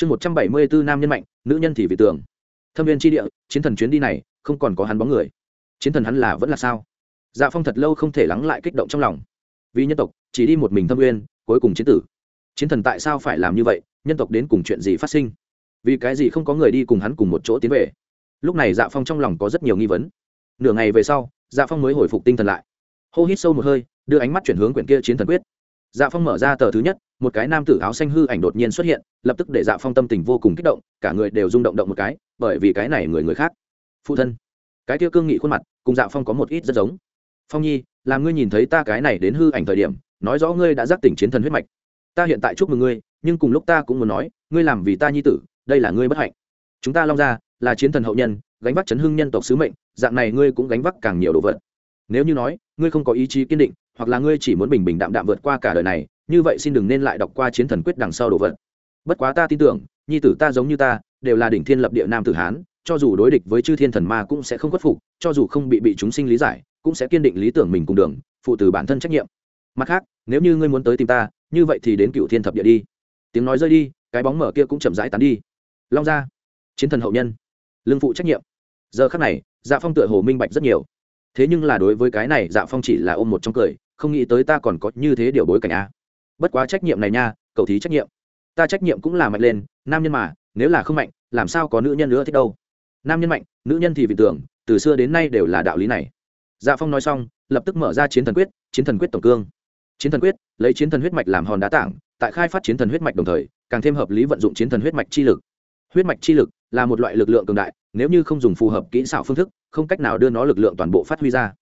chương một trăm bảy mươi bốn nam nhân mạnh, nữ nhân thì vì tường thâm viên tri địa, chiến thần chuyến đi này, không còn có hắn bóng người. Chiến thần hắn là vẫn là sao? Dạ phong thật lâu không thể lắng lại kích động trong lòng. Vì nhân tộc, chỉ đi một mình thâm uyên, cuối cùng chiến tử. Chiến thần tại sao phải làm như vậy? Nhân tộc đến cùng chuyện gì phát sinh? Vì cái gì không có người đi cùng hắn cùng một chỗ tiến về? Lúc này dạ phong trong lòng có rất nhiều nghi vấn. Nửa ngày về sau dạ phong mới hồi phục tinh thần lại. Hô hít sâu một hơi, đưa ánh mắt chuyển hướng quyển kia chiến thần quyết. Dạ phong mở ra tờ thứ nhất một cái nam tử áo xanh hư ảnh đột nhiên xuất hiện, lập tức để dạ phong tâm tình vô cùng kích động, cả người đều rung động động một cái, bởi vì cái này người người khác. Phụ thân, cái kia cương nghị khuôn mặt, cùng dạ phong có một ít rất giống. Phong nhi, làm ngươi nhìn thấy ta cái này đến hư ảnh thời điểm, nói rõ ngươi đã giác tỉnh chiến thần huyết mạch. Ta hiện tại chúc mừng ngươi, nhưng cùng lúc ta cũng muốn nói, ngươi làm vì ta nhi tử, đây là ngươi bất hạnh. Chúng ta long ra là chiến thần hậu nhân, gánh vác chấn hưng nhân tộc sứ mệnh, dạng này ngươi cũng gánh vác càng nhiều đồ vật. Nếu như nói, ngươi không có ý chí kiên định, hoặc là ngươi chỉ muốn bình bình đạm đạm vượt qua cả đời này như vậy xin đừng nên lại đọc qua chiến thần quyết đằng sau đồ vật. Bất quá ta tin tưởng, nhi tử ta giống như ta, đều là đỉnh thiên lập địa nam tử hán, cho dù đối địch với chư thiên thần ma cũng sẽ không khuất phục, cho dù không bị bị chúng sinh lý giải, cũng sẽ kiên định lý tưởng mình cùng đường, phụ từ bản thân trách nhiệm. Mặt khác, nếu như ngươi muốn tới tìm ta, như vậy thì đến cựu thiên thập địa đi. Tiếng nói rơi đi, cái bóng mở kia cũng chậm rãi tán đi. Long ra chiến thần hậu nhân, lương phụ trách nhiệm. Giờ khắc này dạ phong tựa hồ minh bạch rất nhiều. Thế nhưng là đối với cái này dạ phong chỉ là ôm một trong cười, không nghĩ tới ta còn có như thế điều bối cảnh a bất quá trách nhiệm này nha, cậu thí trách nhiệm. Ta trách nhiệm cũng là mạnh lên, nam nhân mà, nếu là không mạnh, làm sao có nữ nhân nữa thích đâu. Nam nhân mạnh, nữ nhân thì vì tưởng, từ xưa đến nay đều là đạo lý này. Dạ phong nói xong, lập tức mở ra chiến thần quyết, chiến thần quyết tổng cương. Chiến thần quyết, lấy chiến thần huyết mạch làm hòn đá tảng, tại khai phát chiến thần huyết mạch đồng thời, càng thêm hợp lý vận dụng chiến thần huyết mạch chi lực. Huyết mạch chi lực là một loại lực lượng cường đại, nếu như không dùng phù hợp kỹ xảo phương thức, không cách nào đưa nó lực lượng toàn bộ phát huy ra.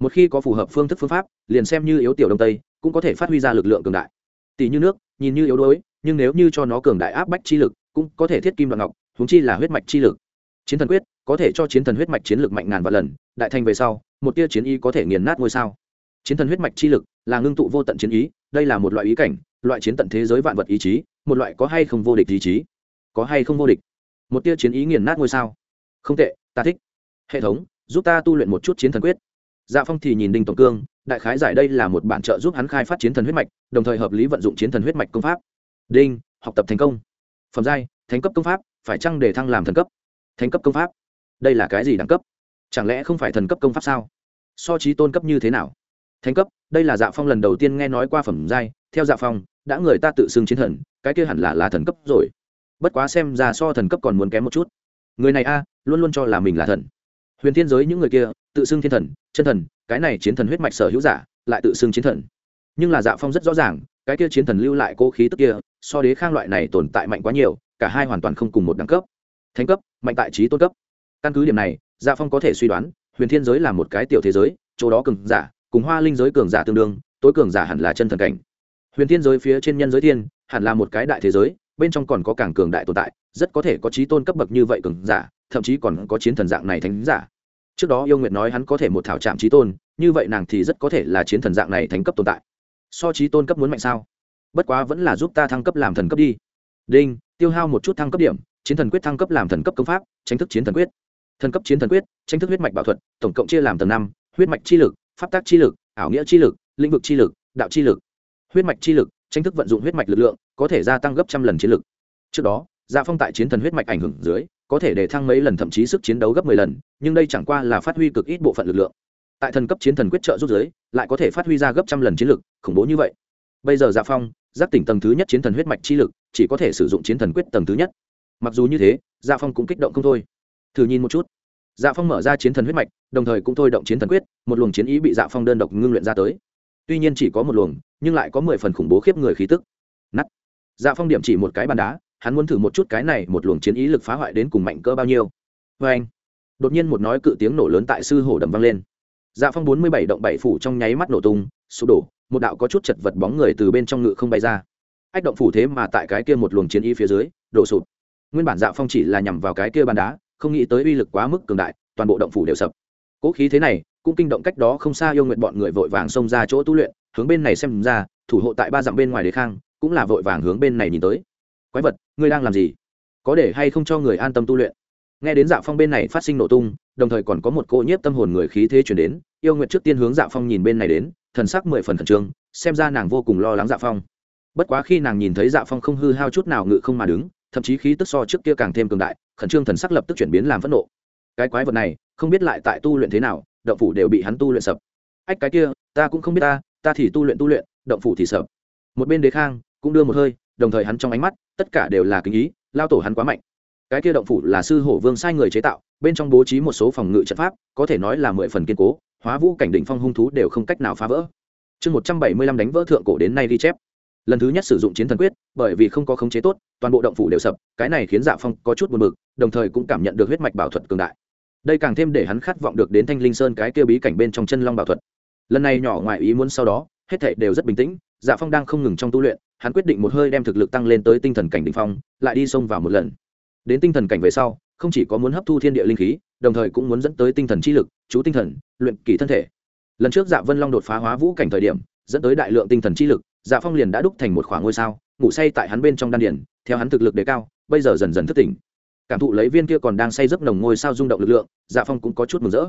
Một khi có phù hợp phương thức phương pháp, liền xem như yếu tiểu đông tây, cũng có thể phát huy ra lực lượng cường đại tỷ như nước, nhìn như yếu đuối, nhưng nếu như cho nó cường đại áp bách chi lực, cũng có thể thiết kim đoạn ngọc húng chi là huyết mạch chi lực. Chiến thần quyết, có thể cho chiến thần huyết mạch chiến lực mạnh ngàn vạn lần, đại thành về sau, một tia chiến ý có thể nghiền nát ngôi sao. Chiến thần huyết mạch chi lực là ngưng tụ vô tận chiến ý, đây là một loại ý cảnh, loại chiến tận thế giới vạn vật ý chí, một loại có hay không vô địch ý chí. Có hay không vô địch? Một tia chiến ý nghiền nát ngôi sao. Không tệ, ta thích. Hệ thống, giúp ta tu luyện một chút chiến thần quyết. Dạ phong thì nhìn đinh tổng cương đại khái giải đây là một bản trợ giúp hắn khai phát chiến thần huyết mạch, đồng thời hợp lý vận dụng chiến thần huyết mạch công pháp. Đinh, học tập thành công. Phẩm giai, thánh cấp công pháp, phải chăng để thăng làm thần cấp? Thánh cấp công pháp. Đây là cái gì đẳng cấp? Chẳng lẽ không phải thần cấp công pháp sao? So trí tôn cấp như thế nào? Thánh cấp, đây là dạ phong lần đầu tiên nghe nói qua phẩm giai, theo dạ phong, đã người ta tự xưng chiến thần, cái kia hẳn là là thần cấp rồi. Bất quá xem ra so thần cấp còn muốn kém một chút. Người này a, luôn luôn cho là mình là thần huyền thiên giới những người kia, tự xưng thiên thần, chân thần, cái này chiến thần huyết mạch sở hữu giả, lại tự xưng chiến thần. Nhưng là dạ phong rất rõ ràng, cái kia chiến thần lưu lại cố khí tức kia, so đế khang loại này tồn tại mạnh quá nhiều, cả hai hoàn toàn không cùng một đẳng cấp. Thánh cấp, mạnh tại trí tôn cấp. Căn cứ điểm này dạ phong có thể suy đoán, huyền thiên giới là một cái tiểu thế giới, chỗ đó cường giả, cùng hoa linh giới cường giả tương đương, tối cường giả hẳn là chân thần cảnh. Huyền thiên giới phía trên nhân giới thiên, hẳn là một cái đại thế giới, bên trong còn có càng cường đại tồn tại, rất có thể có trí tôn cấp bậc như vậy cường giả thậm chí còn có chiến thần dạng này thánh giả. Trước đó yêu nguyệt nói hắn có thể một thảo trạm trí tôn, như vậy nàng thì rất có thể là chiến thần dạng này thánh cấp tồn tại. So trí tôn cấp muốn mạnh sao? Bất quá vẫn là giúp ta thăng cấp làm thần cấp đi. Đinh, tiêu hao một chút thăng cấp điểm, chiến thần quyết thăng cấp làm thần cấp công pháp, tranh thức chiến thần quyết. Thần cấp chiến thần quyết, tranh thức huyết mạch bảo thuật, tổng cộng chia làm tầng năm, huyết mạch chi lực, pháp tác chi lực, ảo nghĩa chi lực, lĩnh vực chi lực, đạo chi lực. Huyết mạch chi lực, tranh thức vận dụng huyết mạch lực lượng, có thể gia tăng gấp trăm lần chiến lực. Trước đó gia phong tại chiến thần huyết mạch ảnh hưởng dưới có thể để thăng mấy lần thậm chí sức chiến đấu gấp mười lần, nhưng đây chẳng qua là phát huy cực ít bộ phận lực lượng. Tại thần cấp chiến thần quyết trợ rút giới, lại có thể phát huy ra gấp trăm lần chiến lực, khủng bố như vậy. Bây giờ gia phong giác tỉnh tầng thứ nhất chiến thần huyết mạch chi lực, chỉ có thể sử dụng chiến thần quyết tầng thứ nhất. Mặc dù như thế gia phong cũng kích động không thôi. Thử nhìn một chút. Dạ phong mở ra chiến thần huyết mạch, đồng thời cũng thôi động chiến thần quyết, một luồng chiến ý bị dạ phong đơn độc ngưng luyện ra tới. Tuy nhiên chỉ có một luồng, nhưng lại có mười phần khủng bố khiếp người khí tức. Nắt dạ phong điểm chỉ một cái bàn đá hắn muốn thử một chút cái này một luồng chiến ý lực phá hoại đến cùng mạnh cỡ bao nhiêu. Vê anh, đột nhiên một nói cự tiếng nổ lớn tại sư hổ đầm vang lên. Dạ phong bốn mươi bảy động bảy phủ trong nháy mắt nổ tung, sụp đổ, một đạo có chút chật vật bóng người từ bên trong ngự không bay ra. Ách động phủ thế mà tại cái kia một luồng chiến ý phía dưới, đổ sụp. Nguyên bản dạ phong chỉ là nhằm vào cái kia bàn đá, không nghĩ tới uy lực quá mức cường đại, toàn bộ động phủ đều sập. Cố khí thế này, cũng kinh động cách đó không xa yêu nguyện bọn người vội vàng xông ra chỗ tu luyện, hướng bên này xem ra, thủ hộ tại ba dặm bên ngoài đế khang, cũng là vội vàng hướng bên này nhìn tới quái vật, ngươi đang làm gì? Có để hay không cho người an tâm tu luyện? Nghe đến dạ phong bên này phát sinh nổ tung, đồng thời còn có một cô nhiếp tâm hồn người khí thế chuyển đến, yêu nguyện trước tiên hướng dạ phong nhìn bên này đến, thần sắc mười phần khẩn trương, xem ra nàng vô cùng lo lắng dạ phong. Bất quá khi nàng nhìn thấy dạ phong không hư hao chút nào ngự không mà đứng, thậm chí khí tức so trước kia càng thêm cường đại, khẩn trương thần sắc lập tức chuyển biến làm phẫn nộ. Cái quái vật này, không biết lại tại tu luyện thế nào, động phủ đều bị hắn tu luyện sập. Ách, cái kia, ta cũng không biết ta ta thì tu luyện tu luyện, động phủ thì sập. Một bên đế khang cũng đưa một hơi, đồng thời hắn trong ánh mắt tất cả đều là kinh ý, lao tổ hắn quá mạnh. Cái kia động phủ là sư hổ vương sai người chế tạo, bên trong bố trí một số phòng ngự trận pháp, có thể nói là mười phần kiên cố, hóa vũ cảnh định phong hung thú đều không cách nào phá vỡ. Chương một trăm bảy mươi lăm đánh vỡ thượng cổ đến nay ghi chép. Lần thứ nhất sử dụng chiến thần quyết, bởi vì không có khống chế tốt, toàn bộ động phủ đều sập, cái này khiến dạ phong có chút buồn bực, đồng thời cũng cảm nhận được huyết mạch bảo thuật cường đại. Đây càng thêm để hắn khát vọng được đến thanh linh sơn cái kia bí cảnh bên trong chân long bảo thuật. Lần này nhỏ ngoài ý muốn sau đó, hết thảy đều rất bình tĩnh dạ phong đang không ngừng trong tu luyện hắn quyết định một hơi đem thực lực tăng lên tới tinh thần cảnh đ ỉ n h phong, lại đi xông vào một lần. Đến tinh thần cảnh về sau, không chỉ có muốn hấp thu thiên địa linh khí, đồng thời cũng muốn dẫn tới tinh thần chi lực, chú tinh thần, luyện kỷ thân thể. Lần trước dạ vân long đột phá hóa vũ cảnh thời điểm, dẫn tới đại lượng tinh thần chi lực dạ phong liền đã đúc thành một khoảng ngôi sao, ngủ say tại hắn bên trong đan điển theo hắn thực lực đề cao, bây giờ dần dần thức tỉnh. Cảm thụ lấy viên kia còn đang say giấc nồng ngôi sao rung động lực lượng dạ phong cũng có chút mừng rỡ.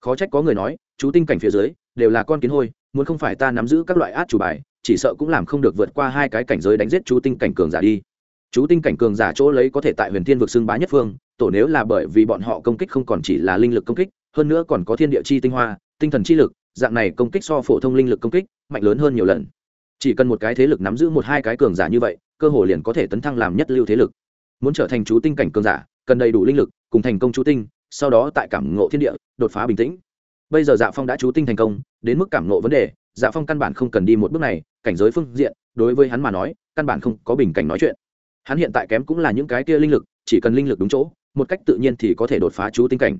Khó trách có người nói, chú tinh cảnh phía dưới, đều là con kiến hôi, muốn không phải ta nắm giữ các loại át chủ bài chỉ sợ cũng làm không được vượt qua hai cái cảnh giới đánh giết chú tinh cảnh cường giả đi. Chú tinh cảnh cường giả chỗ lấy có thể tại huyền thiên vực xưng bá nhất phương, tổ nếu là bởi vì bọn họ công kích không còn chỉ là linh lực công kích, hơn nữa còn có thiên địa chi tinh hoa, tinh thần chi lực, dạng này công kích so phổ thông linh lực công kích mạnh lớn hơn nhiều lần. Chỉ cần một cái thế lực nắm giữ một hai cái cường giả như vậy, cơ hội liền có thể tấn thăng làm nhất lưu thế lực. Muốn trở thành chú tinh cảnh cường giả, cần đầy đủ linh lực, cùng thành công chú tinh, sau đó tại cảm ngộ thiên địa, đột phá bình tĩnh. Bây giờ dạ phong đã chú tinh thành công, đến mức cảm ngộ vấn đề dạ phong căn bản không cần đi một bước này cảnh giới phương diện, đối với hắn mà nói, căn bản không có bình cảnh nói chuyện. Hắn hiện tại kém cũng là những cái kia linh lực, chỉ cần linh lực đúng chỗ, một cách tự nhiên thì có thể đột phá chú tinh cảnh.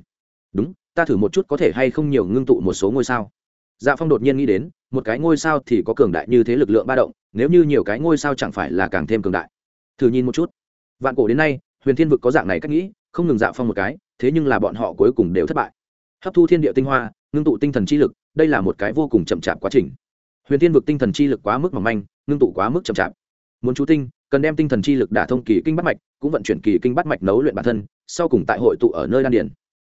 Đúng, ta thử một chút có thể hay không nhiều ngưng tụ một số ngôi sao. Dạ phong đột nhiên nghĩ đến, một cái ngôi sao thì có cường đại như thế lực lượng ba động, nếu như nhiều cái ngôi sao chẳng phải là càng thêm cường đại. Thử nhìn một chút. Vạn cổ đến nay, huyền thiên vực có dạng này cách nghĩ, không ngừng dạ phong một cái, thế nhưng là bọn họ cuối cùng đều thất bại. Hấp thu thiên địa tinh hoa, ngưng tụ tinh thần chi lực, đây là một cái vô cùng chậm chạp quá trình huyền thiên vực tinh thần chi lực quá mức mỏng manh, ngưng tụ quá mức chậm chạp. Muốn chú tinh, cần đem tinh thần chi lực đả thông kỳ kinh bắt mạch, cũng vận chuyển kỳ kinh bắt mạch nấu luyện bản thân, sau cùng tại hội tụ ở nơi đan điển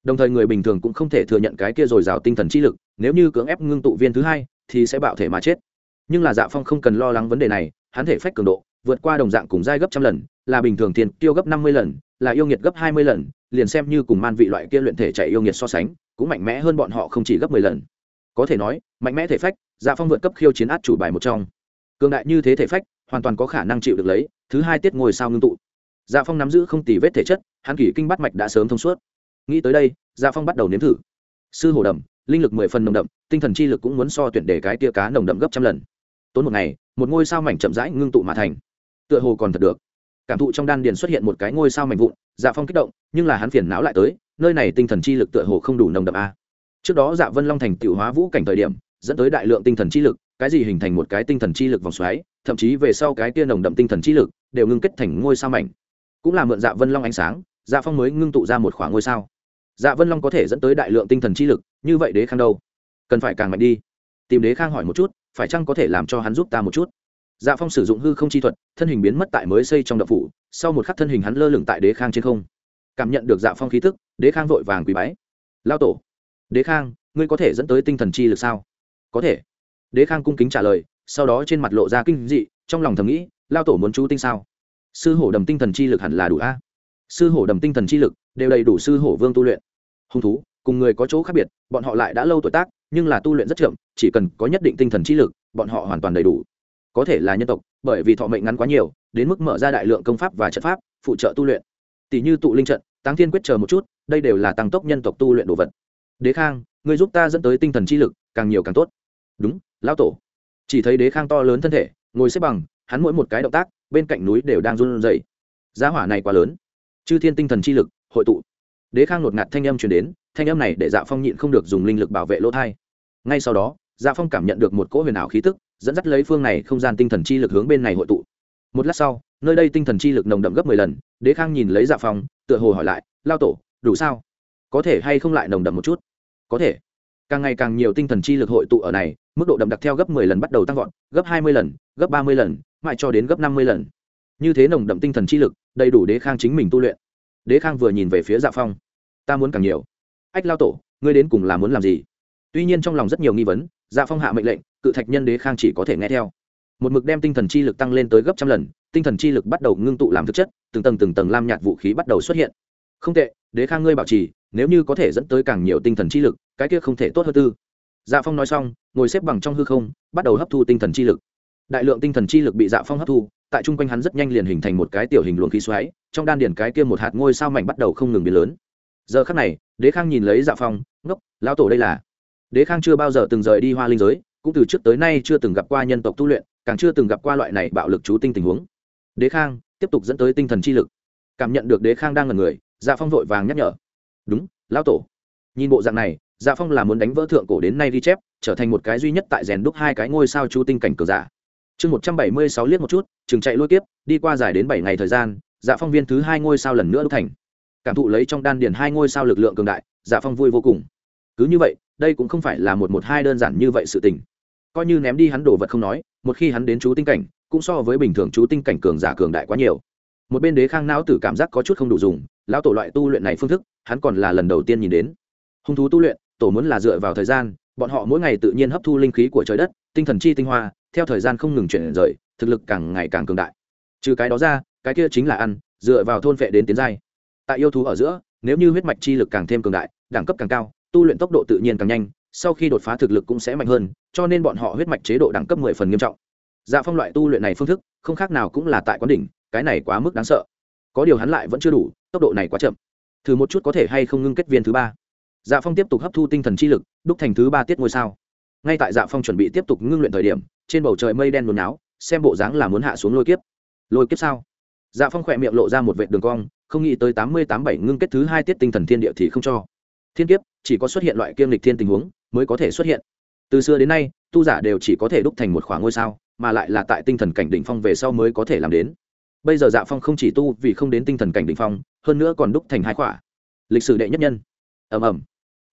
đồng thời người bình thường cũng không thể thừa nhận cái kia dồi dào tinh thần chi lực, nếu như cưỡng ép ngưng tụ viên thứ hai, thì sẽ bạo thể mà chết. Nhưng là dạ phong không cần lo lắng vấn đề này, hắn thể phách cường độ, vượt qua đồng dạng cùng giai gấp trăm lần, là bình thường tiền tiêu gấp năm mươi lần, là yêu nghiệt gấp hai mươi lần, liền xem như cùng man vị loại kia luyện thể chạy yêu nghiệt so sánh, cũng mạnh mẽ hơn bọn họ không chỉ gấp mười lần có thể nói, mạnh mẽ thể phách dạ phong vượt cấp khiêu chiến át chủ bài một trong. Cường đại như thế thể phách, hoàn toàn có khả năng chịu được lấy, thứ hai tiết ngồi sao ngưng tụ. Dạ phong nắm giữ không tì vết thể chất, hắn kỷ kinh bắt mạch đã sớm thông suốt. Nghĩ tới đây dạ phong bắt đầu nếm thử. Sư hồ đầm linh lực mười phần nồng đậm, tinh thần chi lực cũng muốn so tuyển đề cái tia cá nồng đậm gấp trăm lần. Tốn một ngày, một ngôi sao mảnh chậm rãi ngưng tụ mà thành. Tựa hồ còn thật được. Cảm thụ trong đan điền xuất hiện một cái ngôi sao mảnh vụn dạ phong kích động, nhưng là hắn phiền não lại tới, nơi này tinh thần chi lực tựa hồ không đủ nồng đậm a trước đó dạ vân long thành tiểu hóa vũ cảnh thời điểm, dẫn tới đại lượng tinh thần chi lực, cái gì hình thành một cái tinh thần chi lực vòng xoáy, thậm chí về sau cái kia nồng đậm tinh thần chi lực, đều ngưng kết thành ngôi sao mảnh. Cũng là mượn dạ vân long ánh sáng dạ phong mới ngưng tụ ra một khoảng ngôi sao. Dạ vân long có thể dẫn tới đại lượng tinh thần chi lực, như vậy đế khang đâu? Cần phải càng mạnh đi. Tìm đế khang hỏi một chút, phải chăng có thể làm cho hắn giúp ta một chút? Dạ phong sử dụng hư không chi thuật, thân hình biến mất tại mới xây trong đậu phủ, sau một khắc thân hình hắn lơ lửng tại đế khang trên không. Cảm nhận được dạ phong khí tức, đế khang vội vàng quý bái. Lao tổ đế khang, ngươi có thể dẫn tới tinh thần chi lực sao? Có thể. Đế khang cung kính trả lời, sau đó trên mặt lộ ra kinh dị, trong lòng thầm nghĩ, lao tổ muốn chú tinh sao? Sư hổ đầm tinh thần chi lực hẳn là đủ a. Sư hổ đầm tinh thần chi lực đều đầy đủ sư hổ vương tu luyện. Hung thú, cùng người có chỗ khác biệt, bọn họ lại đã lâu tuổi tác, nhưng là tu luyện rất chậm, chỉ cần có nhất định tinh thần chi lực, bọn họ hoàn toàn đầy đủ. Có thể là nhân tộc, bởi vì thọ mệnh ngắn quá nhiều, đến mức mở ra đại lượng công pháp và trận pháp, phụ trợ tu luyện. Tỷ như tụ linh trận tăng thiên quyết chờ một chút, đây đều là tăng tốc nhân tộc tu luyện đồ vật đế khang người giúp ta dẫn tới tinh thần chi lực, càng nhiều càng tốt. Đúng, lão tổ. Chỉ thấy đế khang to lớn thân thể, ngồi xếp bằng, hắn mỗi một cái động tác, bên cạnh núi đều đang run rẩy. Giá hỏa này quá lớn. Chư thiên tinh thần chi lực, hội tụ. Đế khang ngột ngạt thanh âm truyền đến, thanh âm này để dạ phong nhịn không được dùng linh lực bảo vệ lỗ thai. Ngay sau đó dạ phong cảm nhận được một cỗ huyền ảo khí tức, dẫn dắt lấy phương này không gian tinh thần chi lực hướng bên này hội tụ. Một lát sau, nơi đây tinh thần chi lực nồng đậm gấp mười lần, đế khang nhìn lấy dạ phong, tựa hồ hỏi lại lao tổ, đủ sao? Có thể hay không lại nồng đậm một chút? Có thể. Càng ngày càng nhiều tinh thần chi lực hội tụ ở này, mức độ đậm đặc theo gấp mười lần bắt đầu tăng vọt, gấp hai mươi lần, gấp ba mươi lần, mãi cho đến gấp năm mươi lần. Như thế nồng đậm tinh thần chi lực, đầy đủ đế khang chính mình tu luyện. Đế khang vừa nhìn về phía dạ phong. Ta muốn càng nhiều. Ách lao tổ, ngươi đến cùng là muốn làm gì? Tuy nhiên trong lòng rất nhiều nghi vấn dạ phong hạ mệnh lệnh, cự thạch nhân đế khang chỉ có thể nghe theo. Một mực đem tinh thần chi lực tăng lên tới gấp trăm lần, tinh thần chi lực bắt đầu ngưng tụ làm thực chất, từng tầng từng tầng lam nhạt vũ khí bắt đầu xuất hiện. Không tệ, đế khang ngươi bảo trì nếu như có thể dẫn tới càng nhiều tinh thần chi lực, cái kia không thể tốt hơn tư. Dạ phong nói xong, ngồi xếp bằng trong hư không, bắt đầu hấp thu tinh thần chi lực. Đại lượng tinh thần chi lực bị dạ phong hấp thu, tại chung quanh hắn rất nhanh liền hình thành một cái tiểu hình luồng khí xoáy, trong đan điển cái kia một hạt ngôi sao mảnh bắt đầu không ngừng biến lớn. Giờ khắc này, đế khang nhìn lấy dạ phong, ngốc, lão tổ đây là? Đế khang chưa bao giờ từng rời đi hoa linh giới, cũng từ trước tới nay chưa từng gặp qua nhân tộc tu luyện, càng chưa từng gặp qua loại này bạo lực chú tinh tình huống. Đế khang, tiếp tục dẫn tới tinh thần chi lực. Cảm nhận được đế khang đang ngần người dạ phong vội vàng nhắc nhở đúng, lão tổ. Nhìn bộ dạng này dạ phong là muốn đánh vỡ thượng cổ đến nay ghi chép, trở thành một cái duy nhất tại rèn đúc hai cái ngôi sao chu tinh cảnh cờ giả. Chương một trăm bảy mươi sáu liếc một chút chừng chạy lôi kiếp, đi qua dài đến bảy ngày thời gian dạ phong viên thứ hai ngôi sao lần nữa đúc thành. Cảm thụ lấy trong đan điền hai ngôi sao lực lượng cường đại dạ phong vui vô cùng. Cứ như vậy, đây cũng không phải là một một hai đơn giản như vậy sự tình. Coi như ném đi hắn đồ vật không nói, một khi hắn đến chú tinh cảnh, cũng so với bình thường chú tinh cảnh cường giả cường đại quá nhiều. Một bên đế khang não tử cảm giác có chút không đủ dùng lão tổ loại tu luyện này phương thức, hắn còn là lần đầu tiên nhìn đến. Hung thú tu luyện, tổ muốn là dựa vào thời gian, bọn họ mỗi ngày tự nhiên hấp thu linh khí của trời đất, tinh thần chi tinh hoa, theo thời gian không ngừng chuyển rời, thực lực càng ngày càng cường đại. Trừ cái đó ra, cái kia chính là ăn, dựa vào thôn vệ đến tiến giai. Tại yêu thú ở giữa, nếu như huyết mạch chi lực càng thêm cường đại, đẳng cấp càng cao, tu luyện tốc độ tự nhiên càng nhanh, sau khi đột phá thực lực cũng sẽ mạnh hơn, cho nên bọn họ huyết mạch chế độ đẳng cấp mười phần nghiêm trọng. Dạ phong loại tu luyện này phương thức, không khác nào cũng là tại quán đỉnh, cái này quá mức đáng sợ. Có điều hắn lại vẫn chưa đủ tốc độ này quá chậm. Thử một chút có thể hay không ngưng kết viên thứ ba. Dạ phong tiếp tục hấp thu tinh thần chi lực, đúc thành thứ ba tiết ngôi sao. Ngay tại dạ phong chuẩn bị tiếp tục ngưng luyện thời điểm, trên bầu trời mây đen nôn náo xem bộ dáng là muốn hạ xuống lôi kiếp. Lôi kiếp sao? Dạ phong khỏe miệng lộ ra một vệ đường cong, không nghĩ tới tám mươi tám bảy ngưng kết thứ hai tiết tinh thần thiên địa thì không cho. Thiên kiếp, chỉ có xuất hiện loại kiêm lịch thiên tình huống mới có thể xuất hiện. Từ xưa đến nay, tu giả đều chỉ có thể đúc thành một khoảng ngôi sao, mà lại là tại tinh thần cảnh đỉnh phong về sau mới có thể làm đến bây giờ dạ phong không chỉ tu vì không đến tinh thần cảnh đỉnh phong, hơn nữa còn đúc thành hai khỏa. Lịch sử đệ nhất nhân. Ầm ầm.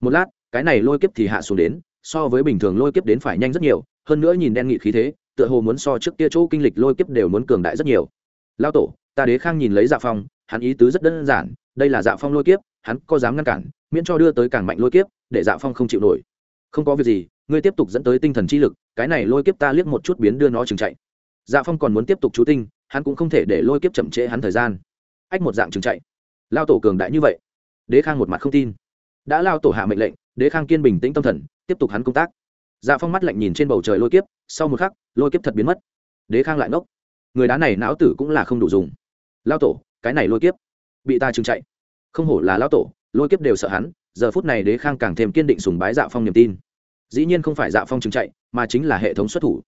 Một lát, cái này lôi kiếp thì hạ xuống đến, so với bình thường lôi kiếp đến phải nhanh rất nhiều, hơn nữa nhìn đen nghị khí thế, tựa hồ muốn so trước kia chỗ kinh lịch lôi kiếp đều muốn cường đại rất nhiều. Lao tổ, ta đế khang nhìn lấy dạ phong, hắn ý tứ rất đơn giản, đây là dạ phong lôi kiếp, hắn có dám ngăn cản, miễn cho đưa tới càng mạnh lôi kiếp, để dạ phong không chịu nổi. Không có việc gì, ngươi tiếp tục dẫn tới tinh thần chi lực, cái này lôi kiếp ta liếc một chút biến đưa nó trừng chạy dạ phong còn muốn tiếp tục chú tinh, hắn cũng không thể để lôi kiếp chậm trễ hắn thời gian. Ách một dạng chừng chạy. Lao tổ cường đại như vậy, đế khang một mặt không tin. Đã lao tổ hạ mệnh lệnh, đế khang kiên bình tĩnh tâm thần, tiếp tục hắn công tác. Dạ phong mắt lạnh nhìn trên bầu trời lôi kiếp, sau một khắc, lôi kiếp thật biến mất. Đế khang lại ngốc. Người đá này não tử cũng là không đủ dùng. Lao tổ, cái này lôi kiếp, bị ta trừng chạy. Không hổ là lao tổ, lôi kiếp đều sợ hắn, giờ phút này đế khang càng thêm kiên định sùng bái dạ phong niềm tin. Dĩ nhiên không phải dạ phong trừng chạy, mà chính là hệ thống xuất thủ.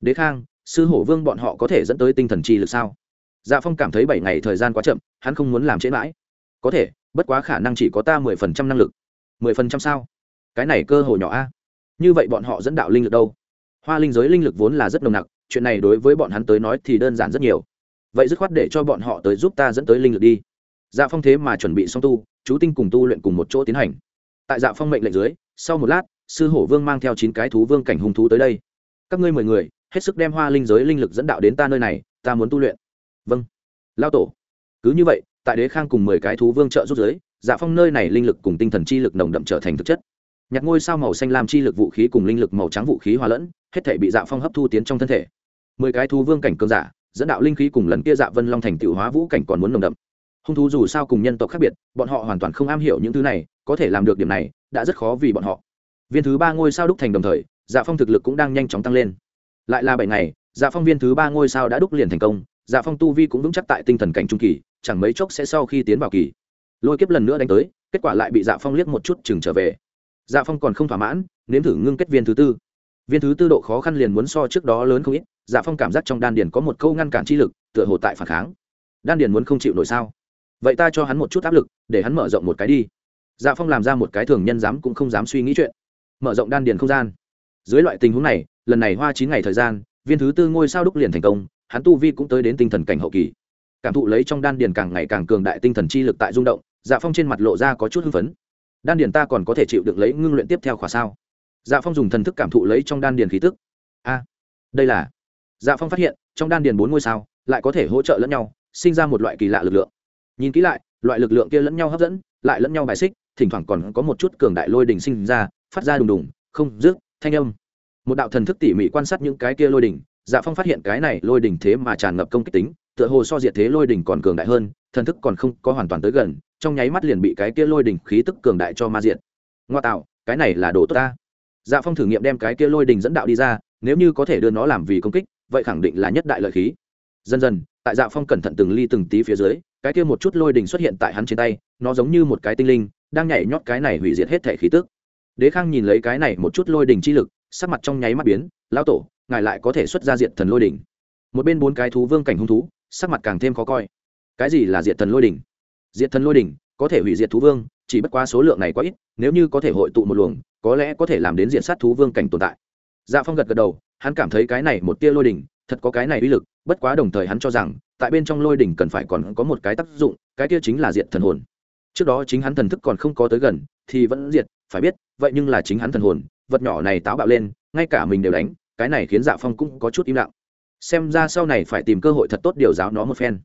Đế khang sư hổ vương bọn họ có thể dẫn tới tinh thần chi lực sao? Dạ phong cảm thấy bảy ngày thời gian quá chậm, hắn không muốn làm trễ mãi. Có thể, bất quá khả năng chỉ có ta mười phần trăm năng lực. mười phần trăm sao? Cái này cơ hội nhỏ a. Như vậy bọn họ dẫn đạo linh lực đâu? Hoa linh giới linh lực vốn là rất nồng nặc, chuyện này đối với bọn hắn tới nói thì đơn giản rất nhiều. Vậy dứt khoát để cho bọn họ tới giúp ta dẫn tới linh lực đi. Dạ phong thế mà chuẩn bị xong tu, chú tinh cùng tu luyện cùng một chỗ tiến hành. Tại dạ phong mệnh lệnh dưới, sau một lát, sư hổ vương mang theo chín cái thú vương cảnh hung thú tới đây. Các ngươi mười người hết sức đem hoa linh giới linh lực dẫn đạo đến ta nơi này, ta muốn tu luyện. Vâng. Lao tổ. Cứ như vậy, tại đế khang cùng mười cái thú vương trợ rút giới dạ phong nơi này linh lực cùng tinh thần chi lực nồng đậm trở thành thực chất. Nhặt ngôi sao màu xanh lam chi lực vũ khí cùng linh lực màu trắng vũ khí hòa lẫn, hết thể bị dạ phong hấp thu tiến trong thân thể. Mười cái thú vương cảnh cường giả, dẫn đạo linh khí cùng lần kia dạ vân long thành tựu hóa vũ cảnh còn muốn nồng đậm. Hung thú dù sao cùng nhân tộc khác biệt, bọn họ hoàn toàn không am hiểu những thứ này, có thể làm được điểm này, đã rất khó vì bọn họ. Viên thứ ba ngôi sao đúc thành đồng thời dạ phong thực lực cũng đang nhanh chóng tăng lên lại là bảy ngày dạ phong viên thứ ba ngôi sao đã đúc liền thành công dạ phong tu vi cũng vững chắc tại tinh thần cảnh trung kỳ, chẳng mấy chốc sẽ sau khi tiến vào kỳ. Lôi kiếp lần nữa đánh tới, kết quả lại bị dạ phong liếc một chút chừng trở về. Dạ phong còn không thỏa mãn, nếm thử ngưng kết viên thứ tư. Viên thứ tư độ khó khăn liền muốn so trước đó lớn không ít dạ phong cảm giác trong đan điền có một câu ngăn cản chi lực, tựa hồ tại phản kháng. Đan điền muốn không chịu nổi sao? Vậy ta cho hắn một chút áp lực, để hắn mở rộng một cái đi. Dạ phong làm ra một cái thường nhân dám cũng không dám suy nghĩ chuyện. Mở rộng đan điền không gian dưới loại tình huống này, lần này hoa chín ngày thời gian, viên thứ tư ngôi sao đúc liền thành công, hắn tu vi cũng tới đến tinh thần cảnh hậu kỳ. Cảm thụ lấy trong đan điền càng ngày càng cường đại tinh thần chi lực tại rung động dạ phong trên mặt lộ ra có chút hưng phấn. Đan điền ta còn có thể chịu được lấy ngưng luyện tiếp theo khỏa sao? Dạ phong dùng thần thức cảm thụ lấy trong đan điền khí tức. A, đây là. Dạ phong phát hiện, trong đan điền bốn ngôi sao lại có thể hỗ trợ lẫn nhau, sinh ra một loại kỳ lạ lực lượng. Nhìn kỹ lại, loại lực lượng kia lẫn nhau hấp dẫn, lại lẫn nhau bài xích, thỉnh thoảng còn có một chút cường đại lôi đình sinh ra, phát ra đùng đùng, không rước thanh âm. Một đạo thần thức tỉ mỉ quan sát những cái kia lôi đỉnh. dạ phong phát hiện cái này lôi đỉnh thế mà tràn ngập công kích tính, tựa hồ so diệt thế lôi đỉnh còn cường đại hơn, thần thức còn không có hoàn toàn tới gần, trong nháy mắt liền bị cái kia lôi đỉnh khí tức cường đại cho ma diện ngoa tạo, cái này là đồ tốt ta. Dạ phong thử nghiệm đem cái kia lôi đỉnh dẫn đạo đi ra, nếu như có thể đưa nó làm vì công kích, vậy khẳng định là nhất đại lợi khí. Dần dần, tại dạ phong cẩn thận từng ly từng tí phía dưới, cái kia một chút lôi đỉnh xuất hiện tại hắn trên tay, nó giống như một cái tinh linh, đang nhảy nhót cái này hủy diệt hết thể khí tức đế khang nhìn lấy cái này một chút lôi đỉnh chi lực, sắc mặt trong nháy mắt biến lao tổ, ngài lại có thể xuất ra diện thần lôi đỉnh. Một bên bốn cái thú vương cảnh hung thú, sắc mặt càng thêm khó coi. Cái gì là diện thần lôi đỉnh? Diện thần lôi đỉnh có thể hủy diệt thú vương, chỉ bất quá số lượng này quá ít, nếu như có thể hội tụ một luồng, có lẽ có thể làm đến diện sát thú vương cảnh tồn tại. Dạ phong gật gật đầu, hắn cảm thấy cái này một tia lôi đỉnh, thật có cái này uy lực, bất quá đồng thời hắn cho rằng, tại bên trong lôi đỉnh cần phải còn có một cái tác dụng, cái kia chính là diện thần hồn. Trước đó chính hắn thần thức còn không có tới gần, thì vẫn diệt phải biết, vậy nhưng là chính hắn thần hồn, vật nhỏ này táo bạo lên, ngay cả mình đều đánh, cái này khiến dạ phong cũng có chút im lặng. Xem ra sau này phải tìm cơ hội thật tốt điều giáo nó một phen.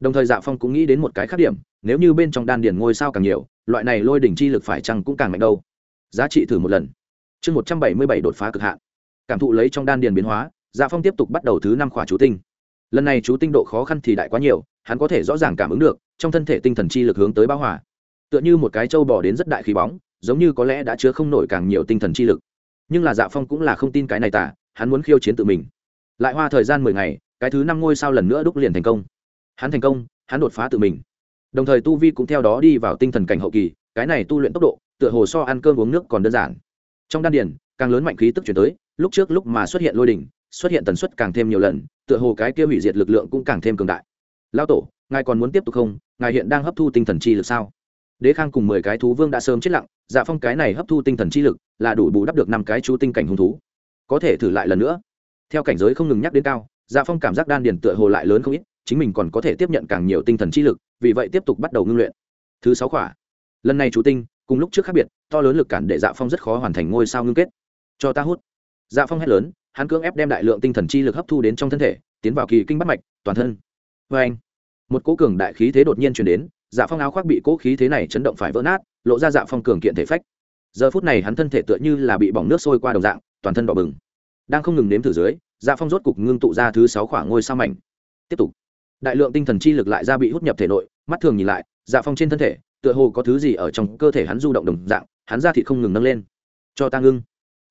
Đồng thời dạ phong cũng nghĩ đến một cái khác điểm, nếu như bên trong đan điền ngôi sao càng nhiều, loại này lôi đỉnh chi lực phải chăng cũng càng mạnh đâu. Giá trị thử một lần. Chương một trăm bảy mươi bảy đột phá cực hạn. Cảm thụ lấy trong đan điền biến hóa dạ phong tiếp tục bắt đầu thứ năm khỏa chú tinh. Lần này chú tinh độ khó khăn thì đại quá nhiều, hắn có thể rõ ràng cảm ứng được, trong thân thể tinh thần chi lực hướng tới bao hỏa tựa như một cái trâu bỏ đến rất đại khí bóng giống như có lẽ đã chứa không nổi càng nhiều tinh thần chi lực. Nhưng là dạ phong cũng là không tin cái này tả, hắn muốn khiêu chiến tự mình. Lại hoa thời gian mười ngày, cái thứ năm ngôi sao lần nữa đúc liền thành công. Hắn thành công, hắn đột phá tự mình. Đồng thời tu vi cũng theo đó đi vào tinh thần cảnh hậu kỳ, cái này tu luyện tốc độ, tựa hồ so ăn cơm uống nước còn đơn giản. Trong đan điền, càng lớn mạnh khí tức chuyển tới, lúc trước lúc mà xuất hiện lôi đỉnh, xuất hiện tần suất càng thêm nhiều lần, tựa hồ cái kia hủy diệt lực lượng cũng càng thêm cường đại. Lao tổ, ngài còn muốn tiếp tục không? Ngài hiện đang hấp thu tinh thần chi lực sao? Đế khang cùng mười cái thú vương đã sớm chết lặng dạ phong cái này hấp thu tinh thần chi lực, là đủ bù đắp được năm cái chú tinh cảnh hung thú. Có thể thử lại lần nữa. Theo cảnh giới không ngừng nhắc đến cao dạ phong cảm giác đan điền tựa hồ lại lớn không ít, chính mình còn có thể tiếp nhận càng nhiều tinh thần chi lực, vì vậy tiếp tục bắt đầu ngưng luyện. Thứ sáu khỏa. Lần này chú tinh, cùng lúc trước khác biệt, to lớn lực cản để dạ phong rất khó hoàn thành ngôi sao ngưng kết. Cho ta hút. Dạ phong hét lớn, hắn cưỡng ép đem đại lượng tinh thần chi lực hấp thu đến trong thân thể, tiến vào kỳ kinh bắt mạch, toàn thân. Vê anh một cỗ cường đại khí thế đột nhiên chuyển đến dạ phong áo khoác bị cỗ khí thế này chấn động phải vỡ nát, lộ ra dạ phong cường kiện thể phách. Giờ phút này hắn thân thể tựa như là bị bỏng nước sôi qua đồng dạng, toàn thân đỏ bừng. Đang không ngừng nếm thử dưới dạ phong rốt cục ngưng tụ ra thứ sáu khoảng ngôi sao mảnh. Tiếp tục. Đại lượng tinh thần chi lực lại ra bị hút nhập thể nội, mắt thường nhìn lại dạ phong trên thân thể, tựa hồ có thứ gì ở trong cơ thể hắn du động đồng dạng, hắn ra thịt không ngừng nâng lên. Cho ta ngưng.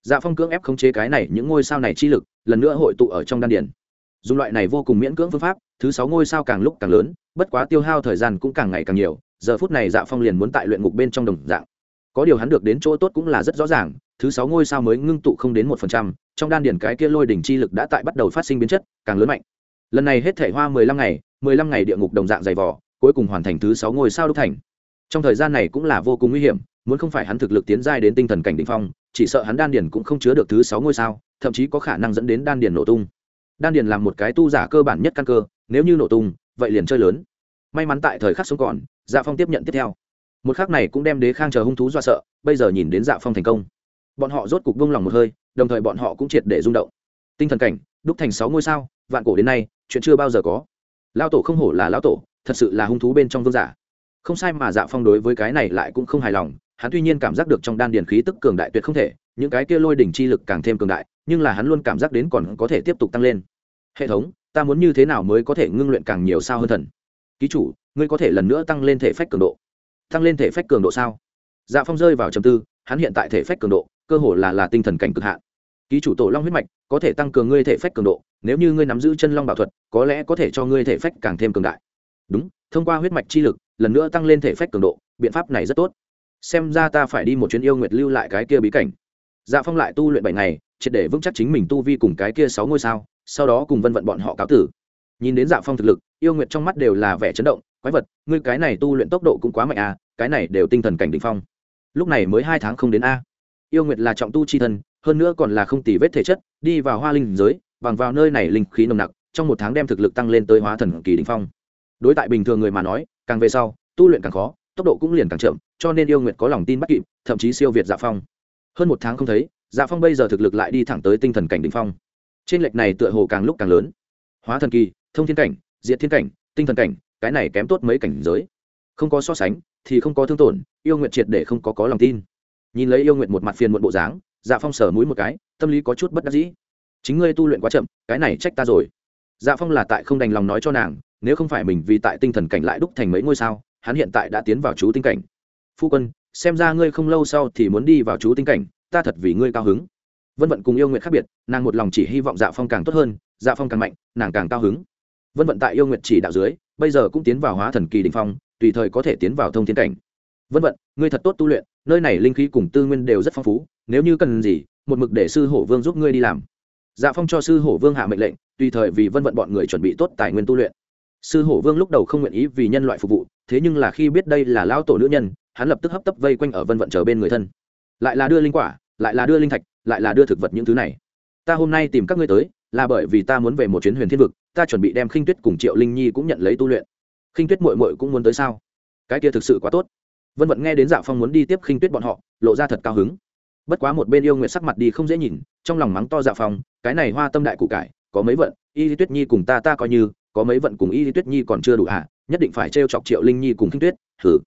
Dạ phong cưỡng ép khống chế cái này, những ngôi sao này chi lực, lần nữa hội tụ ở trong đan điển dùng loại này vô cùng miễn cưỡng phương pháp, thứ sáu ngôi sao càng lúc càng lớn, bất quá tiêu hao thời gian cũng càng ngày càng nhiều, giờ phút này dạ phong liền muốn tại luyện ngục bên trong đồng dạng. Có điều hắn được đến chỗ tốt cũng là rất rõ ràng, thứ sáu ngôi sao mới ngưng tụ không đến một phần trăm, trong đan điển cái kia lôi đỉnh chi lực đã tại bắt đầu phát sinh biến chất, càng lớn mạnh. Lần này hết thể hoa mười lăm ngày, mười lăm ngày địa ngục đồng dạng dày vỏ cuối cùng hoàn thành thứ sáu ngôi sao đúc thành. Trong thời gian này cũng là vô cùng nguy hiểm, muốn không phải hắn thực lực tiến giai đến tinh thần cảnh đ ỉ n h phong, chỉ sợ hắn đan điển cũng không chứa được thứ sáu ngôi sao, thậm chí có khả năng dẫn đến đan điển nổ tung đan điền làm một cái tu giả cơ bản nhất căn cơ, nếu như nổ tung, vậy liền chơi lớn. May mắn tại thời khắc sống còn dạ phong tiếp nhận tiếp theo. Một khắc này cũng đem đế khang chờ hung thú do sợ, bây giờ nhìn đến dạ phong thành công. Bọn họ rốt cục vung lòng một hơi, đồng thời bọn họ cũng triệt để rung động. Tinh thần cảnh, đúc thành sáu ngôi sao, vạn cổ đến nay, chuyện chưa bao giờ có. Lao tổ không hổ là lao tổ, thật sự là hung thú bên trong vương giả. Không sai mà dạ phong đối với cái này lại cũng không hài lòng, hắn tuy nhiên cảm giác được trong đan điền khí tức cường đại tuyệt không thể, những cái kia lôi đỉnh chi lực càng thêm cường đại nhưng là hắn luôn cảm giác đến còn có thể tiếp tục tăng lên. Hệ thống, ta muốn như thế nào mới có thể ngưng luyện càng nhiều sao hơn thần? Ký chủ, ngươi có thể lần nữa tăng lên thể phách cường độ. Tăng lên thể phách cường độ sao? Dạ phong rơi vào trầm tư, hắn hiện tại thể phách cường độ, cơ hồ là là tinh thần cảnh cực hạn. Ký chủ tổ long huyết mạch, có thể tăng cường ngươi thể phách cường độ, nếu như ngươi nắm giữ chân long bảo thuật, có lẽ có thể cho ngươi thể phách càng thêm cường đại. Đúng, thông qua huyết mạch chi lực, lần nữa tăng lên thể phách cường độ, biện pháp này rất tốt. Xem ra ta phải đi một chuyến yêu nguyệt lưu lại cái kia bí cảnh. Dạ phong lại tu luyện bảy ngày triệt để vững chắc chính mình tu vi cùng cái kia sáu ngôi sao, sau đó cùng vân vận bọn họ cáo tử. Nhìn đến dạ phong thực lực, yêu nguyệt trong mắt đều là vẻ chấn động, quái vật, ngươi cái này tu luyện tốc độ cũng quá mạnh à cái này đều tinh thần cảnh đ ỉ n h phong. Lúc này mới hai tháng không đến a. Yêu nguyệt là trọng tu c h i thân, hơn nữa còn là không tỉ vết thể chất, đi vào hoa linh giới, bằng vào nơi này linh khí nồng nặc, trong một tháng đem thực lực tăng lên tới hóa thần kỳ đình phong. Đối tại bình thường người mà nói, càng về sau, tu luyện càng khó, tốc độ cũng liền càng chậm, cho nên yêu nguyệt có lòng tin bắt kịp, thậm chí siêu việt dạ phong. Hơn một tháng không thấy dạ phong bây giờ thực lực lại đi thẳng tới tinh thần cảnh đỉnh phong. Trên lệch này tựa hồ càng lúc càng lớn. Hóa thần kỳ, thông thiên cảnh, diệt thiên cảnh, tinh thần cảnh, cái này kém tốt mấy cảnh giới. Không có so sánh, thì không có thương tổn, yêu nguyệt triệt để không có có lòng tin. Nhìn lấy yêu nguyệt một mặt phiền muộn bộ dáng dạ phong sở mũi một cái, tâm lý có chút bất đắc dĩ. Chính ngươi tu luyện quá chậm, cái này trách ta rồi. Dạ phong là tại không đành lòng nói cho nàng, nếu không phải mình vì tại tinh thần cảnh lại đúc thành mấy ngôi sao, hắn hiện tại đã tiến vào chú tinh cảnh. Phu quân, xem ra ngươi không lâu sau thì muốn đi vào chú tinh cảnh ta thật vì ngươi cao hứng. Vân vận cùng yêu nguyện khác biệt, nàng một lòng chỉ hy vọng dạ phong càng tốt hơn dạ phong càng mạnh, nàng càng cao hứng. Vân vận tại yêu nguyện chỉ đạo dưới, bây giờ cũng tiến vào hóa thần kỳ đình phong, tùy thời có thể tiến vào thông thiên cảnh. Vân vận, ngươi thật tốt tu luyện, nơi này linh khí cùng tư nguyên đều rất phong phú, nếu như cần gì, một mực để sư hổ vương giúp ngươi đi làm. Dạ phong cho sư hổ vương hạ mệnh lệnh, tùy thời vì vân vận bọn người chuẩn bị tốt tài nguyên tu luyện. Sư hổ vương lúc đầu không nguyện ý vì nhân loại phục vụ, thế nhưng là khi biết đây là lão tổ nữ nhân, hắn lập tức hấp tấp vây quanh ở vân vận chờ bên người thân. Lại là đưa linh quả lại là đưa linh thạch, lại là đưa thực vật những thứ này. Ta hôm nay tìm các ngươi tới, là bởi vì ta muốn về một chuyến huyền thiên vực, ta chuẩn bị đem khinh tuyết cùng triệu linh nhi cũng nhận lấy tu luyện. Khinh tuyết mội mội cũng muốn tới sao? Cái kia thực sự quá tốt. Vân vận nghe đến dạ phong muốn đi tiếp khinh tuyết bọn họ, lộ ra thật cao hứng. Bất quá một bên yêu nguyện sắc mặt đi không dễ nhìn, trong lòng mắng to dạ phong, cái này hoa tâm đại cụ cải, có mấy vận, y lý tuyết nhi cùng ta ta coi như, có mấy vận cùng y lý tuyết nhi còn chưa đủ à? nhất định phải t chọc triệu linh nhi cùng khinh tuyết thử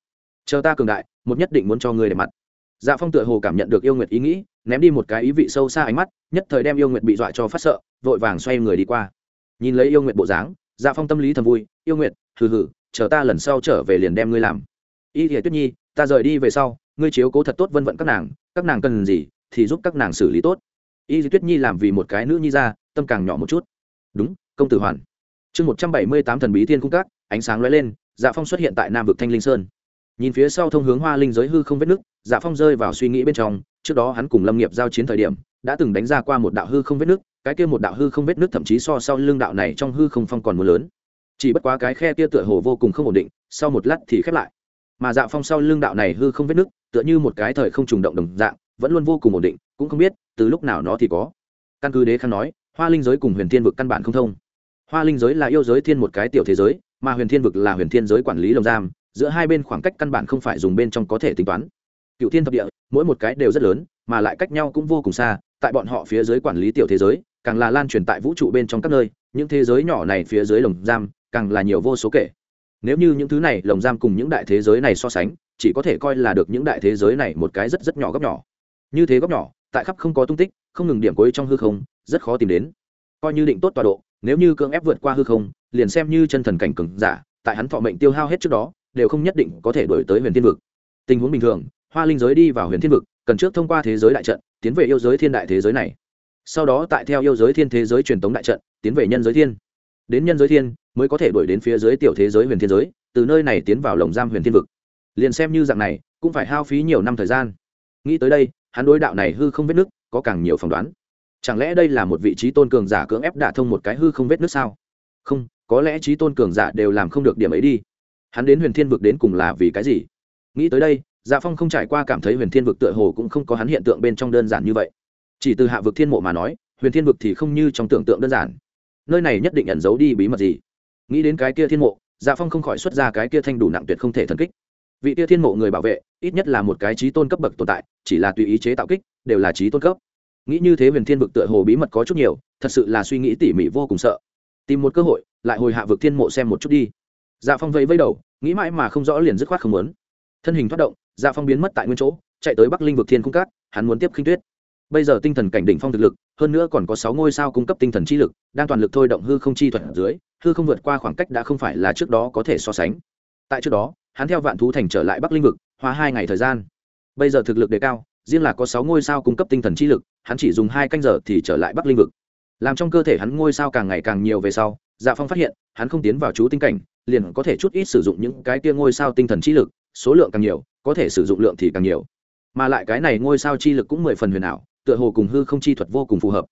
chờ ta cường đại, một nhất định muốn cho người để mặt dạ phong tựa hồ cảm nhận được yêu nguyệt ý nghĩ, ném đi một cái ý vị sâu xa ánh mắt, nhất thời đem yêu nguyệt bị dọa cho phát sợ, vội vàng xoay người đi qua. Nhìn lấy yêu nguyệt bộ dáng dạ phong tâm lý thầm vui, yêu nguyệt, hừ hừ, chờ ta lần sau trở về liền đem ngươi làm. Y thì tuyết nhi, ta rời đi về sau, ngươi chiếu cố thật tốt vân vận các nàng các nàng cần gì thì giúp các nàng xử lý tốt. Y thì tuyết nhi làm vì một cái nữ nhi ra, tâm càng nhỏ một chút. Đúng, công tử hoàn. Chương một trăm bảy mươi tám thần bí thiên cung các, ánh sáng lóe lên dạ phong xuất hiện tại nam vực thanh linh sơn nhìn phía sau thông hướng hoa linh giới hư không vết nứt dạ phong rơi vào suy nghĩ bên trong, trước đó hắn cùng lâm nghiệp giao chiến thời điểm, đã từng đánh ra qua một đạo hư không vết nứt, cái kia một đạo hư không vết nứt thậm chí so sau lưng đạo này trong hư không phong còn mưa lớn. Chỉ bất quá cái khe kia tựa hồ vô cùng không ổn định, sau một lát thì khép lại. Mà dạ phong sau lưng đạo này hư không vết nứt, tựa như một cái thời không trùng động đồng dạng, vẫn luôn vô cùng ổn định, cũng không biết, từ lúc nào nó thì có. Căn cứ đế khăn nói, hoa linh giới cùng huyền thiên vực căn bản không thông. Hoa linh giới là yêu giới thiên một cái tiểu thế giới, mà huyền thiên vực là huyền thiên giới quản lý lồng giam giữa hai bên khoảng cách căn bản không phải dùng bên trong có thể tính toán. Cựu thiên thập địa, mỗi một cái đều rất lớn, mà lại cách nhau cũng vô cùng xa, tại bọn họ phía dưới quản lý tiểu thế giới, càng là lan truyền tại vũ trụ bên trong các nơi, những thế giới nhỏ này phía dưới lồng giam, càng là nhiều vô số kể. Nếu như những thứ này lồng giam cùng những đại thế giới này so sánh, chỉ có thể coi là được những đại thế giới này một cái rất rất nhỏ góc nhỏ. Như thế góc nhỏ, tại khắp không có tung tích, không ngừng điểm cuối trong hư không, rất khó tìm đến. Coi như định tốt tọa độ, nếu như cưỡng ép vượt qua hư không, liền xem như chân thần cảnh cừng giả, tại hắn thọ mệnh tiêu hao hết trước đó đều không nhất định có thể đổi tới huyền thiên vực. Tình huống bình thường, hoa linh giới đi vào huyền thiên vực, cần trước thông qua thế giới đại trận, tiến về yêu giới thiên đại thế giới này. Sau đó tại theo yêu giới thiên thế giới truyền tống đại trận, tiến về nhân giới thiên. Đến nhân giới thiên, mới có thể đuổi đến phía dưới tiểu thế giới huyền thiên giới, từ nơi này tiến vào lồng giam huyền thiên vực. Liền xem như dạng này, cũng phải hao phí nhiều năm thời gian. Nghĩ tới đây, hắn đối đạo này hư không vết nước, có càng nhiều phỏng đoán. Chẳng lẽ đây là một vị trí tôn cường giả cưỡng ép đả thông một cái hư không vết nước sao? Không, có lẽ trí tôn cường giả đều làm không được điểm ấy đi hắn đến huyền thiên vực đến cùng là vì cái gì? Nghĩ tới đây dạ phong không trải qua cảm thấy huyền thiên vực tựa hồ cũng không có hắn hiện tượng bên trong đơn giản như vậy. Chỉ từ hạ vực thiên mộ mà nói, huyền thiên vực thì không như trong tưởng tượng đơn giản. Nơi này nhất định ẩn giấu đi bí mật gì. Nghĩ đến cái kia thiên mộ dạ phong không khỏi xuất ra cái kia thanh đủ nặng tuyệt không thể thần kích. Vị kia thiên mộ người bảo vệ, ít nhất là một cái trí tôn cấp bậc tồn tại, chỉ là tùy ý chế tạo kích, đều là trí tôn cấp. Nghĩ như thế huyền thiên vực tựa hồ bí mật có chút nhiều, thật sự là suy nghĩ tỉ mỉ vô cùng sợ. Tìm một cơ hội, lại hồi hạ vực thiên mộ xem một chút đi dạ phong vẫy vẫy đầu, nghĩ mãi mà không rõ liền dứt khoát không muốn. Thân hình thoát động dạ phong biến mất tại nguyên chỗ, chạy tới bắc linh vực thiên cung cát, hắn muốn tiếp khinh tuyết. Bây giờ tinh thần cảnh đỉnh phong thực lực, hơn nữa còn có sáu ngôi sao cung cấp tinh thần chi lực, đang toàn lực thôi động hư không chi thuật ở dưới, hư không vượt qua khoảng cách đã không phải là trước đó có thể so sánh. Tại trước đó, hắn theo vạn thú thành trở lại bắc linh vực hóa hai ngày thời gian. Bây giờ thực lực đề cao, riêng là có sáu ngôi sao cung cấp tinh thần chi lực, hắn chỉ dùng hai canh giờ thì trở lại bắc linh vực. Làm trong cơ thể hắn ngôi sao càng ngày càng nhiều về sau dạ phong phát hiện, hắn không tiến vào chú tinh cảnh, liền có thể chút ít sử dụng những cái kia ngôi sao tinh thần chi lực, số lượng càng nhiều, có thể sử dụng lượng thì càng nhiều. Mà lại cái này ngôi sao chi lực cũng mười phần huyền ảo, tựa hồ cùng hư không chi thuật vô cùng phù hợp.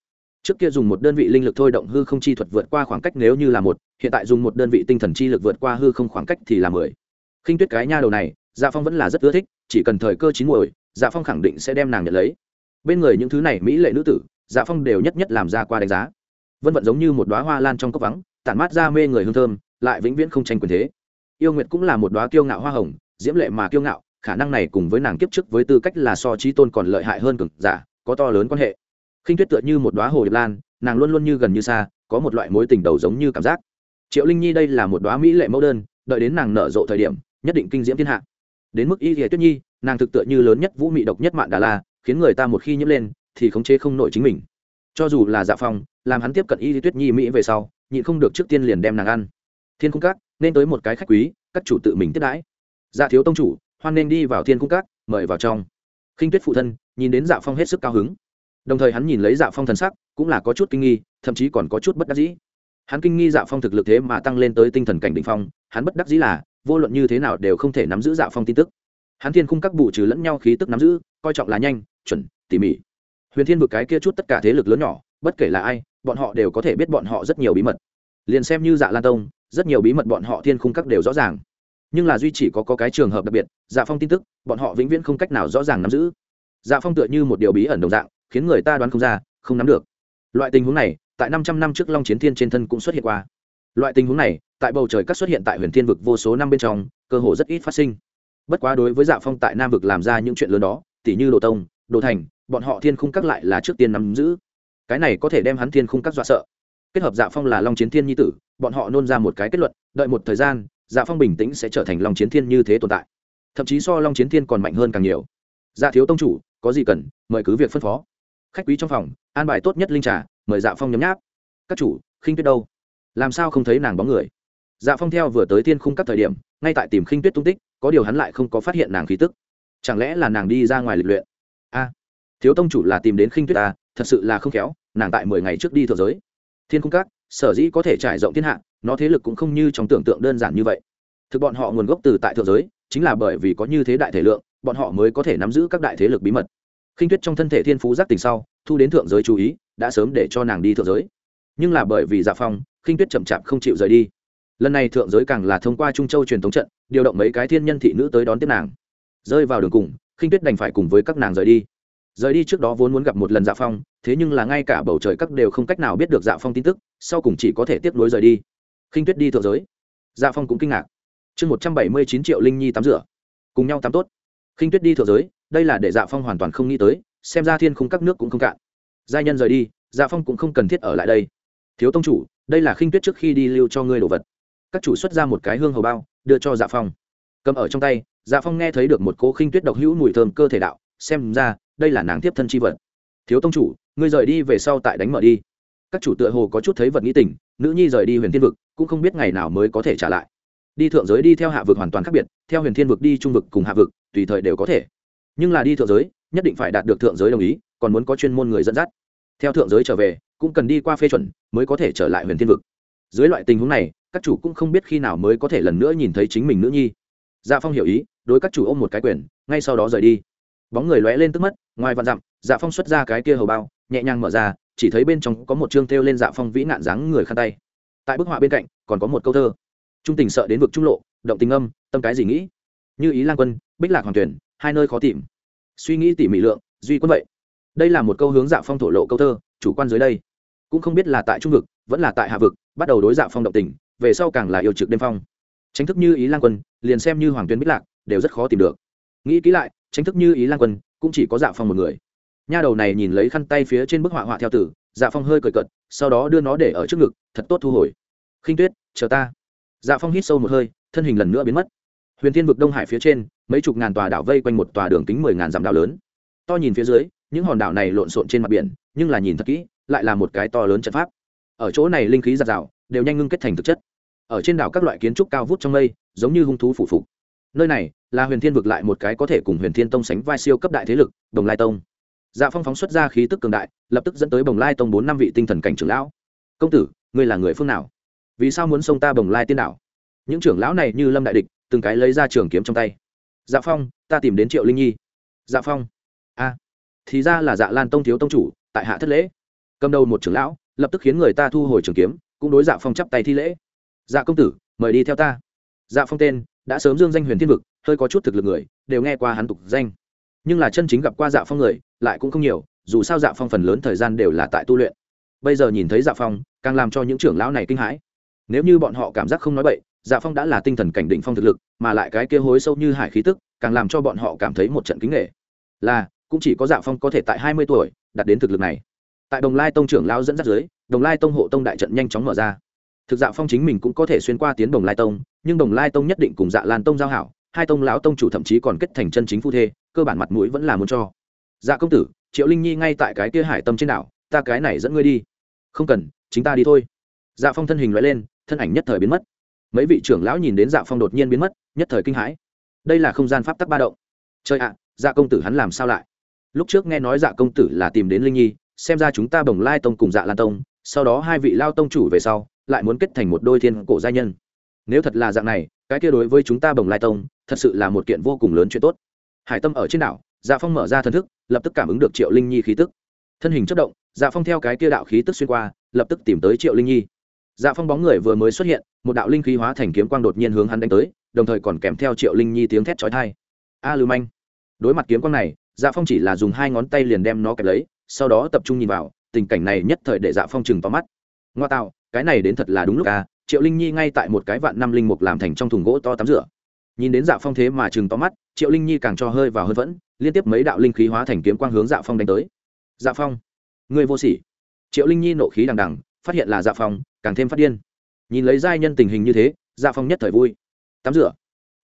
Trước kia dùng một đơn vị linh lực thôi động hư không chi thuật vượt qua khoảng cách nếu như là một, hiện tại dùng một đơn vị tinh thần chi lực vượt qua hư không khoảng cách thì là mười. Khinh tuyết cái nha đầu này dạ phong vẫn là rất ưa thích, chỉ cần thời cơ chín muồi dạ phong khẳng định sẽ đem nàng nhận lấy. Bên người những thứ này mỹ lệ nữ tử dạ phong đều nhất nhất làm ra qua đánh giá. Vân vận giống như một đoá hoa lan trong cốc vắng tản mát ra mê người hương thơm, lại vĩnh viễn không tranh quyền thế. Yêu nguyệt cũng là một đoá kiêu ngạo hoa hồng, diễm lệ mà kiêu ngạo, khả năng này cùng với nàng kiếp trước với tư cách là so trí tôn còn lợi hại hơn cực giả, có to lớn quan hệ. Khinh tuyết tựa như một đoá hồ điệp lan, nàng luôn luôn như gần như xa, có một loại mối tình đầu giống như cảm giác. Triệu linh nhi đây là một đoá mỹ lệ mẫu đơn, đợi đến nàng nở rộ thời điểm, nhất định kinh diễm thiên hạ. Đến mức y hiệ tuyết nhi, nàng thực tựa như lớn nhất vũ mị độc nhất mạng đà la, khiến người ta một khi nhiễm lên, thì khống chế không nổi chính mình. Cho dù là dạ phong, làm hắn tiếp cận y tuyết nhi mỹ về sau nhịn không được trước tiên liền đem nàng ăn. Thiên cung các nên tới một cái khách quý, các chủ tự mình tiếp đãi. Dạ thiếu tông chủ, hoan nên đi vào thiên cung các mời vào trong. Khinh tuyết phụ thân, nhìn đến dạ phong hết sức cao hứng. Đồng thời hắn nhìn lấy dạ phong thần sắc, cũng là có chút kinh nghi, thậm chí còn có chút bất đắc dĩ. Hắn kinh nghi dạ phong thực lực thế mà tăng lên tới tinh thần cảnh đỉnh phong, hắn bất đắc dĩ là, vô luận như thế nào đều không thể nắm giữ dạ phong tin tức. Hắn thiên cung các bù trừ lẫn nhau khí tức nắm giữ, coi trọng là nhanh, chuẩn, tỉ mỉ. Huyền thiên vực cái kia chút tất cả thế lực lớn nhỏ bất kể là ai bọn họ đều có thể biết bọn họ rất nhiều bí mật. Liền xem như dạ lan tông rất nhiều bí mật bọn họ thiên khung các đều rõ ràng. Nhưng là duy chỉ có, có cái trường hợp đặc biệt dạ phong tin tức bọn họ vĩnh viễn không cách nào rõ ràng nắm giữ. Dạ phong tựa như một điều bí ẩn đồng dạng khiến người ta đoán không ra không nắm được. Loại tình huống này tại năm trăm năm trước long chiến thiên trên thân cũng xuất hiện qua. Loại tình huống này tại bầu trời các xuất hiện tại huyền thiên vực vô số năm bên trong cơ hồ rất ít phát sinh. Bất quá đối với dạ phong tại nam vực làm ra những chuyện lớn đó tỉ như đồ tông đồ thành bọn họ thiên khung các lại là trước tiên nắm giữ cái này có thể đem hắn thiên khung các dọa sợ. Kết hợp dạ phong là long chiến thiên nhi tử, bọn họ nôn ra một cái kết luận, đợi một thời gian dạ phong bình tĩnh sẽ trở thành long chiến thiên như thế tồn tại. Thậm chí so long chiến thiên còn mạnh hơn càng nhiều. Dạ thiếu tông chủ, có gì cần, mời cứ việc phân phó. Khách quý trong phòng, an bài tốt nhất linh trà, mời dạ phong nhấm nháp. Các chủ, khinh tuyết đâu? Làm sao không thấy nàng bóng người? Dạ phong theo vừa tới thiên khung các thời điểm, ngay tại tìm khinh tuyết tung tích, có điều hắn lại không có phát hiện nàng khí tức. Chẳng lẽ là nàng đi ra ngoài lịch luyện? A, thiếu tông chủ là tìm đến khinh tuyết ta thật sự là không khéo, nàng tại mười ngày trước đi thượng giới. Thiên cung các, sở dĩ có thể trải rộng thiên hạ, nó thế lực cũng không như trong tưởng tượng đơn giản như vậy. Thực bọn họ nguồn gốc từ tại thượng giới, chính là bởi vì có như thế đại thể lượng, bọn họ mới có thể nắm giữ các đại thế lực bí mật. Khinh tuyết trong thân thể thiên phú giác tình sau, thu đến thượng giới chú ý, đã sớm để cho nàng đi thượng giới. Nhưng là bởi vì dạ phong, khinh tuyết chậm chạp không chịu rời đi. Lần này thượng giới càng là thông qua trung châu truyền thống trận, điều động mấy cái thiên nhân thị nữ tới đón tiếp nàng. Rơi vào đường cùng, khinh tuyết đành phải cùng với các nàng rời đi rời đi trước đó vốn muốn gặp một lần dạ phong, thế nhưng là ngay cả bầu trời các đều không cách nào biết được dạ phong tin tức, sau cùng chỉ có thể tiếp nối rời đi. Khinh tuyết đi thượng giới. Dạ phong cũng kinh ngạc. Chương một trăm bảy mươi chín triệu linh nhi tắm rửa. Cùng nhau tắm tốt. Khinh tuyết đi thượng giới, đây là để dạ phong hoàn toàn không nghĩ tới, xem ra thiên khung các nước cũng không cạn. Giai nhân rời đi dạ phong cũng không cần thiết ở lại đây. Thiếu tông chủ, đây là khinh tuyết trước khi đi lưu cho ngươi đồ vật. Các chủ xuất ra một cái hương hầu bao, đưa cho dạ phong. Cầm ở trong tay dạ phong nghe thấy được một cỗ khinh tuyết độc hữu mùi thơm cơ thể đạo, xem ra đây là nàng tiếp thân chi vật. Thiếu tông chủ, ngươi rời đi về sau tại đánh mở đi. Các chủ tựa hồ có chút thấy vật nghĩ tình, nữ nhi rời đi huyền thiên vực, cũng không biết ngày nào mới có thể trả lại. Đi thượng giới đi theo hạ vực hoàn toàn khác biệt, theo huyền thiên vực đi trung vực cùng hạ vực, tùy thời đều có thể. Nhưng là đi thượng giới, nhất định phải đạt được thượng giới đồng ý, còn muốn có chuyên môn người dẫn dắt. Theo thượng giới trở về, cũng cần đi qua phê chuẩn, mới có thể trở lại huyền thiên vực. Dưới loại tình huống này, các chủ cũng không biết khi nào mới có thể lần nữa nhìn thấy chính mình nữ nhi. Dạ phong hiểu ý, đối các chủ ôm một cái quyền, ngay sau đó rời đi bóng người lóe lên tức mất, ngoài vạn dặm dạ phong xuất ra cái kia hầu bao, nhẹ nhàng mở ra, chỉ thấy bên trong có một chương thêu lên dạ phong vĩ nạn dáng người khăn tay. Tại bức họa bên cạnh, còn có một câu thơ. Trung tình sợ đến vực trung lộ, động tình âm, tâm cái gì nghĩ? Như ý lan quân, bích lạc hoàng tuyển, hai nơi khó tìm. Suy nghĩ tỉ mỉ lượng, duy quân vậy. Đây là một câu hướng dạ phong thổ lộ câu thơ, chủ quan dưới đây. Cũng không biết là tại trung vực, vẫn là tại hạ vực, bắt đầu đối dạ phong động tình, về sau càng là yêu trực đêm phong. Tránh thức như ý lan quân, liền xem như hoàng tuyến bích lạc, đều rất khó tìm được. Nghĩ kỹ lại tránh thức như ý lan quân, cũng chỉ có dạ phong một người. Nha đầu này nhìn lấy khăn tay phía trên bức họa họa theo tử dạ phong hơi cười cận sau đó đưa nó để ở trước ngực, thật tốt thu hồi. Khinh tuyết, chờ ta. Dạ phong hít sâu một hơi, thân hình lần nữa biến mất. Huyền thiên vực đông hải phía trên, mấy chục ngàn tòa đảo vây quanh một tòa đường kính mười ngàn dặm đảo lớn. To nhìn phía dưới, những hòn đảo này lộn xộn trên mặt biển, nhưng là nhìn thật kỹ, lại là một cái to lớn trận pháp. Ở chỗ này linh khí giạt rào, đều nhanh ngưng kết thành thực chất. Ở trên đảo các loại kiến trúc cao vút trong mây, giống như hung thú phủ phục nơi này là huyền thiên vực lại một cái có thể cùng huyền thiên tông sánh vai siêu cấp đại thế lực, đồng lai tông. Dạ phong phóng xuất ra khí tức cường đại, lập tức dẫn tới bồng lai tông bốn năm vị tinh thần cảnh trưởng lão. Công tử, ngươi là người phương nào? Vì sao muốn xông ta bồng lai tiên đảo? Những trưởng lão này như lâm đại địch, từng cái lấy ra trường kiếm trong tay. Dạ phong, ta tìm đến triệu linh nhi. Dạ phong. A, thì ra là dạ lan tông thiếu tông chủ, tại hạ thất lễ. Cầm đầu một trưởng lão, lập tức khiến người ta thu hồi trường kiếm, cũng đối dạ phong chắp tay thi lễ. Dạ công tử, mời đi theo ta. Dạ phong tên đã sớm dương danh huyền thiên vực, hơi có chút thực lực người, đều nghe qua hắn tục danh. Nhưng là chân chính gặp qua dạ phong người, lại cũng không nhiều, dù sao dạ phong phần lớn thời gian đều là tại tu luyện. Bây giờ nhìn thấy dạ phong, càng làm cho những trưởng lão này kinh hãi. Nếu như bọn họ cảm giác không nói bậy dạ phong đã là tinh thần cảnh định phong thực lực, mà lại cái kia hối sâu như hải khí tức, càng làm cho bọn họ cảm thấy một trận kính nghệ là, cũng chỉ có dạ phong có thể tại hai mươi tuổi, đạt đến thực lực này. Tại đồng lai tông trưởng lão dẫn dắt dưới, đồng lai tông hộ tông đại trận nhanh chóng mở ra thực dạ phong chính mình cũng có thể xuyên qua tiến đồng lai tông, nhưng đồng lai tông nhất định cùng dạ lan tông giao hảo, hai tông lão tông chủ thậm chí còn kết thành chân chính phu thê, cơ bản mặt mũi vẫn là muốn cho. Dạ công tử, triệu linh nhi ngay tại cái kia hải tâm trên đảo, ta cái này dẫn ngươi đi. Không cần, chính ta đi thôi. Dạ phong thân hình loại lên, thân ảnh nhất thời biến mất. Mấy vị trưởng lão nhìn đến dạ phong đột nhiên biến mất, nhất thời kinh hãi. Đây là không gian pháp tắc ba động. Trời ạ dạ công tử hắn làm sao lại? Lúc trước nghe nói dạ công tử là tìm đến linh nhi, xem ra chúng ta bồng lai tông cùng dạ lan tông, sau đó hai vị lao tông chủ về sau lại muốn kết thành một đôi thiên cổ gia nhân. Nếu thật là dạng này, cái kia đối với chúng ta bồng lai tông, thật sự là một kiện vô cùng lớn chuyện tốt. Hải tâm ở trên đảo dạ phong mở ra thần thức, lập tức cảm ứng được triệu linh nhi khí tức. Thân hình chất động dạ phong theo cái kia đạo khí tức xuyên qua, lập tức tìm tới triệu linh nhi. Dạ phong bóng người vừa mới xuất hiện, một đạo linh khí hóa thành kiếm quang đột nhiên hướng hắn đánh tới, đồng thời còn kèm theo triệu linh nhi tiếng thét trói thai a lưu manh. Đối mặt kiếm quang này dạ phong chỉ là dùng hai ngón tay liền đem nó kẹp lấy, sau đó tập trung nhìn vào, tình cảnh này nhất thời để dạ phong chừng tóm mắt. Ngoa tạo cái này đến thật là đúng lúc à triệu linh nhi ngay tại một cái vạn năm linh mục làm thành trong thùng gỗ to tắm rửa. Nhìn đến dạ phong thế mà chừng to mắt, triệu linh nhi càng cho hơi vào hơi vẫn, liên tiếp mấy đạo linh khí hóa thành kiếm quang hướng dạ phong đánh tới. Dạ phong người vô sỉ. Triệu linh nhi nộ khí đằng đằng, phát hiện là dạ phong, càng thêm phát điên. Nhìn lấy giai nhân tình hình như thế dạ phong nhất thời vui. Tắm rửa.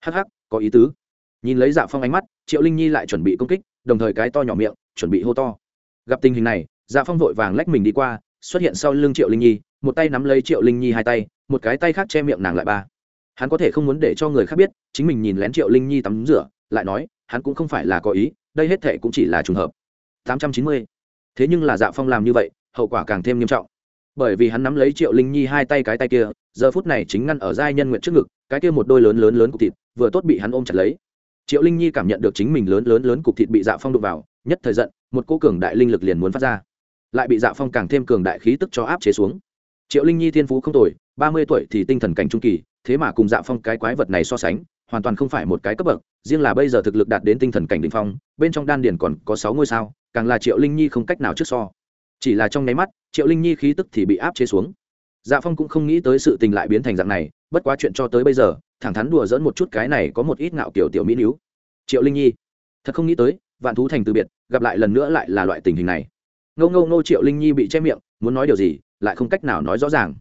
Hắc hắc, có ý tứ. Nhìn lấy dạ phong ánh mắt, triệu linh nhi lại chuẩn bị công kích, đồng thời cái to nhỏ miệng, chuẩn bị hô to. Gặp tình hình này dạ phong vội vàng lách mình đi qua, xuất hiện sau lưng triệu linh nhi một tay nắm lấy triệu linh nhi hai tay, một cái tay khác che miệng nàng lại ba. Hắn có thể không muốn để cho người khác biết, chính mình nhìn lén triệu linh nhi tắm rửa, lại nói, hắn cũng không phải là có ý, đây hết thệ cũng chỉ là trùng hợp. 890. thế nhưng là dạ phong làm như vậy, hậu quả càng thêm nghiêm trọng. Bởi vì hắn nắm lấy triệu linh nhi hai tay cái tay kia, giờ phút này chính ngăn ở giai nhân nguyện trước ngực, cái kia một đôi lớn lớn lớn cục thịt, vừa tốt bị hắn ôm chặt lấy. Triệu linh nhi cảm nhận được chính mình lớn lớn lớn cục thịt bị dạ phong đụng vào, nhất thời giận, một cô cường đại linh lực liền muốn phát ra. Lại bị dạ phong càng thêm cường đại khí tức cho áp chế xuống triệu linh nhi thiên phú không tồi, ba mươi tuổi thì tinh thần cảnh trung kỳ, thế mà cùng dạ phong cái quái vật này so sánh, hoàn toàn không phải một cái cấp bậc, riêng là bây giờ thực lực đạt đến tinh thần cảnh đ ỉ n h phong, bên trong đan điển còn có sáu ngôi sao, càng là triệu linh nhi không cách nào trước so. Chỉ là trong nháy mắt, triệu linh nhi khí tức thì bị áp chế xuống. Dạ phong cũng không nghĩ tới sự tình lại biến thành dạng này, bất quá chuyện cho tới bây giờ, thẳng thắn đùa dỡn một chút cái này có một ít ngạo kiểu tiểu mỹ níu triệu linh nhi, thật không nghĩ tới, vạn thú thành từ biệt, gặp lại lần nữa lại là loại tình hình này ngâu ngâu nô triệu linh nhi bị che miệng, muốn nói điều gì, lại không cách nào nói rõ ràng.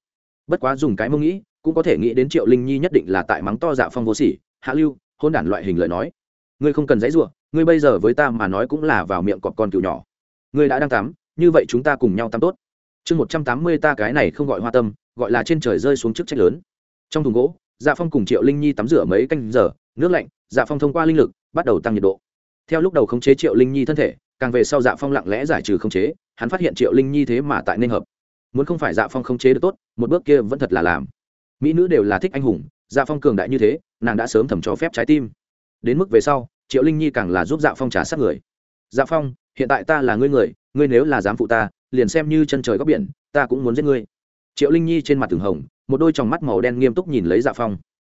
Bất quá dùng cái mông nghĩ, cũng có thể nghĩ đến triệu linh nhi nhất định là tại mắng to dạ phong vô sỉ, hạ lưu, hôn đản loại hình lời nói. Ngươi không cần dãy ruộng ngươi bây giờ với ta mà nói cũng là vào miệng cọp con cừu nhỏ. Ngươi đã đang tắm, như vậy chúng ta cùng nhau tắm tốt. Chương một trăm tám mươi ta cái này không gọi hoa tâm, gọi là trên trời rơi xuống chức trách lớn. Trong thùng gỗ dạ phong cùng triệu linh nhi tắm rửa mấy canh giờ, nước lạnh dạ phong thông qua linh lực, bắt đầu tăng nhiệt độ theo lúc đầu khống chế triệu linh nhi thân thể, càng về sau dạ phong lặng lẽ giải trừ khống chế, hắn phát hiện triệu linh nhi thế mà tại nên hợp. Muốn không phải dạ phong khống chế được tốt, một bước kia vẫn thật là làm. Mỹ nữ đều là thích anh hùng dạ phong cường đại như thế, nàng đã sớm thầm cho phép trái tim. Đến mức về sau, triệu linh nhi càng là giúp dạ phong trả sát người. Dạ phong, hiện tại ta là ngươi người, ngươi nếu là dám phụ ta, liền xem như chân trời góc biển, ta cũng muốn giết ngươi. Triệu linh nhi trên mặt tường hồng, một đôi tròng mắt màu đen nghiêm túc nhìn lấy dạ phong.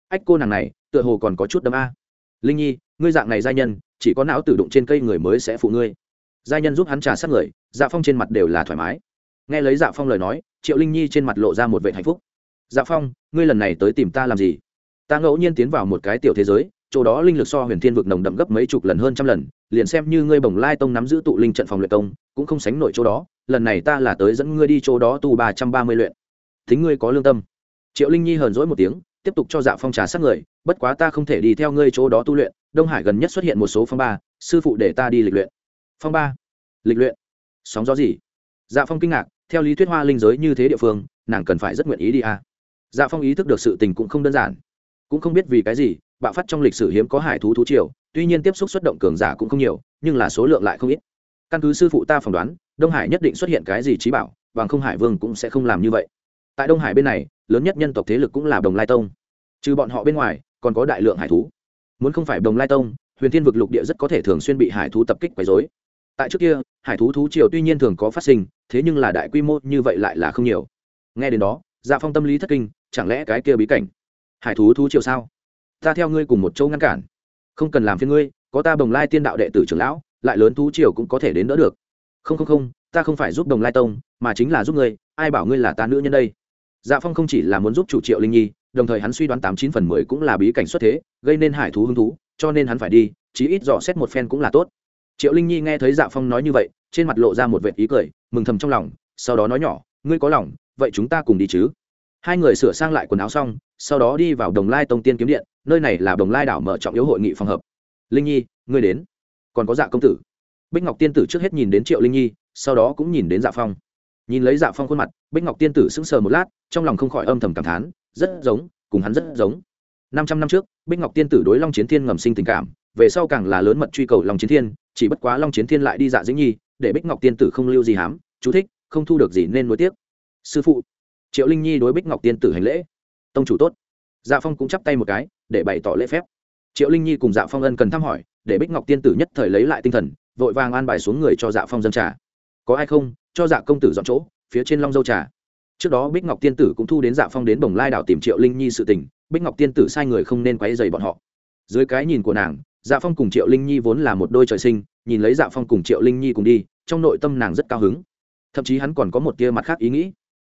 Ách, cô nàng này, tựa hồ còn có chút đấm a. Linh nhi ngươi dạng này giai nhân, chỉ có não tự đụng trên cây người mới sẽ phụ ngươi. Giai nhân giúp hắn trả sát người dạ phong trên mặt đều là thoải mái. Nghe lấy dạ phong lời nói, triệu linh nhi trên mặt lộ ra một vệ hạnh phúc. Dạ phong, ngươi lần này tới tìm ta làm gì? Ta ngẫu nhiên tiến vào một cái tiểu thế giới, chỗ đó linh lực so huyền thiên vực nồng đậm gấp mấy chục lần hơn trăm lần, liền xem như ngươi bồng lai tông nắm giữ tụ linh trận phòng luyện công, cũng không sánh nổi chỗ đó, lần này ta là tới dẫn ngươi đi chỗ đó tu ba trăm ba mươi luyện. Thính ngươi có lương tâm. Triệu linh nhi hờn dỗi một tiếng, tiếp tục cho dạ phong trà sát người, bất quá ta không thể đi theo ngươi chỗ đó tu luyện đông hải gần nhất xuất hiện một số phong ba, sư phụ để ta đi lịch luyện. Phong ba? Lịch luyện? Sóng gió gì? Dạ phong kinh ngạc, theo lý thuyết hoa linh giới như thế địa phương, nàng cần phải rất nguyện ý đi à. dạ phong ý thức được sự tình cũng không đơn giản. Cũng không biết vì cái gì, bạo phát trong lịch sử hiếm có hải thú thú triều, tuy nhiên tiếp xúc xuất động cường giả cũng không nhiều, nhưng là số lượng lại không ít. Căn cứ sư phụ ta phỏng đoán, đông hải nhất định xuất hiện cái gì trí bảo, bằng không hải vương cũng sẽ không làm như vậy. Tại đông hải bên này, lớn nhất nhân tộc thế lực cũng là đồng lai tông. Trừ bọn họ bên ngoài, còn có đại lượng hải thú muốn không phải đồng lai tông, huyền thiên vực lục địa rất có thể thường xuyên bị hải thú tập kích quấy dối tại trước kia, hải thú thú triều tuy nhiên thường có phát sinh, thế nhưng là đại quy mô như vậy lại là không nhiều. Nghe đến đó dạ phong tâm lý thất kinh, chẳng lẽ cái kia bí cảnh, hải thú thú triều sao? Ta theo ngươi cùng một châu ngăn cản. Không cần làm phiên ngươi, có ta bồng lai tiên đạo đệ tử trưởng lão, lại lớn thú triều cũng có thể đến đỡ được. Không không không, ta không phải giúp đồng lai tông, mà chính là giúp ngươi, ai bảo ngươi là ta nữ nhân đây? Dạ phong không chỉ là muốn giúp chủ triệu linh nhi đồng thời hắn suy đoán tám chín phần mười cũng là bí cảnh xuất thế, gây nên hải thú hứng thú, cho nên hắn phải đi, chí ít dò xét một phen cũng là tốt. Triệu linh nhi nghe thấy dạ phong nói như vậy, trên mặt lộ ra một vệt ý cười, mừng thầm trong lòng, sau đó nói nhỏ, ngươi có lòng, vậy chúng ta cùng đi chứ. Hai người sửa sang lại quần áo xong, sau đó đi vào đồng lai tông tiên kiếm điện, nơi này là đồng lai đảo mở trọng yếu hội nghị phòng hợp. Linh nhi, ngươi đến. Còn có dạ công tử. Bích ngọc tiên tử trước hết nhìn đến triệu linh nhi, sau đó cũng nhìn đến dạ phong. Nhìn lấy dạ phong khuôn mặt, bích ngọc tiên tử sững sờ một lát, trong lòng không khỏi âm thầm cảm thán rất giống, cùng hắn rất giống. Năm trăm năm trước, bích ngọc tiên tử đối long chiến thiên ngầm sinh tình cảm, về sau càng là lớn mật truy cầu long chiến thiên, chỉ bất quá long chiến thiên lại đi dạ dĩnh nhi, để bích ngọc tiên tử không lưu gì hám, chú thích, không thu được gì nên nối tiếc. Sư phụ, triệu linh nhi đối bích ngọc tiên tử hành lễ. Tông chủ tốt. Dạ phong cũng chắp tay một cái, để bày tỏ lễ phép. Triệu linh nhi cùng dạ phong ân cần thăm hỏi, để bích ngọc tiên tử nhất thời lấy lại tinh thần, vội vàng an bài xuống người cho dạ phong dân trà. Có ai không? Cho dạ công tử dọn chỗ, phía trên long dâu trà trước đó bích ngọc tiên tử cũng thu đến dạ phong đến bồng lai đảo tìm triệu linh nhi sự tình, bích ngọc tiên tử sai người không nên quấy dày bọn họ. Dưới cái nhìn của nàng dạ phong cùng triệu linh nhi vốn là một đôi trời sinh, nhìn lấy dạ phong cùng triệu linh nhi cùng đi, trong nội tâm nàng rất cao hứng. Thậm chí hắn còn có một tia mặt khác ý nghĩ.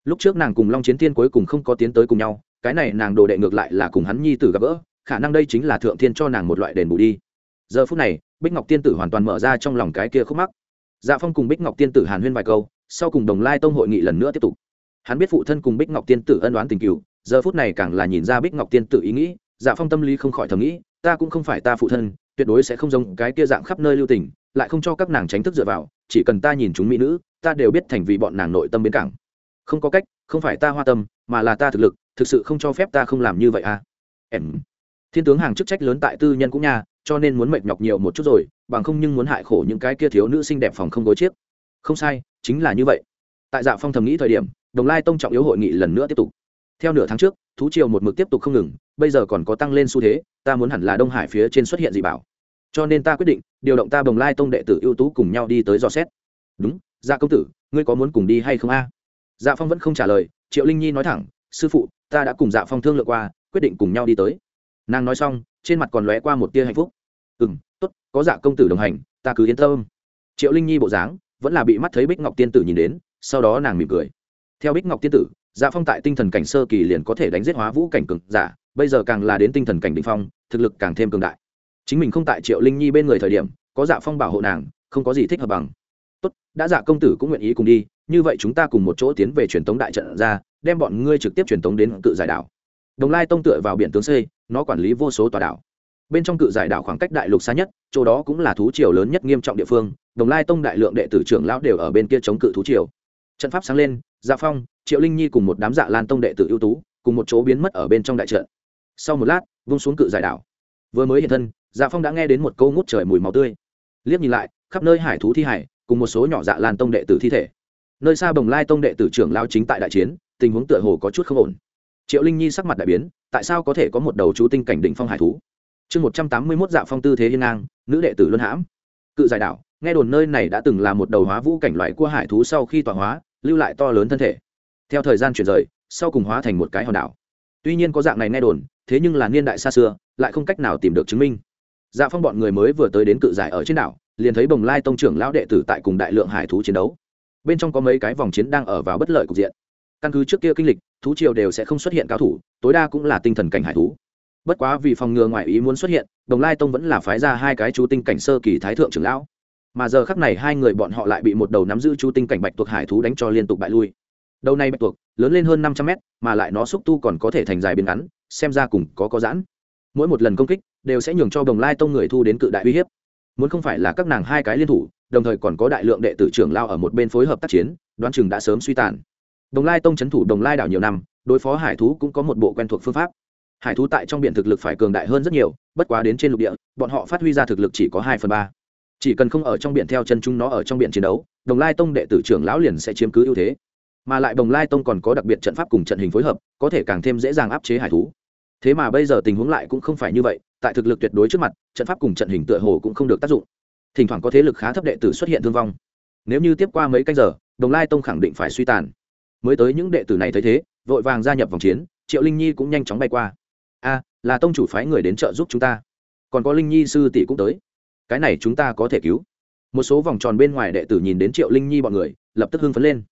Lúc trước nàng cùng long chiến thiên cuối cùng không có tiến tới cùng nhau, cái này nàng đồ đệ ngược lại là cùng hắn nhi tử gặp gỡ, khả năng đây chính là thượng thiên cho nàng một loại đền bù đi. Giờ phút này, bích ngọc tiên tử hoàn toàn mở ra trong lòng cái kia khúc mắc. Dạ phong cùng bích ngọc tiên tử hàn huyên vài câu, sau cùng đồng lai tông hội nghị lần nữa tiếp tục hắn biết phụ thân cùng bích ngọc tiên tử ân đoán tình cựu giờ phút này càng là nhìn ra bích ngọc tiên tử ý nghĩ dạ phong tâm lý không khỏi thầm nghĩ, ta cũng không phải ta phụ thân, tuyệt đối sẽ không giống cái kia dạng khắp nơi lưu tình, lại không cho các nàng tránh thức dựa vào, chỉ cần ta nhìn chúng mỹ nữ, ta đều biết thành vì bọn nàng nội tâm biến cảng. Không có cách, không phải ta hoa tâm, mà là ta thực lực, thực sự không cho phép ta không làm như vậy à. Em. Thiên tướng hàng chức trách lớn tại tư nhân cũng nha, cho nên muốn mệt nhọc nhiều một chút rồi, bằng không nhưng muốn hại khổ những cái kia thiếu nữ xinh đẹp phòng không gối chiếc. Không sai, chính là như vậy. Tại dạ phong thầm nghĩ thời điểm đồng lai tông trọng yếu hội nghị lần nữa tiếp tục. Theo nửa tháng trước, thú triều một mực tiếp tục không ngừng, bây giờ còn có tăng lên xu thế, ta muốn hẳn là đông hải phía trên xuất hiện dị bảo. Cho nên ta quyết định, điều động ta bồng lai tông đệ tử ưu tú cùng nhau đi tới dò xét. Đúng dạ công tử, ngươi có muốn cùng đi hay không a? Dạ phong vẫn không trả lời, triệu linh nhi nói thẳng, sư phụ, ta đã cùng dạ phong thương lượng qua, quyết định cùng nhau đi tới. Nàng nói xong, trên mặt còn lóe qua một tia hạnh phúc. Ừ m t ố t có dạ công tử đồng hành, ta cứ yên tâm. Triệu linh nhi bộ dáng, vẫn là bị mắt thấy bích ngọc tiên tử nhìn đến, sau đó nàng mỉm cười theo bích ngọc tiên tử dạ phong tại tinh thần cảnh sơ kỳ liền có thể đánh giết hóa vũ cảnh cực giả, bây giờ càng là đến tinh thần cảnh đ ỉ n h phong, thực lực càng thêm cường đại. Chính mình không tại triệu linh nhi bên người thời điểm, có dạ phong bảo hộ nàng, không có gì thích hợp bằng. Tốt, đã dạ công tử cũng nguyện ý cùng đi, như vậy chúng ta cùng một chỗ tiến về truyền tống đại trận ra, đem bọn ngươi trực tiếp truyền tống đến cự giải đảo. Đồng lai tông tựa vào biển tướng c, nó quản lý vô số tòa đảo. Bên trong cự giải đảo khoảng cách đại lục xa nhất, chỗ đó cũng là thú triều lớn nhất nghiêm trọng địa phương, đồng lai tông đại lượng đệ tử trưởng lão đều ở bên kia chống cự thú triều. Trận pháp sáng lên dạ phong, triệu linh nhi cùng một đám dạ lan tông đệ tử ưu tú, cùng một chỗ biến mất ở bên trong đại trận. Sau một lát, vung xuống cự giải đảo. Vừa mới hiện thân dạ phong đã nghe đến một câu ngút trời mùi máu tươi. Liếc nhìn lại, khắp nơi hải thú thi hải, cùng một số nhỏ dạ lan tông đệ tử thi thể. Nơi xa bồng lai tông đệ tử trưởng lao chính tại đại chiến, tình huống tựa hồ có chút không ổn. Triệu linh nhi sắc mặt đại biến, tại sao có thể có một đầu chú tinh cảnh đỉnh phong hải thú? Chương một trăm tám mươi mốt dạ phong tư thế hiên ngang, nữ đệ tử luân hãm. Cự giải đảo, nghe đồn nơi này đã từng là một đầu hóa vũ cảnh loại cua hải thú sau khi tọa hóa lưu lại to lớn thân thể. Theo thời gian chuyển rời, sau cùng hóa thành một cái hòn đảo. Tuy nhiên có dạng này nghe đồn, thế nhưng là niên đại xa xưa, lại không cách nào tìm được chứng minh. Dạ phong bọn người mới vừa tới đến cự giải ở trên đảo, liền thấy bồng lai tông trưởng lão đệ tử tại cùng đại lượng hải thú chiến đấu. Bên trong có mấy cái vòng chiến đang ở vào bất lợi cục diện. Căn cứ trước kia kinh lịch, thú triều đều sẽ không xuất hiện cao thủ, tối đa cũng là tinh thần cảnh hải thú. Bất quá vì phòng ngừa ngoại ý muốn xuất hiện đồng lai tông vẫn là phái ra hai cái chú tinh cảnh sơ kỳ thái thượng trưởng lão mà giờ khắc này hai người bọn họ lại bị một đầu nắm giữ chú tinh cảnh bạch tuộc hải thú đánh cho liên tục bại lui. Đầu này bạch tuộc, lớn lên hơn năm trăm mét, mà lại nó xúc tu còn có thể thành dài biến ngắn, xem ra cùng có có giãn. Mỗi một lần công kích, đều sẽ nhường cho đồng lai tông người thu đến cự đại uy hiếp. Muốn không phải là các nàng hai cái liên thủ, đồng thời còn có đại lượng đệ tử trưởng lao ở một bên phối hợp tác chiến, đoán chừng đã sớm suy tàn. Đồng lai tông c h ấ n thủ đồng lai đảo nhiều năm, đối phó hải thú cũng có một bộ quen thuộc phương pháp. Hải thú tại trong biển thực lực phải cường đại hơn rất nhiều, bất quá đến trên lục địa, bọn họ phát huy ra thực lực chỉ có hai phần ba chỉ cần không ở trong biển theo chân chúng nó ở trong biển chiến đấu, đồng lai tông đệ tử trưởng lão liền sẽ chiếm cứ ưu thế. Mà lại đồng lai tông còn có đặc biệt trận pháp cùng trận hình phối hợp, có thể càng thêm dễ dàng áp chế hải thú. Thế mà bây giờ tình huống lại cũng không phải như vậy, tại thực lực tuyệt đối trước mặt, trận pháp cùng trận hình tựa hồ cũng không được tác dụng. Thỉnh thoảng có thế lực khá thấp đệ tử xuất hiện thương vong. Nếu như tiếp qua mấy canh giờ, đồng lai tông khẳng định phải suy tàn. Mới tới những đệ tử này thấy thế, vội vàng gia nhập vòng chiến, triệu linh nhi cũng nhanh chóng bay qua. A, là tông chủ phái người đến trợ giúp chúng ta. Còn có linh nhi sư tỷ cũng tới cái này chúng ta có thể cứu. Một số vòng tròn bên ngoài đệ tử nhìn đến triệu linh nhi bọn người, lập tức hưng phấn lên.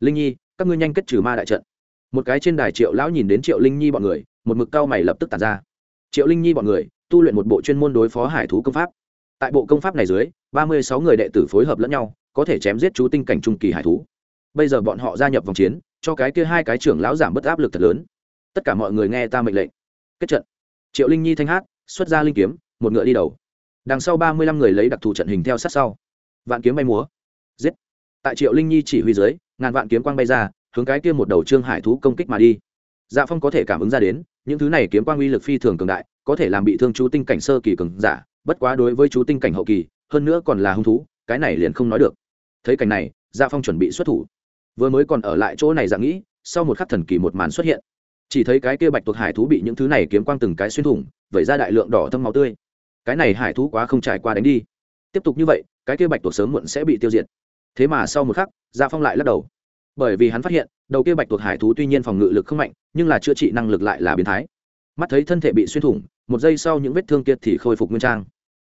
Linh nhi, các ngươi nhanh kết trừ ma đại trận. Một cái trên đài triệu lão nhìn đến triệu linh nhi bọn người, một mực cao mày lập tức tàn ra. Triệu linh nhi bọn người, tu luyện một bộ chuyên môn đối phó hải thú công pháp. Tại bộ công pháp này dưới, ba mươi sáu người đệ tử phối hợp lẫn nhau, có thể chém giết chú tinh cảnh trung kỳ hải thú. Bây giờ bọn họ gia nhập vòng chiến, cho cái kia hai cái trưởng lão giảm bớt áp lực thật lớn. Tất cả mọi người nghe ta mệnh lệnh. Kết trận. Triệu linh nhi thanh hát, xuất ra linh kiếm, một ngựa đi đầu đằng sau ba mươi lăm người lấy đặc thù trận hình theo sát sau. Vạn kiếm bay múa. Giết. Tại triệu linh nhi chỉ huy dưới, ngàn vạn kiếm quang bay ra, hướng cái kia một đầu trương hải thú công kích mà đi. Dạ phong có thể cảm ứng ra đến, những thứ này kiếm quang uy lực phi thường cường đại, có thể làm bị thương chú tinh cảnh sơ kỳ cường giả, bất quá đối với chú tinh cảnh hậu kỳ, hơn nữa còn là hung thú, cái này liền không nói được. Thấy cảnh này dạ phong chuẩn bị xuất thủ. Vừa mới còn ở lại chỗ này dạng nghĩ, sau một khắc thần kỳ một màn xuất hiện. Chỉ thấy cái kia bạch tuộc hải thú bị những thứ này kiếm quang từng cái xuyên thủng, vẩy ra đại lượng đỏ thâm máu tươi cái này hải thú quá không trải qua đánh đi. Tiếp tục như vậy cái kia bạch tuộc sớm muộn sẽ bị tiêu diệt. Thế mà sau một khắc gia phong lại lắc đầu. Bởi vì hắn phát hiện đầu kia bạch tuộc hải thú tuy nhiên phòng ngự lực không mạnh nhưng là chữa trị năng lực lại là biến thái. Mắt thấy thân thể bị xuyên thủng một giây sau những vết thương kia thì khôi phục nguyên trang.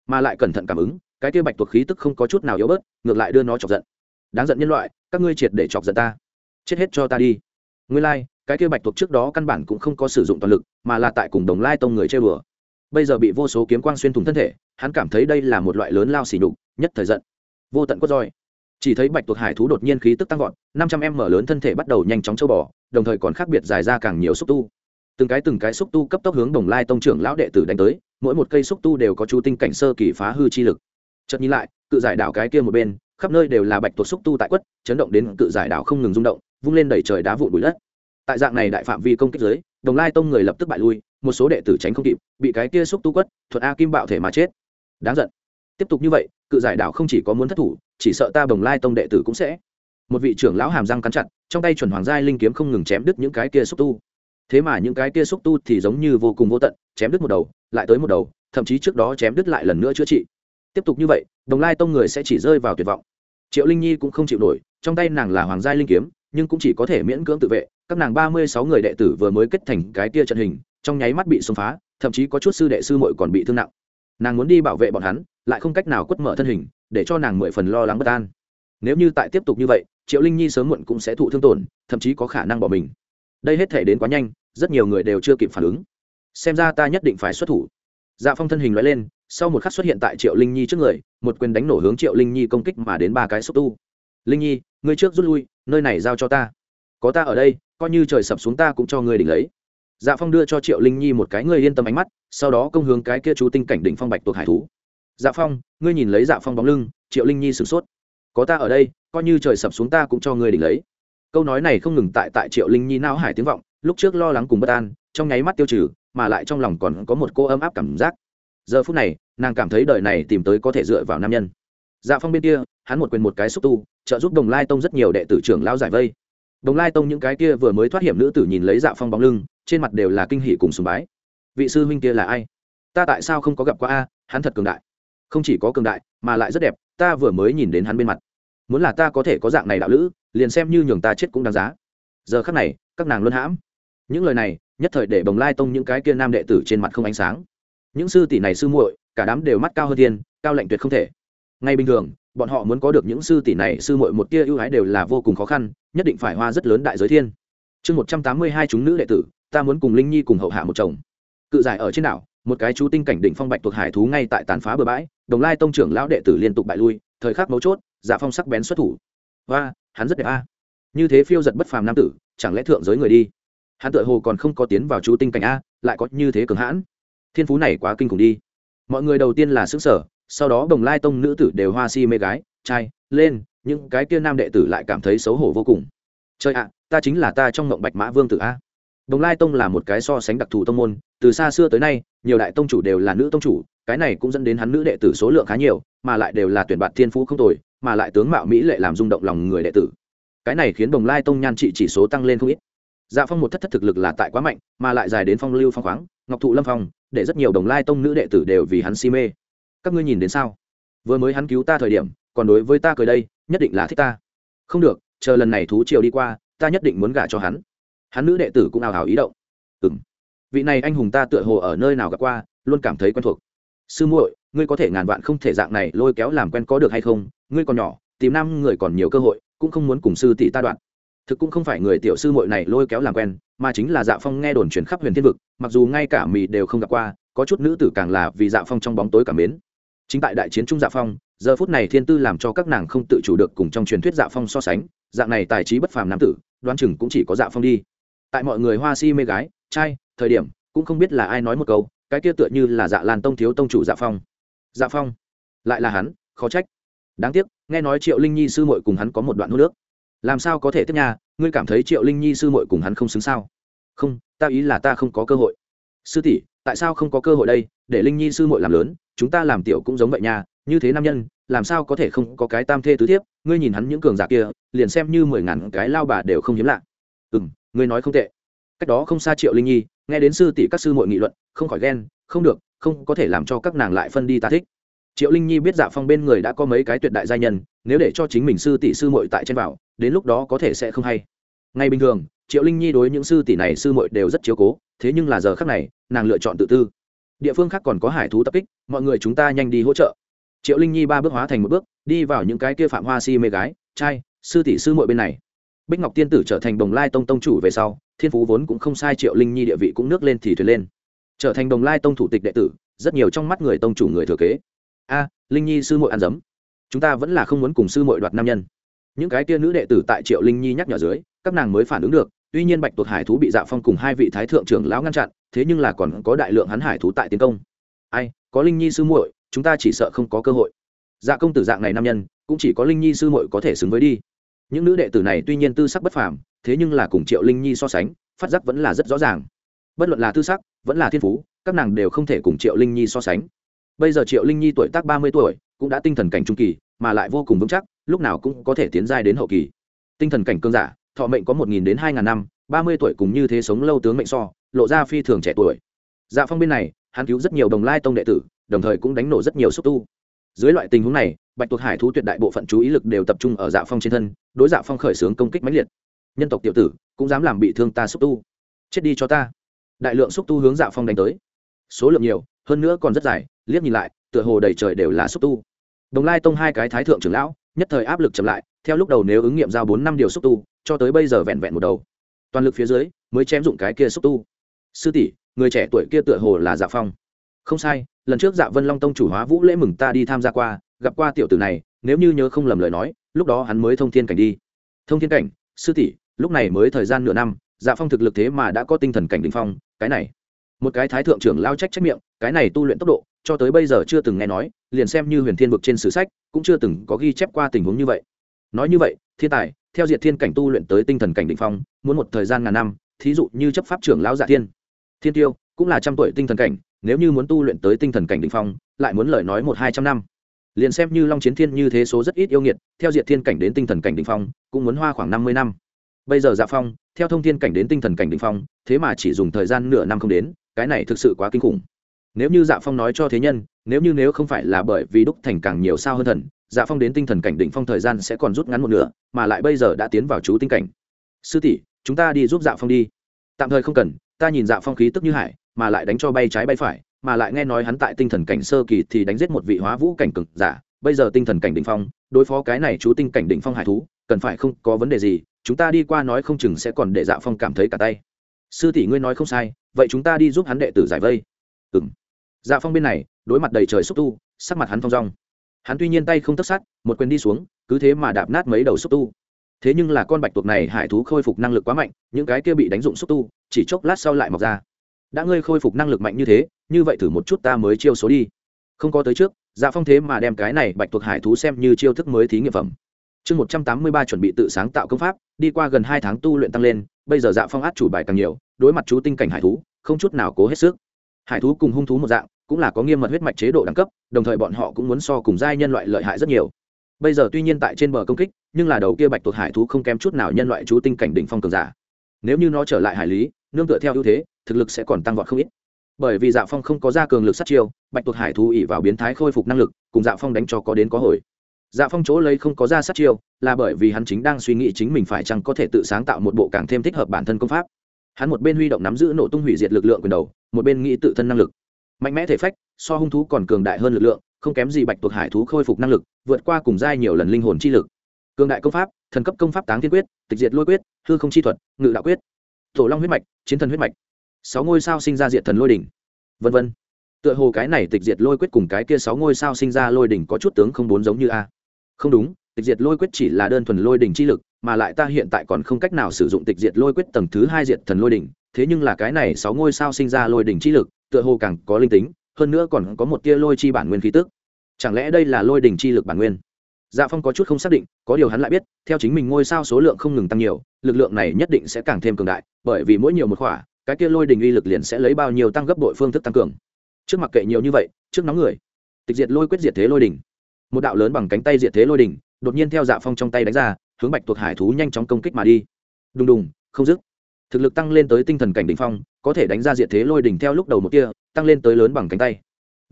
Mà lại cẩn thận cảm ứng cái kia bạch tuộc khí tức không có chút nào yếu bớt ngược lại đưa nó chọc giận. Đáng giận nhân loại các ngươi triệt để chọc giận ta. Chết hết cho ta đi. Ngươi lai、like, cái kia bạch tuộc trước đó căn bản cũng không có sử dụng toàn lực mà là tại cùng đồng lai tông người chơi bừa bây giờ bị vô số kiếm quang xuyên thủng thân thể, hắn cảm thấy đây là một loại lớn lao xỉ nhục, nhất thời giận. Vô tận quất roi. Chỉ thấy bạch tuộc hải thú đột nhiên khí tức tăng vọt, năm trăm em mở lớn thân thể bắt đầu nhanh chóng châu bò, đồng thời còn khác biệt dài ra càng nhiều xúc tu. Từng cái từng cái xúc tu cấp tốc hướng đồng lai tông trưởng lão đệ tử đánh tới, mỗi một cây xúc tu đều có chú tinh cảnh sơ kỳ phá hư chi lực. Chợt nhìn lại, cự giải đảo cái kia một bên, khắp nơi đều là bạch tuộc xúc tu tại quất, chấn động đến cự giải đảo không ngừng rung động, vung lên đẩy trời đá vụn bụi đất. Tại dạng này đại phạm vi công kích giới đồng lai tông người lập tức bại lui một số đệ tử tránh không kịp, bị cái kia xúc tu quất, thuật a kim bạo thể mà chết. Đáng giận. Tiếp tục như vậy, cự giải đảo không chỉ có muốn thất thủ, chỉ sợ ta đồng lai tông đệ tử cũng sẽ. Một vị trưởng lão hàm răng cắn chặt, trong tay chuẩn hoàng giai linh kiếm không ngừng chém đứt những cái kia xúc tu. Thế mà những cái kia xúc tu thì giống như vô cùng vô tận, chém đứt một đầu, lại tới một đầu, thậm chí trước đó chém đứt lại lần nữa chữa trị. Tiếp tục như vậy, đồng lai tông người sẽ chỉ rơi vào tuyệt vọng. Triệu linh nhi cũng không chịu nổi, trong tay nàng là hoàng giai linh kiếm, nhưng cũng chỉ có thể miễn cưỡng tự vệ. Các nàng ba mươi sáu người đệ tử vừa mới kết thành cái tia trận hình trong nháy mắt bị xông phá, thậm chí có chút sư đệ sư muội còn bị thương nặng. Nàng muốn đi bảo vệ bọn hắn, lại không cách nào quất mở thân hình, để cho nàng mười phần lo lắng bất an. Nếu như tại tiếp tục như vậy, triệu linh nhi sớm muộn cũng sẽ thụ thương tổn, thậm chí có khả năng bỏ mình. Đây hết thể đến quá nhanh, rất nhiều người đều chưa kịp phản ứng. Xem ra ta nhất định phải xuất thủ. Dạ phong thân hình loại lên, sau một khắc xuất hiện tại triệu linh nhi trước người, một quyền đánh nổ hướng triệu linh nhi công kích mà đến ba cái xúc tu. Linh nhi, ngươi trước rút lui, nơi này giao cho ta. Có ta ở đây, coi như trời sập xuống ta cũng cho ngươi đỉnh lấy dạ phong đưa cho triệu linh nhi một cái ngươi yên tâm ánh mắt, sau đó công hướng cái kia chú tinh cảnh đỉnh phong bạch tuộc hải thú. Dạ phong, ngươi nhìn lấy dạ phong bóng lưng, triệu linh nhi sửng sốt. Có ta ở đây, coi như trời sập xuống ta cũng cho ngươi đỉnh lấy. Câu nói này không ngừng tại tại triệu linh nhi não hải tiếng vọng, lúc trước lo lắng cùng bất an, trong nháy mắt tiêu trừ, mà lại trong lòng còn có một cô ấm áp cảm giác. Giờ phút này, nàng cảm thấy đời này tìm tới có thể dựa vào nam nhân. Dạ phong bên kia, hắn một quyền một cái xúc tu, trợ giúp đồng lai tông rất nhiều đệ tử trưởng lao giải vây. Đồng lai tông những cái kia vừa mới thoát hiểm nữ tử nhìn lấy dạ phong bóng lưng trên mặt đều là kinh hỷ cùng sùng bái. Vị sư huynh kia là ai? Ta tại sao không có gặp qua a, hắn thật cường đại. Không chỉ có cường đại, mà lại rất đẹp, ta vừa mới nhìn đến hắn bên mặt. Muốn là ta có thể có dạng này đạo lữ, liền xem như nhường ta chết cũng đáng giá. Giờ khắc này, các nàng luân hãm. Những lời này, nhất thời để bồng lai tông những cái kia nam đệ tử trên mặt không ánh sáng. Những sư tỷ này sư muội, cả đám đều mắt cao hơn thiên, cao lạnh tuyệt không thể. Ngay bình thường, bọn họ muốn có được những sư tỷ này sư muội một tia ưu ái đều là vô cùng khó khăn, nhất định phải hoa rất lớn đại giới thiên chương một trăm tám mươi hai chúng nữ đệ tử, ta muốn cùng linh nhi cùng hậu hạ một chồng. Cự giải ở trên đảo, một cái chú tinh cảnh đỉnh phong bạch thuộc hải thú ngay tại tàn phá bờ bãi, đồng lai tông trưởng lão đệ tử liên tục bại lui, thời khắc mấu chốt, giả phong sắc bén xuất thủ. Và hắn rất đẹp a. Như thế phiêu giật bất phàm nam tử, chẳng lẽ thượng giới người đi? Hắn tựa hồ còn không có tiến vào chú tinh cảnh a, lại có như thế cường hãn. Thiên phú này quá kinh khủng đi. Mọi người đầu tiên là xứng sở sau đó đồng lai tông nữ tử đều hoa si mê gái, trai, lên những cái kia nam đệ tử lại cảm thấy xấu hổ vô cùng trời ạ, ta chính là ta trong mộng bạch mã vương tử a. Đồng lai tông là một cái so sánh đặc thù tông môn, từ xa xưa tới nay, nhiều đại tông chủ đều là nữ tông chủ, cái này cũng dẫn đến hắn nữ đệ tử số lượng khá nhiều, mà lại đều là tuyển bạn thiên phú không tồi, mà lại tướng mạo mỹ lệ làm rung động lòng người đệ tử. Cái này khiến đồng lai tông nhan trị chỉ số tăng lên không ít. Dạ phong một thất thất thực lực là tại quá mạnh, mà lại dài đến phong lưu phong khoáng, ngọc thụ lâm phong, để rất nhiều đồng lai tông nữ đệ tử đều vì hắn si mê. Các ngươi nhìn đến sao? Vừa mới hắn cứu ta thời điểm, còn đối với ta cười đây, nhất định là thích ta. Không được chờ lần này thú triều đi qua, ta nhất định muốn gả cho hắn. Hắn nữ đệ tử cũng ào ào ý động. Ừ m vị này anh hùng ta tựa hồ ở nơi nào gặp qua, luôn cảm thấy quen thuộc. Sư muội, ngươi có thể ngàn vạn không thể dạng này lôi kéo làm quen có được hay không? Ngươi còn nhỏ, tìm năm người còn nhiều cơ hội, cũng không muốn cùng sư tỷ ta đoạn. Thực cũng không phải người tiểu sư muội này lôi kéo làm quen, mà chính là dạ phong nghe đồn truyền khắp huyền thiên vực, mặc dù ngay cả mì đều không gặp qua, có chút nữ tử càng là vì dạ phong trong bóng tối cảm mến chính tại đại chiến trung dạ phong, giờ phút này thiên tư làm cho các nàng không tự chủ được cùng trong truyền thuyết dạ phong so sánh, dạng này tài trí bất phàm nam tử, đoán chừng cũng chỉ có dạ phong đi. Tại mọi người hoa si mê gái, trai, thời điểm, cũng không biết là ai nói một câu, cái kia tựa như là dạ lan tông thiếu tông chủ dạ phong. Dạ phong, lại là hắn, khó trách. Đáng tiếc, nghe nói triệu linh nhi sư muội cùng hắn có một đoạn hô nước làm sao có thể tiếp nhà ngươi cảm thấy triệu linh nhi sư muội cùng hắn không xứng sao? Không, ta ý là ta không có cơ hội sư tỷ, tại sao không có cơ hội đây? Để linh nhi sư muội làm lớn, chúng ta làm tiểu cũng giống vậy nha. Như thế nam nhân, làm sao có thể không có cái tam thê tứ thiếp? Ngươi nhìn hắn những cường giả kia, liền xem như mười ngàn cái lao bà đều không hiếm lạ. Ừ m ngươi nói không tệ. Cách đó không xa triệu linh nhi, nghe đến sư tỷ các sư muội nghị luận, không khỏi ghen, không được, không có thể làm cho các nàng lại phân đi ta thích. Triệu linh nhi biết dạ phong bên người đã có mấy cái tuyệt đại gia nhân, nếu để cho chính mình sư tỷ sư muội tại trên vào, đến lúc đó có thể sẽ không hay. Ngay bình thường triệu linh nhi đối những sư tỷ này sư muội đều rất chiếu cố, thế nhưng là giờ khác này, nàng lựa chọn tự tư. Địa phương khác còn có hải thú tập kích, mọi người chúng ta nhanh đi hỗ trợ. Triệu linh nhi ba bước hóa thành một bước, đi vào những cái kia phạm hoa si mê gái, trai, sư tỷ sư muội bên này. Bích ngọc tiên tử trở thành đồng lai tông tông chủ về sau, thiên phú vốn cũng không sai, triệu linh nhi địa vị cũng nước lên thì thuyền lên. Trở thành đồng lai tông thủ tịch đệ tử, rất nhiều trong mắt người tông chủ người thừa kế. A, linh nhi sư muội ăn dấm. Chúng ta vẫn là không muốn cùng sư muội đoạt nam nhân. Những cái kia nữ đệ tử tại triệu linh nhi nhắc nhở dưới, các nàng mới phản ứng được tuy nhiên bạch tuộc hải thú bị dạ phong cùng hai vị thái thượng trưởng lão ngăn chặn, thế nhưng là còn có đại lượng hắn hải thú tại tiến công. Ai, có linh nhi sư muội, chúng ta chỉ sợ không có cơ hội. Dạ công tử dạng này nam nhân, cũng chỉ có linh nhi sư muội có thể xứng với đi. Những nữ đệ tử này tuy nhiên tư sắc bất phàm, thế nhưng là cùng triệu linh nhi so sánh, phát giác vẫn là rất rõ ràng. Bất luận là tư sắc, vẫn là thiên phú, các nàng đều không thể cùng triệu linh nhi so sánh. Bây giờ triệu linh nhi tuổi tác ba mươi tuổi, cũng đã tinh thần cảnh trung kỳ, mà lại vô cùng vững chắc, lúc nào cũng có thể tiến giai đến hậu kỳ. Tinh thần cảnh cương giả thọ mệnh có một nghìn đến hai ngàn năm, ba mươi tuổi cùng như thế sống lâu tướng mệnh so, lộ ra phi thường trẻ tuổi. Dạ phong bên này, hắn cứu rất nhiều đồng lai tông đệ tử, đồng thời cũng đánh nổ rất nhiều xúc tu. Dưới loại tình huống này, bạch tuộc hải thú tuyệt đại bộ phận chú ý lực đều tập trung ở dạ phong trên thân, đối dạ phong khởi xướng công kích mãnh liệt. Nhân tộc tiểu tử, cũng dám làm bị thương ta xúc tu. Chết đi cho ta. Đại lượng xúc tu hướng dạ phong đánh tới. Số lượng nhiều, hơn nữa còn rất dài, liếc nhìn lại, tựa hồ đầy trời đều là xúc tu. Đồng lai tông hai cái thái thượng trưởng lão nhất thời áp lực chậm lại, theo lúc đầu nếu ứng nghiệm giao bốn năm điều xúc tu, cho tới bây giờ vẹn vẹn một đầu. Toàn lực phía dưới, mới chém dụng cái kia xúc tu. Sư tỷ, người trẻ tuổi kia tựa hồ là dạ phong. Không sai, lần trước dạ vân long tông chủ hóa vũ lễ mừng ta đi tham gia qua, gặp qua tiểu tử này, nếu như nhớ không lầm lời nói, lúc đó hắn mới thông thiên cảnh đi. Thông thiên cảnh, sư tỷ, lúc này mới thời gian nửa năm dạ phong thực lực thế mà đã có tinh thần cảnh đ ỉ n h phong, cái này. Một cái thái thượng trưởng lao trách trách miệng, cái này tu luyện tốc độ cho tới bây giờ chưa từng nghe nói, liền xem như huyền thiên vực trên sử sách, cũng chưa từng có ghi chép qua tình huống như vậy. Nói như vậy, thiên tài, theo diệt thiên cảnh tu luyện tới tinh thần cảnh đỉnh phong, muốn một thời gian ngàn năm, thí dụ như chấp pháp trưởng lão dạ thiên. Thiên tiêu, cũng là trăm tuổi tinh thần cảnh, nếu như muốn tu luyện tới tinh thần cảnh đỉnh phong, lại muốn lời nói một hai trăm năm. Liền xem như long chiến thiên như thế số rất ít yêu nghiệt, theo diệt thiên cảnh đến tinh thần cảnh đỉnh phong, cũng muốn hoa khoảng năm mươi năm. Bây giờ dạ phong, theo thông thiên cảnh đến tinh thần cảnh đỉnh phong, thế mà chỉ dùng thời gian nửa năm không đến, cái này thực sự quá kinh khủng nếu như dạ phong nói cho thế nhân, nếu như nếu không phải là bởi vì đúc thành càng nhiều sao hơn thần dạ phong đến tinh thần cảnh đỉnh phong thời gian sẽ còn rút ngắn một nửa, mà lại bây giờ đã tiến vào chú tinh cảnh. Sư tỷ, chúng ta đi giúp dạ phong đi. Tạm thời không cần, ta nhìn dạ phong khí tức như hải, mà lại đánh cho bay trái bay phải, mà lại nghe nói hắn tại tinh thần cảnh sơ kỳ thì đánh giết một vị hóa vũ cảnh cực giả, bây giờ tinh thần cảnh đỉnh phong, đối phó cái này chú tinh cảnh đỉnh phong hải thú, cần phải không có vấn đề gì, chúng ta đi qua nói không chừng sẽ còn để dạ phong cảm thấy cả tay. Sư tỷ ngươi nói không sai, vậy chúng ta đi giúp hắn đệ tử giải vây. Ừ dạ phong bên này, đối mặt đầy trời xúc tu, sắc mặt hắn phong rong hắn tuy nhiên tay không tất sát, một quyền đi xuống, cứ thế mà đạp nát mấy đầu xúc tu. Thế nhưng là con bạch tuộc này hải thú khôi phục năng lực quá mạnh, những cái kia bị đánh dụng xúc tu, chỉ chốc lát sau lại mọc ra. Đã ngươi khôi phục năng lực mạnh như thế, như vậy thử một chút ta mới chiêu số đi. Không có tới trước dạ phong thế mà đem cái này bạch tuộc hải thú xem như chiêu thức mới thí nghiệm phẩm. Chương một trăm tám mươi ba chuẩn bị tự sáng tạo công pháp, đi qua gần hai tháng tu luyện tăng lên, bây giờ dạ phong át chủ bài càng nhiều, đối mặt chú tinh cảnh hải thú, không chút nào cố hết sức. Hải thú cùng hung thú một dạng cũng là có nghiêm mật huyết mạch chế độ đẳng cấp, đồng thời bọn họ cũng muốn so cùng giai nhân loại lợi hại rất nhiều. Bây giờ tuy nhiên tại trên bờ công kích, nhưng là đầu kia bạch tuộc hải thú không kém chút nào nhân loại chú tinh cảnh đỉnh phong cường giả. Nếu như nó trở lại hải lý, nương tựa theo ưu thế, thực lực sẽ còn tăng vọt không ít. Bởi vì dạ phong không có ra cường lực sát chiêu, bạch tuộc hải thú ỉ vào biến thái khôi phục năng lực, cùng dạ phong đánh cho có đến có hồi. Dạ phong chỗ lấy không có ra sát chiêu, là bởi vì hắn chính đang suy nghĩ chính mình phải chăng có thể tự sáng tạo một bộ càng thêm thích hợp bản thân công pháp. Hắn một bên huy động nắm giữ nổ tung hủy diệt lực lượng quyền đầu, một bên nghĩ tự thân năng lực mạnh mẽ thể phách, so hung thú còn cường đại hơn lực lượng, không kém gì bạch tuộc hải thú khôi phục năng lực, vượt qua cùng giai nhiều lần linh hồn chi lực. Cường đại công pháp, thần cấp công pháp táng thiên quyết, tịch diệt lôi quyết, hư không chi thuật, ngự đạo quyết, tổ long huyết mạch, chiến thần huyết mạch. Sáu ngôi sao sinh ra diệt thần lôi đỉnh. Vân vân. Tựa hồ cái này tịch diệt lôi quyết cùng cái kia sáu ngôi sao sinh ra lôi đỉnh có chút tướng không bốn giống như a. Không đúng, tịch diệt lôi quyết chỉ là đơn thuần lôi đỉnh chi lực, mà lại ta hiện tại còn không cách nào sử dụng tịch diệt lôi quyết tầng thứ hai diệt thần lôi đỉnh, thế nhưng là cái này sáu ngôi sao sinh ra lôi đỉnh chi lực tựa hồ càng có linh tính, hơn nữa còn có một tia lôi chi bản nguyên khí tức. Chẳng lẽ đây là lôi đỉnh chi lực bản nguyên? Dạ phong có chút không xác định, có điều hắn lại biết, theo chính mình ngôi sao số lượng không ngừng tăng nhiều, lực lượng này nhất định sẽ càng thêm cường đại, bởi vì mỗi nhiều một khỏa, cái kia lôi đình uy lực liền sẽ lấy bao nhiêu tăng gấp đội phương thức tăng cường. Trước mặt kệ nhiều như vậy, trước nóng người. Tịch diệt lôi quyết diệt thế lôi đình một đạo lớn bằng cánh tay diệt thế lôi đình đột nhiên theo dạ phong trong tay đánh ra, hướng bạch tuộc hải thú nhanh chóng công kích mà đi. Đùng đùng, không dứt thực lực tăng lên tới tinh thần cảnh đ ỉ n h phong, có thể đánh ra diệt thế lôi đỉnh theo lúc đầu một kia, tăng lên tới lớn bằng cánh tay.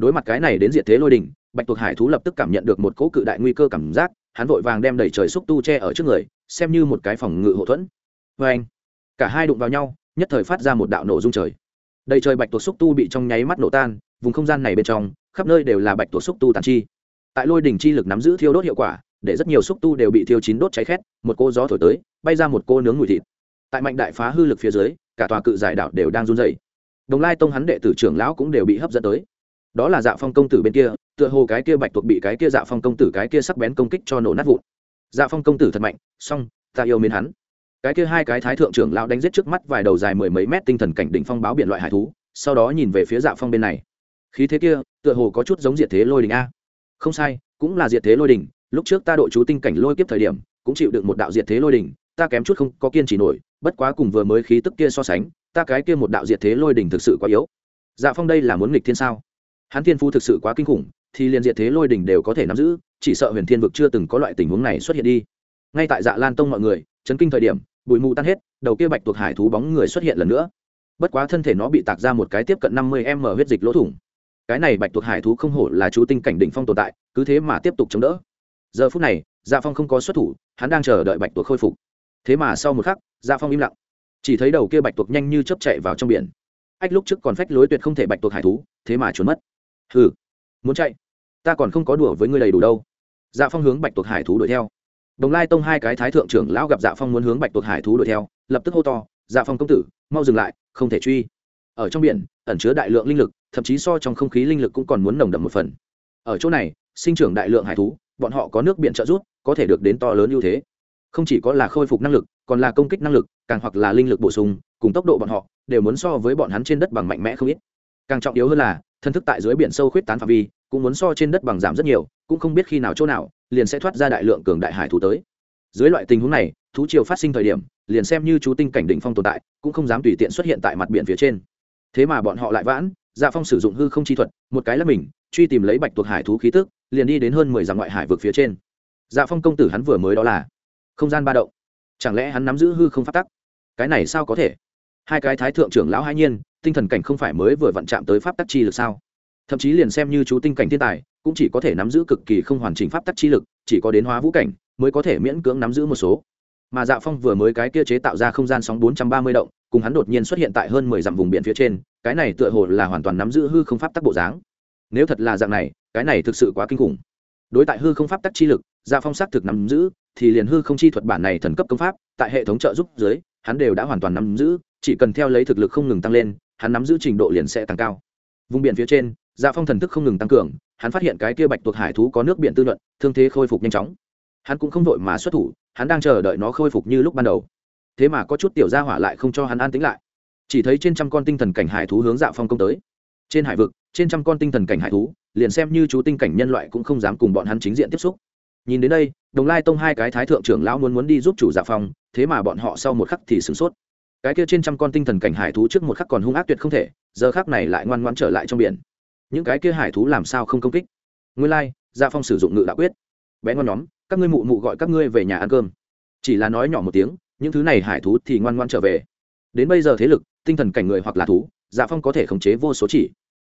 Đối mặt cái này đến diệt thế lôi đỉnh, bạch tuộc hải thú lập tức cảm nhận được một cỗ cự đại nguy cơ cảm giác, hắn vội vàng đem đẩy trời xúc tu che ở trước người, xem như một cái phòng ngự hậu thuẫn. Vê anh, cả hai đụng vào nhau, nhất thời phát ra một đạo nổ dung trời. Đầy trời bạch tuộc xúc tu bị trong nháy mắt nổ tan, vùng không gian này bên trong, khắp nơi đều là bạch tuộc xúc tu tàn chi. Tại lôi đỉnh chi lực nắm giữ thiêu đốt hiệu quả, để rất nhiều xúc tu đều bị thiêu chín đốt cháy khét, một cô gió thổi tới, bay ra một cô nướng mùi thịt tại mạnh đại phá hư lực phía dưới, cả tòa cự giải đảo đều đang run dày đồng lai tông hắn đệ tử trưởng lão cũng đều bị hấp dẫn tới. Đó là dạ phong công tử bên kia, tựa hồ cái kia bạch thuộc bị cái kia dạ phong công tử cái kia sắc bén công kích cho nổ nát vụn. Dạ phong công tử thật mạnh song ta yêu mến hắn. Cái kia hai cái thái thượng trưởng lão đánh giết trước mắt vài đầu dài mười mấy mét tinh thần cảnh đỉnh phong báo biển loại hải thú, sau đó nhìn về phía dạ phong bên này. Khí thế kia, tựa hồ có chút giống diệt thế lôi đình a. Không sai, cũng là diệt thế lôi đình, lúc trước ta độ chú tinh cảnh lôi kiếp thời điểm, cũng chịu được một đạo diệt thế lôi đình, ta kém chút không có kiên trì nổi bất quá cùng vừa mới khí tức kia so sánh, ta cái kia một đạo diệt thế lôi đình thực sự quá yếu. Dạ phong đây là muốn nghịch thiên sao? Hắn thiên phu thực sự quá kinh khủng, thì liền diệt thế lôi đình đều có thể nắm giữ, chỉ sợ huyền thiên vực chưa từng có loại tình huống này xuất hiện đi. Ngay tại dạ lan tông mọi người, chấn kinh thời điểm, bụi mù tan hết, đầu kia bạch tuộc hải thú bóng người xuất hiện lần nữa. Bất quá thân thể nó bị tạc ra một cái tiếp cận năm mươi m huyết dịch lỗ thủng. Cái này bạch tuộc hải thú không hổ là chú tinh cảnh đỉnh phong tồn tại, cứ thế mà tiếp tục chống đỡ. Giờ phút này dạ phong không có xuất thủ, hắn đang chờ đợi bạch tuộc khôi phục. Thế mà sau một khắc dạ phong im lặng. Chỉ thấy đầu kia bạch tuộc nhanh như chấp chạy vào trong biển. Ách, lúc trước còn phách lối tuyệt không thể bạch tuộc hải thú, thế mà trốn mất. Hừ, muốn chạy? Ta còn không có đùa với ngươi đầy đủ đâu. Dạ phong hướng bạch tuộc hải thú đuổi theo. Đồng lai tông hai cái thái thượng trưởng lão gặp dạ phong muốn hướng bạch tuộc hải thú đuổi theo, lập tức hô to dạ phong công tử, mau dừng lại, không thể truy. Ở trong biển, ẩn chứa đại lượng linh lực, thậm chí so trong không khí linh lực cũng còn muốn nồng đậm một phần. Ở chỗ này, sinh trưởng đại lượng hải thú, bọn họ có nước biển trợ giúp, có thể được đến to lớn ưu thế không chỉ có là khôi phục năng lực, còn là công kích năng lực, càng hoặc là linh lực bổ sung, cùng tốc độ bọn họ, đều muốn so với bọn hắn trên đất bằng mạnh mẽ không ít. Càng trọng yếu hơn là, thân thức tại dưới biển sâu khuyết tán phạm vi, cũng muốn so trên đất bằng giảm rất nhiều, cũng không biết khi nào chỗ nào, liền sẽ thoát ra đại lượng cường đại hải thú tới. Dưới loại tình huống này, thú triều phát sinh thời điểm, liền xem như chú tinh cảnh đỉnh phong tồn tại, cũng không dám tùy tiện xuất hiện tại mặt biển phía trên. Thế mà bọn họ lại vãn dạ phong sử dụng hư không chi thuật, một cái là mình, truy tìm lấy bạch tuộc hải thú khí tức, liền đi đến hơn mười dặm ngoại hải vực phía trên. Dạ phong công tử hắn vừa mới đó là không gian ba động. Chẳng lẽ hắn nắm giữ hư không phát tắc? Cái này sao có thể? Hai cái thái thượng trưởng lão hai nhiên, tinh thần cảnh không phải mới vừa vặn chạm tới pháp tắc chi lực sao? Thậm chí liền xem như chú tinh cảnh thiên tài, cũng chỉ có thể nắm giữ cực kỳ không hoàn chỉnh pháp tắc chi lực, chỉ có đến hóa vũ cảnh mới có thể miễn cưỡng nắm giữ một số. Mà dạ phong vừa mới cái kia chế tạo ra không gian sóng bốn trăm ba mươi động, cùng hắn đột nhiên xuất hiện tại hơn mười dặm vùng biển phía trên, cái này tựa hồ là hoàn toàn nắm giữ hư không pháp tắc bộ dáng. Nếu thật là dạng này, cái này thực sự quá kinh khủng. Đối tại hư không pháp tắc chi lực dạ phong xác thực nắm giữ thì liền hư không chi thuật bản này thần cấp công pháp, tại hệ thống trợ giúp dưới, hắn đều đã hoàn toàn nắm giữ, chỉ cần theo lấy thực lực không ngừng tăng lên, hắn nắm giữ trình độ liền sẽ tăng cao. Vùng biển phía trên dạ phong thần thức không ngừng tăng cường, hắn phát hiện cái kia bạch tuộc hải thú có nước biển tư luận, thương thế khôi phục nhanh chóng. Hắn cũng không vội mà xuất thủ, hắn đang chờ đợi nó khôi phục như lúc ban đầu. Thế mà có chút tiểu gia hỏa lại không cho hắn an tính lại. Chỉ thấy trên trăm con tinh thần cảnh hải thú hướng dạ phong công tới. Trên hải vực, trên trăm con tinh thần cảnh hải thú, liền xem như chú tinh cảnh nhân loại cũng không dám cùng bọn hắn chính diện tiếp xúc nhìn đến đây, đồng lai tông hai cái thái thượng trưởng lão muốn muốn đi giúp chủ dạ phong thế mà bọn họ sau một khắc thì sửng sốt. Cái kia trên trăm con tinh thần cảnh hải thú trước một khắc còn hung ác tuyệt không thể, giờ khắc này lại ngoan ngoan trở lại trong biển. Những cái kia hải thú làm sao không công kích? Nguyên lai dạ phong sử dụng ngự đạo quyết. Bé ngon nhóm, các ngươi mụ mụ gọi các ngươi về nhà ăn cơm. Chỉ là nói nhỏ một tiếng, những thứ này hải thú thì ngoan ngoan trở về. Đến bây giờ thế lực, tinh thần cảnh người hoặc là thú dạ phong có thể khống chế vô số chỉ.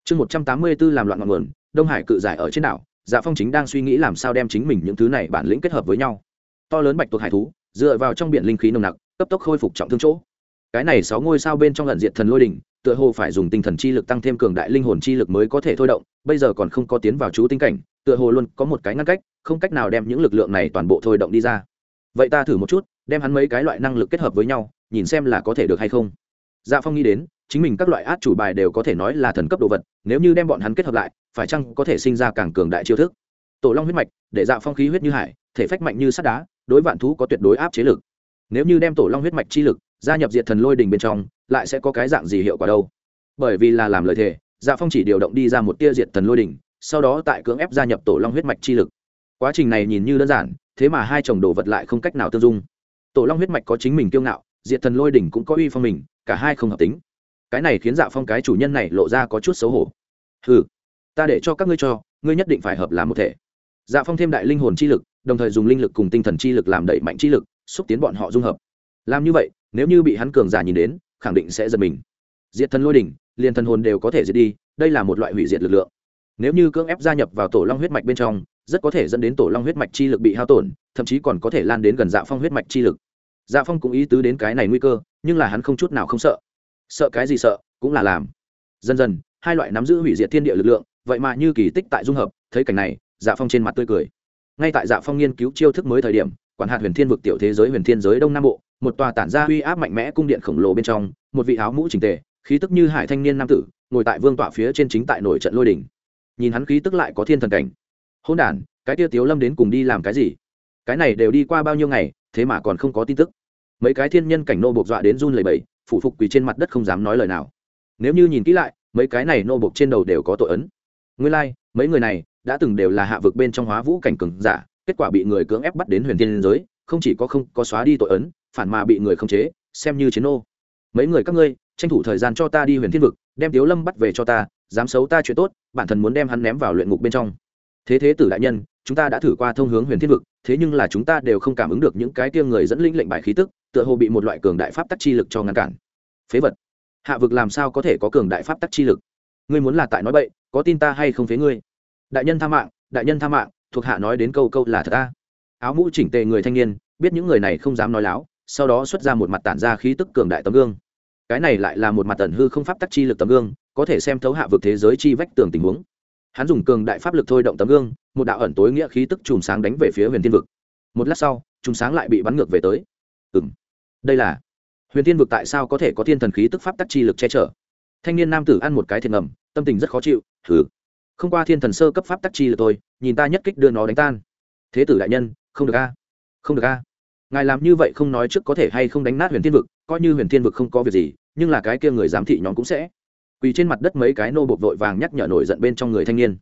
Chương một trăm tám mươi b ố làm loạn ngọn nguồn, đông hải cự giải ở trên đảo dạ phong chính đang suy nghĩ làm sao đem chính mình những thứ này bản lĩnh kết hợp với nhau. To lớn bạch tuộc hải thú, dựa vào trong biển linh khí nồng nặc, cấp tốc khôi phục trọng thương chỗ. Cái này sáu ngôi sao bên trong lần diện thần lôi đỉnh, tựa hồ phải dùng tinh thần chi lực tăng thêm cường đại linh hồn chi lực mới có thể thôi động, bây giờ còn không có tiến vào chú tinh cảnh, tựa hồ luôn có một cái ngăn cách, không cách nào đem những lực lượng này toàn bộ thôi động đi ra. Vậy ta thử một chút, đem hắn mấy cái loại năng lực kết hợp với nhau, nhìn xem là có thể được hay không. Dạ phong nghĩ đến chính mình các loại át chủ bài đều có thể nói là thần cấp đồ vật, nếu như đem bọn hắn kết hợp lại, phải chăng có thể sinh ra càng cường đại chiêu thức? Tổ long huyết mạch, để dạ phong khí huyết như hải, thể phách mạnh như sắt đá, đối vạn thú có tuyệt đối áp chế lực. Nếu như đem tổ long huyết mạch chi lực, gia nhập diệt thần lôi đình bên trong, lại sẽ có cái dạng gì hiệu quả đâu? Bởi vì là làm lời thề dạ phong chỉ điều động đi ra một tia diệt thần lôi đình, sau đó tại cưỡng ép gia nhập tổ long huyết mạch chi lực. Quá trình này nhìn như đơn giản, thế mà hai chồng đồ vật lại không cách nào tương dung. Tổ long huyết mạch có chính mình kiêu ngạo, diệt thần lôi đỉnh cũng có uy phong mình, cả hai không hợp tính cái này khiến dạ phong cái chủ nhân này lộ ra có chút xấu hổ. Ừ ta để cho các ngươi cho, ngươi nhất định phải hợp làm một thể. Dạ phong thêm đại linh hồn chi lực, đồng thời dùng linh lực cùng tinh thần chi lực làm đẩy mạnh chi lực, xúc tiến bọn họ dung hợp. Làm như vậy, nếu như bị hắn cường giả nhìn đến, khẳng định sẽ giật mình. Diệt thần lôi đỉnh, liền thần hồn đều có thể diệt đi, đây là một loại hủy diệt lực lượng. Nếu như cưỡng ép gia nhập vào tổ long huyết mạch bên trong, rất có thể dẫn đến tổ long huyết mạch chi lực bị hao tổn, thậm chí còn có thể lan đến gần dạ phong huyết mạch chi lực. Dạ phong cũng ý tứ đến cái này nguy cơ, nhưng là hắn không chút nào không sợ sợ cái gì sợ, cũng là làm. Dần dần, hai loại nắm giữ hủy diệt thiên địa lực lượng, vậy mà như kỳ tích tại dung hợp, thấy cảnh này dạ phong trên mặt tươi cười. Ngay tại dạ phong nghiên cứu chiêu thức mới thời điểm, quản hạt huyền thiên vực tiểu thế giới huyền thiên giới đông nam bộ, một tòa tản ra uy áp mạnh mẽ cung điện khổng lồ bên trong, một vị áo mũ trình tề, khí tức như hải thanh niên nam tử, ngồi tại vương tọa phía trên chính tại nổi trận lôi đỉnh. Nhìn hắn khí tức lại có thiên thần cảnh. Hôn đản, cái tia tiếu lâm đến cùng đi làm cái gì? Cái này đều đi qua bao nhiêu ngày, thế mà còn không có tin tức. Mấy cái thiên nhân cảnh nô buộc dọa đến run lầy bầy phủ phục quỳ trên mặt đất không dám nói lời nào. Nếu như nhìn kỹ lại mấy cái này nô bộc trên đầu đều có tội ấn. Nguyên lai、like, mấy người này đã từng đều là hạ vực bên trong hóa vũ cảnh cường giả kết quả bị người cưỡng ép bắt đến huyền thiên giới không chỉ có không có xóa đi tội ấn phản mà bị người khống chế xem như chiến nô. Mấy người các ngươi tranh thủ thời gian cho ta đi huyền thiên vực đem tiếu lâm bắt về cho ta dám xấu ta chuyện tốt bản thân muốn đem hắn ném vào luyện ngục bên trong. Thế thế tử đại nhân chúng ta đã thử qua thông hướng huyền thiên vực, thế nhưng là chúng ta đều không cảm ứng được những cái tiêm người dẫn linh lệnh bài khí tức, tựa hồ bị một loại cường đại pháp tắc chi lực cho ngăn cản. Phế vật. Hạ vực làm sao có thể có cường đại pháp tắc chi lực? Ngươi muốn là tại nói bậy, có tin ta hay không phế ngươi? Đại nhân tha mạng, đại nhân tha mạng, thuộc hạ nói đến câu câu là thật ta áo mũ chỉnh tề người thanh niên, biết những người này không dám nói láo, sau đó xuất ra một mặt tản ra khí tức cường đại tấm gương. Cái này lại là một mặt tẩn hư không pháp tắc chi lực tấm gương, có thể xem thấu hạ vực thế giới chi vách tường tình huống hắn dùng cường đại pháp lực thôi động tấm gương, một đạo ẩn tối nghĩa khí tức chùm sáng đánh về phía huyền thiên vực. Một lát sau, chùm sáng lại bị bắn ngược về tới. Ừ m đây là huyền thiên vực tại sao có thể có thiên thần khí tức pháp tắc chi lực che chở? Thanh niên nam tử ăn một cái thiệt ngầm, tâm tình rất khó chịu. Thử không qua thiên thần sơ cấp pháp tắc chi lực tôi nhìn ta nhất kích đưa nó đánh tan. Thế tử đại nhân, không được a, không được a. Ngài làm như vậy không nói trước có thể hay không đánh nát huyền thiên vực, coi như huyền thiên vực không có việc gì, nhưng là cái kia người giám thị nhóm cũng sẽ quỳ trên mặt đất mấy cái nô bột vội vàng nhắc nhở nổi giận bên trong người thanh niên.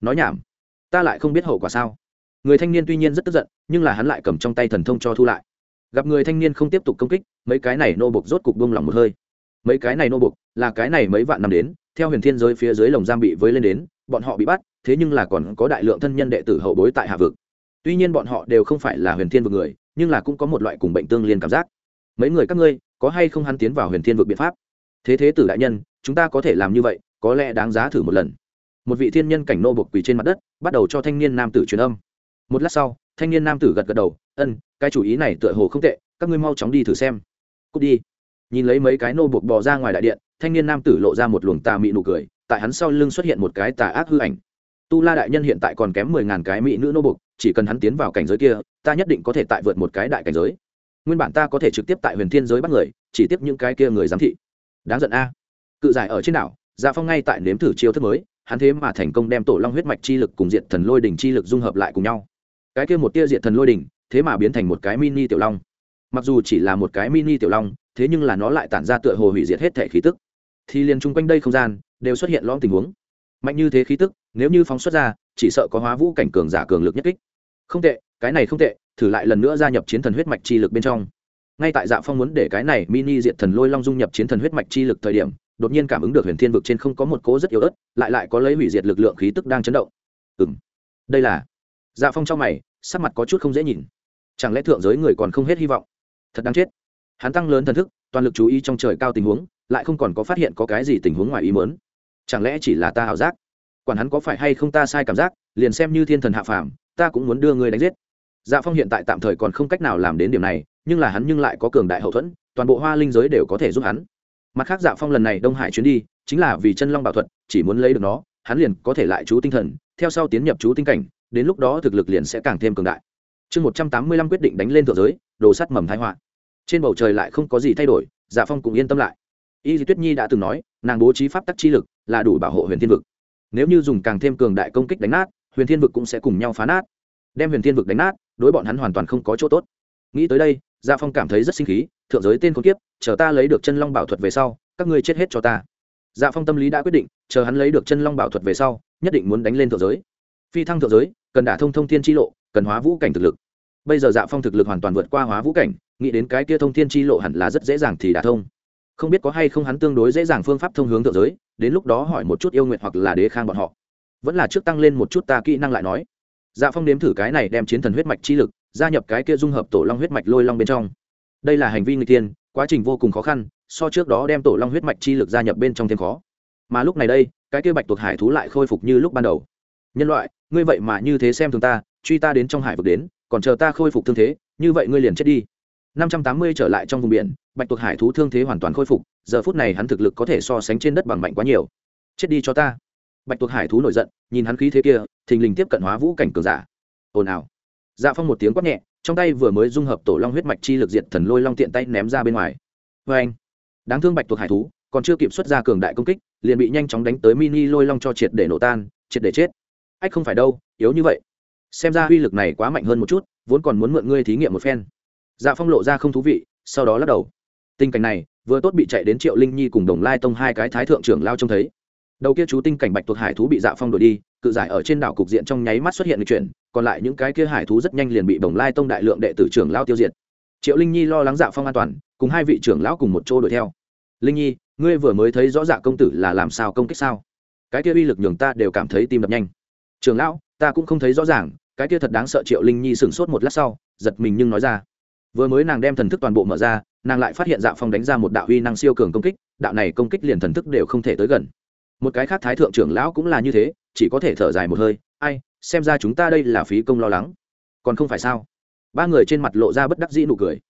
Nói nhảm, ta lại không biết hậu quả sao. Người thanh niên tuy nhiên rất tức giận, nhưng là hắn lại cầm trong tay thần thông cho thu lại. Gặp người thanh niên không tiếp tục công kích, mấy cái này nô bột rốt cục bông lỏng một hơi. Mấy cái này nô bột là cái này mấy vạn năm đến, theo huyền thiên giới phía dưới lồng giam bị với lên đến, bọn họ bị bắt, thế nhưng là còn có đại lượng thân nhân đệ tử hậu bối tại hạ vực. Tuy nhiên bọn họ đều không phải là huyền thiên vực người, nhưng là cũng có một loại cùng bệnh tương liên cảm giác. Mấy người các ngươi, có hay không hắn tiến vào huyền thiên vực biện pháp? Thế thế tử đại nhân chúng ta có thể làm như vậy có lẽ đáng giá thử một lần. Một vị thiên nhân cảnh nô bộc quỳ trên mặt đất bắt đầu cho thanh niên nam tử truyền âm. Một lát sau thanh niên nam tử gật gật đầu ân cái chủ ý này tựa hồ không tệ các ngươi mau chóng đi thử xem. Cút đi. Nhìn lấy mấy cái nô buộc bò ra ngoài đại điện thanh niên nam tử lộ ra một luồng tà mị nụ cười tại hắn sau lưng xuất hiện một cái tà ác hư ảnh. Tu la đại nhân hiện tại còn kém mười ngàn cái mỹ nữ nô buộc, chỉ cần hắn tiến vào cảnh giới kia ta nhất định có thể tại vượt một cái đại cảnh giới. Nguyên bản ta có thể trực tiếp tại huyền thiên giới bắt người chỉ tiếp những cái kia người giám thị. Đáng giận a cự giải ở trên đảo gia phong ngay tại nếm thử chiêu thức mới, hắn thế mà thành công đem tổ long huyết mạch chi lực cùng diệt thần lôi đỉnh chi lực dung hợp lại cùng nhau. Cái kia một tia diệt thần lôi đỉnh, thế mà biến thành một cái mini tiểu long. Mặc dù chỉ là một cái mini tiểu long, thế nhưng là nó lại tản ra tựa hồ hủy diệt hết thể khí tức. Thì liền chung quanh đây không gian, đều xuất hiện lõm tình huống. Mạnh như thế khí tức, nếu như phóng xuất ra, chỉ sợ có hóa vũ cảnh cường giả cường lực nhất kích. Không tệ, cái này không tệ, thử lại lần nữa gia nhập chiến thần huyết mạch chi lực bên trong. Ngay tại dạ phong muốn để cái này mini diệt thần lôi long dung nhập chiến thần huyết mạch chi lực thời điểm đột nhiên cảm ứng được huyền thiên vực trên không có một cố rất yếu ớt, lại lại có lấy hủy diệt lực lượng khí tức đang chấn động. Ừ m đây là. Dạ phong trong mày, sắc mặt có chút không dễ nhìn. Chẳng lẽ thượng giới người còn không hết hy vọng? Thật đáng chết. Hắn tăng lớn thần thức, toàn lực chú ý trong trời cao tình huống, lại không còn có phát hiện có cái gì tình huống ngoài ý mớn chẳng lẽ chỉ là ta ảo giác? Quản hắn có phải hay không ta sai cảm giác, liền xem như thiên thần hạ phàm, ta cũng muốn đưa người đánh giết. Dạ phong hiện tại tạm thời còn không cách nào làm đến điểm này, nhưng là hắn nhưng lại có cường đại hậu thuẫn, toàn bộ hoa linh giới đều có thể giúp hắn mặt khác dạ phong lần này đông hải chuyến đi, chính là vì chân long bảo thuật, chỉ muốn lấy được nó, hắn liền có thể lại chú tinh thần, theo sau tiến nhập chú tinh cảnh, đến lúc đó thực lực liền sẽ càng thêm cường đại. Chương một trăm tám mươi lăm quyết định đánh lên thượng giới, đồ sắt mầm thái họa. Trên bầu trời lại không có gì thay đổi dạ phong cũng yên tâm lại. Y di tuyết nhi đã từng nói, nàng bố trí pháp tắc chi lực là đủ bảo hộ huyền thiên vực. Nếu như dùng càng thêm cường đại công kích đánh nát, huyền thiên vực cũng sẽ cùng nhau phá nát. Đem huyền thiên vực đánh nát, đối bọn hắn hoàn toàn không có chỗ tốt. Nghĩ tới đây gia phong cảm thấy rất sinh khí, thượng giới tên con kiếp, chờ ta lấy được chân long bảo thuật về sau, các ngươi chết hết cho ta. Dạ phong tâm lý đã quyết định, chờ hắn lấy được chân long bảo thuật về sau, nhất định muốn đánh lên thượng giới. Phi thăng thượng giới, cần đả thông thông thiên tri lộ, cần hóa vũ cảnh thực lực. Bây giờ dạ phong thực lực hoàn toàn vượt qua hóa vũ cảnh, nghĩ đến cái kia thông thiên chi lộ hẳn là rất dễ dàng thì đả thông. Không biết có hay không hắn tương đối dễ dàng phương pháp thông hướng thượng giới, đến lúc đó hỏi một chút yêu nguyện hoặc là đế khang bọn họ. Vẫn là trước tăng lên một chút ta kỹ năng lại nói. Dạ phong nếm thử cái này đem chiến thần huyết mạch chi lực gia nhập cái kia dung hợp tổ long huyết mạch lôi long bên trong. Đây là hành vi người tiên quá trình vô cùng khó khăn, so trước đó đem tổ long huyết mạch chi lực gia nhập bên trong thêm khó. Mà lúc này đây, cái kia bạch tuộc hải thú lại khôi phục như lúc ban đầu. Nhân loại, ngươi vậy mà như thế xem thường ta, truy ta đến trong hải vực đến, còn chờ ta khôi phục thương thế, như vậy ngươi liền chết đi. Năm trăm tám mươi trở lại trong vùng biển, bạch tuộc hải thú thương thế hoàn toàn khôi phục, giờ phút này hắn thực lực có thể so sánh trên đất bằng mạnh quá nhiều. Chết đi cho ta. Bạch tuộc hải thú nổi giận, nhìn hắn khí thế kia, thình lình tiếp cận hóa vũ cảnh cường giả. Ồn ào dạ phong một tiếng quát nhẹ, trong tay vừa mới dung hợp tổ long huyết mạch chi lực diệt thần lôi long tiện tay ném ra bên ngoài. Vê anh, đáng thương bạch tuộc hải thú, còn chưa kịp xuất ra cường đại công kích, liền bị nhanh chóng đánh tới mini lôi long cho triệt để nổ tan, triệt để chết. Ách không phải đâu, yếu như vậy. Xem ra uy lực này quá mạnh hơn một chút, vốn còn muốn mượn ngươi thí nghiệm một phen. Dạ phong lộ ra không thú vị, sau đó lắc đầu. Tình cảnh này, vừa tốt bị chạy đến triệu linh nhi cùng đồng lai tông hai cái thái thượng trưởng lao trông thấy. Đầu kia chú tinh cảnh bạch tuộc hải thú bị dạ phong đuổi đi, cự giải ở trên đảo cục diện trong nháy mắt xuất hiện lịch chuyển còn lại những cái kia hải thú rất nhanh liền bị bồng lai tông đại lượng đệ tử trưởng lao tiêu diệt. Triệu linh nhi lo lắng dạ phong an toàn, cùng hai vị trưởng lão cùng một chỗ đuổi theo. Linh nhi, ngươi vừa mới thấy rõ dạ công tử là làm sao công kích sao? Cái kia uy lực nhường ta đều cảm thấy tim đập nhanh. Trưởng lão, ta cũng không thấy rõ ràng, cái kia thật đáng sợ, triệu linh nhi sửng sốt một lát sau, giật mình nhưng nói ra. Vừa mới nàng đem thần thức toàn bộ mở ra, nàng lại phát hiện dạ phong đánh ra một đạo uy năng siêu cường công kích, đạo này công kích liền thần thức đều không thể tới gần một cái khác thái thượng trưởng lão cũng là như thế chỉ có thể thở dài một hơi ai xem ra chúng ta đây là phí công lo lắng. Còn không phải sao? Ba người trên mặt lộ ra bất đắc dĩ nụ cười.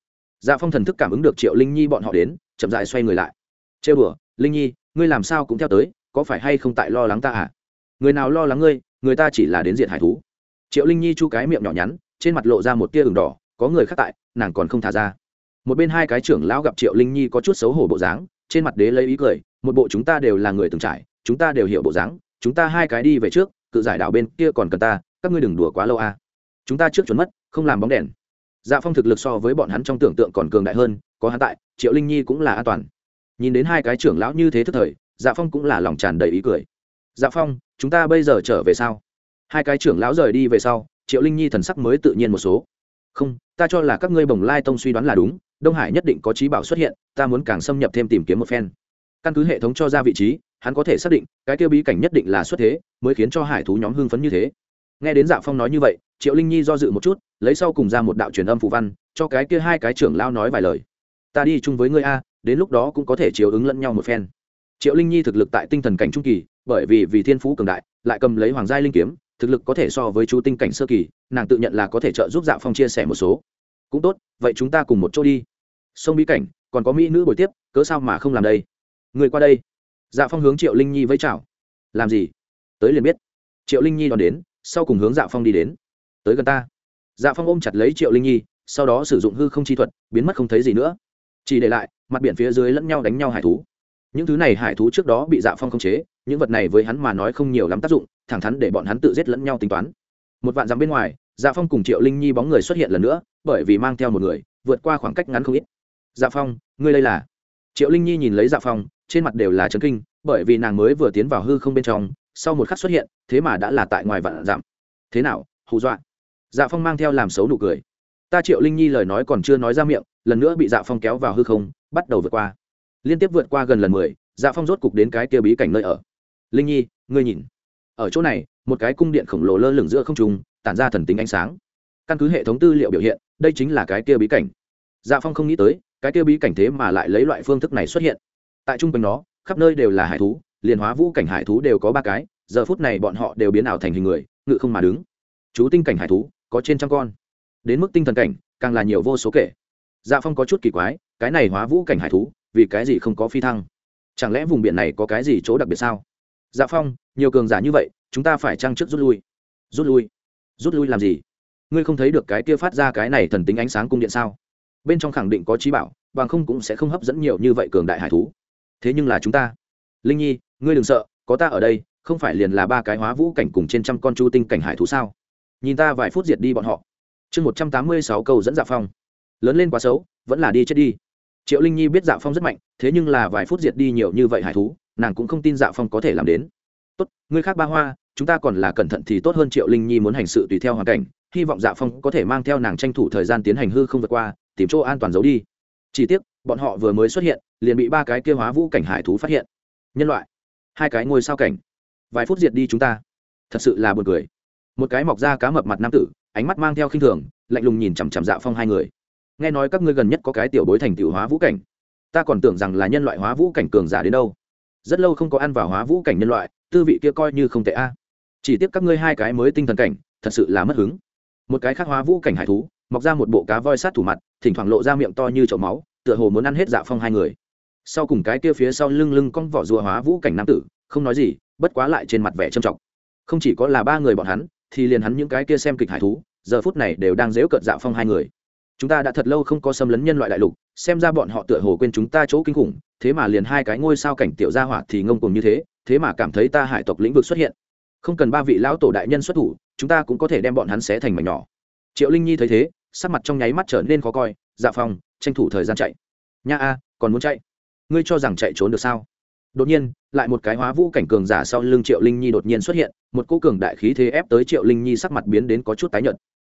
Dạ phong thần thức cảm ứng được triệu linh nhi bọn họ đến chậm dại xoay người lại. Trêu đùa, linh nhi ngươi làm sao cũng theo tới có phải hay không tại lo lắng ta à? Người nào lo lắng ngươi người ta chỉ là đến diện hải thú. Triệu linh nhi chu cái miệng nhỏ nhắn trên mặt lộ ra một tia ửng đỏ có người khác tại nàng còn không thả ra. Một bên hai cái trưởng lão gặp triệu linh nhi có chút xấu hổ bộ dáng trên mặt đế lấy ý cười một bộ chúng ta đều là người từng trải chúng ta đều hiểu bộ dáng, chúng ta hai cái đi về trước, cự giải đạo bên kia còn cần ta, các ngươi đừng đùa quá lâu à. chúng ta trước chuẩn mất, không làm bóng đèn. Dạ phong thực lực so với bọn hắn trong tưởng tượng còn cường đại hơn, có hắn tại, triệu linh nhi cũng là an toàn. Nhìn đến hai cái trưởng lão như thế thức thời dạ phong cũng là lòng tràn đầy ý cười. Dạ phong, chúng ta bây giờ trở về sao? Hai cái trưởng lão rời đi về sau, triệu linh nhi thần sắc mới tự nhiên một số. Không, ta cho là các ngươi bồng lai tông suy đoán là đúng, đông hải nhất định có trí bảo xuất hiện, ta muốn càng xâm nhập thêm tìm kiếm một phen. Căn cứ hệ thống cho ra vị trí hắn có thể xác định, cái kia bí cảnh nhất định là xuất thế, mới khiến cho hải thú nhóm hưng phấn như thế. Nghe đến dạ phong nói như vậy, triệu linh nhi do dự một chút, lấy sau cùng ra một đạo truyền âm phụ văn, cho cái kia hai cái trưởng lao nói vài lời. Ta đi chung với ngươi a, đến lúc đó cũng có thể chiếu ứng lẫn nhau một phen. Triệu linh nhi thực lực tại tinh thần cảnh trung kỳ, bởi vì vì thiên phú cường đại, lại cầm lấy hoàng gia linh kiếm, thực lực có thể so với chú tinh cảnh sơ kỳ, nàng tự nhận là có thể trợ giúp dạ phong chia sẻ một số. Cũng tốt, vậy chúng ta cùng một chỗ đi. Sông bí cảnh, còn có mỹ nữ buổi tiếp, cớ sao mà không làm đây? Người qua đây dạ phong hướng triệu linh nhi với chào. Làm gì? Tới liền biết. Triệu linh nhi đón đến, sau cùng hướng dạ phong đi đến. Tới gần ta. Dạ phong ôm chặt lấy triệu linh nhi, sau đó sử dụng hư không chi thuật, biến mất không thấy gì nữa. Chỉ để lại, mặt biển phía dưới lẫn nhau đánh nhau hải thú. Những thứ này hải thú trước đó bị dạ phong khống chế, những vật này với hắn mà nói không nhiều lắm tác dụng, thẳng thắn để bọn hắn tự giết lẫn nhau tính toán. Một vạn dặm bên ngoài dạ phong cùng triệu linh nhi bóng người xuất hiện lần nữa, bởi vì mang theo một người, vượt qua khoảng cách ngắn không ít. Dạ phong, ngươi đây là triệu linh nhi nhìn lấy dạ phong trên mặt đều là trấn kinh, bởi vì nàng mới vừa tiến vào hư không bên trong, sau một khắc xuất hiện, thế mà đã là tại ngoài vạn dặm. Thế nào, hù dọa? Dạ phong mang theo làm xấu nụ cười. Ta triệu linh nhi lời nói còn chưa nói ra miệng, lần nữa bị dạ phong kéo vào hư không, bắt đầu vượt qua. Liên tiếp vượt qua gần lần mười dạ phong rốt cục đến cái kia bí cảnh nơi ở. Linh nhi, ngươi nhìn. Ở chỗ này, một cái cung điện khổng lồ lơ lửng giữa không trung, tản ra thần tính ánh sáng. Căn cứ hệ thống tư liệu biểu hiện, đây chính là cái kia bí cảnh. Dạ phong không nghĩ tới cái kia bí cảnh thế mà lại lấy loại phương thức này xuất hiện. Tại trung bình nó, khắp nơi đều là hải thú liền hóa vũ cảnh hải thú đều có ba cái giờ phút này bọn họ đều biến ảo thành hình người ngự không mà đứng. Chú tinh cảnh hải thú có trên trăm con. Đến mức tinh thần cảnh càng là nhiều vô số kể. Dạ phong có chút kỳ quái cái này hóa vũ cảnh hải thú vì cái gì không có phi thăng? Chẳng lẽ vùng biển này có cái gì chỗ đặc biệt sao? Dạ phong nhiều cường giả như vậy chúng ta phải trăng trước rút lui. Rút lui? Rút lui làm gì? Ngươi không thấy được cái kia phát ra cái này thần tính ánh sáng cung điện sao? Bên trong khẳng định có trí bảo, bằng không cũng sẽ không hấp dẫn nhiều như vậy cường đại hải thú. Thế nhưng là chúng ta. Linh nhi, ngươi đừng sợ, có ta ở đây, không phải liền là ba cái hóa vũ cảnh cùng trên trăm con chu tinh cảnh hải thú sao? Nhìn ta vài phút diệt đi bọn họ. Chương một trăm tám mươi sáu câu dẫn dạ phong. Lớn lên quá xấu, vẫn là đi chết đi. Triệu linh nhi biết dạ phong rất mạnh, thế nhưng là vài phút diệt đi nhiều như vậy hải thú, nàng cũng không tin dạ phong có thể làm đến. Tốt, ngươi khác ba hoa, chúng ta còn là cẩn thận thì tốt hơn, triệu linh nhi muốn hành sự tùy theo hoàn cảnh, hy vọng dạ phong có thể mang theo nàng tranh thủ thời gian tiến hành hư không vượt qua tìm chỗ an toàn giấu đi. Chỉ tiếc, bọn họ vừa mới xuất hiện, liền bị ba cái kia hóa vũ cảnh hải thú phát hiện. Nhân loại, hai cái ngôi sao cảnh. Vài phút diệt đi chúng ta. Thật sự là buồn cười. Một cái mọc ra cá mập mặt nam tử, ánh mắt mang theo khinh thường, lạnh lùng nhìn chằm chằm dạ phong hai người. Nghe nói các ngươi gần nhất có cái tiểu bối thành tiểu hóa vũ cảnh. Ta còn tưởng rằng là nhân loại hóa vũ cảnh cường giả đến đâu. Rất lâu không có ăn vào hóa vũ cảnh nhân loại, tư vị kia coi như không tệ a. Chỉ tiếc các ngươi hai cái mới tinh thần cảnh, thật sự là mất hứng. Một cái khác hóa vũ cảnh hải thú, mọc ra một bộ cá voi sát thủ mặt thỉnh thoảng lộ ra miệng to như chậu máu, tựa hồ muốn ăn hết dạ phong hai người. Sau cùng cái kia phía sau lưng lưng con vỏ rùa hóa vũ cảnh nam tử, không nói gì, bất quá lại trên mặt vẻ trầm trọng. Không chỉ có là ba người bọn hắn, thì liền hắn những cái kia xem kịch hải thú, giờ phút này đều đang dễu cợt dạ phong hai người. Chúng ta đã thật lâu không có xâm lấn nhân loại đại lục, xem ra bọn họ tựa hồ quên chúng ta chỗ kinh khủng, thế mà liền hai cái ngôi sao cảnh tiểu gia hỏa thì ngông cùng như thế thế mà cảm thấy ta hải tộc lĩnh vực xuất hiện. Không cần ba vị lão tổ đại nhân xuất thủ, chúng ta cũng có thể đem bọn hắn xé thành mảnh nhỏ. Triệu linh nhi thấy thế sắc mặt trong nháy mắt trở nên khó coi dạ phong tranh thủ thời gian chạy. Nha a, còn muốn chạy? Ngươi cho rằng chạy trốn được sao? Đột nhiên, lại một cái hóa vũ cảnh cường giả sau lưng triệu linh nhi đột nhiên xuất hiện, một cô cường đại khí thế ép tới triệu linh nhi sắc mặt biến đến có chút tái nhợt.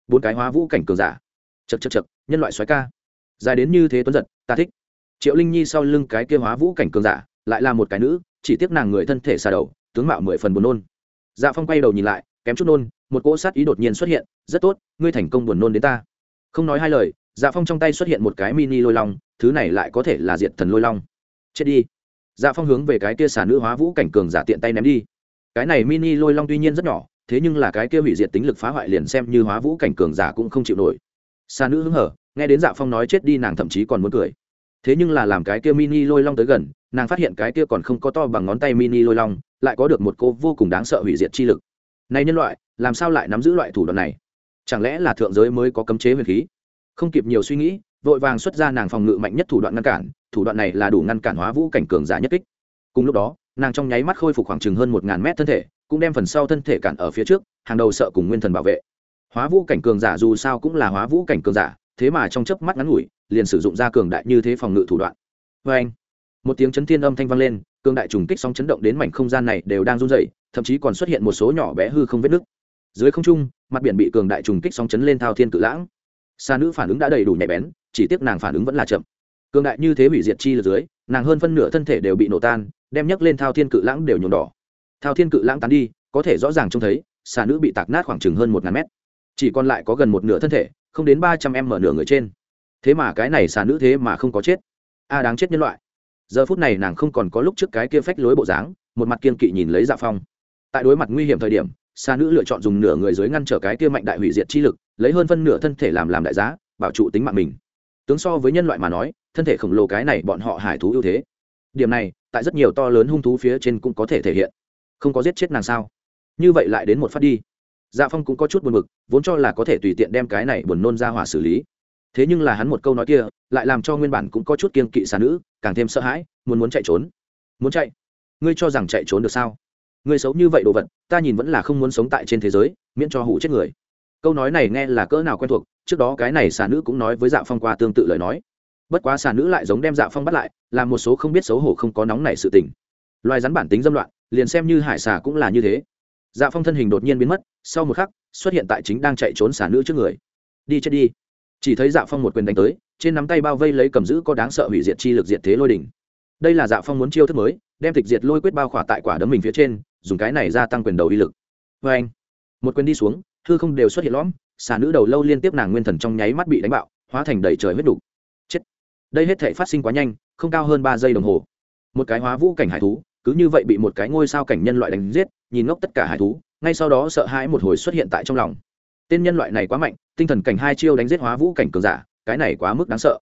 Bốn cái hóa vũ cảnh cường giả. Chật chật chật nhân loại xoáy ca. Dài đến như thế tuấn giật, ta thích. Triệu linh nhi sau lưng cái kia hóa vũ cảnh cường giả, lại là một cái nữ, chỉ tiếc nàng người thân thể xa đầu, tướng mạo mười phần buồn nôn. Dạ phong quay đầu nhìn lại, kém chút nôn, một cỗ sát ý đột nhiên xuất hiện, rất tốt, ngươi thành công buồn nôn đến ta không nói hai lời dạ phong trong tay xuất hiện một cái mini lôi long, thứ này lại có thể là diệt thần lôi long. Chết đi. Dạ phong hướng về cái kia xả nữ hóa vũ cảnh cường giả tiện tay ném đi. Cái này mini lôi long tuy nhiên rất nhỏ, thế nhưng là cái kia hủy diệt tính lực phá hoại liền xem như hóa vũ cảnh cường giả cũng không chịu nổi. Xa nữ hứng hở, nghe đến dạ phong nói chết đi nàng thậm chí còn muốn cười. Thế nhưng là làm cái kia mini lôi long tới gần, nàng phát hiện cái kia còn không có to bằng ngón tay mini lôi long, lại có được một cô vô cùng đáng sợ hủy diệt chi lực. Này nhân loại, làm sao lại nắm giữ loại thủ đoạn này? Chẳng lẽ là thượng giới mới có cấm chế huyền khí? Không kịp nhiều suy nghĩ, vội vàng xuất ra nàng phòng ngự mạnh nhất thủ đoạn ngăn cản, thủ đoạn này là đủ ngăn cản hóa vũ cảnh cường giả nhất kích. Cùng lúc đó, nàng trong nháy mắt khôi phục khoảng chừng hơn một ngàn mét thân thể, cũng đem phần sau thân thể cản ở phía trước, hàng đầu sợ cùng nguyên thần bảo vệ. Hóa vũ cảnh cường giả dù sao cũng là hóa vũ cảnh cường giả, thế mà trong chớp mắt ngắn ngủi, liền sử dụng ra cường đại như thế phòng ngự thủ đoạn. Vê anh, một tiếng chấn thiên âm thanh vang lên, cường đại trùng kích sóng chấn động đến mảnh không gian này đều đang run rẩy, thậm chí còn xuất hiện một số nhỏ bé hư không vết nứt. Dưới không trung mặt biển bị cường đại trùng kích sóng chấn lên thao thiên cự lãng. Xa nữ phản ứng đã đầy đủ nhạy bén, chỉ tiếc nàng phản ứng vẫn là chậm. Cường đại như thế hủy diệt chi lượt dưới, nàng hơn phân nửa thân thể đều bị nổ tan, đem nhấc lên thao thiên cự lãng đều nhuộm đỏ. Thao thiên cự lãng tán đi, có thể rõ ràng trông thấy xà nữ bị tạc nát khoảng chừng hơn một ngàn mét. Chỉ còn lại có gần một nửa thân thể, không đến ba trăm em mở nửa người trên. Thế mà cái này xà nữ thế mà không có chết. A đáng chết nhân loại. Giờ phút này nàng không còn có lúc trước cái kia phách lối bộ dáng, một mặt kiên kỵ nhìn lấy dạ phong. Tại đối mặt nguy hiểm thời điểm xa nữ lựa chọn dùng nửa người dưới ngăn trở cái kia mạnh đại hủy diệt chi lực, lấy hơn phân nửa thân thể làm làm đại giá, bảo trụ tính mạng mình. Tướng so với nhân loại mà nói, thân thể khổng lồ cái này bọn họ hải thú ưu thế. Điểm này, tại rất nhiều to lớn hung thú phía trên cũng có thể thể hiện. Không có giết chết nàng sao? Như vậy lại đến một phát đi. Dạ phong cũng có chút buồn b ự c vốn cho là có thể tùy tiện đem cái này buồn nôn ra hỏa xử lý. Thế nhưng là hắn một câu nói kia, lại làm cho nguyên bản cũng có chút kiên kỵ xà nữ, càng thêm sợ hãi, muốn muốn chạy trốn. Muốn chạy? Ngươi cho rằng chạy trốn được sao? Người xấu như vậy đồ vật, ta nhìn vẫn là không muốn sống tại trên thế giới, miễn cho hủ chết người. Câu nói này nghe là cỡ nào quen thuộc, trước đó cái này xà nữ cũng nói với dạ phong qua tương tự lời nói. Bất quá xà nữ lại giống đem dạ phong bắt lại làm một số không biết xấu hổ không có nóng này sự tình. Loài rắn bản tính dâm loạn, liền xem như hải xà cũng là như thế. Dạ phong thân hình đột nhiên biến mất, sau một khắc, xuất hiện tại chính đang chạy trốn xà nữ trước người. Đi chết đi. Chỉ thấy dạ phong một quyền đánh tới, trên nắm tay bao vây lấy cầm giữ có đáng sợ hủy diệt chi lực diệt thế lôi đỉnh. Đây là dạ phong muốn chiêu thức mới, đem tịch diệt lôi quyết bao khỏa tại quả đấm mình phía trên dùng cái này gia tăng quyền đầu uy lực. Vê anh, một quyền đi xuống, hư không đều xuất hiện lõm, xà nữ đầu lâu liên tiếp nàng nguyên thần trong nháy mắt bị đánh bạo, hóa thành đầy trời huyết đục. Chết. Đây hết thể phát sinh quá nhanh, không cao hơn ba giây đồng hồ. Một cái hóa vũ cảnh hải thú, cứ như vậy bị một cái ngôi sao cảnh nhân loại đánh giết, nhìn ngốc tất cả hải thú, ngay sau đó sợ hãi một hồi xuất hiện tại trong lòng. Tên nhân loại này quá mạnh, tinh thần cảnh hai chiêu đánh giết hóa vũ cảnh cường giả, cái này quá mức đáng sợ.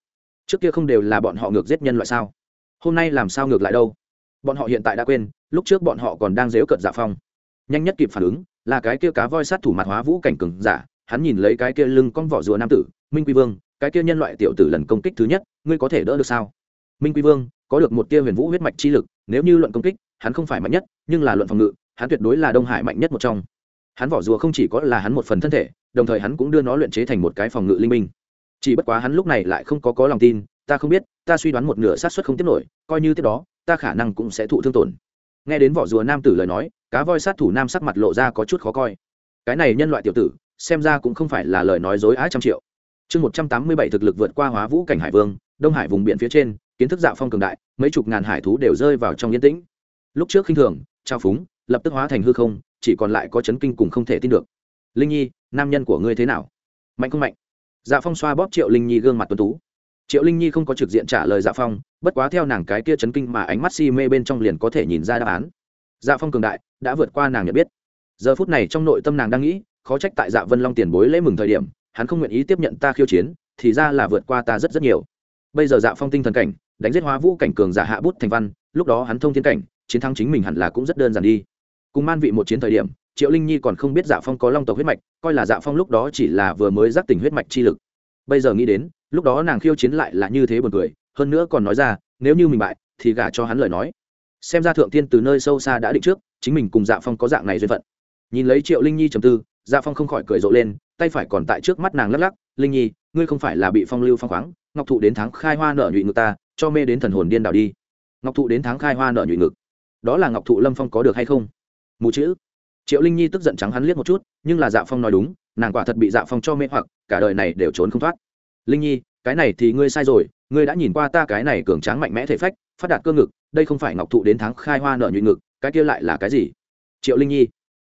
Trước kia không đều là bọn họ ngược giết nhân loại sao? Hôm nay làm sao ngược lại đâu? Bọn họ hiện tại đã quên, lúc trước bọn họ còn đang dếu cợt giả dạ phong. Nhanh nhất kịp phản ứng là cái kia cá voi sát thủ mặt hóa vũ cảnh cường giả, hắn nhìn lấy cái kia lưng con vỏ rùa nam tử, minh quy vương, cái kia nhân loại tiểu tử lần công kích thứ nhất, ngươi có thể đỡ được sao? Minh quy vương, có được một tia huyền vũ huyết mạch chi lực, nếu như luận công kích, hắn không phải mạnh nhất, nhưng là luận phòng ngự, hắn tuyệt đối là đông hải mạnh nhất một trong. Hắn vỏ rùa không chỉ có là hắn một phần thân thể, đồng thời hắn cũng đưa nó luyện chế thành một cái phòng ngự linh minh. Chỉ bất quá hắn lúc này lại không có có lòng tin, ta không biết, ta suy đoán một nửa sát xuất không tiếp nổi, coi như tiếp đó ta khả năng cũng sẽ thụ thương tổn. Nghe đến vỏ rùa nam tử lời nói, cá voi sát thủ nam sắc mặt lộ ra có chút khó coi. Cái này nhân loại tiểu tử, xem ra cũng không phải là lời nói dối á trăm triệu. Chương một trăm tám mươi bảy thực lực vượt qua hóa vũ cảnh hải vương, đông hải vùng biển phía trên, kiến thức dạo phong cường đại, mấy chục ngàn hải thú đều rơi vào trong yên tĩnh. Lúc trước khinh thường, trao phúng, lập tức hóa thành hư không, chỉ còn lại có chấn kinh cùng không thể tin được. Linh nhi, nam nhân của ngươi thế nào? Mạnh không mạnh? Dạ phong xoa bóp triệu linh nhi gương mặt tuấn tú triệu linh nhi không có trực diện trả lời dạ phong, bất quá theo nàng cái kia chấn kinh mà ánh mắt si mê bên trong liền có thể nhìn ra đáp án. Dạ phong cường đại, đã vượt qua nàng nhận biết. Giờ phút này trong nội tâm nàng đang nghĩ, khó trách tại dạ vân long tiền bối lễ mừng thời điểm, hắn không nguyện ý tiếp nhận ta khiêu chiến, thì ra là vượt qua ta rất rất nhiều. Bây giờ dạ phong tinh thần cảnh, đánh giết hóa vũ cảnh cường giả hạ bút thành văn, lúc đó hắn thông thiên cảnh, chiến thắng chính mình hẳn là cũng rất đơn giản đi. Cùng man vị một chiến thời điểm, triệu linh nhi còn không biết dạ phong có long tộc huyết mạch, coi là dạ phong lúc đó chỉ là vừa mới giác tỉnh huyết mạch chi lực. Bây giờ nghĩ đến lúc đó nàng khiêu chiến lại là như thế buồn cười, hơn nữa còn nói ra, nếu như mình bại, thì gả cho hắn lời nói. Xem ra thượng tiên từ nơi sâu xa đã định trước, chính mình cùng dạ phong có dạng này duyên phận. Nhìn lấy triệu linh nhi trầm tư dạ phong không khỏi cười rộ lên, tay phải còn tại trước mắt nàng lắc lắc, linh nhi, ngươi không phải là bị phong lưu phong khoáng, ngọc thụ đến tháng khai hoa nợ nhụy ngực ta, cho mê đến thần hồn điên đảo đi. Ngọc thụ đến tháng khai hoa nợ nhụy ngực. Đó là ngọc thụ lâm phong có được hay không? Mù chữ. Triệu linh nhi tức giận trắng hắn liếc một chút, nhưng là dạ phong nói đúng, nàng quả thật bị dạ phong cho mê hoặc, cả đời này đều trốn không thoát linh nhi, cái này thì ngươi sai rồi, ngươi đã nhìn qua ta cái này cường tráng mạnh mẽ thể phách, phát đạt cơ ngực, đây không phải ngọc thụ đến tháng khai hoa nợ nhụy ngực, cái kia lại là cái gì? Triệu linh nhi.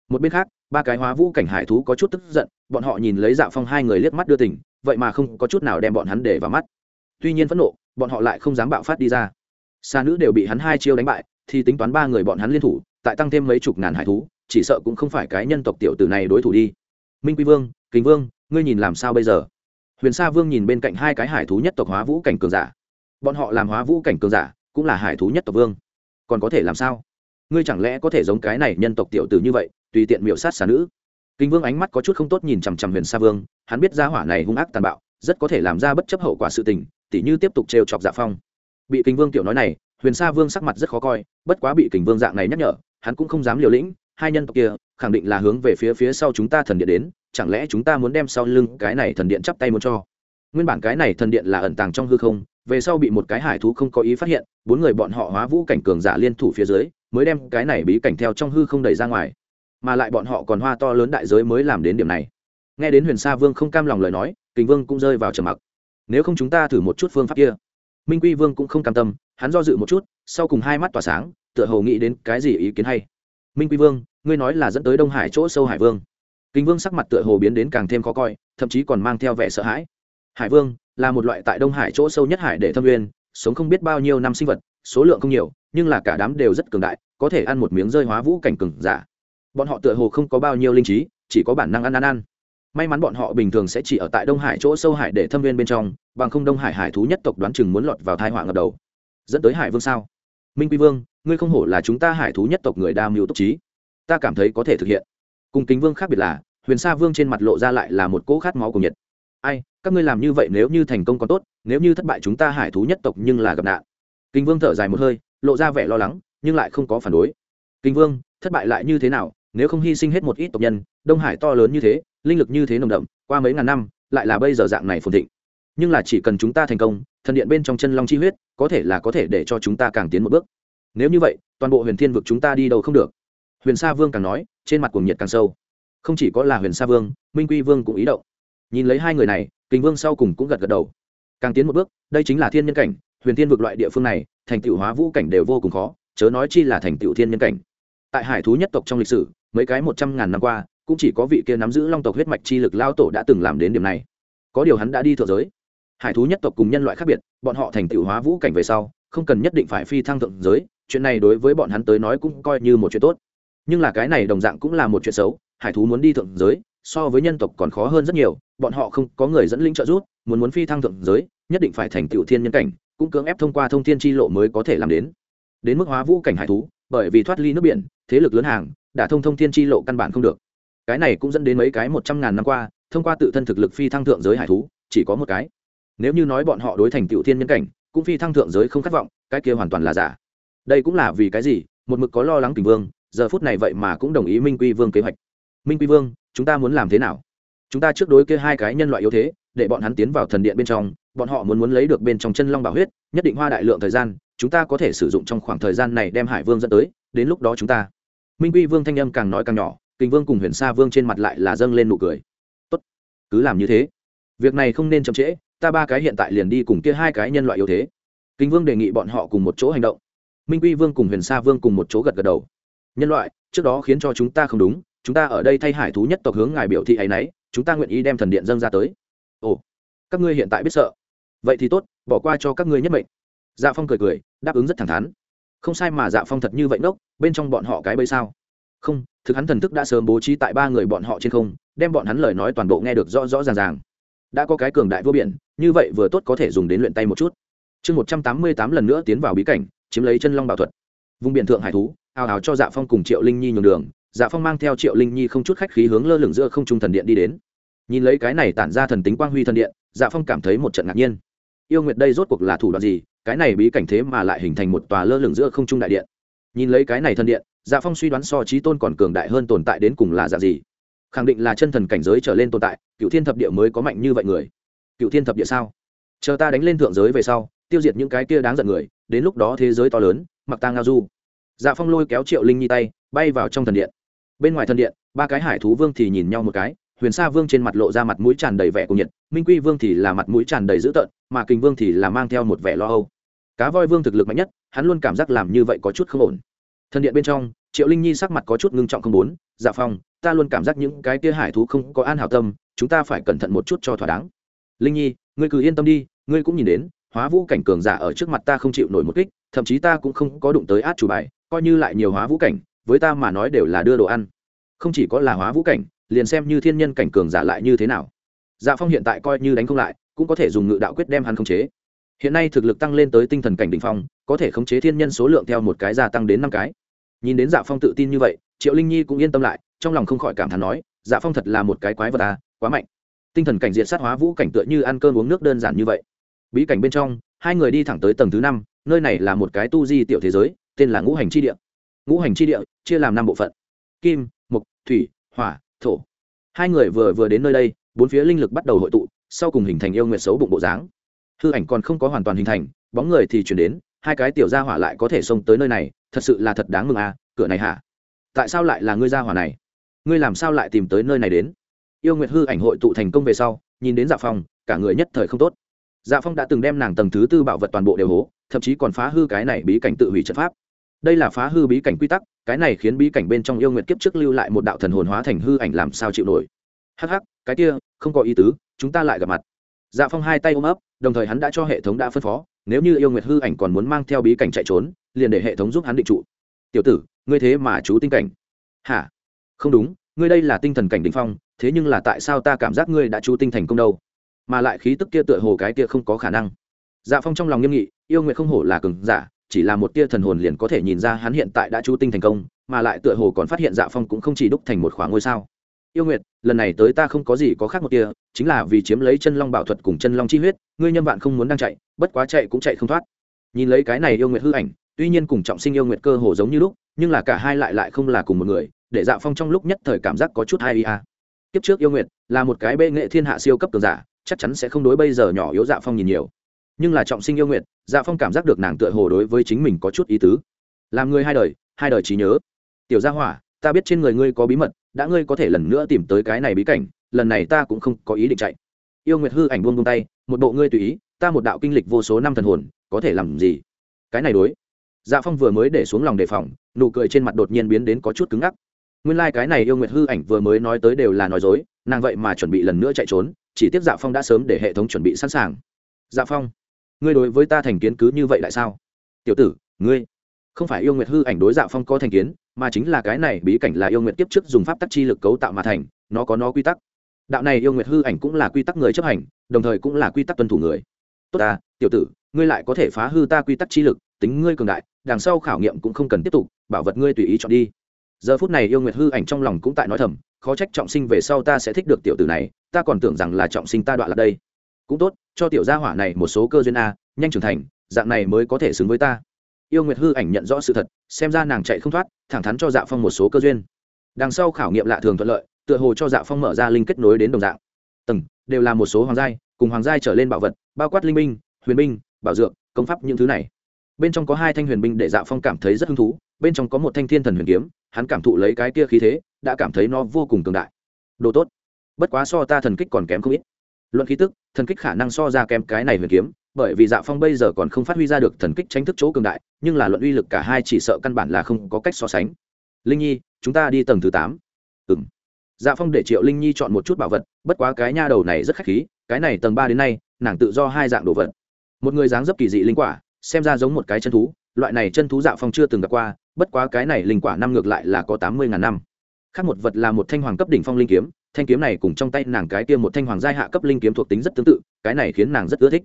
Một bên khác, ba cái hóa vũ cảnh hải thú có chút tức giận, bọn họ nhìn lấy dạ phong hai người liếc mắt đưa tình, vậy mà không có chút nào đem bọn hắn để vào mắt. Tuy nhiên phẫn nộ, bọn họ lại không dám bạo phát đi ra. Xa nữ đều bị hắn hai chiêu đánh bại, thì tính toán ba người bọn hắn liên thủ, tại tăng thêm mấy chục ngàn hải thú, chỉ sợ cũng không phải cái nhân tộc tiểu tử này đối thủ đi. Minh quy vương kính vương, ngươi nhìn làm sao bây giờ? Huyền sa vương nhìn bên cạnh hai cái hải thú nhất tộc hóa vũ cảnh cường giả. Bọn họ làm hóa vũ cảnh cường giả, cũng là hải thú nhất tộc vương. Còn có thể làm sao? Ngươi chẳng lẽ có thể giống cái này nhân tộc tiểu tử như vậy, tùy tiện miểu sát xà nữ? Kinh vương ánh mắt có chút không tốt nhìn chằm chằm huyền sa vương, hắn biết ra hỏa này hung ác tàn bạo, rất có thể làm ra bất chấp hậu quả sự tình, tỉ như tiếp tục trêu chọc dạ phong. Bị kinh vương tiểu nói này, huyền sa vương sắc mặt rất khó coi, bất quá bị kinh vương dạng này nhắc nhở, hắn cũng không dám liều lĩnh, hai nhân tộc kia, khẳng định là hướng về phía phía sau chúng ta thần điện đến chẳng lẽ chúng ta muốn đem sau lưng cái này thần điện chắp tay muốn cho? Nguyên bản cái này thần điện là ẩn tàng trong hư không, về sau bị một cái hải thú không có ý phát hiện, bốn người bọn họ hóa vũ cảnh cường giả liên thủ phía dưới, mới đem cái này bí cảnh theo trong hư không đẩy ra ngoài. Mà lại bọn họ còn hoa to lớn đại giới mới làm đến điểm này. Nghe đến huyền sa vương không cam lòng lời nói, kình vương cũng rơi vào trầm mặc. Nếu không chúng ta thử một chút phương pháp kia. Minh quy vương cũng không cam tâm, hắn do dự một chút, sau cùng hai mắt tỏa sáng, tựa hồ nghĩ đến cái gì ý kiến hay. Minh quy vương, ngươi nói là dẫn tới đông hải chỗ sâu hải vương kinh vương sắc mặt tựa hồ biến đến càng thêm khó coi, thậm chí còn mang theo vẻ sợ hãi. Hải vương là một loại tại đông hải chỗ sâu nhất hải để thâm uyên sống không biết bao nhiêu năm sinh vật, số lượng không nhiều, nhưng là cả đám đều rất cường đại, có thể ăn một miếng rơi hóa vũ cảnh cường giả. Bọn họ tựa hồ không có bao nhiêu linh trí, chỉ có bản năng ăn ăn ăn. May mắn bọn họ bình thường sẽ chỉ ở tại đông hải chỗ sâu hải để thâm viên bên trong, bằng không đông hải hải thú nhất tộc đoán chừng muốn lọt vào thai họa ngập đầu. Dẫn tới hải vương sao? Minh quy vương, ngươi không hổ là chúng ta hải thú nhất tộc người đa mưu túc trí. Ta cảm thấy có thể thực hiện cùng kính vương khác biệt là, huyền sa vương trên mặt lộ ra lại là một cỗ khát máu của nhiệt. Ai, các ngươi làm như vậy nếu như thành công còn tốt, nếu như thất bại chúng ta hải thú nhất tộc nhưng là gặp nạn. Kinh vương thở dài một hơi, lộ ra vẻ lo lắng, nhưng lại không có phản đối. Kinh vương, thất bại lại như thế nào, nếu không hy sinh hết một ít tộc nhân, đông hải to lớn như thế, linh lực như thế nồng đậm, qua mấy ngàn năm, lại là bây giờ dạng này phồn thịnh. Nhưng là chỉ cần chúng ta thành công, thần điện bên trong chân long chi huyết, có thể là có thể để cho chúng ta càng tiến một bước. Nếu như vậy, toàn bộ huyền thiên vực chúng ta đi đâu không được. Huyền sa vương càng nói trên mặt cuồng nhiệt càng sâu. Không chỉ có là huyền sa vương, minh quy vương cũng ý động. Nhìn lấy hai người này, kình vương sau cùng cũng gật gật đầu. Càng tiến một bước, đây chính là thiên nhân cảnh, huyền thiên vực loại địa phương này, thành tựu hóa vũ cảnh đều vô cùng khó, chớ nói chi là thành tựu thiên nhân cảnh. Tại hải thú nhất tộc trong lịch sử, mấy cái một trăm ngàn năm qua, cũng chỉ có vị kia nắm giữ long tộc huyết mạch chi lực lao tổ đã từng làm đến điểm này. Có điều hắn đã đi thượng giới. Hải thú nhất tộc cùng nhân loại khác biệt, bọn họ thành tựu hóa vũ cảnh về sau, không cần nhất định phải phi thăng thượng giới, chuyện này đối với bọn hắn tới nói cũng coi như một chuyện tốt nhưng là cái này đồng dạng cũng là một chuyện xấu, hải thú muốn đi thượng giới, so với nhân tộc còn khó hơn rất nhiều, bọn họ không có người dẫn linh trợ giúp, muốn muốn phi thăng thượng giới, nhất định phải thành tựu thiên nhân cảnh, cũng cưỡng ép thông qua thông thiên tri lộ mới có thể làm đến. Đến mức hóa vũ cảnh hải thú, bởi vì thoát ly nước biển, thế lực lớn hàng, đã thông thông thiên tri lộ căn bản không được. Cái này cũng dẫn đến mấy cái một trăm ngàn năm qua, thông qua tự thân thực lực phi thăng thượng giới hải thú, chỉ có một cái. Nếu như nói bọn họ đối thành tựu thiên nhân cảnh, cũng phi thăng thượng giới không khát vọng, cái kia hoàn toàn là giả. Đây cũng là vì cái gì? Một mực có lo lắng tình vương giờ phút này vậy mà cũng đồng ý minh quy vương kế hoạch. Minh quy vương chúng ta muốn làm thế nào? Chúng ta trước đối kia hai cái nhân loại yếu thế để bọn hắn tiến vào thần điện bên trong bọn họ muốn muốn lấy được bên trong chân long bảo huyết nhất định hoa đại lượng thời gian chúng ta có thể sử dụng trong khoảng thời gian này đem hải vương dẫn tới đến lúc đó chúng ta. Minh quy vương thanh âm càng nói càng nhỏ kình vương cùng huyền sa vương trên mặt lại là dâng lên nụ cười. Tốt, cứ làm như thế. Việc này không nên chậm trễ ta ba cái hiện tại liền đi cùng kia hai cái nhân loại yếu thế. Kinh vương đề nghị bọn họ cùng một chỗ hành động. Minh quy vương cùng huyền sa vương cùng một chỗ gật gật đầu nhân loại, trước đó khiến cho chúng ta không đúng, chúng ta ở đây thay hải thú nhất tộc hướng ngài biểu thị ấ y n ấ y chúng ta nguyện ý đem thần điện dâng ra tới. Ồ, các ngươi hiện tại biết sợ. Vậy thì tốt, bỏ qua cho các ngươi nhất mệnh. Dạ phong cười cười, đáp ứng rất thẳng thắn. Không sai mà dạ phong thật như vậy ngốc, bên trong bọn họ cái bây sao? Không, thực hắn thần thức đã sớm bố trí tại ba người bọn họ trên không, đem bọn hắn lời nói toàn bộ nghe được rõ rõ ràng ràng. Đã có cái cường đại vô biển như vậy vừa tốt có thể dùng đến luyện tay một chút. Chương một trăm tám mươi tám lần nữa tiến vào bí cảnh, chiếm lấy chân long bảo thuật. Vùng biển thượng hải thú ào ào cho dạ phong cùng triệu linh nhi nhường đường dạ phong mang theo triệu linh nhi không chút khách khí hướng lơ lửng giữa không trung thần điện đi đến. Nhìn lấy cái này tản ra thần tính quang huy thần điện dạ phong cảm thấy một trận ngạc nhiên. Yêu nguyệt đây rốt cuộc là thủ đoạn gì, cái này bí cảnh thế mà lại hình thành một tòa lơ lửng giữa không trung đại điện. Nhìn lấy cái này thần điện dạ phong suy đoán so trí tôn còn cường đại hơn tồn tại đến cùng là dạng gì. Khẳng định là chân thần cảnh giới trở lên tồn tại, cựu thiên thập địa mới có mạnh như vậy người. Cựu thiên thập địa sao? Chờ ta đánh lên thượng giới về sau, tiêu diệt những cái kia đáng giận người, đến lúc đó thế giới to lớn, mặc ta ngao du dạ phong lôi kéo triệu linh nhi tay, bay vào trong thần điện. Bên ngoài thần điện, ba cái hải thú vương thì nhìn nhau một cái, huyền sa vương trên mặt lộ ra mặt mũi tràn đầy vẻ cuồng nhiệt, minh quy vương thì là mặt mũi tràn đầy dữ tợn, mà kình vương thì là mang theo một vẻ lo âu. Cá voi vương thực lực mạnh nhất, hắn luôn cảm giác làm như vậy có chút không ổn. Thần điện bên trong, triệu linh nhi sắc mặt có chút ngưng trọng không bốn dạ phong, ta luôn cảm giác những cái tia hải thú không có an hảo tâm, chúng ta phải cẩn thận một chút cho thỏa đáng. Linh nhi, ngươi cứ yên tâm đi, ngươi cũng nhìn đến hóa vũ cảnh cường giả ở trước mặt ta không chịu nổi một kích, thậm chí ta cũng không có đụng tới át chủ bài, coi như lại nhiều hóa vũ cảnh, với ta mà nói đều là đưa đồ ăn. Không chỉ có là hóa vũ cảnh, liền xem như thiên nhân cảnh cường giả lại như thế nào. Dạ phong hiện tại coi như đánh không lại, cũng có thể dùng ngự đạo quyết đem hắn khống chế. Hiện nay thực lực tăng lên tới tinh thần cảnh đ ỉ n h phong, có thể khống chế thiên nhân số lượng theo một cái gia tăng đến năm cái. Nhìn đến dạ phong tự tin như vậy, triệu linh nhi cũng yên tâm lại, trong lòng không khỏi cảm thán nói dạ phong thật là một cái quái vật à quá mạnh. Tinh thần cảnh diện sát hóa vũ cảnh tựa như ăn cơm uống nước đơn giản như vậy bí cảnh bên trong hai người đi thẳng tới tầng thứ năm nơi này là một cái tu di tiểu thế giới tên là ngũ hành chi địa. Ngũ hành chi địa chia làm năm bộ phận. Kim mục thủy hỏa thổ. Hai người vừa vừa đến nơi đây bốn phía linh lực bắt đầu hội tụ sau cùng hình thành yêu nguyệt xấu bụng bộ dáng. Hư ảnh còn không có hoàn toàn hình thành bóng người thì chuyển đến hai cái tiểu gia hỏa lại có thể xông tới nơi này thật sự là thật đáng mừng à cửa này hả? Tại sao lại là ngươi gia hỏa này? Ngươi làm sao lại tìm tới nơi này đến? Yêu nguyệt hư ảnh hội tụ thành công về sau nhìn đến dạ phòng, cả người nhất thời không tốt dạ phong đã từng đem nàng tầng thứ tư bảo vật toàn bộ đều hố, thậm chí còn phá hư cái này bí cảnh tự hủy trận pháp. Đây là phá hư bí cảnh quy tắc, cái này khiến bí cảnh bên trong yêu nguyệt kiếp trước lưu lại một đạo thần hồn hóa thành hư ảnh làm sao chịu nổi. Hắc hắc, cái kia, không có ý tứ, chúng ta lại gặp mặt. Dạ phong hai tay ôm ấp, đồng thời hắn đã cho hệ thống đã phân phó, nếu như yêu nguyệt hư ảnh còn muốn mang theo bí cảnh chạy trốn, liền để hệ thống giúp hắn định trụ. Tiểu tử, ngươi thế mà chú tinh cảnh. Hả? Không đúng, ngươi đây là tinh thần cảnh đ ỉ n h phong, thế nhưng là tại sao ta cảm giác ngươi đã chú tinh thành công đâu? Mà lại khí tức kia tựa hồ cái kia không có khả năng. Dạ phong trong lòng nghiêm nghị, yêu nguyện không hổ là cường giả, chỉ là một tia thần hồn liền có thể nhìn ra hắn hiện tại đã chú tinh thành công, mà lại tựa hồ còn phát hiện dạ phong cũng không chỉ đúc thành một khoảng ngôi sao. Yêu nguyệt lần này tới ta không có gì có khác một tia, chính là vì chiếm lấy chân long bảo thuật cùng chân long chi huyết, ngươi nhân vạn không muốn đang chạy, bất quá chạy cũng chạy không thoát. Nhìn lấy cái này yêu nguyệt hư ảnh, tuy nhiên cùng trọng sinh yêu nguyệt cơ hồ giống như lúc, nhưng là cả hai lại lại không là cùng một người, để dạ phong trong lúc nhất thời cảm giác có chút hai ia kiếp trước yêu nguyệt là một cái bệ nghệ thiên hạ siêu cấp cường giả chắc chắn sẽ không đối bây giờ nhỏ yếu dạ phong nhìn nhiều. Nhưng là trọng sinh yêu nguyện dạ phong cảm giác được nàng tựa hồ đối với chính mình có chút ý tứ. Làm người hai đời hai đời trí nhớ. Tiểu gia hỏa, ta biết trên người ngươi có bí mật, đã ngươi có thể lần nữa tìm tới cái này bí cảnh, lần này ta cũng không có ý định chạy. Yêu nguyệt hư ảnh buông buông tay, một bộ ngươi tùy ý, ta một đạo kinh lịch vô số năm thần hồn, có thể làm gì? Cái này đối. Dạ phong vừa mới để xuống lòng đề phòng, nụ cười trên mặt đột nhiên biến đến có chút cứng ngắc. Nguyên lai、like、cái này yêu nguyệt hư ảnh vừa mới nói tới đều là nói dối, nàng vậy mà chuẩn bị lần nữa chạy trốn chỉ tiếc dạ phong đã sớm để hệ thống chuẩn bị sẵn sàng. Dạ phong, ngươi đối với ta thành kiến cứ như vậy tại sao? Tiểu tử, ngươi, không phải yêu nguyệt hư ảnh đối dạ phong có thành kiến, mà chính là cái này bí cảnh là yêu nguyệt tiếp trước dùng pháp tắc chi lực cấu tạo mà thành, nó có nó quy tắc. Đạo này yêu nguyệt hư ảnh cũng là quy tắc người chấp hành, đồng thời cũng là quy tắc tuân thủ người. Tốt ta, tiểu tử, ngươi lại có thể phá hư ta quy tắc chi lực, tính ngươi cường đại, đằng sau khảo nghiệm cũng không cần tiếp tục, bảo vật ngươi tùy ý chọn đi. Giờ phút này yêu nguyệt hư ảnh trong lòng cũng tại nói thầm, khó trách trọng sinh về sau ta sẽ thích được tiểu tử này ta còn tưởng rằng là trọng sinh ta đoạn là đây. Cũng tốt, cho tiểu gia hỏa này một số cơ duyên a, nhanh trưởng thành, dạng này mới có thể xứng với ta. Yêu nguyệt hư ảnh nhận rõ sự thật, xem ra nàng chạy không thoát, thẳng thắn cho dạ phong một số cơ duyên. Đằng sau khảo nghiệm lạ thường thuận lợi, tựa hồ cho dạ phong mở ra linh kết nối đến đồng dạng. Tầng, đều là một số hoàng giai, cùng hoàng giai trở lên bảo vật, bao quát linh binh, huyền binh, bảo dược, công pháp những thứ này. Bên trong có hai thanh huyền binh để dạ phong cảm thấy rất hứng thú, bên trong có một thanh thiên thần huyền kiếm, hắn cảm thụ lấy cái kia khí thế, đã cảm thấy nó vô cùng cường đại. Đồ tốt bất quá so ta thần kích còn kém không ít. Luận khí tức, thần kích khả năng so ra kém cái này huyền kiếm, bởi vì dạ phong bây giờ còn không phát huy ra được thần kích tránh thức chỗ cường đại, nhưng là luận uy lực cả hai chỉ sợ căn bản là không có cách so sánh. Linh nhi, chúng ta đi tầng thứ tám. Ừng dạ phong để triệu linh nhi chọn một chút bảo vật, bất quá cái nha đầu này rất khách khí, cái này tầng ba đến nay, nàng tự do hai dạng đồ vật. Một người dáng dấp kỳ dị linh quả, xem ra giống một cái chân thú, loại này chân thú dạ phong chưa từng gặp qua, bất quá cái này linh quả năm ngược lại là có tám mươi ngàn năm. Khác một vật là một thanh hoàng cấp đỉnh phong linh kiếm thanh kiếm này cùng trong tay nàng cái kia một thanh hoàng giai hạ cấp linh kiếm thuộc tính rất tương tự, cái này khiến nàng rất ưa thích.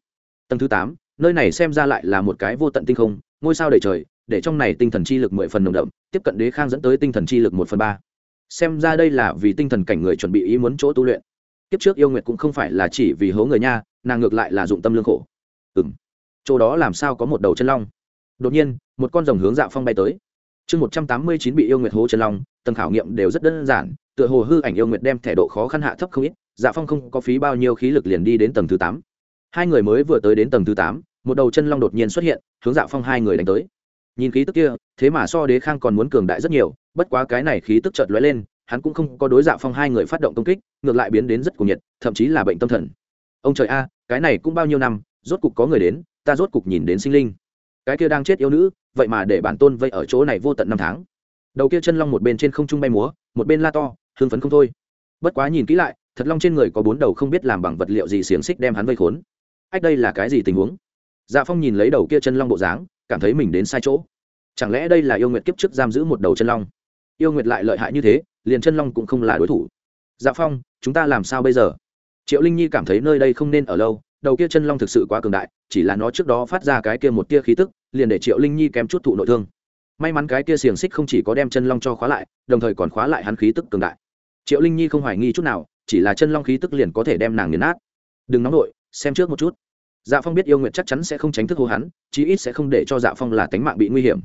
Tầng thứ tám, nơi này xem ra lại là một cái vô tận tinh không, ngôi sao đầy trời, để trong này tinh thần chi lực mười phần nồng đậm, tiếp cận đế khang dẫn tới tinh thần chi lực một phần ba. Xem ra đây là vì tinh thần cảnh người chuẩn bị ý muốn chỗ tu luyện. Kiếp trước yêu nguyệt cũng không phải là chỉ vì hố người nha, nàng ngược lại là dụng tâm lương khổ. Ừ m chỗ đó làm sao có một đầu chân long? Đột nhiên, một con rồng hướng dạ phong bay tới. Chương một trăm tám mươi chín bị yêu nguyệt hố chân long, tầng khảo nghiệm đều rất đơn giản tựa hồ hư ảnh yêu nguyệt đem thẻ độ khó khăn hạ thấp không ít dạ phong không có phí bao nhiêu khí lực liền đi đến tầng thứ tám. Hai người mới vừa tới đến tầng thứ tám, một đầu chân long đột nhiên xuất hiện, hướng dạ phong hai người đánh tới. Nhìn khí tức kia, thế mà so đế khang còn muốn cường đại rất nhiều, bất quá cái này khí tức chợt lóe lên, hắn cũng không có đối dạ phong hai người phát động công kích, ngược lại biến đến rất cuồng nhiệt, thậm chí là bệnh tâm thần. Ông trời a, cái này cũng bao nhiêu năm, rốt cục có người đến, ta rốt cục nhìn đến sinh linh. Cái kia đang chết yêu nữ, vậy mà để bản tôn vây ở chỗ này vô tận năm tháng. Đầu kia chân long một bên trên không trung bay múa, một bên la to hưng phấn không thôi. Bất quá nhìn kỹ lại, thật long trên người có bốn đầu không biết làm bằng vật liệu gì xiềng xích đem hắn vây khốn. Ách, đây là cái gì tình huống? Dạ phong nhìn lấy đầu kia chân long bộ dáng, cảm thấy mình đến sai chỗ. Chẳng lẽ đây là yêu nguyệt kiếp trước giam giữ một đầu chân long? Yêu nguyệt lại lợi hại như thế, liền chân long cũng không là đối thủ. Dạ phong, chúng ta làm sao bây giờ? Triệu linh nhi cảm thấy nơi đây không nên ở lâu, đầu kia chân long thực sự quá cường đại, chỉ là nó trước đó phát ra cái kia một tia khí tức, liền để triệu linh nhi kém chút thụ nội thương. May mắn cái kia xiềng xích không chỉ có đem chân long cho khóa lại, đồng thời còn khóa lại hắn khí tức cường đại triệu linh nhi không hoài nghi chút nào, chỉ là chân long khí tức liền có thể đem nàng nghiền nát. Đừng nóng nổi xem trước một chút. Dạ phong biết yêu nguyện chắc chắn sẽ không tránh thức hô hắn, chí ít sẽ không để cho dạ phong là tánh mạng bị nguy hiểm.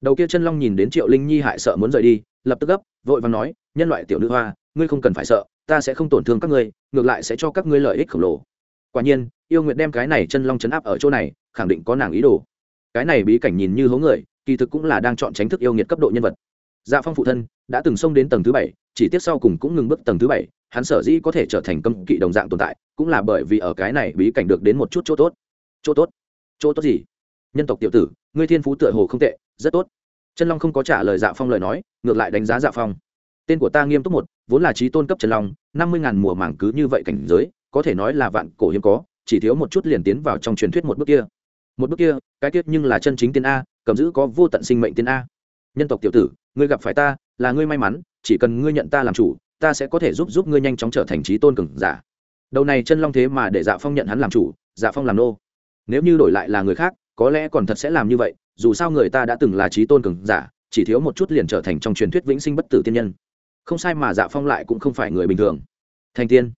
Đầu kia chân long nhìn đến triệu linh nhi hại sợ muốn rời đi, lập tức gấp, vội và nói, nhân loại tiểu nữ hoa, ngươi không cần phải sợ, ta sẽ không tổn thương các ngươi, ngược lại sẽ cho các ngươi lợi ích khổng lồ. Quả nhiên, yêu nguyện đem cái này chân long chấn áp ở chỗ này, khẳng định có nàng ý đồ. Cái này bí cảnh nhìn như hố người, kỳ thực cũng là đang chọn tránh thức yêu nghiệt cấp độ nhân vật dạ phong phụ thân đã từng xông đến tầng thứ bảy, chỉ tiếp sau cùng cũng ngừng bước tầng thứ bảy, hắn sở dĩ có thể trở thành cấm kỵ đồng dạng tồn tại, cũng là bởi vì ở cái này bí cảnh được đến một chút chỗ tốt. Chỗ tốt? Chỗ tốt gì? Nhân tộc tiểu tử, ngươi thiên phú tựa hồ không tệ, rất tốt. Chân long không có trả lời dạ phong lời nói, ngược lại đánh giá dạ phong. Tên của ta nghiêm túc một, vốn là trí tôn cấp chân long, năm mươi ngàn mùa mảng cứ như vậy cảnh giới, có thể nói là vạn cổ hiếm có, chỉ thiếu một chút liền tiến vào trong truyền thuyết một bước kia. Một bước kia, cái tiết nhưng là chân chính tiên a, cầm giữ có vô tận sinh mệnh tiên a nhân tộc tiểu tử, ngươi gặp phải ta, là ngươi may mắn, chỉ cần ngươi nhận ta làm chủ, ta sẽ có thể giúp giúp ngươi nhanh chóng trở thành trí tôn cường giả. Đầu này chân long thế mà để dạ phong nhận hắn làm chủ dạ phong làm nô. Nếu như đổi lại là người khác, có lẽ còn thật sẽ làm như vậy, dù sao người ta đã từng là trí tôn cường giả, chỉ thiếu một chút liền trở thành trong truyền thuyết vĩnh sinh bất tử tiên nhân. Không sai mà dạ phong lại cũng không phải người bình thường. Thành tiên.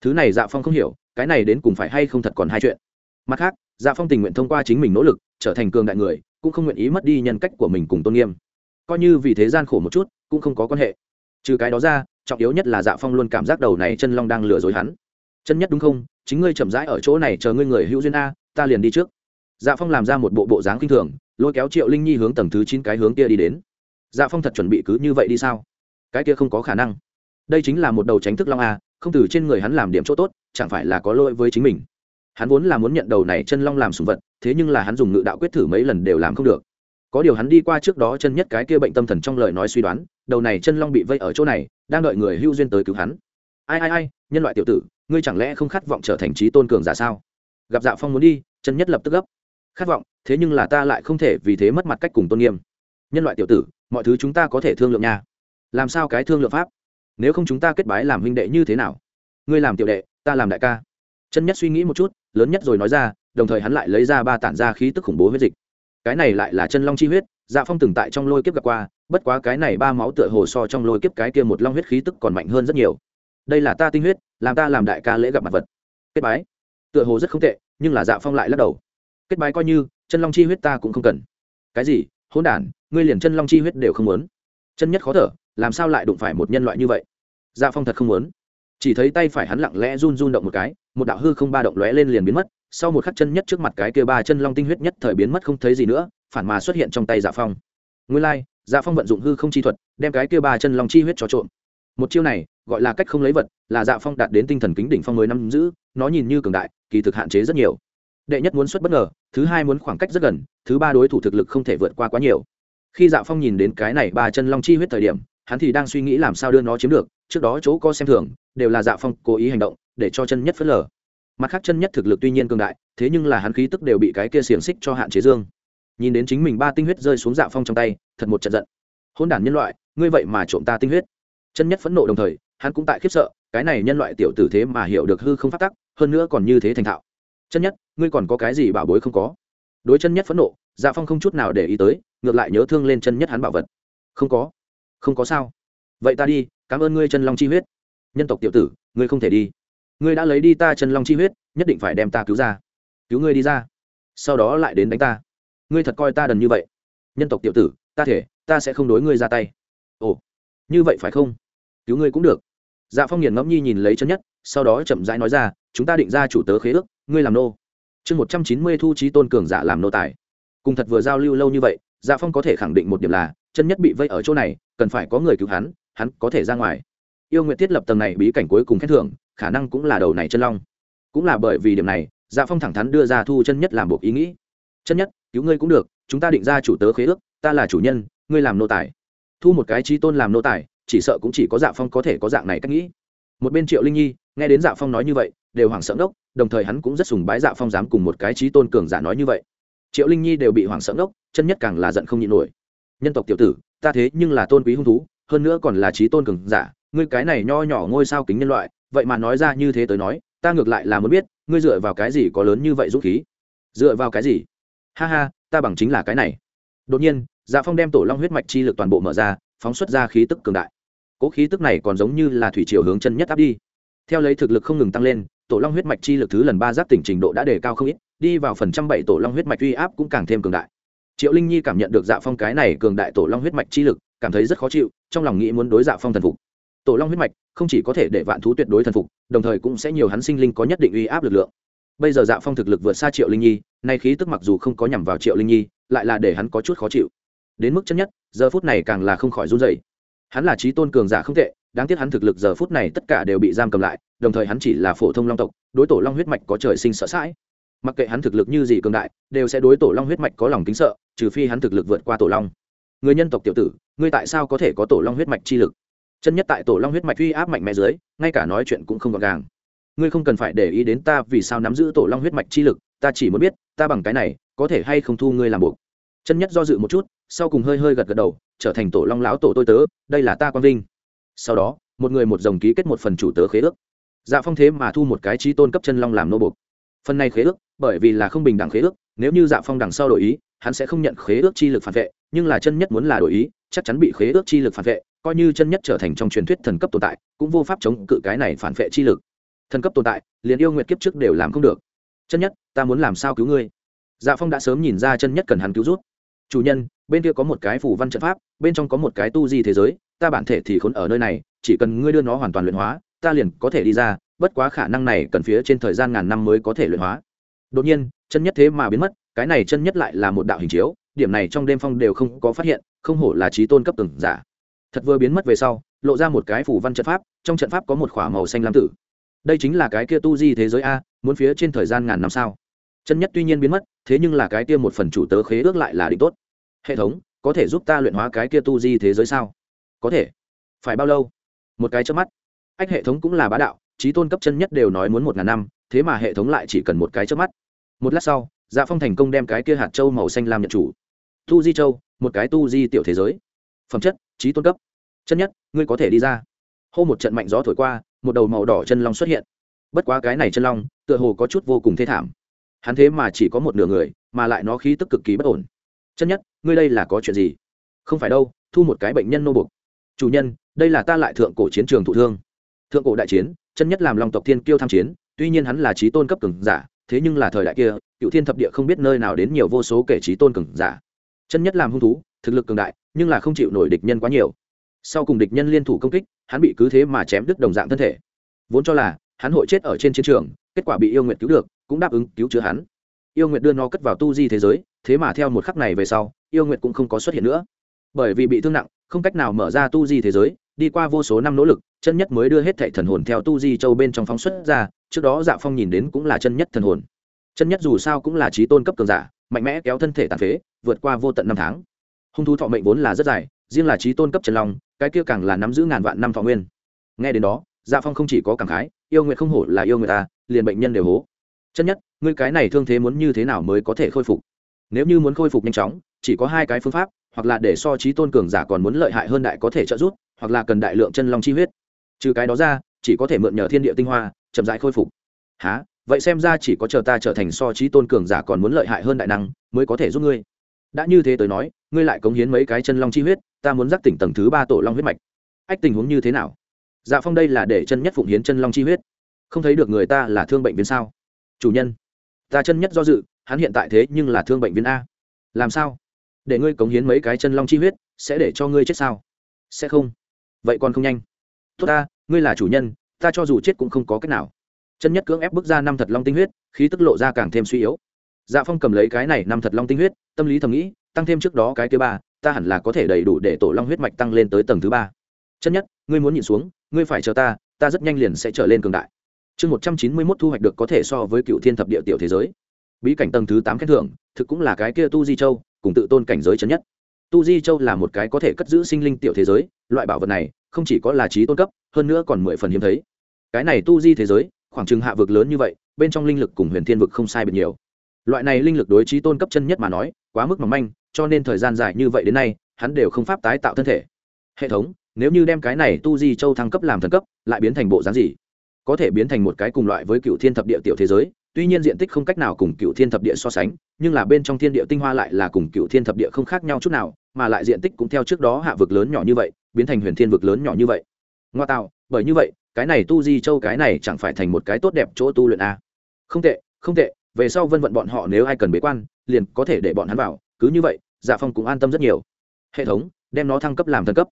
Thứ này dạ phong không hiểu, cái này đến cùng phải hay không thật còn hai chuyện. Mặt khác dạ phong tình nguyện thông qua chính mình nỗ lực, trở thành cường đại người, cũng không nguyện ý mất đi nhân cách của mình cùng tôn nghiêm coi như vì thế gian khổ một chút, cũng không có quan hệ. Trừ cái đó ra, trọng yếu nhất là dạ phong luôn cảm giác đầu này chân long đang lừa dối hắn. Chân nhất đúng không? Chính ngươi chậm rãi ở chỗ này chờ ngươi người hữu duyên a, ta liền đi trước. Dạ phong làm ra một bộ bộ dáng kinh thường, lôi kéo triệu linh nhi hướng tầng thứ chín cái hướng kia đi đến. Dạ phong thật chuẩn bị cứ như vậy đi sao? Cái kia không có khả năng. Đây chính là một đầu tránh thức long a, không từ trên người hắn làm điểm chỗ tốt, chẳng phải là có lỗi với chính mình. Hắn vốn là muốn nhận đầu này chân long làm sùng vật, thế nhưng là hắn dùng ngự đạo quyết thử mấy lần đều làm không được có điều hắn đi qua trước đó chân nhất cái kia bệnh tâm thần trong lời nói suy đoán, đầu này chân long bị vây ở chỗ này, đang đợi người hưu duyên tới cứu hắn. Ai ai ai, nhân loại tiểu tử, ngươi chẳng lẽ không khát vọng trở thành trí tôn cường giả sao? Gặp dạ phong muốn đi, chân nhất lập tức gấp. Khát vọng, thế nhưng là ta lại không thể vì thế mất mặt cách cùng tôn nghiêm. Nhân loại tiểu tử, mọi thứ chúng ta có thể thương lượng nha. Làm sao cái thương lượng pháp? Nếu không chúng ta kết bái làm huynh đệ như thế nào? Ngươi làm tiểu đệ, ta làm đại ca. Chân nhất suy nghĩ một chút, lớn nhất rồi nói ra, đồng thời hắn lại lấy ra ba tản ra khí tức khủng bố huyết dịch cái này lại là chân long chi huyết dạ phong từng tại trong lôi kiếp gặp qua, bất quá cái này ba máu tựa hồ so trong lôi kiếp cái kia một long huyết khí tức còn mạnh hơn rất nhiều. Đây là ta tinh huyết, làm ta làm đại ca lễ gặp mặt vật. Kết bái. Tựa hồ rất không tệ, nhưng là dạ phong lại lắc đầu. Kết bái coi như, chân long chi huyết ta cũng không cần. Cái gì? Hôn đản, ngươi liền chân long chi huyết đều không muốn. Chân nhất khó thở, làm sao lại đụng phải một nhân loại như vậy? Dạ phong thật không muốn. Chỉ thấy tay phải hắn lặng lẽ run run động một cái, một đạo hư không ba động lóe lên liền biến mất sau một khắc chân nhất trước mặt cái kia ba chân long tinh huyết nhất thời biến mất không thấy gì nữa phản mà xuất hiện trong tay dạ phong. Nguyên lai、like, dạ phong vận dụng hư không chi thuật đem cái kia ba chân long chi huyết cho trộm. Một chiêu này gọi là cách không lấy vật là dạ phong đạt đến tinh thần kính đỉnh phong mới nắm giữ nó nhìn như cường đại kỳ thực hạn chế rất nhiều. Đệ nhất muốn xuất bất ngờ thứ hai muốn khoảng cách rất gần thứ ba đối thủ thực lực không thể vượt qua quá nhiều. Khi dạ phong nhìn đến cái này ba chân long chi huyết thời điểm hắn thì đang suy nghĩ làm sao đưa nó chiếm được trước đó chỗ co xem thường đều là dạ phong cố ý hành động để cho chân nhất phớt lờ mặt khác chân nhất thực lực tuy nhiên cường đại, thế nhưng là hắn khí tức đều bị cái kia xiềng xích cho hạn chế dương. Nhìn đến chính mình ba tinh huyết rơi xuống dạ phong trong tay, thật một trận giận. Hôn đản nhân loại, ngươi vậy mà trộm ta tinh huyết. Chân nhất phẫn nộ đồng thời, hắn cũng tại khiếp sợ, cái này nhân loại tiểu tử thế mà hiểu được hư không phát tắc, hơn nữa còn như thế thành thạo. Chân nhất, ngươi còn có cái gì bảo bối không có? Đối chân nhất phẫn nộ dạ phong không chút nào để ý tới, ngược lại nhớ thương lên chân nhất hắn bảo vật. Không có. Không có sao. Vậy ta đi, cảm ơn ngươi chân long chi huyết. Nhân tộc tiểu tử, ngươi không thể đi ngươi đã lấy đi ta chân long chi huyết, nhất định phải đem ta cứu ra. Cứu ngươi đi ra. Sau đó lại đến đánh ta. Ngươi thật coi ta đần như vậy. Nhân tộc tiểu tử, ta thể, ta sẽ không đối ngươi ra tay. Ồ, như vậy phải không? Cứu ngươi cũng được. Dạ phong nghiền ngẫm nhi nhìn lấy chân nhất, sau đó chậm rãi nói ra, chúng ta định ra chủ tớ khế ước, ngươi làm nô. Chương một trăm chín mươi thu trí tôn cường giả làm nô tài. Cùng thật vừa giao lưu lâu như vậy dạ phong có thể khẳng định một điểm là, chân nhất bị vây ở chỗ này, cần phải có người cứu hắn hắn có thể ra ngoài. Yêu nguyện thiết lập tầng này bí cảnh cuối cùng khen thưởng khả năng cũng là đầu này chân long. Cũng là bởi vì điểm này dạ phong thẳng thắn đưa ra thu chân nhất làm buộc ý nghĩ. Chân nhất, cứu ngươi cũng được, chúng ta định ra chủ tớ khế ước, ta là chủ nhân, ngươi làm nô tài. Thu một cái trí tôn làm nô tài, chỉ sợ cũng chỉ có dạ phong có thể có dạng này cách nghĩ. Một bên triệu linh nhi, nghe đến dạ phong nói như vậy, đều hoảng sợ ngốc, đồng thời hắn cũng rất sùng bái dạ phong dám cùng một cái trí tôn cường giả nói như vậy. Triệu linh nhi đều bị hoảng sợ ngốc, chân nhất càng là giận không nhịn nổi. Nhân tộc tiểu tử, ta thế nhưng là tôn quý hung thú, hơn nữa còn là trí tôn cường giả, ngươi cái này nho nhỏ ngôi sao kính nhân loại vậy mà nói ra như thế tới nói, ta ngược lại là muốn biết, ngươi dựa vào cái gì có lớn như vậy dũng khí? Dựa vào cái gì? Ha ha, ta bằng chính là cái này. Đột nhiên dạ phong đem tổ long huyết mạch chi lực toàn bộ mở ra, phóng xuất ra khí tức cường đại. Cỗ khí tức này còn giống như là thủy chiều hướng chân nhất áp đi. Theo lấy thực lực không ngừng tăng lên, tổ long huyết mạch chi lực thứ lần ba giáp tỉnh trình độ đã đề cao không ít, đi vào phần trăm bảy tổ long huyết mạch uy áp cũng càng thêm cường đại. Triệu linh nhi cảm nhận được dạ phong cái này cường đại tổ long huyết mạch chi lực, cảm thấy rất khó chịu, trong lòng nghĩ muốn đối dạ phong thần phục tổ long huyết mạch không chỉ có thể để vạn thú tuyệt đối thần phục, đồng thời cũng sẽ nhiều hắn sinh linh có nhất định uy áp lực lượng. Bây giờ dạ phong thực lực vượt xa triệu linh nhi, nay khí tức mặc dù không có nhằm vào triệu linh nhi, lại là để hắn có chút khó chịu. Đến mức chân nhất, giờ phút này càng là không khỏi run dày hắn là trí tôn cường giả không tệ, đáng tiếc hắn thực lực giờ phút này tất cả đều bị giam cầm lại, đồng thời hắn chỉ là phổ thông long tộc, đối tổ long huyết mạch có trời sinh sợ sãi. Mặc kệ hắn thực lực như gì cường đại, đều sẽ đối tổ long huyết mạch có lòng kính sợ, trừ phi hắn thực lực vượt qua tổ long. Người nhân tộc tiểu tử, ngươi tại sao có thể có tổ long huyết mạch chi lực? Chân nhất tại tổ long huyết mạch uy áp mạnh mẽ dưới, ngay cả nói chuyện cũng không gọn gàng. Ngươi không cần phải để ý đến ta vì sao nắm giữ tổ long huyết mạch chi lực, ta chỉ muốn biết, ta bằng cái này, có thể hay không thu ngươi làm buộc. Chân nhất do dự một chút, sau cùng hơi hơi gật gật đầu, trở thành tổ long lão tổ tôi tớ, đây là ta quang vinh. Sau đó, một người một dòng ký kết một phần chủ tớ khế ước. Dạ phong thế mà thu một cái trí tôn cấp chân long làm nô buộc. Phần này khế ước, bởi vì là không bình đẳng khế ước, nếu như dạ phong đằng sau đổi ý, hắn sẽ không nhận khế ước chi lực phản vệ, nhưng là chân nhất muốn là đổi ý, chắc chắn bị khế ước chi lực phản vệ coi như chân nhất trở thành trong truyền thuyết thần cấp tồn tại, cũng vô pháp chống cự cái này phản vệ chi lực. Thần cấp tồn tại, liền yêu nguyện kiếp trước đều làm không được. Chân nhất, ta muốn làm sao cứu ngươi? Dạ phong đã sớm nhìn ra chân nhất cần hắn cứu rút chủ nhân, bên kia có một cái phủ văn trận pháp, bên trong có một cái tu di thế giới, ta bản thể thì khốn ở nơi này, chỉ cần ngươi đưa nó hoàn toàn luyện hóa, ta liền có thể đi ra, bất quá khả năng này cần phía trên thời gian ngàn năm mới có thể luyện hóa. Đột nhiên, chân nhất thế mà biến mất, cái này chân nhất lại là một đạo hình chiếu, điểm này trong đêm phong đều không có phát hiện, không hổ là trí tôn cấp từng giả thật vừa biến mất về sau, lộ ra một cái phủ văn trận pháp, trong trận pháp có một k h ỏ a màu xanh lam tử. Đây chính là cái kia tu di thế giới a, muốn phía trên thời gian ngàn năm sao? Chân nhất tuy nhiên biến mất, thế nhưng là cái kia một phần chủ tớ khế ước lại là định tốt. Hệ thống, có thể giúp ta luyện hóa cái kia tu di thế giới sao? Có thể. Phải bao lâu? Một cái trước mắt. Ách, hệ thống cũng là bá đạo trí tôn cấp chân nhất đều nói muốn một ngàn năm, thế mà hệ thống lại chỉ cần một cái trước mắt. Một lát sau dạ phong thành công đem cái kia hạt châu màu xanh làm nhận chủ. Tu di châu, một cái tu di tiểu thế giới. Phẩm chất trí tôn cấp. Chân nhất, ngươi có thể đi ra. Hô một trận mạnh gió thổi qua, một đầu màu đỏ chân long xuất hiện. Bất quá cái này chân long, tựa hồ có chút vô cùng thê thảm. Hắn thế mà chỉ có một nửa người, mà lại nó khí tức cực kỳ bất ổn. Chân nhất, ngươi đây là có chuyện gì? Không phải đâu, thu một cái bệnh nhân nô bục chủ nhân, đây là ta lại thượng cổ chiến trường thụ thương. Thượng cổ đại chiến, chân nhất làm long tộc thiên kiêu tham chiến, tuy nhiên hắn là trí tôn cấp cường giả, thế nhưng là thời đại kia, cựu thiên thập địa không biết nơi nào đến nhiều vô số kể trí tôn cường giả. Chân nhất làm hung thú, thực lực cường đại nhưng là không chịu nổi địch nhân quá nhiều. Sau cùng địch nhân liên thủ công kích, hắn bị cứ thế mà chém đứt đồng dạng thân thể. Vốn cho là, hắn hội chết ở trên chiến trường, kết quả bị yêu nguyệt cứu được, cũng đáp ứng cứu chữa hắn. Yêu nguyệt đưa nó cất vào tu di thế giới, thế mà theo một khắc này về sau, yêu nguyệt cũng không có xuất hiện nữa. Bởi vì bị thương nặng, không cách nào mở ra tu di thế giới, đi qua vô số năm nỗ lực, chân nhất mới đưa hết thệ thần hồn theo tu di châu bên trong phóng xuất ra, trước đó dạ phong nhìn đến cũng là chân nhất thần hồn. Chân nhất dù sao cũng là trí tôn cấp cường giả, mạnh mẽ kéo thân thể tàn phế, vượt qua vô tận năm tháng hung thú thọ mệnh vốn là rất dài, riêng là trí tôn cấp trần long, cái kia càng là nắm giữ ngàn vạn năm thọ nguyên. Nghe đến đó dạ phong không chỉ có cảm khái, yêu nguyện không hổ là yêu người ta, liền bệnh nhân đều hố. Chân nhất, ngươi cái này thương thế muốn như thế nào mới có thể khôi phục? Nếu như muốn khôi phục nhanh chóng, chỉ có hai cái phương pháp, hoặc là để so trí tôn cường giả còn muốn lợi hại hơn đại có thể trợ giúp, hoặc là cần đại lượng chân long chi huyết. Trừ cái đó ra, chỉ có thể mượn nhờ thiên địa tinh hoa, chậm rãi khôi phục. Há vậy xem ra chỉ có chờ ta trở thành so trí tôn cường giả còn muốn lợi hại hơn đại năng, mới có thể giúp ngươi đã như thế tới nói, ngươi lại cống hiến mấy cái chân long chi huyết, ta muốn giác tỉnh tầng thứ ba tổ long huyết mạch. Ách, tình huống như thế nào? Dạ phong đây là để chân nhất phụng hiến chân long chi huyết. Không thấy được người ta là thương bệnh viên sao? Chủ nhân, ta chân nhất do dự, hắn hiện tại thế nhưng là thương bệnh viên a. Làm sao? Để ngươi cống hiến mấy cái chân long chi huyết, sẽ để cho ngươi chết sao? Sẽ không. Vậy còn không nhanh. Tốt ta, ngươi là chủ nhân, ta cho dù chết cũng không có cách nào. Chân nhất cưỡng ép bước ra năm thật long tinh huyết, khí tức lộ ra càng thêm suy yếu dạ phong cầm lấy cái này năm thật long tinh huyết, tâm lý thầm nghĩ, tăng thêm trước đó cái thứ ba, ta hẳn là có thể đầy đủ để tổ long huyết mạch tăng lên tới tầng thứ ba. Chân nhất, ngươi muốn nhìn xuống, ngươi phải chờ ta ta rất nhanh liền sẽ trở lên cường đại. Chương một trăm chín mươi mốt thu hoạch được có thể so với cựu thiên thập địa tiểu thế giới. Bí cảnh tầng thứ tám khen thưởng, thực cũng là cái kia tu di châu, cùng tự tôn cảnh giới chân nhất. Tu di châu là một cái có thể cất giữ sinh linh tiểu thế giới, loại bảo vật này, không chỉ có là trí tôn cấp, hơn nữa còn mười phần hiếm thấy. Cái này tu di thế giới, khoảng chừng hạ vực lớn như vậy, bên trong linh lực cùng huyền thiên vực không sai biệt nhiều loại này linh lực đối trí tôn cấp chân nhất mà nói, quá mức mỏng manh, cho nên thời gian dài như vậy đến nay, hắn đều không pháp tái tạo thân thể. Hệ thống, nếu như đem cái này tu di châu thăng cấp làm thần cấp, lại biến thành bộ dáng gì? Có thể biến thành một cái cùng loại với cựu thiên thập địa tiểu thế giới, tuy nhiên diện tích không cách nào cùng cựu thiên thập địa so sánh, nhưng là bên trong thiên địa tinh hoa lại là cùng cựu thiên thập địa không khác nhau chút nào, mà lại diện tích cũng theo trước đó hạ vực lớn nhỏ như vậy, biến thành huyền thiên vực lớn nhỏ như vậy. Ngoa tạo, bởi như vậy, cái này tu di châu cái này chẳng phải thành một cái tốt đẹp chỗ tu luyện a à? không tệ không tệ về sau vân vận bọn họ nếu ai cần bế quan, liền có thể để bọn hắn vào, cứ như vậy dạ phong cũng an tâm rất nhiều. Hệ thống, đem nó thăng cấp làm thần cấp.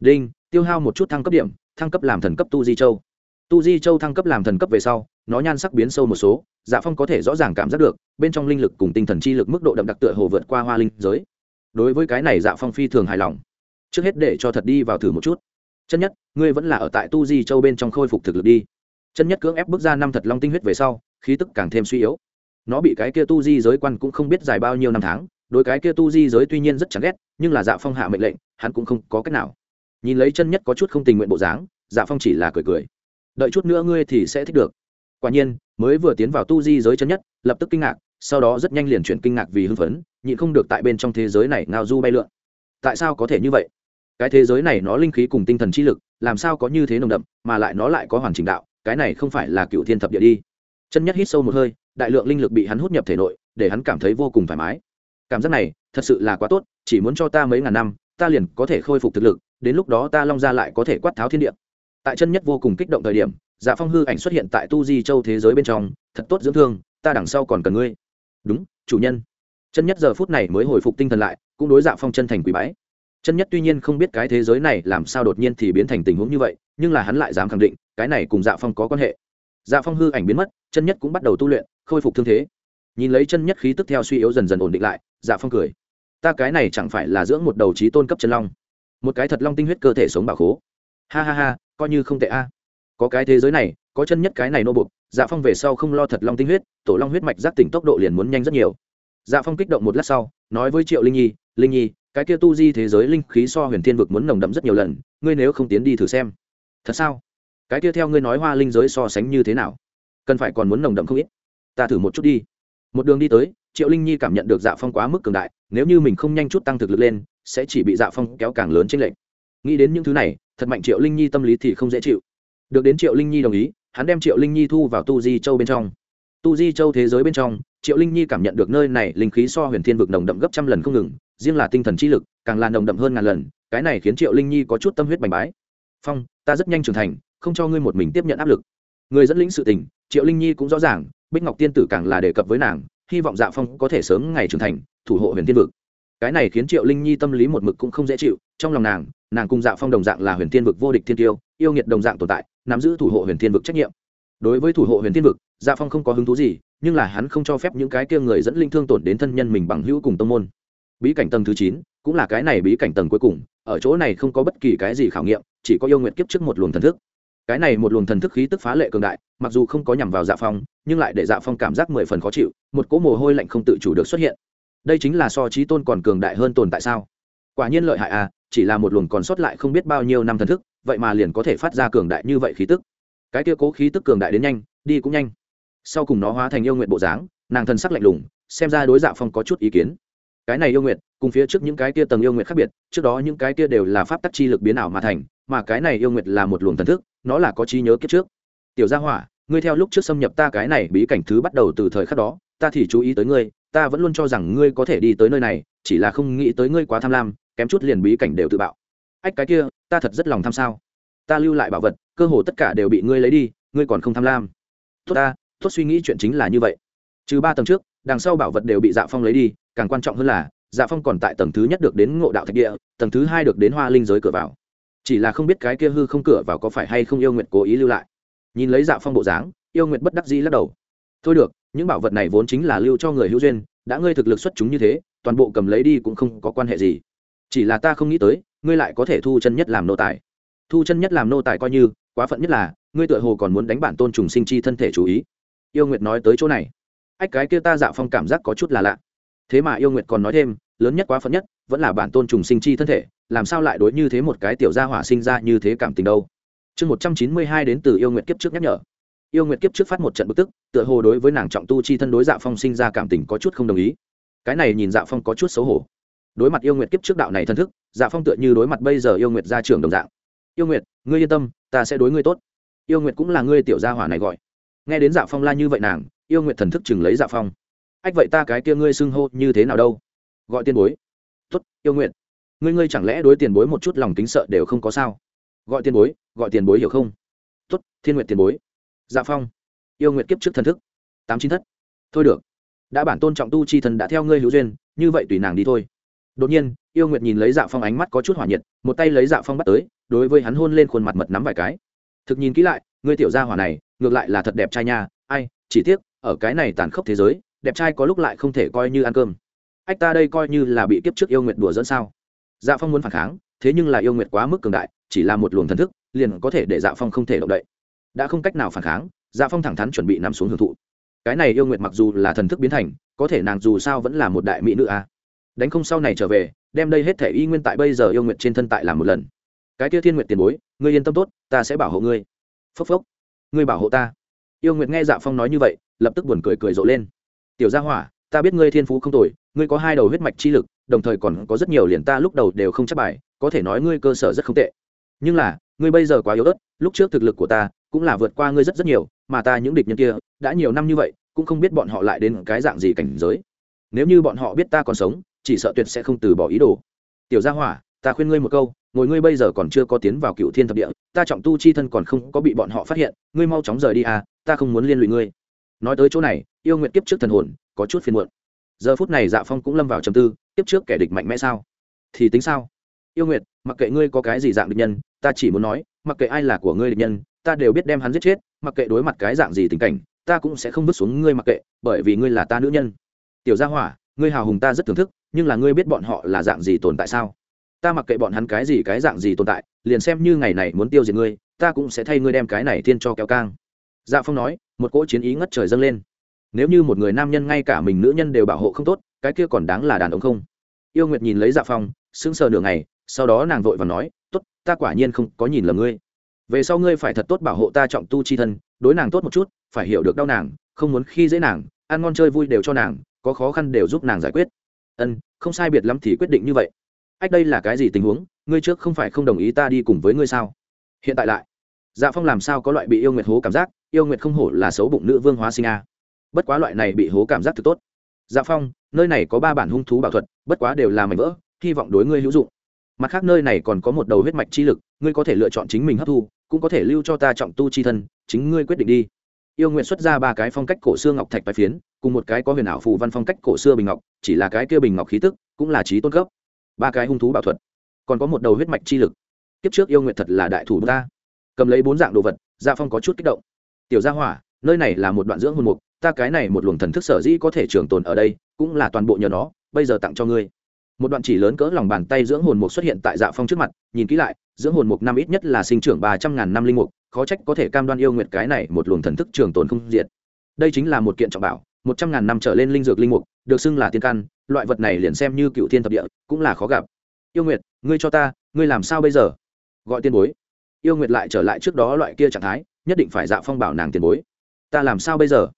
Đinh, tiêu hao một chút thăng cấp điểm, thăng cấp làm thần cấp tu di châu. Tu di châu thăng cấp làm thần cấp về sau, nó nhan sắc biến sâu một số dạ phong có thể rõ ràng cảm giác được, bên trong linh lực cùng tinh thần chi lực mức độ đậm đặc tựa hồ vượt qua hoa linh giới. Đối với cái này dạ phong phi thường hài lòng. Trước hết để cho thật đi vào thử một chút. Chân nhất, ngươi vẫn là ở tại tu di châu bên trong khôi phục thực lực đi. Chân nhất cưỡng ép bước ra năm thật long tinh huyết về sau, khí tức càng thêm suy yếu nó bị cái kia tu di giới quan cũng không biết dài bao nhiêu năm tháng, đối cái kia tu di giới tuy nhiên rất chán ghét, nhưng là dạ phong hạ mệnh lệnh, hắn cũng không có cách nào. Nhìn lấy chân nhất có chút không tình nguyện bộ dáng dạ phong chỉ là cười cười. Đợi chút nữa ngươi thì sẽ thích được. Quả nhiên, mới vừa tiến vào tu di giới chân nhất, lập tức kinh ngạc, sau đó rất nhanh liền chuyển kinh ngạc vì hưng phấn, nhịn không được tại bên trong thế giới này ngao du bay lượn. Tại sao có thể như vậy? Cái thế giới này nó linh khí cùng tinh thần chi lực, làm sao có như thế nồng đậm, mà lại nó lại có hoàn chỉnh đạo, cái này không phải là cựu thiên thập địa đi. Chân nhất hít sâu một hơi đại lượng linh lực bị hắn hút nhập thể nội, để hắn cảm thấy vô cùng thoải mái. Cảm giác này, thật sự là quá tốt, chỉ muốn cho ta mấy ngàn năm, ta liền có thể khôi phục thực lực, đến lúc đó ta long ra lại có thể quát tháo thiên địa. Tại chân nhất vô cùng kích động thời điểm dạ phong hư ảnh xuất hiện tại tu di châu thế giới bên trong, thật tốt dưỡng thương, ta đằng sau còn cần ngươi. Đúng, chủ nhân. Chân nhất giờ phút này mới hồi phục tinh thần lại, cũng đối dạ phong chân thành quý bái. Chân nhất tuy nhiên không biết cái thế giới này làm sao đột nhiên thì biến thành tình huống như vậy, nhưng là hắn lại dám khẳng định, cái này cùng dạ phong có quan hệ. Dạ phong hư ảnh biến mất, chân nhất cũng bắt đầu tu luyện khôi phục thương thế. Nhìn lấy chân nhất khí tức theo suy yếu dần dần ổn định lại dạ phong cười. Ta cái này chẳng phải là dưỡng một đầu trí tôn cấp chân long? Một cái thật long tinh huyết cơ thể sống bảo khố. Ha ha ha, coi như không tệ a. Có cái thế giới này, có chân nhất cái này nô bục dạ phong về sau không lo thật long tinh huyết, tổ long huyết mạch giác tỉnh tốc độ liền muốn nhanh rất nhiều. Dạ phong kích động một lát sau, nói với triệu linh nhi linh nhi, cái kia tu di thế giới linh khí so huyền thiên vực muốn nồng đậm rất nhiều lần, ngươi nếu không tiến đi thử xem. Thật sao? Cái kia theo ngươi nói hoa linh giới so sánh như thế nào? Cần phải còn muốn nồng đậm không ít ta thử một chút đi. Một đường đi tới, triệu linh nhi cảm nhận được dạ phong quá mức cường đại, nếu như mình không nhanh chút tăng thực lực lên, sẽ chỉ bị dạ phong kéo càng lớn trên lệch. nghĩ đến những thứ này, thật mạnh triệu linh nhi tâm lý thì không dễ chịu. Được đến triệu linh nhi đồng ý, hắn đem triệu linh nhi thu vào tu di châu bên trong. Tu di châu thế giới bên trong, triệu linh nhi cảm nhận được nơi này linh khí so huyền thiên vực nồng đậm gấp trăm lần không ngừng, riêng là tinh thần trí lực, càng là nồng đậm hơn ngàn lần, cái này khiến triệu linh nhi có chút tâm huyết bành bái. Phong, ta rất nhanh trưởng thành, không cho ngươi một mình tiếp nhận áp lực. Người dẫn lĩnh sự tình, triệu linh nhi cũng rõ ràng bích ngọc tiên tử càng là đề cập với nàng, hy vọng dạ phong có thể sớm ngày trưởng thành, thủ hộ huyền thiên vực. Cái này khiến triệu linh nhi tâm lý một mực cũng không dễ chịu, trong lòng nàng nàng cùng dạ phong đồng dạng là huyền thiên vực vô địch thiên tiêu, yêu nghiệt đồng dạng tồn tại, nắm giữ thủ hộ huyền thiên vực trách nhiệm. Đối với thủ hộ huyền thiên vực dạ phong không có hứng thú gì, nhưng là hắn không cho phép những cái kia người dẫn linh thương tổn đến thân nhân mình bằng hữu cùng tông môn. Bí cảnh tầng thứ chín, cũng là cái này bí cảnh tầng cuối cùng, ở chỗ này không có bất kỳ cái gì khảo nghiệm, chỉ có yêu nguyện kiếp trước một luồng thần thức cái này một luồng thần thức khí tức phá lệ cường đại, mặc dù không có nhằm vào dạ phong, nhưng lại để dạ phong cảm giác mười phần khó chịu, một cỗ mồ hôi lạnh không tự chủ được xuất hiện. Đây chính là so trí tôn còn cường đại hơn tồn tại sao? Quả nhiên lợi hại à chỉ là một luồng còn sót lại không biết bao nhiêu năm thần thức, vậy mà liền có thể phát ra cường đại như vậy khí tức. Cái kia cố khí tức cường đại đến nhanh, đi cũng nhanh. Sau cùng nó hóa thành yêu nguyện bộ dáng, nàng thần sắc lạnh lùng, xem ra đối dạ phong có chút ý kiến. Cái này yêu nguyện cùng phía trước những cái kia tầng yêu nguyện khác biệt, trước đó những cái kia đều là pháp tắc chi lực biến ảo mà thành, mà cái này yêu nguyện là một luồng thần thức nó là có trí nhớ kiếp trước. Tiểu gia hỏa, ngươi theo lúc trước xâm nhập ta cái này bí cảnh thứ bắt đầu từ thời khắc đó, ta thì chú ý tới ngươi, ta vẫn luôn cho rằng ngươi có thể đi tới nơi này, chỉ là không nghĩ tới ngươi quá tham lam, kém chút liền bí cảnh đều tự bạo. Ách, cái kia, ta thật rất lòng tham sao? Ta lưu lại bảo vật, cơ hồ tất cả đều bị ngươi lấy đi, ngươi còn không tham lam. Tốt ta, tốt suy nghĩ chuyện chính là như vậy. Trừ ba tầng trước, đằng sau bảo vật đều bị dạ phong lấy đi, càng quan trọng hơn là dạ phong còn tại tầng thứ nhất được đến ngộ đạo thạch địa, tầng thứ hai được đến hoa linh giới cửa vào chỉ là không biết cái kia hư không cửa vào có phải hay không yêu nguyện cố ý lưu lại. Nhìn lấy dạ phong bộ dáng, yêu nguyện bất đắc dĩ lắc đầu. Thôi được, những bảo vật này vốn chính là lưu cho người hữu duyên, đã ngươi thực lực xuất chúng như thế, toàn bộ cầm lấy đi cũng không có quan hệ gì. Chỉ là ta không nghĩ tới, ngươi lại có thể thu chân nhất làm nô tài. Thu chân nhất làm nô tài coi như, quá phận nhất là, ngươi tựa hồ còn muốn đánh bản tôn trùng sinh chi thân thể chú ý. Yêu nguyệt nói tới chỗ này. Ách, cái kia ta dạ phong cảm giác có chút là lạ. Thế mà yêu nguyệt còn nói thêm, lớn nhất quá phận nhất, vẫn là bản tôn trùng sinh chi thân thể làm sao lại đối như thế một cái tiểu gia hỏa sinh ra như thế cảm tình đâu? Chương một trăm chín mươi hai đến từ yêu nguyệt kiếp trước nhắc nhở. Yêu nguyệt kiếp trước phát một trận bực tức, tựa hồ đối với nàng trọng tu chi thân đối dạ phong sinh ra cảm tình có chút không đồng ý. Cái này nhìn dạ phong có chút xấu hổ. Đối mặt yêu nguyệt kiếp trước đạo này thân thức dạ phong tựa như đối mặt bây giờ yêu nguyệt ra trường đồng dạng. Yêu nguyệt, ngươi yên tâm, ta sẽ đối ngươi tốt. Yêu nguyệt cũng là ngươi tiểu gia hỏa này gọi. Nghe đến dạ phong la như vậy nàng, yêu nguyệt thần thức chừng lấy dạ phong. Ách vậy ta cái kia ngươi xưng hô như thế nào đâu? Gọi tiên bối. Tốt, yêu nguyệt ngươi ngươi chẳng lẽ đối tiền bối một chút lòng kính sợ đều không có sao? Gọi tiền bối, gọi tiền bối hiểu không? Tốt, thiên nguyệt tiền bối. Dạ phong. Yêu nguyệt kiếp trước thần thức. Tám chín thất. Thôi được. Đã bản tôn trọng tu chi thần đã theo ngươi hữu duyên, như vậy tùy nàng đi thôi. Đột nhiên, yêu nguyệt nhìn lấy dạ phong ánh mắt có chút hỏa nhiệt, một tay lấy dạ phong bắt tới, đối với hắn hôn lên khuôn mặt mật nắm vài cái. Thực nhìn kỹ lại, ngươi tiểu gia hỏa này, ngược lại là thật đẹp trai nha. Ai, chỉ tiếc, ở cái này tàn khốc thế giới, đẹp trai có lúc lại không thể coi như ăn cơm. Ách ta đây coi như là bị kiếp trước yêu nguyệt đùa dẫn sao? Dạ phong muốn phản kháng, thế nhưng là yêu nguyệt quá mức cường đại, chỉ là một luồng thần thức, liền có thể để dạ phong không thể động đậy. Đã không cách nào phản kháng dạ phong thẳng thắn chuẩn bị nằm xuống hưởng thụ. Cái này yêu nguyệt mặc dù là thần thức biến thành, có thể nàng dù sao vẫn là một đại mỹ nữ a. À. đánh không sau này trở về, đem đây hết thể y nguyên tại bây giờ yêu nguyệt trên thân tại làm một lần. Cái kia thiên nguyệt tiền bối, ngươi yên tâm tốt, ta sẽ bảo hộ ngươi. Phốc phốc. Ngươi bảo hộ ta. Yêu nguyệt nghe dạ phong nói như vậy, lập tức buồn cười cười rộ lên. Tiểu gia hỏa, ta biết ngươi thiên phú không tồi, ngươi có hai đầu huyết mạch chi lực đồng thời còn có rất nhiều liền ta lúc đầu đều không chấp bài, có thể nói ngươi cơ sở rất không tệ. Nhưng là, ngươi bây giờ quá yếu ớt, lúc trước thực lực của ta cũng là vượt qua ngươi rất rất nhiều, mà ta những địch nhân kia đã nhiều năm như vậy, cũng không biết bọn họ lại đến cái dạng gì cảnh giới. Nếu như bọn họ biết ta còn sống, chỉ sợ tuyệt sẽ không từ bỏ ý đồ. Tiểu gia hỏa, ta khuyên ngươi một câu, ngồi ngươi bây giờ còn chưa có tiến vào cựu thiên thập địa, ta trọng tu chi thân còn không có bị bọn họ phát hiện, ngươi mau chóng rời đi à ta không muốn liên lụy ngươi. Nói tới chỗ này, yêu nguyện kiếp trước thần hồn, có chút phiền muộn. Giờ phút này dạ phong cũng lâm vào trầm tư kiếp trước kẻ địch mạnh mẽ sao? Thì tính sao? Yêu nguyệt, mặc kệ ngươi có cái gì dạng địch nhân, ta chỉ muốn nói, mặc kệ ai là của ngươi địch nhân, ta đều biết đem hắn giết chết, mặc kệ đối mặt cái dạng gì tình cảnh, ta cũng sẽ không vứt xuống ngươi mặc kệ, bởi vì ngươi là ta nữ nhân. Tiểu gia hỏa, ngươi hào hùng ta rất thưởng thức, nhưng là ngươi biết bọn họ là dạng gì tồn tại sao? Ta mặc kệ bọn hắn cái gì cái dạng gì tồn tại, liền xem như ngày này muốn tiêu diệt ngươi, ta cũng sẽ thay ngươi đem cái này thiên cho kéo cang. Dạ phong nói, một cỗ chiến ý ngất trời dâng lên. Nếu như một người nam nhân ngay cả mình nữ nhân đều bảo hộ không tốt, cái kia còn đáng là đàn ông không? Yêu nguyệt nhìn lấy dạ phong, sững sờ nửa ngày, sau đó nàng vội và nói, tốt, ta quả nhiên không có nhìn lầm ngươi. Về sau ngươi phải thật tốt bảo hộ ta trọng tu chi thân, đối nàng tốt một chút, phải hiểu được đau nàng, không muốn khi dễ nàng, ăn ngon chơi vui đều cho nàng, có khó khăn đều giúp nàng giải quyết. Ân, không sai biệt lắm thì quyết định như vậy. Ách, đây là cái gì tình huống? Ngươi trước không phải không đồng ý ta đi cùng với ngươi sao? Hiện tại lại. Dạ phong làm sao có loại bị yêu nguyệt hố cảm giác? Yêu nguyệt không hổ là xấu bụng nữ vương hóa sinh a. Bất quá loại này bị hố cảm giác thực tốt dạ phong, nơi này có ba bản hung thú bảo thuật, bất quá đều là mảnh vỡ, hy vọng đối ngươi hữu dụng. Mặt khác nơi này còn có một đầu huyết mạch chi lực, ngươi có thể lựa chọn chính mình hấp thu, cũng có thể lưu cho ta trọng tu chi thân, chính ngươi quyết định đi. Yêu nguyện xuất ra ba cái phong cách cổ xưa ngọc thạch bài phiến, cùng một cái có huyền ảo phù văn phong cách cổ xưa bình ngọc, chỉ là cái kia bình ngọc khí tức cũng là trí tôn cấp. Ba cái hung thú bảo thuật, còn có một đầu huyết mạch chi lực. Kiếp trước yêu nguyện thật là đại thủ ta. Cầm lấy bốn dạng đồ vật gia phong có chút kích động. Tiểu gia hỏa, nơi này là một đoạn dưỡng hồn mục ta cái này một luồng thần thức sở dĩ có thể trường tồn ở đây, cũng là toàn bộ nhờ nó, bây giờ tặng cho ngươi. Một đoạn chỉ lớn cỡ lòng bàn tay dưỡng hồn mục xuất hiện tại dạ phong trước mặt, nhìn kỹ lại, dưỡng hồn mục năm ít nhất là sinh trưởng ba trăm ngàn năm linh mục, khó trách có thể cam đoan yêu nguyệt cái này một luồng thần thức trường tồn không diệt. Đây chính là một kiện trọng bảo, một trăm ngàn năm trở lên linh dược linh mục, được xưng là tiên căn, loại vật này liền xem như cựu thiên thập địa, cũng là khó gặp. Yêu nguyệt, ngươi cho ta, ngươi làm sao bây giờ? Gọi tiên bối. Yêu nguyệt lại trở lại trước đó loại kia trạng thái, nhất định phải dạ phong bảo nàng tiền bối. Ta làm sao bây giờ?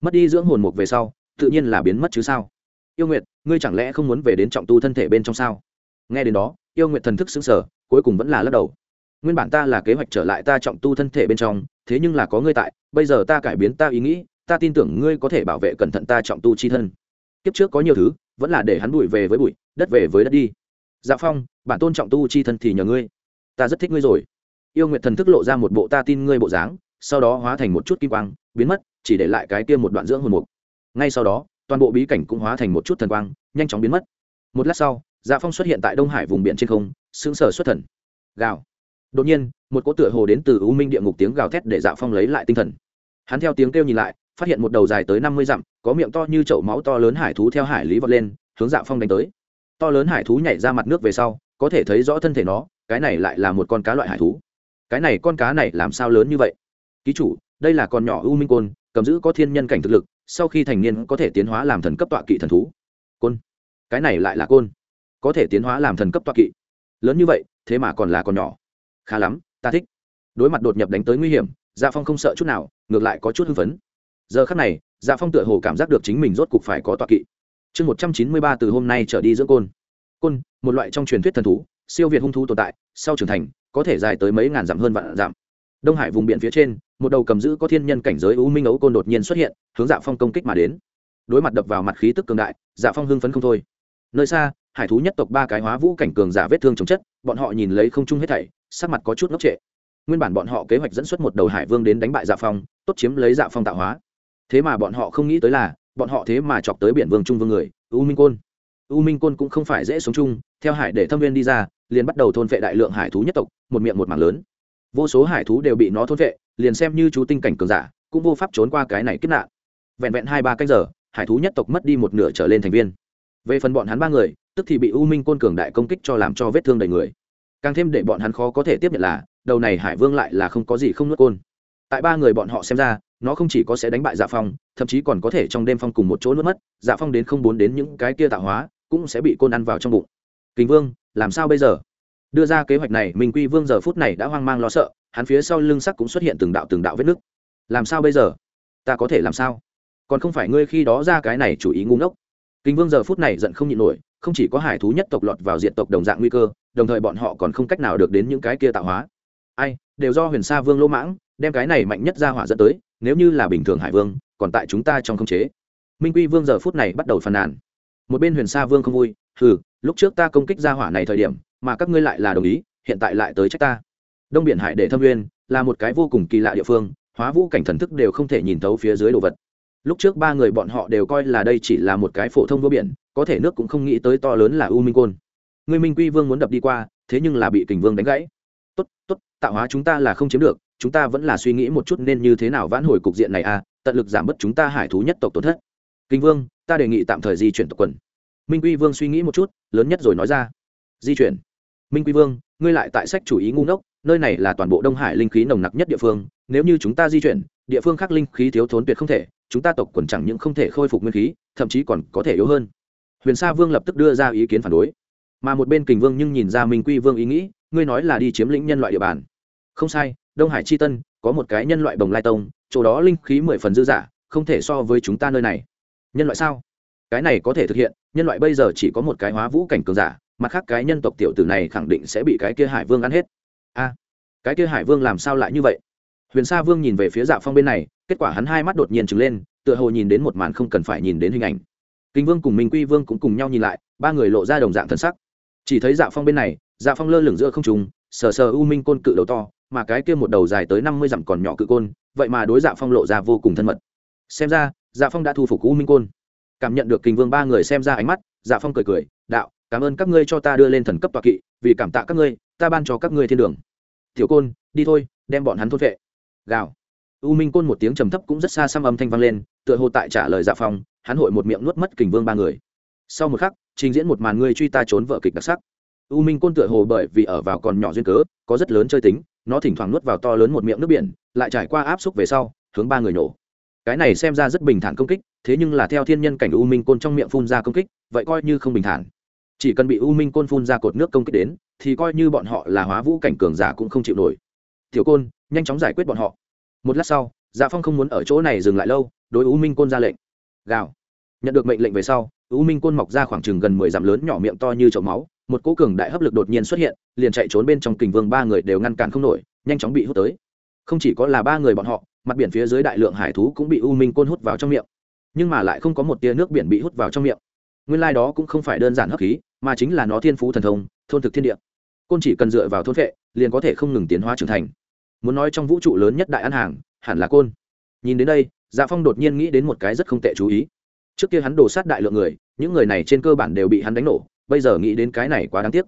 Mất đi dưỡng hồn mục về sau, tự nhiên là biến mất chứ sao? Yêu nguyệt, ngươi chẳng lẽ không muốn về đến trọng tu thân thể bên trong sao? Nghe đến đó, yêu nguyệt thần thức xứng sở cuối cùng vẫn là lắc đầu. Nguyên bản ta là kế hoạch trở lại ta trọng tu thân thể bên trong, thế nhưng là có ngươi tại, bây giờ ta cải biến ta ý nghĩ, ta tin tưởng ngươi có thể bảo vệ cẩn thận ta trọng tu chi thân. Kiếp trước có nhiều thứ, vẫn là để hắn bụi về với bụi, đất về với đất đi. Dạ phong, bản tôn trọng tu chi thân thì nhờ ngươi. Ta rất thích ngươi rồi. Yêu nguyệt thần thức lộ ra một bộ ta tin ngươi bộ dáng, sau đó hóa thành một chút kim quang, biến mất chỉ để lại cái kia một đoạn dưỡng hồn mục. Ngay sau đó, toàn bộ bí cảnh cũng hóa thành một chút thần quang, nhanh chóng biến mất. Một lát sau dạ phong xuất hiện tại đông hải vùng biển trên không xứng sở xuất thần. Gào. Đột nhiên, một cỗ tựa hồ đến từ u minh địa ngục tiếng gào thét để dạ phong lấy lại tinh thần. Hắn theo tiếng kêu nhìn lại, phát hiện một đầu dài tới năm mươi dặm, có miệng to như chậu máu to lớn hải thú theo hải lý vọt lên, hướng dạ phong đánh tới. To lớn hải thú nhảy ra mặt nước về sau, có thể thấy rõ thân thể nó, cái này lại là một con cá loại hải thú. Cái này con cá này làm sao lớn như vậy? Ký chủ, đây là con nhỏ u minh côn cầm giữ có thiên nhân cảnh thực lực, sau khi thành niên có thể tiến hóa làm thần cấp tọa kỵ thần thú. Côn. Cái này lại là côn. Có thể tiến hóa làm thần cấp tọa kỵ. Lớn như vậy, thế mà còn là còn nhỏ. Khá lắm, ta thích. Đối mặt đột nhập đánh tới nguy hiểm dạ phong không sợ chút nào, ngược lại có chút hưng phấn. Giờ khắc này dạ phong tựa hồ cảm giác được chính mình rốt cục phải có tọa kỵ. Chương một trăm chín mươi ba từ hôm nay trở đi dưỡng côn. Côn, một loại trong truyền thuyết thần thú, siêu việt hung thú tồn tại, sau trưởng thành, có thể dài tới mấy ngàn dặm hơn vạn dặm. Đông hải vùng biển phía trên một đầu cầm giữ có thiên nhân cảnh giới u minh ấu côn đột nhiên xuất hiện, hướng dạ phong công kích mà đến. Đối mặt đập vào mặt khí tức cường đại dạ phong hưng phấn không thôi. Nơi xa, hải thú nhất tộc ba cái hóa vũ cảnh cường giả vết thương chống chất, bọn họ nhìn lấy không chung hết thảy, sắc mặt có chút ngốc trệ. Nguyên bản bọn họ kế hoạch dẫn xuất một đầu hải vương đến đánh bại dạ phong, tốt chiếm lấy dạ phong tạo hóa. Thế mà bọn họ không nghĩ tới là, bọn họ thế mà chọc tới biển vương trung vương người, u minh côn. U minh côn cũng không phải dễ sống chung, theo hải để thâm viên đi ra, liền bắt đầu thôn vệ đại lượng hải thú nhất tộc, một miệng một mảng lớn. Vô số hải thú đều bị nó thôn vệ liền xem như chú tinh cảnh cường giả, cũng vô pháp trốn qua cái này kết nạn. Vẹn vẹn hai ba canh giờ, hải thú nhất tộc mất đi một nửa trở lên thành viên. Về phần bọn hắn ba người, tức thì bị u minh côn cường đại công kích cho làm cho vết thương đầy người. Càng thêm để bọn hắn khó có thể tiếp nhận là, đầu này hải vương lại là không có gì không nuốt côn. Tại ba người bọn họ xem ra, nó không chỉ có sẽ đánh bại dạ phong, thậm chí còn có thể trong đêm phong cùng một chỗ nuốt mất dạ phong đến không muốn đến những cái kia tạo hóa, cũng sẽ bị côn ăn vào trong bụng. Kính vương, làm sao bây giờ? Đưa ra kế hoạch này minh quy vương giờ phút này đã hoang mang lo sợ hắn phía sau lưng sắc cũng xuất hiện từng đạo từng đạo vết nứt. Làm sao bây giờ? Ta có thể làm sao? Còn không phải ngươi khi đó ra cái này chủ ý ngu ngốc. Kinh vương giờ phút này giận không nhịn nổi không chỉ có hải thú nhất tộc lọt vào diện tộc đồng dạng nguy cơ đồng thời bọn họ còn không cách nào được đến những cái kia tạo hóa. Ai đều do huyền sa vương lỗ mãng đem cái này mạnh nhất ra hỏa dẫn tới nếu như là bình thường hải vương còn tại chúng ta trong không chế. Minh quy vương giờ phút này bắt đầu phàn nàn. Một bên huyền sa vương không vui hừ, lúc trước ta công kích ra hỏa này thời điểm mà các ngươi lại là đồng ý, hiện tại lại tới trách ta. Đông biển hải để thâm nguyên là một cái vô cùng kỳ lạ địa phương, hóa vũ cảnh thần thức đều không thể nhìn thấu phía dưới đồ vật. Lúc trước ba người bọn họ đều coi là đây chỉ là một cái phổ thông vô biển, có thể nước cũng không nghĩ tới to lớn là u minh côn. Người minh quy vương muốn đập đi qua, thế nhưng là bị kình vương đánh gãy. Tốt tốt, tạo hóa chúng ta là không chiếm được, chúng ta vẫn là suy nghĩ một chút nên như thế nào vãn hồi cục diện này à tận lực giảm bớt chúng ta hải thú nhất tộc tổn thất. Kinh vương, ta đề nghị tạm thời di chuyển tộc quần. Minh quy vương suy nghĩ một chút, lớn nhất rồi nói ra. Di chuyển minh quy vương, ngươi lại tại sách chủ ý ngu ngốc, nơi này là toàn bộ đông hải linh khí nồng nặc nhất địa phương, nếu như chúng ta di chuyển, địa phương khác linh khí thiếu thốn tuyệt không thể, chúng ta tộc quần chẳng những không thể khôi phục nguyên khí, thậm chí còn có thể yếu hơn. Huyền sa vương lập tức đưa ra ý kiến phản đối. Mà một bên kình vương nhưng nhìn ra minh quy vương ý nghĩ, ngươi nói là đi chiếm lĩnh nhân loại địa bàn. Không sai, đông hải c h i tân, có một cái nhân loại bồng lai tông, chỗ đó linh khí mười phần dư dả, không thể so với chúng ta nơi này. Nhân loại sao? Cái này có thể thực hiện, nhân loại bây giờ chỉ có một cái hóa vũ cảnh cường giả mặt khác cái nhân tộc tiểu tử này khẳng định sẽ bị cái kia hải vương ăn hết. A, cái kia hải vương làm sao lại như vậy? Huyền sa vương nhìn về phía dạ phong bên này, kết quả hắn hai mắt đột nhiên trứng lên, tựa hồ nhìn đến một màn không cần phải nhìn đến hình ảnh. Kinh vương cùng minh quy vương cũng cùng nhau nhìn lại, ba người lộ ra đồng dạng thân sắc. Chỉ thấy dạ phong bên này dạ phong lơ lửng giữa không trùng sờ sờ u minh côn cự đầu to, mà cái kia một đầu dài tới năm mươi dặm còn nhỏ cự côn, vậy mà đối dạ phong lộ ra vô cùng thân mật. Xem ra dạ phong đã thu phục u minh côn. Cảm nhận được kinh vương ba người xem ra ánh mắt dạ phong cười cười, đạo cảm ơn các ngươi cho ta đưa lên thần cấp tọa kỵ, vì cảm tạ các ngươi, ta ban cho các ngươi thiên đường. Tiểu côn, đi thôi, đem bọn hắn thôn vệ. Gào. U minh côn một tiếng trầm thấp cũng rất xa xăm âm thanh vang lên, tựa hồ tại trả lời dạ phong hắn hội một miệng nuốt mất kình vương ba người. Sau một khắc, trình diễn một màn ngươi truy ta trốn vợ kịch đặc sắc. U minh côn tựa hồ bởi vì ở vào còn nhỏ duyên cớ, có rất lớn chơi tính, nó thỉnh thoảng nuốt vào to lớn một miệng nước biển, lại trải qua áp xúc về sau, hướng ba người nổ. Cái này xem ra rất bình thản công kích, thế nhưng là theo thiên nhân cảnh u minh côn trong miệng phun ra công kích, vậy coi như không bình thản chỉ cần bị u minh côn phun ra cột nước công kích đến, thì coi như bọn họ là hóa vũ cảnh cường giả cũng không chịu nổi. Tiểu côn, nhanh chóng giải quyết bọn họ. Một lát sau dạ phong không muốn ở chỗ này dừng lại lâu, đối u minh côn ra lệnh. Gào. Nhận được mệnh lệnh về sau, u minh côn mọc ra khoảng chừng gần mười dặm lớn nhỏ miệng to như chậu máu, một cỗ cường đại hấp lực đột nhiên xuất hiện, liền chạy trốn bên trong kình vương ba người đều ngăn cản không nổi, nhanh chóng bị hút tới. Không chỉ có là ba người bọn họ, mặt biển phía dưới đại lượng hải thú cũng bị u minh côn hút vào trong miệng. Nhưng mà lại không có một tia nước biển bị hút vào trong miệng. Nguyên lai、like、đó cũng không phải đơn giản hấp khí mà chính là nó thiên phú thần thông, thôn thực thiên địa. Côn chỉ cần dựa vào thôn vệ, liền có thể không ngừng tiến hóa trưởng thành. Muốn nói trong vũ trụ lớn nhất đại ăn hàng, hẳn là côn. Nhìn đến đây dạ phong đột nhiên nghĩ đến một cái rất không tệ chú ý. Trước kia hắn đổ sát đại lượng người, những người này trên cơ bản đều bị hắn đánh nổ, bây giờ nghĩ đến cái này quá đáng tiếc.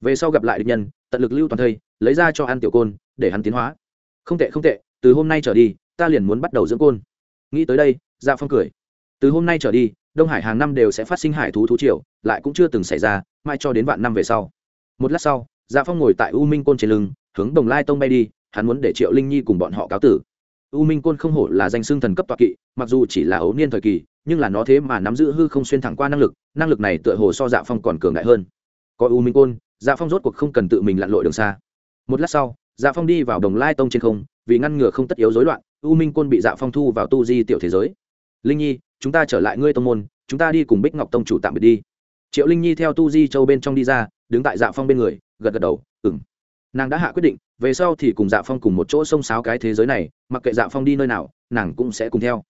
Về sau gặp lại địch nhân, tận lực lưu toàn thây, lấy ra cho ăn tiểu côn, để hắn tiến hóa. Không tệ không tệ, từ hôm nay trở đi, ta liền muốn bắt đầu dưỡng côn. Nghĩ tới đây dạ phong cười từ hôm nay trở đi, đông hải hàng năm đều sẽ phát sinh hải thú thú triều, lại cũng chưa từng xảy ra, mai cho đến vạn năm về sau. Một lát sau dạ phong ngồi tại u minh côn trên lưng, hướng đồng lai tông bay đi, hắn muốn để triệu linh nhi cùng bọn họ cáo tử. U minh côn không hổ là danh xưng thần cấp toạc kỵ, mặc dù chỉ là ấu niên thời kỳ, nhưng là nó thế mà nắm giữ hư không xuyên thẳng qua năng lực năng lực này tựa hồ so dạ phong còn cường đại hơn. Có u minh côn dạ phong rốt cuộc không cần tự mình lặn lội đường xa. Một lát sau dạ phong đi vào đồng lai tông trên không, vì ngăn ngừa không tất yếu rối loạn, u minh côn bị dạ phong thu vào tu di tiểu thế giới linh nhi chúng ta trở lại ngươi tông môn chúng ta đi cùng bích ngọc tông chủ tạm biệt đi triệu linh nhi theo tu di châu bên trong đi ra đứng tại dạ phong bên người gật gật đầu ừng nàng đã hạ quyết định về sau thì cùng dạ phong cùng một chỗ xông xáo cái thế giới này mặc kệ dạ phong đi nơi nào nàng cũng sẽ cùng theo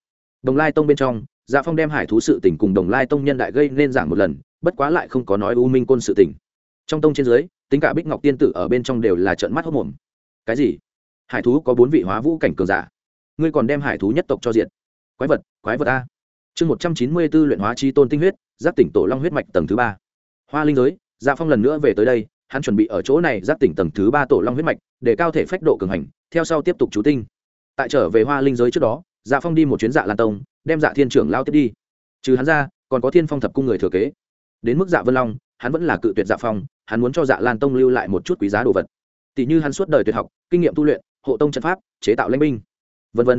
đồng lai tông bên trong dạ phong đem hải thú sự tỉnh cùng đồng lai tông nhân đại gây nên giảng một lần bất quá lại không có nói u minh côn sự tỉnh trong tông trên dưới tính cả bích ngọc tiên tử ở bên trong đều là trận mắt hốc mồm cái gì hải thú có bốn vị hóa vũ cảnh cường giả ngươi còn đem hải thú nhất tộc cho diện quái vật quái vật a. Chương một trăm chín mươi b ố luyện hóa chi tôn tinh huyết giáp tỉnh tổ long huyết mạch tầng thứ ba. Hoa linh giới dạ phong lần nữa về tới đây, hắn chuẩn bị ở chỗ này giáp tỉnh tầng thứ ba tổ long huyết mạch, để cao thể phách độ cường hành, theo sau tiếp tục chú tinh. Tại trở về hoa linh giới trước đó dạ phong đi một chuyến dạ lan tông, đem dạ thiên trưởng lao tiếp đi. Trừ hắn ra, còn có thiên phong thập cung người thừa kế. Đến mức dạ vân long, hắn vẫn là cự tuyệt dạ phong, hắn muốn cho dạ lan tông lưu lại một chút quý giá đồ vật. Tỷ như hắn suốt đời tuyệt học, kinh nghiệm tu luyện, hộ tông trận pháp, chế tạo lãnh binh v v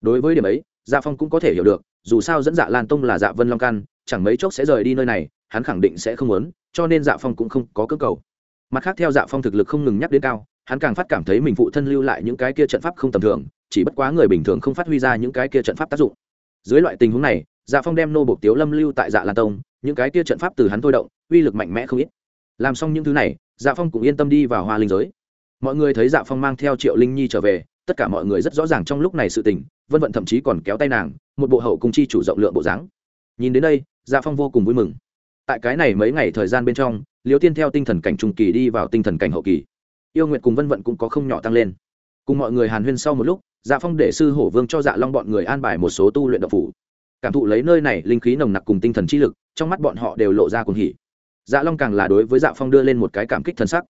đối với điểm ấy dạ phong cũng có thể hiểu được, dù sao dẫn dạ lan tông là dạ vân long căn chẳng mấy chốc sẽ rời đi nơi này, hắn khẳng định sẽ không muốn, cho nên dạ phong cũng không có cơ cầu. Mặt khác theo dạ phong thực lực không ngừng nhắc đến cao, hắn càng phát cảm thấy mình phụ thân lưu lại những cái kia trận pháp không tầm thường, chỉ bất quá người bình thường không phát huy ra những cái kia trận pháp tác dụng. Dưới loại tình huống này dạ phong đem nô bộc tiếu lâm lưu tại dạ lan tông, những cái kia trận pháp từ hắn thôi động, uy lực mạnh mẽ không ít. Làm xong những thứ này dạ phong cũng yên tâm đi vào hoa linh giới. Mọi người thấy dạ phong mang theo triệu linh nhi trở về, tất cả mọi người rất rõ ràng trong lúc này sự tình vân vận thậm chí còn kéo tay nàng, một bộ hậu cung chi chủ rộng lượng bộ dáng. Nhìn đến đây dạ phong vô cùng vui mừng. Tại cái này mấy ngày thời gian bên trong, liêu tiên theo tinh thần cảnh trung kỳ đi vào tinh thần cảnh hậu kỳ. Yêu nguyện cùng vân vận cũng có không nhỏ tăng lên. Cùng mọi người hàn huyên sau một lúc dạ phong để sư hổ vương cho dạ long bọn người an bài một số tu luyện độc phủ. Cảm thụ lấy nơi này linh khí nồng nặc cùng tinh thần chi lực, trong mắt bọn họ đều lộ ra cùng hỉ. Dạ long càng là đối với dạ phong đưa lên một cái cảm kích thân sắc.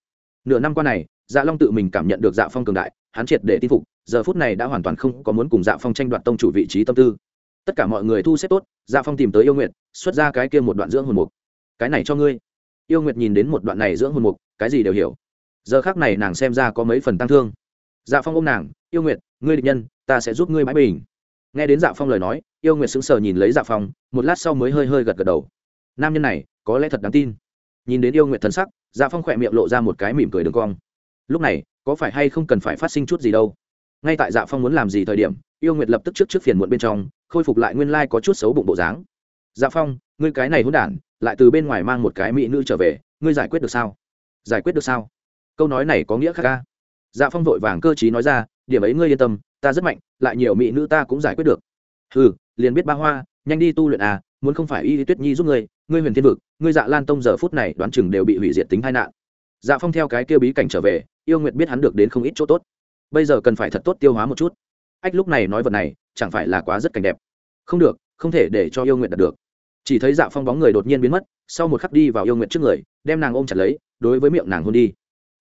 Nửa năm qua này dạ long tự mình cảm nhận được dạ phong cường đại, hắn triệt để tin phục, giờ phút này đã hoàn toàn không có muốn cùng dạ phong tranh đoạt tông chủ vị trí tâm tư. Tất cả mọi người thu xếp tốt dạ phong tìm tới yêu nguyệt, xuất ra cái kia một đoạn dưỡng hồn mục. Cái này cho ngươi. Yêu nguyệt nhìn đến một đoạn này dưỡng hồn mục, cái gì đều hiểu. Giờ khác này nàng xem ra có mấy phần tăng thương. Dạ phong ôm nàng, yêu nguyệt, ngươi địch nhân, ta sẽ giúp ngươi bãi bình. Nghe đến dạ phong lời nói, yêu nguyệt sững sờ nhìn lấy dạ phong, một lát sau mới hơi hơi gật gật đầu. Nam nhân này, có lẽ thật đáng tin. Nhìn đến yêu nguyệt thân sắc dạ phong khỏe miệng lộ ra một cái mỉm cười đường cong lúc này, có phải hay không cần phải phát sinh chút gì đâu? Ngay tại dạ phong muốn làm gì thời điểm, yêu nguyệt lập tức trước trước phiền muộn bên trong, khôi phục lại nguyên lai có chút xấu bụng bộ dáng. Dạ phong, ngươi cái này hôn đản, lại từ bên ngoài mang một cái mỹ nữ trở về, ngươi giải quyết được sao? Giải quyết được sao? Câu nói này có nghĩa khác ca. Dạ phong vội vàng cơ t nói ra, điểm ấy ngươi yên tâm, ta rất mạnh, lại nhiều mỹ nữ ta cũng giải quyết được. Ừ liền biết ba hoa, nhanh đi tu luyện à muốn không phải y tuyết nhi giúp ngươi ngươi huyền thiên vực, ngươi dạ lan tông giờ phút này đoán chừng đều bị hủy diệt tính tai nạn. Dạ phong theo cái kia bí cảnh trở về yêu nguyệt biết hắn được đến không ít chỗ tốt. Bây giờ cần phải thật tốt tiêu hóa một chút. Ách, lúc này nói vật này, chẳng phải là quá rất cảnh đẹp. Không được, không thể để cho yêu nguyệt đạt được. Chỉ thấy dạ phong bóng người đột nhiên biến mất, sau một khắc đi vào yêu nguyệt trước người, đem nàng ôm chặt lấy, đối với miệng nàng hôn đi.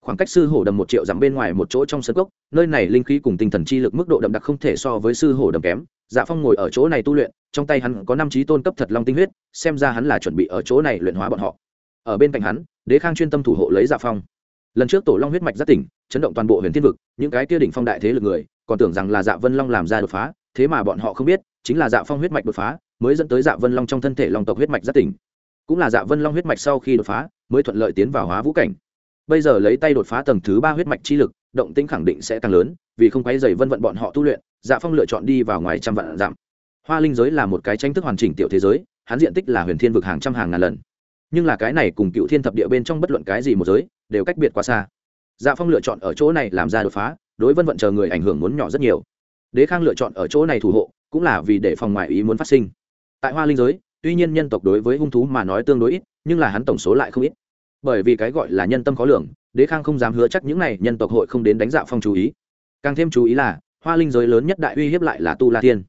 Khoảng cách sư hổ đầm một triệu dặm bên ngoài một chỗ trong sân cốc, nơi này linh khí cùng tinh thần chi lực mức độ đậm đặc không thể so với sư hổ đầm kém. Dạ phong ngồi ở chỗ này tu luyện, trong tay hắn có năm trí tôn cấp thật long tinh huyết, xem ra hắn là chuẩn bị ở chỗ này luyện hóa bọn họ. Ở bên cạnh hắn, đế khang chuyên tâm thủ hộ lấy dạ phong lần trước tổ long huyết mạch giác tỉnh, chấn động toàn bộ huyền thiên vực, những cái kia đỉnh phong đại thế lực người, còn tưởng rằng là dạ vân long làm ra đột phá, thế mà bọn họ không biết, chính là dạ phong huyết mạch đột phá, mới dẫn tới dạ vân long trong thân thể long tộc huyết mạch giác tỉnh. Cũng là dạ vân long huyết mạch sau khi đột phá, mới thuận lợi tiến vào hóa vũ cảnh. Bây giờ lấy tay đột phá tầng thứ ba huyết mạch chi lực, động tĩnh khẳng định sẽ tăng lớn, vì không quấy dày vân vận bọn họ tu luyện dạ phong lựa chọn đi vào ngoài trăm vạn giảm hoa linh giới là một cái tranh thức hoàn chỉnh tiểu thế giới, hắn diện tích là huyền thiên vực hàng trăm hàng ngàn lần. Nhưng là cái này cùng cựu thiên thập địa bên trong bất luận cái gì một giới đều cách biệt quá xa. Dạ phong lựa chọn ở chỗ này làm ra đột phá, đối vân vận chờ người ảnh hưởng muốn nhỏ rất nhiều. Đế khang lựa chọn ở chỗ này thủ hộ, cũng là vì để phòng ngoại ý muốn phát sinh. Tại hoa linh giới, tuy nhiên nhân tộc đối với hung thú mà nói tương đối ít, nhưng là hắn tổng số lại không ít. Bởi vì cái gọi là nhân tâm khó lường, đế khang không dám hứa chắc những này nhân tộc hội không đến đánh dạ phong chú ý. Càng thêm chú ý là, hoa linh giới lớn nhất đại uy hiếp lại là tu la thiên.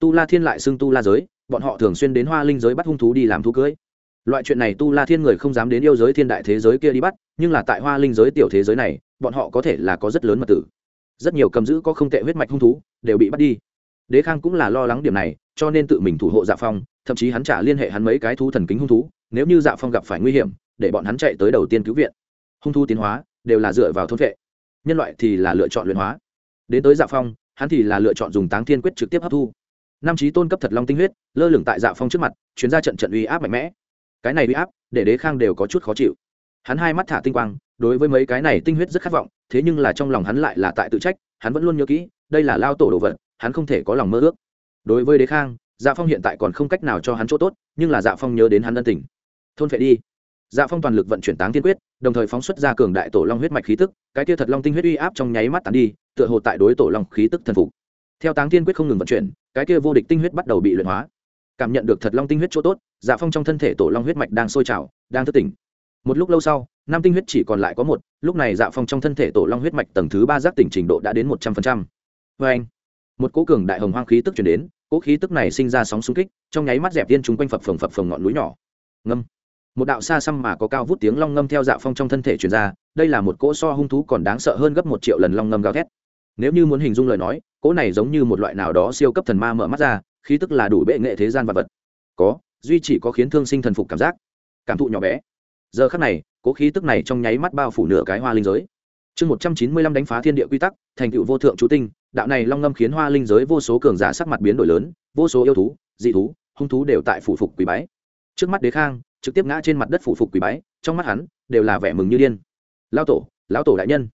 Tu la thiên lại xưng tu la giới, bọn họ thường xuyên đến hoa linh giới bắt hung thú đi làm thú cưới loại chuyện này tu la thiên người không dám đến yêu giới thiên đại thế giới kia đi bắt, nhưng là tại hoa linh giới tiểu thế giới này, bọn họ có thể là có rất lớn mật tử. Rất nhiều cầm giữ có không tệ huyết mạch hung thú, đều bị bắt đi. Đế khang cũng là lo lắng điểm này, cho nên tự mình thủ hộ dạ phong, thậm chí hắn trả liên hệ hắn mấy cái thú thần kính hung thú, nếu như dạ phong gặp phải nguy hiểm, để bọn hắn chạy tới đầu tiên cứu viện. Hung thú tiến hóa, đều là dựa vào thôn vệ. Nhân loại thì là lựa chọn luyện hóa. Đến tới dạ phong, hắn thì là lựa chọn dùng táng thiên quyết trực tiếp hấp thu. Nam trí tôn cấp thật long tinh huyết, lơ lửng tại dạ phong trước mặt, chuyến ra trận trận uy áp mạnh mẽ cái này uy áp, để đế khang đều có chút khó chịu. Hắn hai mắt thả tinh quang, đối với mấy cái này tinh huyết rất khát vọng, thế nhưng là trong lòng hắn lại là tại tự trách, hắn vẫn luôn nhớ kỹ, đây là lao tổ đồ vật, hắn không thể có lòng mơ ước. Đối với đế khang dạ phong hiện tại còn không cách nào cho hắn chỗ tốt, nhưng là dạ phong nhớ đến hắn ân tình. Thôn phệ đi. Dạ phong toàn lực vận chuyển táng tiên quyết, đồng thời phóng xuất ra cường đại tổ long huyết mạch khí tức, cái kia thật long tinh huyết uy áp trong nháy mắt tàn đi, tựa hồ tại đối tổ long khí tức thần phục. Theo táng tiên quyết không ngừng vận chuyển, cái kia vô địch tinh huyết bắt đầu bị luyện hóa cảm nhận được thật long tinh huyết chỗ tốt dạ phong trong thân thể tổ long huyết mạch đang sôi trào, đang thức tỉnh. Một lúc lâu sau, năm tinh huyết chỉ còn lại có một, lúc này dạ phong trong thân thể tổ long huyết mạch tầng thứ ba giác tỉnh trình độ đã đến một trăm phần trăm. Vê anh, một cố cường đại hồng hoang khí tức chuyển đến cố khí tức này sinh ra sóng xung kích, trong nháy mắt dẹp tiên chúng quanh phập phồng phập phồng ngọn núi nhỏ. Ngâm. Một đạo xa xăm mà có cao vút tiếng long ngâm theo dạ phong trong thân thể truyền ra, đây là một cỗ so hung thú còn đáng sợ hơn gấp một triệu lần long ngâm gào thét. Nếu như muốn hình dung lời nói cỗ này giống như một loại nào đó siêu cấp thần ma mở mắt ra, khí tức là đủ bệ nghệ thế gian vật vật. Có, duy chỉ có khiến thương sinh thần phục cảm giác, cảm thụ nhỏ bé. Giờ khắc này cố khí tức này trong nháy mắt bao phủ nửa cái hoa linh giới. Chương một trăm chín mươi lăm đánh phá thiên địa quy tắc, thành tựu vô thượng chú tinh, đạo này long ngâm khiến hoa linh giới vô số cường giả sắc mặt biến đổi lớn, vô số yêu thú, dị thú, hung thú đều tại phủ phục quỷ bái. Trước mắt đế khang, trực tiếp ngã trên mặt đất phủ phục quỷ bái, trong mắt hắn, đều là vẻ mừng như điên. Lao tổ, lão tổ đại nhân.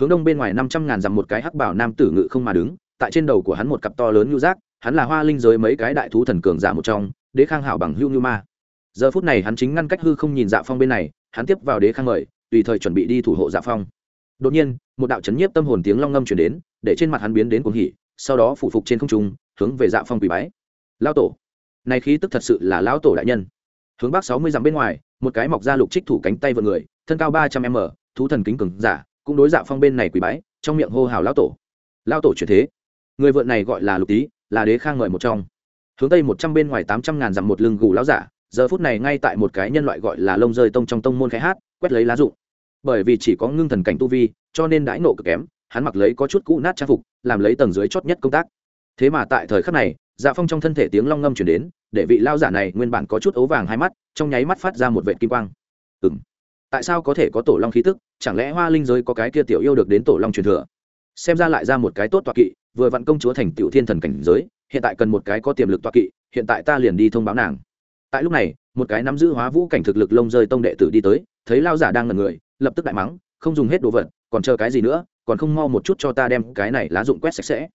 Hướng đông bên ngoài năm trăm ngàn dặm một cái hắc bảo nam tử ngự không mà đứng tại trên đầu của hắn một cặp to lớn như rác, hắn là hoa linh giới mấy cái đại thú thần cường giả một trong, đế khang hảo bằng hưu như ma. Giờ phút này hắn chính ngăn cách hư không nhìn dạ phong bên này, hắn tiếp vào đế khang mời, tùy thời chuẩn bị đi thủ hộ dạ phong. Đột nhiên, một đạo chấn nhiếp tâm hồn tiếng long ngâm chuyển đến, để trên mặt hắn biến đến cuồng hỉ, sau đó phủ phục trên không trung, hướng về dạ phong quỳ bái. Lao tổ, này khí tức thật sự là lão tổ đại nhân. Hướng bắc sáu mươi dặm bên ngoài, một cái mọc ra lục trích thủ cánh tay vợ người, thân cao ba trăm m, thú thần kính cường giả, cũng đối dạ phong bên này quỳ bái, trong miệng hô hào lão tổ. Lao tổ chuyển thế người vợ này gọi là lục tý, là đế khang ngợi một trong. Hướng tây một trăm bên ngoài tám trăm ngàn dặm một lưng gù lão giả, giờ phút này ngay tại một cái nhân loại gọi là lông rơi tông trong tông môn khai hát, quét lấy lá rụng. Bởi vì chỉ có ngưng thần cảnh tu vi, cho nên đãi nộ cực kém, hắn mặc lấy có chút cũ nát trang phục, làm lấy tầng dưới chót nhất công tác. Thế mà tại thời khắc này dạ phong trong thân thể tiếng long ngâm chuyển đến, để vị lao giả này nguyên bản có chút ấu vàng hai mắt, trong nháy mắt phát ra một vệ kim quang. Ừng tại sao có thể có tổ long khí tức? Chẳng lẽ hoa linh giới có cái kia tiểu yêu được đến tổ long truyền thừa? Xem ra lại ra một cái tốt toạc kỵ vừa vặn công chúa thành tiểu thiên thần cảnh giới, hiện tại cần một cái có tiềm lực toạc kỵ, hiện tại ta liền đi thông báo nàng. Tại lúc này, một cái nắm giữ hóa vũ cảnh thực lực lông rơi tông đệ tử đi tới, thấy lao giả đang ngần người, lập tức đại mắng, không dùng hết đồ vật, còn chờ cái gì nữa, còn không mau một chút cho ta đem cái này lá dụng quét sạch sẽ.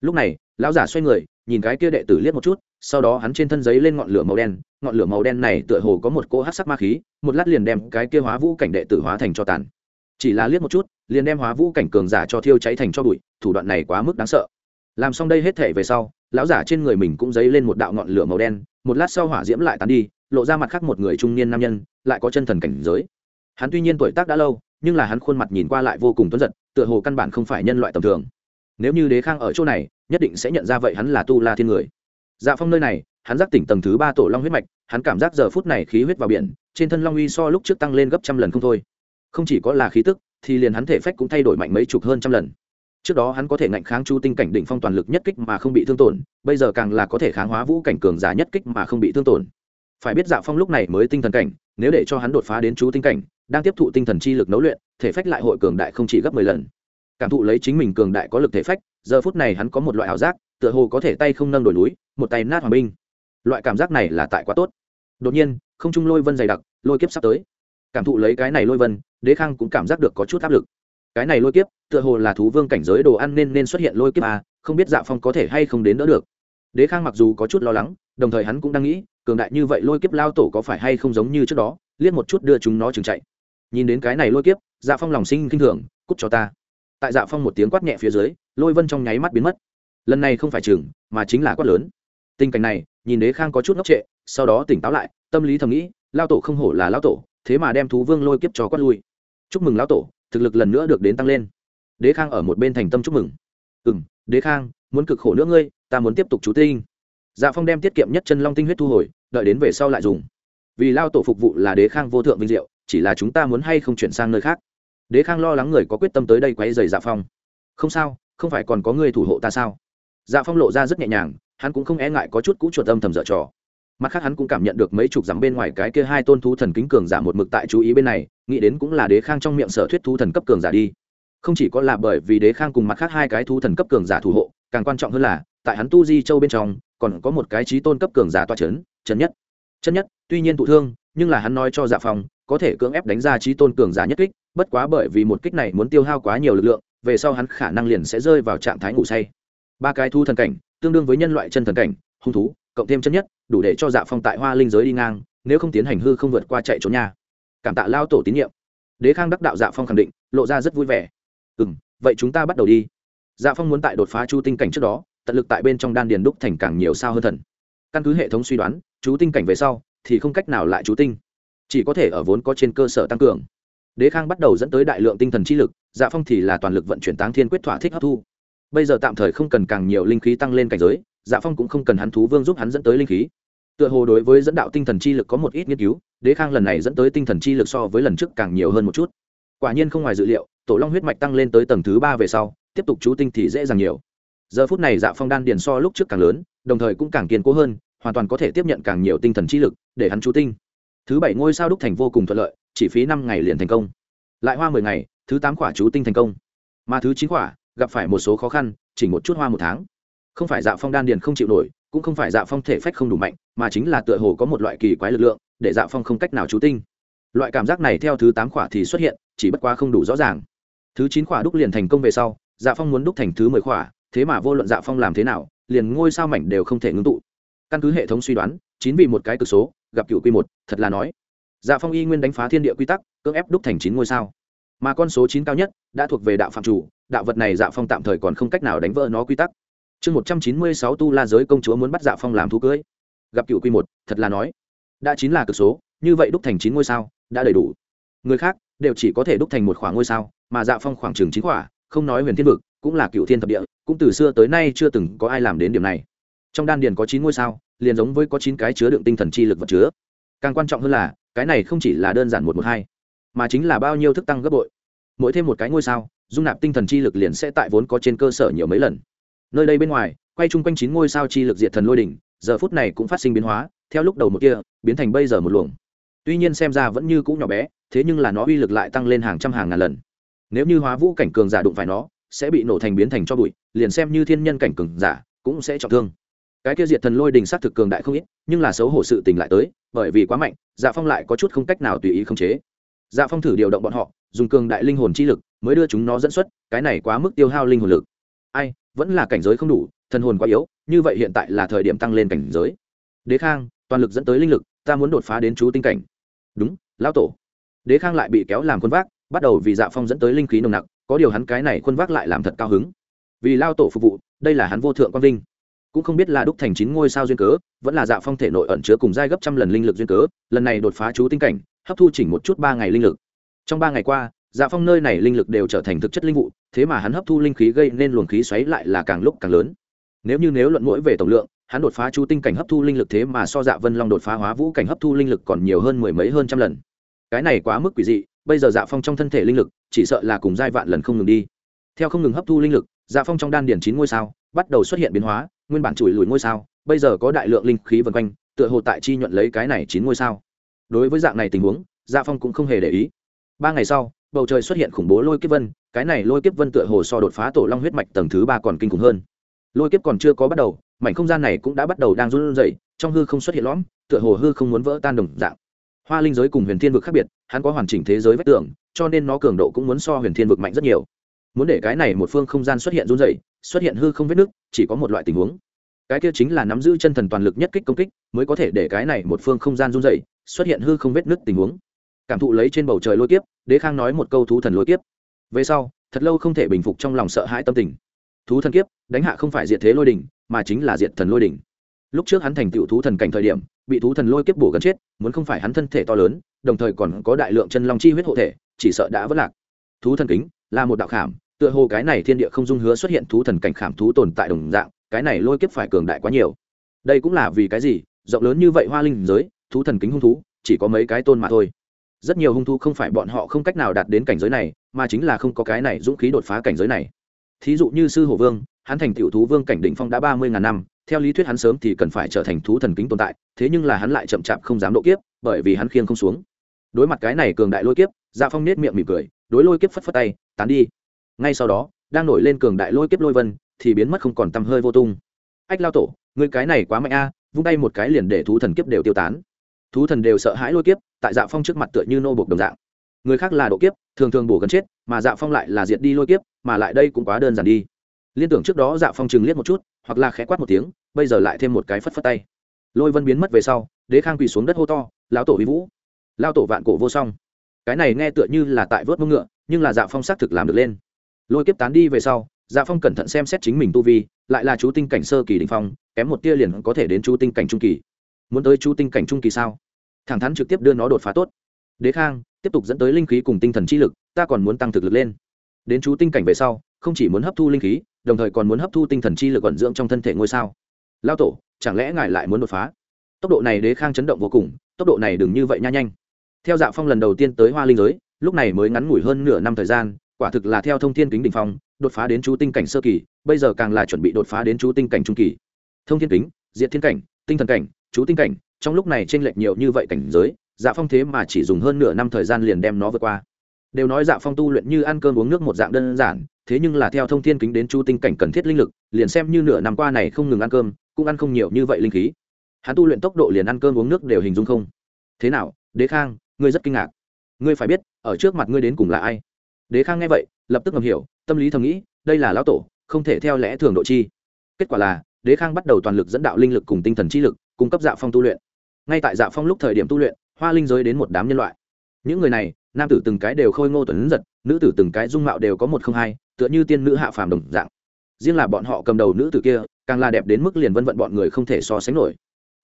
Lúc này, lão giả xoay người, nhìn cái kia đệ tử liếc một chút, sau đó hắn trên thân giấy lên ngọn lửa màu đen, ngọn lửa màu đen này tựa hồ có một cỗ hát sắc ma khí, một lát liền đem cái kia hóa vũ cảnh đệ tử hóa thành cho tàn chỉ là liếc một chút, liền đem hóa vũ cảnh cường giả cho thiêu cháy thành cho bụi, thủ đoạn này quá mức đáng sợ. Làm xong đây hết thể về sau, lão giả trên người mình cũng dấy lên một đạo ngọn lửa màu đen, một lát sau hỏa diễm lại tán đi, lộ ra mặt khác một người trung niên nam nhân, lại có chân thần cảnh giới. Hắn tuy nhiên tuổi tác đã lâu, nhưng là hắn khuôn mặt nhìn qua lại vô cùng tuấn giật, tựa hồ căn bản không phải nhân loại tầm thường. Nếu như đế khang ở chỗ này, nhất định sẽ nhận ra vậy hắn là tu la thiên người. Dạ phong nơi này, hắn giác tỉnh tầng thứ ba tổ long huyết mạch, hắn cảm giác giờ phút này khí huyết vào biển, trên thân long uy so lúc trước tăng lên gấp trăm lần không thôi không chỉ có là khí tức, thì liền hắn thể phách cũng thay đổi mạnh mấy chục hơn trăm lần. Trước đó hắn có thể ngạnh kháng chu tinh cảnh đỉnh phong toàn lực nhất kích mà không bị thương tổn, bây giờ càng là có thể kháng hóa vũ cảnh cường giả nhất kích mà không bị thương tổn. Phải biết dạ phong lúc này mới tinh thần cảnh, nếu để cho hắn đột phá đến chú tinh cảnh, đang tiếp thụ tinh thần chi lực nấu luyện, thể phách lại hội cường đại không chỉ gấp mười lần. Cảm thụ lấy chính mình cường đại có lực thể phách, giờ phút này hắn có một loại ảo giác, tựa hồ có thể tay không nâng đổi núi, một tay nát hoàng binh. Loại cảm giác này là tại quá tốt. Đột nhiên, không trung lôi vân dày đặc, lôi kiếp sắp tới. Cảm thụ lấy cái này lôi vân đế khang cũng cảm giác được có chút áp lực. Cái này lôi kiếp tựa hồ là thú vương cảnh giới đồ ăn nên nên xuất hiện lôi kiếp à, không biết dạ phong có thể hay không đến đỡ được. Đế khang mặc dù có chút lo lắng đồng thời hắn cũng đang nghĩ cường đại như vậy lôi kiếp lao tổ có phải hay không giống như trước đó liếc một chút đưa chúng nó chừng chạy. Nhìn đến cái này lôi kiếp dạ phong lòng sinh k i n h thường cút cho ta. Tại dạ phong một tiếng quát nhẹ phía dưới lôi vân trong nháy mắt biến mất. Lần này không phải chừng mà chính là quát lớn. Tình cảnh này nhìn đế khang có chút ngốc trệ sau đó tỉnh táo lại tâm lý thầm nghĩ lao tổ không hổ là lao tổ thế mà đem thú vương lôi kiếp cho quát lui chúc mừng lão tổ, thực lực lần nữa được đến tăng lên. Đế khang ở một bên thành tâm chúc mừng. Ừ m đế khang, muốn cực khổ nữa ngươi, ta muốn tiếp tục chú tinh. Dạ phong đem tiết kiệm nhất chân long tinh huyết thu hồi, đợi đến về sau lại dùng. Vì lao tổ phục vụ là đế khang vô thượng vinh diệu, chỉ là chúng ta muốn hay không chuyển sang nơi khác. Đế khang lo lắng người có quyết tâm tới đây quấy dày dạ phong. Không sao, không phải còn có người thủ hộ ta sao? Dạ phong lộ ra rất nhẹ nhàng, hắn cũng không e ngại có chút cũ chuột âm thầm dở trò mặt khác hắn cũng cảm nhận được mấy chục dặm bên ngoài cái kia hai tôn thú thần kính cường giả một mực tại chú ý bên này nghĩ đến cũng là đế khang trong miệng sở thuyết thú thần cấp cường giả đi. Không chỉ có là bởi vì đế khang cùng mặt khác hai cái thú thần cấp cường giả thủ hộ càng quan trọng hơn là tại hắn tu di châu bên trong còn có một cái trí tôn cấp cường giả toa c h ấ n chân nhất. Chân nhất tuy nhiên thụ thương nhưng là hắn nói cho dạ phòng, có thể cưỡng ép đánh ra trí tôn cường giả nhất kích bất quá bởi vì một kích này muốn tiêu hao quá nhiều lực lượng về sau hắn khả năng liền sẽ rơi vào trạng thái ngủ say. Ba cái thu thần cảnh tương đương với nhân loại chân thần cảnh hung thú cộng thêm chân nhất, đủ để cho dạ phong tại hoa linh giới đi ngang, nếu không tiến hành hư không vượt qua chạy trốn nhà cảm tạ lao tổ tín nhiệm. Đế khang đắc đạo dạ phong khẳng định, lộ ra rất vui vẻ. Ừ m vậy chúng ta bắt đầu đi. Dạ phong muốn tại đột phá chu tinh cảnh trước đó, tận lực tại bên trong đan điền đúc thành càng nhiều sao hơn thần. Căn cứ hệ thống suy đoán, chú tinh cảnh về sau, thì không cách nào lại chú tinh. Chỉ có thể ở vốn có trên cơ sở tăng cường. Đế khang bắt đầu dẫn tới đại lượng tinh thần chi lực dạ phong thì là toàn lực vận chuyển táng thiên quyết thỏa thích hấp thu. Bây giờ tạm thời không cần càng nhiều linh khí tăng lên cảnh giới dạ phong cũng không cần hắn thú vương giúp hắn dẫn tới linh khí. Tựa hồ đối với dẫn đạo tinh thần chi lực có một ít nghiên cứu, đế khang lần này dẫn tới tinh thần chi lực so với lần trước càng nhiều hơn một chút. Quả nhiên không ngoài dự liệu, tổ long huyết mạch tăng lên tới tầng thứ ba về sau, tiếp tục chú tinh thì dễ dàng nhiều. Giờ phút này dạ phong đan điền so lúc trước càng lớn, đồng thời cũng càng kiên cố hơn, hoàn toàn có thể tiếp nhận càng nhiều tinh thần chi lực để hắn chú tinh. Thứ bảy ngôi sao đúc thành vô cùng thuận lợi, chỉ phí năm ngày liền thành công. Lại hoa mười ngày, thứ tám quả chú tinh thành công. Mà thứ chín quả, gặp phải một số khó khăn, chỉ một chút hoa một tháng không phải dạ phong đan điền không chịu nổi, cũng không phải dạ phong thể phách không đủ mạnh, mà chính là tựa hồ có một loại kỳ quái lực lượng, để dạ phong không cách nào chú tinh. Loại cảm giác này theo thứ tám khỏa thì xuất hiện, chỉ bất quá không đủ rõ ràng. Thứ chín khỏa đúc liền thành công về sau dạ phong muốn đúc thành thứ mười khỏa, thế mà vô luận dạ phong làm thế nào, liền ngôi sao mảnh đều không thể ngưng tụ. Căn cứ hệ thống suy đoán, chín vì một cái cực số, gặp cựu quy một, thật là nói. Dạ phong y nguyên đánh phá thiên địa quy tắc, cưỡng ép đúc thành chín ngôi sao. Mà con số chín cao nhất, đã thuộc về đạo phạm chủ, đạo vật này dạ phong tạm thời còn không cách nào đánh vỡ nó quy tắc chương một trăm chín mươi sáu tu la giới công chúa muốn bắt dạ phong làm thú cưới. Gặp cựu quy một, thật là nói, đã chín là cực số, như vậy đúc thành chín ngôi sao, đã đầy đủ. Người khác đều chỉ có thể đúc thành một khoảng ngôi sao, mà dạ phong khoảng chừng chín khỏa, không nói huyền thiên vực, cũng là cựu thiên thập địa, cũng từ xưa tới nay chưa từng có ai làm đến điểm này. Trong đan điền có chín ngôi sao, liền giống với có chín cái chứa đựng tinh thần chi lực vật chứa. Càng quan trọng hơn là, cái này không chỉ là đơn giản một một hai, mà chính là bao nhiêu thức tăng gấp bội. Mỗi thêm một cái ngôi sao, dung nạp tinh thần chi lực liền sẽ tại vốn có trên cơ sở nhiều mấy lần nơi đây bên ngoài, quay chung quanh chín ngôi sao chi lực diệt thần lôi đỉnh, giờ phút này cũng phát sinh biến hóa, theo lúc đầu một kia, biến thành bây giờ một luồng. Tuy nhiên xem ra vẫn như cũ nhỏ bé, thế nhưng là nó uy lực lại tăng lên hàng trăm hàng ngàn lần. Nếu như hóa vũ cảnh cường giả đụng phải nó, sẽ bị nổ thành biến thành cho bụi, liền xem như thiên nhân cảnh cường giả cũng sẽ trọng thương. Cái kia diệt thần lôi đình sát thực cường đại không ít, nhưng là xấu hổ sự tình lại tới, bởi vì quá mạnh dạ phong lại có chút không cách nào tùy ý khống chế. Dạ phong thử điều động bọn họ, dùng cường đại linh hồn chi lực, mới đưa chúng nó dẫn xuất, cái này quá mức tiêu hao linh hồn lực vẫn là cảnh giới không đủ, thần hồn quá yếu, như vậy hiện tại là thời điểm tăng lên cảnh giới. Đế khang, toàn lực dẫn tới linh lực, ta muốn đột phá đến chú tinh cảnh. Đúng, lão tổ. Đế khang lại bị kéo làm quân vác, bắt đầu vì dạ phong dẫn tới linh khí nồng nặc, có điều hắn cái này quân vác lại làm thật cao hứng. Vì lao tổ phục vụ, đây là hắn vô thượng quang vinh. Cũng không biết là đúc thành chín ngôi sao duyên cớ, vẫn là dạ phong thể nội ẩn chứa cùng giai gấp trăm lần linh lực duyên cớ, lần này đột phá chú tinh cảnh, hấp thu chỉnh một chút ba ngày linh lực. Trong ba ngày qua dạ phong nơi này linh lực đều trở thành thực chất linh vụ, thế mà hắn hấp thu linh khí gây nên luồng khí xoáy lại là càng lúc càng lớn. Nếu như nếu luận mỗi về tổng lượng, hắn đột phá chú tinh cảnh hấp thu linh lực thế mà so dạ vân long đột phá hóa vũ cảnh hấp thu linh lực còn nhiều hơn mười mấy hơn trăm lần. Cái này quá mức quỷ dị, bây giờ dạ phong trong thân thể linh lực, chỉ sợ là cùng giai vạn lần không ngừng đi. Theo không ngừng hấp thu linh lực dạ phong trong đan điển chín ngôi sao, bắt đầu xuất hiện biến hóa, nguyên bản chùi lùi ngôi sao, bây giờ có đại lượng linh khí vần quanh, tựa hồ tại chi nhuận lấy cái này chín ngôi sao. Đối với dạng này tình huống dạ phong cũng không hề để ý. Ba ngày sau bầu trời xuất hiện khủng bố lôi kiếp vân, cái này lôi kiếp vân tựa hồ so đột phá tổ long huyết mạch tầng thứ ba còn kinh khủng hơn. Lôi kiếp còn chưa có bắt đầu, mảnh không gian này cũng đã bắt đầu đang run rẩy, trong hư không xuất hiện lõm, tựa hồ hư không muốn vỡ tan đồng dạng. Hoa linh giới cùng huyền thiên vực khác biệt, hắn có hoàn chỉnh thế giới vách tường, cho nên nó cường độ cũng muốn so huyền thiên vực mạnh rất nhiều. Muốn để cái này một phương không gian xuất hiện run rẩy, xuất hiện hư không vết nước chỉ có một loại tình huống. Cái kia chính là nắm giữ chân thần toàn lực nhất kích công kích, mới có thể để cái này một phương không gian run rẩy, xuất hiện hư không vết nứt tình huống cảm thụ lấy trên bầu trời lôi kiếp, đế khang nói một câu thú thần lôi kiếp. Về sau, thật lâu không thể bình phục trong lòng sợ hãi tâm tình. Thú thần kiếp, đánh hạ không phải diệt thế lôi đỉnh, mà chính là diệt thần lôi đỉnh. Lúc trước hắn thành tựu thú thần cảnh thời điểm, bị thú thần lôi kiếp bổ gần chết, muốn không phải hắn thân thể to lớn, đồng thời còn có đại lượng chân long chi huyết hộ thể, chỉ sợ đã vất lạc. Thú thần kính, là một đạo khảm, tựa hồ cái này thiên địa không dung hứa xuất hiện thú thần cảnh khảm thú tồn tại đồng dạng, cái này lôi kiếp phải cường đại quá nhiều. Đây cũng là vì cái gì, rộng lớn như vậy hoa linh giới, thú thần kính hung thú, chỉ có mấy cái tôn mà thôi rất nhiều hung thú không phải bọn họ không cách nào đạt đến cảnh giới này, mà chính là không có cái này dũng khí đột phá cảnh giới này. Thí dụ như sư hổ vương, hắn thành tiểu thú vương cảnh đỉnh phong đã ba mươi ngàn năm, theo lý thuyết hắn sớm thì cần phải trở thành thú thần kính tồn tại, thế nhưng là hắn lại chậm chạp không dám độ kiếp, bởi vì hắn khiêng không xuống. Đối mặt cái này cường đại lôi kiếp dạ phong nết miệng mỉm cười, đối lôi kiếp phất phất tay, tán đi. Ngay sau đó, đang nổi lên cường đại lôi kiếp lôi vân, thì biến mất không còn tăm hơi vô tung. Ách lao tổ người cái này quá mạnh a, vung tay một cái liền để thú thần kiếp đều tiêu tán thú thần đều sợ hãi lôi kiếp, tại dạ phong trước mặt tựa như nô bộc đồng dạng. Người khác là độ kiếp, thường thường bổ gần chết, mà dạ phong lại là diệt đi lôi kiếp, mà lại đây cũng quá đơn giản đi. Liên tưởng trước đó dạ phong chừng liếc một chút, hoặc là khẽ quát một tiếng, bây giờ lại thêm một cái phất phất tay. Lôi vân biến mất về sau, đế khang quỳ xuống đất hô to, lão tổ vi vũ! Lao tổ vạn cổ vô song. Cái này nghe tựa như là tại vớt mông ngựa, nhưng là dạ phong xác thực làm được lên. Lôi kiếp tán đi về sau dạ phong cẩn thận xem xét chính mình tu vi, lại là chú tinh cảnh sơ kỳ đình phong, kém một tia liền có thể đến chú tinh cảnh trung kỳ. Muốn tới chú tinh cảnh trung kỳ sao? Thẳng thắn trực tiếp đưa nó đột phá tốt. Đế khang, tiếp tục dẫn tới linh khí cùng tinh thần chi lực, ta còn muốn tăng thực lực lên. Đến chú tinh cảnh về sau, không chỉ muốn hấp thu linh khí, đồng thời còn muốn hấp thu tinh thần chi lực vận dưỡng trong thân thể ngôi sao. Lao tổ, chẳng lẽ ngài lại muốn đột phá? Tốc độ này đế khang chấn động vô cùng, tốc độ này đừng như vậy nha nhanh. Theo dạ phong lần đầu tiên tới hoa linh giới, lúc này mới ngắn ngủi hơn nửa năm thời gian, quả thực là theo thông thiên kính đình phong, đột phá đến chú tinh cảnh sơ kỳ, bây giờ càng là chuẩn bị đột phá đến chú tinh cảnh trung kỳ. Thông thiên kính diện thiên cảnh, tinh thần cảnh, chú tinh cảnh trong lúc này tranh lệch nhiều như vậy cảnh giới dạ phong thế mà chỉ dùng hơn nửa năm thời gian liền đem nó vượt qua. Đều nói dạ phong tu luyện như ăn cơm uống nước một dạng đơn giản, thế nhưng là theo thông thiên kính đến chu tinh cảnh cần thiết linh lực, liền xem như nửa năm qua này không ngừng ăn cơm, cũng ăn không nhiều như vậy linh khí. Hắn tu luyện tốc độ liền ăn cơm uống nước đều hình dung không. Thế nào, đế khang, ngươi rất kinh ngạc. Ngươi phải biết, ở trước mặt ngươi đến cùng là ai? Đế khang nghe vậy, lập tức ngầm hiểu, tâm lý thầm nghĩ, đây là lão tổ, không thể theo lẽ thường độ chi. Kết quả là, đế khang bắt đầu toàn lực dẫn đạo linh lực cùng tinh thần chi lực, cung cấp dạ phong tu luyện ngay tại dạ phong lúc thời điểm tu luyện, hoa linh giới đến một đám nhân loại. Những người này, nam tử từng cái đều khôi ngô tuấn giật, nữ tử từng cái dung mạo đều có một không hai, tựa như tiên nữ hạ phàm đồng dạng. Riêng là bọn họ cầm đầu nữ tử kia, càng là đẹp đến mức liền vân vận bọn người không thể so sánh nổi.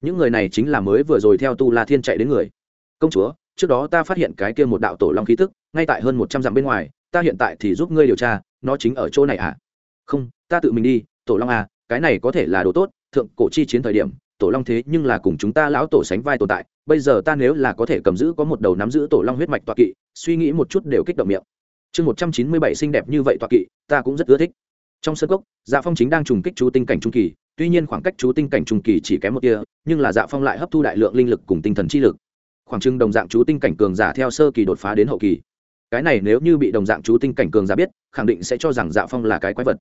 Những người này chính là mới vừa rồi theo tu la thiên chạy đến người. Công chúa, trước đó ta phát hiện cái kia một đạo tổ long khí tức, ngay tại hơn một trăm dặm bên ngoài, ta hiện tại thì giúp ngươi điều tra, nó chính ở chỗ này à? Không, ta tự mình đi, tổ long à cái này có thể là đồ tốt, thượng cổ chi chiến thời điểm tổ long thế nhưng là cùng chúng ta lão tổ sánh vai tồn tại, bây giờ ta nếu là có thể cầm giữ có một đầu nắm giữ tổ long huyết mạch toa kỵ, suy nghĩ một chút đều kích động miệng. Chương một trăm chín mươi bảy xinh đẹp như vậy toa kỵ, ta cũng rất ưa thích. Trong sân gốc dạ phong chính đang trùng kích chú tinh cảnh trung kỳ, tuy nhiên khoảng cách chú tinh cảnh trung kỳ chỉ kém một kia nhưng là dạ phong lại hấp thu đại lượng linh lực cùng tinh thần chi lực. Khoảng trưng đồng dạng chú tinh cảnh cường giả theo sơ kỳ đột phá đến hậu kỳ. Cái này nếu như bị đồng dạng chú tinh cảnh cường giả biết, khẳng định sẽ cho rằng dạ phong là cái quái vật.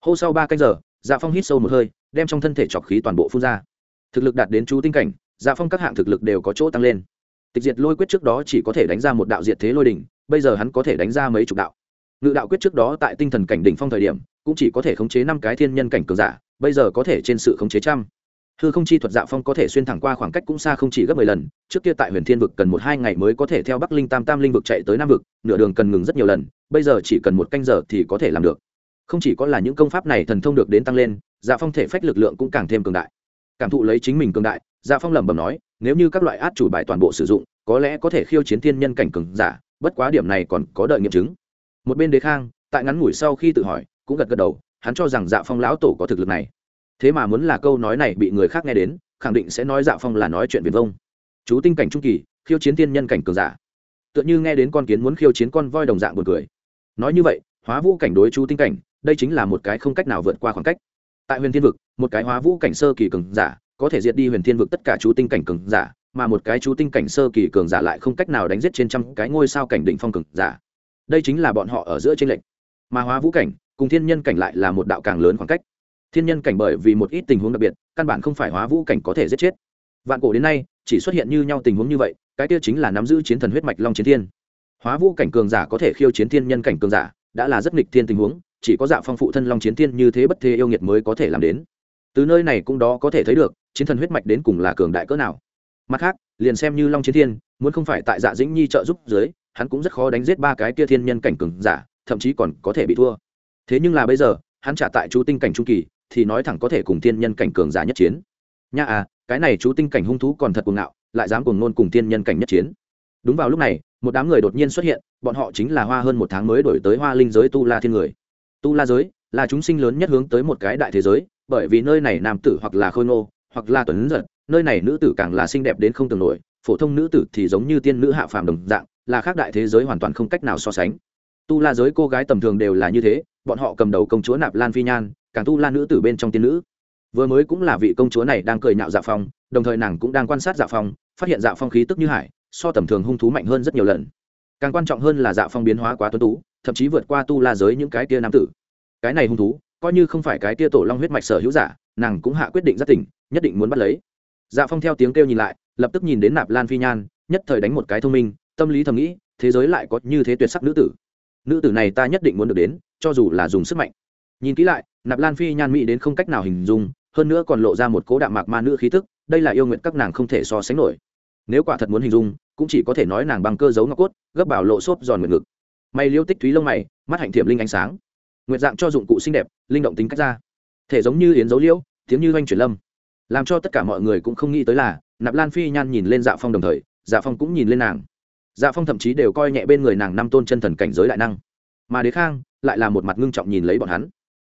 Hô sau ba canh giờ dạ phong hít sâu một hơi, đem trong thân thể chọc khí toàn bộ phun ra thực lực đạt đến chú tinh cảnh dạ phong các hạng thực lực đều có chỗ tăng lên. Tịch diệt lôi quyết trước đó chỉ có thể đánh ra một đạo diệt thế lôi đỉnh, bây giờ hắn có thể đánh ra mấy chục đạo. Ngự đạo quyết trước đó tại tinh thần cảnh đỉnh phong thời điểm, cũng chỉ có thể khống chế năm cái thiên nhân cảnh cường giả, bây giờ có thể trên sự khống chế trăm. Hư không chi thuật dạ phong có thể xuyên thẳng qua khoảng cách cũng xa không chỉ gấp mười lần, trước kia tại huyền thiên vực cần một hai ngày mới có thể theo bắc linh tam tam linh vực chạy tới nam vực, nửa đường cần ngừng rất nhiều lần, bây giờ chỉ cần một canh giờ thì có thể làm được. Không chỉ có là những công pháp này thần thông được đến tăng lên dạ phong thể phách lực lượng cũng càng thêm cường đại cảm thụ lấy chính mình cường đại dạ phong lẩm bẩm nói, nếu như các loại át chủ bài toàn bộ sử dụng, có lẽ có thể khiêu chiến thiên nhân cảnh cường giả, bất quá điểm này còn có đợi nghiệm chứng. Một bên đế khang, tại ngắn ngủi sau khi tự hỏi, cũng gật gật đầu, hắn cho rằng dạ phong lão tổ có thực lực này. Thế mà muốn là câu nói này bị người khác nghe đến, khẳng định sẽ nói dạ phong là nói chuyện viền vông. Chú tinh cảnh trung kỳ, khiêu chiến thiên nhân cảnh cường giả. Tựa như nghe đến con kiến muốn khiêu chiến con voi đồng dạng buồn cười. Nói như vậy, hóa vũ cảnh đối chú tinh cảnh, đây chính là một cái không cách nào vượt qua khoảng cách tại huyền thiên vực, một cái hóa vũ cảnh sơ kỳ cường giả, có thể diệt đi huyền thiên vực tất cả chú tinh cảnh cường giả, mà một cái chú tinh cảnh sơ kỳ cường giả lại không cách nào đánh giết trên trăm cái ngôi sao cảnh định phong cường giả. Đây chính là bọn họ ở giữa trên lệnh mà hóa vũ cảnh cùng thiên nhân cảnh lại là một đạo càng lớn khoảng cách. Thiên nhân cảnh bởi vì một ít tình huống đặc biệt, căn bản không phải hóa vũ cảnh có thể giết chết. Vạn cổ đến nay, chỉ xuất hiện như nhau tình huống như vậy, cái kia chính là nắm giữ chiến thần huyết mạch long chiến thiên. Hóa vũ cảnh cường giả có thể khiêu chiến thiên nhân cảnh cường giả, đã là rất nghịch thiên tình huống chỉ có dạ phong phụ thân long chiến tiên như thế bất thế yêu nghiệt mới có thể làm đến. Từ nơi này cũng đó có thể thấy được, chiến thần huyết mạch đến cùng là cường đại cỡ nào. Mặt khác, liền xem như long chiến thiên muốn không phải tại dạ dĩnh nhi trợ giúp dưới, hắn cũng rất khó đánh giết ba cái kia thiên nhân cảnh cường giả, thậm chí còn có thể bị thua. Thế nhưng là bây giờ, hắn trả tại chú tinh cảnh trung kỳ, thì nói thẳng có thể cùng thiên nhân cảnh cường giả nhất chiến. Nha à cái này chú tinh cảnh hung thú còn thật cuồng ngạo, lại dám cùng nôn cùng thiên nhân cảnh nhất chiến. Đúng vào lúc này, một đám người đột nhiên xuất hiện, bọn họ chính là hoa hơn một tháng mới đổi tới hoa linh giới tu la thiên người tu la giới là chúng sinh lớn nhất hướng tới một cái đại thế giới, bởi vì nơi này nam tử hoặc là khôi ngô, hoặc là tuấn giật, nơi này nữ tử càng là xinh đẹp đến không tưởng nổi, phổ thông nữ tử thì giống như tiên nữ hạ phàm đồng dạng, là khác đại thế giới hoàn toàn không cách nào so sánh. Tu la giới cô gái tầm thường đều là như thế, bọn họ cầm đầu công chúa nạp lan phi nhan, càng tu la nữ tử bên trong tiên nữ. Vừa mới cũng là vị công chúa này đang cười nhạo dạ phong, đồng thời nàng cũng đang quan sát dạ phong, phát hiện dạ phong khí tức như hải, so tầm thường hung thú mạnh hơn rất nhiều lần. Càng quan trọng hơn là dạ phong biến hóa quá tuấn tú thậm chí vượt qua tu la giới những cái tia nam tử. Cái này hung thú, coi như không phải cái tia tổ long huyết mạch sở hữu giả, nàng cũng hạ quyết định rất tỉnh, nhất định muốn bắt lấy. Dạ phong theo tiếng kêu nhìn lại, lập tức nhìn đến nạp lan phi nhan, nhất thời đánh một cái thông minh, tâm lý thầm nghĩ, thế giới lại có như thế tuyệt sắc nữ tử. Nữ tử này ta nhất định muốn được đến, cho dù là dùng sức mạnh. Nhìn kỹ lại, nạp lan phi nhan mỹ đến không cách nào hình dung, hơn nữa còn lộ ra một cố đạm mạc ma nữ khí tức, đây là yêu nguyện các nàng không thể so sánh nổi. Nếu quả thật muốn hình dung, cũng chỉ có thể nói nàng bằng cơ dấu ngọc cốt, gấp bảo lộ xốp giòn nguyện ngực mày liêu tích thúy lông mày, mắt hạnh thiệm linh ánh sáng. Nguyện dạng cho dụng cụ xinh đẹp, linh động tính cách ra. Thể giống như yến dấu liễu, tiếng như oanh chuyển lâm. Làm cho tất cả mọi người cũng không nghĩ tới là, nạp lan phi nhan nhìn lên dạ phong đồng thời dạ phong cũng nhìn lên nàng. Dạ phong thậm chí đều coi nhẹ bên người nàng năm tôn chân thần cảnh giới đại năng. Mà đế khang lại là một mặt ngưng trọng nhìn lấy bọn hắn.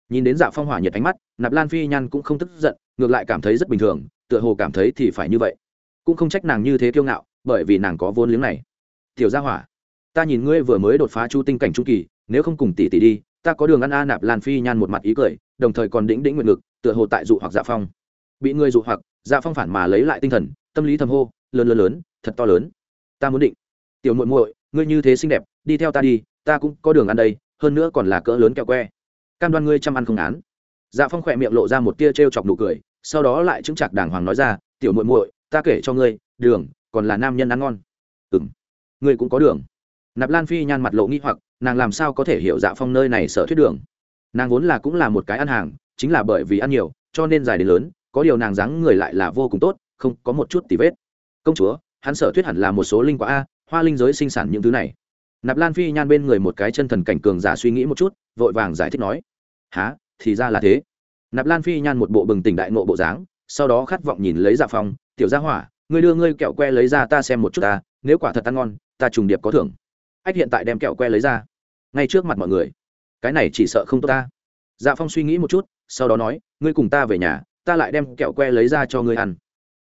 Nhìn đến dạ phong hỏa nhiệt ánh mắt, nạp lan phi nhan cũng không tức giận, ngược lại cảm thấy rất bình thường, tựa hồ cảm thấy thì phải như vậy. Cũng không trách nàng như thế kiêu ngạo, bởi vì nàng có vốn liếng này. Tiểu gia hỏa ta nhìn ngươi vừa mới đột phá chu tinh cảnh trung kỳ, nếu không cùng tỷ tỷ đi, ta có đường ăn a nạp lan phi nhan một mặt ý cười, đồng thời còn đĩnh đĩnh nguyện ngực tựa hồ tại dụ hoặc dạ phong. Bị ngươi dụ hoặc dạ phong phản mà lấy lại tinh thần, tâm lý thầm hô, lớn lớn lớn, thật to lớn. Ta muốn định. Tiểu muội muội, ngươi như thế xinh đẹp, đi theo ta đi, ta cũng có đường ăn đây, hơn nữa còn là cỡ lớn kẹo que. Cam đoan ngươi chăm ăn không án. Dạ phong khỏe miệng lộ ra một tia t r e o chọc nụ cười, sau đó lại chứng chặt đàng hoàng nói ra, tiểu muội muội, ta kể cho ngươi, đường, còn là nam nhân ăn ngon. Ừ m ngươi cũng có đường nạp lan phi nhan mặt lộ nghi hoặc, nàng làm sao có thể hiểu dạ phong nơi này sở thuyết đường? Nàng vốn là cũng là một cái ăn hàng, chính là bởi vì ăn nhiều, cho nên dài đến lớn, có điều nàng dáng người lại là vô cùng tốt, không có một chút tì vết. Công chúa, hắn sở thuyết hẳn là một số linh quả a, hoa linh giới sinh sản những thứ này. Nạp lan phi nhan bên người một cái chân thần cảnh cường giả suy nghĩ một chút, vội vàng giải thích nói há thì ra là thế. Nạp lan phi nhan một bộ bừng tỉnh đại nộ bộ dáng, sau đó khát vọng nhìn lấy dạ phong, tiểu gia hỏa, ngươi đưa ngươi kẹo que lấy ra ta xem một chút ta, nếu quả thật ăn ngon, ta trùng điệp có thưởng ách hiện tại đem kẹo que lấy ra. Ngay trước mặt mọi người, cái này chỉ sợ không tốt ta. Dạ phong suy nghĩ một chút, sau đó nói, ngươi cùng ta về nhà, ta lại đem kẹo que lấy ra cho ngươi ăn.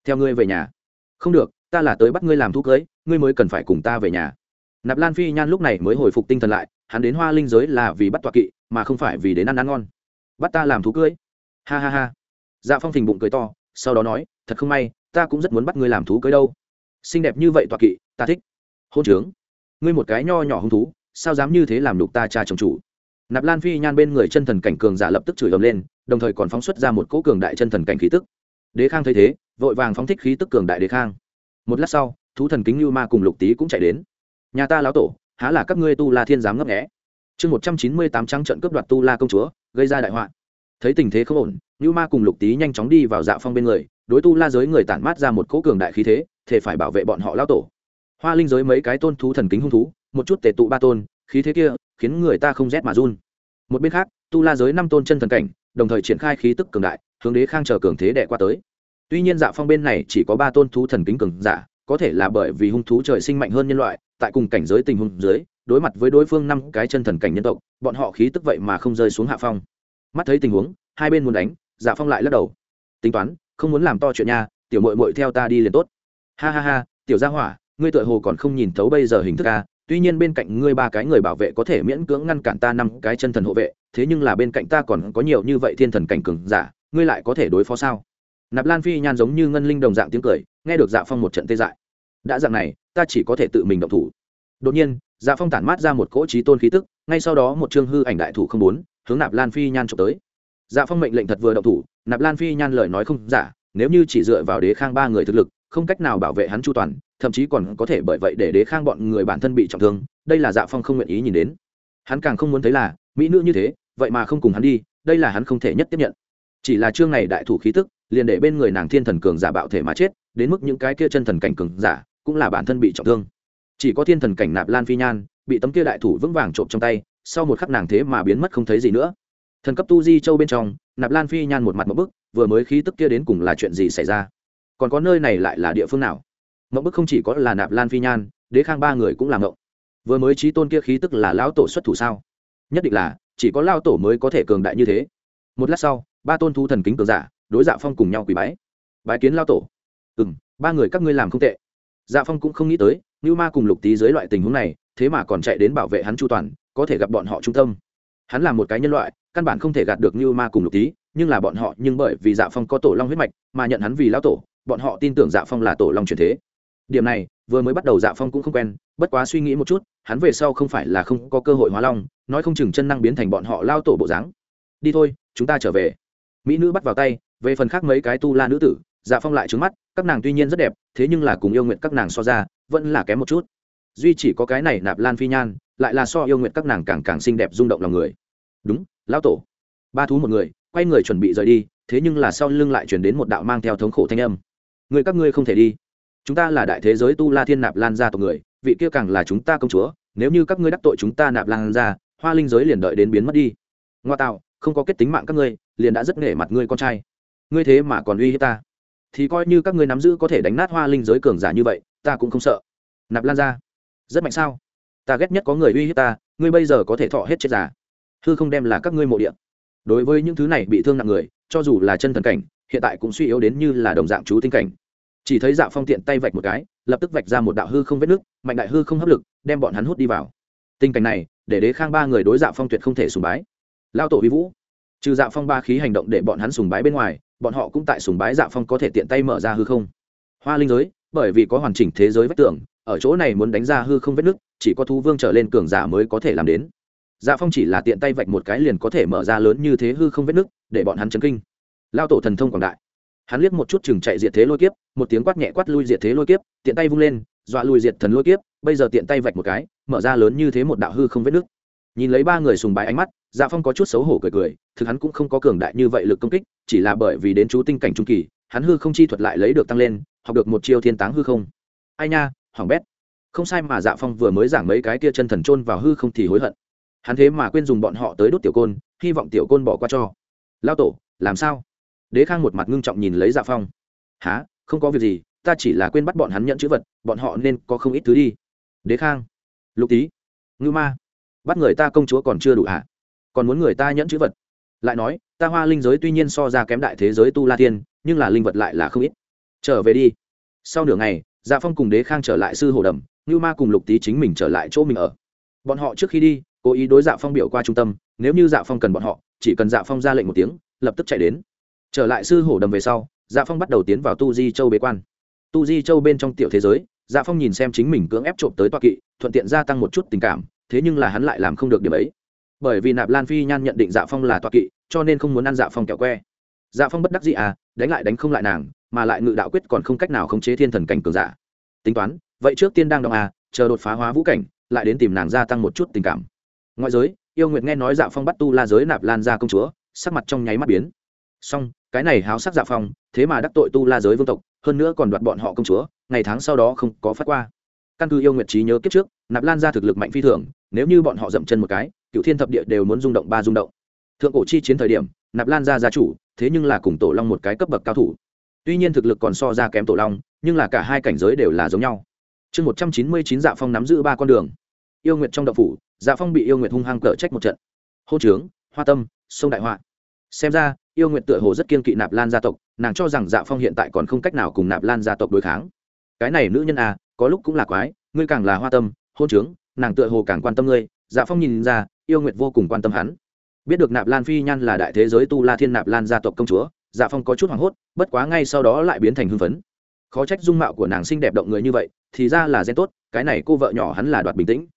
Theo ngươi về nhà. Không được, ta là tới bắt ngươi làm thú cưới, ngươi mới cần phải cùng ta về nhà. Nạp lan phi nhan lúc này mới hồi phục tinh thần lại, hắn đến hoa linh giới là vì bắt tọa kỵ, mà không phải vì đến ăn ăn ngon. Bắt ta làm thú cưới? Ha ha ha. Dạ phong thình bụng cười to, sau đó nói, thật không may, ta cũng rất muốn bắt ngươi làm thú cưới đâu. Xinh đẹp như vậy tọa kỵ, ta thích. Hôn trướng ngươi một cái nho nhỏ hung thú, sao dám như thế làm đục ta cha chồng chủ? Nạp lan phi nhan bên người chân thần cảnh cường giả lập tức chửi ầm lên, đồng thời còn phóng xuất ra một cỗ cường đại chân thần cảnh khí tức. Đế khang thấy thế, vội vàng phóng thích khí tức cường đại đế khang. Một lát sau, thú thần kính lưu ma cùng lục tý cũng chạy đến. Nhà ta lão tổ, há là các ngươi tu la thiên giám ngấp nghẽ chương một trăm chín mươi tám trắng trận cướp đoạt tu la công chúa, gây ra đại họa. Thấy tình thế không ổn, lưu ma cùng lục tý nhanh chóng đi vào dạ phong bên người, đối tu la giới người tản mát ra một cỗ cường đại khí thế, thể phải bảo vệ bọn họ lão tổ hoa linh giới mấy cái tôn thú thần kính hung thú, một chút tệ tụ ba tôn, khí thế kia khiến người ta không rét mà run. Một bên khác, tu la giới năm tôn chân thần cảnh, đồng thời triển khai khí tức cường đại, hướng đế khang chờ cường thế đệ qua tới. Tuy nhiên dạ phong bên này chỉ có ba tôn thú thần kính cường giả, có thể là bởi vì hung thú trời sinh mạnh hơn nhân loại, tại cùng cảnh giới tình huống dưới, đối mặt với đối phương năm cái chân thần cảnh nhân tộc, bọn họ khí tức vậy mà không rơi xuống hạ phong. Mắt thấy tình huống, hai bên muốn đánh dạ phong lại lắc đầu. Tính toán, không muốn làm to chuyện nha, tiểu mội mội theo ta đi liền tốt. Ha ha ha, tiểu gia hỏa ngươi tựa hồ còn không nhìn thấu bây giờ hình thức a, tuy nhiên bên cạnh ngươi ba cái người bảo vệ có thể miễn cưỡng ngăn cản ta năm cái chân thần hộ vệ, thế nhưng là bên cạnh ta còn có nhiều như vậy thiên thần cảnh cường giả, ngươi lại có thể đối phó sao? Nạp lan phi nhan giống như ngân linh đồng dạng tiếng cười, nghe được dạ phong một trận tê dại. Đã dạng này, ta chỉ có thể tự mình động thủ. Đột nhiên dạ phong tản mát ra một cỗ trí tôn khí tức, ngay sau đó một chương hư ảnh đại thủ không bốn, hướng nạp lan phi nhan trộm tới. Dạ phong mệnh lệnh thật vừa động thủ, nạp lan phi nhan lời nói không giả, nếu như chỉ dựa vào đế khang ba người thực lực, không cách nào bảo vệ hắn chu toàn thậm chí còn có thể bởi vậy để đế khang bọn người bản thân bị trọng thương, đây là dạ phong không nguyện ý nhìn đến. Hắn càng không muốn thấy là, mỹ nữ như thế, vậy mà không cùng hắn đi, đây là hắn không thể nhất tiếp nhận. Chỉ là chương này đại thủ khí tức, liền để bên người nàng thiên thần cường giả bạo thể mà chết, đến mức những cái kia chân thần cảnh cường giả, cũng là bản thân bị trọng thương. Chỉ có thiên thần cảnh nạp lan phi nhan, bị tấm kia đại thủ vững vàng trộm trong tay, sau một khắc nàng thế mà biến mất không thấy gì nữa. Thần cấp tu di châu bên trong, nạp lan phi nhan một mặt một bức, vừa mới khí tức kia đến cùng là chuyện gì xảy ra? Còn có nơi này lại là địa phương nào? Mộng bức không chỉ có là nạp lan phi nhan, đế khang ba người cũng làm mộng. Vừa mới trí tôn kia khí tức là lão tổ xuất thủ sao? Nhất định là, chỉ có lao tổ mới có thể cường đại như thế. Một lát sau, ba tôn thu thần kính cường giả, đối dạ phong cùng nhau quỳ bái. Bái kiến lao tổ. Ừ m ba người các ngươi làm không tệ. Dạ phong cũng không nghĩ tới như ma cùng lục tý dưới loại tình huống này, thế mà còn chạy đến bảo vệ hắn chu toàn, có thể gặp bọn họ trung tâm. Hắn là một cái nhân loại, căn bản không thể gạt được như ma cùng lục tý, nhưng là bọn họ, nhưng bởi vì dạ phong có tổ long huyết mạch, mà nhận hắn vì lao tổ, bọn họ tin tưởng dạ phong là tổ long truyền thế điểm này, vừa mới bắt đầu dạ phong cũng không quen, bất quá suy nghĩ một chút, hắn về sau không phải là không có cơ hội hóa long, nói không chừng chân năng biến thành bọn họ lao tổ bộ dáng. Đi thôi, chúng ta trở về. Mỹ nữ bắt vào tay, về phần khác mấy cái tu la nữ tử dạ phong lại trứng mắt, các nàng tuy nhiên rất đẹp, thế nhưng là cùng yêu nguyện các nàng so ra, vẫn là kém một chút. Duy chỉ có cái này nạp lan phi nhan, lại là so yêu nguyện các nàng càng càng xinh đẹp, rung động lòng người. Đúng lão tổ. Ba thú một người, quay người chuẩn bị rời đi, thế nhưng là sau lưng lại chuyển đến một đạo mang theo thống khổ thanh âm. Người các ngươi không thể đi chúng ta là đại thế giới tu la thiên nạp lan gia tộc người, vị kia càng là chúng ta công chúa, nếu như các ngươi đắc tội chúng ta nạp lan gia, hoa linh giới liền đợi đến biến mất đi. Ngoa tạo, không có kết tính mạng các ngươi, liền đã rất nể mặt ngươi con trai. Ngươi thế mà còn uy hiếp ta. Thì coi như các ngươi nắm giữ có thể đánh nát hoa linh giới cường giả như vậy, ta cũng không sợ. Nạp lan gia, rất mạnh sao? Ta ghét nhất có người uy hiếp ta, ngươi bây giờ có thể thọ hết chết giả. Hư không đem là các ngươi mộ điện đối với những thứ này bị thương nặng người, cho dù là chân thần cảnh, hiện tại cũng suy yếu đến như là đồng dạng chú tinh cảnh chỉ thấy dạ phong tiện tay vạch một cái, lập tức vạch ra một đạo hư không vết nước, mạnh đại hư không hấp lực, đem bọn hắn hút đi vào. Tình cảnh này, để đế khang ba người đối dạ phong tuyệt không thể sùng bái. Lao tổ vi vũ, trừ dạ phong ba khí hành động để bọn hắn sùng bái bên ngoài, bọn họ cũng tại sùng bái dạ phong có thể tiện tay mở ra hư không. Hoa linh giới, bởi vì có hoàn chỉnh thế giới vách tường, ở chỗ này muốn đánh ra hư không vết nước, chỉ có thú vương trở lên cường giả mới có thể làm đến. Dạ phong chỉ là tiện tay vạch một cái liền có thể mở ra lớn như thế hư không vết nước, để bọn hắn chấn kinh. Lao tổ thần thông quảng đại hắn liếc một chút chừng chạy diệt thế lôi kiếp, một tiếng quát nhẹ quát lui diệt thế lôi kiếp, tiện tay vung lên, dọa lùi diệt thần lôi kiếp, bây giờ tiện tay vạch một cái, mở ra lớn như thế một đạo hư không vết nước. Nhìn lấy ba người sùng bái ánh mắt dạ phong có chút xấu hổ cười cười, thực hắn cũng không có cường đại như vậy lực công kích, chỉ là bởi vì đến chú tinh cảnh trung kỳ, hắn hư không chi thuật lại lấy được tăng lên, học được một chiêu thiên táng hư không. Ai nha, hỏng bét. Không sai mà dạ phong vừa mới giảng mấy cái kia chân thần trôn vào hư không thì hối hận. Hắn thế mà quên dùng bọn họ tới đốt tiểu côn, hy vọng tiểu côn bỏ qua cho. Lao tổ, làm sao? Đế khang một mặt ngưng trọng nhìn lấy dạ phong. Há không có việc gì, ta chỉ là quên bắt bọn hắn nhận chữ vật, bọn họ nên có không ít thứ đi. Đế khang, lục tý, ngưu ma, bắt người ta công chúa còn chưa đủ hả? À? còn muốn người ta nhẫn chữ vật? Lại nói, ta hoa linh giới tuy nhiên so ra kém đại thế giới tu la tiên nhưng là linh vật lại là không ít. Trở về đi. Sau nửa ngày dạ phong cùng đế khang trở lại sư hồ đầm, ngưu ma cùng lục tý chính mình trở lại chỗ mình ở. Bọn họ trước khi đi, cố ý đối dạ phong biểu qua trung tâm, nếu như dạ phong cần bọn họ, chỉ cần dạ phong ra lệnh một tiếng, lập tức chạy đến trở lại sư hổ đầm về sau dạ phong bắt đầu tiến vào tu di châu bế quan. Tu di châu bên trong tiểu thế giới dạ phong nhìn xem chính mình cưỡng ép trộm tới toa kỵ, thuận tiện gia tăng một chút tình cảm, thế nhưng là hắn lại làm không được điểm ấy. Bởi vì nạp lan phi nhan nhận định dạ phong là toa kỵ, cho nên không muốn ăn dạ phong kẹo que. Dạ phong bất đắc gì à đánh lại đánh không lại nàng, mà lại ngự đạo quyết còn không cách nào khống chế thiên thần cảnh cường giả. Tính toán, vậy trước tiên đang đọc à chờ đột phá hóa vũ cảnh, lại đến tìm nàng gia tăng một chút tình cảm. Ngoại giới, yêu nguyệt nghe nói dạ phong bắt tu la giới nạp lan ra công chúa, sắc mặt trong nháy mắt biến. Song cái này háo sắc dạ phong, thế mà đắc tội tu la giới vương tộc, hơn nữa còn đoạt bọn họ công chúa, ngày tháng sau đó không có phát qua. Căn cứ yêu nguyệt trí nhớ kiếp trước, nạp lan ra thực lực mạnh phi thường, nếu như bọn họ dậm chân một cái, cựu thiên thập địa đều muốn rung động ba rung động. Thượng cổ chi chiến thời điểm, nạp lan ra gia chủ, thế nhưng là cùng tổ long một cái cấp bậc cao thủ. Tuy nhiên thực lực còn so ra kém tổ long, nhưng là cả hai cảnh giới đều là giống nhau. Chương một trăm chín mươi chín dạ phong nắm giữ ba con đường. Yêu nguyệt trong đậu phủ dạ phong bị yêu nguyệt hung hăng cở trách một trận. Hô trướng, hoa tâm, sông đại họa xem ra, yêu nguyện tựa hồ rất kiên kỵ nạp lan gia tộc, nàng cho rằng dạ phong hiện tại còn không cách nào cùng nạp lan gia tộc đối kháng. Cái này nữ nhân à có lúc cũng là quái, ngươi càng là hoa tâm, hôn trướng, nàng tựa hồ càng quan tâm ngươi. Dạ phong nhìn ra, yêu nguyện vô cùng quan tâm hắn. Biết được nạp lan phi nhan là đại thế giới tu la thiên nạp lan gia tộc công chúa dạ phong có chút hoảng hốt, bất quá ngay sau đó lại biến thành hưng phấn. Khó trách dung mạo của nàng xinh đẹp động người như vậy, thì ra là gen tốt, cái này cô vợ nhỏ hắn là đoạt bình tĩnh.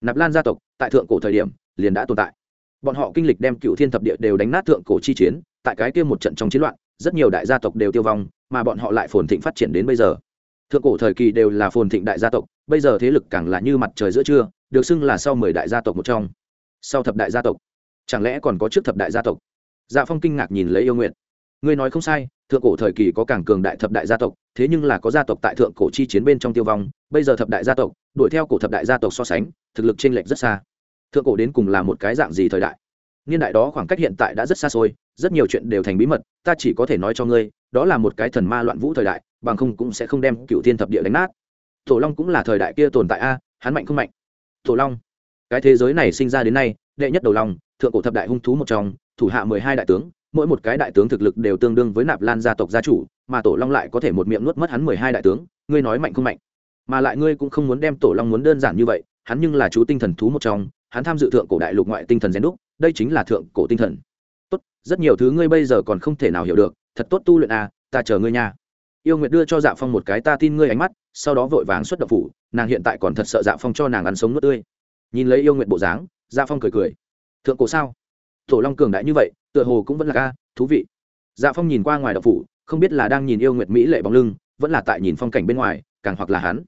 Nạp lan gia tộc, tại thượng cổ thời điểm, liền đã tồn tại bọn họ kinh lịch đem cựu thiên thập địa đều đánh nát thượng cổ chi chiến, tại cái kia một trận trong chiến loạn, rất nhiều đại gia tộc đều tiêu vong, mà bọn họ lại phồn thịnh phát triển đến bây giờ. Thượng cổ thời kỳ đều là phồn thịnh đại gia tộc, bây giờ thế lực càng là như mặt trời giữa trưa, được xưng là sau mười đại gia tộc một trong. Sau thập đại gia tộc? Chẳng lẽ còn có trước thập đại gia tộc? Dạ phong kinh ngạc nhìn lấy yêu nguyện ngươi nói không sai, thượng cổ thời kỳ có càng cường đại thập đại gia tộc, thế nhưng là có gia tộc tại thượng cổ chi chiến bên trong tiêu vong, bây giờ thập đại gia tộc, đuổi theo cổ thập đại gia tộc so sánh, thực lực t r ê n lệch rất xa thượng cổ đến cùng là một cái dạng gì thời đại? Niên đại đó khoảng cách hiện tại đã rất xa xôi, rất nhiều chuyện đều thành bí mật, ta chỉ có thể nói cho ngươi, đó là một cái thần ma loạn vũ thời đại, bằng không cũng sẽ không đem cựu thiên thập địa đánh nát. Tổ long cũng là thời đại kia tồn tại a, hắn mạnh không mạnh? Tổ long, cái thế giới này sinh ra đến nay, đệ nhất đầu long, thượng cổ thập đại hung thú một trong, thủ hạ mười hai đại tướng, mỗi một cái đại tướng thực lực đều tương đương với nạp lan gia tộc gia chủ, mà tổ long lại có thể một miệng nuốt mất hắn mười hai đại tướng, ngươi nói mạnh không mạnh? Mà lại ngươi cũng không muốn đem tổ long muốn đơn giản như vậy hắn nhưng là chú tinh thần thú một trong, hắn tham dự thượng cổ đại lục ngoại tinh thần gen đúc, đây chính là thượng cổ tinh thần. Tốt, rất nhiều thứ ngươi bây giờ còn không thể nào hiểu được, thật tốt tu luyện à ta chờ ngươi nha. Yêu nguyệt đưa cho dạ phong một cái ta tin ngươi ánh mắt, sau đó vội vàng xuất đậu phủ, nàng hiện tại còn thật sợ dạ phong cho nàng ăn sống nước tươi. Nhìn lấy yêu nguyệt bộ dáng dạ phong cười cười. Thượng cổ sao? Tổ long cường đại như vậy, tựa hồ cũng vẫn là ca, thú vị. Dạ phong nhìn qua ngoài đậu phủ, không biết là đang nhìn yêu nguyệt mỹ lệ bóng lưng, vẫn là tại nhìn phong cảnh bên ngoài, càng hoặc là hắn.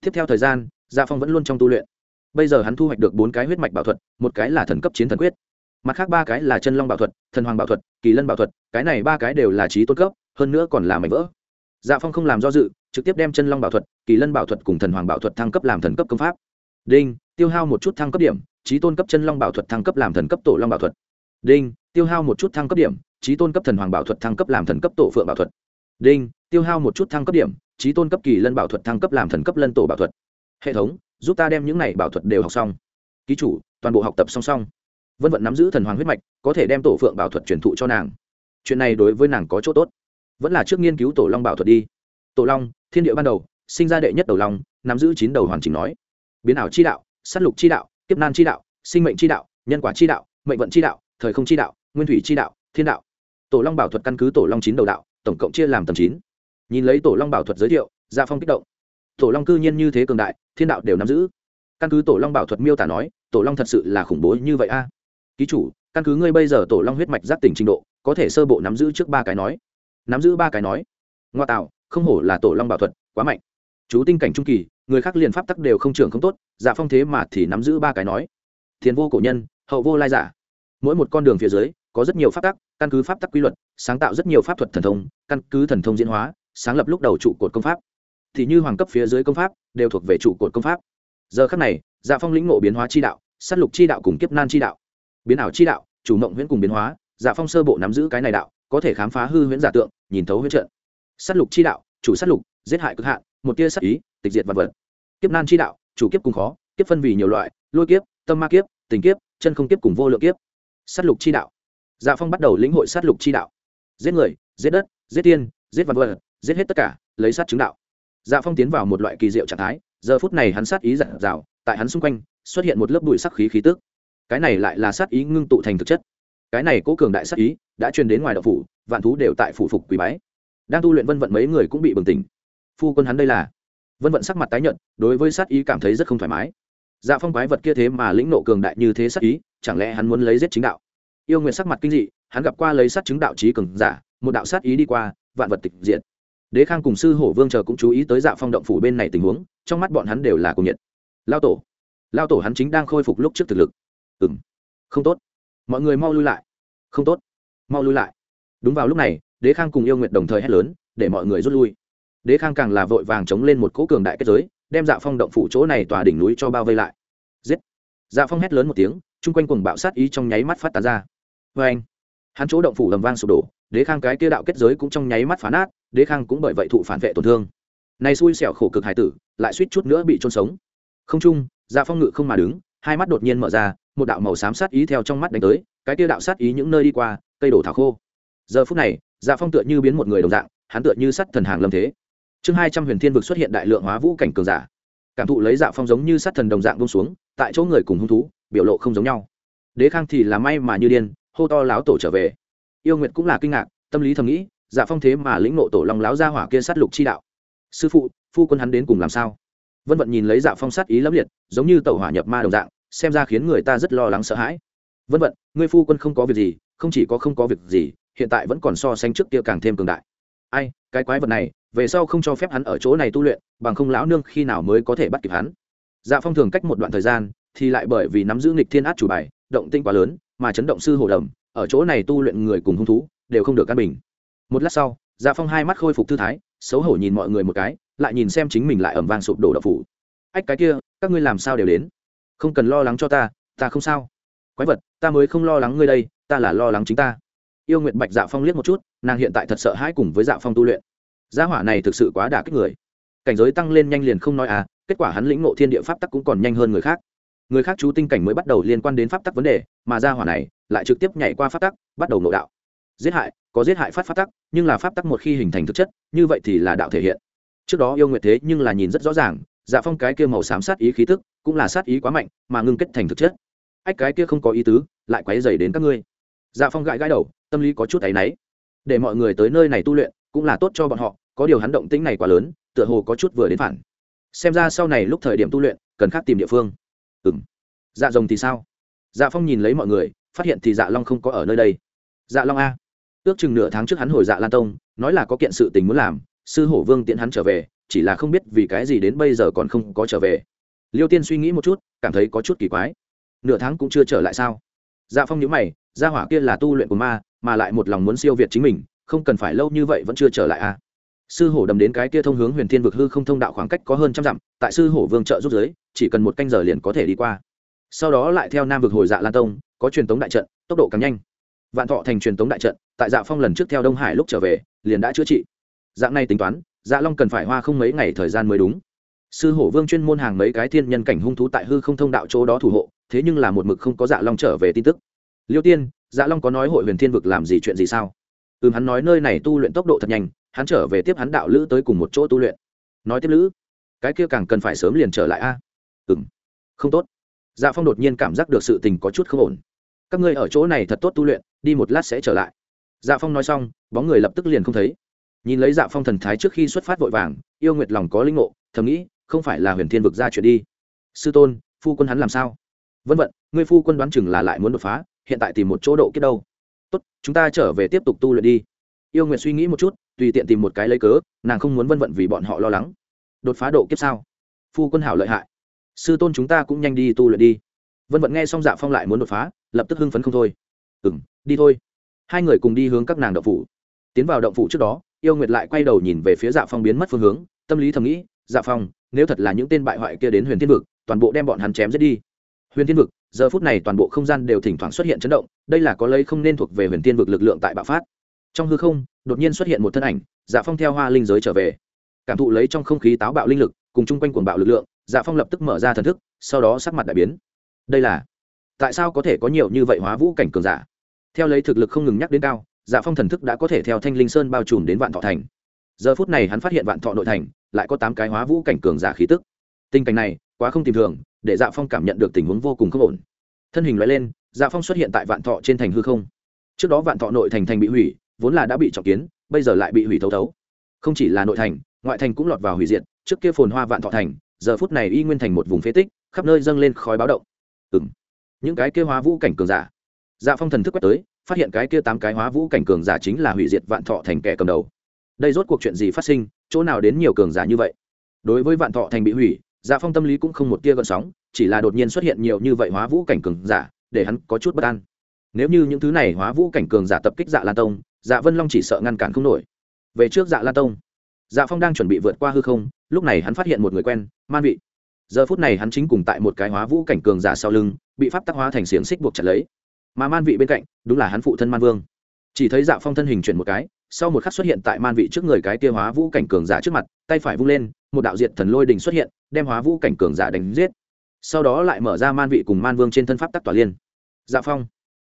Tiếp theo thời gian dạ phong vẫn luôn trong tu luyện bây giờ hắn thu hoạch được bốn cái huyết mạch bảo thuật, một cái là thần cấp chiến thần quyết, mặt khác ba cái là chân long bảo thuật, thần hoàng bảo thuật, kỳ lân bảo thuật, cái này ba cái đều là trí tôn cấp, hơn nữa còn là mảnh vỡ. Dạ phong không làm do dự, trực tiếp đem chân long bảo thuật, kỳ lân bảo thuật cùng thần hoàng bảo thuật thăng cấp làm thần cấp công pháp. Đinh, tiêu hao một chút thăng cấp điểm, trí tôn cấp chân long bảo thuật thăng cấp làm thần cấp tổ long bảo thuật. Đinh, tiêu hao một chút thăng cấp điểm, trí tôn cấp thần hoàng bảo thuật thăng cấp làm thần cấp tổ phượng bảo thuật. Đinh, tiêu hao một chút thăng cấp điểm, trí tôn cấp kỳ lân bảo thuật thăng cấp làm thần cấp lân tổ bảo thuật. Hệ thống giúp ta đem những này bảo thuật đều học xong. Ký chủ, toàn bộ học tập song song. Vân vận nắm giữ thần hoàng huyết mạch, có thể đem tổ phượng bảo thuật truyền thụ cho nàng. Chuyện này đối với nàng có chỗ tốt. Vẫn là trước nghiên cứu tổ long bảo thuật đi. Tổ long, thiên địa ban đầu, sinh ra đệ nhất đầu long, nắm giữ chín đầu hoàn chỉnh nói. Biến ảo chi đạo s á t lục chi đạo, kiếp nan chi đạo, sinh mệnh chi đạo, nhân quả chi đạo, mệnh vận chi đạo, thời không chi đạo, nguyên thủy chi đạo, thiên đạo. Tổ long bảo thuật căn cứ tổ long chín đầu đạo, tổng cộng chia làm tầm chín. Nhìn lấy tổ long bảo thuật giới thiệu gia phong kích động. Tổ long cư nhiên như thế cường đại thiên đạo đều nắm giữ. Căn cứ tổ long bảo thuật miêu tả nói, tổ long thật sự là khủng bố như vậy a. Ký chủ, căn cứ ngươi bây giờ tổ long huyết mạch giác tỉnh trình độ, có thể sơ bộ nắm giữ trước ba cái nói. Nắm giữ ba cái nói. Ngoa tạo, không hổ là tổ long bảo thuật, quá mạnh. Chú tinh cảnh trung kỳ, người khác liền pháp tắc đều không trưởng không tốt, giả phong thế mà thì nắm giữ ba cái nói. Thiền vô cổ nhân, hậu vô lai giả. Mỗi một con đường phía dưới, có rất nhiều pháp tắc, căn cứ pháp tắc quy luật, sáng tạo rất nhiều pháp thuật thần thông, căn cứ thần thông diễn hóa, sáng lập lúc đầu trụ cột công pháp thì như hoàng cấp phía dưới công pháp, đều thuộc về trụ cột công pháp. Giờ khắc này dạ phong lĩnh ngộ biến hóa chi đạo s á t lục chi đạo cùng kiếp nan chi đạo. Biến ảo chi đạo, chủ mộng huyễn cùng biến hóa dạ phong sơ bộ nắm giữ cái này đạo, có thể khám phá hư huyễn giả tượng, nhìn thấu huyễn trận. S á t lục chi đạo, chủ s á t lục, giết hại cực hạn, một tia s á t ý, tịch diệt vật vật. Kiếp nan chi đạo, chủ kiếp cùng khó, kiếp phân vì nhiều loại, lôi kiếp, tâm ma kiếp, tình kiếp, chân không kiếp cùng vô lượng kiếp. S á t lục chi đạo. Dạ phong bắt đầu lĩnh hội sát lục chi đạo. Giết người, giết đất, giết tiên, giết vật vật, giết hết tất cả, lấy sát chứng đạo dạ phong tiến vào một loại kỳ diệu trạng thái, giờ phút này hắn sát ý giặt rào tại hắn xung quanh, xuất hiện một lớp bụi sắc khí khí tức. Cái này lại là sát ý ngưng tụ thành thực chất. Cái này cố cường đại sát ý đã truyền đến ngoài đạo phủ, vạn thú đều tại phủ phục quý bái. Đang tu luyện vân vận mấy người cũng bị bừng tỉnh. Phu quân hắn đây là. Vân vận sắc mặt tái nhận đối với sát ý cảm thấy rất không thoải mái. Dạ phong quái vật kia thế mà lĩnh nộ cường đại như thế sát ý, chẳng lẽ hắn muốn lấy giết chính đạo? Yêu nguyện sắc mặt kinh dị, hắn gặp qua lấy sát chứng đạo trí cường giả, một đạo sát ý đi qua, vạn vật tịch diện đế khang cùng sư hổ vương chờ cũng chú ý tới dạ phong động phủ bên này tình huống, trong mắt bọn hắn đều là cùng nhiệt. Lao tổ lao tổ hắn chính đang khôi phục lúc trước thực lực. Ừ m không tốt. Mọi người mau lui lại. Không tốt. Mau lui lại. Đúng vào lúc này, đế khang cùng yêu nguyện đồng thời hét lớn, để mọi người rút lui. Đế khang càng là vội vàng chống lên một cỗ cường đại kết giới, đem dạ phong động phủ chỗ này tòa đỉnh núi cho bao vây lại. Giết. Dạ phong hét lớn một tiếng, chung quanh cùng bạo sát ý trong nháy mắt phát tán ra. Vê anh hắn chỗ động phủ lầm vang sụp đổ đế khang cái kia đạo kết giới cũng trong nháy mắt phá nát, đế khang cũng bởi vậy thụ phản vệ tổn thương. Này xui xẻo khổ cực hải tử, lại suýt chút nữa bị trôn sống. Không trung dạ phong ngự không mà đứng, hai mắt đột nhiên mở ra, một đạo màu xám sát ý theo trong mắt đánh tới, cái kia đạo sát ý những nơi đi qua, cây đổ thảo khô. Giờ phút này dạ phong tựa như biến một người đồng dạng, hắn tựa như sắt thần hàng lâm thế. Chương hai trăm huyền thiên vực xuất hiện đại lượng hóa vũ cảnh cường giả. Cảm thụ lấy dạ phong giống như sắt thần đồng dạng bông xuống, tại chỗ người cùng hung thú, biểu lộ không giống nhau. Đế khang thì là may mà như điên, hô to láo tổ trở về yêu nguyệt cũng là kinh ngạc, tâm lý thầm nghĩ dạ phong thế mà lĩnh nộ tổ long láo ra hỏa kia sát lục chi đạo. Sư phụ, phu quân hắn đến cùng làm sao? Vân vận nhìn lấy dạ phong sát ý lẫm liệt, giống như tàu hỏa nhập ma đồng dạng, xem ra khiến người ta rất lo lắng sợ hãi. Vân vận, ngươi phu quân không có việc gì, không chỉ có không có việc gì, hiện tại vẫn còn so sánh trước kia càng thêm cường đại. Ai, cái quái vật này, về sau không cho phép hắn ở chỗ này tu luyện, bằng không lão nương khi nào mới có thể bắt kịp hắn. Dạ phong thường cách một đoạn thời gian, thì lại bởi vì nắm giữ nghịch thiên át chủ bài, động tinh quá lớn, mà chấn động sư hồ đầm ở chỗ này tu luyện người cùng hung thú, đều không được căn bình. Một lát sau dạ phong hai mắt khôi phục thư thái, xấu hổ nhìn mọi người một cái, lại nhìn xem chính mình lại ẩm vang sụp đổ đậu phủ. Ách, cái kia, các ngươi làm sao đều đến? Không cần lo lắng cho ta ta không sao. Quái vật, ta mới không lo lắng ngươi đây, ta là lo lắng chính ta. Yêu nguyện bạch dạ phong liếc một chút, nàng hiện tại thật sợ hãi cùng với dạ phong tu luyện. Gia hỏa này thực sự quá đả kích người. Cảnh giới tăng lên nhanh liền không nói à kết quả hắn lĩnh ngộ thiên địa pháp tắc cũng còn nhanh hơn người khác. Người khác chú tinh cảnh mới bắt đầu liên quan đến pháp tắc vấn đề, mà gia hỏa này lại trực tiếp nhảy qua pháp tắc, bắt đầu nội đạo. Giết hại, có giết hại phát pháp tắc, nhưng là pháp tắc một khi hình thành thực chất, như vậy thì là đạo thể hiện. Trước đó yêu nguyệt thế nhưng là nhìn rất rõ ràng dạ phong cái kia màu xám sát ý khí tức, cũng là sát ý quá mạnh, mà ngưng kết thành thực chất. Ách, cái kia không có ý tứ, lại quấy dày đến các ngươi. Dạ phong gãi gãi đầu, tâm lý có chút áy náy. Để mọi người tới nơi này tu luyện, cũng là tốt cho bọn họ, có điều hắn động tĩnh này quá lớn, tựa hồ có chút vừa đến phản. Xem ra sau này lúc thời điểm tu luyện, cần khác tìm địa phương. Ừ m dạ rồng thì sao? Dạ phong nhìn lấy mọi người phát hiện thì dạ long không có ở nơi đây. Dạ long a. Ước chừng nửa tháng trước hắn hồi dạ lan tông, nói là có kiện sự tình muốn làm, sư hổ vương tiễn hắn trở về, chỉ là không biết vì cái gì đến bây giờ còn không có trở về. Liêu tiên suy nghĩ một chút, cảm thấy có chút kỳ quái. Nửa tháng cũng chưa trở lại sao? Dạ phong nhữ mày, gia hỏa kia là tu luyện của ma, mà lại một lòng muốn siêu việt chính mình, không cần phải lâu như vậy vẫn chưa trở lại à? Sư hổ đầm đến cái kia thông hướng huyền thiên vực hư không thông đạo khoảng cách có hơn trăm dặm, tại sư hổ vương trợ rút giới, chỉ cần một canh giờ liền có thể đi qua. Sau đó lại theo nam vực hồi dạ lan tông có truyền tống đại trận, tốc độ càng nhanh. Vạn thọ thành truyền tống đại trận, tại dạ phong lần trước theo đông hải lúc trở về, liền đã chữa trị. Dạng này tính toán dạ long cần phải hoa không mấy ngày thời gian mới đúng. Sư hổ vương chuyên môn hàng mấy cái thiên nhân cảnh hung thú tại hư không thông đạo chỗ đó thủ hộ, thế nhưng là một mực không có dạ long trở về tin tức. Liêu tiên dạ long có nói hội huyền thiên vực làm gì chuyện gì sao? Ừ hắn nói nơi này tu luyện tốc độ thật nhanh, hắn trở về tiếp hắn đạo lữ tới cùng một chỗ tu luyện. Nói tiếp lữ, cái kia càng cần phải sớm liền trở lại a. À? ừ không tốt dạ phong đột nhiên cảm giác được sự tình có chút không ổn. Các ngươi ở chỗ này thật tốt tu luyện, đi một lát sẽ trở lại. Dạ phong nói xong, bóng người lập tức liền không thấy. Nhìn lấy dạ phong thần thái trước khi xuất phát vội vàng, yêu nguyệt lòng có linh ngộ, thầm nghĩ, không phải là huyền thiên vực ra chuyện đi. Sư tôn, phu quân hắn làm sao? Vân vận, ngươi phu quân đoán chừng là lại muốn đột phá, hiện tại tìm một chỗ độ kết đâu. Tốt, chúng ta trở về tiếp tục tu luyện đi. Yêu nguyệt suy nghĩ một chút, tùy tiện tìm một cái lấy cớ, nàng không muốn vân vận vì bọn họ lo lắng. Đột phá độ kiếp sao? Phu quân hảo lợi hại sư tôn chúng ta cũng nhanh đi tu luyện đi. Vân vận nghe xong dạ phong lại muốn đột phá, lập tức hưng phấn không thôi. Ừ m đi thôi. Hai người cùng đi hướng các nàng động phủ. Tiến vào động phủ trước đó, yêu nguyệt lại quay đầu nhìn về phía dạ phong biến mất phương hướng, tâm lý thầm nghĩ dạ phong, nếu thật là những tên bại hoại kia đến huyền thiên vực, toàn bộ đem bọn hắn chém giết đi. Huyền thiên vực, giờ phút này toàn bộ không gian đều thỉnh thoảng xuất hiện chấn động, đây là có lấy không nên thuộc về huyền thiên vực lực lượng tại bạo phát. Trong hư không, đột nhiên xuất hiện một thân ảnh dạ phong theo hoa linh giới trở về. Cảm thụ lấy trong không khí táo bạo linh lực, cùng chung quanh cuồng bạo lực lượng dạ phong lập tức mở ra thần thức, sau đó sắc mặt đại biến. Đây là, tại sao có thể có nhiều như vậy hóa vũ cảnh cường giả? Theo lấy thực lực không ngừng nhắc đến cao dạ phong thần thức đã có thể theo thanh linh sơn bao trùm đến vạn thọ thành. Giờ phút này hắn phát hiện vạn thọ nội thành, lại có tám cái hóa vũ cảnh cường giả khí tức. Tình cảnh này, quá không tìm thường, để dạ phong cảm nhận được tình huống vô cùng không ổn. Thân hình loại lên dạ phong xuất hiện tại vạn thọ trên thành hư không. Trước đó vạn thọ nội thành thành bị hủy, vốn là đã bị trọng kiến, bây giờ lại bị hủy thấu thấu. Không chỉ là nội thành, ngoại thành cũng lọt vào hủy diệt, trước kia phồn hoa vạn thọ thành giờ phút này y nguyên thành một vùng phế tích, khắp nơi dâng lên khói báo động. Ừng những cái kia hóa vũ cảnh cường giả. Dạ phong thần thức quét tới, phát hiện cái kia tám cái hóa vũ cảnh cường giả chính là hủy diệt vạn thọ thành kẻ cầm đầu. Đây rốt cuộc chuyện gì phát sinh, chỗ nào đến nhiều cường giả như vậy? Đối với vạn thọ thành bị hủy dạ phong tâm lý cũng không một tia gợn sóng, chỉ là đột nhiên xuất hiện nhiều như vậy hóa vũ cảnh cường giả, để hắn có chút bất an. Nếu như những thứ này hóa vũ cảnh cường giả tập kích dạ lan tông dạ vân long chỉ sợ ngăn cản không nổi. Về trước dạ lan tông dạ phong đang chuẩn bị vượt qua hư không, lúc này hắn phát hiện một người quen, man vị. Giờ phút này hắn chính cùng tại một cái hóa vũ cảnh cường giả sau lưng, bị pháp tắc hóa thành xiềng xích buộc chặt lấy. Mà man vị bên cạnh, đúng là hắn phụ thân man vương. Chỉ thấy dạ phong thân hình chuyển một cái, sau một khắc xuất hiện tại man vị trước người cái kia hóa vũ cảnh cường giả trước mặt, tay phải vung lên, một đạo diệt thần lôi đình xuất hiện, đem hóa vũ cảnh cường giả đánh giết. Sau đó lại mở ra man vị cùng man vương trên thân pháp tắc tỏa liên. Dạ phong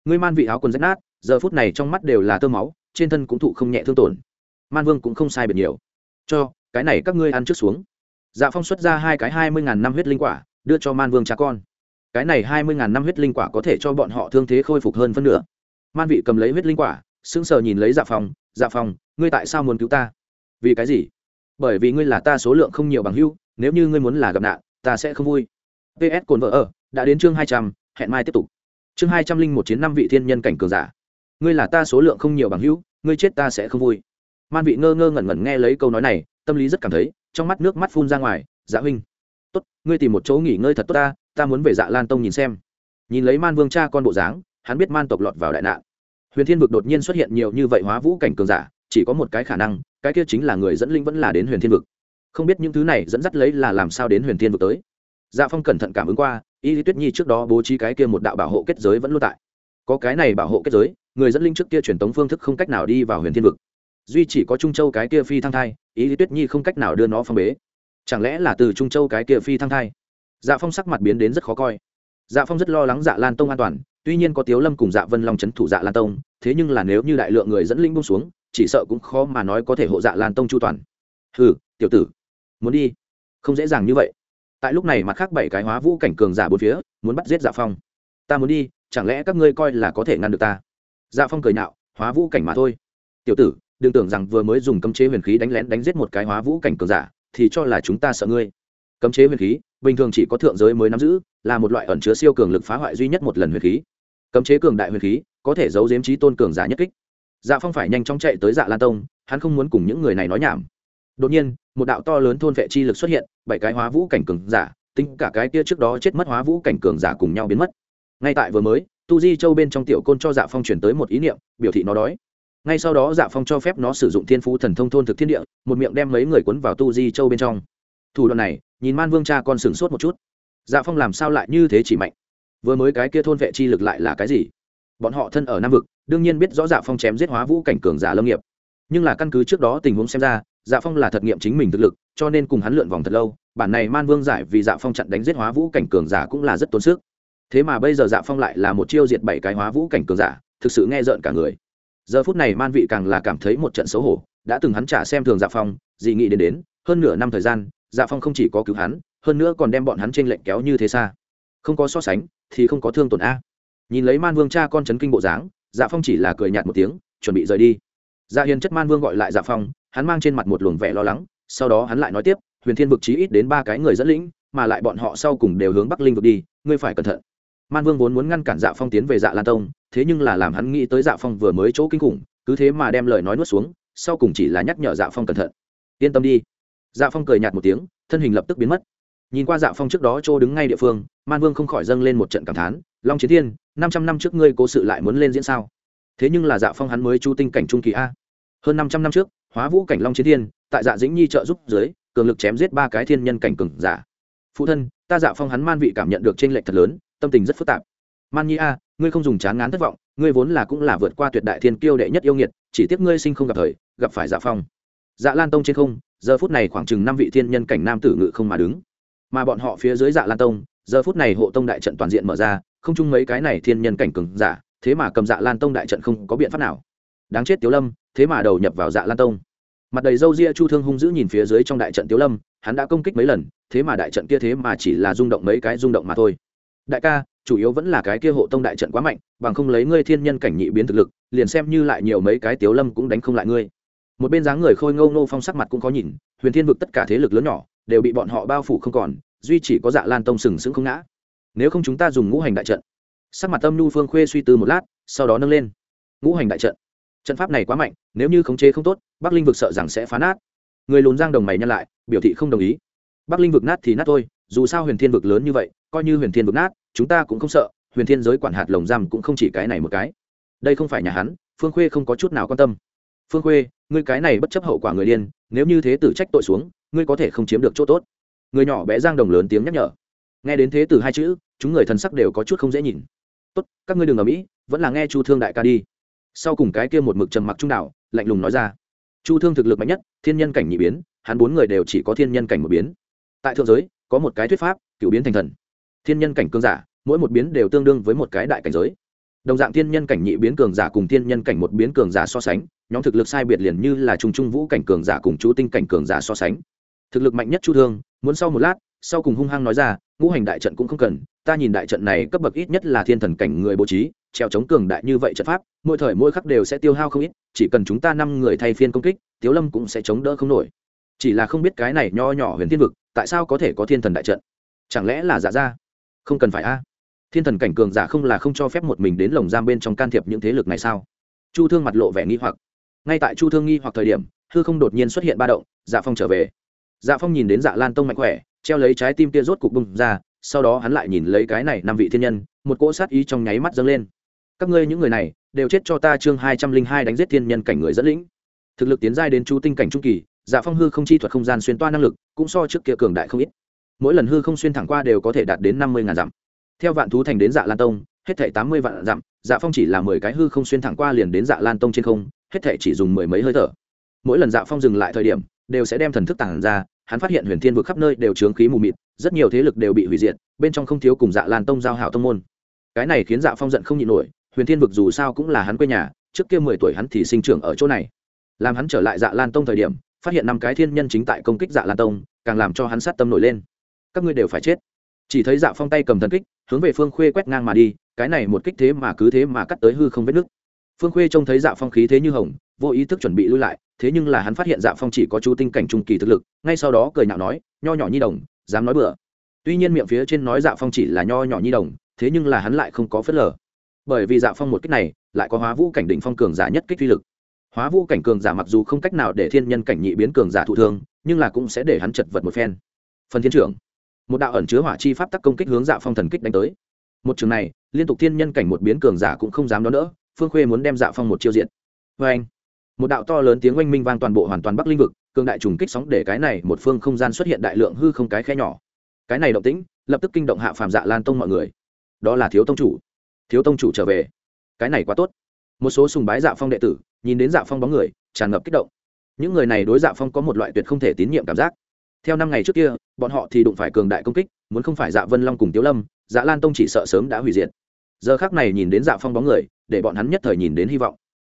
người man vị áo quần rách nát, giờ phút này trong mắt đều là tơ máu, trên thân cũng thụ không nhẹ thương tổn. Man vương cũng không sai biệt nhiều cho, cái này các ngươi ăn trước xuống. Dạ phong xuất ra hai cái hai mươi ngàn năm huyết linh quả, đưa cho man vương cha con. Cái này hai mươi ngàn năm huyết linh quả có thể cho bọn họ thương thế khôi phục hơn phân nửa. Man vị cầm lấy huyết linh quả, sững sờ nhìn lấy dạ phong dạ phong, ngươi tại sao muốn cứu ta? Vì cái gì? Bởi vì ngươi là ta số lượng không nhiều bằng hưu nếu như ngươi muốn là gặp nạn, ta sẽ không vui. Ps cồn vợ ở, đã đến chương hai trăm, hẹn mai tiếp tục. Chương hai trăm linh một chiến năm vị thiên nhân cảnh cường giả. Ngươi là ta số lượng không nhiều bằng hữu, ngươi chết ta sẽ không vui man vị ngơ ngơ ngẩn ngẩn nghe lấy câu nói này, tâm lý rất cảm thấy, trong mắt nước mắt phun ra ngoài dạ huynh, tốt, ngươi tìm một chỗ nghỉ ngơi thật tốt ta ta muốn về dạ lan tông nhìn xem. Nhìn lấy man vương cha con bộ dáng, hắn biết man tộc lọt vào đại nạn. Huyền thiên vực đột nhiên xuất hiện nhiều như vậy hóa vũ cảnh cường giả, chỉ có một cái khả năng, cái kia chính là người dẫn linh vẫn là đến huyền thiên vực. Không biết những thứ này dẫn dắt lấy là làm sao đến huyền thiên vực tới. Dạ phong cẩn thận cảm ứng qua, y lý tuyết nhi trước đó bố trí cái kia một đạo bảo hộ kết giới vẫn luôn tại. Có cái này bảo hộ kết giới, người dẫn linh trước kia truyền tống phương thức không cách nào đi vào huyền thiên vực duy chỉ có trung châu cái kia phi thăng thai, ý lý tuyết nhi không cách nào đưa nó phong bế. Chẳng lẽ là từ trung châu cái kia phi thăng thai? Dạ phong sắc mặt biến đến rất khó coi. Dạ phong rất lo lắng dạ lan tông an toàn, tuy nhiên có tiếu lâm cùng dạ vân long c h ấ n thủ dạ lan tông, thế nhưng là nếu như đại lượng người dẫn linh bung xuống, chỉ sợ cũng khó mà nói có thể hộ dạ lan tông chu toàn. Hừ, tiểu tử, muốn đi? Không dễ dàng như vậy. Tại lúc này mặt khác bảy cái hóa vũ cảnh cường giả bốn phía, muốn bắt giết dạ phong. Ta muốn đi, chẳng lẽ các ngươi coi là có thể ngăn được ta? Dạ phong cười nạo hóa vũ cảnh mà thôi. Tiểu tử đừng tưởng rằng vừa mới dùng cấm chế huyền khí đánh lén đánh giết một cái hóa vũ cảnh cường giả, thì cho là chúng ta sợ ngươi. Cấm chế huyền khí, bình thường chỉ có thượng giới mới nắm giữ, là một loại ẩn chứa siêu cường lực phá hoại duy nhất một lần huyền khí. Cấm chế cường đại huyền khí, có thể giấu giếm trí tôn cường giả nhất kích. Dạ phong phải nhanh chóng chạy tới dạ lan tông, hắn không muốn cùng những người này nói nhảm. Đột nhiên, một đạo to lớn thôn vệ chi lực xuất hiện, bảy cái hóa vũ cảnh cường giả, tính cả cái kia trước đó chết mất hóa vũ cảnh cường giả cùng nhau biến mất. Ngay tại vừa mới, tu di châu bên trong tiểu côn cho dạ phong chuyển tới một ý niệm, biểu thị nó đói ngay sau đó dạ phong cho phép nó sử dụng thiên phú thần thông thôn thực thiên địa, một miệng đem mấy người cuốn vào tu di châu bên trong. Thủ đoạn này, nhìn man vương cha con sửng sốt một chút. Dạ phong làm sao lại như thế chỉ mạnh? Vừa mới cái kia thôn vệ chi lực lại là cái gì? Bọn họ thân ở nam vực, đương nhiên biết rõ dạ phong chém giết hóa vũ cảnh cường giả lâm nghiệp. Nhưng là căn cứ trước đó tình huống xem ra dạ phong là thật nghiệm chính mình thực lực, cho nên cùng hắn lượn vòng thật lâu, bản này man vương giải vì dạ phong chặn đánh giết hóa vũ cảnh cường giả cũng là rất tốn sức. Thế mà bây giờ dạ phong lại là một chiêu diệt bảy cái hóa vũ cảnh cường giả, thực sự nghe rợn cả người giờ phút này man vị càng là cảm thấy một trận xấu hổ, đã từng hắn trả xem thường dạ phong, dị nghị đến đến, hơn nửa năm thời gian dạ phong không chỉ có cứu hắn, hơn nữa còn đem bọn hắn trên lệnh kéo như thế xa. Không có so sánh, thì không có thương tổn a. Nhìn lấy man vương cha con chấn kinh bộ dáng dạ phong chỉ là cười nhạt một tiếng, chuẩn bị rời đi. Dạ hiền chất man vương gọi lại dạ phong, hắn mang trên mặt một luồng vẻ lo lắng, sau đó hắn lại nói tiếp, huyền thiên vực chí ít đến ba cái người dẫn lĩnh, mà lại bọn họ sau cùng đều hướng bắc linh vực đi, ngươi phải cẩn thận. Man vương vốn muốn ngăn cản dạ phong tiến về dạ lan tông thế nhưng là làm hắn nghĩ tới dạ phong vừa mới chỗ kinh khủng, cứ thế mà đem lời nói nuốt xuống, sau cùng chỉ là nhắc nhở dạ phong cẩn thận. Yên tâm đi. Dạ phong cười nhạt một tiếng, thân hình lập tức biến mất. Nhìn qua dạ phong trước đó chỗ đứng ngay địa phương, man vương không khỏi dâng lên một trận cảm thán, long chiến thiên, năm trăm năm trước ngươi cố sự lại muốn lên diễn sao? Thế nhưng là dạ phong hắn mới chu tinh cảnh trung kỳ a. Hơn năm trăm năm trước, hóa vũ cảnh long chiến thiên, tại dạ dĩnh nhi trợ giúp dưới, cường lực chém giết ba cái thiên nhân cảnh cường giả. Phụ thân, ta dạ phong hắn man vị cảm nhận được t r ê n lệch thật lớn, tâm tình rất phức tạp man nhi a, ngươi không dùng chán ngán thất vọng, ngươi vốn là cũng là vượt qua tuyệt đại thiên kiêu đệ nhất yêu nghiệt, chỉ tiếc ngươi sinh không gặp thời, gặp phải dạ phong. Dạ lan tông trên không, giờ phút này khoảng chừng năm vị thiên nhân cảnh nam tử ngự không mà đứng. Mà bọn họ phía dưới dạ lan tông, giờ phút này hộ tông đại trận toàn diện mở ra, không chung mấy cái này thiên nhân cảnh cường giả, thế mà cầm dạ lan tông đại trận không có biện pháp nào. Đáng chết tiếu lâm, thế mà đầu nhập vào dạ lan tông. Mặt đầy râu ria chu thương hung dữ nhìn phía dưới trong đại trận tiếu lâm, hắn đã công kích mấy lần, thế mà đại trận kia thế mà chỉ là rung động mấy cái rung động mà thôi. Đại ca chủ yếu vẫn là cái kia hộ tông đại trận quá mạnh, bằng không lấy ngươi thiên nhân cảnh nhị biến thực lực, liền xem như lại nhiều mấy cái tiếu lâm cũng đánh không lại ngươi. Một bên dáng người khôi ngâu nô phong sắc mặt cũng có nhìn, huyền thiên vực tất cả thế lực lớn nhỏ, đều bị bọn họ bao phủ không còn, duy chỉ có dạ lan tông sừng sững không ngã. Nếu không chúng ta dùng ngũ hành đại trận. Sắc mặt tâm nhu phương khuê suy tư một lát, sau đó nâng lên. Ngũ hành đại trận. Trận pháp này quá mạnh, nếu như khống chế không tốt, bắc linh vực sợ rằng sẽ phá nát. Người lùn giang đồng mày nhăn lại, biểu thị không đồng ý. Bắc linh vực nát thì nát thôi dù sao huyền thiên vực lớn như vậy, coi như huyền thiên vực nát, chúng ta cũng không sợ, huyền thiên giới quản hạt lồng giam cũng không chỉ cái này một cái. Đây không phải nhà hắn, phương khuê không có chút nào quan tâm. Phương khuê, ngươi cái này bất chấp hậu quả người điên, nếu như thế tử trách tội xuống, ngươi có thể không chiếm được chỗ tốt. Người nhỏ bé giang đồng lớn tiếng nhắc nhở. Nghe đến thế tử hai chữ, chúng người thần sắc đều có chút không dễ nhìn. Tốt, các ngươi đừng ở mỹ, vẫn là nghe chu thương đại ca đi. Sau cùng cái kia một mực trầm mặc trung đạo, lạnh lùng nói ra. Chu thương thực lực mạnh nhất, thiên nhân cảnh nhị biến, hắn bốn người đều chỉ có thiên nhân cảnh một biến. Tại thượng giới có một cái thuyết pháp cựu biến thành thần. Thiên nhân cảnh cương giả, mỗi một biến đều tương đương với một cái đại cảnh giới. Đồng dạng thiên nhân cảnh nhị biến cường giả cùng thiên nhân cảnh một biến cường giả so sánh, nhóm thực lực sai biệt liền như là trung trung vũ cảnh cường giả cùng chú tinh cảnh cường giả so sánh. Thực lực mạnh nhất chu thương, muốn sau một lát, sau cùng hung hăng nói ra, ngũ hành đại trận cũng không cần, ta nhìn đại trận này cấp bậc ít nhất là thiên thần cảnh người bố trí treo chống cường đại như vậy trận pháp, mỗi thời mỗi khắc đều sẽ tiêu hao không ít, chỉ cần chúng ta năm người thay phiên công kích, tiếu lâm cũng sẽ chống đỡ không nổi. Chỉ là không biết cái này nho nhỏ huyền thiên vực tại sao có thể có thiên thần đại trận? Chẳng lẽ là giả ra? Không cần phải a. Thiên thần cảnh cường giả không là không cho phép một mình đến lồng giam bên trong can thiệp những thế lực này sao? Chu thương mặt lộ vẻ nghi hoặc. Ngay tại chu thương nghi hoặc thời điểm, hư không đột nhiên xuất hiện ba động dạ phong trở về. Dạ phong nhìn đến dạ lan tông mạnh khỏe, treo lấy trái tim kia rốt cục bung ra, sau đó hắn lại nhìn lấy cái này năm vị thiên nhân, một cỗ sát ý trong nháy mắt dâng lên. Các ngươi những người này, đều chết cho ta chương hai trăm linh hai đánh giết thiên nhân cảnh người dẫn lĩnh. Thực lực tiến giai đến chu tinh cảnh trung kỳ dạ phong hư không chi thuật không gian xuyên toa năng lực cũng so trước kia cường đại không ít. Mỗi lần hư không xuyên thẳng qua đều có thể đạt đến năm mươi ngàn dặm. Theo vạn thú thành đến dạ lan tông, hết thảy tám mươi vạn dặm dạ phong chỉ là mười cái hư không xuyên thẳng qua liền đến dạ lan tông trên không, hết thảy chỉ dùng mười mấy hơi thở. Mỗi lần dạ phong dừng lại thời điểm, đều sẽ đem thần thức tản ra, hắn phát hiện huyền thiên vực khắp nơi đều chướng khí mù mịt, rất nhiều thế lực đều bị hủy diệt, bên trong không thiếu cùng dạ lan tông giao hảo tông môn. Cái này khiến dạ phong giận không nhịn nổi, huyền thiên vực dù sao cũng là hắn quê nhà, trước kia mười tuổi hắn thì sinh trưởng ở chỗ này. Làm hắn trở lại dạ lan tông thời điểm phát hiện năm cái thiên nhân chính tại công kích dạ lan tông, càng làm cho hắn sát tâm nổi lên. Các ngươi đều phải chết. Chỉ thấy dạ phong tay cầm thần kích, hướng về phương khuê quét ngang mà đi, cái này một kích thế mà cứ thế mà cắt tới hư không vết nứt. Phương khuê trông thấy dạ phong khí thế như hồng, vô ý thức chuẩn bị lui lại, thế nhưng là hắn phát hiện dạ phong chỉ có chú tinh cảnh trung kỳ thực lực, ngay sau đó cười nhạo nói, nho nhỏ nhi đồng, dám nói bừa. Tuy nhiên miệng phía trên nói dạ phong chỉ là nho nhỏ nhi đồng, thế nhưng là hắn lại không có phớt lờ. Bởi vì dạ phong một kích này, lại có hóa vũ cảnh đỉnh phong cường giả nhất kích uy lực hóa vũ cảnh cường giả mặc dù không cách nào để thiên nhân cảnh nhị biến cường giả thụ thương, nhưng là cũng sẽ để hắn chật vật một phen. Phần thiên trưởng. Một đạo ẩn chứa hỏa chi pháp tắc công kích hướng dạ phong thần kích đánh tới. Một trường này, liên tục thiên nhân cảnh một biến cường giả cũng không dám đón đỡ, phương khuê muốn đem dạ phong một chiêu diện vê anh, một đạo to lớn tiếng oanh minh vang toàn bộ hoàn toàn bắc linh vực, cường đại trùng kích sóng để cái này một phương không gian xuất hiện đại lượng hư không cái khe nhỏ. Cái này động tĩnh, lập tức kinh động hạ phàm dạ lan tông mọi người. Đó là thiếu tông chủ. Thiếu tông chủ trở về. Cái này quá tốt. Một số sùng bái dạ phong đệ tử nhìn đến dạ phong bóng người, tràn ngập kích động. Những người này đối dạ phong có một loại tuyệt không thể tín nhiệm cảm giác. Theo năm ngày trước kia, bọn họ thì đụng phải cường đại công kích, muốn không phải dạ vân long cùng tiếu lâm dạ lan tông chỉ sợ sớm đã hủy diệt. Giờ khác này nhìn đến dạ phong bóng người, để bọn hắn nhất thời nhìn đến hy vọng.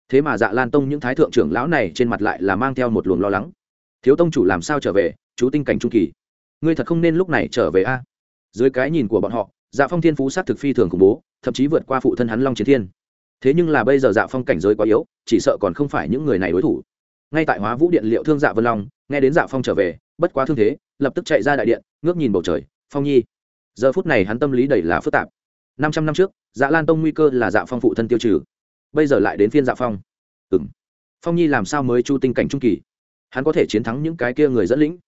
Thế mà dạ lan tông những thái thượng trưởng lão này trên mặt lại là mang theo một luồng lo lắng. Thiếu tông chủ làm sao trở về, chú tinh cảnh trung kỳ? Ngươi thật không nên lúc này trở về a. Dưới cái nhìn của bọn họ dạ phong thiên phú sát thực phi thường khủng bố, thậm chí vượt qua phụ thân hắn long chiến thiên thế nhưng là bây giờ dạ phong cảnh giới quá yếu, chỉ sợ còn không phải những người này đối thủ. Ngay tại hóa vũ điện liệu thương dạ vân long, nghe đến dạ phong trở về, bất quá thương thế, lập tức chạy ra đại điện, ngước nhìn bầu trời, phong nhi. Giờ phút này hắn tâm lý đầy là phức tạp. Năm trăm năm trước dạ lan tông nguy cơ là dạ phong phụ thân tiêu trừ. Bây giờ lại đến phiên dạ phong. Ừ m phong nhi làm sao mới chu tinh cảnh trung kỳ? Hắn có thể chiến thắng những cái kia người dẫn lĩnh.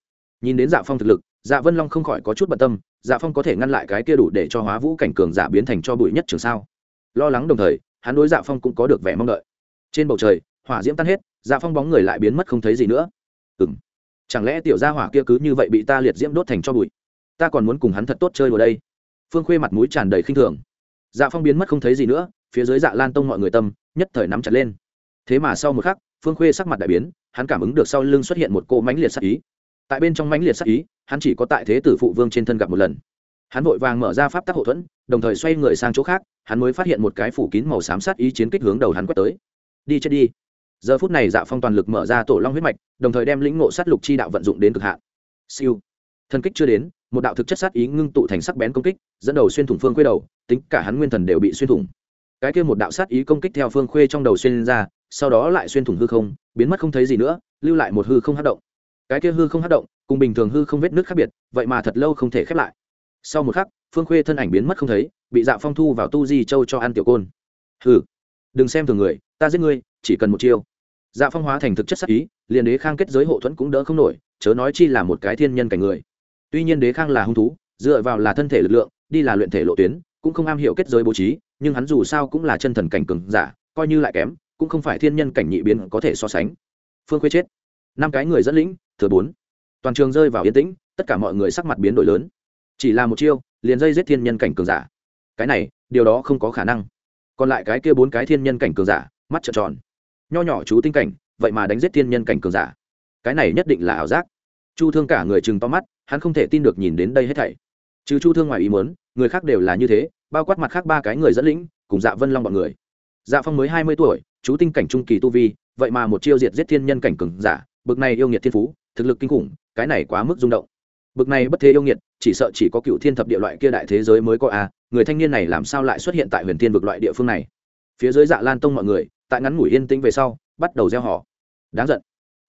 Nhìn đến dạ phong thực lực dạ vân long không khỏi có chút bận tâm dạ phong có thể ngăn lại cái kia đủ để cho hóa vũ cảnh cường giả biến thành cho bụi nhất trường sao? Lo lắng đồng thời hắn đối dạ phong cũng có được vẻ mong đợi. Trên bầu trời, hỏa diễm tan hết dạ phong bóng người lại biến mất không thấy gì nữa. Ừ m chẳng lẽ tiểu gia hỏa kia cứ như vậy bị ta liệt diễm đốt thành cho bụi? Ta còn muốn cùng hắn thật tốt chơi vào đây. Phương khuê mặt mũi tràn đầy khinh thường. Dạ phong biến mất không thấy gì nữa, phía dưới dạ lan tông mọi người tâm, nhất thời nắm chặt lên. Thế mà sau một khắc, phương khuê sắc mặt đại biến, hắn cảm ứng được sau lưng xuất hiện một cô mãnh liệt sắc ý. Tại bên trong mãnh liệt sắc ý, hắn chỉ có tại thế tử phụ vương trên thân gặp một lần hắn vội vàng mở ra pháp tắc hậu thuẫn, đồng thời xoay người sang chỗ khác, hắn mới phát hiện một cái phủ kín màu xám sát ý chiến kích hướng đầu hắn quét tới. Đi chết đi. Giờ phút này dạ phong toàn lực mở ra tổ long huyết mạch, đồng thời đem lĩnh ngộ sát lục chi đạo vận dụng đến cực hạn. Siêu. Thân kích chưa đến, một đạo thực chất sát ý ngưng tụ thành sắc bén công kích, dẫn đầu xuyên thủng phương khuê đầu, tính cả hắn nguyên thần đều bị xuyên thủng. Cái kia một đạo sát ý công kích theo phương khuê trong đầu xuyên ra, sau đó lại xuyên thủng hư không, biến mất không thấy gì nữa, lưu lại một hư không hát động. Cái kia hư không hát động, cùng bình thường hư không vết nước khác biệt, vậy mà thật lâu không thể khép lại sau một khắc, phương khuê thân ảnh biến mất không thấy, bị dạ phong thu vào tu di châu cho ăn tiểu côn. Hừ, đừng xem thường người, ta giết ngươi, chỉ cần một chiêu. Dạ phong hóa thành thực chất sắc ý, liền đế khang kết giới hộ thuẫn cũng đỡ không nổi, chớ nói chi là một cái thiên nhân cảnh người. Tuy nhiên đế khang là hung thú, dựa vào là thân thể lực lượng, đi là luyện thể lộ tuyến, cũng không am hiểu kết giới bố trí, nhưng hắn dù sao cũng là chân thần cảnh cường giả, coi như lại kém, cũng không phải thiên nhân cảnh nhị biến có thể so sánh. Phương khuê chết. Năm cái người dẫn lĩnh, thừa bốn. Toàn trường rơi vào yên tĩnh, tất cả mọi người sắc mặt biến đổi lớn chỉ là một chiêu, liền dây giết thiên nhân cảnh cường giả. Cái này, điều đó không có khả năng. Còn lại cái kia bốn cái thiên nhân cảnh cường giả, mắt trợn tròn. Nho nhỏ chú tinh cảnh, vậy mà đánh giết thiên nhân cảnh cường giả. Cái này nhất định là ảo giác. Chu thương cả người chừng to mắt, hắn không thể tin được nhìn đến đây hết thảy. Trừ chu thương ngoài ý muốn, người khác đều là như thế, bao quát mặt khác ba cái người dẫn lĩnh, cùng dạ vân long bọn người. Dạ phong mới hai mươi tuổi, chú tinh cảnh trung kỳ tu vi, vậy mà một chiêu diệt giết thiên nhân cảnh cường giả, bực này yêu nghiệt thiên phú, thực lực kinh khủng, cái này quá mức rung động bực này bất thế yêu nghiệt, chỉ sợ chỉ có cựu thiên thập địa loại kia đại thế giới mới có a người thanh niên này làm sao lại xuất hiện tại huyền thiên vực loại địa phương này? Phía dưới dạ lan tông mọi người, tại ngắn ngủi yên tĩnh về sau, bắt đầu gieo họ. Đáng giận.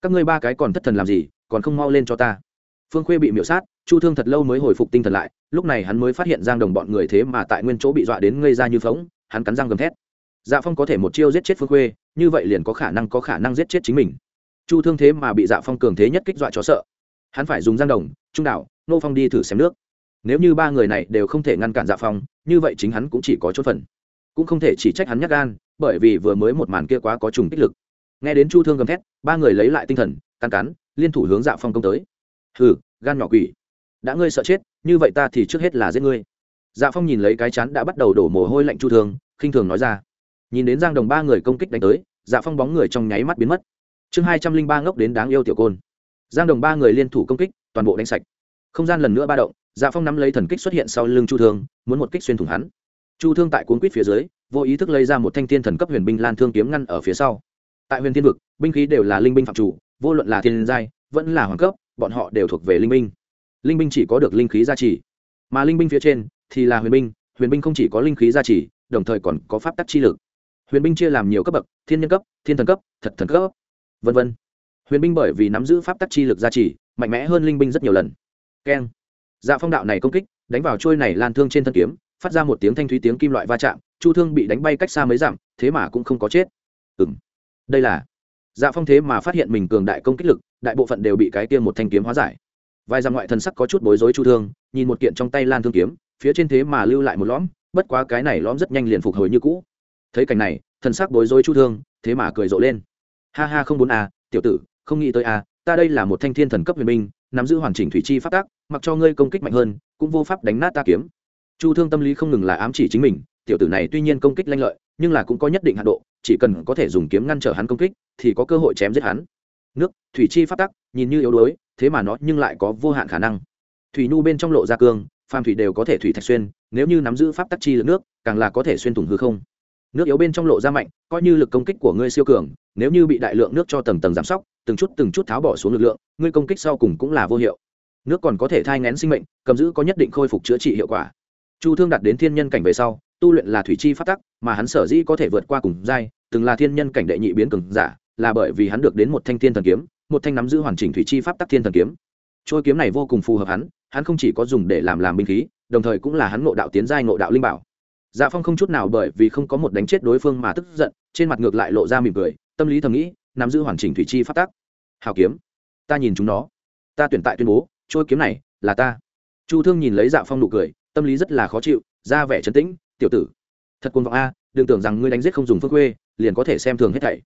Các ngươi ba cái còn thất thần làm gì, còn không mau lên cho ta. Phương khuê bị miễu sát, chu thương thật lâu mới hồi phục tinh thần lại, lúc này hắn mới phát hiện giang đồng bọn người thế mà tại nguyên chỗ bị dọa đến ngây ra như phóng hắn cắn răng gầm thét. Dạ phong có thể một chiêu giết chết phương khuê, như vậy liền có khả năng có khả năng giết chết chính mình. Chu thương thế mà bị dạ phong cường thế nhất kích dọa cho sợ hắn phải dùng giang đồng, trung đạo nô phong đi thử xem nước. Nếu như ba người này đều không thể ngăn cản dạ phong, như vậy chính hắn cũng chỉ có chốt phần. Cũng không thể chỉ trách hắn nhắc gan, bởi vì vừa mới một màn kia quá có trùng kích lực. Nghe đến chu thương gầm thét, ba người lấy lại tinh thần, cắn cắn, liên thủ hướng dạ phong công tới. Hừ, gan nhỏ quỷ. Đã ngươi sợ chết, như vậy ta thì trước hết là giết ngươi. Dạ phong nhìn lấy cái chắn đã bắt đầu đổ mồ hôi lạnh chu thương, khinh thường nói ra. Nhìn đến giang đồng ba người công kích đánh tới dạ phong bóng người trong nháy mắt biến mất. Chương hai trăm linh ba ngốc đến đáng yêu tiểu côn giang đồng ba người liên thủ công kích, toàn bộ đánh sạch. Không gian lần nữa ba động dạ phong nắm lấy thần kích xuất hiện sau lưng chu thương, muốn một kích xuyên thủng hắn. Chu thương tại cuốn quýt phía dưới, vô ý thức lấy ra một thanh thiên thần cấp huyền binh lan thương kiếm ngăn ở phía sau. Tại huyền thiên vực, binh khí đều là linh binh phạm chủ, vô luận là thiên giai, vẫn là hoàng cấp, bọn họ đều thuộc về linh binh. Linh binh chỉ có được linh khí gia trì, mà linh binh phía trên thì là huyền binh huyền binh không chỉ có linh khí gia trì, đồng thời còn có pháp tắc chi lực. Huyền binh chia làm nhiều cấp bậc, thiên nhân cấp, thiên thần cấp, thật thần cấp v v huyền binh bởi vì nắm giữ pháp tắc chi lực gia trì, mạnh mẽ hơn linh binh rất nhiều lần. Keng. Dạ phong đạo này công kích, đánh vào trôi này lan thương trên thân kiếm, phát ra một tiếng thanh thúy tiếng kim loại va chạm, chu thương bị đánh bay cách xa mấy dặm, thế mà cũng không có chết. Ừ m đây là. Dạ phong thế mà phát hiện mình cường đại công kích lực, đại bộ phận đều bị cái tiêm một thanh kiếm hóa giải. Vài dặm ngoại thần sắc có chút bối rối chu thương, nhìn một kiện trong tay lan thương kiếm, phía trên thế mà lưu lại một lõm, bất quá cái này lõm rất nhanh liền phục hồi như cũ. Thấy cảnh này, thần sắc bối rối chu thương, thế mà cười rộ lên. Ha ha không bốn a à, tiểu tử không nghĩ tới a ta đây là một thanh thiên thần cấp huyền binh, nắm giữ hoàn chỉnh thủy chi phát tác mặc cho ngươi công kích mạnh hơn, cũng vô pháp đánh nát ta kiếm. Chu thương tâm lý không ngừng là ám chỉ chính mình, tiểu tử này tuy nhiên công kích lanh lợi, nhưng là cũng có nhất định hạ độ, chỉ cần có thể dùng kiếm ngăn trở hắn công kích, thì có cơ hội chém giết hắn. Nước, thủy chi phát tắc, nhìn như yếu đuối, thế mà nó nhưng lại có vô hạn khả năng. Thủy nhu bên trong lộ ra cương, phàm thủy đều có thể thủy thạch xuyên, nếu như nắm giữ pháp tắc chi lượng nước, càng là có thể xuyên thủng hư không nước yếu bên trong lộ ra mạnh, coi như lực công kích của ngươi siêu cường, nếu như bị đại lượng nước cho tầng tầng giảm sóc, từng chút từng chút tháo bỏ xuống lực lượng, ngươi công kích sau cùng cũng là vô hiệu. Nước còn có thể thai ngén sinh mệnh, cầm giữ có nhất định khôi phục chữa trị hiệu quả. Chu thương đặt đến thiên nhân cảnh về sau, tu luyện là thủy chi phát tắc, mà hắn sở dĩ có thể vượt qua cùng giai, từng là thiên nhân cảnh đệ nhị biến cường giả, là bởi vì hắn được đến một thanh thiên thần kiếm, một thanh nắm giữ hoàn chỉnh thủy chi pháp tắc thiên thần kiếm. Trôi kiếm này vô cùng phù hợp hắn hắn không chỉ có dùng để làm làm binh khí, đồng thời cũng là hắn ngộ đạo tiến giai ngộ đạo linh bảo dạ phong không chút nào bởi vì không có một đánh chết đối phương mà tức giận, trên mặt ngược lại lộ ra mỉm cười, tâm lý thầm nghĩ, nắm giữ hoàn chỉnh thủy chi pháp tắc. Hào kiếm. Ta nhìn chúng nó. Ta tuyển tại tuyên bố trôi kiếm này là ta. Chu thương nhìn lấy dạ phong nụ cười, tâm lý rất là khó chịu, ra vẻ trấn tĩnh, tiểu tử, thật quân vọng a, đừng tưởng rằng ngươi đánh giết không dùng phước quê liền có thể xem thường hết thảy.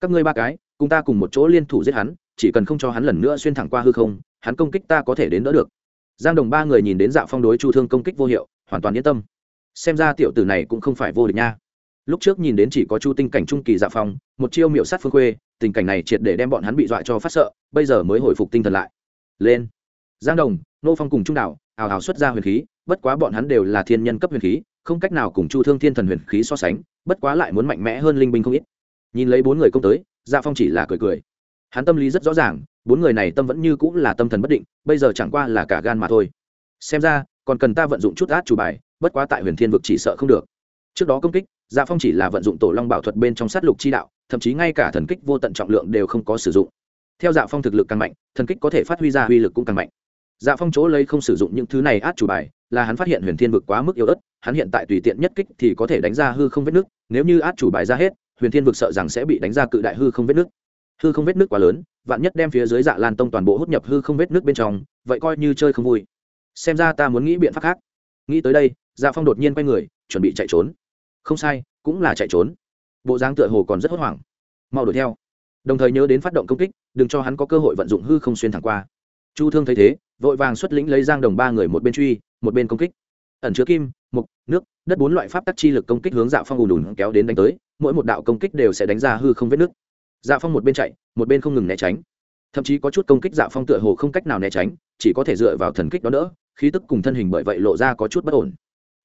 Các ngươi ba cái, cùng ta cùng một chỗ liên thủ giết hắn, chỉ cần không cho hắn lần nữa xuyên thẳng qua hư không, hắn công kích ta có thể đến đỡ được. Giang đồng ba người nhìn đến dạ phong đối chu thương công kích vô hiệu, hoàn toàn yên tâm xem ra tiểu tử này cũng không phải vô địch nha. Lúc trước nhìn đến chỉ có chu tinh cảnh trung kỳ dạ phong, một chiêu miệu sát phương khuê, tình cảnh này triệt để đem bọn hắn bị dọa cho phát sợ, bây giờ mới hồi phục tinh thần lại. Lên. Giang đồng, nô phong cùng trung đảo, ào ào xuất ra huyền khí, bất quá bọn hắn đều là thiên nhân cấp huyền khí, không cách nào cùng chu thương thiên thần huyền khí so sánh, bất quá lại muốn mạnh mẽ hơn linh binh không ít. Nhìn lấy bốn người công tới dạ phong chỉ là cười cười. Hắn tâm lý rất rõ ràng, bốn người này tâm vẫn như cũng là tâm thần bất định, bây giờ chẳng qua là cả gan mà thôi. Xem ra, còn cần ta vận dụng chút át chủ bài bất quá tại huyền thiên vực chỉ sợ không được. Trước đó công kích dạ phong chỉ là vận dụng tổ long bảo thuật bên trong sát lục chi đạo, thậm chí ngay cả thần kích vô tận trọng lượng đều không có sử dụng. Theo dạ phong thực lực càng mạnh, thần kích có thể phát huy ra uy lực cũng càng mạnh. Dạ phong chỗ lấy không sử dụng những thứ này át chủ bài, là hắn phát hiện huyền thiên vực quá mức yếu ớt, hắn hiện tại tùy tiện nhất kích thì có thể đánh ra hư không vết nước, nếu như át chủ bài ra hết, huyền thiên vực sợ rằng sẽ bị đánh ra cự đại hư không vết nước. Hư không vết nước quá lớn, vạn nhất đem phía dưới dạ lan tông toàn bộ hút nhập hư không vết nước bên trong, vậy coi như chơi không vui. Xem ra ta muốn nghĩ biện pháp khác. Nghĩ tới đây dạ phong đột nhiên quay người, chuẩn bị chạy trốn. Không sai, cũng là chạy trốn. Bộ dáng tựa hồ còn rất hốt hoảng. Mau đuổi theo. Đồng thời nhớ đến phát động công kích, đừng cho hắn có cơ hội vận dụng hư không xuyên thẳng qua. Chu thương thấy thế, vội vàng xuất lĩnh lấy giang đồng ba người một bên truy, một bên công kích. Ẩn chứa kim, mục, nước, đất bốn loại pháp tắc chi lực công kích hướng dạ phong ùn ùn kéo đến đánh tới, mỗi một đạo công kích đều sẽ đánh ra hư không vết nước dạ phong một bên chạy, một bên không ngừng né tránh. Thậm chí có chút công kích dạ phong tựa hồ không cách nào né tránh, chỉ có thể dựa vào thần kích đó nữa khí tức cùng thân hình bởi vậy lộ ra có chút bất ổn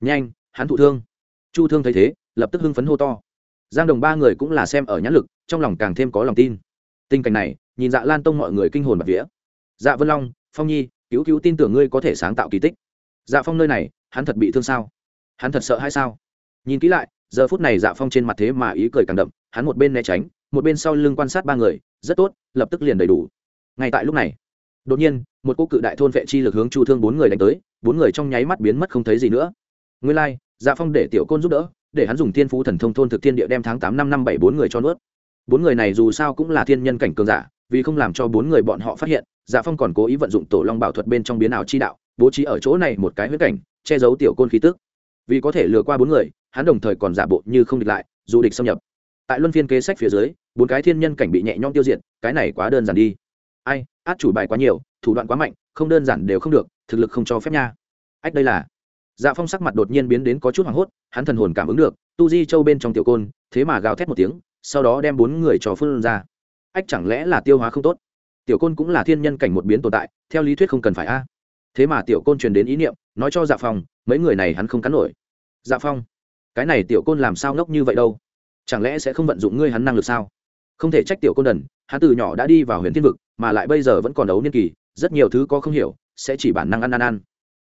nhanh, hắn thụ thương. Chu thương thấy thế, lập tức hưng phấn hô to. Giang đồng ba người cũng là xem ở nhãn lực, trong lòng càng thêm có lòng tin. Tình cảnh này, nhìn dạ lan tông mọi người kinh hồn bạc vía. Dạ vân long, phong nhi, cứu cứu tin tưởng ngươi có thể sáng tạo kỳ tích. Dạ phong nơi này, hắn thật bị thương sao? Hắn thật sợ hay sao? Nhìn kỹ lại, giờ phút này dạ phong trên mặt thế mà ý cười càng đậm, hắn một bên né tránh, một bên sau lưng quan sát ba người, rất tốt, lập tức liền đầy đủ. Ngay tại lúc này, đột nhiên, một cô cự đại thôn vệ chi lực hướng chu thương bốn người đánh tới, bốn người trong nháy mắt biến mất không thấy gì nữa nguyên Lai, dạ phong để tiểu côn giúp đỡ để hắn dùng thiên phú thần thông thôn thực thiên địa đem tháng tám năm năm bảy bốn người cho nuốt. Bốn người này dù sao cũng là thiên nhân cảnh cường giả vì không làm cho bốn người bọn họ phát hiện dạ phong còn cố ý vận dụng tổ long bảo thuật bên trong biến ảo chi đạo bố trí ở chỗ này một cái huyết cảnh che giấu tiểu côn khí tức. Vì có thể lừa qua bốn người hắn đồng thời còn giả bộ như không địch lại dù địch xâm nhập. Tại luân phiên kế sách phía dưới bốn cái thiên nhân cảnh bị nhẹ nhõm tiêu diệt cái này quá đơn giản đi. Ai át chủ bài quá nhiều thủ đoạn quá mạnh không đơn giản đều không được thực lực không cho phép nha. Ách đây là dạ phong sắc mặt đột nhiên biến đến có chút hoảng hốt, hắn thần hồn cảm ứng được, tu di châu bên trong tiểu côn, thế mà gào thét một tiếng, sau đó đem bốn người trò phương ra. Ách, chẳng lẽ là tiêu hóa không tốt? Tiểu côn cũng là thiên nhân cảnh một biến tồn tại, theo lý thuyết không cần phải a. Thế mà tiểu côn truyền đến ý niệm, nói cho dạ phong, mấy người này hắn không cắn nổi. Dạ phong, cái này tiểu côn làm sao ngốc như vậy đâu? Chẳng lẽ sẽ không vận dụng ngươi hắn năng lực sao? Không thể trách tiểu côn đần, hắn từ nhỏ đã đi vào huyền thiên vực, mà lại bây giờ vẫn còn đấu niên kỳ, rất nhiều thứ có không hiểu, sẽ chỉ bản năng ăn ăn ăn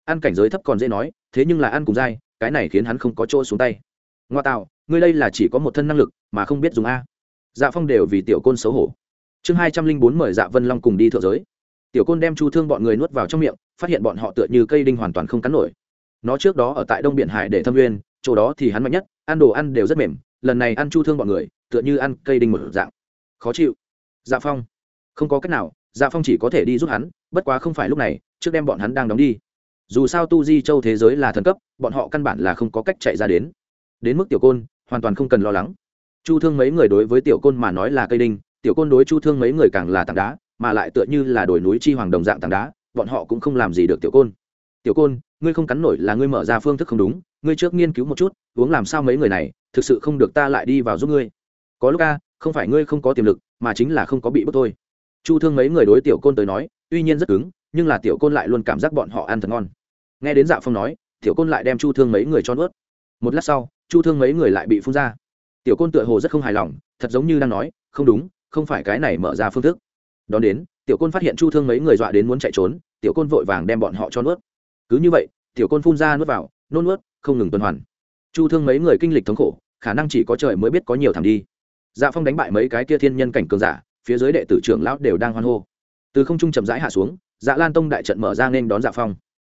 ăn cảnh giới thấp còn dễ nói, thế nhưng là ăn cùng dai cái này khiến hắn không có chỗ xuống tay. Ngoa tạo, ngươi đây là chỉ có một thân năng lực, mà không biết dùng a. Dạ phong đều vì tiểu côn xấu hổ. Chương hai trăm linh bốn mời dạ vân long cùng đi thượng giới. Tiểu côn đem chu thương bọn người nuốt vào trong miệng, phát hiện bọn họ tựa như cây đinh hoàn toàn không cắn nổi. Nó trước đó ở tại đông biển hải để thâm nguyên, chỗ đó thì hắn mạnh nhất, ăn đồ ăn đều rất mềm, lần này ăn chu thương bọn người, tựa như ăn cây đinh một dạng. Khó chịu. Dạ phong. Không có cách nào dạ phong chỉ có thể đi giúp hắn, bất quá không phải lúc này, trước đem bọn hắn đang đóng đi dù sao tu di châu thế giới là thần cấp, bọn họ căn bản là không có cách chạy ra đến. Đến mức tiểu côn, hoàn toàn không cần lo lắng. Chu thương mấy người đối với tiểu côn mà nói là cây đinh, tiểu côn đối chu thương mấy người càng là tảng đá, mà lại tựa như là đồi núi chi hoàng đồng dạng tảng đá, bọn họ cũng không làm gì được tiểu côn. Tiểu côn, ngươi không cắn nổi là ngươi mở ra phương thức không đúng, ngươi trước nghiên cứu một chút, uống làm sao mấy người này, thực sự không được ta lại đi vào giúp ngươi. Có lúc a, không phải ngươi không có tiềm lực, mà chính là không có bị bức thôi. Chu thương mấy người đối tiểu côn tới nói, tuy nhiên rất cứng, nhưng là tiểu côn lại luôn cảm giác bọn họ ăn thật ngon nghe đến dạ phong nói, tiểu côn lại đem chu thương mấy người cho nuốt. Một lát sau, chu thương mấy người lại bị phun ra. Tiểu côn tựa hồ rất không hài lòng, thật giống như đang nói, không đúng, không phải cái này mở ra phương thức. Đón đến, tiểu côn phát hiện chu thương mấy người dọa đến muốn chạy trốn, tiểu côn vội vàng đem bọn họ cho nuốt. Cứ như vậy, tiểu côn phun ra nuốt vào, nôn nuốt, không ngừng tuần hoàn. Chu thương mấy người kinh lịch thống khổ, khả năng chỉ có trời mới biết có nhiều thảm đi. Dạ phong đánh bại mấy cái kia thiên nhân cảnh cường giả, phía dưới đệ tử trưởng lão đều đang hoan hô. Từ không trung chậm rãi hạ xuống dạ lan tông đại trận mở ra nên đón dạ phong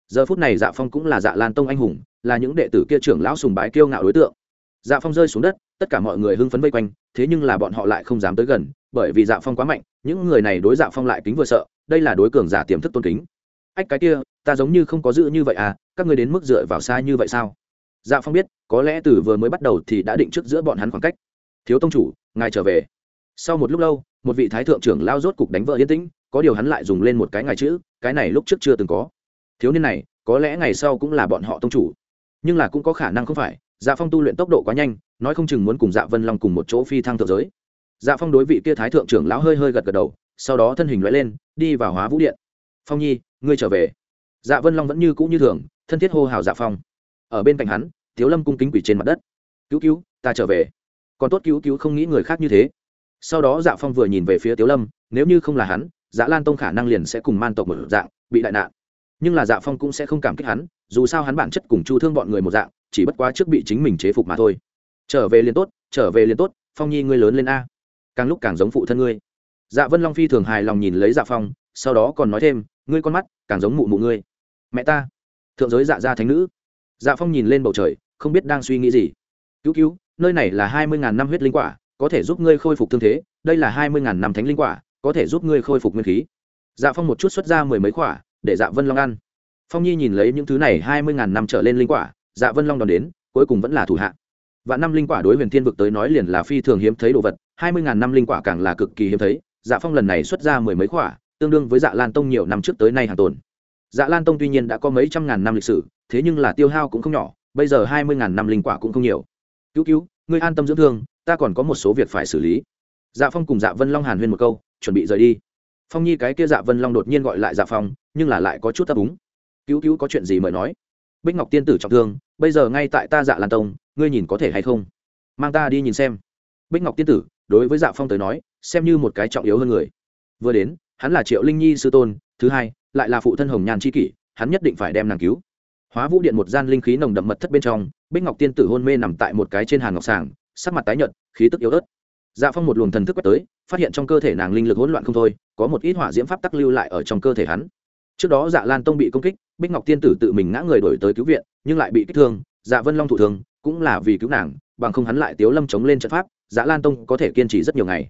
giờ phút này dạ phong cũng là dạ lan tông anh hùng, là những đệ tử kia trưởng lão sùng bái kiêu ngạo đối tượng. Dạ phong rơi xuống đất, tất cả mọi người hưng phấn vây quanh, thế nhưng là bọn họ lại không dám tới gần, bởi vì dạ phong quá mạnh, những người này đối dạ phong lại kính vừa sợ, đây là đối cường giả tiềm thức tôn kính. Ách, cái kia, ta giống như không có giữ như vậy à các người đến mức dựa vào xa như vậy sao? Dạ phong biết, có lẽ từ vừa mới bắt đầu thì đã định trước giữa bọn hắn khoảng cách. Thiếu tông chủ, ngài trở về. Sau một lúc lâu, một vị thái thượng trưởng lao rốt cục đánh vợ yên tĩnh, có điều hắn lại dùng lên một cái ngài chữ, cái này lúc trước chưa từng có thiếu niên này, có lẽ ngày sau cũng là bọn họ tông chủ. Nhưng là cũng có khả năng không phải dạ phong tu luyện tốc độ quá nhanh, nói không chừng muốn cùng dạ vân long cùng một chỗ phi thăng thượng giới. Dạ phong đối vị kia thái thượng trưởng lão hơi hơi gật gật đầu, sau đó thân hình loại lên, đi vào hóa vũ điện. Phong nhi, ngươi trở về. Dạ vân long vẫn như cũ như thường, thân thiết hô hào dạ phong. Ở bên cạnh hắn thiếu lâm cung kính quỷ trên mặt đất. Cứu cứu, ta trở về. Còn tốt cứu cứu không nghĩ người khác như thế. Sau đó dạ phong vừa nhìn về phía tiếu lâm, nếu như không là hắn dạ lan tông khả năng liền sẽ cùng man tộc một dạng, bị đại nạn nhưng là dạ phong cũng sẽ không cảm kích hắn, dù sao hắn bản chất cùng chu thương bọn người một dạng, chỉ bất quá trước bị chính mình chế phục mà thôi. Trở về liền tốt, trở về liền tốt, phong nhi ngươi lớn lên a. Càng lúc càng giống phụ thân ngươi. Dạ vân long phi thường hài lòng nhìn lấy dạ phong, sau đó còn nói thêm, ngươi con mắt càng giống mụ mụ ngươi. Mẹ ta. Thượng giới dạ gia thánh nữ. Dạ phong nhìn lên bầu trời, không biết đang suy nghĩ gì. Cứu cứu, nơi này là hai mươi ngàn năm huyết linh quả, có thể giúp ngươi khôi phục thương thế, đây là hai mươi ngàn năm thánh linh quả, có thể giúp ngươi khôi phục nguyên khí. Dạ phong một chút xuất ra mười mấy quả để dạ vân long ăn. Phong nhi nhìn lấy những thứ này hai mươi ngàn năm trở lên linh quả dạ vân long đón đến, cuối cùng vẫn là thủ hạ. Và năm linh quả đối huyền thiên vực tới nói liền là phi thường hiếm thấy đồ vật, hai mươi ngàn năm linh quả càng là cực kỳ hiếm thấy dạ phong lần này xuất ra mười mấy quả, tương đương với dạ lan tông nhiều năm trước tới nay hàng tồn. Dạ lan tông tuy nhiên đã có mấy trăm ngàn năm lịch sử, thế nhưng là tiêu hao cũng không nhỏ, bây giờ hai mươi ngàn năm linh quả cũng không nhiều. Cứu cứu, ngươi an tâm dưỡng thương, ta còn có một số việc phải xử lý. Dạ phong cùng dạ vân long hàn huyên một câu, chuẩn bị rời đi phong nhi cái kia dạ vân long đột nhiên gọi lại dạ phong, nhưng là lại có chút ấp úng. Cứu cứu có chuyện gì mời nói? Bích ngọc tiên tử trọng thương, bây giờ ngay tại ta dạ lan tông, ngươi nhìn có thể hay không? Mang ta đi nhìn xem. Bích ngọc tiên tử, đối với dạ phong tới nói, xem như một cái trọng yếu hơn người. Vừa đến, hắn là triệu linh nhi sư tôn, thứ hai, lại là phụ thân hồng nhàn c h i kỷ, hắn nhất định phải đem nàng cứu. Hóa vũ điện một gian linh khí nồng đậm mật thất bên trong, bích ngọc tiên tử hôn mê nằm tại một cái trên hàng ngọc sàng, sắc mặt tái nhợt, khí tức yếu ớt dạ phong một luồng thần thức quét tới, phát hiện trong cơ thể nàng linh lực hỗn loạn không thôi, có một ít hỏa diễm pháp tắc lưu lại ở trong cơ thể hắn. Trước đó dạ lan tông bị công kích, bích ngọc tiên tử tự mình ngã người đổi tới cứu viện, nhưng lại bị kích thương dạ vân long thụ thương, cũng là vì cứu nàng, bằng không hắn lại tiếu lâm chống lên trận pháp dạ lan tông có thể kiên trì rất nhiều ngày.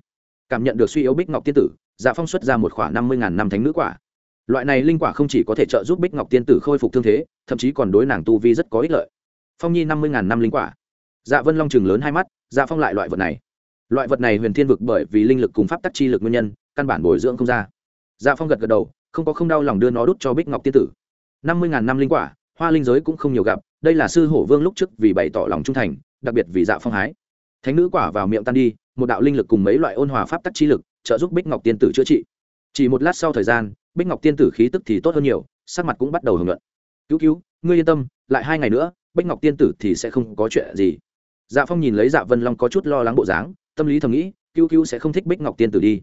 Cảm nhận được suy yếu bích ngọc tiên tử dạ phong xuất ra một khoảng năm mươi ngàn năm thánh nữ quả. Loại này linh quả không chỉ có thể trợ giúp bích ngọc tiên tử khôi phục thương thế, thậm chí còn đối nàng tu vi rất có ích lợi. Phong nhi năm mươi ngàn năm linh quả. Dạ vân long chừng lớn hai mắt dạ phong lại loại vật này loại vật này huyền thiên vực bởi vì linh lực cùng pháp tắc chi lực nguyên nhân, căn bản bồi dưỡng không ra. Dạ phong gật gật đầu, không có không đau lòng đưa nó đút cho bích ngọc tiên tử. Năm mươi ngàn năm linh quả, hoa linh giới cũng không nhiều gặp, đây là sư hổ vương lúc trước vì bày tỏ lòng trung thành, đặc biệt vì dạ phong hái. Thánh nữ quả vào miệng tan đi, một đạo linh lực cùng mấy loại ôn hòa pháp tắc chi lực, trợ giúp bích ngọc tiên tử chữa trị. Chỉ một lát sau thời gian, bích ngọc tiên tử khí tức thì tốt hơn nhiều, sắc mặt cũng bắt đầu hưởng luận. Cứu cứu, ngươi yên tâm, lại hai ngày nữa, bích ngọc tiên tử thì sẽ không có chuyện gì. Dạ phong nhìn lấy dạ vân long có chút lo lắng bộ dáng tâm lý thầm nghĩ cứu cứu sẽ không thích bích ngọc tiên tử đi.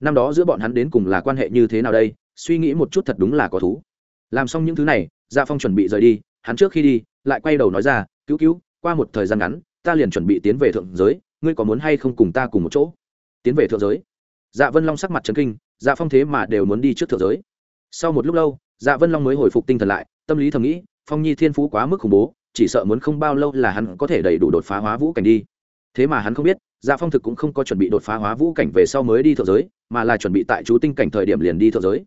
Năm đó giữa bọn hắn đến cùng là quan hệ như thế nào đây? Suy nghĩ một chút thật đúng là có thú. Làm xong những thứ này dạ phong chuẩn bị rời đi, hắn trước khi đi, lại quay đầu nói ra cứu cứu qua một thời gian ngắn, ta liền chuẩn bị tiến về thượng giới, ngươi có muốn hay không cùng ta cùng một chỗ? Tiến về thượng giới? Dạ vân long sắc mặt trấn kinh dạ phong thế mà đều muốn đi trước thượng giới. Sau một lúc lâu dạ vân long mới hồi phục tinh thần lại, tâm lý thầm nghĩ, phong nhi thiên phú quá mức khủng bố, chỉ sợ muốn không bao lâu là hắn có thể đầy đủ đột phá hóa vũ cảnh đi thế mà hắn không biết dạ phong thực cũng không có chuẩn bị đột phá hóa vũ cảnh về sau mới đi thượng giới, mà là chuẩn bị tại chú tinh cảnh thời điểm liền đi thượng giới.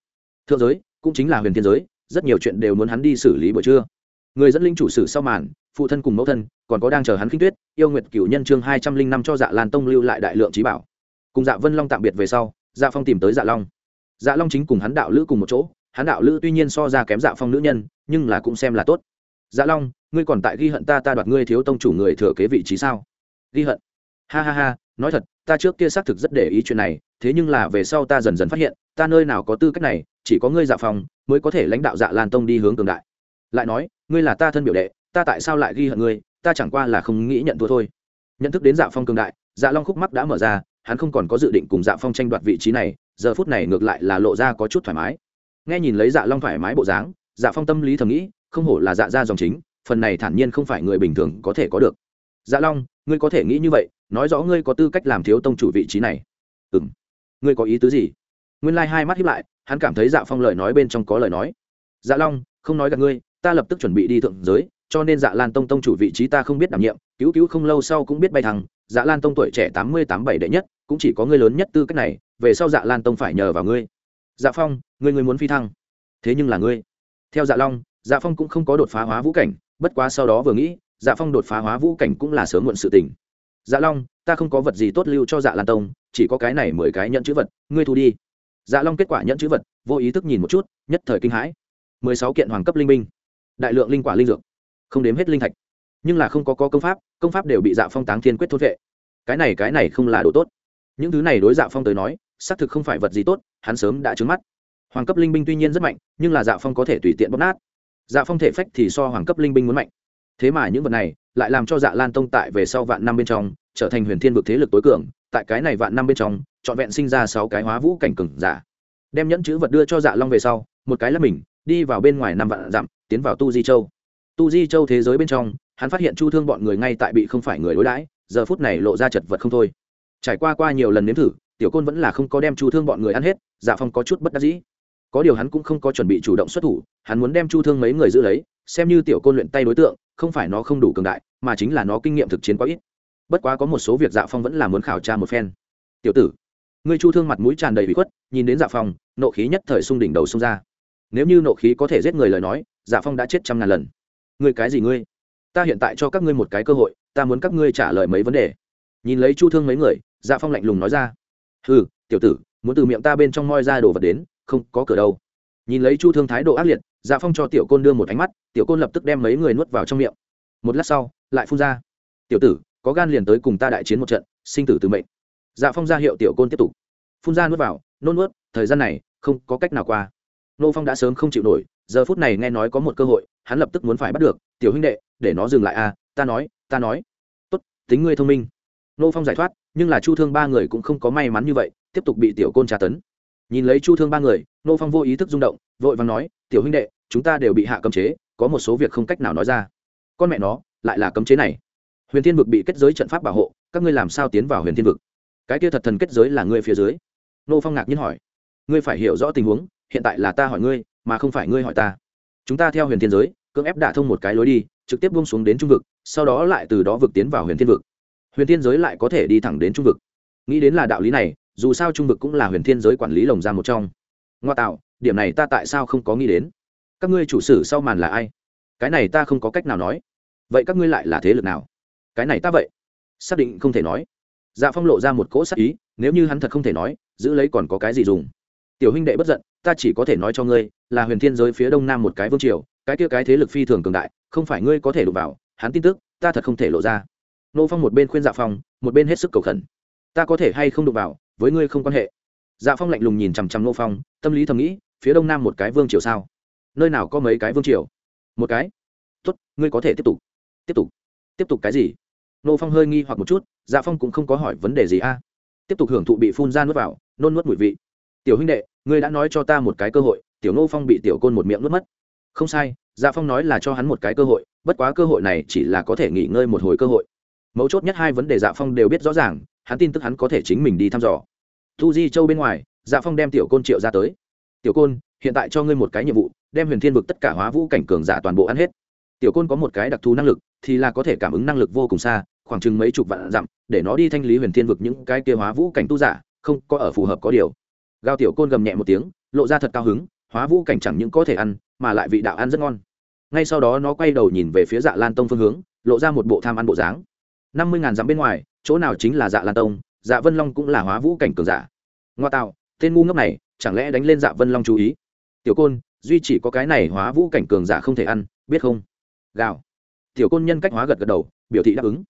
Thượng giới cũng chính là huyền thiên giới, rất nhiều chuyện đều muốn hắn đi xử lý buổi trưa. Người dẫn linh chủ sử sau màn, phụ thân cùng mẫu thân, còn có đang chờ hắn khinh tuyết, yêu nguyệt cửu nhân chương hai trăm linh năm cho dạ lan tông lưu lại đại lượng trí bảo. Cùng dạ vân long tạm biệt về sau dạ phong tìm tới dạ long. Dạ long chính cùng hắn đạo lữ cùng một chỗ, hắn đạo lữ tuy nhiên so ra kém dạ phong nữ nhân, nhưng là cũng xem là tốt. Dạ long, ngươi còn tại ghi hận ta ta đoạt ngươi thiếu tông chủ người thừa kế vị trí sao? Ghi hận. Ha ha ha, nói thật, ta trước kia xác thực rất để ý chuyện này, thế nhưng là về sau ta dần dần phát hiện, ta nơi nào có tư cách này, chỉ có ngươi dạ phong mới có thể lãnh đạo dạ lan tông đi hướng cường đại. Lại nói, ngươi là ta thân biểu đệ, ta tại sao lại ghi hận ngươi, ta chẳng qua là không nghĩ nhận thua thôi. Nhận thức đến dạ phong cường đại dạ long khúc mắc đã mở ra, hắn không còn có dự định cùng dạ phong tranh đoạt vị trí này, giờ phút này ngược lại là lộ ra có chút thoải mái. Nghe nhìn lấy dạ long thoải mái bộ dáng dạ phong tâm lý thầm nghĩ, không hổ là dạ ra dòng chính, phần này thản nhiên không phải người bình thường có thể có được. Dạ long ngươi có thể nghĩ như vậy, nói rõ ngươi có tư cách làm thiếu tông chủ vị trí này. Ừ m ngươi có ý tứ gì? Nguyên lai、like、hai mắt hiếp lại, hắn cảm thấy dạ phong lời nói bên trong có lời nói. Dạ long, không nói gặp ngươi, ta lập tức chuẩn bị đi thượng giới, cho nên dạ lan tông tông chủ vị trí ta không biết đảm nhiệm, cứu cứu không lâu sau cũng biết bay thẳng. Dạ lan tông tuổi trẻ tám mươi tám bảy đệ nhất, cũng chỉ có ngươi lớn nhất tư cách này, về sau dạ lan tông phải nhờ vào ngươi. Dạ phong, ngươi ngươi muốn phi thăng. Thế nhưng là ngươi. Theo dạ long dạ phong cũng không có đột phá hóa vũ cảnh, bất quá sau đó vừa nghĩ dạ phong đột phá hóa vũ cảnh cũng là sớm muộn sự tình. Dạ long ta không có vật gì tốt lưu cho dạ lan tông chỉ có cái này mười cái nhận chữ vật ngươi thu đi. Dạ long kết quả nhận chữ vật vô ý thức nhìn một chút nhất thời kinh hãi. Mười sáu kiện hoàng cấp linh binh đại lượng linh quả linh dược không đếm hết linh thạch. Nhưng là không có, có công pháp công pháp đều bị dạ phong táng thiên quyết thốt vệ. Cái này cái này không là đồ tốt. Những thứ này đối dạ phong tới nói xác thực không phải vật gì tốt hắn sớm đã trứng mắt. Hoàng cấp linh binh tuy nhiên rất mạnh nhưng là dạ phong có thể tùy tiện bóp nát. Dạ phong thể phách thì so hoàng cấp linh binh muốn mạnh thế mà những vật này lại làm cho dạ lan tông tại về sau vạn năm bên trong trở thành huyền thiên vực thế lực tối cường, tại cái này vạn năm bên trong, trọn vẹn sinh ra sáu cái hóa vũ cảnh cừng giả. Đem nhẫn chữ vật đưa cho dạ long về sau, một cái là mình, đi vào bên ngoài năm vạn dặm, tiến vào tu di châu. Tu di châu thế giới bên trong, hắn phát hiện chu thương bọn người ngay tại bị không phải người đối đãi, giờ phút này lộ ra chật vật không thôi. Trải qua qua nhiều lần nếm thử, tiểu côn vẫn là không có đem chu thương bọn người ăn hết dạ phong có chút bất đắc dĩ. Có điều hắn cũng không có chuẩn bị chủ động xuất thủ, hắn muốn đem chu thương mấy người giữ lấy, xem như tiểu côn luyện tay đối tượng không phải nó không đủ cường đại, mà chính là nó kinh nghiệm thực chiến quá ít. Bất quá có một số việc dạ phong vẫn là muốn khảo tra một phen. Tiểu tử, ngươi chu thương mặt mũi tràn đầy bị khuất, nhìn đến dạ phong, nộ khí nhất thời sung đỉnh đầu xung ra. Nếu như nộ khí có thể giết người lời nói dạ phong đã chết trăm ngàn lần. Ngươi cái gì ngươi? Ta hiện tại cho các ngươi một cái cơ hội, ta muốn các ngươi trả lời mấy vấn đề. Nhìn lấy chu thương mấy người dạ phong lạnh lùng nói ra. Ừ tiểu tử, muốn từ miệng ta bên trong moi ra đồ vật đến, không có cửa đâu nhìn lấy chu thương thái độ ác liệt dạ phong cho tiểu côn đưa một ánh mắt, tiểu côn lập tức đem mấy người nuốt vào trong miệng. Một lát sau, lại phun ra. Tiểu tử, có gan liền tới cùng ta đại chiến một trận, sinh tử từ mệnh. Dạ phong ra hiệu tiểu côn tiếp tục. Phun ra nuốt vào, nôn nuốt, thời gian này không có cách nào qua. Nô phong đã sớm không chịu nổi, giờ phút này nghe nói có một cơ hội, hắn lập tức muốn phải bắt được. Tiểu huynh đệ, để nó dừng lại à ta nói ta nói. Tốt, tính ngươi thông minh. Nô phong giải thoát, nhưng là chu thương ba người cũng không có may mắn như vậy, tiếp tục bị tiểu côn tra tấn nhìn lấy chu thương ba người nô phong vô ý thức rung động, vội vàng nói, tiểu huynh đệ, chúng ta đều bị hạ cấm chế, có một số việc không cách nào nói ra. Con mẹ nó, lại là cấm chế này. Huyền thiên vực bị kết giới trận pháp bảo hộ, các ngươi làm sao tiến vào huyền thiên vực? Cái kia thật thần kết giới là ngươi phía dưới. Nô phong ngạc nhiên hỏi. Ngươi phải hiểu rõ tình huống, hiện tại là ta hỏi ngươi, mà không phải ngươi hỏi ta. Chúng ta theo huyền thiên giới, cưỡng ép đả thông một cái lối đi, trực tiếp buông xuống đến trung vực, sau đó lại từ đó vực tiến vào huyền thiên vực. Huyền thiên giới lại có thể đi thẳng đến trung vực. Nghĩ đến là đạo lý này dù sao trung vực cũng là huyền thiên giới quản lý lồng ra một trong. Ngoa tạo, điểm này ta tại sao không có nghĩ đến? Các ngươi chủ sử sau màn là ai? Cái này ta không có cách nào nói. Vậy các ngươi lại là thế lực nào? Cái này ta vậy, xác định không thể nói. Dạ phong lộ ra một cỗ sắc ý, nếu như hắn thật không thể nói, giữ lấy còn có cái gì dùng? Tiểu huynh đệ bất giận, ta chỉ có thể nói cho ngươi, là huyền thiên giới phía đông nam một cái vương triều, cái kia cái thế lực phi thường cường đại, không phải ngươi có thể đụng vào, hắn tin tức, ta thật không thể lộ ra. Nô phong một bên khuyên dạ phong, một bên hết sức cầu khẩn. Ta có thể hay không đụng vào với ngươi không quan hệ. Dạ phong lạnh lùng nhìn chằm chằm nô phong, tâm lý thầm nghĩ, phía đông nam một cái vương triều sao? Nơi nào có mấy cái vương triều? Một cái? Tốt, ngươi có thể tiếp tục. Tiếp tục. Tiếp tục cái gì? Nô phong hơi nghi hoặc một chút dạ phong cũng không có hỏi vấn đề gì a. Tiếp tục hưởng thụ bị phun ra nuốt vào, nôn nuốt mùi vị. Tiểu huynh đệ, ngươi đã nói cho ta một cái cơ hội, tiểu nô phong bị tiểu côn một miệng nuốt mất. Không sai dạ phong nói là cho hắn một cái cơ hội, bất quá cơ hội này chỉ là có thể nghỉ ngơi một hồi cơ hội. Mấu chốt nhất hai vấn đề dạ phong đều biết rõ ràng, hắn tin tức hắn có thể chính mình đi thăm dò thu di châu bên ngoài dạ phong đem tiểu côn triệu ra tới. Tiểu côn, hiện tại cho ngươi một cái nhiệm vụ, đem huyền thiên vực tất cả hóa vũ cảnh cường giả toàn bộ ăn hết. Tiểu côn có một cái đặc thù năng lực, thì là có thể cảm ứng năng lực vô cùng xa, khoảng chừng mấy chục vạn dặm, để nó đi thanh lý huyền thiên vực những cái kia hóa vũ cảnh tu giả, không có ở phù hợp có điều. Gao tiểu côn gầm nhẹ một tiếng, lộ ra thật cao hứng, hóa vũ cảnh chẳng những có thể ăn, mà lại vị đạo ăn rất ngon. Ngay sau đó nó quay đầu nhìn về phía dạ lan tông phương hướng, lộ ra một bộ tham ăn bộ dáng. Năm mươi ngàn dặm bên ngoài, chỗ nào chính là dạ lan tông dạ vân long cũng là hóa vũ cảnh cường giả. Ngoa tạo, tên ngu ngốc này, chẳng lẽ đánh lên dạ vân long chú ý? Tiểu côn, duy chỉ có cái này hóa vũ cảnh cường giả không thể ăn, biết không? Gạo tiểu côn nhân cách hóa gật gật đầu, biểu thị đáp ứng.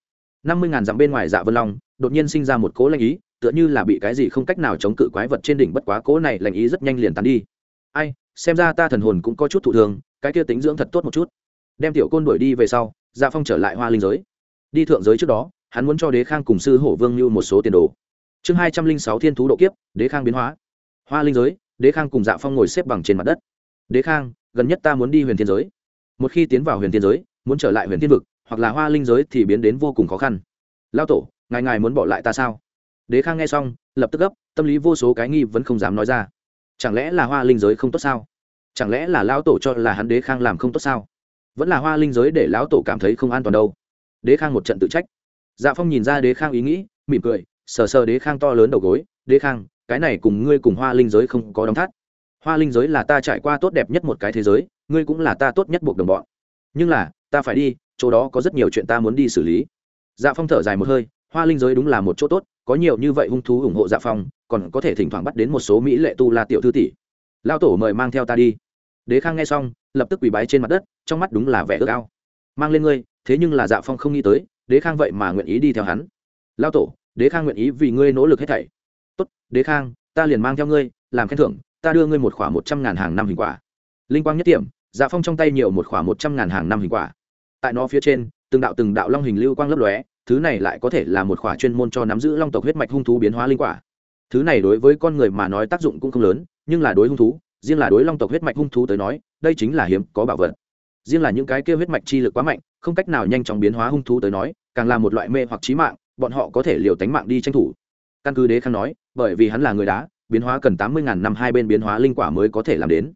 Năm mươi ngàn dặm bên ngoài dạ vân long, đột nhiên sinh ra một cố lanh ý, tựa như là bị cái gì không cách nào chống cự quái vật trên đỉnh bất quá cố này lanh ý rất nhanh liền tàn đi. Ai, xem ra ta thần hồn cũng có chút thụ thường, cái kia tính dưỡng thật tốt một chút. Đem tiểu côn đuổi đi về sau dạ phong trở lại hoa linh giới. Đi thượng giới trước đó hắn muốn cho đế khang cùng sư hổ vương như một số tiền đồ. Chương hai trăm linh sáu thiên thú độ kiếp, đế khang biến hóa. Hoa linh giới, đế khang cùng dạ phong ngồi xếp bằng trên mặt đất. Đế khang, gần nhất ta muốn đi huyền thiên giới. Một khi tiến vào huyền thiên giới, muốn trở lại huyền thiên vực, hoặc là hoa linh giới thì biến đến vô cùng khó khăn. Lao tổ, ngài ngài muốn bỏ lại ta sao? Đế khang nghe xong, lập tức gấp, tâm lý vô số cái nghi vẫn không dám nói ra. Chẳng lẽ là hoa linh giới không tốt sao? Chẳng lẽ là lão tổ cho là hắn đế khang làm không tốt sao? Vẫn là hoa linh giới để lão tổ cảm thấy không an toàn đâu. Đế khang một trận tự trách dạ phong nhìn ra đế khang ý nghĩ, mỉm cười, sờ sờ đế khang to lớn đầu gối, đế khang, cái này cùng ngươi cùng hoa linh giới không có đóng thắt. Hoa linh giới là ta trải qua tốt đẹp nhất một cái thế giới, ngươi cũng là ta tốt nhất buộc đồng bọn. Nhưng là, ta phải đi, chỗ đó có rất nhiều chuyện ta muốn đi xử lý. Dạ phong thở dài một hơi, hoa linh giới đúng là một chỗ tốt, có nhiều như vậy hung thú ủng hộ dạ phong, còn có thể thỉnh thoảng bắt đến một số mỹ lệ tu la tiểu thư tỷ. Lao tổ mời mang theo ta đi. Đế khang nghe xong, lập tức quỳ bái trên mặt đất, trong mắt đúng là vẻ ước ao. Mang lên ngươi, thế nhưng là dạ phong không nghĩ tới đế khang vậy mà nguyện ý đi theo hắn. Lao tổ, đế khang nguyện ý vì ngươi nỗ lực hết thảy. Tốt, đế khang, ta liền mang theo ngươi, làm khen thưởng, ta đưa ngươi một khoảng một trăm ngàn hàng năm hình quả. Linh quang nhất điểm dạ phong trong tay nhiều một khoảng một trăm ngàn hàng năm hình quả. Tại nó phía trên, từng đạo từng đạo long hình lưu quang lấp lóe, thứ này lại có thể là một khỏa chuyên môn cho nắm giữ long tộc huyết mạch hung thú biến hóa linh quả. Thứ này đối với con người mà nói tác dụng cũng không lớn, nhưng là đối hung thú, riêng là đối long tộc huyết mạch hung thú tới nói, đây chính là hiếm có bảo vật riêng là những cái kia huyết mạch chi lực quá mạnh, không cách nào nhanh chóng biến hóa hung thú tới nói, càng là một loại mê hoặc trí mạng, bọn họ có thể liều tánh mạng đi tranh thủ. Căn cứ đế khang nói, bởi vì hắn là người đá, biến hóa cần tám mươi ngàn năm hai bên biến hóa linh quả mới có thể làm đến.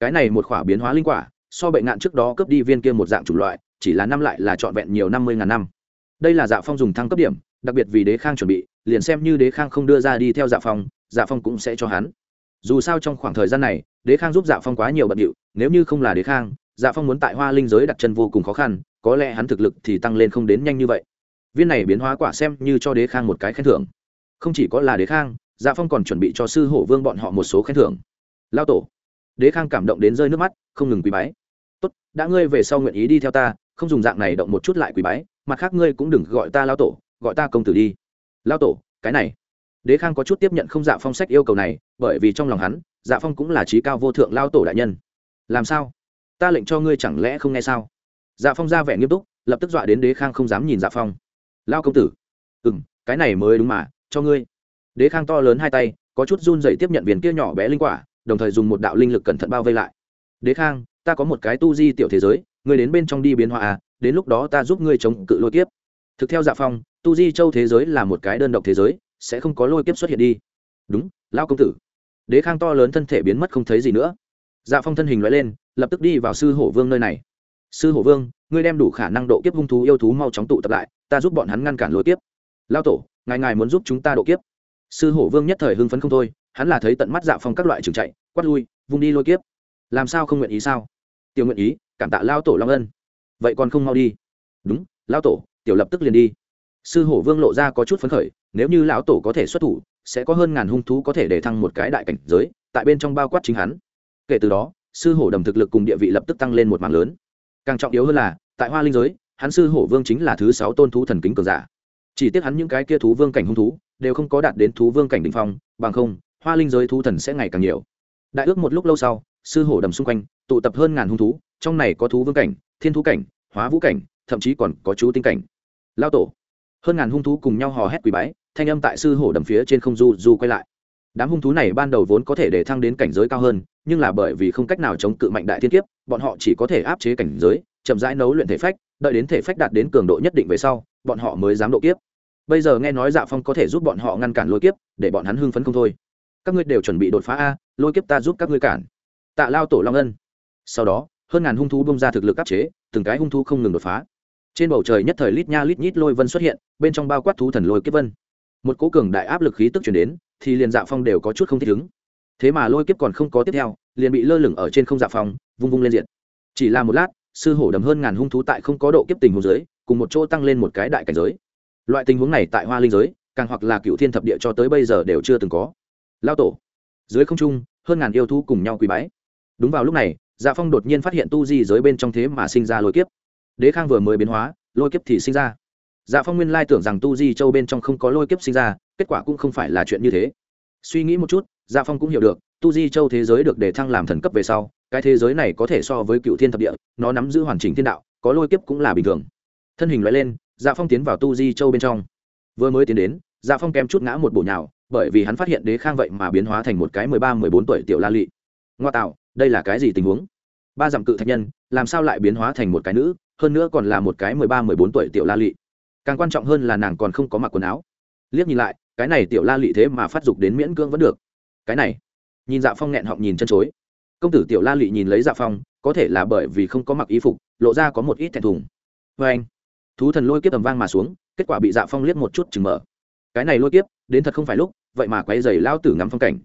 Cái này một quả biến hóa linh quả, so bệnh nạn trước đó cướp đi viên kia một dạng chủng loại, chỉ là năm lại là trọn vẹn nhiều năm mươi ngàn năm. Đây là dạ phong dùng thăng cấp điểm, đặc biệt vì đế khang chuẩn bị, liền xem như đế khang không đưa ra đi theo dạ phong dạ phong cũng sẽ cho hắn. Dù sao trong khoảng thời gian này, đế khang giúp dạ phong quá nhiều bận điệu, nếu như không là đế khang dạ phong muốn tại hoa linh giới đặt chân vô cùng khó khăn, có lẽ hắn thực lực thì tăng lên không đến nhanh như vậy. Viên này biến hóa quả xem như cho đế khang một cái khen thưởng. Không chỉ có là đế khang dạ phong còn chuẩn bị cho sư hổ vương bọn họ một số khen thưởng. Lao tổ. Đế khang cảm động đến rơi nước mắt, không ngừng quý bái. Tốt, đã ngươi về sau nguyện ý đi theo ta, không dùng dạng này động một chút lại quý bái, mặt khác ngươi cũng đừng gọi ta lao tổ, gọi ta công tử đi. Lao tổ, cái này. Đế khang có chút tiếp nhận không dạ phong sách yêu cầu này, bởi vì trong lòng hắn dạ phong cũng là trí cao vô thượng lao tổ đại nhân. Làm sao? Ta lệnh cho ngươi chẳng lẽ không nghe sao? Dạ phong ra vẻ nghiêm túc, lập tức dọa đến đế khang không dám nhìn dạ phong. Lao công tử. Ừ m cái này mới đúng mà, cho ngươi. Đế khang to lớn hai tay, có chút run dậy tiếp nhận viên kia nhỏ bé linh quả, đồng thời dùng một đạo linh lực cẩn thận bao vây lại. Đế khang, ta có một cái tu di tiểu thế giới, ngươi đến bên trong đi biến hóa à đến lúc đó ta giúp ngươi chống cự lôi kiếp. Thực theo dạ phong, tu di châu thế giới là một cái đơn độc thế giới, sẽ không có lôi kiếp xuất hiện đi. Đúng, lao công tử. Đế khang to lớn thân thể biến mất không thấy gì nữa. Dạ phong thân hình loại lên lập tức đi vào sư hổ vương nơi này. Sư hổ vương, ngươi đem đủ khả năng độ kiếp hung thú yêu thú mau chóng tụ tập lại, ta giúp bọn hắn ngăn cản lôi kiếp. Lao tổ, ngài ngài muốn giúp chúng ta độ kiếp. Sư hổ vương nhất thời hưng phấn không thôi, hắn là thấy tận mắt dạ phong các loại trường chạy, quát lui, vung đi lôi kiếp. Làm sao không nguyện ý sao? Tiểu nguyện ý, cảm tạ lao tổ long ân. Vậy còn không mau đi. Đúng, lao tổ, tiểu lập tức liền đi. Sư hổ vương lộ ra có chút phấn khởi, nếu như lão tổ có thể xuất thủ, sẽ có hơn ngàn hung thú có thể để thăng một cái đại cảnh giới, tại bên trong bao quát chính hắn. Kể từ đó sư hổ đầm thực lực cùng địa vị lập tức tăng lên một mảng lớn. Càng trọng yếu hơn là, tại hoa linh giới, hắn sư hổ vương chính là thứ sáu tôn thú thần kính cường giả. Chỉ tiếc hắn những cái kia thú vương cảnh hung thú, đều không có đạt đến thú vương cảnh đ ỉ n h phong, bằng không, hoa linh giới thú thần sẽ ngày càng nhiều. Đại ước một lúc lâu sau, sư hổ đầm xung quanh, tụ tập hơn ngàn hung thú, trong này có thú vương cảnh, thiên thú cảnh, hóa vũ cảnh, thậm chí còn có chú tinh cảnh. Lao tổ. Hơn ngàn hung thú cùng nhau hò hét quỳ bái, thanh âm tại sư hổ đầm phía trên không du du quay lại đám hung thú này ban đầu vốn có thể để thăng đến cảnh giới cao hơn, nhưng là bởi vì không cách nào chống cự mạnh đại thiên kiếp, bọn họ chỉ có thể áp chế cảnh giới, chậm rãi nấu luyện thể phách, đợi đến thể phách đạt đến cường độ nhất định về sau, bọn họ mới dám độ kiếp. Bây giờ nghe nói dạ phong có thể giúp bọn họ ngăn cản lôi kiếp, để bọn hắn hưng phấn không thôi. Các ngươi đều chuẩn bị đột phá a, lôi kiếp ta giúp các ngươi cản. Tạ lao tổ long ân. Sau đó, hơn ngàn hung thú bông ra thực lực áp chế, từng cái hung thú không ngừng đột phá. Trên bầu trời nhất thời lít nha lít nhít lôi vân xuất hiện, bên trong bao quát thú thần lôi kiếp vân. Một cố cường đại áp lực khí tức chuyển đến thì liền dạ phong đều có chút không thích ứng. Thế mà lôi kiếp còn không có tiếp theo, liền bị lơ lửng ở trên không dạ phong, vung vung lên diện chỉ là một lát, sư hổ đầm hơn ngàn hung thú tại không có độ kiếp tình hồ giới, cùng một chỗ tăng lên một cái đại cảnh giới. Loại tình huống này tại hoa linh giới, càng hoặc là cựu thiên thập địa cho tới bây giờ đều chưa từng có. Lao tổ, dưới không trung, hơn ngàn yêu thú cùng nhau quỳ bái. Đúng vào lúc này dạ phong đột nhiên phát hiện tu di giới bên trong thế mà sinh ra lôi kiếp. Đế khang vừa mới biến hóa, lôi kiếp thì sinh ra. Dạ phong nguyên lai tưởng rằng tu di châu bên trong không có lôi kiếp sinh ra kết quả cũng không phải là chuyện như thế. Suy nghĩ một chút dạ phong cũng hiểu được, tu di châu thế giới được đề thăng làm thần cấp về sau, cái thế giới này có thể so với cựu thiên thập địa, nó nắm giữ hoàn chỉnh thiên đạo, có lôi kiếp cũng là bình thường. Thân hình loại lên dạ phong tiến vào tu di châu bên trong. Vừa mới tiến đến dạ phong kém chút ngã một bộ nhào, bởi vì hắn phát hiện đế khang vậy mà biến hóa thành một cái mười ba, mười bốn tuổi tiểu la lị. Ngoa tạo, đây là cái gì tình huống? Ba dặm cự thạch nhân, làm sao lại biến hóa thành một cái nữ, hơn nữa còn là một cái mười ba, mười bốn tuổi tiểu la lị. Càng quan trọng hơn là nàng còn không có mặc quần áo. Liếc nhìn lại cái này tiểu la lị thế mà phát dục đến miễn cưỡng vẫn được. Cái này, nhìn dạ phong nghẹn họng nhìn chân chối. Công tử tiểu la lị nhìn lấy dạ phong, có thể là bởi vì không có mặc y phục, lộ ra có một ít thẹn thùng. Vê anh, thú thần lôi kiếp tầm vang mà xuống, kết quả bị dạ phong liếc một chút chừng mở. Cái này lôi kiếp, đến thật không phải lúc, vậy mà quay dày lao tử ngắm phong cảnh.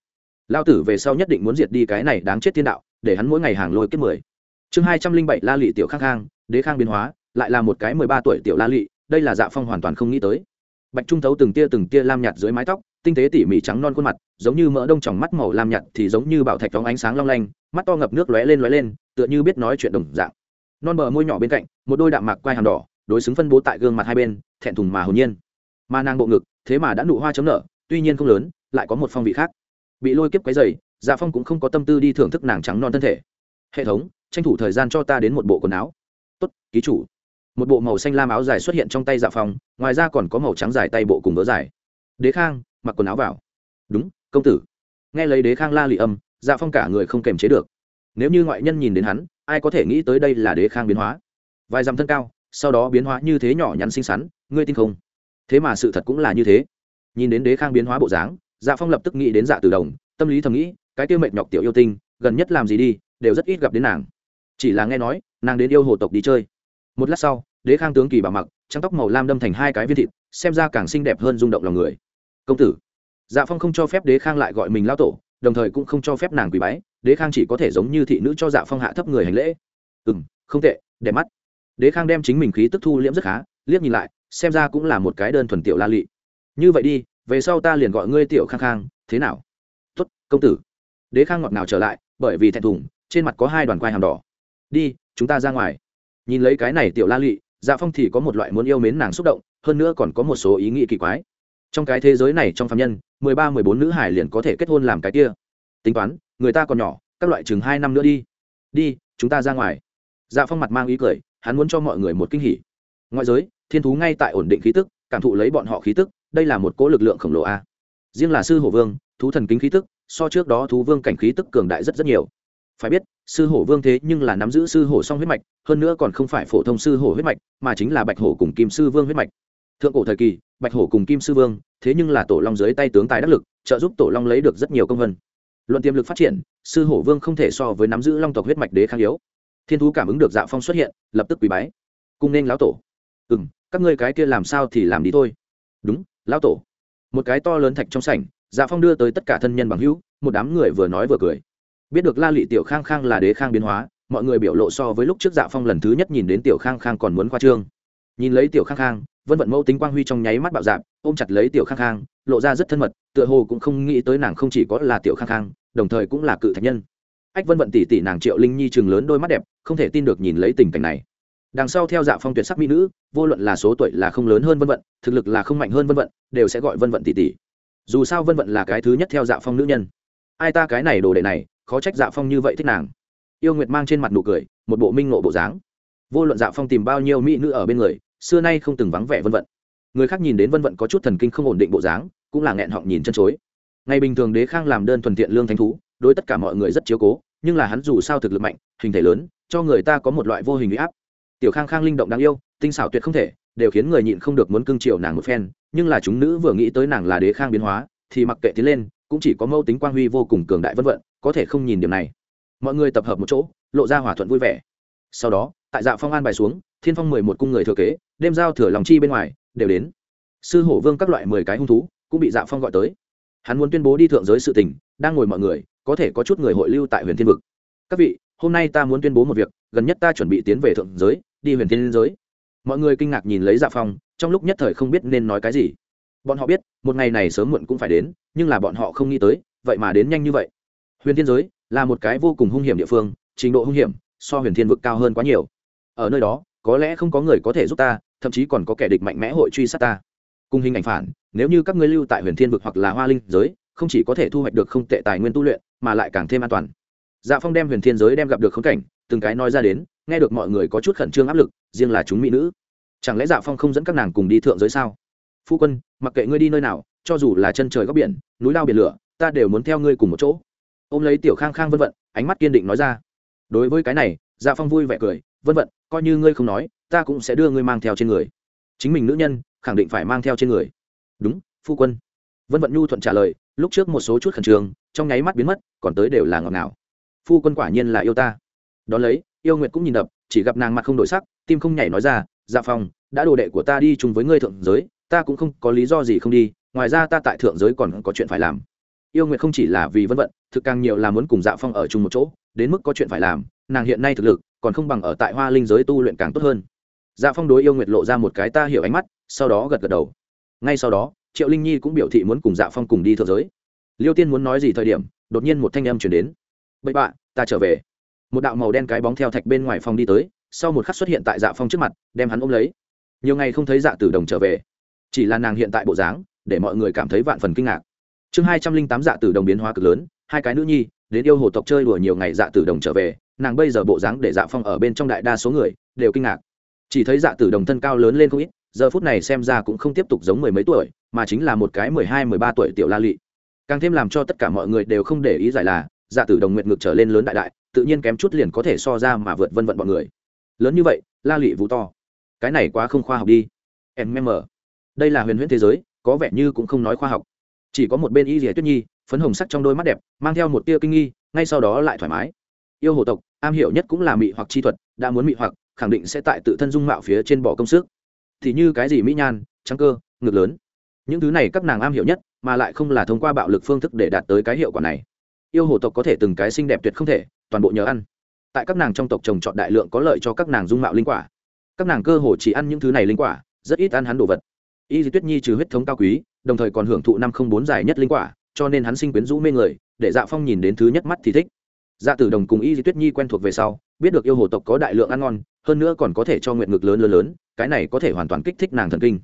Lao tử về sau nhất định muốn diệt đi cái này đáng chết thiên đạo, để hắn mỗi ngày hàng lôi kiếp mười. Chương hai trăm linh bảy la lị tiểu khang khang, đế khang biến hóa, lại là một cái mười ba tuổi tiểu la lị, đây là dạ phong hoàn toàn không nghĩ tới bạch trung thấu từng tia từng tia lam nhạt dưới mái tóc, tinh tế tỉ mỉ trắng non khuôn mặt, giống như mỡ đông tròng mắt màu lam nhạt thì giống như bảo thạch phóng ánh sáng long lanh, mắt to ngập nước lóe lên lóe lên, tựa như biết nói chuyện đồng dạng. Non bờ môi nhỏ bên cạnh, một đôi đạm mạc quai hàm đỏ, đối xứng phân bố tại gương mặt hai bên, thẹn thùng mà hồn nhiên. Mà nàng bộ ngực, thế mà đã nụ hoa chấm nở, tuy nhiên không lớn, lại có một phong vị khác. Bị lôi kiếp cái dày dạ phong cũng không có tâm tư đi thưởng thức nàng trắng non thân thể. Hệ thống, tranh thủ thời gian cho ta đến một bộ quần áo. Tốt, ký chủ một bộ màu xanh lam áo dài xuất hiện trong tay dạ phong ngoài ra còn có màu trắng dài tay bộ cùng vớ dài. Đế khang, mặc quần áo vào. Đúng, công tử. Nghe lấy đế khang la lị âm dạ phong cả người không kềm chế được. Nếu như ngoại nhân nhìn đến hắn, ai có thể nghĩ tới đây là đế khang biến hóa? Vài dặm thân cao, sau đó biến hóa như thế nhỏ nhắn xinh xắn, ngươi tin không? Thế mà sự thật cũng là như thế. Nhìn đến đế khang biến hóa bộ dáng dạ phong lập tức nghĩ đến dạ từ đồng, tâm lý thầm nghĩ, cái tiêu mệt nhọc tiểu yêu tinh, gần nhất làm gì đi, đều rất ít gặp đến nàng. Chỉ là nghe nói, nàng đến yêu hồ tộc đi chơi một lát sau, đế khang tướng kỳ bà mặc, trắng tóc màu lam đâm thành hai cái viên thịt, xem ra càng xinh đẹp hơn rung động lòng người. Công tử dạ phong không cho phép đế khang lại gọi mình lao tổ, đồng thời cũng không cho phép nàng quỳ bái, đế khang chỉ có thể giống như thị nữ cho dạ phong hạ thấp người hành lễ. Ừ m không tệ, đẹp mắt. Đế khang đem chính mình khí tức thu liễm rất khá, liếc nhìn lại, xem ra cũng là một cái đơn thuần tiểu la lị. Như vậy đi, về sau ta liền gọi ngươi tiểu khang khang, thế nào? Tuất công tử. Đế khang ngọt ngào trở lại, bởi vì thẹn thùng, trên mặt có hai đoàn quai hàm đỏ. Đi, chúng ta ra ngoài nhìn lấy cái này tiểu la lị dạ phong thì có một loại muốn yêu mến nàng xúc động, hơn nữa còn có một số ý nghĩ kỳ quái. Trong cái thế giới này trong phạm nhân, mười ba, mười bốn nữ hải liền có thể kết hôn làm cái kia. Tính toán, người ta còn nhỏ, các loại chừng hai năm nữa đi. Đi, chúng ta ra ngoài. Dạ phong mặt mang ý cười, hắn muốn cho mọi người một kinh hỉ. Ngoại giới, thiên thú ngay tại ổn định khí tức, cảm thụ lấy bọn họ khí tức, đây là một cỗ lực lượng khổng lồ a. Riêng là sư hổ vương, thú thần kính khí tức, so trước đó thú vương cảnh khí tức cường đại rất rất nhiều phải biết, sư hổ vương thế nhưng là nắm giữ sư hổ song huyết mạch, hơn nữa còn không phải phổ thông sư hổ huyết mạch, mà chính là bạch hổ cùng kim sư vương huyết mạch. Thượng cổ thời kỳ, bạch hổ cùng kim sư vương, thế nhưng là tổ long dưới tay tướng tài đắc lực, trợ giúp tổ long lấy được rất nhiều công vân luận tiềm lực phát triển, sư hổ vương không thể so với nắm giữ long tộc huyết mạch đế khang yếu. Thiên thú cảm ứng được dạ phong xuất hiện, lập tức quỳ bái. Cung nên lão tổ. Ừ m các ngươi cái kia làm sao thì làm đi thôi. Đúng, lão tổ. Một cái to lớn thạch trong sảnh dạ phong đưa tới tất cả thân nhân bằng hữu, một đám người vừa nói vừa cười biết được la lị tiểu khang khang là đế khang biến hóa, mọi người biểu lộ so với lúc trước dạ phong lần thứ nhất nhìn đến tiểu khang khang còn muốn khoa trương. Nhìn lấy tiểu khang khang, vân vận mẫu tính quang huy trong nháy mắt bạo dạp ôm chặt lấy tiểu khang khang, lộ ra rất thân mật, tựa hồ cũng không nghĩ tới nàng không chỉ có là tiểu khang khang, đồng thời cũng là cự thạch nhân. Ách vân vận tỷ tỷ nàng triệu linh nhi chừng lớn đôi mắt đẹp, không thể tin được nhìn lấy tình cảnh này. Đằng sau theo dạ phong tuyệt sắc mỹ nữ, vô luận là số tuổi là không lớn hơn vân vận, thực lực là không mạnh hơn vân vận, đều sẽ gọi vân vận tỷ tỷ. Dù sao vân vận là cái thứ nhất theo dạ phong nữ nhân. Ai ta cái này đồ đệ này khó trách dạ phong như vậy thích nàng. Yêu nguyệt mang trên mặt nụ cười, một bộ minh ngộ bộ dáng. Vô luận dạ phong tìm bao nhiêu mỹ nữ ở bên người, xưa nay không từng vắng vẻ vân vận người khác nhìn đến vân vận có chút thần kinh không ổn định bộ dáng, cũng là nghẹn họng nhìn chân chối. Ngày bình thường đế khang làm đơn thuần thiện lương thánh thú, đối tất cả mọi người rất chiếu cố, nhưng là hắn dù sao thực lực mạnh, hình thể lớn, cho người ta có một loại vô hình huy áp. Tiểu khang khang linh động đáng yêu, tinh xảo tuyệt không thể, đều khiến người nhịn không được muốn cưng chiều nàng một phen, nhưng là chúng nữ vừa nghĩ tới nàng là đế khang biến hóa, thì mặc kệ tiến lên, cũng chỉ có mâu tính quang huy vô cùng cường đại vân vận có thể không nhìn điểm này. Mọi người tập hợp một chỗ, lộ ra hòa thuận vui vẻ. Sau đó, tại dạ phong an bài xuống, thiên phong mười một cung người thừa kế, đêm giao thừa lòng chi bên ngoài, đều đến. Sư hổ vương các loại mười cái hung thú cũng bị dạ phong gọi tới. Hắn muốn tuyên bố đi thượng giới sự tình, đang ngồi mọi người, có thể có chút người hội lưu tại huyền thiên vực. Các vị, hôm nay ta muốn tuyên bố một việc, gần nhất ta chuẩn bị tiến về thượng giới, đi huyền thiên giới. Mọi người kinh ngạc nhìn lấy dạ phong, trong lúc nhất thời không biết nên nói cái gì. Bọn họ biết, một ngày này sớm muộn cũng phải đến, nhưng là bọn họ không nghĩ tới, vậy mà đến nhanh như vậy huyền thiên giới là một cái vô cùng hung hiểm địa phương, trình độ hung hiểm so huyền thiên vực cao hơn quá nhiều. Ở nơi đó, có lẽ không có người có thể giúp ta, thậm chí còn có kẻ địch mạnh mẽ hội truy sát ta. Cùng hình ảnh phản, nếu như các ngươi lưu tại huyền thiên vực hoặc là hoa linh giới, không chỉ có thể thu hoạch được không tệ tài nguyên tu luyện, mà lại càng thêm an toàn. Dạ phong đem huyền thiên giới đem gặp được khống cảnh, từng cái nói ra đến, nghe được mọi người có chút khẩn trương áp lực, riêng là chúng mỹ nữ. Chẳng lẽ dạ phong không dẫn các nàng cùng đi thượng giới sao? Phu quân, mặc kệ ngươi đi nơi nào, cho dù là chân trời góc biển, núi lao biển lửa, ta đều muốn theo ngươi cùng một chỗ ôm lấy tiểu khang khang vân vận, ánh mắt kiên định nói ra. Đối với cái này dạ phong vui vẻ cười, vân vận, coi như ngươi không nói, ta cũng sẽ đưa ngươi mang theo trên người. Chính mình nữ nhân, khẳng định phải mang theo trên người. Đúng, phu quân. Vân vận nhu thuận trả lời, lúc trước một số chút khẩn trương, trong nháy mắt biến mất, còn tới đều là ngọt ngào. Phu quân quả nhiên là yêu ta. Đón lấy, yêu nguyệt cũng nhìn đập, chỉ gặp nàng mặt không đổi sắc, tim không nhảy nói ra dạ phong, đã đồ đệ của ta đi chung với ngươi thượng giới, ta cũng không có lý do gì không đi, ngoài ra ta tại thượng giới còn có chuyện phải làm yêu nguyệt không chỉ là vì vân vận, thực càng nhiều là muốn cùng dạ phong ở chung một chỗ, đến mức có chuyện phải làm, nàng hiện nay thực lực còn không bằng ở tại hoa linh giới tu luyện càng tốt hơn. Dạ phong đối yêu nguyệt lộ ra một cái ta hiểu ánh mắt, sau đó gật gật đầu. Ngay sau đó, triệu linh nhi cũng biểu thị muốn cùng dạ phong cùng đi thượng giới. Liêu tiên muốn nói gì thời điểm, đột nhiên một thanh âm chuyển đến. Bậy bạ, ta trở về. Một đạo màu đen cái bóng theo thạch bên ngoài phòng đi tới, sau một khắc xuất hiện tại dạ phong trước mặt, đem hắn ôm lấy. Nhiều ngày không thấy dạ tử đồng trở về. Chỉ là nàng hiện tại bộ dáng, để mọi người cảm thấy vạn phần kinh ngạc chương hai trăm linh tám dạ tử đồng biến hóa cực lớn, hai cái nữ nhi, đến yêu hồ tộc chơi đùa nhiều ngày dạ tử đồng trở về, nàng bây giờ bộ dáng để dạ phong ở bên trong đại đa số người đều kinh ngạc. Chỉ thấy dạ tử đồng thân cao lớn lên không ít, giờ phút này xem ra cũng không tiếp tục giống mười mấy tuổi, mà chính là một cái mười hai, mười ba tuổi tiểu la lị. Càng thêm làm cho tất cả mọi người đều không để ý giải là dạ tử đồng nguyện ngược trở lên lớn đại đại, tự nhiên kém chút liền có thể so ra mà vượt vân vận bọn người. Lớn như vậy, la lị vũ to. Cái này quá không khoa học đi. Mm đây là huyền huyễn thế giới, có vẻ như cũng không nói khoa học chỉ có một bên y rìa tuyết nhi, phấn hồng sắc trong đôi mắt đẹp, mang theo một tia kinh nghi, ngay sau đó lại thoải mái. Yêu hồ tộc, am hiểu nhất cũng là mị hoặc chi thuật, đã muốn mị hoặc, khẳng định sẽ tại tự thân dung mạo phía trên bỏ công sức. Thì như cái gì mỹ nhan, trắng cơ, ngực lớn. Những thứ này các nàng am hiểu nhất, mà lại không là thông qua bạo lực phương thức để đạt tới cái hiệu quả này. Yêu hồ tộc có thể từng cái xinh đẹp tuyệt không thể, toàn bộ nhờ ăn. Tại các nàng trong tộc trồng trọt đại lượng có lợi cho các nàng dung mạo linh quả. Các nàng cơ hồ chỉ ăn những thứ này linh quả, rất ít ăn hắn đồ vật y di tuyết nhi trừ huyết thống cao quý, đồng thời còn hưởng thụ năm không bốn dài nhất linh quả, cho nên hắn sinh quyến rũ mê người, để dạ phong nhìn đến thứ nhất mắt thì thích. Dạ tử đồng cùng y di tuyết nhi quen thuộc về sau, biết được yêu hồ tộc có đại lượng ăn ngon, hơn nữa còn có thể cho nguyện ngực lớn lớn lớn, cái này có thể hoàn toàn kích thích nàng thần kinh.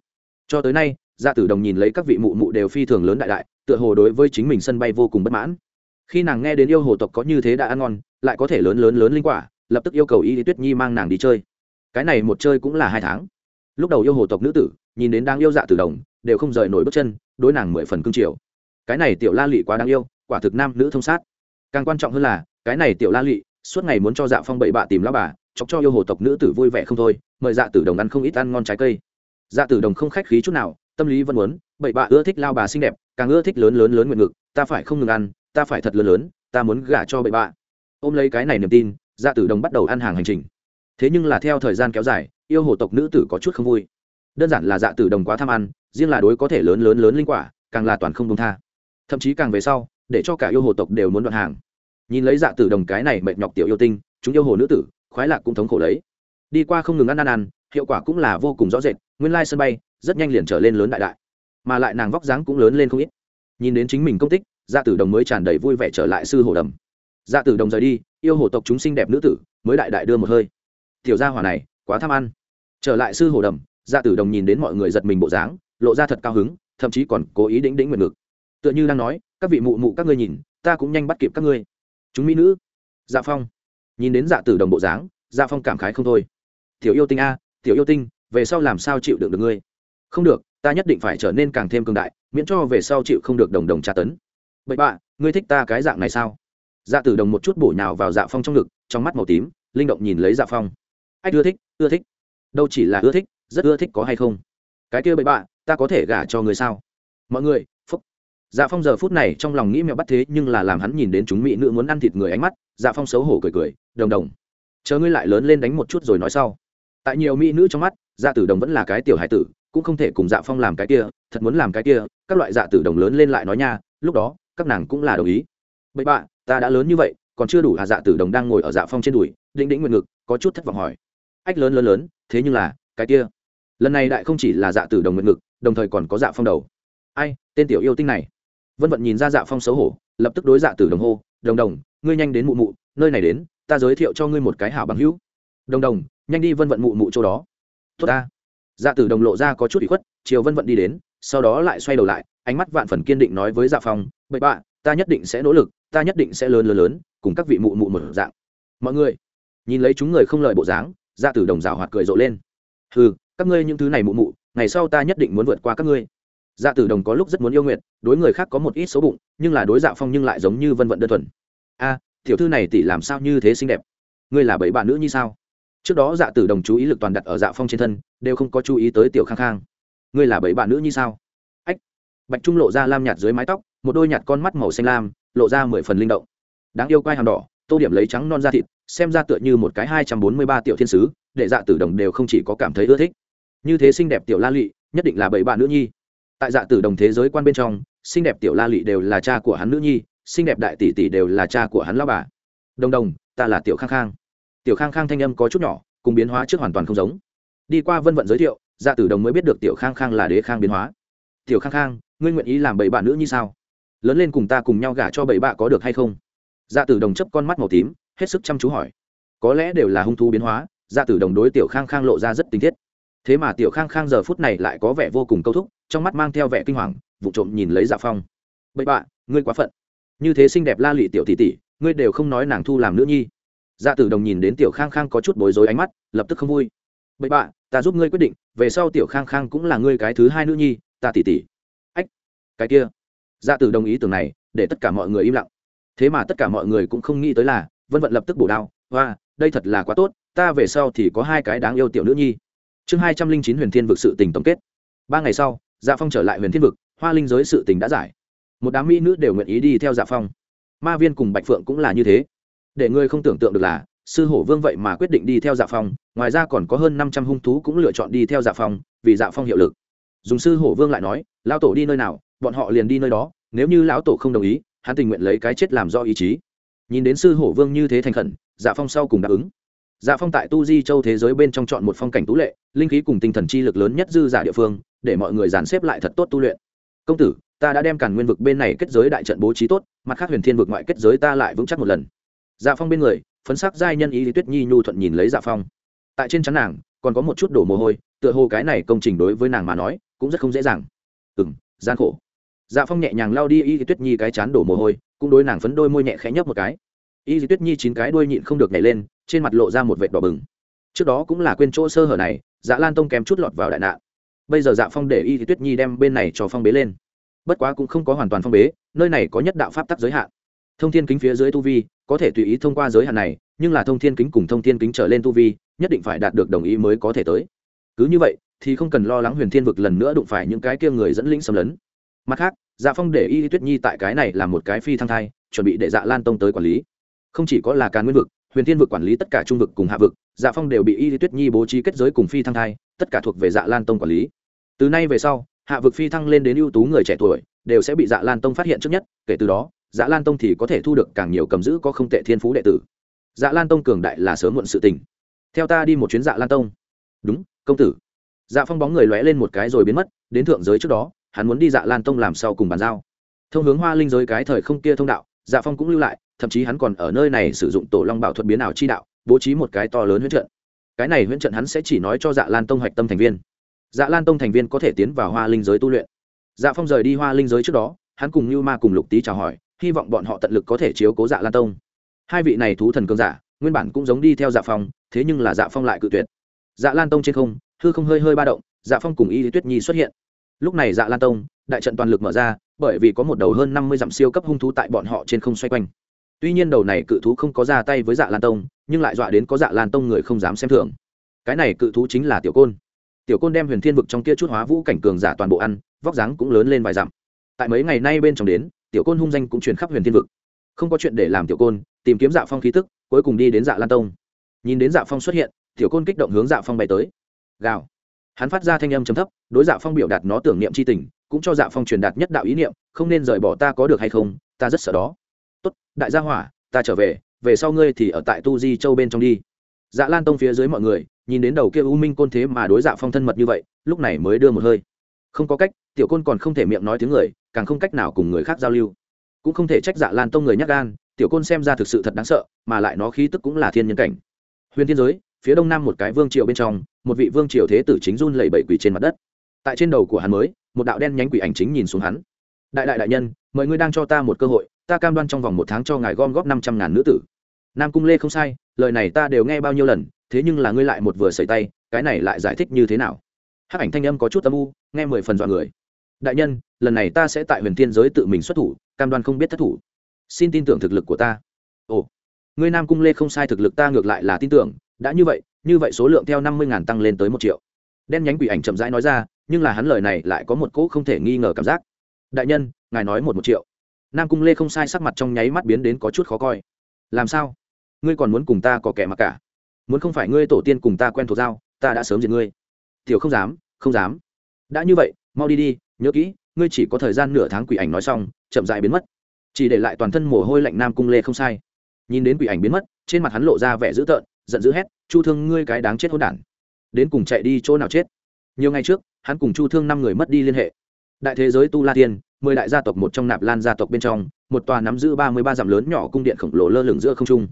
Cho tới nay dạ tử đồng nhìn lấy các vị mụ mụ đều phi thường lớn đại đại, tựa hồ đối với chính mình sân bay vô cùng bất mãn. Khi nàng nghe đến yêu hồ tộc có như thế đã ăn ngon, lại có thể lớn lớn lớn linh quả, lập tức yêu cầu y tuyết nhi mang nàng đi chơi. Cái này một chơi cũng là hai tháng lúc đầu yêu hồ tộc nữ tử, nhìn đến đang yêu dạ tử đồng, đều không rời nổi bước chân, đối nàng mười phần cương triều cái này tiểu la lị quá đáng yêu, quả thực nam nữ thông sát. Càng quan trọng hơn là, cái này tiểu la lị, suốt ngày muốn cho dạ phong bậy bạ tìm lao bà, chọc cho yêu hồ tộc nữ tử vui vẻ không thôi, mời dạ tử đồng ăn không ít ăn ngon trái cây. Dạ tử đồng không khách khí chút nào, tâm lý vẫn muốn, bậy bạ ưa thích lao bà xinh đẹp, càng ưa thích lớn lớn lớn nguyện ngực, ta phải không ngừng ăn, ta phải thật lớn lớn, ta muốn gả cho bậy bạ. Ôm lấy cái này niềm tin dạ tử đồng bắt đầu ăn hàng hành trình thế nhưng là theo thời gian kéo dài, yêu hồ tộc nữ tử có chút không vui. Đơn giản là dạ tử đồng quá tham ăn, riêng là đối có thể lớn lớn lớn linh quả, càng là toàn không công tha. Thậm chí càng về sau, để cho cả yêu hồ tộc đều muốn đoạn hàng. Nhìn lấy dạ tử đồng cái này mệt nhọc tiểu yêu tinh, chúng yêu hồ nữ tử, khoái lạc cũng thống khổ lấy. Đi qua không ngừng ăn ăn ăn, hiệu quả cũng là vô cùng rõ rệt, nguyên lai sân bay rất nhanh liền trở lên lớn đại đại. Mà lại nàng vóc dáng cũng lớn lên không ít. Nhìn đến chính mình công tích dạ tử đồng mới tràn đầy vui vẻ trở lại sư hồ đầm. Dạ tử đồng rời đi, yêu hồ tộc chúng sinh đẹp nữ tử mới đại đại đưa một hơi tiểu gia hỏa này, quá tham ăn. Trở lại sư hồ đầm dạ tử đồng nhìn đến mọi người giật mình bộ dáng, lộ ra thật cao hứng, thậm chí còn cố ý đĩnh đĩnh nguyện ngực. Tựa như đang nói, các vị mụ mụ các ngươi nhìn, ta cũng nhanh bắt kịp các ngươi. Chúng mỹ nữ. Dạ phong nhìn đến dạ tử đồng bộ dáng dạ phong cảm khái không thôi. Tiểu yêu tinh a, tiểu yêu tinh, về sau làm sao chịu đựng được ngươi? Không được, ta nhất định phải trở nên càng thêm cường đại, miễn cho về sau chịu không được đồng đồng tra tấn. Bậy bạ, ngươi thích ta cái dạng này sao? Dạ tử đồng một chút bổ nhào vào dạ phong trong ngực, trong mắt màu tím, linh động nhìn lấy dạ phong ách, ưa thích ưa thích. Đâu chỉ là ưa thích, rất ưa thích có hay không? Cái kia bậy bạ, ta có thể gả cho người sao? Mọi người, phúc. Dạ phong giờ phút này trong lòng nghĩ mẹo bắt thế nhưng là làm hắn nhìn đến chúng mỹ nữ muốn ăn thịt người ánh mắt dạ phong xấu hổ cười cười, đồng đồng, chờ ngươi lại lớn lên đánh một chút rồi nói sau. Tại nhiều mỹ nữ trong mắt dạ tử đồng vẫn là cái tiểu hải tử, cũng không thể cùng dạ phong làm cái kia, thật muốn làm cái kia, các loại dạ tử đồng lớn lên lại nói nha, lúc đó, các nàng cũng là đồng ý. Bậy bạ, ta đã lớn như vậy, còn chưa đủ hà dạ tử đồng đang ngồi ở dạ phong trên đùi đĩnh đĩnh nguyện ngực, có chút thất vọng hỏi. Ách lớn lớn lớn, thế nhưng là, cái kia. Lần này đại không chỉ là dạ tử đồng nguyện ngực, đồng thời còn có dạ phong đầu. Ai, tên tiểu yêu tinh này. Vân vận nhìn ra dạ phong xấu hổ, lập tức đối dạ tử đồng hô, đồng đồng, ngươi nhanh đến mụ mụ, nơi này đến, ta giới thiệu cho ngươi một cái hảo bằng hữu. Đồng đồng, nhanh đi vân vận mụ mụ chỗ đó. Tốt ta. Dạ tử đồng lộ ra có chút bị khuất, chiều vân vận đi đến, sau đó lại xoay đầu lại, ánh mắt vạn phần kiên định nói với dạ phong, bậy bạ, ta nhất định sẽ nỗ lực, ta nhất định sẽ lớn lớn lớn, cùng các vị mụ mụ một dạng. Mọi người nhìn lấy chúng người không lợi bộ dáng ra tử đồng rào hoạt cười rộ lên. Ừ các ngươi những thứ này mụ mụ, ngày sau ta nhất định muốn vượt qua các ngươi. Dạ tử đồng có lúc rất muốn yêu nguyện, đối người khác có một ít xấu bụng, nhưng là đối dạ phong nhưng lại giống như vân vận đơn thuần. A, tiểu thư này tỷ làm sao như thế xinh đẹp? Ngươi là bảy bạn nữ như sao? Trước đó dạ tử đồng chú ý lực toàn đặt ở dạ phong trên thân, đều không có chú ý tới tiểu khang khang. Ngươi là bảy bạn nữ như sao? Ách. Bạch trung lộ ra lam nhạt dưới mái tóc, một đôi nhạt con mắt màu xanh lam, lộ ra mười phần linh động. Đáng yêu quai hàm đỏ tô điểm lấy trắng non da thịt, xem ra tựa như một cái hai trăm bốn mươi ba tiểu thiên sứ, để dạ tử đồng đều không chỉ có cảm thấy ưa thích. Như thế xinh đẹp tiểu la lị, nhất định là bảy bạn nữ nhi. Tại dạ tử đồng thế giới quan bên trong, xinh đẹp tiểu la lị đều là cha của hắn nữ nhi, xinh đẹp đại tỷ tỷ đều là cha của hắn lao bà. Đồng đồng, ta là tiểu khang khang. Tiểu khang khang thanh âm có chút nhỏ, cùng biến hóa trước hoàn toàn không giống. Đi qua vân vận giới thiệu dạ tử đồng mới biết được tiểu khang khang là đế khang biến hóa. Tiểu khang khang, ngươi nguyện ý làm bảy bạn nữ như sao? Lớn lên cùng ta cùng nhau gả cho bảy bạ có được hay không? Dạ tử đồng chấp con mắt màu tím, hết sức chăm chú hỏi. Có lẽ đều là hung thú biến hóa dạ tử đồng đối tiểu khang khang lộ ra rất tinh thiết. Thế mà tiểu khang khang giờ phút này lại có vẻ vô cùng câu thúc, trong mắt mang theo vẻ kinh hoàng, vụ trộm nhìn lấy dạ phong. Bậy bạ, ngươi quá phận. Như thế xinh đẹp la lụy tiểu tỷ tỷ, ngươi đều không nói nàng thu làm nữ nhi. Dạ tử đồng nhìn đến tiểu khang khang có chút bối rối ánh mắt, lập tức không vui. Bậy bạ, ta giúp ngươi quyết định, về sau tiểu khang khang cũng là ngươi cái thứ hai nữ nhi, ta tỷ tỷ. Ách, cái kia. Dạ tử đồng ý tưởng này, để tất cả mọi người im lặng thế mà tất cả mọi người cũng không nghĩ tới là, vân vận lập tức bổ đao hoa đây thật là quá tốt, ta về sau thì có hai cái đáng yêu tiểu nữ nhi. Chương hai trăm linh chín huyền thiên vực sự tình tổng kết. Ba ngày sau dạ phong trở lại huyền thiên vực, hoa linh giới sự tình đã giải. Một đám mỹ nữ đều nguyện ý đi theo dạ phong. Ma viên cùng bạch phượng cũng là như thế. Để ngươi không tưởng tượng được là, sư hổ vương vậy mà quyết định đi theo dạ phong, ngoài ra còn có hơn năm trăm hung thú cũng lựa chọn đi theo dạ phong, vì dạ phong hiệu lực. Dùng sư hổ vương lại nói, lão tổ đi nơi nào, bọn họ liền đi nơi đó, nếu như lão tổ không đồng ý hắn tình nguyện lấy cái chết làm do ý chí. Nhìn đến sư hổ vương như thế thành khẩn dạ phong sau cùng đáp ứng. Dạ phong tại tu di châu thế giới bên trong chọn một phong cảnh tú lệ, linh khí cùng tinh thần chi lực lớn nhất dư giả địa phương, để mọi người dàn xếp lại thật tốt tu luyện. Công tử, ta đã đem cản nguyên vực bên này kết giới đại trận bố trí tốt, mặt khác huyền thiên vực ngoại kết giới ta lại vững chắc một lần. Dạ phong bên người, phấn sắc giai nhân ý lý tuyết nhi nhu thuận nhìn lấy dạ phong. Tại trên chắn nàng, còn có một chút đổ mồ hôi, tựa hồ cái này công trình đối với nàng mà nói, cũng rất không dễ dàng. Ừ m gian khổ dạ phong nhẹ nhàng lao đi y tuyết nhi cái chán đổ mồ hôi cũng đối nàng phấn đôi môi nhẹ khẽ nhấp một cái y tuyết nhi chín cái đuôi nhịn không được nhảy lên trên mặt lộ ra một vệt đỏ bừng trước đó cũng là quên chỗ sơ hở này dạ lan tông kém chút lọt vào đại nạn bây giờ dạ phong để y tuyết nhi đem bên này cho phong bế lên bất quá cũng không có hoàn toàn phong bế nơi này có nhất đạo pháp tắc giới hạn thông thiên kính phía dưới tu vi có thể tùy ý thông qua giới hạn này nhưng là thông thiên kính cùng thông thiên kính trở lên tu vi nhất định phải đạt được đồng ý mới có thể tới cứ như vậy thì không cần lo lắng huyền thiên vực lần nữa đụng phải những cái kia người dẫn lĩnh xâm lấn mặt khác dạ phong để y tuyết nhi tại cái này là một cái phi thăng thai, chuẩn bị để dạ lan tông tới quản lý. Không chỉ có là càn nguyên vực, huyền thiên vực quản lý tất cả trung vực cùng hạ vực dạ phong đều bị y tuyết nhi bố trí kết giới cùng phi thăng thai, tất cả thuộc về dạ lan tông quản lý. Từ nay về sau, hạ vực phi thăng lên đến ưu tú người trẻ tuổi, đều sẽ bị dạ lan tông phát hiện trước nhất, kể từ đó dạ lan tông thì có thể thu được càng nhiều cầm giữ có không tệ thiên phú đệ tử. Dạ lan tông cường đại là sớm muộn sự tình. Theo ta đi một chuyến dạ lan tông. Đúng, công tử. Dạ phong bóng người lóe lên một cái rồi biến mất, đến thượng giới trước đó hắn muốn đi dạ lan tông làm sau cùng bàn giao. Thông hướng hoa linh giới cái thời không kia thông đạo dạ phong cũng lưu lại, thậm chí hắn còn ở nơi này sử dụng tổ long bảo thuật biến ảo chi đạo, bố trí một cái to lớn huyễn trận. Cái này huyễn trận hắn sẽ chỉ nói cho dạ lan tông hoạch tâm thành viên. Dạ lan tông thành viên có thể tiến vào hoa linh giới tu luyện. Dạ phong rời đi hoa linh giới trước đó, hắn cùng như ma cùng lục tý chào hỏi, hy vọng bọn họ tận lực có thể chiếu cố dạ lan tông. Hai vị này thú thần cương giả, nguyên bản cũng giống đi theo dạ phong, thế nhưng là dạ phong lại cự tuyệt. Dạ lan tông trên không, hư không hơi hơi ba động dạ phong cùng y lý tuyết nhi xuất hiện lúc này dạ lan tông, đại trận toàn lực mở ra, bởi vì có một đầu hơn năm mươi dặm siêu cấp hung thú tại bọn họ trên không xoay quanh. Tuy nhiên đầu này cự thú không có ra tay với dạ lan tông, nhưng lại dọa đến có dạ lan tông người không dám xem thường. Cái này cự thú chính là tiểu côn. Tiểu côn đem huyền thiên vực trong kia chút hóa vũ cảnh cường giả toàn bộ ăn, vóc dáng cũng lớn lên vài dặm. Tại mấy ngày nay bên trong đến, tiểu côn hung danh cũng truyền khắp huyền thiên vực. Không có chuyện để làm tiểu côn, tìm kiếm dạ phong khí tức, cuối cùng đi đến dạ lan tông. Nhìn đến dạ phong xuất hiện, tiểu côn kích động hướng dạ phong bay tới. Gào hắn phát ra thanh âm chấm thấp, đối dạ phong biểu đạt nó tưởng niệm c h i tình, cũng cho dạ phong truyền đạt nhất đạo ý niệm, không nên rời bỏ ta có được hay không, ta rất sợ đó. Tốt, đại gia hỏa, ta trở về về sau ngươi thì ở tại tu di châu bên trong đi. Dạ lan tông phía dưới mọi người, nhìn đến đầu kia u minh côn thế mà đối dạ phong thân mật như vậy, lúc này mới đưa một hơi. Không có cách, tiểu côn còn không thể miệng nói tiếng người, càng không cách nào cùng người khác giao lưu. Cũng không thể trách dạ lan tông người nhắc gan, tiểu côn xem ra thực sự thật đáng sợ, mà lại nó khí tức cũng là thiên nhân cảnh. Huyền thiên giới, phía đông nam một cái vương triều bên trong một vị vương triều thế tử chính run lẩy bẩy quỳ trên mặt đất. Tại trên đầu của hắn mới, một đạo đen nhánh quỷ ảnh chính nhìn xuống hắn. Đại đại đại nhân, mời ngươi đang cho ta một cơ hội, ta cam đoan trong vòng một tháng cho ngài gom góp năm trăm ngàn nữ tử. Nam cung lê không sai, lời này ta đều nghe bao nhiêu lần, thế nhưng là ngươi lại một vừa xảy tay, cái này lại giải thích như thế nào? Hắc ảnh thanh âm có chút âm u, nghe mười phần dọa người. Đại nhân, lần này ta sẽ tại huyền thiên giới tự mình xuất thủ, cam đoan không biết thất thủ. Xin tin tưởng thực lực của ta. Ồ, ngươi nam cung lê không sai, thực lực ta ngược lại là tin tưởng, đã như vậy như vậy số lượng theo năm mươi ngàn tăng lên tới một triệu. Đen nhánh quỷ ảnh chậm rãi nói ra, nhưng là hắn lời này lại có một cỗ không thể nghi ngờ cảm giác. Đại nhân, ngài nói một một triệu. Nam cung lê không sai sắc mặt trong nháy mắt biến đến có chút khó coi. Làm sao? Ngươi còn muốn cùng ta có kẻ mặc cả? Muốn không phải ngươi tổ tiên cùng ta quen thuộc giao, ta đã sớm diệt ngươi. Tiểu không dám không dám. Đã như vậy, mau đi đi, nhớ kỹ, ngươi chỉ có thời gian nửa tháng quỷ ảnh nói xong, chậm dại biến mất. Chỉ để lại toàn thân mồ hôi lạnh nam cung lê không sai. Nhìn đến quỷ ảnh biến mất, trên mặt hắn lộ ra vẻ dữ tợn giận dữ hét, chu thương, ngươi cái đáng chết hôn đản! Đến cùng chạy đi chỗ nào chết? Nhiều ngày trước, hắn cùng chu thương năm người mất đi liên hệ. Đại thế giới tu la tiên, mười đại gia tộc một trong nạp lan gia tộc bên trong, một tòa nắm giữ ba mươi ba dặm lớn nhỏ cung điện khổng lồ lơ lửng giữa không trung.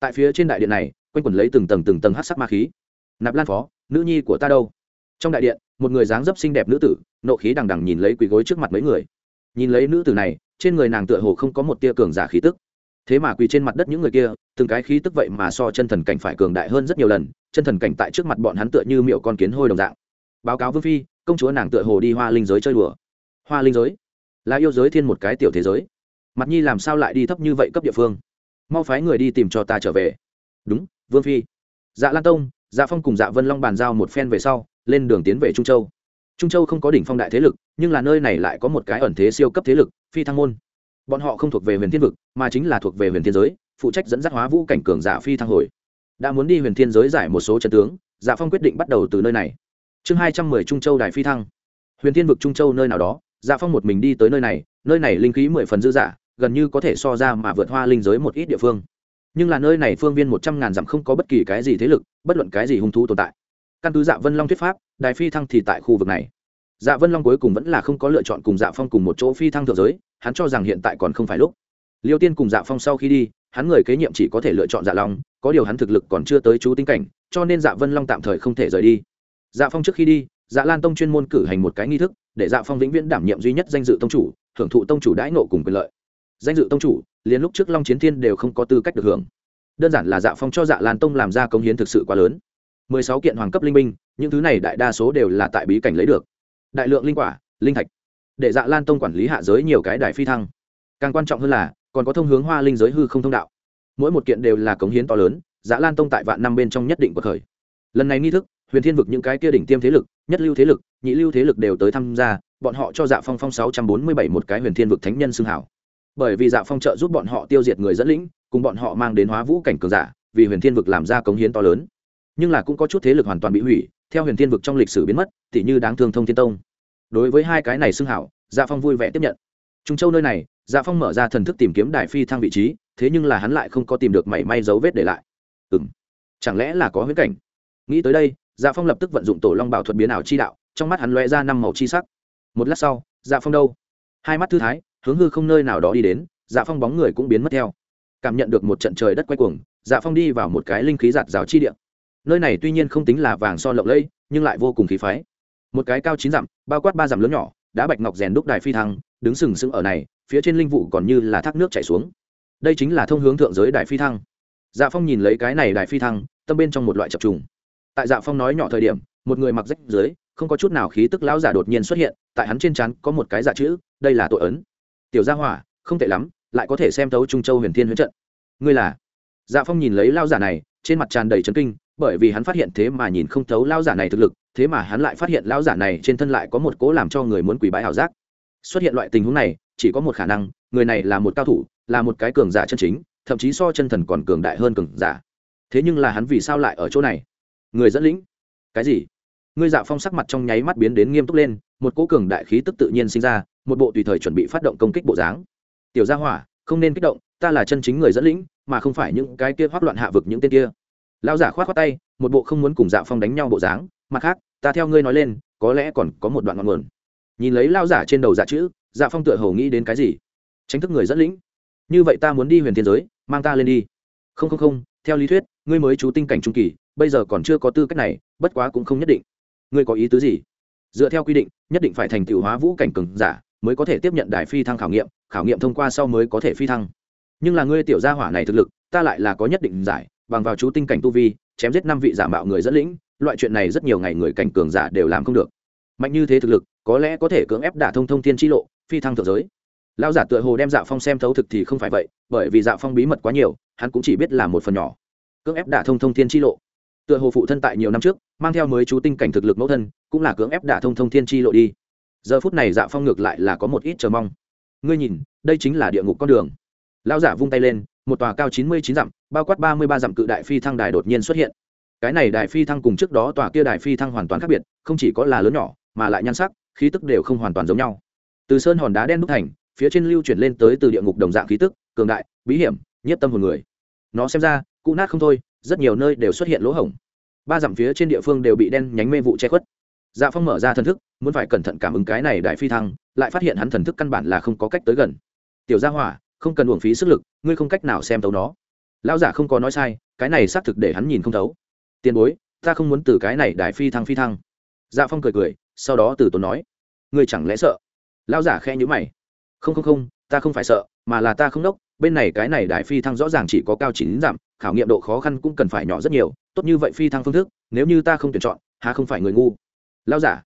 Tại phía trên đại điện này, quanh quẩn lấy từng tầng từng tầng hát sắc ma khí. Nạp lan phó, nữ nhi của ta đâu? Trong đại điện, một người dáng dấp xinh đẹp nữ tử, nộ khí đằng đằng nhìn lấy quỳ gối trước mặt mấy người. Nhìn lấy nữ tử này, trên người nàng tựa hồ không có một tia cường giả khí tức thế mà quỳ trên mặt đất những người kia, từng cái khí tức vậy mà so chân thần cảnh phải cường đại hơn rất nhiều lần, chân thần cảnh tại trước mặt bọn hắn tựa như miệu con kiến hôi đồng dạng. Báo cáo vương phi, công chúa nàng tựa hồ đi hoa linh giới chơi đùa. Hoa linh giới? Là yêu giới thiên một cái tiểu thế giới. Mặt nhi làm sao lại đi thấp như vậy cấp địa phương? Mau phái người đi tìm cho ta trở về. Đúng, vương phi. Dạ lan tông dạ phong cùng dạ vân long bàn giao một phen về sau, lên đường tiến về trung châu. Trung châu không có đỉnh phong đại thế lực, nhưng là nơi này lại có một cái ẩn thế siêu cấp thế lực, phi thăng môn bọn họ không thuộc về huyền thiên vực, mà chính là thuộc về huyền thiên giới, phụ trách dẫn dắt hóa vũ cảnh cường giả phi thăng hồi. Đã muốn đi huyền thiên giới giải một số trận tướng dạ phong quyết định bắt đầu từ nơi này. Chương hai trăm mười trung châu đài phi thăng. Huyền thiên vực trung châu nơi nào đó dạ phong một mình đi tới nơi này nơi này linh khí mười phần dư dả, gần như có thể so ra mà vượt hoa linh giới một ít địa phương. Nhưng là nơi này phương viên một trăm ngàn dặm không có bất kỳ cái gì thế lực, bất luận cái gì hung thú tồn tại. Căn cứ dạ vân long thuyết pháp, đài phi thăng thì tại khu vực này. Dạ vân long cuối cùng vẫn là không có lựa chọn cùng dạ phong cùng một chỗ phi thăng thượng giới hắn cho rằng hiện tại còn không phải lúc. Liêu tiên cùng dạ phong sau khi đi, hắn người kế nhiệm chỉ có thể lựa chọn dạ long, có điều hắn thực lực còn chưa tới chú tinh cảnh, cho nên dạ vân long tạm thời không thể rời đi. Dạ phong trước khi đi dạ lan tông chuyên môn cử hành một cái nghi thức, để dạ phong vĩnh viễn đảm nhiệm duy nhất danh dự tông chủ hưởng thụ tông chủ đãi nộ cùng quyền lợi. Danh dự tông chủ, liền lúc trước long chiến thiên đều không có tư cách được hưởng. Đơn giản là dạ phong cho dạ lan tông làm ra công hiến thực sự quá lớn. Mười sáu kiện hoàng cấp linh minh những thứ này đại đa số đều là tại bí cảnh lấy được. Đại lượng linh quả, linh thạch để dạ lan tông quản lý hạ giới nhiều cái đài phi thăng. Càng quan trọng hơn là, còn có thông hướng hoa linh giới hư không thông đạo. Mỗi một kiện đều là cống hiến to lớn dạ lan tông tại vạn năm bên trong nhất định cuộc khởi lần này nghi thức, huyền thiên vực những cái kia đỉnh tiêm thế lực, nhất lưu thế lực, nhị lưu thế lực đều tới tham gia, bọn họ cho dạ phong phong sáu trăm bốn mươi bảy một cái huyền thiên vực thánh nhân xưng hảo. Bởi vì dạ phong trợ giúp bọn họ tiêu diệt người dẫn lĩnh, cùng bọn họ mang đến hóa vũ cảnh cường giả, vì huyền thiên vực làm ra cống hiến to lớn. Nhưng là cũng có chút thế lực hoàn toàn bị hủy, theo huyền thiên vực trong lịch sử biến mất, tỉ như đáng thương thông thiên tông đối với hai cái này xưng hảo dạ phong vui vẻ tiếp nhận. Trung châu nơi này dạ phong mở ra thần thức tìm kiếm đại phi thăng vị trí, thế nhưng là hắn lại không có tìm được mảy may dấu vết để lại. Ừ m chẳng lẽ là có huyết cảnh? Nghĩ tới đây dạ phong lập tức vận dụng tổ long bảo thuật biến ảo chi đạo, trong mắt hắn loe ra năm màu chi sắc. Một lát sau dạ phong đâu? Hai mắt thư thái, hướng hư không nơi nào đó đi đến dạ phong bóng người cũng biến mất theo. Cảm nhận được một trận trời đất quay cuồng dạ phong đi vào một cái linh khí giạt rào chi địa. Nơi này tuy nhiên không tính là vàng son lộng lẫy, nhưng lại vô cùng khí phái một cái cao chín dặm, bao quát ba dặm lớn nhỏ, đá bạch ngọc rèn đúc đài phi thăng, đứng sừng sững ở này, phía trên linh vụ còn như là thác nước chảy xuống. Đây chính là thông hướng thượng giới đài phi thăng. Dạ phong nhìn lấy cái này đài phi thăng, tâm bên trong một loại chập trùng. Tại dạ phong nói nhỏ thời điểm, một người mặc rách dưới, không có chút nào khí tức lão giả đột nhiên xuất hiện, tại hắn trên trán có một cái dạ chữ, đây là tội ấn. Tiểu gia hỏa, không tệ lắm, lại có thể xem thấu trung châu huyền thiên huyễn trận. Ngươi là? Dạ phong nhìn lấy lao giả này, trên mặt tràn đầy trấn kinh, bởi vì hắn phát hiện thế mà nhìn không thấu lao giả này thực lực thế mà hắn lại phát hiện lão giả này trên thân lại có một cố làm cho người muốn quỳ bái hảo giác. Xuất hiện loại tình huống này, chỉ có một khả năng, người này là một cao thủ, là một cái cường giả chân chính, thậm chí so chân thần còn cường đại hơn cường giả. Thế nhưng là hắn vì sao lại ở chỗ này? Người dẫn lĩnh? Cái gì? Ngươi dạ phong sắc mặt trong nháy mắt biến đến nghiêm túc lên, một cỗ cường đại khí tức tự nhiên sinh ra, một bộ tùy thời chuẩn bị phát động công kích bộ dáng. Tiểu gia hỏa, không nên kích động, ta là chân chính người dẫn lĩnh, mà không phải những cái kia hoác loạn hạ vực những tên kia. Lao giả khoát khoát tay, một bộ không muốn cùng dạ phong đánh nhau bộ dáng, mặt khác ta theo ngươi nói lên, có lẽ còn có một đoạn ngọn nguồn. Nhìn lấy lao giả trên đầu dạ chữ dạ phong tựa hầu nghĩ đến cái gì? Tránh thức người dẫn lĩnh. Như vậy ta muốn đi huyền thiên giới, mang ta lên đi. Không không không, theo lý thuyết, ngươi mới chú tinh cảnh trung kỳ, bây giờ còn chưa có tư cách này, bất quá cũng không nhất định. Ngươi có ý tứ gì? Dựa theo quy định, nhất định phải thành tựu hóa vũ cảnh cường giả, mới có thể tiếp nhận đài phi thăng khảo nghiệm khảo nghiệm thông qua sau mới có thể phi thăng. Nhưng là ngươi tiểu gia hỏa này thực lực, ta lại là có nhất định giải, bằng vào chú tinh cảnh tu vi, chém giết năm vị giả mạo người dẫn lĩnh loại chuyện này rất nhiều ngày người cảnh cường giả đều làm không được. Mạnh như thế thực lực, có lẽ có thể cưỡng ép đả thông thông thiên chi lộ, phi thăng thượng giới. Lão giả tựa hồ đem dạ phong xem thấu thực thì không phải vậy, bởi vì dạ phong bí mật quá nhiều, hắn cũng chỉ biết là một phần nhỏ. Cưỡng ép đả thông thông thiên chi lộ. Tựa hồ phụ thân tại nhiều năm trước, mang theo mới chú tinh cảnh thực lực mẫu thân, cũng là cưỡng ép đả thông thông thiên chi lộ đi. Giờ phút này dạ phong ngược lại là có một ít chờ mong. Ngươi nhìn, đây chính là địa ngục con đường. Lão giả vung tay lên, một tòa cao chín mươi chín dặm, bao quát ba mươi ba dặm cự đại phi thăng đài đột nhiên xuất hiện cái này đài phi thăng cùng trước đó tòa kia đài phi thăng hoàn toàn khác biệt, không chỉ có là lớn nhỏ, mà lại nhan sắc, khí tức đều không hoàn toàn giống nhau. Từ sơn hòn đá đen đúc thành, phía trên lưu chuyển lên tới từ địa ngục đồng dạng khí tức, cường đại, bí hiểm, nhiếp tâm hồn người. Nó xem ra cụ nát không thôi, rất nhiều nơi đều xuất hiện lỗ hổng. Ba dặm phía trên địa phương đều bị đen nhánh mê vụ che khuất. Dạ phong mở ra thần thức, muốn phải cẩn thận cảm ứng cái này đại phi thăng, lại phát hiện hắn thần thức căn bản là không có cách tới gần. Tiểu gia hỏa, không cần uổng phí sức lực, ngươi không cách nào xem tấu nó. Lão giả không có nói sai, cái này xác thực để hắn nhìn không thấu tiền bối, ta không muốn từ cái này đài phi thăng phi thăng. Dạ phong cười cười, sau đó từ tốn nói, ngươi chẳng lẽ sợ? Lão giả khe nhữ mày. Không không không, ta không phải sợ, mà là ta không đốc, bên này cái này đài phi thăng rõ ràng chỉ có cao chín giảm, khảo nghiệm độ khó khăn cũng cần phải nhỏ rất nhiều, tốt như vậy phi thăng phương thức, nếu như ta không tuyển chọn, há không phải người ngu? Lao giả,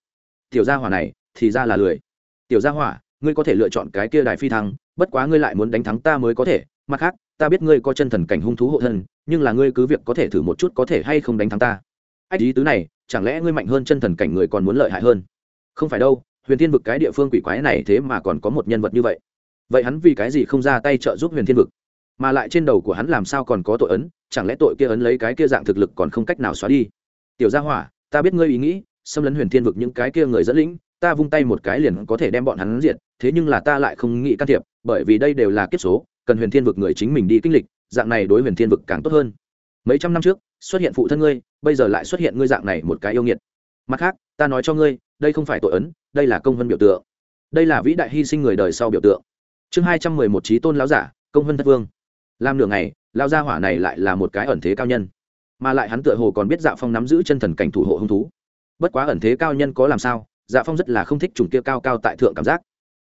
tiểu gia hỏa này, thì ra là lười. Tiểu gia hỏa, ngươi có thể lựa chọn cái kia đài phi thăng, bất quá ngươi lại muốn đánh thắng ta mới có thể, mặt khác ta biết ngươi có chân thần cảnh hung thú hộ thân, nhưng là ngươi cứ việc có thể thử một chút có thể hay không đánh thắng ta. Ách, ý tứ này, chẳng lẽ ngươi mạnh hơn chân thần cảnh người còn muốn lợi hại hơn? Không phải đâu, huyền thiên vực cái địa phương quỷ quái này thế mà còn có một nhân vật như vậy. Vậy hắn vì cái gì không ra tay trợ giúp huyền thiên vực? Mà lại trên đầu của hắn làm sao còn có tội ấn, chẳng lẽ tội kia ấn lấy cái kia dạng thực lực còn không cách nào xóa đi? Tiểu gia hỏa, ta biết ngươi ý nghĩ, xâm lấn huyền thiên vực những cái kia người dẫn lĩnh, ta vung tay một cái liền có thể đem bọn hắn diệt, thế nhưng là ta lại không nghĩ can thiệp, bởi vì đây đều là kiếp số cần huyền thiên vực người chính mình đi kinh lịch, dạng này đối huyền thiên vực càng tốt hơn. Mấy trăm năm trước, xuất hiện phụ thân ngươi, bây giờ lại xuất hiện ngươi dạng này một cái yêu nghiệt. Mặt khác, ta nói cho ngươi, đây không phải tội ấn, đây là công vân biểu tượng. Đây là vĩ đại hy sinh người đời sau biểu tượng. Chương hai trăm mười một trí tôn lão giả, công vân thất vương. Làm nửa ngày lao gia hỏa này lại là một cái ẩn thế cao nhân. Mà lại hắn tựa hồ còn biết dạ phong nắm giữ chân thần cảnh thủ hộ hung thú. Bất quá ẩn thế cao nhân có làm sao dạ phong rất là không thích trùng kia cao cao tại thượng cảm giác.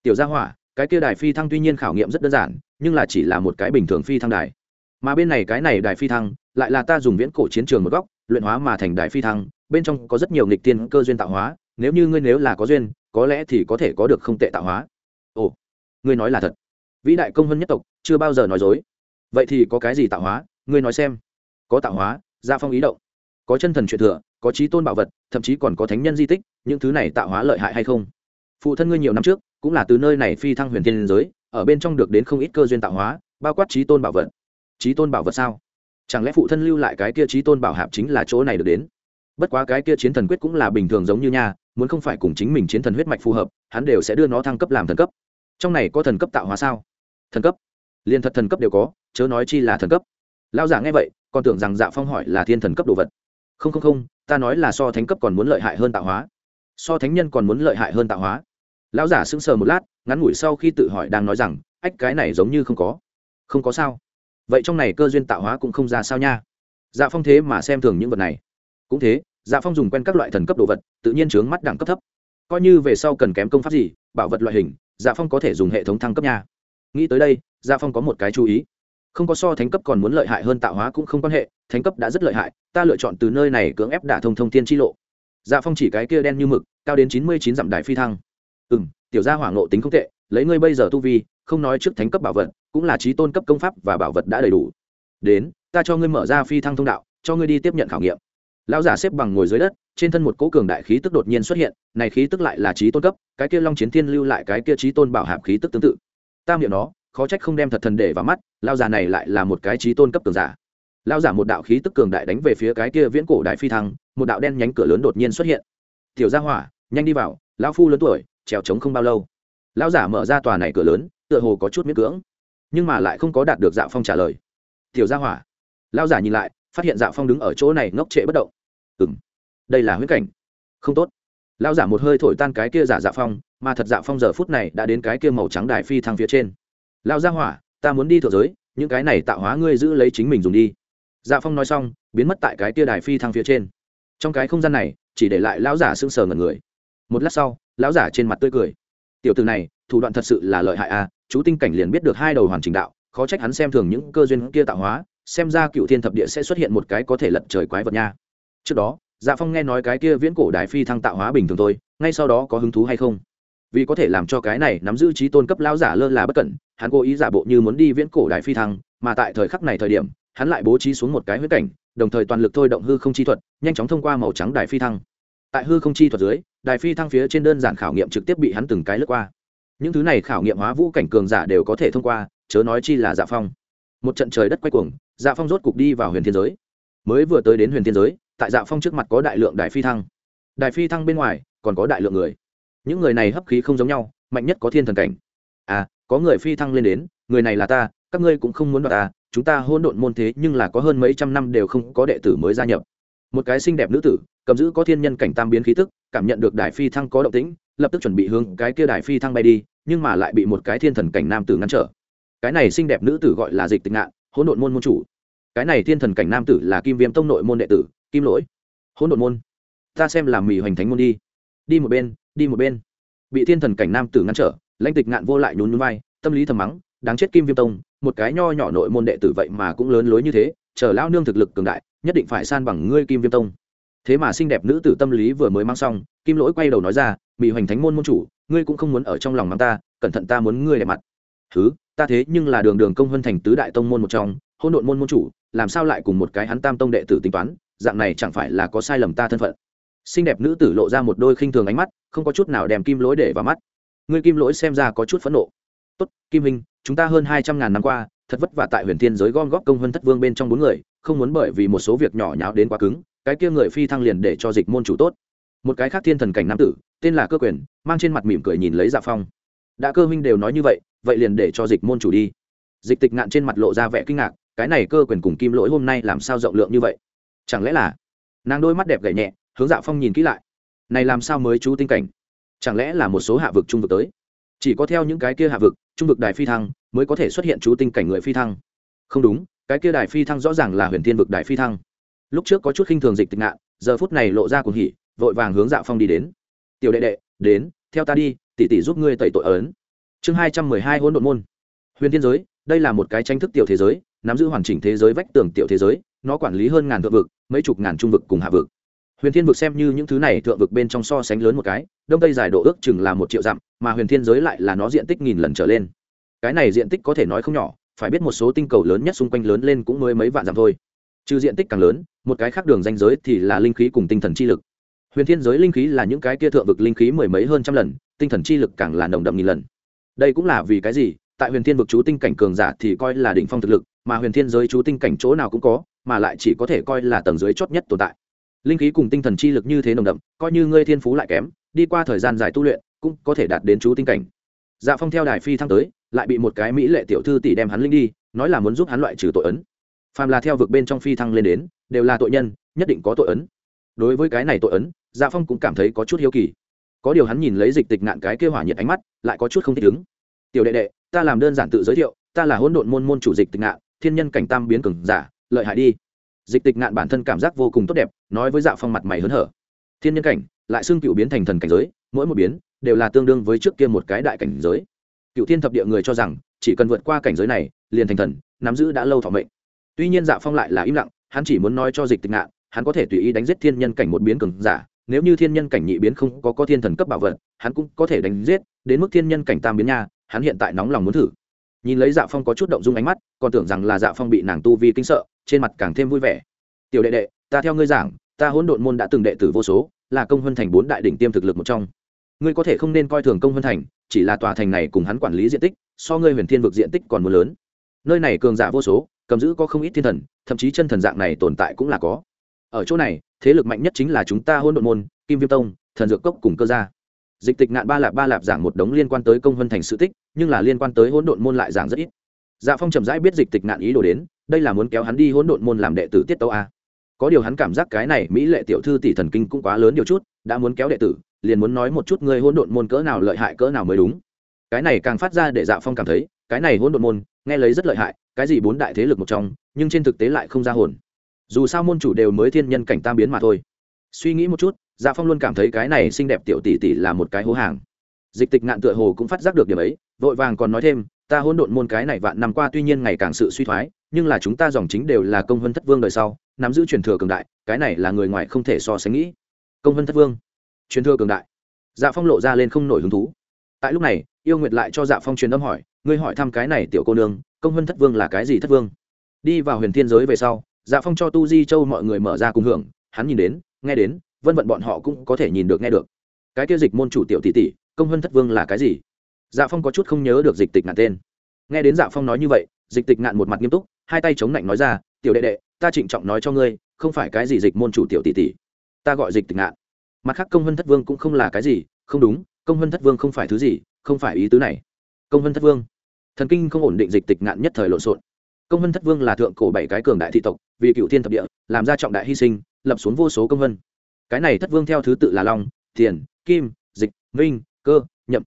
Tiểu gia hỏa, cái kia đài phi thăng tuy nhiên khảo nghiệm rất đơn giản nhưng là chỉ là một cái bình thường phi thăng đài. Mà bên này cái này đài phi thăng, lại là ta dùng viễn cổ chiến trường một góc, luyện hóa mà thành đài phi thăng, bên trong có rất nhiều nghịch tiên cơ duyên tạo hóa, nếu như ngươi nếu là có duyên, có lẽ thì có thể có được không tệ tạo hóa. Ồ, ngươi nói là thật. Vĩ đại công hơn nhất tộc, chưa bao giờ nói dối. Vậy thì có cái gì tạo hóa? Ngươi nói xem. Có tạo hóa, gia phong ý động. Có chân thần truyền thừa, có trí tôn bảo vật, thậm chí còn có thánh nhân di tích, những thứ này tạo hóa lợi hại hay không? Phụ thân ngươi nhiều năm trước, cũng là từ nơi này phi thăng huyền thiên giới ở bên trong được đến không ít cơ duyên tạo hóa, bao quát trí tôn bảo vật. Trí tôn bảo vật sao? Chẳng lẽ phụ thân lưu lại cái kia trí tôn bảo hạp chính là chỗ này được đến? Bất quá cái kia chiến thần quyết cũng là bình thường giống như nha, muốn không phải cùng chính mình chiến thần huyết mạch phù hợp, hắn đều sẽ đưa nó thăng cấp làm thần cấp. Trong này có thần cấp tạo hóa sao? Thần cấp. Liền thật thần cấp đều có, chớ nói chi là thần cấp. Lao giả nghe vậy, còn tưởng rằng dạ phong hỏi là thiên thần cấp đồ vật. Không không không, ta nói là so thánh cấp còn muốn lợi hại hơn tạo hóa. So thánh nhân còn muốn lợi hại hơn tạo hóa. Lão giả sững sờ một lát ngắn ngủi sau khi tự hỏi đang nói rằng, ách, cái này giống như không có. Không có sao. Vậy trong này cơ duyên tạo hóa cũng không ra sao nha. Dạ phong thế mà xem thường những vật này. Cũng thế dạ phong dùng quen các loại thần cấp đồ vật, tự nhiên chướng mắt đẳng cấp thấp. Coi như về sau cần kém công pháp gì, bảo vật loại hình dạ phong có thể dùng hệ thống thăng cấp nha. Nghĩ tới đây dạ phong có một cái chú ý. Không có so thánh cấp còn muốn lợi hại hơn tạo hóa cũng không quan hệ, thánh cấp đã rất lợi hại, ta lựa chọn từ nơi này cưỡng ép đả thông thông thiên chi lộ. Dạ phong chỉ cái kia đen như mực, cao đến chín mươi chín dặm đài phi thăng. Ừ m tiểu gia hỏa ngộ tính không tệ, lấy ngươi bây giờ tu vi, không nói trước thánh cấp bảo vật, cũng là trí tôn cấp công pháp và bảo vật đã đầy đủ. Đến, ta cho ngươi mở ra phi thăng thông đạo, cho ngươi đi tiếp nhận khảo nghiệm. Lão giả xếp bằng ngồi dưới đất, trên thân một cỗ cường đại khí tức đột nhiên xuất hiện, này khí tức lại là trí tôn cấp, cái kia long chiến thiên lưu lại cái kia trí tôn bảo hạp khí tức tương tự. Tam hiệu nó, khó trách không đem thật thần để vào mắt lao giả này lại là một cái trí tôn cấp cường giả. Lao giả một đạo khí tức cường đại đánh về phía cái kia viễn cổ đại phi thăng, một đạo đen nhánh cửa lớn đột nhiên xuất hiện. Tiểu gia hỏa, nhanh đi vào, lão phu lớn tuổi trèo trống không bao lâu. Lão giả mở ra tòa này cửa lớn, tựa hồ có chút miễn cưỡng, nhưng mà lại không có đạt được dạ phong trả lời. Tiểu gia hỏa. Lão giả nhìn lại, phát hiện dạ phong đứng ở chỗ này ngốc trệ bất động. Ừ m đây là huyết cảnh. Không tốt. Lão giả một hơi thổi tan cái kia giả dạ phong, mà thật dạ phong giờ phút này đã đến cái kia màu trắng đài phi thăng phía trên. Lão gia hỏa, ta muốn đi thượng giới, những cái này tạo hóa ngươi giữ lấy chính mình dùng đi. Dạ phong nói xong, biến mất tại cái kia đài phi thăng phía trên. Trong cái không gian này, chỉ để lại lão giả sưng sờ ngần người. Một lát sau lão giả trên mặt tươi cười. Tiểu từ này, thủ đoạn thật sự là lợi hại à chú tinh cảnh liền biết được hai đầu hoàn chỉnh đạo, khó trách hắn xem thường những cơ duyên kia tạo hóa, xem ra cựu thiên thập địa sẽ xuất hiện một cái có thể lật trời quái vật nha. Trước đó dạ phong nghe nói cái kia viễn cổ đài phi thăng tạo hóa bình thường thôi, ngay sau đó có hứng thú hay không? Vì có thể làm cho cái này nắm giữ trí tôn cấp lão giả lơ là bất cẩn, hắn cố ý giả bộ như muốn đi viễn cổ đài phi thăng, mà tại thời khắc này thời điểm, hắn lại bố trí xuống một cái huyết cảnh, đồng thời toàn lực thôi động hư không chi thuật, nhanh chóng thông qua màu trắng đài phi thăng tại hư không chi thuật dưới, đài phi thăng phía trên đơn giản khảo nghiệm trực tiếp bị hắn từng cái lướt qua. Những thứ này khảo nghiệm hóa vũ cảnh cường giả đều có thể thông qua, chớ nói chi là dạ phong. Một trận trời đất quay cuồng dạ phong rốt cục đi vào huyền thiên giới. Mới vừa tới đến huyền thiên giới, tại dạ phong trước mặt có đại lượng đài phi thăng. Đài phi thăng bên ngoài, còn có đại lượng người. Những người này hấp khí không giống nhau, mạnh nhất có thiên thần cảnh. À có người phi thăng lên đến, người này là ta, các ngươi cũng không muốn đoạt ta, chúng ta hôn độn môn thế nhưng là có hơn mấy trăm năm đều không có đệ tử mới gia nhập. Một cái xinh đẹp nữ tử cầm giữ có thiên nhân cảnh tam biến khí tức, cảm nhận được đại phi thăng có động tĩnh, lập tức chuẩn bị hướng cái kia đại phi thăng bay đi, nhưng mà lại bị một cái thiên thần cảnh nam tử ngăn trở. Cái này xinh đẹp nữ tử gọi là dịch tịch ngạn, hỗn độn môn môn chủ. Cái này thiên thần cảnh nam tử là kim viêm tông nội môn đệ tử, kim lỗi. Hỗn độn môn. Ta xem làm mì hoành thánh môn đi. Đi một bên, đi một bên. Bị thiên thần cảnh nam tử ngăn trở, lãnh tịch ngạn vô lại nhún nhún vai, tâm lý thầm mắng, đáng chết kim viêm tông, một cái nho nhỏ nội môn đệ tử vậy mà cũng lớn lối như thế, chờ lão nương thực lực cường đại, nhất định phải san bằng ngươi kim viêm tông thế mà xinh đẹp nữ tử tâm lý vừa mới mang xong, kim lỗi quay đầu nói ra mỹ hoành thánh môn môn chủ, ngươi cũng không muốn ở trong lòng mang ta, cẩn thận ta muốn ngươi đẹp mặt. Thứ ta thế nhưng là đường đường công huân thành tứ đại tông môn một trong hôn độn môn môn chủ, làm sao lại cùng một cái hắn tam tông đệ tử tính toán, dạng này chẳng phải là có sai lầm ta thân phận? Xinh đẹp nữ tử lộ ra một đôi khinh thường ánh mắt, không có chút nào đem kim lỗi để vào mắt. Ngươi kim lỗi xem ra có chút phẫn nộ. Tốt, kim hình chúng ta hơn hai trăm ngàn năm qua, thật vất vả tại huyền thiên giới gom góp công hơn thất vương bên trong bốn người, không muốn bởi vì một số việc nhỏ nháo đến quá cứng cái kia người phi thăng liền để cho dịch môn chủ tốt. Một cái khác thiên thần cảnh nam tử, tên là cơ quyền, mang trên mặt mỉm cười nhìn lấy dạ phong. Đã cơ huynh đều nói như vậy vậy liền để cho dịch môn chủ đi. Dịch tịch ngạn trên mặt lộ ra vẻ kinh ngạc, cái này cơ quyền cùng kim lỗi hôm nay làm sao rộng lượng như vậy? Chẳng lẽ là nàng đôi mắt đẹp gậy nhẹ, hướng dạ phong nhìn kỹ lại? Này làm sao mới chú tinh cảnh? Chẳng lẽ là một số hạ vực trung vực tới? Chỉ có theo những cái kia hạ vực, trung vực đài phi thăng, mới có thể xuất hiện chú tinh cảnh người phi thăng. Không đúng, cái kia đài phi thăng rõ ràng là huyền thiên vực đài phi thăng lúc trước có chút khinh thường dịch tịch ngạn, giờ phút này lộ ra cuồng hỉ, vội vàng hướng dạ phong đi đến. Tiểu đệ đệ, đến, theo ta đi, tỷ tỷ giúp ngươi tẩy tội ấn. Chương hai trăm mười hai hỗn độn môn. Huyền thiên giới, đây là một cái tranh thức tiểu thế giới, nắm giữ hoàn chỉnh thế giới vách tường tiểu thế giới, nó quản lý hơn ngàn thượng vực, mấy chục ngàn trung vực cùng hạ vực. Huyền thiên vực xem như những thứ này thượng vực bên trong so sánh lớn một cái, đông tây dài độ ước chừng là một triệu dặm, mà huyền thiên giới lại là nó diện tích nghìn lần trở lên. Cái này diện tích có thể nói không nhỏ, phải biết một số tinh cầu lớn nhất xung quanh lớn lên cũng mới mấy vạn dặm thôi trừ diện tích càng lớn, một cái khác đường danh giới thì là linh khí cùng tinh thần chi lực. Huyền thiên giới linh khí là những cái kia thượng vực linh khí mười mấy hơn trăm lần, tinh thần chi lực càng là nồng đậm nghìn lần. Đây cũng là vì cái gì? Tại huyền thiên vực chú tinh cảnh cường giả thì coi là đỉnh phong thực lực, mà huyền thiên giới chú tinh cảnh chỗ nào cũng có, mà lại chỉ có thể coi là tầng dưới chót nhất tồn tại. Linh khí cùng tinh thần chi lực như thế nồng đậm, coi như ngươi thiên phú lại kém, đi qua thời gian dài tu luyện, cũng có thể đạt đến chú tinh cảnh. Dạ phong theo đài phi thăng tới, lại bị một cái mỹ lệ tiểu thư tỷ đem hắn linh đi, nói là muốn giúp hắn loại trừ tội ấn phàm là theo vực bên trong phi thăng lên đến, đều là tội nhân, nhất định có tội ấn. Đối với cái này tội ấn dạ phong cũng cảm thấy có chút hiếu kỳ. Có điều hắn nhìn lấy dịch tịch nạn cái kêu hỏa nhiệt ánh mắt, lại có chút không thích ứng. Tiểu đệ đệ, ta làm đơn giản tự giới thiệu, ta là hỗn độn môn môn chủ dịch tịch nạn thiên nhân cảnh tam biến cường giả, lợi hại đi. Dịch tịch nạn bản thân cảm giác vô cùng tốt đẹp, nói với dạ phong mặt mày hớn hở. Thiên nhân cảnh, lại xưng cựu biến thành thần cảnh giới, mỗi một biến đều là tương đương với trước kia một cái đại cảnh giới. Cựu thiên thập địa người cho rằng, chỉ cần vượt qua cảnh giới này, liền thành thần, nắm giữ đã lâu thọ mệnh tuy nhiên dạ phong lại là im lặng, hắn chỉ muốn nói cho dịch tịch nạn hắn có thể tùy ý đánh giết thiên nhân cảnh một biến cường giả, nếu như thiên nhân cảnh nhị biến không có có thiên thần cấp bảo vật, hắn cũng có thể đánh giết, đến mức thiên nhân cảnh tam biến nha, hắn hiện tại nóng lòng muốn thử. Nhìn lấy dạ phong có chút động dung ánh mắt, còn tưởng rằng là dạ phong bị nàng tu vi kinh sợ, trên mặt càng thêm vui vẻ. Tiểu đệ đệ, ta theo ngươi giảng, ta hỗn độn môn đã từng đệ tử vô số, là công vân thành bốn đại đỉnh tiêm thực lực một trong. Ngươi có thể không nên coi thường công vân thành, chỉ là tòa thành này cùng hắn quản lý diện tích, so ngươi huyền thiên vực diện tích còn mưa lớn nơi này cường giả vô số, cầm giữ có không ít thiên thần, thậm chí chân thần dạng này tồn tại cũng là có. Ở chỗ này, thế lực mạnh nhất chính là chúng ta hôn đ ộ n môn, kim viêm tông, thần dược cốc cùng cơ gia. Dịch tịch nạn ba lạp ba lạp giảng một đống liên quan tới công vân thành sự tích, nhưng là liên quan tới hỗn độn môn lại giảng rất ít. Dạ phong trầm rãi biết dịch tịch nạn ý đồ đến, đây là muốn kéo hắn đi hỗn độn môn làm đệ tử tiết tâu a. Có điều hắn cảm giác cái này mỹ lệ tiểu thư tỷ thần kinh cũng quá lớn điều chút, đã muốn kéo đệ tử, liền muốn nói một chút người hỗn độn môn cỡ nào lợi hại cỡ nào mới đúng. Cái này càng phát ra để dạ phong cảm thấy, cái này hỗn độn môn nghe lấy rất lợi hại, cái gì bốn đại thế lực một trong, nhưng trên thực tế lại không ra hồn. Dù sao môn chủ đều mới thiên nhân cảnh tam biến mà thôi. Suy nghĩ một chút dạ phong luôn cảm thấy cái này xinh đẹp tiểu tỷ tỷ là một cái hố hàng. Dịch tịch ngạn tựa hồ cũng phát giác được điểm ấy, vội vàng còn nói thêm, ta hôn độn môn cái này vạn năm qua tuy nhiên ngày càng sự suy thoái, nhưng là chúng ta dòng chính đều là công vân thất vương đời sau, nắm giữ truyền thừa cường đại, cái này là người ngoài không thể so sánh nghĩ. Công vân thất vương. Truyền thừa cường đại. Dạ phong lộ ra lên không nổi hứng thú. Tại lúc này, yêu nguyệt lại cho dạ phong truyền âm hỏi ngươi hỏi thăm cái này tiểu cô nương, công huân thất vương là cái gì thất vương? Đi vào huyền thiên giới về sau dạ phong cho tu di châu mọi người mở ra cùng hưởng, hắn nhìn đến, nghe đến, vân vận bọn họ cũng có thể nhìn được nghe được. Cái kia dịch môn chủ tiểu tỷ tỷ, công huân thất vương là cái gì? Dạ phong có chút không nhớ được dịch tịch ngạn tên. Nghe đến dạ phong nói như vậy, dịch tịch ngạn một mặt nghiêm túc, hai tay chống lạnh nói ra, tiểu đệ đệ, ta trịnh trọng nói cho ngươi, không phải cái gì dịch môn chủ tiểu tỷ tỷ. Ta gọi dịch tịch ngạn. Mặt khác công huân thất vương cũng không là cái gì, không đúng, công huân thất vương không phải thứ gì, không phải ý tứ này. Công huân thất vương thần kinh không ổn định dịch tịch ngạn nhất thời lộn xộn. Công vân thất vương là thượng cổ bảy cái cường đại thị tộc, vì cựu thiên thập địa, làm ra trọng đại hy sinh, lập xuống vô số công vân. Cái này thất vương theo thứ tự là long tiền kim, dịch, minh, cơ, nhậm.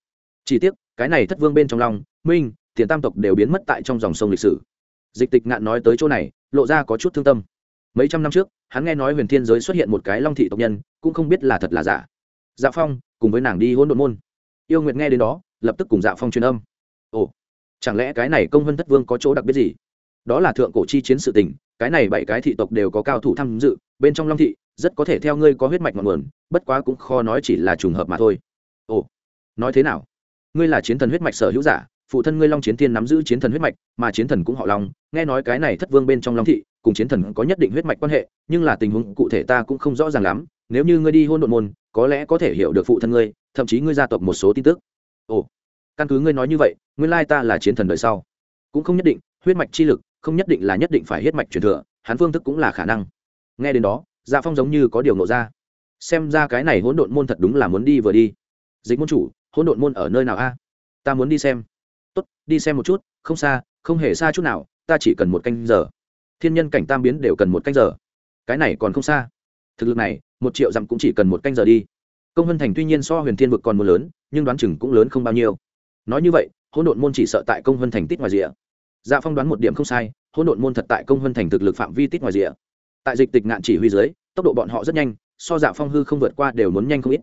Chỉ tiếc, cái này thất vương bên trong long, minh tiền tam tộc đều biến mất tại trong dòng sông lịch sử. Dịch tịch ngạn nói tới chỗ này, lộ ra có chút thương tâm. Mấy trăm năm trước, hắn nghe nói huyền thiên giới xuất hiện một cái long thị tộc nhân, cũng không biết là thật là giả. Dạ phong, cùng với nàng đi hôn đ môn. Yêu nguyệt nghe đến đó, lập tức cùng dạ phong truyền âm. Ồ chẳng lẽ cái này công vân thất vương có chỗ đặc biệt gì? Đó là thượng cổ chi chiến sự tình, cái này bảy cái thị tộc đều có cao thủ tham dự, bên trong long thị, rất có thể theo ngươi có huyết mạch ngọn nguồn, bất quá cũng khó nói chỉ là trùng hợp mà thôi. Ồ, nói thế nào? Ngươi là chiến thần huyết mạch sở hữu giả, phụ thân ngươi long chiến thiên nắm giữ chiến thần huyết mạch, mà chiến thần cũng họ long, nghe nói cái này thất vương bên trong long thị, cùng chiến thần có nhất định huyết mạch quan hệ, nhưng là tình huống cụ thể ta cũng không rõ ràng lắm, nếu như ngươi đi hôn độn môn, có lẽ có thể hiểu được phụ thân ngươi, thậm chí ngươi gia tộc một số tin tức. Ồ căn cứ ngươi nói như vậy, nguyên lai ta là chiến thần đời sau. Cũng không nhất định, huyết mạch chi lực, không nhất định là nhất định phải huyết mạch truyền thừa, hắn phương thức cũng là khả năng. Nghe đến đó dạ phong giống như có điều nộ ra. Xem ra cái này hỗn độn môn thật đúng là muốn đi vừa đi. Dịch môn chủ, hỗn độn môn ở nơi nào a? Ta muốn đi xem. Tốt, đi xem một chút, không xa, không hề xa chút nào, ta chỉ cần một canh giờ. Thiên nhân cảnh tam biến đều cần một canh giờ. Cái này còn không xa. Thực lực này, một triệu dặm cũng chỉ cần một canh giờ đi. Công vân thành tuy nhiên so huyền thiên vực còn một lớn, nhưng đoán chừng cũng lớn không bao nhiêu nói như vậy, hỗn độn môn chỉ sợ tại công vân thành tít ngoài rìa. Dạ phong đoán một điểm không sai, hỗn độn môn thật tại công vân thành thực lực phạm vi tít ngoài rìa. Tại dịch tịch ngạn chỉ huy dưới, tốc độ bọn họ rất nhanh, so dạ phong hư không vượt qua đều muốn nhanh không ít.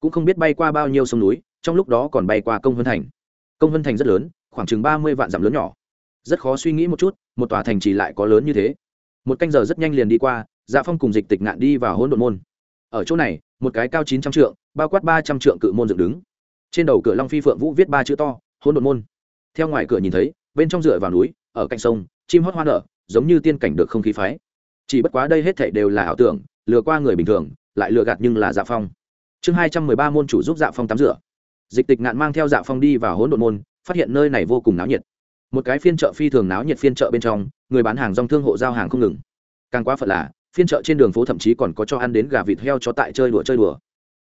Cũng không biết bay qua bao nhiêu sông núi, trong lúc đó còn bay qua công vân thành. Công vân thành rất lớn, khoảng chừng ba mươi vạn dặm lớn nhỏ. Rất khó suy nghĩ một chút, một tòa thành chỉ lại có lớn như thế. Một canh giờ rất nhanh liền đi qua dạ phong cùng dịch tịch ngạn đi vào hỗn độn môn. Ở chỗ này, một cái cao chín trăm trượng, bao quát ba trăm trượng cự môn dựng đứng trên đầu cửa long phi phượng vũ viết ba chữ to, hỗn độn môn. Theo ngoài cửa nhìn thấy, bên trong dựa vào núi, ở cạnh sông, chim hót hoa nở, giống như tiên cảnh được không khí phái. Chỉ bất quá đây hết thảy đều là ảo tưởng, lừa qua người bình thường, lại lừa gạt nhưng là dạ phong. Chương hai trăm mười ba môn chủ giúp dạ phong tắm rửa. Dịch tịch ngạn mang theo dạ phong đi vào hỗn độn môn, phát hiện nơi này vô cùng náo nhiệt. Một cái phiên chợ phi thường náo nhiệt phiên chợ bên trong, người bán hàng rong thương hộ giao hàng không ngừng. Càng quá phận là, phiên chợ trên đường phố thậm chí còn có cho ăn đến gà vịt heo chó tại chơi đùa chơi đùa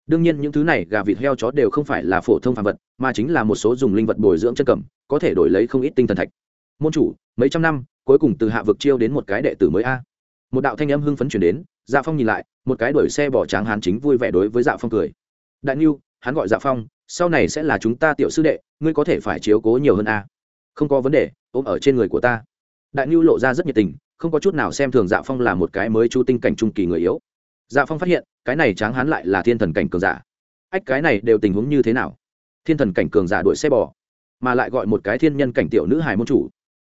đương nhiên những thứ này gà vịt heo chó đều không phải là phổ thông phàm vật, mà chính là một số dùng linh vật bồi dưỡng chân cầm, có thể đổi lấy không ít tinh thần thạch. Môn chủ, mấy trăm năm, cuối cùng từ hạ vực chiêu đến một cái đệ tử mới a. Một đạo thanh âm hưng phấn chuyển đến dạ phong nhìn lại, một cái đuổi xe bỏ tráng hán chính vui vẻ đối với dạ phong cười. Đại niu hắn gọi dạ phong, sau này sẽ là chúng ta tiểu sư đệ, ngươi có thể phải chiếu cố nhiều hơn a. Không có vấn đề, ôm ở trên người của ta. Đại niu lộ ra rất nhiệt tình, không có chút nào xem thường dạ phong là một cái mới chu tinh cảnh trung kỳ người yếu dạ phong phát hiện, cái này tráng hán lại là thiên thần cảnh cường giả. Ách, cái này đều tình huống như thế nào? Thiên thần cảnh cường giả đuổi xe bò, mà lại gọi một cái thiên nhân cảnh tiểu nữ Hải môn chủ.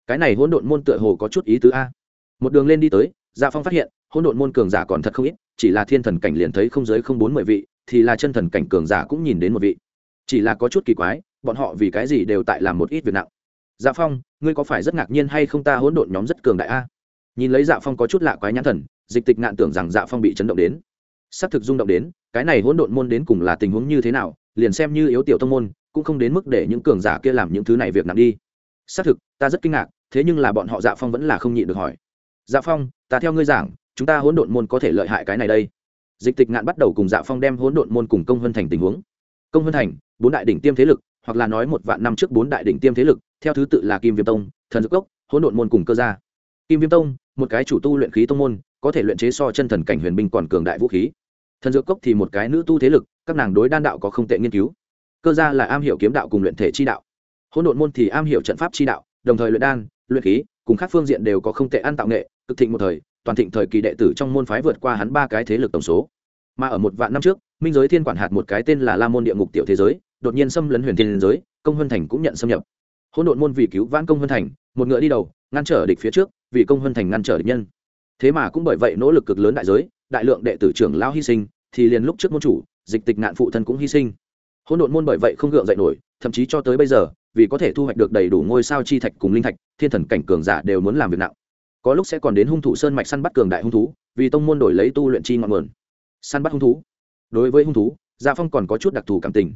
Cái này hỗn độn môn tựa hồ có chút ý tứ a. Một đường lên đi tới dạ phong phát hiện, hỗn độn môn cường giả còn thật không ít, chỉ là thiên thần cảnh liền thấy không giới không bốn mười vị, thì là chân thần cảnh cường giả cũng nhìn đến một vị. Chỉ là có chút kỳ quái, bọn họ vì cái gì đều tại làm một ít việc nặng. Dạ phong, ngươi có phải rất ngạc nhiên hay không ta hỗn độn nhóm rất cường đại a? Nhìn lấy dạ phong có chút lạ quái nhãn thần dịch tịch ngạn tưởng rằng dạ phong bị chấn động đến. Xác thực rung động đến, cái này hỗn độn môn đến cùng là tình huống như thế nào, liền xem như yếu tiểu thông môn, cũng không đến mức để những cường giả kia làm những thứ này việc nặng đi. Xác thực, ta rất kinh ngạc, thế nhưng là bọn họ dạ phong vẫn là không nhịn được hỏi. Dạ phong, ta theo ngươi giảng, chúng ta hỗn độn môn có thể lợi hại cái này đây. Dịch tịch ngạn bắt đầu cùng dạ phong đem hỗn độn môn cùng công vân thành tình huống. Công vân thành, bốn đại đỉnh tiêm thế lực, hoặc là nói một vạn năm trước bốn đại đỉnh tiêm thế lực, theo thứ tự là kim viêm tông, thần dược cốc, hỗn độn môn cùng cơ gia. Kim viêm tông, một cái chủ tu luyện khí tông môn có thể luyện chế so chân thần cảnh huyền binh còn cường đại vũ khí. Thần dược cốc thì một cái nữ tu thế lực, các nàng đối đan đạo có không tệ nghiên cứu. Cơ gia là am hiểu kiếm đạo cùng luyện thể chi đạo. Hỗn độn môn thì am hiểu trận pháp chi đạo, đồng thời luyện đan, luyện khí, cùng các phương diện đều có không tệ ăn tạo nghệ, cực thịnh một thời, toàn thịnh thời kỳ đệ tử trong môn phái vượt qua hắn ba cái thế lực tổng số. Mà ở một vạn năm trước, minh giới thiên quản hạt một cái tên là la môn địa ngục tiểu thế giới, đột nhiên xâm lấn huyền thiên giới, công huân thành cũng nhận xâm nhập. Hỗn độn môn vì cứu vãn công huân thành, một ngựa đi đầu, ngăn trở địch phía trước, vì công huân thành ngăn trở địch nhân thế mà cũng bởi vậy nỗ lực cực lớn đại giới, đại lượng đệ tử trưởng lao hy sinh, thì liền lúc trước môn chủ, dịch tịch nạn phụ thân cũng hy sinh. Hỗn độn môn bởi vậy không gượng dậy nổi, thậm chí cho tới bây giờ, vì có thể thu hoạch được đầy đủ ngôi sao chi thạch cùng linh thạch, thiên thần cảnh cường giả đều muốn làm việc nặng. Có lúc sẽ còn đến hung thủ sơn mạch săn bắt cường đại hung thú, vì tông môn đổi lấy tu luyện chi ngọn nguồn. Săn bắt hung thú. Đối với hung thú gia phong còn có chút đặc thù cảm tình.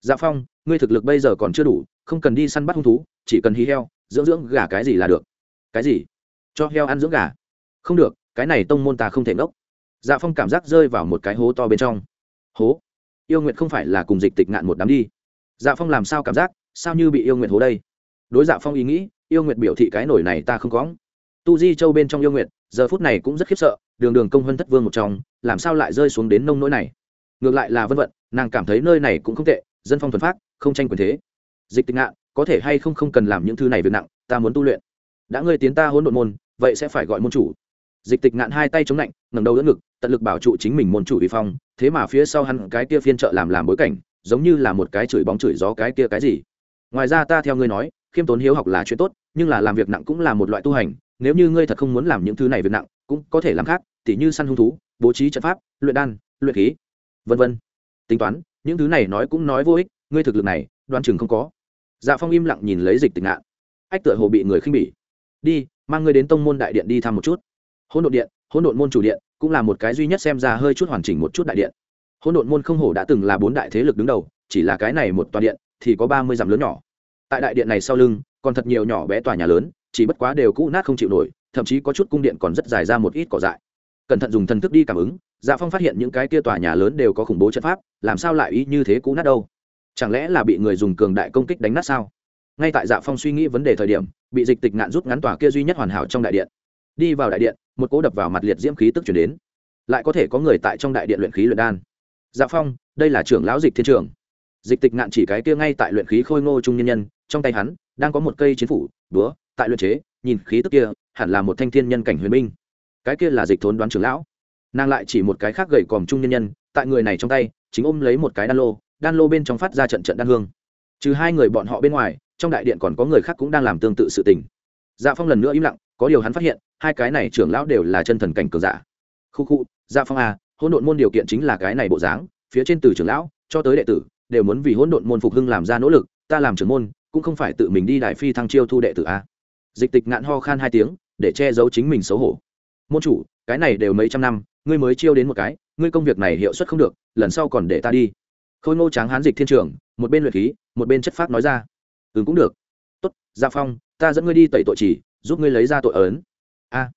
Gia phong, ngươi thực lực bây giờ còn chưa đủ, không cần đi săn bắt hung thú, chỉ cần hí heo, dưỡng dưỡng gà cái gì là được. Cái gì? Cho heo ăn dưỡng gà không được, cái này tông môn ta không thể ngốc. Dạ phong cảm giác rơi vào một cái hố to bên trong. Hố? Yêu nguyện không phải là cùng dịch tịch ngạn một đám đi. Dạ phong làm sao cảm giác, sao như bị yêu nguyện hố đây? Đối dạ phong ý nghĩ, yêu nguyện biểu thị cái nổi này ta không có. Tu di châu bên trong yêu nguyện giờ phút này cũng rất khiếp sợ, đường đường công hơn thất vương một trong, làm sao lại rơi xuống đến nông nỗi này? Ngược lại là vân vận, nàng cảm thấy nơi này cũng không tệ, dân phong thuần phát không tranh quyền thế. Dịch tịch ngạn, có thể hay không không cần làm những thứ này việc nặng, ta muốn tu luyện. Đã ngươi tiến ta hỗn độn môn, vậy sẽ phải gọi môn chủ dịch tịch ngạn hai tay chống lạnh ngầm đầu đỡ ngực, tận lực bảo trụ chính mình môn chủ vi phong, thế mà phía sau hắn cái kia phiên trợ làm làm bối cảnh, giống như là một cái chửi bóng chửi gió cái kia cái gì. Ngoài ra ta theo ngươi nói, khiêm tốn hiếu học là chuyện tốt, nhưng là làm việc nặng cũng là một loại tu hành, nếu như ngươi thật không muốn làm những thứ này việc nặng, cũng có thể làm khác, tỉ như săn hung thú, bố trí trận pháp, luyện đan, luyện khí, vân vân. Tính toán, những thứ này nói cũng nói vô ích, ngươi thực lực này đoan chừng không có. Dạ phong im lặng nhìn lấy dịch tịch ngạn. Ách tựa hồ bị người khinh bỉ. Đi, mang ngươi đến tông môn đại điện đi thăm một chút hỗn độn điện, hỗn độn môn chủ điện cũng là một cái duy nhất xem ra hơi chút hoàn chỉnh một chút đại điện. Hỗn độn môn không hổ đã từng là bốn đại thế lực đứng đầu, chỉ là cái này một tòa điện thì có ba mươi dặm lớn nhỏ. Tại đại điện này sau lưng, còn thật nhiều nhỏ bé tòa nhà lớn, chỉ bất quá đều cũ nát không chịu nổi, thậm chí có chút cung điện còn rất dài ra một ít cỏ dại. Cẩn thận dùng thần thức đi cảm ứng dạ phong phát hiện những cái kia tòa nhà lớn đều có khủng bố chất pháp, làm sao lại ý như thế cũ nát đâu? Chẳng lẽ là bị người dùng cường đại công kích đánh nát sao? Ngay tại dạ phong suy nghĩ vấn đề thời điểm, bị dịch tịch ngạn rút ngắn tòa kia duy nhất hoàn hảo trong đại điện. Đi vào đại điện một cỗ đập vào mặt liệt diễm khí tức chuyển đến. Lại có thể có người tại trong đại điện luyện khí luyện đan. Dạ phong, đây là trưởng lão dịch thiên trường. Dịch tịch ngạn chỉ cái kia ngay tại luyện khí khôi ngô trung nhân nhân, trong tay hắn đang có một cây chiến phủ, búa, tại luyện chế, nhìn khí tức kia, hẳn là một thanh thiên nhân cảnh huyền minh cái kia là dịch thốn đoán trưởng lão. Nàng lại chỉ một cái khác gầy còm trung nhân nhân, tại người này trong tay, chính ôm lấy một cái đan lô đan lô bên trong phát ra trận trận đan hương. Trừ hai người bọn họ bên ngoài, trong đại điện còn có người khác cũng đang làm tương tự sự tình. Dạ phong lần nữa im lặng có điều hắn phát hiện hai cái này trưởng lão đều là chân thần cảnh cường giả. Khu khu gia phong a, hỗn độn môn điều kiện chính là cái này bộ dáng phía trên từ trưởng lão cho tới đệ tử đều muốn vì hỗn độn môn phục hưng làm ra nỗ lực ta làm trưởng môn cũng không phải tự mình đi đại phi thăng chiêu thu đệ tử a dịch tịch ngạn ho khan hai tiếng để che giấu chính mình xấu hổ. Môn chủ cái này đều mấy trăm năm ngươi mới chiêu đến một cái ngươi công việc này hiệu suất không được lần sau còn để ta đi. Khôi ngô tráng hán dịch thiên trường một bên luyện khí một bên chất phát nói ra. Ừ cũng được. Tốt gia phong ta dẫn ngươi đi tẩy tội chỉ giúp ngươi lấy ra tội ớn a.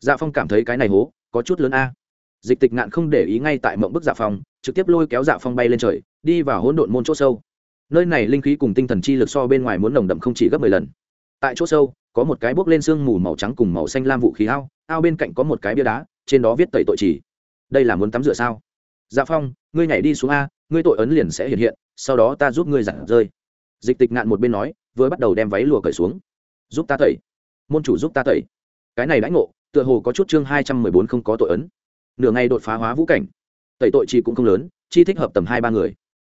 Dạ phong cảm thấy cái này hố, có chút lớn a. Dịch tịch ngạn không để ý ngay tại mộng bức dạ phong, trực tiếp lôi kéo dạ phong bay lên trời, đi vào hỗn độn môn chỗ sâu. Nơi này linh khí cùng tinh thần chi lực so bên ngoài muốn nồng đậm không chỉ gấp mười lần. Tại chỗ sâu, có một cái bốc lên sương mù màu trắng cùng màu xanh lam vũ khí ao ao bên cạnh có một cái bia đá, trên đó viết tẩy tội chỉ. Đây là muốn tắm rửa sao? Dạ phong, ngươi nhảy đi xuống a, ngươi tội ấn liền sẽ hiện hiện, sau đó ta giúp ngươi giặt rơi. Dịch tịch ngạn một bên nói, vừa bắt đầu đem váy lùa cởi xuống. Giúp ta tẩy môn chủ giúp ta tẩy. Cái này đãi ngộ, tựa hồ có chút chương hai trăm mười bốn không có tội ấn. Nửa ngày đột phá hóa vũ cảnh. Tẩy tội chi cũng không lớn, chi thích hợp tầm hai ba người.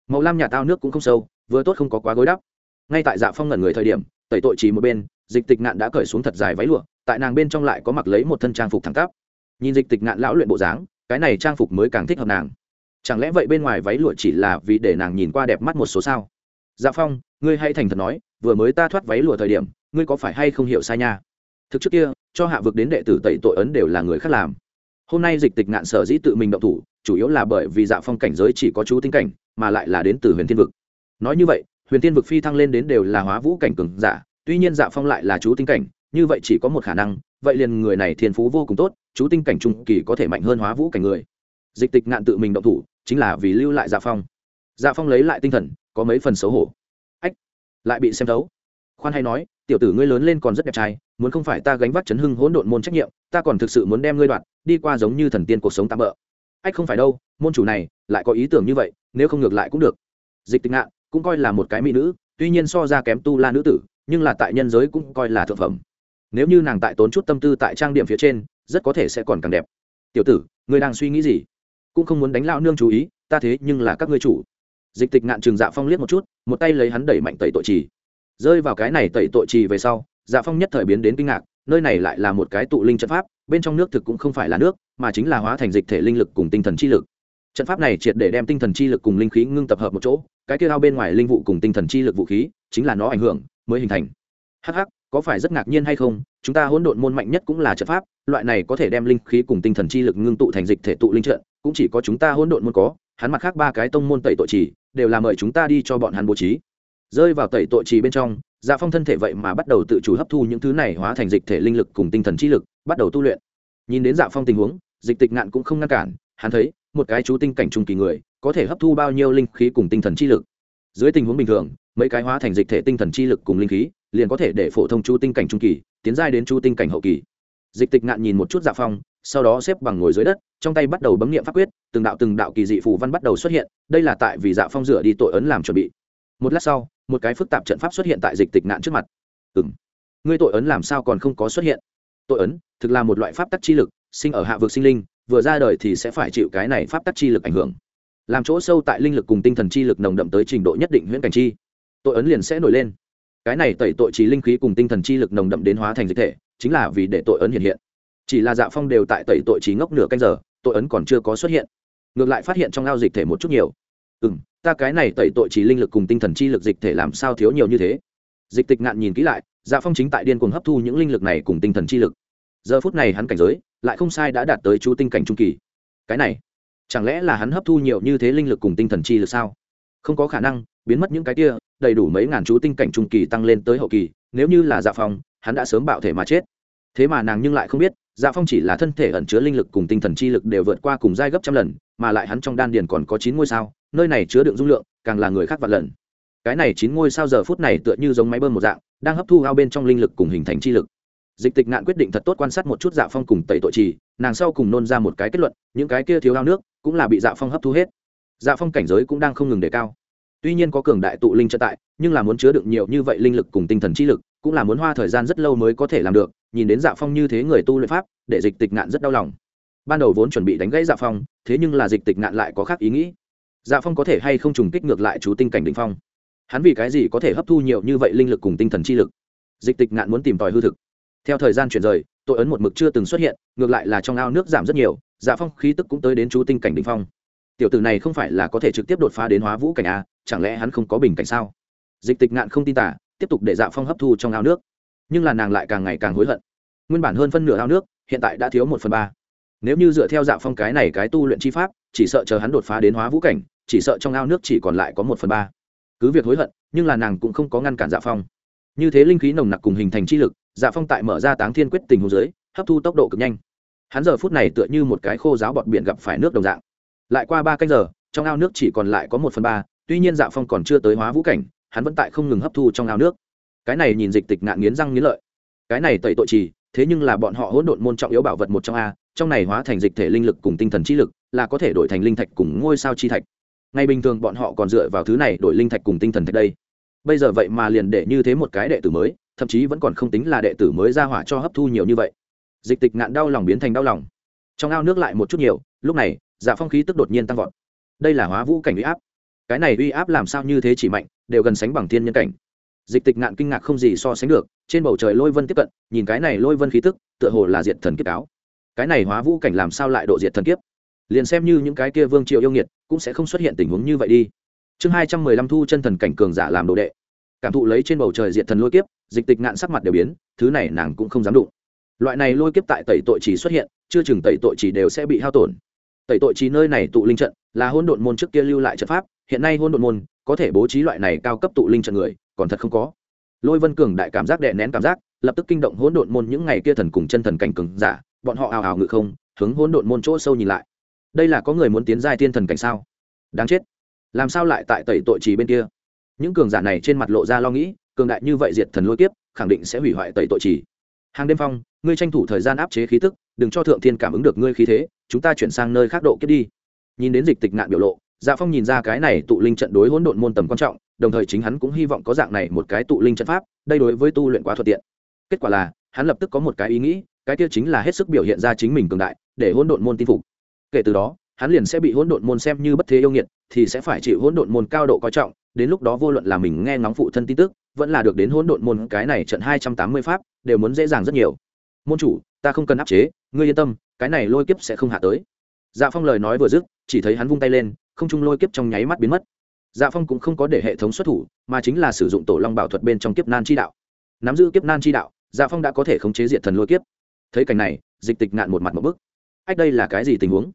Màu lam nhà tao nước cũng không sâu, vừa tốt không có quá gối đắp. Ngay tại dạ phong ngẩn người thời điểm, tẩy tội chỉ một bên, dịch tịch ngạn đã cởi xuống thật dài váy lụa, tại nàng bên trong lại có mặc lấy một thân trang phục thẳng tắp. Nhìn dịch tịch ngạn lão luyện bộ dáng, cái này trang phục mới càng thích hợp nàng. Chẳng lẽ vậy bên ngoài váy lụa chỉ là vì để nàng nhìn qua đẹp mắt một số sao? Dạ phong, ngươi hay thành thật nói, vừa mới ta thoát váy lụa thời điểm ngươi có phải hay không hiểu sai nha? Thực trước kia, cho hạ vực đến đệ tử tẩy tội ấn đều là người khác làm. Hôm nay dịch tịch nạn sở dĩ tự mình động thủ, chủ yếu là bởi vì dạ phong cảnh giới chỉ có chú tinh cảnh, mà lại là đến từ huyền thiên vực. Nói như vậy, huyền thiên vực phi thăng lên đến đều là hóa vũ cảnh cường giả, tuy nhiên dạ phong lại là chú tinh cảnh, như vậy chỉ có một khả năng, vậy liền người này thiên phú vô cùng tốt, chú tinh cảnh trung kỳ có thể mạnh hơn hóa vũ cảnh người. Dịch tịch nạn tự mình động thủ, chính là vì lưu lại dạ phong. Dạ phong lấy lại tinh thần, có mấy phần xấu hổ. Ách, lại bị xem thấu. Khoan hay nói tiểu tử ngươi lớn lên còn rất đẹp trai, muốn không phải ta gánh vác chấn hưng hỗn độn môn trách nhiệm, ta còn thực sự muốn đem ngươi đoạt, đi qua giống như thần tiên cuộc sống tạm bỡ ách không phải đâu, môn chủ này lại có ý tưởng như vậy, nếu không ngược lại cũng được. Dịch tịch ngạn cũng coi là một cái mỹ nữ, tuy nhiên so ra kém tu la nữ tử, nhưng là tại nhân giới cũng coi là thượng phẩm. Nếu như nàng tại tốn chút tâm tư tại trang điểm phía trên, rất có thể sẽ còn càng đẹp. Tiểu tử, ngươi đang suy nghĩ gì? Cũng không muốn đánh lao nương chú ý, ta thế nhưng là các ngươi chủ. Dịch tịch ngạn trường dạ phong liếc một chút, một tay lấy hắn đẩy mạnh tẩy tội trì rơi vào cái này tẩy tội trì về sau dạ phong nhất thời biến đến kinh ngạc, nơi này lại là một cái tụ linh trận pháp, bên trong nước thực cũng không phải là nước, mà chính là hóa thành dịch thể linh lực cùng tinh thần chi lực. Trận pháp này triệt để đem tinh thần chi lực cùng linh khí ngưng tập hợp một chỗ, cái kia ao bên ngoài linh vụ cùng tinh thần chi lực vũ khí, chính là nó ảnh hưởng, mới hình thành. Hh có phải rất ngạc nhiên hay không? Chúng ta hỗn độn môn mạnh nhất cũng là trận pháp, loại này có thể đem linh khí cùng tinh thần chi lực ngưng tụ thành dịch thể tụ linh trận, cũng chỉ có chúng ta hỗn độn môn có, hắn mặt khác ba cái tông môn tẩy tội trì, đều là mời chúng ta đi cho bọn hắn bố trí rơi vào tẩy tội trì bên trong dạ phong thân thể vậy mà bắt đầu tự chủ hấp thu những thứ này hóa thành dịch thể linh lực cùng tinh thần trí lực, bắt đầu tu luyện. Nhìn đến dạ phong tình huống, dịch tịch ngạn cũng không ngăn cản, hắn thấy, một cái chú tinh cảnh trung kỳ người, có thể hấp thu bao nhiêu linh khí cùng tinh thần chi lực. Dưới tình huống bình thường, mấy cái hóa thành dịch thể tinh thần chi lực cùng linh khí, liền có thể để phổ thông chú tinh cảnh trung kỳ, tiến giai đến chú tinh cảnh hậu kỳ. Dịch tịch ngạn nhìn một chút dạ phong, sau đó xếp bằng ngồi dưới đất, trong tay bắt đầu bấm nghiệm pháp quyết, từng đạo từng đạo kỳ dị phù văn bắt đầu xuất hiện, đây là tại vì dạ phong rửa đi tội ấn làm chuẩn bị một lát sau, một cái phức tạp trận pháp xuất hiện tại dịch tịch nạn trước mặt. Ừ m ngươi tội ấn làm sao còn không có xuất hiện? Tội ấn, thực là một loại pháp tắc chi lực, sinh ở hạ vực sinh linh, vừa ra đời thì sẽ phải chịu cái này pháp tắc chi lực ảnh hưởng. Làm chỗ sâu tại linh lực cùng tinh thần chi lực nồng đậm tới trình độ nhất định huyễn cảnh chi. Tội ấn liền sẽ nổi lên. Cái này tẩy tội trí linh khí cùng tinh thần chi lực nồng đậm đến hóa thành dịch thể, chính là vì để tội ấn hiện hiện. Chỉ là dạ phong đều tại tẩy tội trí ngốc nửa canh giờ, tội ấn còn chưa có xuất hiện. Ngược lại phát hiện trong ao dịch thể một chút nhiều. Ừ m ta cái này tẩy tội trí linh lực cùng tinh thần chi lực dịch thể làm sao thiếu nhiều như thế? Dịch tịch ngạn nhìn kỹ lại dạ phong chính tại điên cuồng hấp thu những linh lực này cùng tinh thần chi lực. Giờ phút này hắn cảnh giới, lại không sai đã đạt tới chú tinh cảnh trung kỳ. Cái này, chẳng lẽ là hắn hấp thu nhiều như thế linh lực cùng tinh thần chi lực sao? Không có khả năng, biến mất những cái kia, đầy đủ mấy ngàn chú tinh cảnh trung kỳ tăng lên tới hậu kỳ, nếu như là dạ phong, hắn đã sớm bạo thể mà chết. Thế mà nàng nhưng lại không biết dạ phong chỉ là thân thể ẩn chứa linh lực cùng tinh thần chi lực đều vượt qua cùng giai gấp trăm lần, mà lại hắn trong đan điền còn có chín ngôi sao, nơi này chứa đựng dung lượng, càng là người khác vạn lần. Cái này chín ngôi sao giờ phút này tựa như giống máy bơm một dạng, đang hấp thu ao bên trong linh lực cùng hình thành chi lực. Dịch tịch Nạn quyết định thật tốt quan sát một chút dạ phong cùng tẩy tội trì, nàng sau cùng nôn ra một cái kết luận, những cái kia thiếu ao nước cũng là bị dạ phong hấp thu hết. Dạ phong cảnh giới cũng đang không ngừng đề cao. Tuy nhiên có cường đại tụ linh trợ tại, nhưng là muốn chứa đựng nhiều như vậy linh lực cùng tinh thần chi lực, cũng là muốn hoa thời gian rất lâu mới có thể làm được nhìn đến dạ phong như thế người tu luyện pháp, để dịch tịch ngạn rất đau lòng. Ban đầu vốn chuẩn bị đánh gãy dạ phong, thế nhưng là dịch tịch ngạn lại có khác ý nghĩ. Dạ phong có thể hay không trùng kích ngược lại chú tinh cảnh định phong? Hắn vì cái gì có thể hấp thu nhiều như vậy linh lực cùng tinh thần chi lực? Dịch tịch ngạn muốn tìm tòi hư thực. Theo thời gian chuyển rời, tội ấn một mực chưa từng xuất hiện, ngược lại là trong ao nước giảm rất nhiều dạ phong khí tức cũng tới đến chú tinh cảnh định phong. Tiểu tử này không phải là có thể trực tiếp đột phá đến hóa vũ cảnh a chẳng lẽ hắn không có bình cảnh sao? Dịch tịch ngạn không tin tả, tiếp tục để dạ phong hấp thu trong ao nước nhưng là nàng lại càng ngày càng hối hận. Nguyên bản hơn phân nửa ao nước, hiện tại đã thiếu một phần ba. Nếu như dựa theo dạ phong cái này cái tu luyện chi pháp, chỉ sợ chờ hắn đột phá đến hóa vũ cảnh, chỉ sợ trong ao nước chỉ còn lại có một phần ba. Cứ việc hối hận, nhưng là nàng cũng không có ngăn cản dạ phong. Như thế linh khí nồng nặc cùng hình thành chi lực dạ phong tại mở ra táng thiên quyết tình hồ dưới, hấp thu tốc độ cực nhanh. Hắn giờ phút này tựa như một cái khô giáo bọt biển gặp phải nước đồng dạng. Lại qua ba canh giờ, trong ao nước chỉ còn lại có một phần ba, tuy nhiên dạ phong còn chưa tới hóa vũ cảnh, hắn vẫn tại không ngừng hấp thu trong ao nước cái này nhìn dịch tịch ngạn nghiến răng nghiến lợi. Cái này tẩy tội trì, thế nhưng là bọn họ hỗn độn môn trọng yếu bảo vật một trong a, trong này hóa thành dịch thể linh lực cùng tinh thần chi lực, là có thể đổi thành linh thạch cùng ngôi sao chi thạch. Ngày bình thường bọn họ còn dựa vào thứ này đổi linh thạch cùng tinh thần thạch đây. Bây giờ vậy mà liền để như thế một cái đệ tử mới, thậm chí vẫn còn không tính là đệ tử mới ra hỏa cho hấp thu nhiều như vậy. Dịch tịch ngạn đau lòng biến thành đau lòng. Trong ao nước lại một chút nhiều, lúc này dạ phong khí tức đột nhiên tăng vọt. Đây là hóa vũ cảnh uy áp. Cái này uy áp làm sao như thế chỉ mạnh, đều gần sánh bằng thiên nhân cảnh dịch tịch ngạn kinh ngạc không gì so sánh được, trên bầu trời lôi vân tiếp cận, nhìn cái này lôi vân khí tức, tựa hồ là diệt thần kiếp áo cái này hóa vũ cảnh làm sao lại độ diệt thần kiếp? Liền xem như những cái kia vương triệu yêu nghiệt, cũng sẽ không xuất hiện tình huống như vậy đi. Chương hai trăm mười lăm thu chân thần cảnh cường giả làm đồ đệ. Cảm thụ lấy trên bầu trời diệt thần lôi kiếp, dịch tịch ngạn sắc mặt đều biến, thứ này nàng cũng không dám đụng. Loại này lôi kiếp tại tẩy tội chỉ xuất hiện, chưa chừng tẩy tội chỉ đều sẽ bị hao tổn. Tẩy tội chỉ nơi này tụ linh trận, là hôn độn môn trước kia lưu lại trận pháp, hiện nay hôn độn môn có thể bố trí loại này cao cấp tụ linh trận người còn thật không có. Lôi vân cường đại cảm giác đè nén cảm giác, lập tức kinh động hỗn độn môn những ngày kia thần cùng chân thần cảnh cường giả, bọn họ ào ào ngự không, hướng hỗn độn môn chỗ sâu nhìn lại. Đây là có người muốn tiến giai thiên thần cảnh sao? Đáng chết. Làm sao lại tại tẩy tội trì bên kia? Những cường giả này trên mặt lộ ra lo nghĩ, cường đại như vậy diệt thần lôi kiếp, khẳng định sẽ hủy hoại tẩy tội trì hàng đêm phong, ngươi tranh thủ thời gian áp chế khí tức, đừng cho thượng thiên cảm ứng được ngươi khí thế, chúng ta chuyển sang nơi khác độ kiếp đi. Nhìn đến dịch tịch nạn biểu lộ dạ phong nhìn ra cái này tụ linh trận đối hỗn độn môn tầm quan trọng đồng thời chính hắn cũng hy vọng có dạng này một cái tụ linh trận pháp, đây đối với tu luyện quá thuận tiện. Kết quả là, hắn lập tức có một cái ý nghĩ, cái kia chính là hết sức biểu hiện ra chính mình cường đại, để hỗn độn môn tin phục. Kể từ đó, hắn liền sẽ bị hỗn độn môn xem như bất thế yêu nghiệt, thì sẽ phải chịu hỗn độn môn cao độ coi trọng, đến lúc đó vô luận là mình nghe ngóng phụ thân tin tức, vẫn là được đến hỗn độn môn cái này trận hai trăm tám mươi pháp, đều muốn dễ dàng rất nhiều. Môn chủ, ta không cần áp chế, ngươi yên tâm, cái này lôi kiếp sẽ không hạ tới. Dạ phong lời nói vừa dứt, chỉ thấy hắn vung tay lên, không trung lôi kiếp trong nháy mắt biến mất dạ phong cũng không có để hệ thống xuất thủ, mà chính là sử dụng tổ long bảo thuật bên trong kiếp nan chi đạo. Nắm giữ kiếp nan chi đạo dạ phong đã có thể khống chế Diệt thần lôi kiếp. Thấy cảnh này, dịch tịch ngạn một mặt một bức. Ách, đây là cái gì tình huống?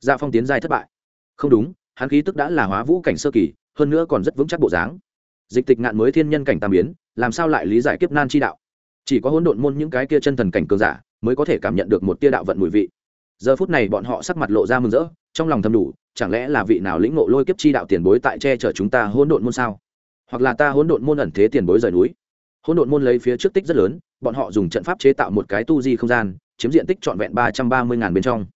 Dạ phong tiến giai thất bại. Không đúng, hắn khí tức đã là hóa vũ cảnh sơ kỳ, hơn nữa còn rất vững chắc bộ dáng. Dịch tịch ngạn mới thiên nhân cảnh tam biến, làm sao lại lý giải kiếp nan chi đạo? Chỉ có hỗn độn môn những cái kia chân thần cảnh cường giả mới có thể cảm nhận được một tia đạo vận mùi vị giờ phút này bọn họ sắc mặt lộ ra mừng rỡ, trong lòng thầm đủ, chẳng lẽ là vị nào lĩnh ngộ lôi kiếp chi đạo tiền bối tại che chở chúng ta hỗn độn môn sao? Hoặc là ta hỗn độn môn ẩn thế tiền bối rời núi? Hỗn độn môn lấy phía trước tích rất lớn, bọn họ dùng trận pháp chế tạo một cái tu di không gian, chiếm diện tích trọn vẹn ba trăm ba mươi ngàn bên trong.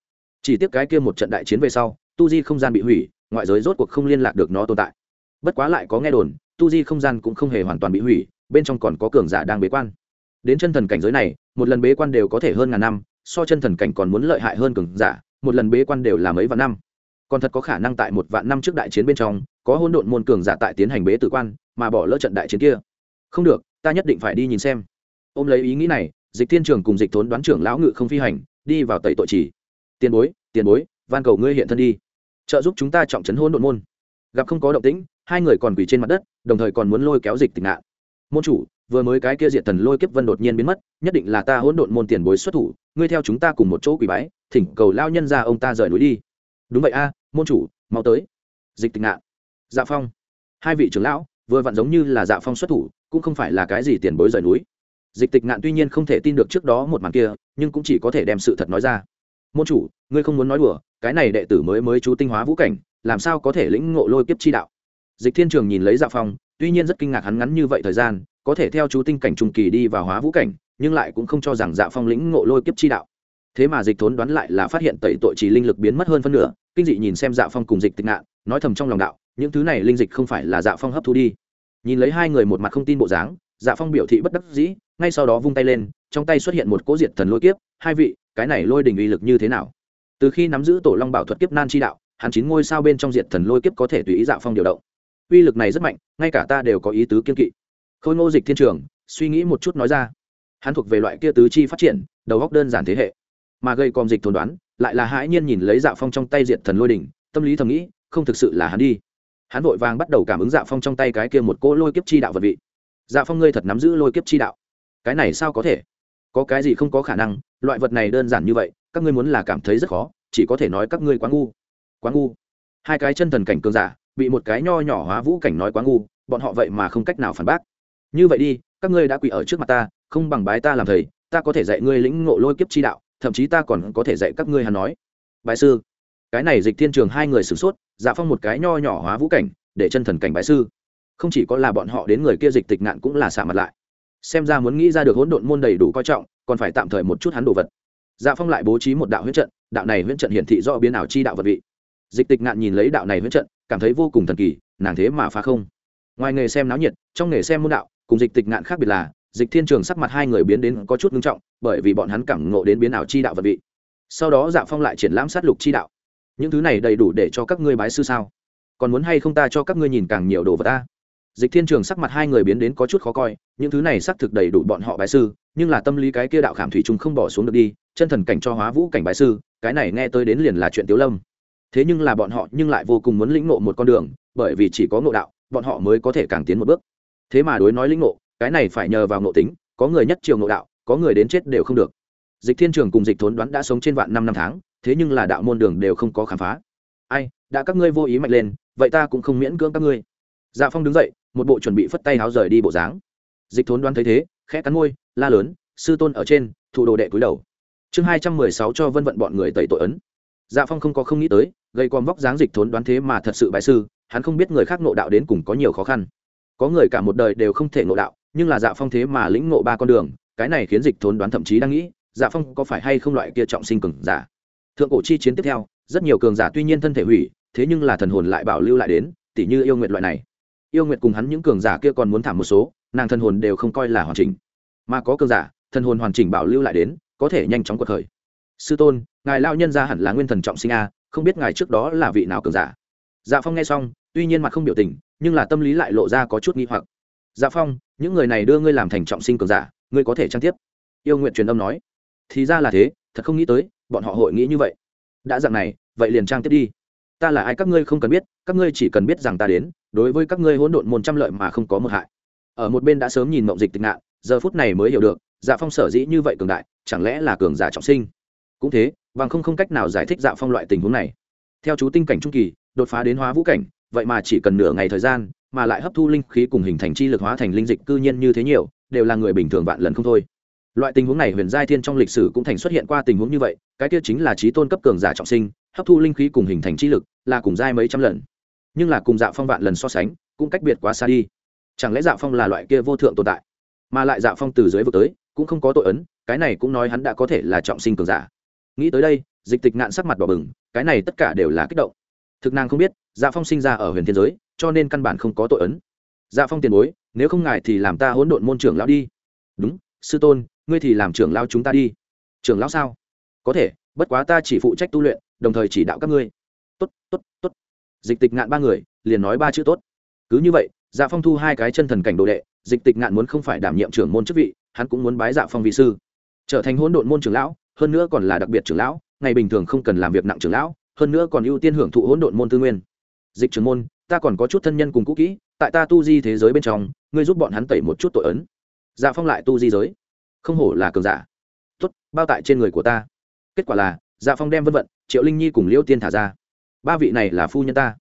Chỉ tiếc cái kia một trận đại chiến về sau, tu di không gian bị hủy, ngoại giới rốt cuộc không liên lạc được nó tồn tại. Bất quá lại có nghe đồn, tu di không gian cũng không hề hoàn toàn bị hủy, bên trong còn có cường giả đang bế quan. Đến chân thần cảnh giới này, một lần bế quan đều có thể hơn ngàn năm so chân thần cảnh còn muốn lợi hại hơn cường giả, một lần bế quan đều là mấy vạn năm. Còn thật có khả năng tại một vạn năm trước đại chiến bên trong, có hôn độn môn cường giả tại tiến hành bế tử quan, mà bỏ lỡ trận đại chiến kia. Không được, ta nhất định phải đi nhìn xem. Ôm lấy ý nghĩ này, dịch thiên trường cùng dịch thốn đoán trưởng lão ngự không phi hành, đi vào tẩy tội chỉ tiền bối tiền bối, van cầu ngươi hiện thân đi. Trợ giúp chúng ta trọng trấn hôn độn môn. Gặp không có động tĩnh, hai người còn quỳ trên mặt đất, đồng thời còn muốn lôi kéo dịch tịch nạn môn chủ, vừa mới cái kia diệt thần lôi kiếp vân đột nhiên biến mất, nhất định là ta hỗn độn môn tiền bối xuất thủ, ngươi theo chúng ta cùng một chỗ quỳ bái, thỉnh cầu lao nhân ra ông ta rời núi đi. Đúng vậy a, môn chủ, mau tới. Dịch tịch nạn dạ phong. Hai vị trưởng lão, vừa vặn giống như là dạ phong xuất thủ, cũng không phải là cái gì tiền bối rời núi. Dịch tịch nạn tuy nhiên không thể tin được trước đó một màn kia, nhưng cũng chỉ có thể đem sự thật nói ra. Môn chủ, ngươi không muốn nói đùa, cái này đệ tử mới mới chú tinh hóa vũ cảnh, làm sao có thể lĩnh ngộ lôi kiếp chi đạo? Dịch thiên trường nhìn lấy dạ phong tuy nhiên rất kinh ngạc hắn ngắn như vậy thời gian, có thể theo chú tinh cảnh trung kỳ đi vào hóa vũ cảnh, nhưng lại cũng không cho rằng dạ phong lĩnh ngộ lôi kiếp chi đạo. Thế mà dịch thốn đoán lại là phát hiện tẩy tội chỉ linh lực biến mất hơn phân nửa, kinh dị nhìn xem dạ phong cùng dịch tịch nạn nói thầm trong lòng đạo, những thứ này linh dịch không phải là dạ phong hấp thu đi. Nhìn lấy hai người một mặt không tin bộ dáng dạ phong biểu thị bất đắc dĩ, ngay sau đó vung tay lên, trong tay xuất hiện một cỗ diệt thần lôi kiếp, hai vị, cái này lôi đình uy lực như thế nào? Từ khi nắm giữ tổ long bảo thuật kiếp nan chi đạo, hắn chín ngôi sao bên trong diệt thần lôi kiếp có thể tùy ý dạ phong điều động uy lực này rất mạnh, ngay cả ta đều có ý tứ kiên kỵ. Khôi ngô dịch thiên trường, suy nghĩ một chút nói ra. Hắn thuộc về loại kia tứ chi phát triển, đầu góc đơn giản thế hệ. Mà gây com dịch thôn đoán, lại là hãi nhiên nhìn lấy dạ phong trong tay diệt thần lôi đỉnh, tâm lý thầm nghĩ, không thực sự là hắn đi. Hắn vội vàng bắt đầu cảm ứng dạ phong trong tay cái kia một cỗ lôi kiếp chi đạo vật vị. Dạ phong ngươi thật nắm giữ lôi kiếp chi đạo. Cái này sao có thể? Có cái gì không có khả năng, loại vật này đơn giản như vậy, các ngươi muốn là cảm thấy rất khó, chỉ có thể nói các ngươi quá ngu. Quá ngu. Hai cái chân thần cảnh cường giả bị một cái nho nhỏ hóa vũ cảnh nói quá ngu, bọn họ vậy mà không cách nào phản bác. Như vậy đi, các ngươi đã quỳ ở trước mặt ta, không bằng bái ta làm thầy, ta có thể dạy ngươi lĩnh ngộ lôi kiếp chi đạo, thậm chí ta còn có thể dạy các ngươi hắn nói. Bái sư. Cái này dịch thiên trường hai người sửng sốt dạ phong một cái nho nhỏ hóa vũ cảnh, để chân thần cảnh bái sư. Không chỉ có là bọn họ đến người kia dịch tịch nạn cũng là xả mặt lại. Xem ra muốn nghĩ ra được hỗn độn môn đầy đủ coi trọng, còn phải tạm thời một chút hắn đồ vật. Dạ phong lại bố trí một đạo huyễn trận, đạo này huyễn trận hiển thị do biến ảo chi đạo vật vị. Dịch tịch nạn nhìn lấy đạo này huyễn trận cảm thấy vô cùng thần kỳ, nàng thế mà phá không. Ngoài nghề xem náo nhiệt, trong nghề xem môn đạo, cùng dịch tịch nạn khác biệt là, dịch thiên trường sắc mặt hai người biến đến có chút nghiêm trọng, bởi vì bọn hắn cảm ngộ đến biến ảo chi đạo vật vị. Sau đó dạ phong lại triển lãm sát lục chi đạo. Những thứ này đầy đủ để cho các ngươi bái sư sao? Còn muốn hay không ta cho các ngươi nhìn càng nhiều đồ vật ta? Dịch thiên trường sắc mặt hai người biến đến có chút khó coi, những thứ này xác thực đầy đủ bọn họ bái sư, nhưng là tâm lý cái kia đạo khảm thủy trung không bỏ xuống được đi, chân thần cảnh cho hóa vũ cảnh bái sư, cái này nghe tới đến liền là chuyện tiếu lâm thế nhưng là bọn họ nhưng lại vô cùng muốn lĩnh ngộ một con đường, bởi vì chỉ có ngộ đạo, bọn họ mới có thể càng tiến một bước. Thế mà đối nói lĩnh ngộ, cái này phải nhờ vào ngộ tính, có người nhất triều ngộ đạo, có người đến chết đều không được. Dịch thiên trường cùng dịch thốn đoán đã sống trên vạn năm năm tháng, thế nhưng là đạo môn đường đều không có khám phá. Ai, đã các ngươi vô ý mạnh lên, vậy ta cũng không miễn cưỡng các ngươi. Dạ phong đứng dậy, một bộ chuẩn bị phất tay háo rời đi bộ dáng. Dịch thốn đoán thấy thế, khẽ cắn môi, la lớn, sư tôn ở trên, thủ đồ đệ cúi đầu. Chương hai trăm mười sáu cho vân vận bọn người tẩy tội ấn. Dạ phong không có không nghĩ tới gây con vóc dáng dịch thốn đoán thế mà thật sự bại sư, hắn không biết người khác nộ đạo đến cùng có nhiều khó khăn. Có người cả một đời đều không thể nộ đạo, nhưng là dạ phong thế mà lĩnh nộ ba con đường, cái này khiến dịch thốn đoán thậm chí đang nghĩ dạ phong có phải hay không loại kia trọng sinh cường giả. Thượng cổ chi chiến tiếp theo, rất nhiều cường giả tuy nhiên thân thể hủy, thế nhưng là thần hồn lại bảo lưu lại đến, tỉ như yêu nguyệt loại này. Yêu nguyệt cùng hắn những cường giả kia còn muốn thảm một số, nàng thần hồn đều không coi là hoàn chỉnh. Mà có cường giả, thần hồn hoàn chỉnh bảo lưu lại đến, có thể nhanh chóng quật khởi. Sư tôn, ngài lao nhân ra hẳn là nguyên thần trọng sinh a không biết ngài trước đó là vị nào cường giả. Dạ phong nghe xong, tuy nhiên mặt không biểu tình, nhưng là tâm lý lại lộ ra có chút nghi hoặc. Dạ phong, những người này đưa ngươi làm thành trọng sinh cường giả, ngươi có thể trang tiếp. Yêu nguyện truyền âm nói. Thì ra là thế, thật không nghĩ tới, bọn họ hội nghĩ như vậy. Đã dạng này, vậy liền trang tiếp đi. Ta là ai các ngươi không cần biết, các ngươi chỉ cần biết rằng ta đến, đối với các ngươi hỗn độn môn trăm lợi mà không có một hại. Ở một bên đã sớm nhìn mộng dịch tịch nạn giờ phút này mới hiểu được dạ phong sở dĩ như vậy cường đại, chẳng lẽ là cường giả trọng sinh? Cũng thế bằng không không cách nào giải thích dạ phong loại tình huống này. Theo chú tinh cảnh trung kỳ, đột phá đến hóa vũ cảnh, vậy mà chỉ cần nửa ngày thời gian, mà lại hấp thu linh khí cùng hình thành chi lực hóa thành linh dịch cư nhiên như thế nhiều, đều là người bình thường vạn lần không thôi. Loại tình huống này huyền giai thiên trong lịch sử cũng thành xuất hiện qua tình huống như vậy, cái tiêu chính là trí tôn cấp cường giả trọng sinh, hấp thu linh khí cùng hình thành chi lực, là cùng giai mấy trăm lần. Nhưng là cùng dạ phong vạn lần so sánh, cũng cách biệt quá xa đi. Chẳng lẽ dạ phong là loại kia vô thượng tồn tại? Mà lại dạ phong từ dưới vực tới, cũng không có tội ấn, cái này cũng nói hắn đã có thể là trọng sinh cường giả nghĩ tới đây, dịch tịch ngạn sắc mặt đỏ bừng, cái này tất cả đều là kích động. Thực nàng không biết dạ phong sinh ra ở huyền thiên giới, cho nên căn bản không có tội ấn. Dạ phong tiền bối, nếu không ngại thì làm ta hỗn độn môn trưởng lão đi. Đúng, sư tôn, ngươi thì làm trưởng lão chúng ta đi. Trưởng lão sao? Có thể, bất quá ta chỉ phụ trách tu luyện, đồng thời chỉ đạo các ngươi. Tốt tốt tốt. Dịch tịch ngạn ba người, liền nói ba chữ tốt. Cứ như vậy dạ phong thu hai cái chân thần cảnh đồ đệ, dịch tịch ngạn muốn không phải đảm nhiệm trưởng môn chức vị, hắn cũng muốn bái dạ phong vị sư. Trở thành hỗn độn môn trưởng lão hơn nữa còn là đặc biệt trưởng lão, ngày bình thường không cần làm việc nặng trưởng lão, hơn nữa còn ưu tiên hưởng thụ hỗn độn môn tư nguyên. Dịch trưởng môn, ta còn có chút thân nhân cùng cũ kỹ, tại ta tu di thế giới bên trong, ngươi giúp bọn hắn tẩy một chút tội ấn. Dạ phong lại tu di giới. Không hổ là cường giả. Tuất bao tại trên người của ta. Kết quả là dạ phong đem vân vận, triệu linh nhi cùng liễu tiên thả ra. Ba vị này là phu nhân ta.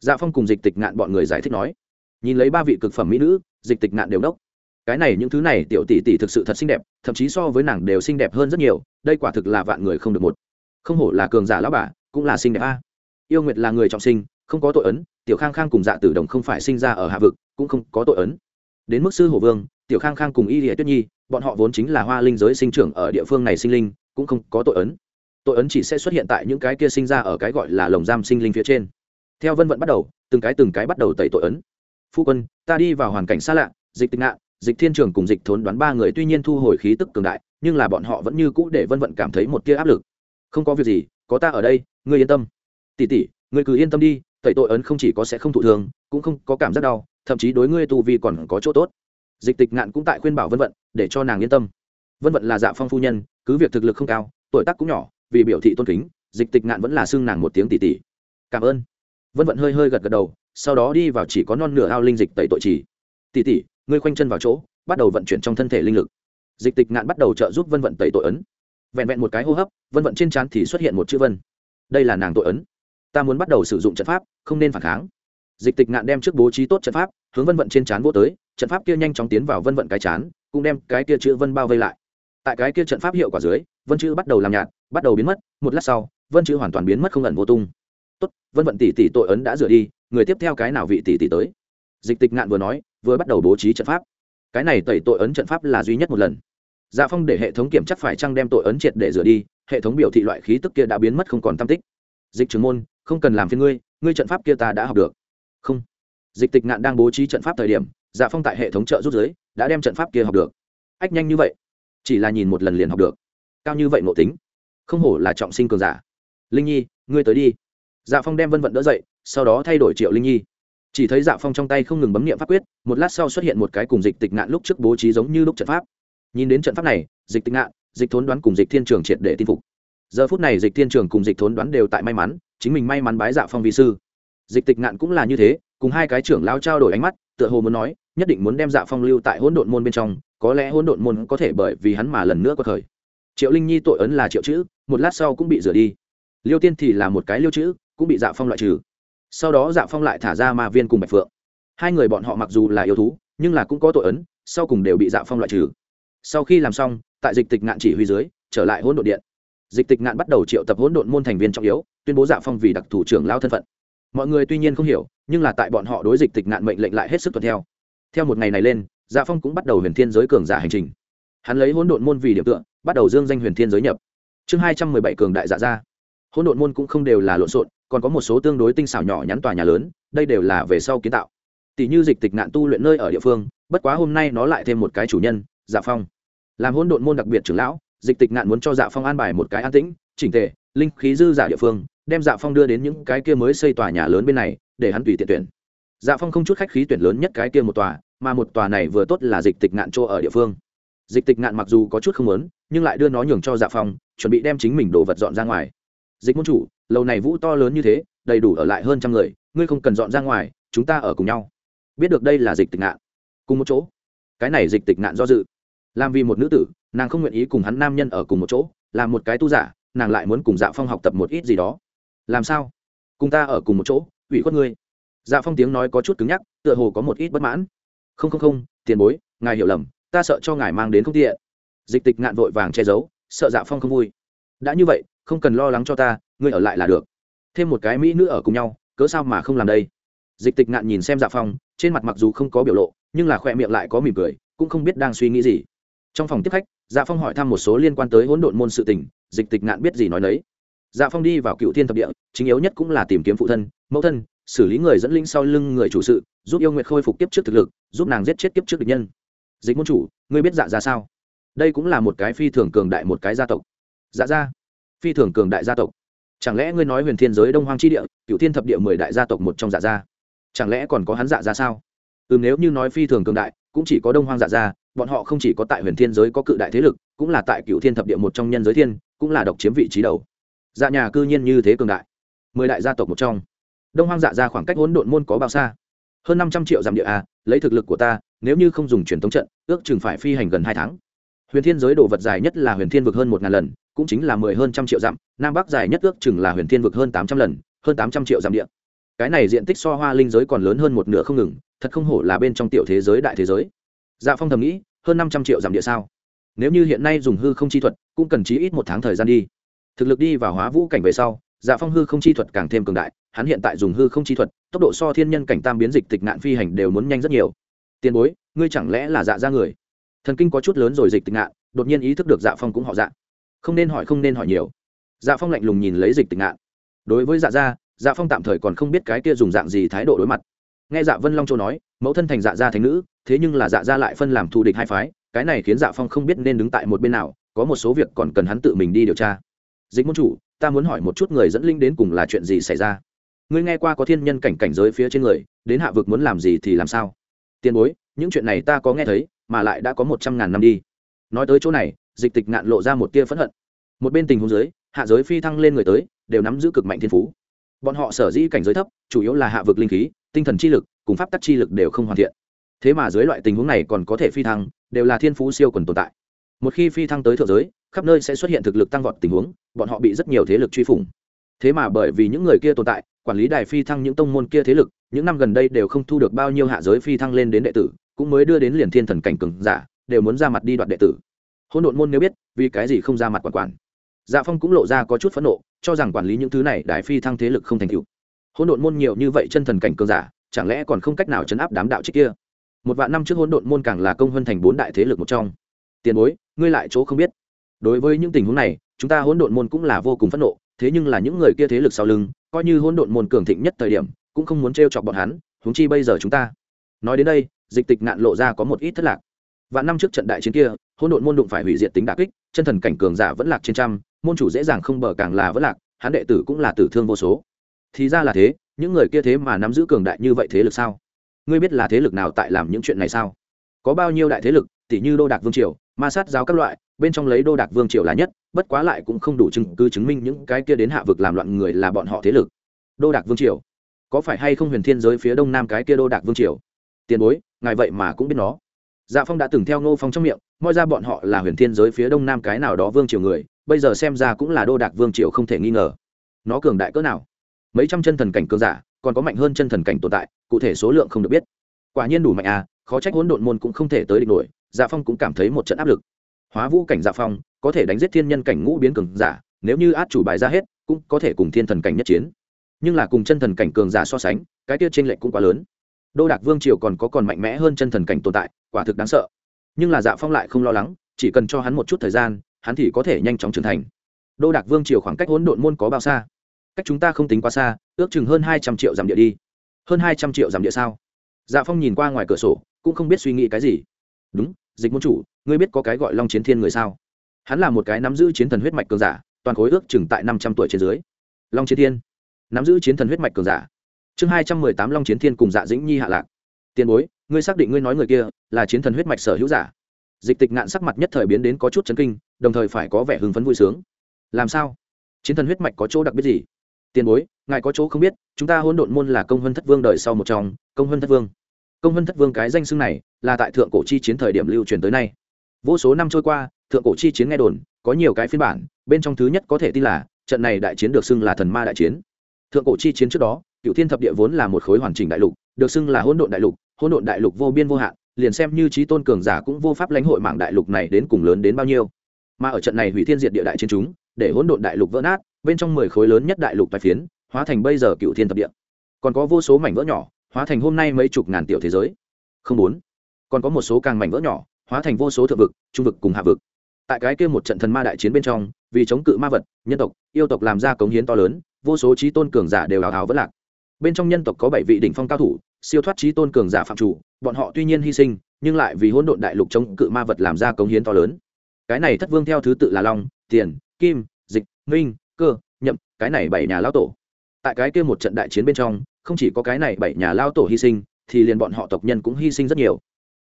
Dạ phong cùng dịch tịch ngạn bọn người giải thích nói. Nhìn lấy ba vị cực phẩm mỹ nữ, dịch tịch ngạn đều đốc cái này những thứ này tiểu tỷ tỷ thực sự thật xinh đẹp, thậm chí so với nàng đều xinh đẹp hơn rất nhiều, đây quả thực là vạn người không được một. Không hổ là cường giả lão bà, cũng là xinh đẹp a. Yêu nguyệt là người trọng sinh, không có tội ấn, tiểu khang khang cùng dạ tử đồng không phải sinh ra ở hạ vực, cũng không có tội ấn. Đến mức sư hổ vương, tiểu khang khang cùng y lìa tuyết nhi, bọn họ vốn chính là hoa linh giới sinh trưởng ở địa phương này sinh linh, cũng không có tội ấn. Tội ấn chỉ sẽ xuất hiện tại những cái kia sinh ra ở cái gọi là lồng giam sinh linh phía trên. Theo vân vận bắt đầu, từng cái từng cái bắt đầu tẩy tội ấn. Phu quân, ta đi vào hoàn cảnh xa lạ, dịch tịch ngạn dịch thiên trường cùng dịch thốn đoán ba người tuy nhiên thu hồi khí tức cường đại, nhưng là bọn họ vẫn như cũ để vân vận cảm thấy một tia áp lực. Không có việc gì, có ta ở đây, ngươi yên tâm. Tỉ tỉ ngươi cứ yên tâm đi, tẩy tội ấn không chỉ có sẽ không thụ thường cũng không có cảm giác đau, thậm chí đối ngươi tu vi còn có chỗ tốt. Dịch tịch ngạn cũng tại khuyên bảo vân vận, để cho nàng yên tâm. Vân vận là dạ phong phu nhân, cứ việc thực lực không cao, tuổi tác cũng nhỏ, vì biểu thị tôn kính, dịch tịch ngạn vẫn là xưng nàng một tiếng tỷ tỷ. Cảm ơn. Vân vận hơi hơi gật gật đầu, sau đó đi vào chỉ có non nửa ao linh dịch tẩy tội chỉ. Tỷ tỷ ngươi khoanh chân vào chỗ, bắt đầu vận chuyển trong thân thể linh lực. Dịch tịch ngạn bắt đầu trợ giúp vân vận tẩy tội ấn. Vẹn vẹn một cái hô hấp, vân vận trên trán thì xuất hiện một chữ vân. Đây là nàng tội ấn. Ta muốn bắt đầu sử dụng trận pháp, không nên phản kháng. Dịch tịch ngạn đem trước bố trí tốt trận pháp, hướng vân vận trên trán vô tới, trận pháp kia nhanh chóng tiến vào vân vận cái chán cũng đem cái kia chữ vân bao vây lại. Tại cái kia trận pháp hiệu quả dưới, vân chữ bắt đầu làm nhạt, bắt đầu biến mất, một lát sau, vân chữ hoàn toàn biến mất không ẩn vô tung. Tốt, vân vận tỷ tỷ tội ấn đã rửa đi, người tiếp theo cái nào vị tỷ tỷ tới? Dịch tịch ngạn vừa nói vừa bắt đầu bố trí trận pháp. Cái này tẩy tội ấn trận pháp là duy nhất một lần. Dạ phong để hệ thống kiểm chắc phải chăng đem tội ấn triệt để rửa đi, hệ thống biểu thị loại khí tức kia đã biến mất không còn tam tích. Dịch trưởng môn, không cần làm phiên ngươi ngươi trận pháp kia ta đã học được. Không. Dịch tịch ngạn đang bố trí trận pháp thời điểm dạ phong tại hệ thống trợ rút giới đã đem trận pháp kia học được. Ách, nhanh như vậy. Chỉ là nhìn một lần liền học được. Cao như vậy ngộ tính. Không hổ là trọng sinh cường giả. Linh nhi, ngươi tới đi. Dạ phong đem vân vận đỡ dậy, sau đó thay đổi triệu linh nhi chỉ thấy dạ phong trong tay không ngừng bấm nghiệm pháp quyết, một lát sau xuất hiện một cái cùng dịch tịch ngạn lúc trước bố trí giống như lúc trận pháp. Nhìn đến trận pháp này, dịch tịch ngạn, dịch thốn đoán cùng dịch thiên trường triệt để tin phục. Giờ phút này dịch thiên trường cùng dịch thốn đoán đều tại may mắn, chính mình may mắn bái dạ phong vi sư. Dịch tịch ngạn cũng là như thế, cùng hai cái trưởng lao trao đổi ánh mắt, tựa hồ muốn nói, nhất định muốn đem dạ phong lưu tại hỗn độn môn bên trong, có lẽ hỗn độn môn có thể bởi vì hắn mà lần nữa có thời. Triệu linh nhi tội ấn là triệu chữ, một lát sau cũng bị rửa đi. Liêu tiên thì là một cái liêu chữ, cũng bị dạ phong loại trừ sau đó dạ phong lại thả ra ma viên cùng bạch phượng. Hai người bọn họ mặc dù là yêu thú, nhưng là cũng có tội ấn, sau cùng đều bị dạ phong loại trừ. Sau khi làm xong, tại dịch tịch ngạn chỉ huy dưới, trở lại hỗn độn điện. Dịch tịch ngạn bắt đầu triệu tập hỗn độn môn thành viên trọng yếu, tuyên bố dạ phong vì đặc thủ trưởng lao thân phận. Mọi người tuy nhiên không hiểu, nhưng là tại bọn họ đối dịch tịch ngạn mệnh lệnh lại hết sức tuân theo. Theo một ngày này lên dạ phong cũng bắt đầu huyền thiên giới cường giả hành trình. Hắn lấy hỗn độn môn vì điểm tựa, bắt đầu dương danh huyền thiên giới nhập. Chương hai trăm mười bảy cường đại dạ gia. Hỗn độn môn cũng không đều là lộn xộn còn có một số tương đối tinh xảo nhỏ nhắn tòa nhà lớn, đây đều là về sau kiến tạo. Tỷ như dịch tịch nạn tu luyện nơi ở địa phương, bất quá hôm nay nó lại thêm một cái chủ nhân dạ phong. Làm hỗn độn môn đặc biệt trưởng lão, dịch tịch nạn muốn cho dạ phong an bài một cái an tĩnh, chỉnh tề, linh khí dư giả địa phương, đem dạ phong đưa đến những cái kia mới xây tòa nhà lớn bên này, để hắn tùy tiện tuyển. Dạ phong không chút khách khí tuyển lớn nhất cái kia một tòa, mà một tòa này vừa tốt là dịch tịch nạn chỗ ở địa phương. Dịch tịch nạn mặc dù có chút không lớn nhưng lại đưa nó nhường cho dạ phong, chuẩn bị đem chính mình đồ vật dọn ra ngoài. Dịch môn chủ lâu này vũ to lớn như thế, đầy đủ ở lại hơn trăm người, ngươi không cần dọn ra ngoài, chúng ta ở cùng nhau. Biết được đây là dịch tịch nạn. Cùng một chỗ. Cái này dịch tịch nạn do dự. Làm vì một nữ tử, nàng không nguyện ý cùng hắn nam nhân ở cùng một chỗ làm một cái tu giả, nàng lại muốn cùng dạ phong học tập một ít gì đó. Làm sao? Cùng ta ở cùng một chỗ, ủy khuất ngươi. Dạ phong tiếng nói có chút cứng nhắc, tựa hồ có một ít bất mãn. Không không không, tiền bối, ngài hiểu lầm, ta sợ cho ngài mang đến không tiện. Dịch tịch ngạn vội vàng che giấu, sợ dạ phong không vui. Đã như vậy, không cần lo lắng cho ta ngươi ở lại là được. Thêm một cái mỹ nữ ở cùng nhau, cớ sao mà không làm đây? Dịch tịch ngạn nhìn xem dạ phong, trên mặt mặc dù không có biểu lộ, nhưng là khoe miệng lại có mỉm cười, cũng không biết đang suy nghĩ gì. Trong phòng tiếp khách dạ phong hỏi thăm một số liên quan tới hỗn độn môn sự tình, dịch tịch ngạn biết gì nói đấy dạ phong đi vào cựu thiên thập địa, chính yếu nhất cũng là tìm kiếm phụ thân, mẫu thân, xử lý người dẫn linh sau lưng người chủ sự, giúp yêu nguyệt khôi phục kiếp trước thực lực, giúp nàng giết chết kiếp trước địch nhân. Dịch môn chủ, ngươi biết dạ ra sao? Đây cũng là một cái phi thường cường đại một cái gia tộc. Dạ ra phi thường cường đại gia tộc chẳng lẽ ngươi nói huyền thiên giới đông hoang chi địa cựu thiên thập địa mười đại gia tộc một trong dạ gia? Chẳng lẽ còn có hắn dạ gia sao? Ừ nếu như nói phi thường cường đại, cũng chỉ có đông hoang dạ gia, bọn họ không chỉ có tại huyền thiên giới có cự đại thế lực, cũng là tại cựu thiên thập địa một trong nhân giới thiên, cũng là độc chiếm vị trí đầu. Dạ nhà cư nhiên như thế cường đại. Mười đại gia tộc một trong. Đông hoang dạ gia khoảng cách hỗn độn môn có bao xa? Hơn năm trăm triệu dặm địa a lấy thực lực của ta, nếu như không dùng truyền thống trận, ước chừng phải phi hành gần hai tháng. Huyền thiên giới đồ vật dài nhất là huyền thiên vực hơn một ngàn lần cũng chính là mười hơn trăm triệu dặm, nam bắc dài nhất ước chừng là huyền thiên vực hơn tám trăm lần, hơn tám trăm triệu dặm địa. Cái này diện tích so hoa linh giới còn lớn hơn một nửa không ngừng, thật không hổ là bên trong tiểu thế giới đại thế giới. Dạ phong thầm nghĩ, hơn năm trăm triệu dặm địa sao? Nếu như hiện nay dùng hư không chi thuật, cũng cần chí ít một tháng thời gian đi. Thực lực đi vào hóa vũ cảnh về sau dạ phong hư không chi thuật càng thêm cường đại, hắn hiện tại dùng hư không chi thuật, tốc độ so thiên nhân cảnh tam biến dịch tịch nạn phi hành đều muốn nhanh rất nhiều. Tiền bối, ngươi chẳng lẽ là dạ ra người? Thần kinh có chút lớn rồi dịch tịch nạn đột nhiên ý thức được dạ phong cũng họ dạ không nên hỏi không nên hỏi nhiều. Dạ phong lạnh lùng nhìn lấy dịch tịch Ngạn. đối với dạ gia dạ phong tạm thời còn không biết cái kia dùng dạng gì thái độ đối mặt. Nghe dạ vân long châu nói, mẫu thân thành dạ gia thành nữ, thế nhưng là dạ gia lại phân làm thù địch hai phái, cái này khiến dạ phong không biết nên đứng tại một bên nào, có một số việc còn cần hắn tự mình đi điều tra. Dịch môn chủ, ta muốn hỏi một chút người dẫn linh đến cùng là chuyện gì xảy ra? Ngươi nghe qua có thiên nhân cảnh cảnh giới phía trên người, đến hạ vực muốn làm gì thì làm sao? Tiền bối, những chuyện này ta có nghe thấy, mà lại đã có một trăm ngàn năm đi. Nói tới chỗ này dịch tịch ngạn lộ ra một tia phẫn hận. Một bên tình huống dưới, hạ giới phi thăng lên người tới đều nắm giữ cực mạnh thiên phú. Bọn họ sở dĩ cảnh giới thấp chủ yếu là hạ vực linh khí tinh thần chi lực cùng pháp tắc chi lực đều không hoàn thiện. Thế mà dưới loại tình huống này còn có thể phi thăng đều là thiên phú siêu quần tồn tại. Một khi phi thăng tới thượng giới khắp nơi sẽ xuất hiện thực lực tăng vọt tình huống bọn họ bị rất nhiều thế lực truy phủng. Thế mà bởi vì những người kia tồn tại quản lý đài phi thăng những tông môn kia thế lực những năm gần đây đều không thu được bao nhiêu hạ giới phi thăng lên đến đệ tử cũng mới đưa đến liền thiên thần cảnh cường giả đều muốn ra mặt đi đoạt đệ tử hôn độn môn nếu biết, vì cái gì không ra mặt quản quản? Dạ phong cũng lộ ra có chút phẫn nộ, cho rằng quản lý những thứ này đại phi thăng thế lực không thành cựu hôn độn môn nhiều như vậy chân thần cảnh cường giả, chẳng lẽ còn không cách nào chấn áp đám đạo trích kia? Một vạn năm trước hôn độn môn càng là công hơn thành bốn đại thế lực một trong. Tiền bối, ngươi lại chỗ không biết. Đối với những tình huống này, chúng ta hỗn độn môn cũng là vô cùng phẫn nộ, thế nhưng là những người kia thế lực sau lưng, coi như hỗn độn môn cường thịnh nhất thời điểm, cũng không muốn t chọc bọn hắn, huống chi bây giờ chúng ta. Nói đến đây, dịch tịch nạn lộ ra có một ít thất lạc vạn năm trước trận đại chiến kia, hỗn độn môn đụng phải hủy diệt tính đà kích, chân thần cảnh cường giả vẫn lạc trên trăm, môn chủ dễ dàng không bờ càng là vẫn lạc, hắn đệ tử cũng là tử thương vô số. Thì ra là thế, những người kia thế mà nắm giữ cường đại như vậy thế lực sao? Ngươi biết là thế lực nào tại làm những chuyện này sao? Có bao nhiêu đại thế lực, tỷ như đô đạc vương triều, ma sát giáo các loại, bên trong lấy đô đạc vương triều là nhất, bất quá lại cũng không đủ chứng, cứ chứng minh những cái kia đến hạ vực làm loạn người là bọn họ thế lực. Đô đạc vương triều, có phải hay không huyền thiên giới phía đông nam cái kia đô đạc vương triều? Tiền bối, ngài vậy mà cũng biết nó dạ phong đã từng theo ngô phong trong miệng, moi ra bọn họ là huyền thiên giới phía đông nam cái nào đó vương triều người, bây giờ xem ra cũng là đô đạc vương triều không thể nghi ngờ. Nó cường đại cỡ nào? Mấy trăm chân thần cảnh cường giả, còn có mạnh hơn chân thần cảnh tồn tại, cụ thể số lượng không được biết. Quả nhiên đủ mạnh à khó trách hỗn độn môn cũng không thể tới địch nổi dạ phong cũng cảm thấy một trận áp lực. Hóa vũ cảnh dạ phong, có thể đánh giết thiên nhân cảnh ngũ biến cường giả, nếu như át chủ bài ra hết, cũng có thể cùng thiên thần cảnh nhất chiến. Nhưng là cùng chân thần cảnh cường giả so sánh, cái kia t r ê n lệch cũng quá lớn. Đô đạc vương triều còn có còn mạnh mẽ hơn chân thần cảnh tồn tại quả thực đáng sợ. Nhưng là dạ phong lại không lo lắng, chỉ cần cho hắn một chút thời gian, hắn thì có thể nhanh chóng trưởng thành. Đô đạc vương triều khoảng cách hỗn độn môn có bao xa? Cách chúng ta không tính quá xa, ước chừng hơn hai trăm triệu dặm địa đi. Hơn hai trăm triệu dặm địa sao? Dạ phong nhìn qua ngoài cửa sổ, cũng không biết suy nghĩ cái gì. Đúng, dịch môn chủ, ngươi biết có cái gọi long chiến thiên người sao? Hắn là một cái nắm giữ chiến thần huyết mạch cường giả, toàn khối ước chừng tại năm trăm tuổi trên dưới. Long chiến thiên. Nắm giữ chiến thần huyết mạch cường giả. Chương hai trăm mười tám long chiến thiên cùng dạ dĩnh nhi hạ lạc. Tiền bối ngươi xác định ngươi nói người kia là chiến thần huyết mạch sở hữu giả. Dịch tịch ngạn sắc mặt nhất thời biến đến có chút chấn kinh, đồng thời phải có vẻ hưng phấn vui sướng. Làm sao? Chiến thần huyết mạch có chỗ đặc biệt gì? Tiền bối, ngài có chỗ không biết, chúng ta hôn độn môn là công vân thất vương đời sau một trong, công vân thất vương. Công vân thất vương cái danh xưng này là tại thượng cổ chi chiến thời điểm lưu truyền tới nay. Vô số năm trôi qua, thượng cổ chi chiến nghe đồn, có nhiều cái phiên bản, bên trong thứ nhất có thể tin là, trận này đại chiến được xưng là thần ma đại chiến. Thượng cổ chi chiến trước đó cựu thiên thập địa vốn là một khối hoàn chỉnh đại lục, được xưng là hỗn độn đại lục hỗn độn đại lục vô biên vô hạn, liền xem như trí tôn cường giả cũng vô pháp lãnh hội mạng đại lục này đến cùng lớn đến bao nhiêu. Mà ở trận này hủy thiên diệt địa đại chiến chúng, để hỗn độn đại lục vỡ nát, bên trong mười khối lớn nhất đại lục tài phiến, hóa thành bây giờ cựu thiên thập địa. Còn có vô số mảnh vỡ nhỏ, hóa thành hôm nay mấy chục ngàn tiểu thế giới. Không bốn. Còn có một số càng mảnh vỡ nhỏ, hóa thành vô số thượng vực, trung vực cùng hạ vực. Tại cái kia một trận thần ma đại chiến bên trong, vì chống cự ma vật, nhân tộc, yêu tộc làm ra cống hiến to lớn, vô số trí tôn cường giả đều hào hào vất lạc. Bên trong nhân tộc có bảy vị đỉnh phong cao thủ siêu thoát trí tôn cường giả phạm chủ, bọn họ tuy nhiên hy sinh, nhưng lại vì hỗn độn đại lục chống cự ma vật làm ra cống hiến to lớn. Cái này thất vương theo thứ tự là long, tiền, kim, dịch, minh, cơ, nhậm, cái này bảy nhà lao tổ. Tại cái kia một trận đại chiến bên trong, không chỉ có cái này bảy nhà lao tổ hy sinh, thì liền bọn họ tộc nhân cũng hy sinh rất nhiều.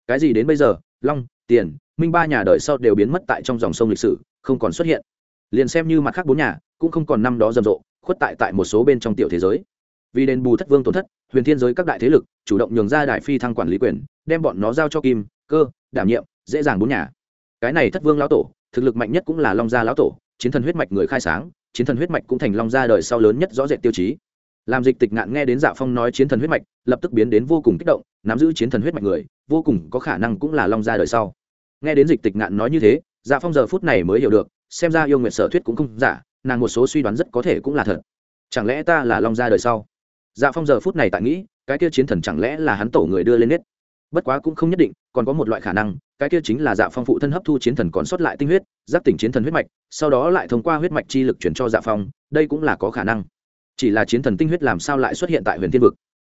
Cái gì đến bây giờ, long, tiền, minh ba nhà đời sau đều biến mất tại trong dòng sông lịch sử, không còn xuất hiện. Liền xem như mặt khác bốn nhà, cũng không còn năm đó rầm rộ, khuất tại tại một số bên trong tiểu thế giới. Vì đền bù thất vương tổn thất huyền thiên giới các đại thế lực chủ động nhường ra đại phi thăng quản lý quyền, đem bọn nó giao cho kim, cơ, đảm nhiệm, dễ dàng bốn nhà. Cái này thất vương lão tổ, thực lực mạnh nhất cũng là long gia lão tổ, chiến thần huyết mạch người khai sáng, chiến thần huyết mạch cũng thành long gia đời sau lớn nhất rõ rệt tiêu chí. Làm dịch tịch ngạn nghe đến dạ phong nói chiến thần huyết mạch, lập tức biến đến vô cùng kích động, nắm giữ chiến thần huyết mạch người, vô cùng có khả năng cũng là long gia đời sau. Nghe đến dịch tịch ngạn nói như thế dạ phong giờ phút này mới hiểu được, xem ra yêu nguyện sở thuyết cũng không giả, nàng một số suy đoán rất có thể cũng là thật. Chẳng lẽ ta là long gia đời sau? Dạ phong giờ phút này tại nghĩ, cái kia chiến thần chẳng lẽ là hắn tổ người đưa lên nết? Bất quá cũng không nhất định, còn có một loại khả năng, cái kia chính là dạ phong phụ thân hấp thu chiến thần còn sót lại tinh huyết, giáp tỉnh chiến thần huyết mạch, sau đó lại thông qua huyết mạch chi lực chuyển cho dạ phong, đây cũng là có khả năng. Chỉ là chiến thần tinh huyết làm sao lại xuất hiện tại huyền thiên vực?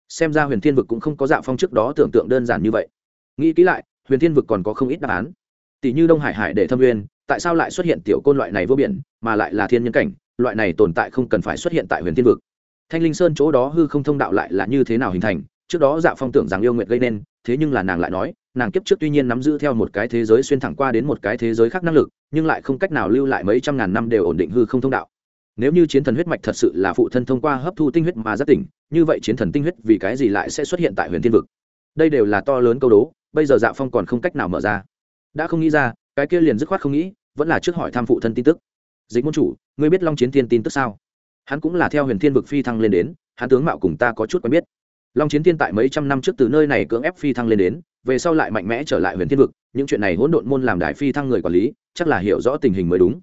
Xem ra huyền thiên vực cũng không có dạ phong trước đó tưởng tượng đơn giản như vậy. Nghĩ kỹ lại, huyền thiên vực còn có không ít đáp án. Tỷ như đông hải hải để thâm nguyên, tại sao lại xuất hiện tiểu côn loại này vô biển mà lại là thiên nhân cảnh, loại này tồn tại không cần phải xuất hiện tại huyền thiên vực? Thanh linh sơn chỗ đó hư không thông đạo lại là như thế nào hình thành? Trước đó dạ phong tưởng rằng yêu nguyện gây nên, thế nhưng là nàng lại nói, nàng kiếp trước tuy nhiên nắm giữ theo một cái thế giới xuyên thẳng qua đến một cái thế giới khác năng lực, nhưng lại không cách nào lưu lại mấy trăm ngàn năm đều ổn định hư không thông đạo. Nếu như chiến thần huyết mạch thật sự là phụ thân thông qua hấp thu tinh huyết mà giác tỉnh, như vậy chiến thần tinh huyết vì cái gì lại sẽ xuất hiện tại huyền thiên vực? Đây đều là to lớn câu đố, bây giờ dạ phong còn không cách nào mở ra. Đã không nghĩ ra, cái kia liền dứt khoát không nghĩ, vẫn là trước hỏi tham phụ thân tin tức. Dịch môn chủ, ngươi biết long chiến thiên tin tức sao? Hắn cũng là theo huyền thiên vực phi thăng lên đến, hắn tướng mạo cùng ta có chút quen biết. Long chiến thiên tại mấy trăm năm trước từ nơi này cưỡng ép phi thăng lên đến, về sau lại mạnh mẽ trở lại huyền thiên vực, những chuyện này hỗn độn môn làm đại phi thăng người quản lý, chắc là hiểu rõ tình hình mới đúng.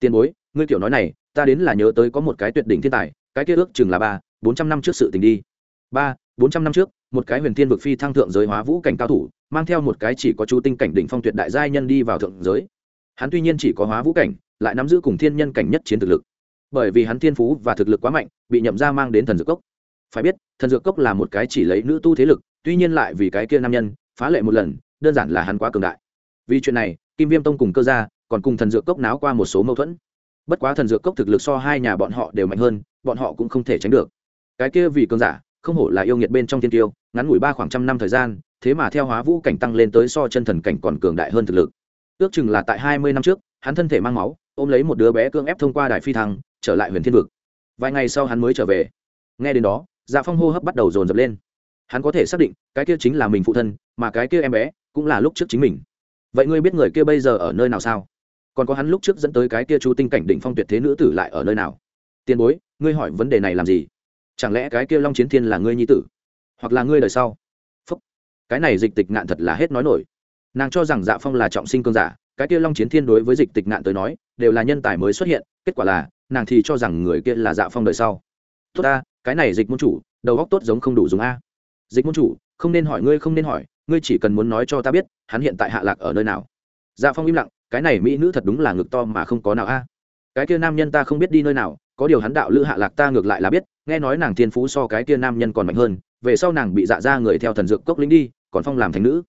Tiền bối, ngươi kiểu nói này, ta đến là nhớ tới có một cái tuyệt đỉnh thiên tài, cái kia ước chừng là ba, bốn trăm năm trước sự tình đi. Ba, bốn trăm năm trước, một cái huyền thiên vực phi thăng thượng giới hóa vũ cảnh cao thủ, mang theo một cái chỉ có chú tinh cảnh đỉnh phong tuyệt đại giai nhân đi vào thượng giới. Hắn tuy nhiên chỉ có hóa vũ cảnh, lại nắm giữ cùng thiên nhân cảnh nhất chiến thực lực bởi vì hắn thiên phú và thực lực quá mạnh, bị nhậm ra mang đến thần dược cốc. Phải biết, thần dược cốc là một cái chỉ lấy nữ tu thế lực, tuy nhiên lại vì cái kia nam nhân, phá lệ một lần, đơn giản là hắn quá cường đại. Vì chuyện này, kim viêm tông cùng cơ gia còn cùng thần dược cốc náo qua một số mâu thuẫn. Bất quá thần dược cốc thực lực so hai nhà bọn họ đều mạnh hơn, bọn họ cũng không thể tránh được. Cái kia vì cường giả, không hổ là yêu nghiệt bên trong thiên tiêu, ngắn ngủi ba khoảng trăm năm thời gian, thế mà theo hóa vũ cảnh tăng lên tới so chân thần cảnh còn cường đại hơn thực lực. Ước chừng là tại hai mươi năm trước, hắn thân thể mang máu, ôm lấy một đứa bé cưỡng ép thông qua đài phi thăng trở lại huyền thiên vực. Vài ngày sau hắn mới trở về. Nghe đến đó dạ phong hô hấp bắt đầu dồn dập lên. Hắn có thể xác định, cái kia chính là mình phụ thân, mà cái kia em bé cũng là lúc trước chính mình. Vậy ngươi biết người kia bây giờ ở nơi nào sao? Còn có hắn lúc trước dẫn tới cái kia chú tinh cảnh đỉnh phong tuyệt thế nữ tử lại ở nơi nào? Tiền bối, ngươi hỏi vấn đề này làm gì? Chẳng lẽ cái kia long chiến thiên là ngươi nhi tử? Hoặc là ngươi đời sau? Phúc, cái này dịch tịch ngạn thật là hết nói nổi. Nàng cho rằng dạ phong là trọng sinh cơn giả cái kia long chiến thiên đối với dịch tịch nạn tới nói, đều là nhân tài mới xuất hiện, kết quả là, nàng thì cho rằng người kia là dạ phong đời sau. Tốt ta, cái này dịch môn chủ, đầu góc tốt giống không đủ dùng a. Dịch môn chủ, không nên hỏi ngươi, không nên hỏi, ngươi chỉ cần muốn nói cho ta biết, hắn hiện tại hạ lạc ở nơi nào. Dạ phong im lặng, cái này mỹ nữ thật đúng là ngực to mà không có nào a. Cái kia nam nhân ta không biết đi nơi nào, có điều hắn đạo lữ hạ lạc ta ngược lại là biết, nghe nói nàng thiên phú so cái kia nam nhân còn mạnh hơn, về sau nàng bị dạ ra người theo thần dược cốc lính đi, còn phong làm thành nữ.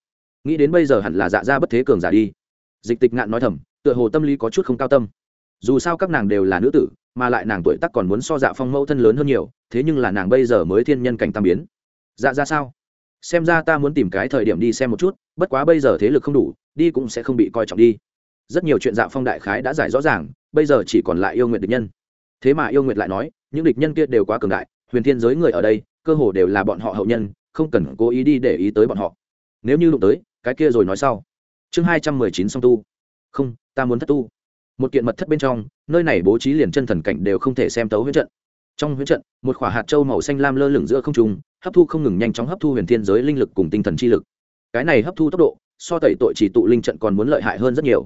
Nghĩ đến bây giờ hẳn là dạ ra bất thế cường giả đi dịch tịch ngạn nói thầm, tựa hồ tâm lý có chút không cao tâm. Dù sao các nàng đều là nữ tử, mà lại nàng tuổi tác còn muốn so dạ phong mẫu thân lớn hơn nhiều, thế nhưng là nàng bây giờ mới thiên nhân cảnh tam biến. Dạ ra sao? Xem ra ta muốn tìm cái thời điểm đi xem một chút, bất quá bây giờ thế lực không đủ, đi cũng sẽ không bị coi trọng đi. Rất nhiều chuyện dạ phong đại khái đã giải rõ ràng, bây giờ chỉ còn lại yêu nguyện địch nhân. Thế mà yêu nguyện lại nói, những địch nhân kia đều quá cường đại, huyền thiên giới người ở đây, cơ hồ đều là bọn họ hậu nhân, không cần cố ý đi để ý tới bọn họ. Nếu như đụng tới, cái kia rồi nói sau chương hai trăm mười chín song tu. Không, ta muốn thất tu. Một kiện mật thất bên trong, nơi này bố trí liền chân thần cảnh đều không thể xem tấu huyết trận. Trong huyết trận, một khỏa hạt trâu màu xanh lam lơ lửng giữa không trung, hấp thu không ngừng nhanh chóng hấp thu huyền thiên giới linh lực cùng tinh thần chi lực. Cái này hấp thu tốc độ, so tẩy tội chỉ tụ linh trận còn muốn lợi hại hơn rất nhiều.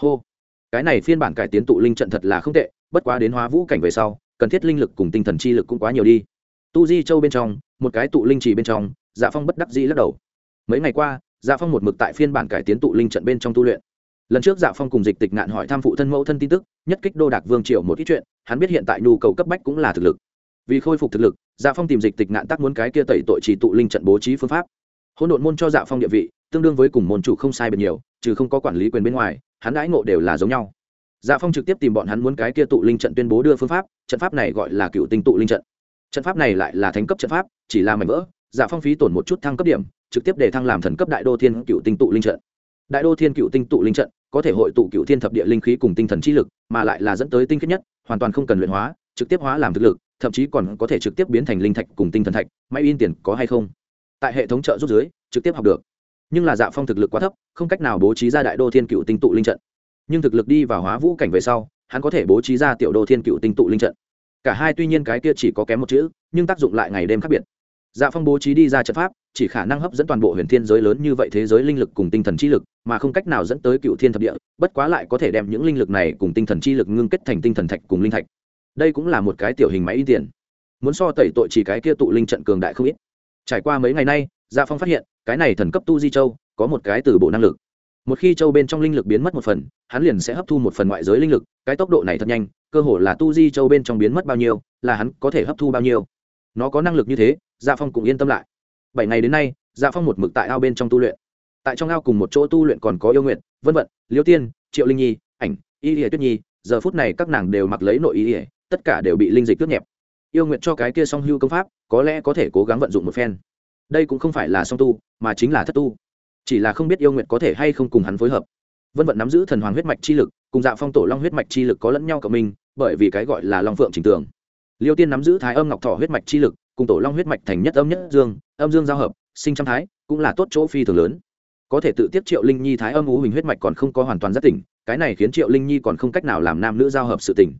Hô. Cái này phiên bản cải tiến tụ linh trận thật là không tệ, bất quá đến hóa vũ cảnh về sau, cần thiết linh lực cùng tinh thần chi lực cũng quá nhiều đi. Tu di châu bên trong, một cái tụ linh trì bên trong dạ phong bất đắc dĩ lắc đầu. Mấy ngày qua dạ phong một mực tại phiên bản cải tiến tụ linh trận bên trong tu luyện. Lần trước dạ phong cùng dịch tịch Nạn hỏi tham phụ thân mẫu thân tin tức, nhất kích đô đạc vương triều một ít chuyện, hắn biết hiện tại nhu cầu cấp bách cũng là thực lực. Vì khôi phục thực lực dạ phong tìm dịch tịch Nạn tác muốn cái kia tẩy tội chỉ tụ linh trận bố trí phương pháp. Hỗn độn môn cho dạ phong địa vị, tương đương với cùng môn chủ không sai biệt nhiều, trừ không có quản lý quyền bên ngoài, hắn đãi ngộ đều là giống nhau. Dạ phong trực tiếp tìm bọn hắn muốn cái kia tụ linh trận tuyên bố đưa phương pháp, trận pháp này gọi là cựu tinh tụ linh trận. Trận pháp này lại là thánh cấp trận pháp, chỉ là mảnh vỡ dạ phong phí tổn một chút thăng cấp điểm trực tiếp để thăng làm thần cấp đại đô thiên cựu tinh tụ linh trận. Đại đô thiên cựu tinh tụ linh trận có thể hội tụ cựu thiên thập địa linh khí cùng tinh thần trí lực, mà lại là dẫn tới tinh khiết nhất, hoàn toàn không cần luyện hóa, trực tiếp hóa làm thực lực, thậm chí còn có thể trực tiếp biến thành linh thạch cùng tinh thần thạch, máy in tiền có hay không? Tại hệ thống trợ rút dưới, trực tiếp học được. Nhưng là dạ phong thực lực quá thấp, không cách nào bố trí ra đại đô thiên cựu tinh tụ linh trận. Nhưng thực lực đi vào hóa vũ cảnh về sau, hắn có thể bố trí ra tiểu đô thiên cựu tinh tụ linh trận. Cả hai tuy nhiên cái kia chỉ có kém một chữ, nhưng tác dụng lại ngày đêm khác biệt dạ phong bố trí đi ra trận pháp, chỉ khả năng hấp dẫn toàn bộ huyền thiên giới lớn như vậy thế giới linh lực cùng tinh thần chi lực, mà không cách nào dẫn tới cựu thiên thập địa, bất quá lại có thể đem những linh lực này cùng tinh thần chi lực ngưng kết thành tinh thần thạch cùng linh thạch. Đây cũng là một cái tiểu hình máy in tiền. Muốn so tẩy tội chỉ cái kia tụ linh trận cường đại không ít. Trải qua mấy ngày nay dạ phong phát hiện, cái này thần cấp tu di châu, có một cái từ bộ năng lực. Một khi châu bên trong linh lực biến mất một phần, hắn liền sẽ hấp thu một phần ngoại giới linh lực, cái tốc độ này thật nhanh, cơ hồ là tu di châu bên trong biến mất bao nhiêu, là hắn có thể hấp thu bao nhiêu nó có năng lực như thế dạ phong cũng yên tâm lại. Bảy ngày đến nay dạ phong một mực tại ao bên trong tu luyện. Tại trong ao cùng một chỗ tu luyện còn có yêu nguyện vân vận, liêu tiên, triệu linh nhi, ảnh, y ỉa tuyết nhi, giờ phút này các nàng đều mặc lấy nội y ỉa tất cả đều bị linh dịch tước nhẹp. Yêu nguyện cho cái kia song hưu công pháp, có lẽ có thể cố gắng vận dụng một phen. Đây cũng không phải là song tu, mà chính là thất tu. Chỉ là không biết yêu nguyện có thể hay không cùng hắn phối hợp. Vân vận nắm giữ thần hoàng huyết mạch chi lực, cùng dạ phong tổ long huyết mạch chi lực có lẫn nhau cộng minh, bởi vì cái gọi là long phượng trình tường liêu tiên nắm giữ thái âm ngọc thọ huyết mạch chi lực, cùng tổ long huyết mạch thành nhất âm nhất dương, âm dương giao hợp, sinh trăm thái, cũng là tốt chỗ phi thường lớn. Có thể tự tiếp triệu linh nhi thái âm ú hình huyết mạch còn không có hoàn toàn giác tỉnh, cái này khiến triệu linh nhi còn không cách nào làm nam nữ giao hợp sự tỉnh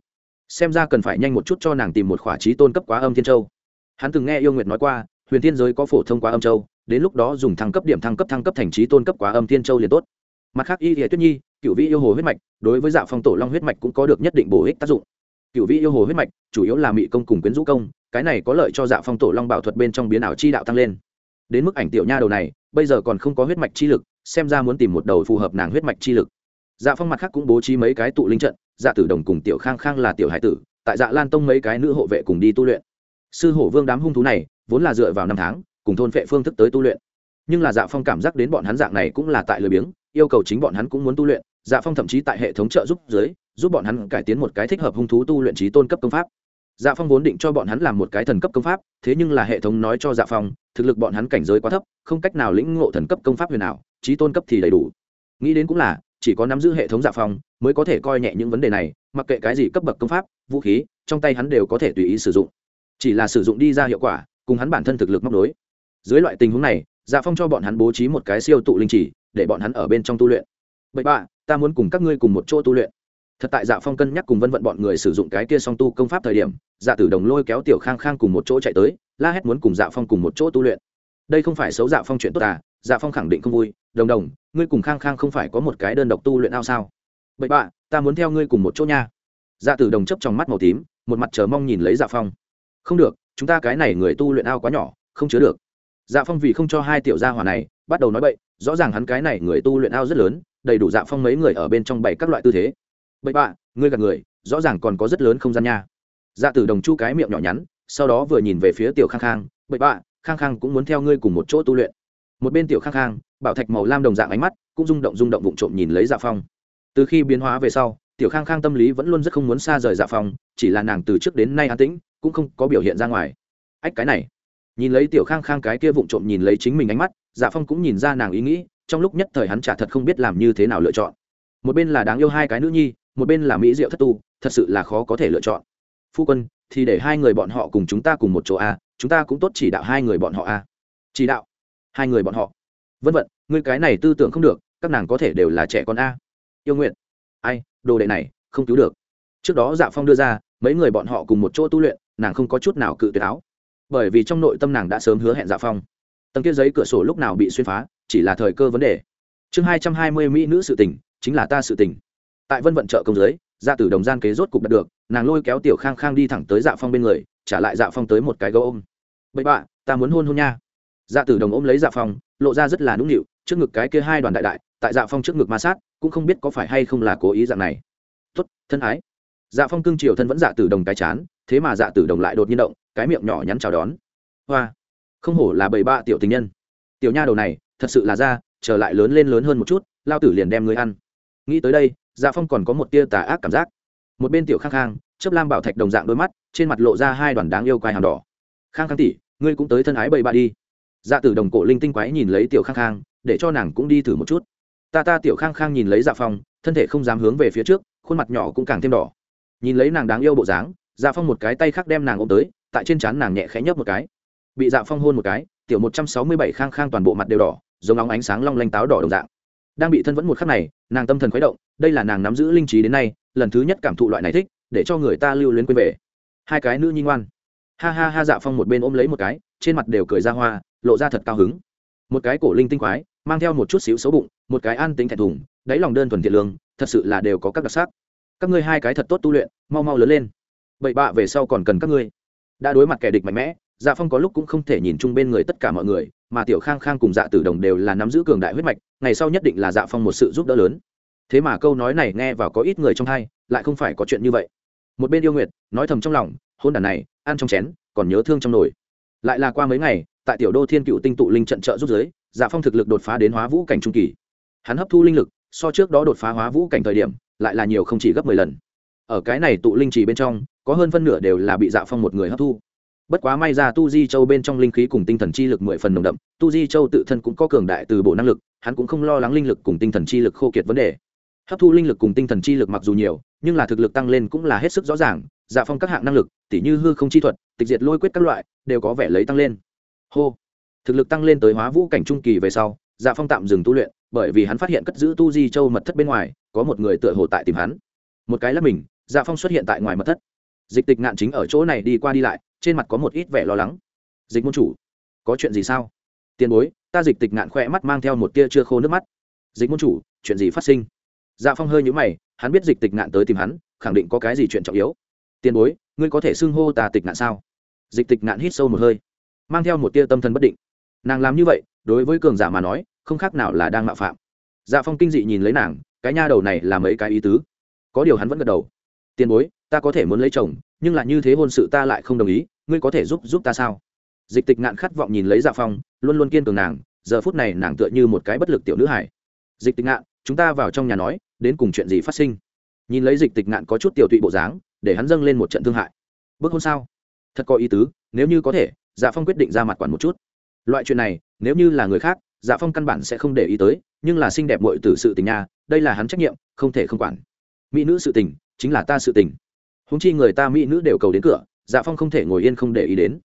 xem ra cần phải nhanh một chút cho nàng tìm một khỏa trí tôn cấp quá âm thiên châu. Hắn từng nghe yêu nguyệt nói qua, huyền thiên giới có phổ thông quá âm châu, đến lúc đó dùng thăng cấp điểm thăng cấp thăng cấp thành trí tôn cấp quá âm thiên châu liền tốt. Mặt khác, y hệ tuyết nhi, cựu vị yêu hồ huyết mạch, đối với dạ phong tổ long huyết mạch cũng có được nhất định bổ ích tác dụng cựu vị yêu hồ huyết mạch, chủ yếu là mị công cùng quyến rũ công, cái này có lợi cho dạ phong tổ long bảo thuật bên trong biến ảo chi đạo tăng lên. Đến mức ảnh tiểu nha đầu này, bây giờ còn không có huyết mạch chi lực, xem ra muốn tìm một đầu phù hợp nàng huyết mạch chi lực. Dạ phong mặt khác cũng bố trí mấy cái tụ linh trận dạ tử đồng cùng tiểu khang khang là tiểu hải tử, tại dạ lan tông mấy cái nữ hộ vệ cùng đi tu luyện. Sư hổ vương đám hung thú này, vốn là dựa vào năm tháng, cùng thôn vệ phương thức tới tu luyện. Nhưng là dạ phong cảm giác đến bọn hắn dạng này cũng là tại lười biếng, yêu cầu chính bọn hắn cũng muốn tu luyện dạ phong thậm chí tại hệ thống trợ giúp dưới giúp bọn hắn cải tiến một cái thích hợp hung thú tu luyện trí tôn cấp công pháp. Dạ phong vốn định cho bọn hắn làm một cái thần cấp công pháp, thế nhưng là hệ thống nói cho dạ phong, thực lực bọn hắn cảnh giới quá thấp, không cách nào lĩnh ngộ thần cấp công pháp huyền ảo, trí tôn cấp thì đầy đủ. Nghĩ đến cũng là, chỉ có nắm giữ hệ thống dạ phong mới có thể coi nhẹ những vấn đề này, mặc kệ cái gì cấp bậc công pháp, vũ khí, trong tay hắn đều có thể tùy ý sử dụng. Chỉ là sử dụng đi ra hiệu quả, cùng hắn bản thân thực lực móc nối. dưới loại tình huống này dạ phong cho bọn hắn bố trí một cái siêu tụ linh chỉ, để bọn hắn ở bên trong tu luyện. Bậy bạ, ta muốn cùng các ngươi cùng một chỗ tu luyện thật tại dạ phong cân nhắc cùng vân vận bọn người sử dụng cái kia song tu công pháp thời điểm dạ tử đồng lôi kéo tiểu khang khang cùng một chỗ chạy tới, la hét muốn cùng dạ phong cùng một chỗ tu luyện. Đây không phải xấu dạ phong chuyện tốt à dạ phong khẳng định không vui, đồng đồng, ngươi cùng khang khang không phải có một cái đơn độc tu luyện ao sao? Bậy bạ, ta muốn theo ngươi cùng một chỗ nha. Dạ tử đồng chấp trong mắt màu tím, một mặt chờ mong nhìn lấy dạ phong. Không được, chúng ta cái này người tu luyện ao quá nhỏ, không chứa được. Dạ phong vì không cho hai tiểu gia hỏa này, bắt đầu nói bậy, rõ ràng hắn cái này người tu luyện ao rất lớn, đầy đủ dạ phong mấy người ở bên trong bảy các loại tư thế bậy bạ, ngươi gạt người, rõ ràng còn có rất lớn không gian nha. Dạ tử đồng chu cái miệng nhỏ nhắn, sau đó vừa nhìn về phía tiểu khang khang, bậy bạ, khang khang cũng muốn theo ngươi cùng một chỗ tu luyện. Một bên tiểu khang khang, bảo thạch màu lam đồng dạng ánh mắt, cũng rung động rung động vụng trộm nhìn lấy dạ phong. Từ khi biến hóa về sau, tiểu khang khang tâm lý vẫn luôn rất không muốn xa rời dạ phong, chỉ là nàng từ trước đến nay an tĩnh, cũng không có biểu hiện ra ngoài. Ách, cái này. Nhìn lấy tiểu khang khang cái kia vụng trộm nhìn lấy chính mình ánh mắt dạ phong cũng nhìn ra nàng ý nghĩ, trong lúc nhất thời hắn chả thật không biết làm như thế nào lựa chọn. Một bên là đáng yêu hai cái nữ nhi một bên là mỹ diệu thất tu, thật sự là khó có thể lựa chọn. Phu quân, thì để hai người bọn họ cùng chúng ta cùng một chỗ a, chúng ta cũng tốt chỉ đạo hai người bọn họ a. Chỉ đạo hai người bọn họ. Vân vận, ngươi cái này tư tưởng không được, các nàng có thể đều là trẻ con a. Yêu nguyện ai, đồ đệ này, không cứu được. Trước đó dạ phong đưa ra, mấy người bọn họ cùng một chỗ tu luyện, nàng không có chút nào cự tuyệt áo. Bởi vì trong nội tâm nàng đã sớm hứa hẹn dạ phong. Tầng kia giấy cửa sổ lúc nào bị xuyên phá, chỉ là thời cơ vấn đề. Chương hai trăm hai mươi mỹ nữ sự tình, chính là ta sự tình tại vân vận trợ công giới dạ tử đồng gian kế rốt cục đạt được, nàng lôi kéo tiểu khang khang đi thẳng tới dạ phong bên người, trả lại dạ phong tới một cái gấu ôm. Bậy bạ, ta muốn hôn hôn nha. Dạ tử đồng ôm lấy dạ phong, lộ ra rất là nũng nịu, trước ngực cái kia hai đoàn đại đại, tại dạ phong trước ngực ma sát, cũng không biết có phải hay không là cố ý dạng này. Tốt, thân ái. Dạ phong cương triều thân vẫn dạ tử đồng cái chán, thế mà dạ tử đồng lại đột nhiên động, cái miệng nhỏ nhắn chào đón. Hoa, không hổ là bầy bạ tiểu tình nhân. Tiểu nha đầu này, thật sự là ra, trở lại lớn lên lớn hơn một chút, lao tử liền đem ngươi ăn. Nghĩ tới đây dạ phong còn có một tia tà ác cảm giác. Một bên tiểu khang khang chấp lam bảo thạch đồng dạng đôi mắt, trên mặt lộ ra hai đoàn đáng yêu quai hàng đỏ. Khang khang tỉ ngươi cũng tới thân ái bậy bạ đi. Dạ tử đồng cổ linh tinh quái nhìn lấy tiểu khang khang, để cho nàng cũng đi thử một chút. Ta ta tiểu khang khang nhìn lấy dạ phong, thân thể không dám hướng về phía trước, khuôn mặt nhỏ cũng càng thêm đỏ. Nhìn lấy nàng đáng yêu bộ dáng dạ phong một cái tay khác đem nàng ôm tới, tại trên trán nàng nhẹ khẽ nhấp một cái. Bị dạ phong hôn một cái, tiểu một trăm sáu mươi bảy khang khang toàn bộ mặt đều đỏ, giống óng ánh sáng long lanh táo đỏ đồng dạng đang bị thân vẫn một khắc này, nàng tâm thần khuấy động, đây là nàng nắm giữ linh trí đến nay, lần thứ nhất cảm thụ loại này thích, để cho người ta lưu luyến quên về. Hai cái nữ nhi ngoan. Ha ha ha dạ phong một bên ôm lấy một cái, trên mặt đều cười ra hoa, lộ ra thật cao hứng. Một cái cổ linh tinh quái, mang theo một chút xíu xấu bụng, một cái an tính thẹn thùng, đáy lòng đơn thuần thiện lương, thật sự là đều có các đặc sắc. Các ngươi hai cái thật tốt tu luyện, mau mau lớn lên. Bậy bạ về sau còn cần các ngươi. Đã đối mặt kẻ địch mạnh mẽ dạ phong có lúc cũng không thể nhìn chung bên người tất cả mọi người mà tiểu khang khang cùng dạ tử đồng đều là nắm giữ cường đại huyết mạch, ngày sau nhất định là dạ phong một sự giúp đỡ lớn. Thế mà câu nói này nghe vào có ít người trong hai, lại không phải có chuyện như vậy. Một bên yêu nguyệt, nói thầm trong lòng, hôn đàn này, ăn trong chén, còn nhớ thương trong nồi. Lại là qua mấy ngày, tại tiểu đô thiên cựu tinh tụ linh trận trợ giúp giới dạ phong thực lực đột phá đến hóa vũ cảnh trung kỳ. Hắn hấp thu linh lực, so trước đó đột phá hóa vũ cảnh thời điểm, lại là nhiều không chỉ gấp mười lần. Ở cái này tụ linh trì bên trong, có hơn phân nửa đều là bị dạ phong một người hấp thu bất quá may ra tu di châu bên trong linh khí cùng tinh thần chi lực mười phần nồng đậm, tu di châu tự thân cũng có cường đại từ bộ năng lực, hắn cũng không lo lắng linh lực cùng tinh thần chi lực khô kiệt vấn đề. Hấp thu linh lực cùng tinh thần chi lực mặc dù nhiều, nhưng là thực lực tăng lên cũng là hết sức rõ ràng dạ phong các hạng năng lực, tỉ như hư không chi thuật, tịch diệt lôi quyết các loại, đều có vẻ lấy tăng lên. Hô. Thực lực tăng lên tới hóa vũ cảnh trung kỳ về sau dạ phong tạm dừng tu luyện, bởi vì hắn phát hiện cất giữ tu di châu mật thất bên ngoài, có một người tựa hồ tại tìm hắn. Một cái là mình dạ phong xuất hiện tại ngoài mật thất. Dịch tịch nạn chính ở chỗ này đi qua đi lại trên mặt có một ít vẻ lo lắng. Dịch môn chủ, có chuyện gì sao? Tiền bối, ta dịch tịch ngạn khoe mắt mang theo một tia chưa khô nước mắt. Dịch môn chủ, chuyện gì phát sinh? Dạ phong hơi nhũ mày, hắn biết dịch tịch ngạn tới tìm hắn, khẳng định có cái gì chuyện trọng yếu. Tiền bối, ngươi có thể xưng hô tà tịch ngạn sao? Dịch tịch ngạn hít sâu một hơi, mang theo một tia tâm thần bất định. Nàng làm như vậy, đối với cường giả mà nói, không khác nào là đang mạo phạm. Dạ phong kinh dị nhìn lấy nàng, cái nha đầu này là mấy cái ý tứ. Có điều hắn vẫn gật đầu. Tiền bối, ta có thể muốn lấy chồng, nhưng là như thế hôn sự ta lại không đồng ý ngươi có thể giúp giúp ta sao? Dịch tịch ngạn khát vọng nhìn lấy dạ phong, luôn luôn kiên cường nàng, giờ phút này nàng tựa như một cái bất lực tiểu nữ hải dịch tịch ngạn, chúng ta vào trong nhà nói, đến cùng chuyện gì phát sinh? Nhìn lấy dịch tịch ngạn có chút tiểu tụy bộ dáng, để hắn dâng lên một trận thương hại. Bước hôn sao? Thật có ý tứ, nếu như có thể dạ phong quyết định ra mặt quản một chút. Loại chuyện này, nếu như là người khác dạ phong căn bản sẽ không để ý tới, nhưng là xinh đẹp mội từ sự tình nhà đây là hắn trách nhiệm, không thể không quản. Mỹ nữ sự tình, chính là ta sự tình. Húng chi người ta mỹ nữ đều cầu đến cửa dạ phong không thể ngồi yên không để ý đến.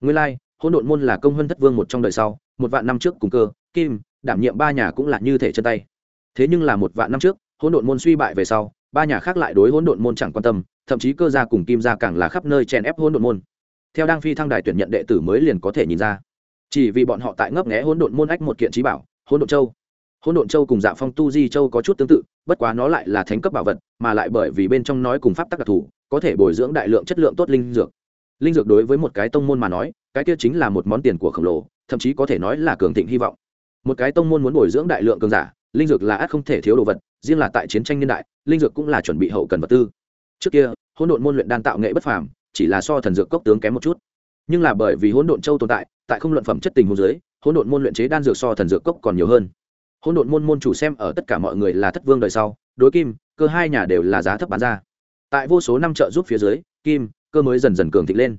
Nguyên lai、like, Hỗn độn môn là công hơn thất vương một trong đời sau một vạn năm trước cùng cơ kim đảm nhiệm ba nhà cũng là như thể chân tay. Thế nhưng là một vạn năm trước Hỗn độn môn suy bại về sau ba nhà khác lại đối Hỗn độn môn chẳng quan tâm thậm chí cơ gia cùng kim gia càng là khắp nơi chèn ép Hỗn độn môn. Theo đang phi thăng đài tuyển nhận đệ tử mới liền có thể nhìn ra. Chỉ vì bọn họ tại ngấp nghé Hỗn độn môn ách một kiện trí bảo Hỗn độn châu. Hỗn độn châu cùng dạ phong tu di châu có chút tương tự bất quá nó lại là thánh cấp bảo vật mà lại bởi vì bên trong nói cùng pháp tắc đặc thù có thể bồi dưỡng đại lượng chất lượng tốt linh dược. Linh dược đối với một cái tông môn mà nói, cái kia chính là một món tiền của khổng lồ, thậm chí có thể nói là cường thịnh hy vọng. Một cái tông môn muốn bồi dưỡng đại lượng cường giả, linh dược là ắt không thể thiếu đồ vật, riêng là tại chiến tranh niên đại, linh dược cũng là chuẩn bị hậu cần vật tư. Trước kia, hỗn độn môn luyện đan tạo nghệ bất phàm, chỉ là so thần dược cốc tướng kém một chút. Nhưng là bởi vì hỗn độn châu tồn tại tại không luận phẩm chất tình huống dưới, hỗn độn môn luyện chế đan dược so thần dược cốc còn nhiều hơn. Hỗn độn môn môn chủ xem ở tất cả mọi người là thất vương đời sau, đối kim, cơ hai nhà đều là giá thấp bán ra tại vô số năm trợ giúp phía dưới, kim, cơ mới dần dần cường thịnh lên.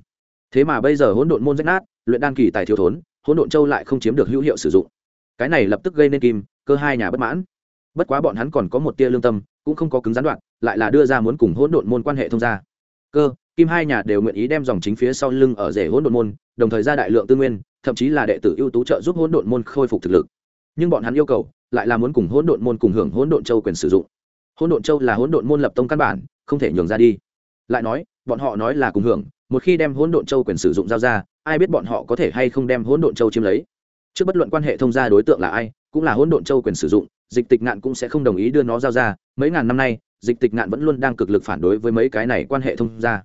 Thế mà bây giờ hỗn độn môn rách nát, luyện đan kỳ tài thiếu thốn, hỗn độn châu lại không chiếm được hữu hiệu sử dụng. Cái này lập tức gây nên kim, cơ hai nhà bất mãn. Bất quá bọn hắn còn có một tia lương tâm, cũng không có cứng gián đoạn, lại là đưa ra muốn cùng hỗn độn môn quan hệ thông gia. Cơ, kim hai nhà đều nguyện ý đem dòng chính phía sau lưng ở rể hỗn độn môn, đồng thời ra đại lượng tư nguyên, thậm chí là đệ tử ưu tú trợ giúp hỗn độn môn khôi phục thực lực. Nhưng bọn hắn yêu cầu, lại là muốn cùng hỗn độn môn cùng hưởng hỗn độn châu quyền sử dụng. Hỗn độn châu là hỗn độn môn lập tông căn bản không thể nhường ra đi. Lại nói, bọn họ nói là cùng hưởng, một khi đem hỗn độn châu quyền sử dụng giao ra, ai biết bọn họ có thể hay không đem hỗn độn châu chiếm lấy. Trước bất luận quan hệ thông gia đối tượng là ai, cũng là hỗn độn châu quyền sử dụng, dịch tịch nạn cũng sẽ không đồng ý đưa nó giao ra. Mấy ngàn năm nay, dịch tịch nạn vẫn luôn đang cực lực phản đối với mấy cái này quan hệ thông gia.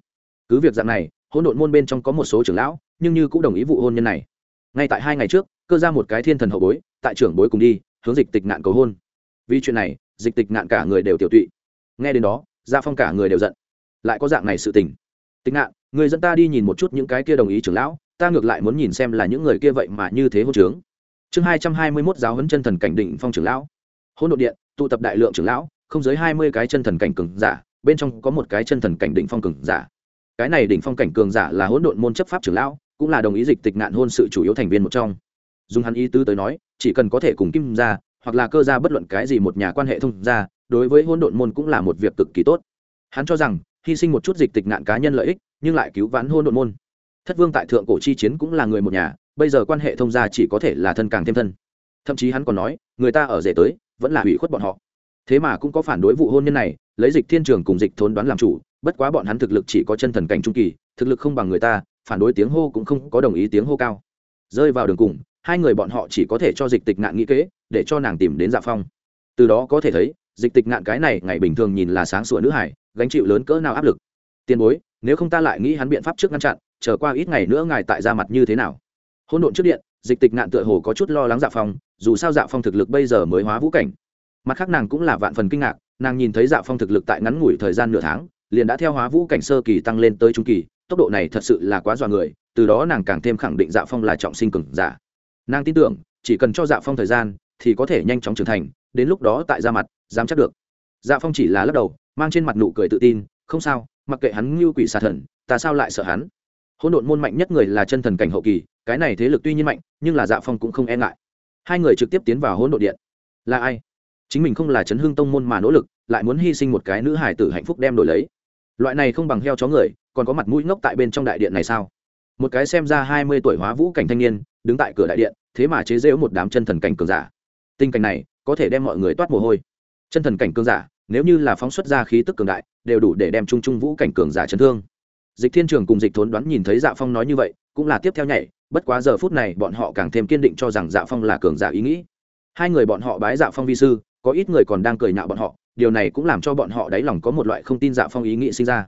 Cứ việc dạng này, hỗn độn môn bên trong có một số trưởng lão, nhưng như cũng đồng ý vụ hôn nhân này. Ngay tại hai ngày trước, cơ ra một cái thiên thần hậu bối, tại trưởng bối cùng đi, hướng dịch tịch nạn cầu hôn. Vì chuyện này, dịch tịch nạn cả người đều tiểu tụy. Nghe đến đó gia phong cả người đều giận. Lại có dạng này sự tình. Tính ngạn, người dẫn ta đi nhìn một chút những cái kia đồng ý trưởng lão, ta ngược lại muốn nhìn xem là những người kia vậy mà như thế hôn trướng. Chương hai trăm hai mươi mốt giáo huấn chân thần cảnh định phong trưởng lão. Hôn đ ộ điện, tụ tập đại lượng trưởng lão, không dưới hai mươi cái chân thần cảnh cường giả, bên trong có một cái chân thần cảnh định phong cường giả. Cái này đỉnh phong cảnh cường giả là hỗn độn môn chấp pháp trưởng lão, cũng là đồng ý dịch tịch nạn hôn sự chủ yếu thành viên một trong. Dùng hắn ý tứ tới nói, chỉ cần có thể cùng kim ra hoặc là cơ ra bất luận cái gì một nhà quan hệ thông ra đối với hỗn độn môn cũng là một việc cực kỳ tốt. Hắn cho rằng, hy sinh một chút dịch tịch nạn cá nhân lợi ích, nhưng lại cứu vãn hỗn độn môn. Thất vương tại thượng cổ chi chiến cũng là người một nhà, bây giờ quan hệ thông gia chỉ có thể là thân càng thêm thân. Thậm chí hắn còn nói, người ta ở rể tới, vẫn là hủy khuất bọn họ. Thế mà cũng có phản đối vụ hôn nhân này, lấy dịch thiên trường cùng dịch thốn đoán làm chủ, bất quá bọn hắn thực lực chỉ có chân thần cảnh trung kỳ, thực lực không bằng người ta, phản đối tiếng hô cũng không có đồng ý tiếng hô cao. Rơi vào đường cùng, hai người bọn họ chỉ có thể cho dịch tịch nạn nghĩ kế, để cho nàng tìm đến dạ phong. Từ đó có thể thấy dịch tịch ngạn cái này ngày bình thường nhìn là sáng sủa nữ hải, gánh chịu lớn cỡ nào áp lực. Tiền bối, nếu không ta lại nghĩ hắn biện pháp trước ngăn chặn, chờ qua ít ngày nữa ngài tại ra mặt như thế nào? Hôn độn trước điện, dịch tịch ngạn tựa hồ có chút lo lắng dạ phong, dù sao dạ phong thực lực bây giờ mới hóa vũ cảnh. Mặt khác nàng cũng là vạn phần kinh ngạc, nàng nhìn thấy dạ phong thực lực tại ngắn ngủi thời gian nửa tháng, liền đã theo hóa vũ cảnh sơ kỳ tăng lên tới trung kỳ, tốc độ này thật sự là quá dọa người, từ đó nàng càng thêm khẳng định dạ phong là trọng sinh cường giả. Nàng tin tưởng, chỉ cần cho dạ phong thời gian, thì có thể nhanh chóng trưởng thành, đến lúc đó tại ra mặt dám chắc được. Dạ phong chỉ là lắc đầu, mang trên mặt nụ cười tự tin, không sao, mặc kệ hắn như quỷ xà thần, ta sao lại sợ hắn? Hỗn độn môn mạnh nhất người là chân thần cảnh hậu kỳ, cái này thế lực tuy nhiên mạnh, nhưng là dạ phong cũng không e ngại. Hai người trực tiếp tiến vào hỗn độn điện. Là ai? Chính mình không là chấn hương tông môn mà nỗ lực, lại muốn hy sinh một cái nữ hải tử hạnh phúc đem đổi lấy. Loại này không bằng heo chó người, còn có mặt mũi ngốc tại bên trong đại điện này sao? Một cái xem ra hai mươi tuổi hóa vũ cảnh thanh niên, đứng tại cửa đại điện, thế mà chế rễu một đám chân thần cảnh cường giả. Tình cảnh này, có thể đem mọi người toát mồ hôi chân thần cảnh cường giả, nếu như là phóng xuất ra khí tức cường đại, đều đủ để đem trung trung vũ cảnh cường giả chấn thương. Dịch thiên trường cùng dịch thốn đoán nhìn thấy dạ phong nói như vậy, cũng là tiếp theo nhảy, bất quá giờ phút này bọn họ càng thêm kiên định cho rằng dạ phong là cường giả ý nghĩ. Hai người bọn họ bái dạ phong vi sư, có ít người còn đang cười nhạo bọn họ, điều này cũng làm cho bọn họ đáy lòng có một loại không tin dạ phong ý nghĩ sinh ra.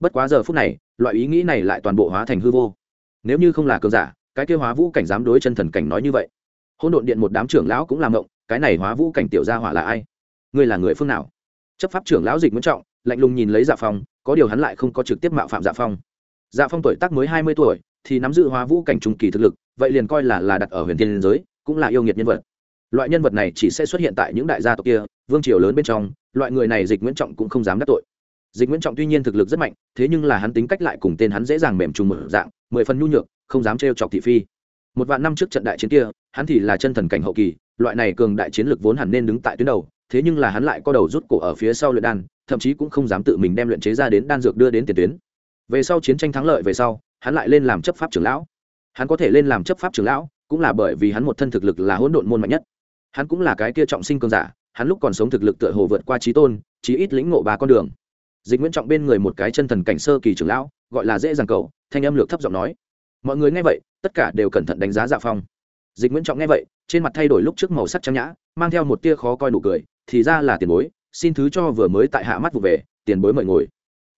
Bất quá giờ phút này, loại ý nghĩ này lại toàn bộ hóa thành hư vô. Nếu như không là cường giả, cái kêu hóa vũ cảnh dám đối chân thần cảnh nói như vậy. Hôn độn điện một đám trưởng lão cũng làm ngộng, cái này hóa vũ cảnh tiểu gia hỏa là ai? Ngươi là người phương nào? Chấp pháp trưởng lão dịch nguyễn trọng, lạnh lùng nhìn lấy dạ phong, có điều hắn lại không có trực tiếp mạo phạm dạ phong. Dạ phong tuổi tác mới hai mươi tuổi, thì nắm giữ hóa vũ cảnh trung kỳ thực lực, vậy liền coi là là đặt ở huyền thiên giới, cũng là yêu nghiệt nhân vật. Loại nhân vật này chỉ sẽ xuất hiện tại những đại gia tộc kia, vương triều lớn bên trong, loại người này dịch nguyễn trọng cũng không dám đắc tội. Dịch nguyễn trọng tuy nhiên thực lực rất mạnh, thế nhưng là hắn tính cách lại cùng tên hắn dễ dàng mềm trùng mở dạng, mười phần nhu nhược, không dám trêu chọc thị phi. Một vạn năm trước trận đại chiến kia, hắn thì là chân thần cảnh hậu kỳ, loại này cường đại chiến lực vốn hẳn nên đứng tại tuyến đầu thế nhưng là hắn lại có đầu rút cổ ở phía sau luyện đan, thậm chí cũng không dám tự mình đem luyện chế ra đến đan dược đưa đến tiền tuyến. Về sau chiến tranh thắng lợi về sau, hắn lại lên làm chấp pháp trưởng lão. Hắn có thể lên làm chấp pháp trưởng lão, cũng là bởi vì hắn một thân thực lực là hỗn độn môn mạnh nhất. Hắn cũng là cái kia trọng sinh cường giả, hắn lúc còn sống thực lực tựa hồ vượt qua trí tôn trí ít lĩnh ngộ ba con đường. Dịch nguyễn trọng bên người một cái chân thần cảnh sơ kỳ trưởng lão, gọi là dễ dàng cầu, thanh âm lược thấp giọng nói. Mọi người nghe vậy, tất cả đều cẩn thận đánh giá dạ phong. Dịch nguyễn trọng nghe vậy, trên mặt thay đổi lúc trước màu sắc trang nhã, mang theo một tia khó coi nụ cười thì ra là tiền bối, xin thứ cho vừa mới tại hạ mắt vụ về, tiền bối mời ngồi.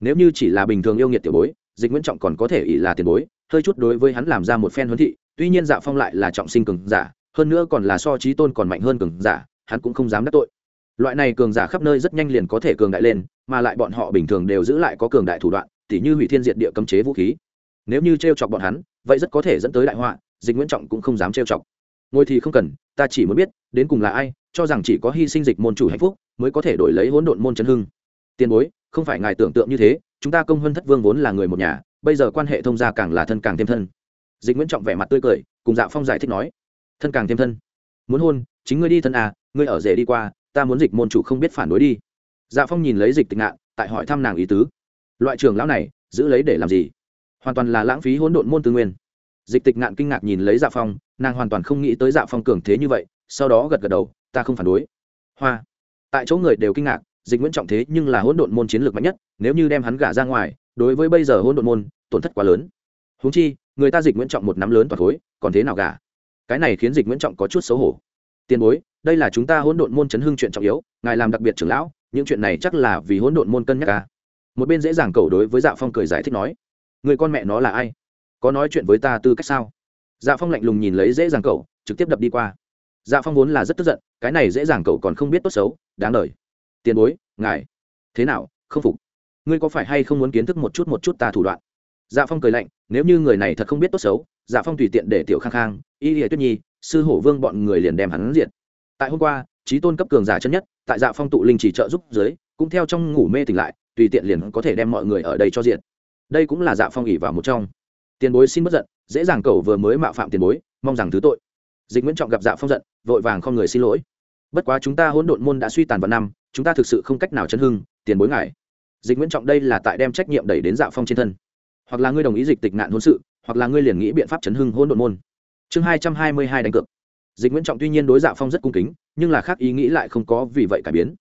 Nếu như chỉ là bình thường yêu nghiệt tiểu bối, dịch nguyễn trọng còn có thể ỷ là tiền bối, hơi chút đối với hắn làm ra một phen huấn thị, tuy nhiên dạ phong lại là trọng sinh cường giả, hơn nữa còn là so trí tôn còn mạnh hơn cường giả, hắn cũng không dám đắc tội. Loại này cường giả khắp nơi rất nhanh liền có thể cường đại lên, mà lại bọn họ bình thường đều giữ lại có cường đại thủ đoạn, tỉ như hủy thiên diệt địa cấm chế vũ khí. Nếu như t r e o chọc bọn hắn, vậy rất có thể dẫn tới đại họa, dịch nguyễn trọng cũng không dám t r e o chọc. Ngồi thì không cần, ta chỉ muốn biết, đến cùng là ai cho rằng chỉ có hy sinh dịch môn chủ hạnh phúc mới có thể đổi lấy hỗn độn môn chấn hưng. Tiền bối, không phải ngài tưởng tượng như thế, chúng ta công hơn thất vương vốn là người một nhà, bây giờ quan hệ thông gia càng là thân càng thêm thân. Dịch nguyễn trọng vẻ mặt tươi cười, cùng dạ phong giải thích nói, thân càng thêm thân. Muốn hôn, chính ngươi đi thân à ngươi ở rể đi qua, ta muốn dịch môn chủ không biết phản đối đi. Dạ phong nhìn lấy dịch tịch ngạn, tại hỏi thăm nàng ý tứ. Loại trường lão này, giữ lấy để làm gì? Hoàn toàn là lãng phí hỗn độn môn tư nguyên. Dịch tịch ngạn kinh ngạc nhìn lấy dạ phong, nàng hoàn toàn không nghĩ tới dạ phong cường thế như vậy, sau đó gật gật đầu ta không phản đối. Hoa. Tại chỗ người đều kinh ngạc, dịch nguyễn trọng thế nhưng là hỗn độn môn chiến lược mạnh nhất, nếu như đem hắn gả ra ngoài, đối với bây giờ hỗn độn môn, tổn thất quá lớn. Húng chi, người ta dịch nguyễn trọng một nắm lớn toàn khối, còn thế nào gả? Cái này khiến dịch nguyễn trọng có chút xấu hổ. Tiền bối, đây là chúng ta hỗn độn môn chấn hưng chuyện trọng yếu, ngài làm đặc biệt trưởng lão, những chuyện này chắc là vì hỗn độn môn cân nhắc ca một bên dễ dàng cầu đối với dạ phong cười giải thích nói, người con mẹ nó là ai? Có nói chuyện với ta tư cách sao? Dạ phong lạnh lùng nhìn lấy dễ dàng cầu, trực tiếp đập đi qua dạ phong vốn là rất tức giận, cái này dễ dàng cậu còn không biết tốt xấu, đáng lời. Tiền bối, ngài. Thế nào, không phục? Ngươi có phải hay không muốn kiến thức một chút một chút ta thủ đoạn? Dạ phong cười lạnh, nếu như người này thật không biết tốt xấu dạ phong tùy tiện để tiểu khang khang, y lìa tuyết nhi, sư hổ vương bọn người liền đem hắn diện tại hôm qua, trí tôn cấp cường giả chân nhất, tại dạ phong tụ linh chỉ trợ giúp dưới, cũng theo trong ngủ mê tỉnh lại, tùy tiện liền có thể đem mọi người ở đây cho diện đây cũng là dạ phong ỉ vào một trong. Tiền bối xin bất giận, dễ dàng cầu vừa mới mạo phạm tiền bối, mong rằng thứ tội dịch nguyễn trọng gặp dạ phong giận, vội vàng không người xin lỗi. Bất quá chúng ta hỗn độn môn đã suy tàn vào năm, chúng ta thực sự không cách nào chấn hưng, tiền bối ngại dịch nguyễn trọng đây là tại đem trách nhiệm đẩy đến dạ phong trên thân. Hoặc là ngươi đồng ý dịch tịch nạn hôn sự, hoặc là ngươi liền nghĩ biện pháp chấn hưng hỗn độn môn. Chương hai trăm hai mươi hai đánh cược. Dịch nguyễn trọng tuy nhiên đối dạ phong rất cung kính, nhưng là khác ý nghĩ lại không có vì vậy cải biến.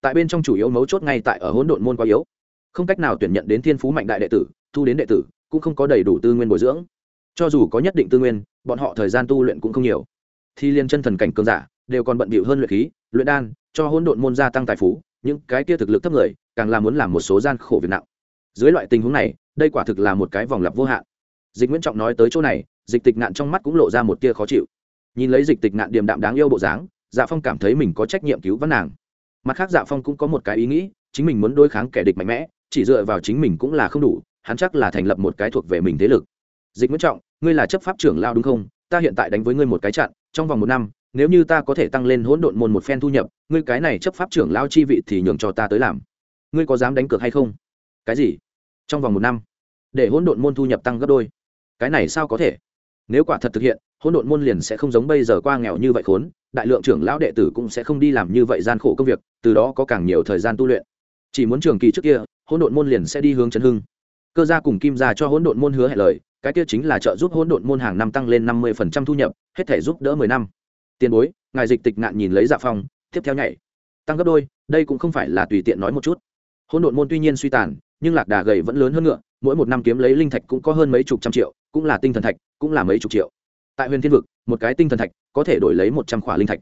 Tại bên trong chủ yếu mấu chốt ngay tại ở hỗn độn môn quá yếu. Không cách nào tuyển nhận đến thiên phú mạnh đại đệ tử, thu đến đệ tử, cũng không có đầy đủ tư nguyên bồi dưỡng cho dù có nhất định tư nguyên, bọn họ thời gian tu luyện cũng không nhiều. Thi liên chân thần cảnh cường giả, đều còn bận bịu hơn luyện khí, luyện đan, cho hỗn độn môn gia tăng tài phú, những cái kia thực lực thấp người, càng là muốn làm một số gian khổ việc nặng. Dưới loại tình huống này, đây quả thực là một cái vòng lặp vô hạn. Dịch nguyễn trọng nói tới chỗ này, dịch tịch nạn trong mắt cũng lộ ra một tia khó chịu. Nhìn lấy dịch tịch nạn điềm đạm đáng yêu bộ dáng dạ phong cảm thấy mình có trách nhiệm cứu vãn nàng. Mặt khác dạ phong cũng có một cái ý nghĩ, chính mình muốn đối kháng kẻ địch mạnh mẽ, chỉ dựa vào chính mình cũng là không đủ, hắn chắc là thành lập một cái thuộc về mình thế lực. Dịch nguyễn trọng ngươi là chấp pháp trưởng lao đúng không? Ta hiện tại đánh với ngươi một cái chặn, trong vòng một năm, nếu như ta có thể tăng lên hỗn độn môn một phen thu nhập, ngươi cái này chấp pháp trưởng lao chi vị thì nhường cho ta tới làm. Ngươi có dám đánh cược hay không? Cái gì? Trong vòng một năm, để hỗn độn môn thu nhập tăng gấp đôi. Cái này sao có thể? Nếu quả thật thực hiện, hỗn độn môn liền sẽ không giống bây giờ qua nghèo như vậy khốn, đại lượng trưởng lão đệ tử cũng sẽ không đi làm như vậy gian khổ công việc, từ đó có càng nhiều thời gian tu luyện. Chỉ muốn trường kỳ trước kia, hỗn độn môn liền sẽ đi hướng chấn hưng. Cơ gia cùng kim gia cho hỗn độn môn hứa hẹn lời cái kia chính là trợ giúp hỗn độn môn hàng năm tăng lên năm mươi phần trăm thu nhập, hết thể giúp đỡ mười năm. Tiền bối, ngài dịch tịch ngạn nhìn lấy dạ phong, tiếp theo nhảy. Tăng gấp đôi, đây cũng không phải là tùy tiện nói một chút. Hỗn độn môn tuy nhiên suy tàn, nhưng lạc đà gầy vẫn lớn hơn ngựa, mỗi một năm kiếm lấy linh thạch cũng có hơn mấy chục trăm triệu, cũng là tinh thần thạch, cũng là mấy chục triệu. Tại huyền thiên vực, một cái tinh thần thạch có thể đổi lấy một trăm khỏa linh thạch.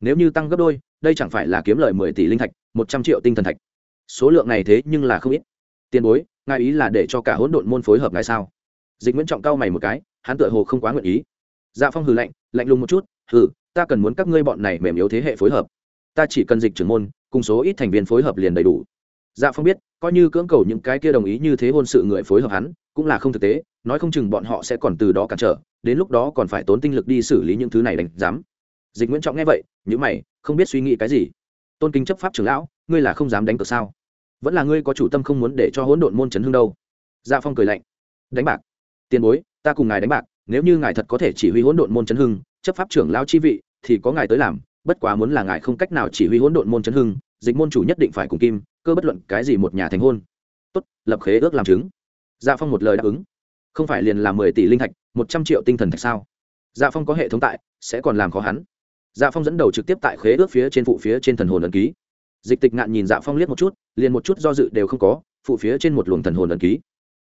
Nếu như tăng gấp đôi, đây chẳng phải là kiếm lời mười tỷ linh thạch, một trăm triệu tinh thần thạch. Số lượng này thế nhưng là không ít. Tiền bối, ngài ý là để cho cả hỗn độn môn phối hợp ngài sao? Dịch nguyễn trọng cao mày một cái, hắn tựa hồ không quá nguyện ý. Dạ phong hừ lạnh lạnh lùng một chút, hừ, ta cần muốn các ngươi bọn này mềm yếu thế hệ phối hợp. Ta chỉ cần dịch trưởng môn, cùng số ít thành viên phối hợp liền đầy đủ. Dạ phong biết, coi như cưỡng cầu những cái kia đồng ý như thế hôn sự người phối hợp hắn, cũng là không thực tế, nói không chừng bọn họ sẽ còn từ đó cản trở, đến lúc đó còn phải tốn tinh lực đi xử lý những thứ này đánh giám. Dịch nguyễn trọng nghe vậy những mày, không biết suy nghĩ cái gì. Tôn kính chấp pháp trưởng lão, ngươi là không dám đánh cược sao? Vẫn là ngươi có chủ tâm không muốn để cho hỗn độn môn chấn hương đâu? Dạ phong cười lạnh, đánh bạc tiền bối, ta cùng ngài đánh bạc, nếu như ngài thật có thể chỉ huy hỗn độn môn chấn hưng, chấp pháp trưởng lão chi vị, thì có ngài tới làm, bất quá muốn là ngài không cách nào chỉ huy hỗn độn môn chấn hưng, dịch môn chủ nhất định phải cùng kim, cơ bất luận cái gì một nhà thành hôn. Tốt, lập khế ước làm chứng. Dạ phong một lời đáp ứng. Không phải liền là mười tỷ linh thạch, một trăm triệu tinh thần thạch sao? Dạ phong có hệ thống tại, sẽ còn làm khó hắn. Dạ phong dẫn đầu trực tiếp tại khế ước phía trên phụ phía trên thần hồn ẩn ký. Dịch tịch ngạn nhìn dạ phong liếc một chút, liền một chút do dự đều không có, phụ phía trên một luồng thần hồn ẩn ký.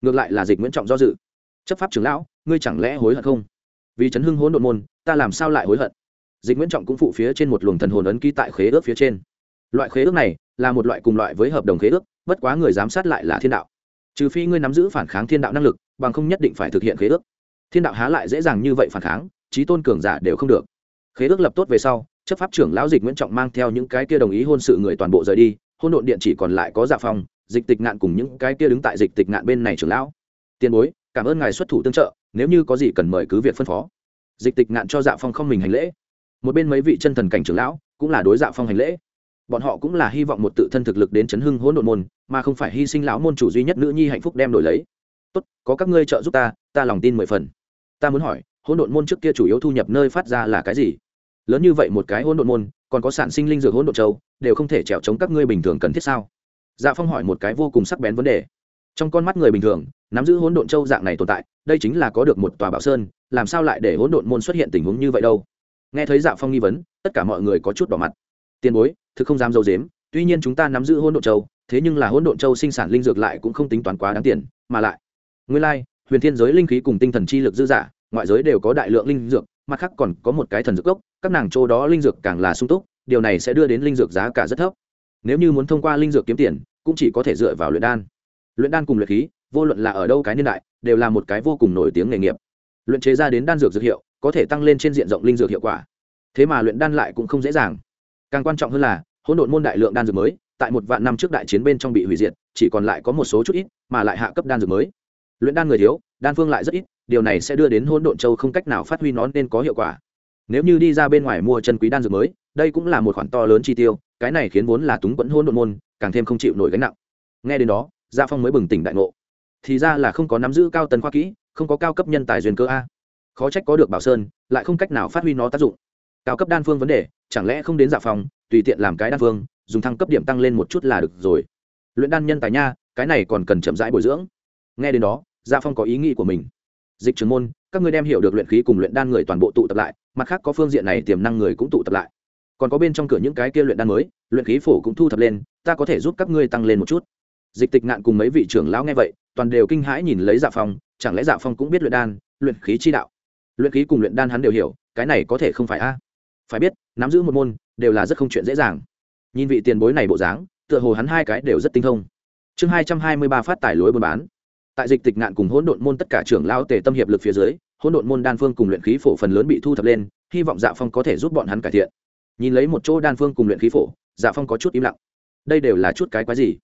Ngược lại là dịch nguyễn trọng do dự chấp pháp trưởng lão ngươi chẳng lẽ hối hận không? Vì chấn hưng hỗn độn môn ta làm sao lại hối hận? Dịch nguyễn trọng cũng phụ phía trên một luồng thần hồn ấn ký tại khế ước phía trên. Loại khế ước này là một loại cùng loại với hợp đồng khế ước bất quá người giám sát lại là thiên đạo. Trừ phi ngươi nắm giữ phản kháng thiên đạo năng lực bằng không nhất định phải thực hiện khế ước. Thiên đạo há lại dễ dàng như vậy phản kháng trí tôn cường giả đều không được. Khế ước lập tốt về sau chấp pháp trưởng lão dịch nguyễn trọng mang theo những cái kia đồng ý hôn sự người toàn bộ rời đi hôn độn điện chỉ còn lại có dạ phòng, dịch tịch ngạn cùng những cái kia đứng tại dịch tịch ngạn bên này trưởng lão. Tiền bối cảm ơn ngài xuất thủ tương trợ, nếu như có gì cần mời cứ việc phân phó. Dịch tịch ngạn cho dạ phong không mình hành lễ. Một bên mấy vị chân thần cảnh trưởng lão cũng là đối dạ phong hành lễ. Bọn họ cũng là hy vọng một tự thân thực lực đến chấn hưng hỗn độn môn, mà không phải hy sinh lão môn chủ duy nhất nữ nhi hạnh phúc đem đổi lấy. Tốt, có các ngươi trợ giúp ta ta lòng tin mười phần. Ta muốn hỏi, hỗn độn môn trước kia chủ yếu thu nhập nơi phát ra là cái gì? Lớn như vậy một cái hỗn độn môn, còn có sản sinh linh dược hỗn độn châu, đều không thể trèo chống các ngươi bình thường cần thiết sao? Dạ phong hỏi một cái vô cùng sắc bén vấn đề trong con mắt người bình thường, nắm giữ hỗn độn châu dạng này tồn tại, đây chính là có được một tòa bảo sơn, làm sao lại để hỗn độn môn xuất hiện tình huống như vậy đâu? Nghe thấy dạ phong nghi vấn, tất cả mọi người có chút đỏ mặt. Tiền bối, thực không dám dâu dếm tuy nhiên chúng ta nắm giữ hỗn độn châu, thế nhưng là hỗn độn châu sinh sản linh dược lại cũng không tính toán quá đáng tiền, mà lại, nguyên lai, huyền thiên giới linh khí cùng tinh thần chi lực dư giả, ngoại giới đều có đại lượng linh dược, mặt khác còn có một cái thần dược gốc, các nàng châu đó linh dược càng là sung túc, điều này sẽ đưa đến linh dược giá cả rất thấp. Nếu như muốn thông qua linh dược kiếm tiền, cũng chỉ có thể dựa vào luyện đan luyện đan cùng luyện khí, vô luận là ở đâu cái niên đại, đều là một cái vô cùng nổi tiếng nghề nghiệp. Luyện chế ra đến đan dược dược hiệu, có thể tăng lên trên diện rộng linh dược hiệu quả. Thế mà luyện đan lại cũng không dễ dàng. Càng quan trọng hơn là, hỗn độn môn đại lượng đan dược mới, tại một vạn năm trước đại chiến bên trong bị hủy diệt, chỉ còn lại có một số chút ít, mà lại hạ cấp đan dược mới. Luyện đan người thiếu, đan phương lại rất ít, điều này sẽ đưa đến hỗn độn châu không cách nào phát huy nó nên có hiệu quả. Nếu như đi ra bên ngoài mua chân quý đan dược mới, đây cũng là một khoản to lớn chi tiêu, cái này khiến vốn là túng quẫn hỗn độn môn, càng thêm không chịu nổi gánh nặng. Nghe đến đó gia phong mới bừng tỉnh đại ngộ. Thì ra là không có nắm giữ cao tần khoa kỹ, không có cao cấp nhân tài duyên cơ a. Khó trách có được bảo sơn, lại không cách nào phát huy nó tác dụng. Cao cấp đan phương vấn đề, chẳng lẽ không đến dạ phòng tùy tiện làm cái đan phương, dùng thăng cấp điểm tăng lên một chút là được rồi. Luyện đan nhân tài nha, cái này còn cần chậm rãi bồi dưỡng. Nghe đến đó dạ phong có ý nghĩ của mình. Dịch trường môn, các ngươi đem hiểu được luyện khí cùng luyện đan người toàn bộ tụ tập lại, mặt khác có phương diện này tiềm năng người cũng tụ tập lại. Còn có bên trong cửa những cái kia luyện đan mới, luyện khí phổ cũng thu thập lên, ta có thể giúp các ngươi tăng lên một chút dịch tịch ngạn cùng mấy vị trưởng lão nghe vậy, toàn đều kinh hãi nhìn lấy dạ phong, chẳng lẽ dạ phong cũng biết luyện đan, luyện khí chi đạo? Luyện khí cùng luyện đan hắn đều hiểu, cái này có thể không phải a? À? Phải biết, nắm giữ một môn, đều là rất không chuyện dễ dàng. Nhìn vị tiền bối này bộ dáng, tựa hồ hắn hai cái đều rất tinh thông. Chương hai trăm hai mươi ba phát tài lối buôn bán. Tại dịch tịch ngạn cùng hỗn độn môn tất cả trưởng lão tề tâm hiệp lực phía dưới, hỗn độn môn đan phương cùng luyện khí phổ phần lớn bị thu thập lên, hy vọng dạ phong có thể giúp bọn hắn cải thiện. Nhìn lấy một chỗ đan phương cùng luyện khí phổ dạ phong có chút im lặng. Đây đều là chút cái quái gì?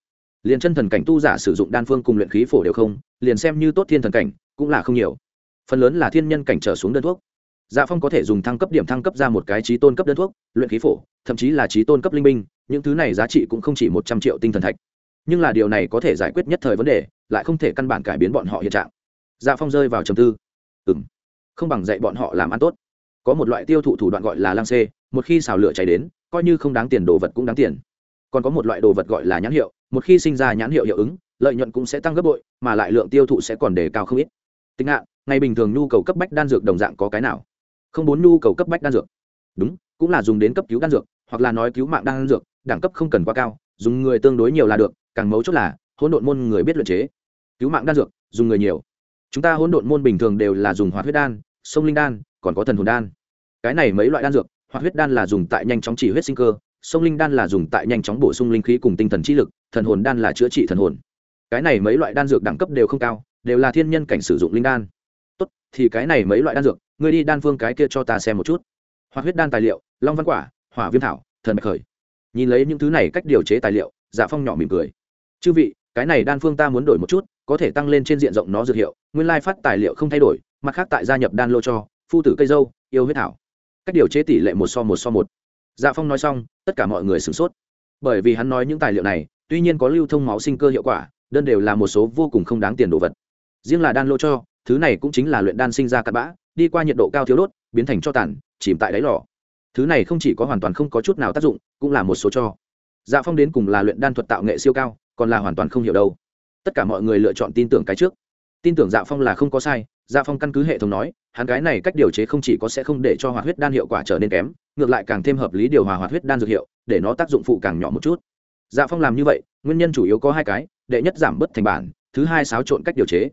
Liền chân thần cảnh tu giả sử dụng đan phương cùng luyện khí phổ đều không, liền xem như tốt thiên thần cảnh, cũng là không nhiều. Phần lớn là thiên nhân cảnh trở xuống đơn thuốc. Dạ phong có thể dùng thăng cấp điểm thăng cấp ra một cái trí tôn cấp đơn thuốc, luyện khí phổ, thậm chí là trí tôn cấp linh minh, những thứ này giá trị cũng không chỉ một trăm triệu tinh thần thạch. Nhưng là điều này có thể giải quyết nhất thời vấn đề, lại không thể căn bản cải biến bọn họ hiện trạng. Dạ phong rơi vào trầm tư. Ừ m không bằng dạy bọn họ làm ăn tốt. Có một loại tiêu thụ thủ đoạn gọi là lang xê, một khi xào lửa cháy đến, coi như không đáng tiền đồ vật cũng đáng tiền. Còn có một loại đồ vật gọi là nhãn hiệu một khi sinh ra nhãn hiệu hiệu ứng, lợi nhuận cũng sẽ tăng gấp bội, mà lại lượng tiêu thụ sẽ còn đề cao không ít. Tịch ngạn ngày bình thường nhu cầu cấp bách đan dược đồng dạng có cái nào? Không bốn nhu cầu cấp bách đan dược. Đúng, cũng là dùng đến cấp cứu đan dược, hoặc là nói cứu mạng đan dược, đẳng cấp không cần quá cao, dùng người tương đối nhiều là được, càng mấu chốt là, hỗn độn môn người biết luyện chế. Cứu mạng đan dược, dùng người nhiều. Chúng ta hỗn độn môn bình thường đều là dùng hoạt huyết đan, sông linh đan, còn có thần hồn đan. Cái này mấy loại đan dược hoạt huyết đan là dùng tại nhanh chóng chỉ huyết sinh cơ sông linh đan là dùng tại nhanh chóng bổ sung linh khí cùng tinh thần trí lực, thần hồn đan là chữa trị thần hồn. Cái này mấy loại đan dược đẳng cấp đều không cao, đều là thiên nhân cảnh sử dụng linh đan. Tốt, thì cái này mấy loại đan dược, ngươi đi đan phương cái kia cho ta xem một chút. Hoạt huyết đan tài liệu, long văn quả, hỏa viêm thảo, thần bạch khởi. Nhìn lấy những thứ này cách điều chế tài liệu dạ phong nhỏ mỉm cười. Chư vị, cái này đan phương ta muốn đổi một chút, có thể tăng lên trên diện rộng nó dược hiệu, nguyên lai phát tài liệu không thay đổi, mặt khác tại gia nhập đan lô cho, phu tử cây dâu, yêu huyết thảo. Cách điều chế tỷ lệ một so một so một dạ phong nói xong, tất cả mọi người sửng sốt. Bởi vì hắn nói những tài liệu này, tuy nhiên có lưu thông máu sinh cơ hiệu quả, đơn đều là một số vô cùng không đáng tiền đồ vật. Riêng là đan lô cho, thứ này cũng chính là luyện đan sinh ra cặn bã, đi qua nhiệt độ cao thiếu đốt, biến thành cho tàn, chìm tại đáy lò. Thứ này không chỉ có hoàn toàn không có chút nào tác dụng, cũng là một số cho. Dạ phong đến cùng là luyện đan thuật tạo nghệ siêu cao, còn là hoàn toàn không hiểu đâu. Tất cả mọi người lựa chọn tin tưởng cái trước. Tin tưởng dạ phong là không có sai dạ phong căn cứ hệ thống nói, hắn cái này cách điều chế không chỉ có sẽ không để cho hoạt huyết đan hiệu quả trở nên kém, ngược lại càng thêm hợp lý điều hòa hoạt huyết đan dược hiệu, để nó tác dụng phụ càng nhỏ một chút. Dạ phong làm như vậy, nguyên nhân chủ yếu có hai cái, đệ nhất giảm bớt thành bản, thứ hai xáo trộn cách điều chế.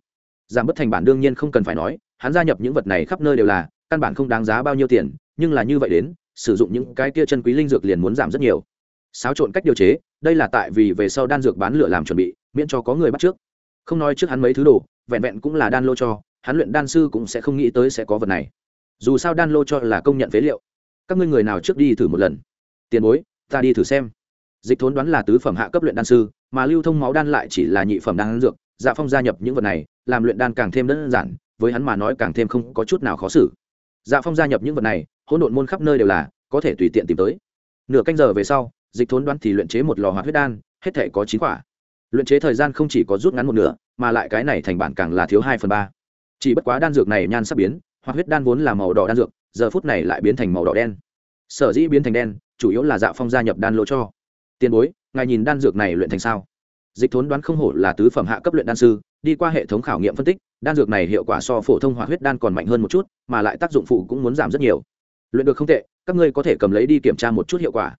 Giảm bớt thành bản đương nhiên không cần phải nói, hắn gia nhập những vật này khắp nơi đều là, căn bản không đáng giá bao nhiêu tiền, nhưng là như vậy đến, sử dụng những cái kia chân quý linh dược liền muốn giảm rất nhiều. Xáo trộn cách điều chế, đây là tại vì về sau đan dược bán lửa làm chuẩn bị, miễn cho có người bắt trước. Không nói trước hắn mấy thứ đồ, vẹn vẹn cũng là đan lô cho hắn luyện đan sư cũng sẽ không nghĩ tới sẽ có vật này. Dù sao đan lô cho là công nhận phế liệu. Các ngươi người nào trước đi thử một lần? Tiền bối, ta đi thử xem. Dịch thốn đoán là tứ phẩm hạ cấp luyện đan sư, mà lưu thông máu đan lại chỉ là nhị phẩm đan dược. Dạ phong gia nhập những vật này, làm luyện đan càng thêm đơn giản, với hắn mà nói càng thêm không có chút nào khó xử. Dạ phong gia nhập những vật này, hỗn độn môn khắp nơi đều là, có thể tùy tiện tìm tới. Nửa canh giờ về sau, dịch thốn đoán thì luyện chế một lò hoạt huyết đan, hết thể có chín quả. Luyện chế thời gian không chỉ có rút ngắn một nửa, mà lại cái này thành bản càng là thiếu hai phần ba chỉ bất quá đan dược này nhan sắp biến, hoặc huyết đan vốn là màu đỏ đan dược, giờ phút này lại biến thành màu đỏ đen. Sở dĩ biến thành đen, chủ yếu là dạ phong gia nhập đan lô cho. Tiền bối, ngài nhìn đan dược này luyện thành sao? Dịch thốn đoán không hổ là tứ phẩm hạ cấp luyện đan sư, đi qua hệ thống khảo nghiệm phân tích, đan dược này hiệu quả so phổ thông hoạt huyết đan còn mạnh hơn một chút, mà lại tác dụng phụ cũng muốn giảm rất nhiều. Luyện được không tệ, các ngươi có thể cầm lấy đi kiểm tra một chút hiệu quả.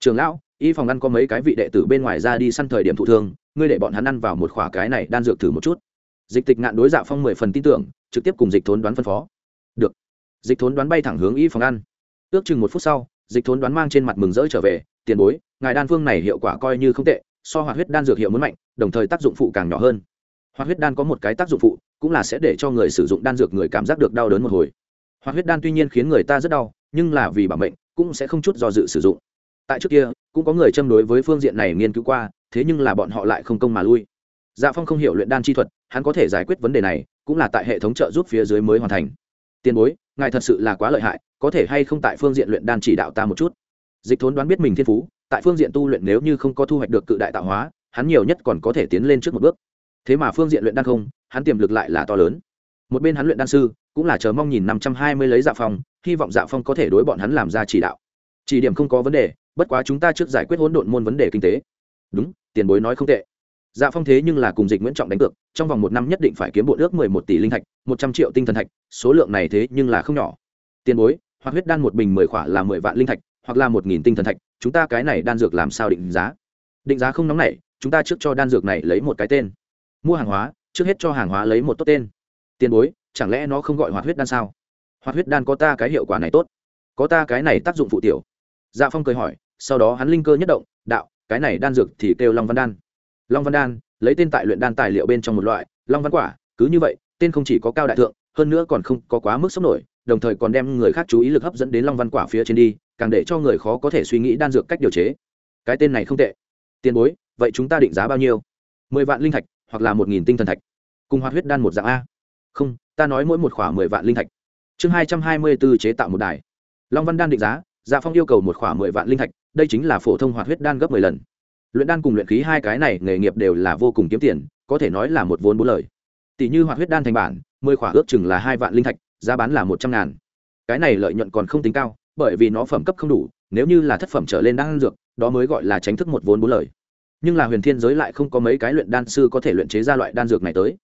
Trường lão, y phòng ăn có mấy cái vị đệ tử bên ngoài ra đi săn thời điểm thụ thương, ngươi để bọn hắn ăn vào một khỏa cái này đan dược thử một chút dịch tịch ngạn đối dạ phong mười phần tin tưởng, trực tiếp cùng dịch thốn đoán phân phó. Được. Dịch thốn đoán bay thẳng hướng y phòng ăn. Ước chừng một phút sau, dịch thốn đoán mang trên mặt mừng rỡ trở về, tiền bối, ngài đan phương này hiệu quả coi như không tệ, so hoạt huyết đan dược hiệu muốn mạnh, đồng thời tác dụng phụ càng nhỏ hơn. Hoạt huyết đan có một cái tác dụng phụ, cũng là sẽ để cho người sử dụng đan dược người cảm giác được đau đớn một hồi. Hoạt huyết đan tuy nhiên khiến người ta rất đau, nhưng là vì bảo mệnh, cũng sẽ không chút do dự sử dụng. Tại trước kia, cũng có người châm đối với phương diện này nghiên cứu qua, thế nhưng là bọn họ lại không công mà lui dạ phong không hiểu luyện đan chi thuật, hắn có thể giải quyết vấn đề này, cũng là tại hệ thống trợ giúp phía dưới mới hoàn thành. Tiền bối, ngài thật sự là quá lợi hại, có thể hay không tại phương diện luyện đan chỉ đạo ta một chút? Dịch thốn đoán biết mình thiên phú, tại phương diện tu luyện nếu như không có thu hoạch được cự đại tạo hóa, hắn nhiều nhất còn có thể tiến lên trước một bước. Thế mà phương diện luyện đan không, hắn tiềm lực lại là to lớn. Một bên hắn luyện đan sư, cũng là chờ mong nhìn năm trăm hai mươi lấy dạ phong, hy vọng dạ phong có thể đối bọn hắn làm ra chỉ đạo. Chỉ điểm không có vấn đề, bất quá chúng ta trước giải quyết hỗn độn môn vấn đề kinh tế. Đúng, tiền bối nói không tệ dạ phong thế nhưng là cùng dịch nguyễn trọng đánh cược, trong vòng một năm nhất định phải kiếm bộ nước mười một tỷ linh thạch, một trăm triệu tinh thần thạch, số lượng này thế nhưng là không nhỏ. Tiền bối, hoặc huyết đan một bình mười khỏa là mười vạn linh thạch, hoặc là một nghìn tinh thần thạch, chúng ta cái này đan dược làm sao định giá? Định giá không nóng nảy, chúng ta trước cho đan dược này lấy một cái tên. Mua hàng hóa, trước hết cho hàng hóa lấy một tốt tên. Tiền bối, chẳng lẽ nó không gọi hoạt huyết đan sao? Hoạt huyết đan có ta cái hiệu quả này tốt. Có ta cái này tác dụng phụ tiểu. Dạ phong cười hỏi, sau đó hắn linh cơ nhất động, đạo, cái này đan dược thì kêu long văn đan long văn đan, lấy tên tại luyện đan tài liệu bên trong một loại, long văn quả, cứ như vậy, tên không chỉ có cao đại thượng, hơn nữa còn không có quá mức sốc nổi, đồng thời còn đem người khác chú ý lực hấp dẫn đến long văn quả phía trên đi, càng để cho người khó có thể suy nghĩ đan dược cách điều chế. Cái tên này không tệ. Tiền bối, vậy chúng ta định giá bao nhiêu? Mười vạn linh thạch, hoặc là một nghìn tinh thần thạch. Cùng hoạt huyết đan một dạng a. Không, ta nói mỗi một khoảng mười vạn linh thạch. Chương hai trăm hai mươi b ố chế tạo một đài. Long văn đan định giá dạ phong yêu cầu một khoảng mười vạn linh thạch, đây chính là phổ thông hoạt huyết đan gấp mười lần luyện đan cùng luyện khí hai cái này nghề nghiệp đều là vô cùng kiếm tiền, có thể nói là một vốn bốn lời. Tỷ như hoạt huyết đan thành bản, mười khỏa ước chừng là hai vạn linh thạch, giá bán là một trăm ngàn. Cái này lợi nhuận còn không tính cao, bởi vì nó phẩm cấp không đủ, nếu như là thất phẩm trở lên đan dược, đó mới gọi là tránh thức một vốn bốn lời. Nhưng là huyền thiên giới lại không có mấy cái luyện đan sư có thể luyện chế ra loại đan dược này tới.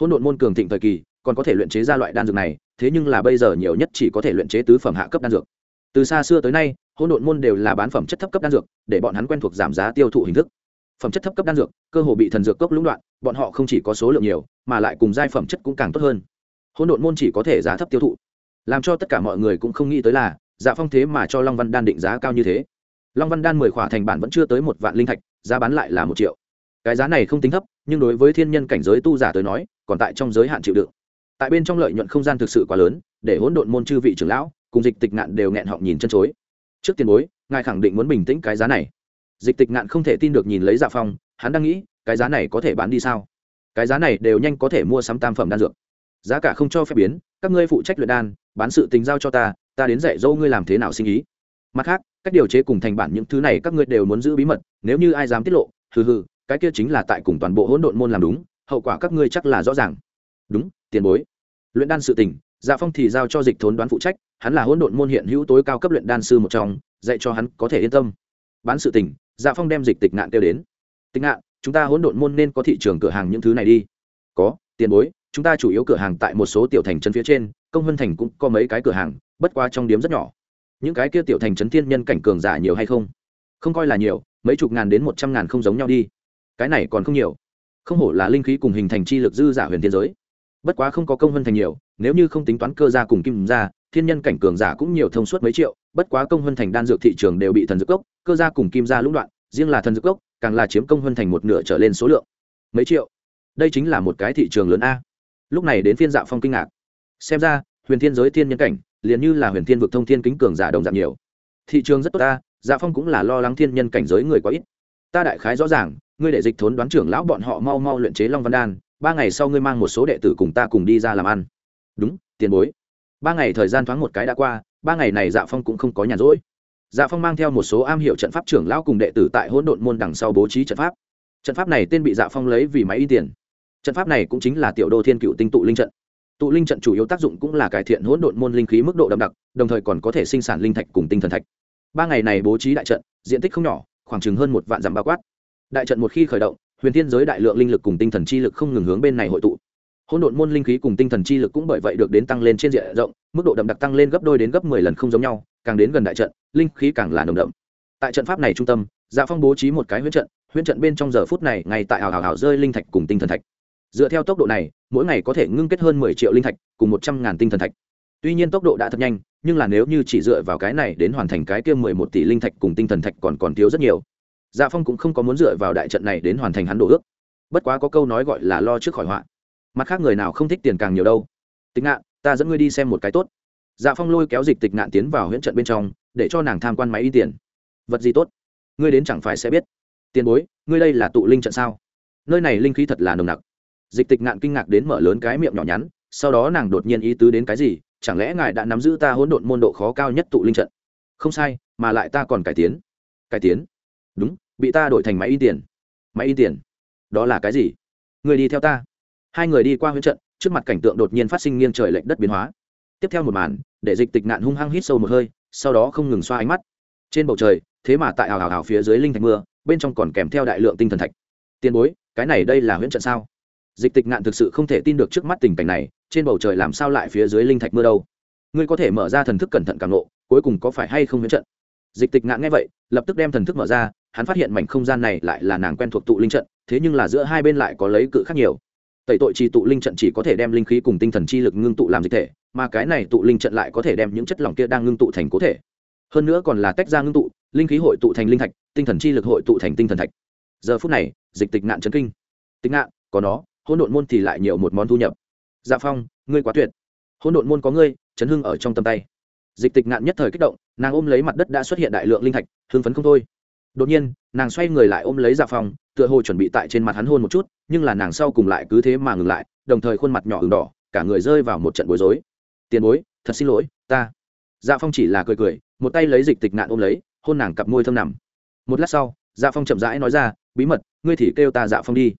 Hỗn độn môn cường thịnh thời kỳ, còn có thể luyện chế ra loại đan dược này, thế nhưng là bây giờ nhiều nhất chỉ có thể luyện chế tứ phẩm hạ cấp đan dược. Từ xa xưa tới nay hỗn độn môn đều là bán phẩm chất thấp cấp đan dược, để bọn hắn quen thuộc giảm giá tiêu thụ hình thức. Phẩm chất thấp cấp đan dược, cơ hồ bị thần dược cốc lũng đoạn, bọn họ không chỉ có số lượng nhiều, mà lại cùng giai phẩm chất cũng càng tốt hơn. Hỗn độn môn chỉ có thể giá thấp tiêu thụ. Làm cho tất cả mọi người cũng không nghĩ tới là dạ phong thế mà cho long văn đan định giá cao như thế. Long văn đan mười khỏa thành bản vẫn chưa tới một vạn linh thạch, giá bán lại là một triệu. Cái giá này không tính thấp, nhưng đối với thiên nhân cảnh giới tu giả tới nói, còn tại trong giới hạn chịu đựng. Tại bên trong lợi nhuận không gian thực sự quá lớn, để hỗn độn môn chư vị trưởng lão, cùng dịch tịch nạn đều nghẹn họng nhìn chân chối trước tiền bối, ngài khẳng định muốn bình tĩnh cái giá này. Dịch tịch ngạn không thể tin được nhìn lấy dạ phong, hắn đang nghĩ, cái giá này có thể bán đi sao? Cái giá này đều nhanh có thể mua sắm tam phẩm đan dược. Giá cả không cho phép biến, các ngươi phụ trách luyện đan, bán sự tình giao cho ta ta đến dạy dỗ ngươi làm thế nào sinh ý. Mặt khác, cách điều chế cùng thành bản những thứ này các ngươi đều muốn giữ bí mật, nếu như ai dám tiết lộ, hừ hừ, cái kia chính là tại cùng toàn bộ hỗn độn môn làm đúng, hậu quả các ngươi chắc là rõ ràng. Đúng, tiền bối. Luyện đan sự tình dạ phong thì giao cho dịch thốn đoán phụ trách, hắn là hỗn độn môn hiện hữu tối cao cấp luyện đan sư một trong, dạy cho hắn có thể yên tâm. Bán sự tình dạ phong đem dịch tịch nạn kêu đến. Tịch nạn chúng ta hỗn độn môn nên có thị trường cửa hàng những thứ này đi. Có, tiền bối, chúng ta chủ yếu cửa hàng tại một số tiểu thành trấn phía trên, công vân thành cũng có mấy cái cửa hàng, bất quá trong điếm rất nhỏ. Những cái kia tiểu thành trấn thiên nhân cảnh cường giả nhiều hay không? Không coi là nhiều, mấy chục ngàn đến một trăm ngàn không giống nhau đi. Cái này còn không nhiều. Không hổ là linh khí cùng hình thành chi lực dư giả huyền thiên giới bất quá không có công hơn thành nhiều, nếu như không tính toán cơ gia cùng kim gia, thiên nhân cảnh cường giả cũng nhiều thông suốt mấy triệu, bất quá công hơn thành đan dược thị trường đều bị thần dược cốc cơ gia cùng kim gia lũng đoạn, riêng là thần dược cốc càng là chiếm công hơn thành một nửa trở lên số lượng. Mấy triệu? Đây chính là một cái thị trường lớn a. Lúc này đến phiên dạ phong kinh ngạc. Xem ra, huyền thiên giới thiên nhân cảnh, liền như là huyền thiên vực thông thiên kính cường giả đồng dạng nhiều. Thị trường rất tốt ta dạ phong cũng là lo lắng thiên nhân cảnh giới người quá ít. Ta đại khái rõ ràng, ngươi để dịch thốn đoán trưởng lão bọn họ mau mau luyện chế long văn đan ba ngày sau ngươi mang một số đệ tử cùng ta cùng đi ra làm ăn. Đúng, tiền bối. Ba ngày thời gian thoáng một cái đã qua, ba ngày này dạ phong cũng không có nhàn rỗi. Dạ phong mang theo một số am hiểu trận pháp trưởng lão cùng đệ tử tại hỗn độn môn đằng sau bố trí trận pháp. Trận pháp này tên bị dạ phong lấy vì máy in tiền. Trận pháp này cũng chính là tiểu đô thiên cựu tinh tụ linh trận. Tụ linh trận chủ yếu tác dụng cũng là cải thiện hỗn độn môn linh khí mức độ đậm đặc, đồng thời còn có thể sinh sản linh thạch cùng tinh thần thạch. Ba ngày này bố trí đại trận, diện tích không nhỏ, khoảng chừng hơn một vạn dặm bao quát. Đại trận một khi khởi động huyền thiên giới đại lượng linh lực cùng tinh thần chi lực không ngừng hướng bên này hội tụ. Hỗn độn môn linh khí cùng tinh thần chi lực cũng bởi vậy được đến tăng lên trên diện rộng, mức độ đậm đặc tăng lên gấp đôi đến gấp mười lần không giống nhau, càng đến gần đại trận, linh khí càng là nồng đậm. Tại trận pháp này trung tâm dạ phong bố trí một cái huyễn trận huyễn trận bên trong giờ phút này ngay tại hào hào hào rơi linh thạch cùng tinh thần thạch. Dựa theo tốc độ này, mỗi ngày có thể ngưng kết hơn mười triệu linh thạch cùng một trăm ngàn tinh thần thạch. Tuy nhiên tốc độ đã thật nhanh, nhưng là nếu như chỉ dựa vào cái này đến hoàn thành cái kia mười một tỷ linh thạch cùng tinh thần thạch còn còn thiếu rất nhiều dạ phong cũng không có muốn dựa vào đại trận này đến hoàn thành hắn đồ ước. Bất quá có câu nói gọi là lo trước khỏi họa. Mặt khác người nào không thích tiền càng nhiều đâu. Tịch ngạn, ta dẫn ngươi đi xem một cái tốt. Dạ phong lôi kéo dịch tịch ngạn tiến vào huyễn trận bên trong, để cho nàng tham quan máy y tiền. Vật gì tốt? Ngươi đến chẳng phải sẽ biết. Tiền bối, ngươi đây là tụ linh trận sao? Nơi này linh khí thật là nồng nặc. Dịch tịch ngạn kinh ngạc đến mở lớn cái miệng nhỏ nhắn, sau đó nàng đột nhiên ý tứ đến cái gì? Chẳng lẽ ngài đã nắm giữ ta hỗn độn môn độ khó cao nhất tụ linh trận? Không sai, mà lại ta còn cải tiến. Cải tiến? Đúng bị ta đổi thành máy in tiền. Máy in tiền? Đó là cái gì? Người đi theo ta. Hai người đi qua huyễn trận, trước mặt cảnh tượng đột nhiên phát sinh nghiêng trời lệch đất biến hóa. Tiếp theo một màn, để dịch tịch nạn hung hăng hít sâu một hơi, sau đó không ngừng xoa ánh mắt. Trên bầu trời, thế mà tại hào hào hào phía dưới linh thạch mưa, bên trong còn kèm theo đại lượng tinh thần thạch. Tiền bối, cái này đây là huyễn trận sao? Dịch tịch nạn thực sự không thể tin được trước mắt tình cảnh này, trên bầu trời làm sao lại phía dưới linh thạch mưa đâu? Ngươi có thể mở ra thần thức cẩn thận càng lộ, cuối cùng có phải hay không huyễn trận? Dịch tịch nạn nghe vậy, lập tức đem thần thức mở ra hắn phát hiện mảnh không gian này lại là nàng quen thuộc tụ linh trận, thế nhưng là giữa hai bên lại có lấy cự khác nhiều. Tẩy tội trì tụ linh trận chỉ có thể đem linh khí cùng tinh thần chi lực ngưng tụ làm dịch thể, mà cái này tụ linh trận lại có thể đem những chất lỏng kia đang ngưng tụ thành cố thể. Hơn nữa còn là tách ra ngưng tụ, linh khí hội tụ thành linh thạch, tinh thần chi lực hội tụ thành tinh thần thạch. Giờ phút này, dịch tịch nạn chấn kinh. Tịch nạn có nó, hỗn độn môn thì lại nhiều một món thu nhập. Dạ phong, ngươi quá tuyệt. Hỗn độn môn có ngươi, chấn hưng ở trong tầm tay. Dịch tịch nạn nhất thời kích động, nàng ôm lấy mặt đất đã xuất hiện đại lượng linh thạch, hưng phấn không thôi đột nhiên, nàng xoay người lại ôm lấy dạ phong, tựa hồ chuẩn bị tại trên mặt hắn hôn một chút, nhưng là nàng sau cùng lại cứ thế mà ngừng lại, đồng thời khuôn mặt nhỏ ửng đỏ, cả người rơi vào một trận bối rối. Tiền bối, thật xin lỗi, ta. Dạ phong chỉ là cười cười, một tay lấy dịch tịch nạn ôm lấy, hôn nàng cặp môi thơm nằm. Một lát sau dạ phong chậm rãi nói ra, bí mật, ngươi thì kêu ta dạ phong đi.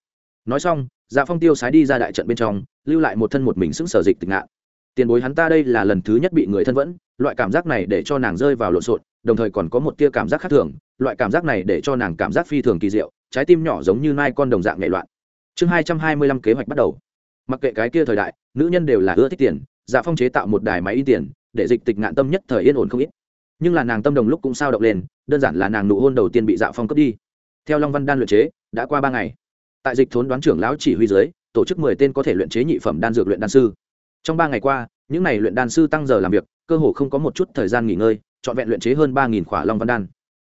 Nói xong dạ phong tiêu sái đi ra đại trận bên trong, lưu lại một thân một mình sững sờ dịch tịch nạn. Tiền bối hắn ta đây là lần thứ nhất bị người thân vẫn, loại cảm giác này để cho nàng rơi vào lộn xộn, đồng thời còn có một tia cảm giác khác thường loại cảm giác này để cho nàng cảm giác phi thường kỳ diệu, trái tim nhỏ giống như nai con đồng dạng nghệ loạn. Chương hai trăm hai mươi lăm kế hoạch bắt đầu. Mặc kệ cái kia thời đại, nữ nhân đều là ưa thích tiền dạ phong chế tạo một đài máy in tiền, để dịch tịch ngạn tâm nhất thời yên ổn không ít. Nhưng là nàng tâm đồng lúc cũng sao động lên, đơn giản là nàng nụ hôn đầu tiên bị dạ phong cướp đi. Theo long văn đan luyện chế, đã qua ba ngày. Tại dịch thốn đoán trưởng lão chỉ huy dưới, tổ chức mười tên có thể luyện chế nhị phẩm đan dược luyện đan sư. Trong ba ngày qua, những n à y luyện đan sư tăng giờ làm việc, cơ hồ không có một chút thời gian nghỉ ngơi, trọn vẹn luyện chế hơn ba nghìn khỏa long văn đan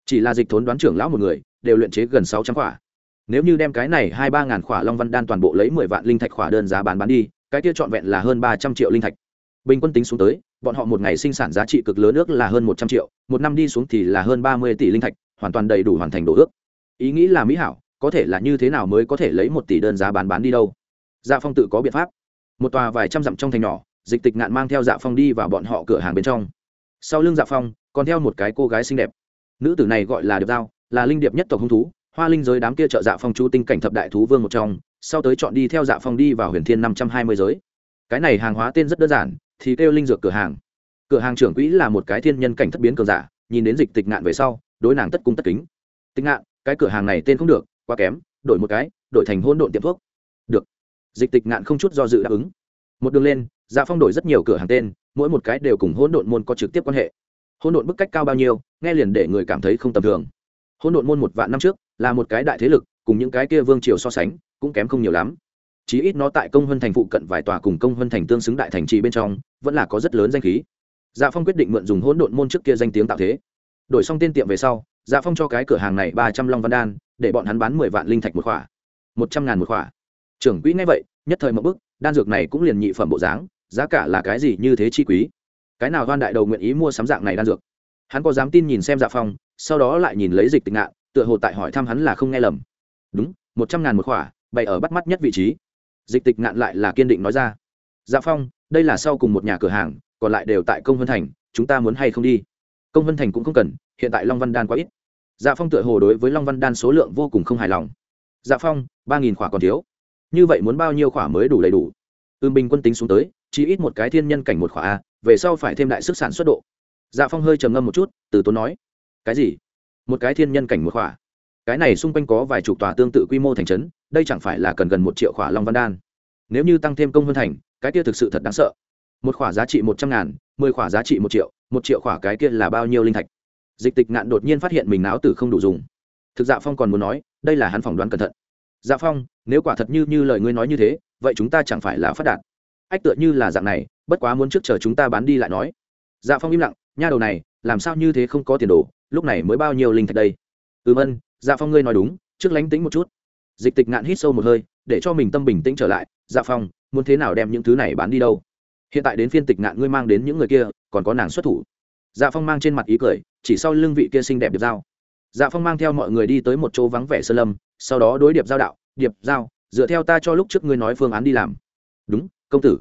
chỉ là dịch thốn đoán trưởng lão một người, đều luyện chế gần sáu trăm khỏa. Nếu như đem cái này hai ba ngàn khỏa long văn đan toàn bộ lấy mười vạn linh thạch khỏa đơn giá bán bán đi, cái kia trọn vẹn là hơn ba trăm triệu linh thạch. Bình quân tính xuống tới, bọn họ một ngày sinh sản giá trị cực lớn ước là hơn một trăm triệu, một năm đi xuống thì là hơn ba mươi tỷ linh thạch, hoàn toàn đầy đủ hoàn thành đồ ước. Ý nghĩ là mỹ hảo, có thể là như thế nào mới có thể lấy một tỷ đơn giá bán bán đi đâu? Dạ phong tự có biện pháp. Một tòa vài trăm dặm trong thành nhỏ, dịch tịch ngạn mang theo dạ phong đi vào bọn họ cửa hàng bên trong. Sau lưng dạ phong, còn theo một cái cô gái xinh đẹp nữ tử này gọi là điệp giao, là linh điệp nhất tộc hung thú, hoa linh giới đám kia trợ dạ phong chú tinh cảnh thập đại thú vương một trong, sau tới chọn đi theo dạ phong đi vào huyền thiên năm trăm hai mươi giới. Cái này hàng hóa tên rất đơn giản, thì kêu linh dược cửa hàng. Cửa hàng trưởng quỹ là một cái thiên nhân cảnh thất biến cường giả, nhìn đến dịch tịch ngạn về sau, đối nàng tất cung tất kính. Tịch ngạn, cái cửa hàng này tên không được, quá kém, đổi một cái, đổi thành hôn độn tiệm thuốc. Được. Dịch tịch ngạn không chút do dự đáp ứng. Một đường lên dạ phong đổi rất nhiều cửa hàng tên, mỗi một cái đều cùng hôn độn môn có trực tiếp quan hệ. Hỗn độn bức cách cao bao nhiêu, nghe liền để người cảm thấy không tầm thường. Hỗn độn môn một vạn năm trước, là một cái đại thế lực, cùng những cái kia vương triều so sánh, cũng kém không nhiều lắm. Chí ít nó tại công vân thành phụ cận vài tòa cùng công vân thành tương xứng đại thành trì bên trong, vẫn là có rất lớn danh khí. Dạ phong quyết định mượn dùng hỗn độn môn trước kia danh tiếng tạo thế. Đổi xong tên tiệm về sau dạ phong cho cái cửa hàng này ba trăm long văn đan, để bọn hắn bán mười vạn linh thạch một khỏa. Một trăm ngàn một khỏa. Trưởng quỹ ngay vậy, nhất thời một bức, đan dược này cũng liền nhị phẩm bộ dáng, giá cả là cái gì như thế chi quý cái nào đoan đại đầu nguyện ý mua sắm dạng này đan dược? Hắn có dám tin nhìn xem dạ phong, sau đó lại nhìn lấy dịch tịch ngạn, tựa hồ tại hỏi thăm hắn là không nghe lầm. Đúng, một trăm ngàn một khỏa, bày ở bắt mắt nhất vị trí. Dịch tịch ngạn lại là kiên định nói ra. Dạ phong, đây là sau cùng một nhà cửa hàng, còn lại đều tại công vân thành, chúng ta muốn hay không đi? Công vân thành cũng không cần, hiện tại long văn đan quá ít. Dạ phong tựa hồ đối với long văn đan số lượng vô cùng không hài lòng. Dạ phong, ba nghìn khỏa còn thiếu. Như vậy muốn bao nhiêu khỏa mới đủ đầy đủ? Ưm bình quân tính xuống tới, chỉ ít một cái thiên nhân cảnh một khỏa a về sau phải thêm đại sức sản xuất độ. Dạ phong hơi trầm ngâm một chút, từ tốn nói, cái gì? Một cái thiên nhân cảnh một khỏa. Cái này xung quanh có vài chục tòa tương tự quy mô thành trấn, đây chẳng phải là cần gần một triệu khỏa long văn đan. Nếu như tăng thêm công vân thành, cái kia thực sự thật đáng sợ. Một khỏa giá trị một trăm ngàn, mười khỏa giá trị một triệu một triệu khỏa cái kia là bao nhiêu linh thạch? Dịch tịch ngạn đột nhiên phát hiện mình não tử không đủ dùng. Thực dạ phong còn muốn nói, đây là hắn phỏng đoán cẩn thận. Dạ phong, nếu quả thật như như lời ngươi nói như thế, vậy chúng ta chẳng phải là phát đạt. Ách, tựa như là dạng này bất quá muốn trước chờ chúng ta bán đi lại nói. Dạ phong im lặng, nha đầu này, làm sao như thế không có tiền đồ, lúc này mới bao nhiêu linh thạch đây? Ừm ân dạ phong ngươi nói đúng, trước lánh tính một chút. Dịch tịch ngạn hít sâu một hơi, để cho mình tâm bình tĩnh trở lại. Dạ phong, muốn thế nào đem những thứ này bán đi đâu? Hiện tại đến phiên tịch ngạn ngươi mang đến những người kia, còn có nàng xuất thủ. Dạ phong mang trên mặt ý cười, chỉ sau lưng vị kia xinh đẹp điệp dao. dạ phong mang theo mọi người đi tới một chỗ vắng vẻ sơn lâm, sau đó đối điệp giao đạo, điệp giao, dựa theo ta cho lúc trước ngươi nói phương án đi làm. Đúng, công tử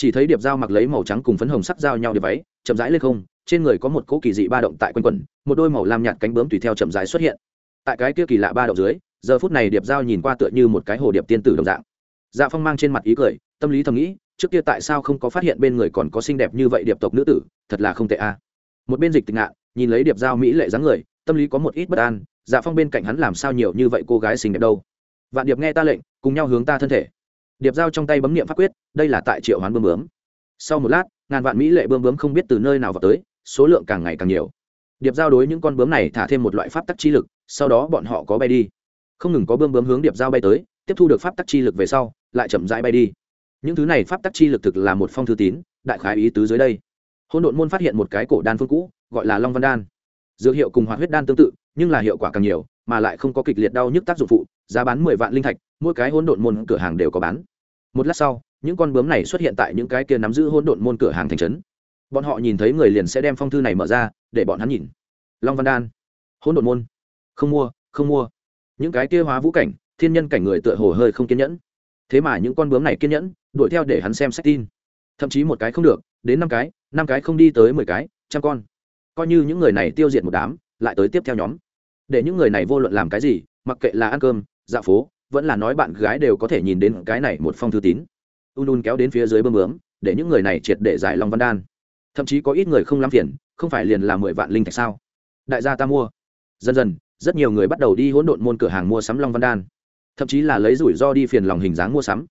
chỉ thấy điệp dao mặc lấy màu trắng cùng phấn hồng sắc giao nhau điệp váy, chậm rãi lên không, trên người có một cỗ kỳ dị ba động tại quanh quẩn, một đôi màu lam nhạt cánh bướm tùy theo chậm rãi xuất hiện. Tại cái kia kỳ lạ ba động dưới, giờ phút này điệp dao nhìn qua tựa như một cái hồ điệp tiên tử đồng dạng. Dạ phong mang trên mặt ý cười, tâm lý thầm nghĩ, trước kia tại sao không có phát hiện bên người còn có xinh đẹp như vậy điệp tộc nữ tử, thật là không tệ a. À. Một bên dịch tịch ngạn, nhìn lấy điệp dao mỹ lệ dáng người, tâm lý có một ít bất an dạ phong bên cạnh hắn làm sao nhiều như vậy cô gái xinh đẹp đâu. Vạn điệp nghe ta lệnh, cùng nhau hướng ta thân thể điệp giao trong tay bấm nghiệm pháp quyết, đây là tại triệu hoán bơm bướm. Sau một lát, ngàn vạn mỹ lệ bơm bướm không biết từ nơi nào vào tới, số lượng càng ngày càng nhiều. Điệp giao đối những con bướm này thả thêm một loại pháp tắc chi lực, sau đó bọn họ có bay đi. Không ngừng có bơm bướm hướng điệp giao bay tới, tiếp thu được pháp tắc chi lực về sau, lại chậm rãi bay đi. Những thứ này pháp tắc chi lực thực là một phong thư tín, đại khái ý tứ dưới đây. Hôn độn môn phát hiện một cái cổ đan phương cũ, gọi là long văn đan. Dược hiệu cùng hoạt huyết đan tương tự, nhưng là hiệu quả càng nhiều mà lại không có kịch liệt đau nhức tác dụng phụ, giá bán mười vạn linh thạch, mỗi cái hỗn độn môn cửa hàng đều có bán. Một lát sau, những con bướm này xuất hiện tại những cái kia nắm giữ hỗn độn môn cửa hàng thành trấn. Bọn họ nhìn thấy người liền sẽ đem phong thư này mở ra, để bọn hắn nhìn. Long văn đan. Hỗn độn môn. Không mua không mua. Những cái kia hóa vũ cảnh, thiên nhân cảnh người tựa hồ hơi không kiên nhẫn. Thế mà những con bướm này kiên nhẫn, đuổi theo để hắn xem sách tin. Thậm chí một cái không được, đến năm cái năm cái không đi tới mười cái, trăm con. Coi như những người này tiêu diệt một đám, lại tới tiếp theo nhóm để những người này vô luận làm cái gì, mặc kệ là ăn cơm, dạo phố, vẫn là nói bạn gái đều có thể nhìn đến cái này một phong thư tín. Un un kéo đến phía dưới bơm bướm, để những người này triệt để giải long văn đan. Thậm chí có ít người không làm phiền, không phải liền là mười vạn linh thạch sao? Đại gia ta mua. Dần dần, rất nhiều người bắt đầu đi hỗn độn môn cửa hàng mua sắm long văn đan. Thậm chí là lấy rủi ro đi phiền lòng hình dáng mua sắm.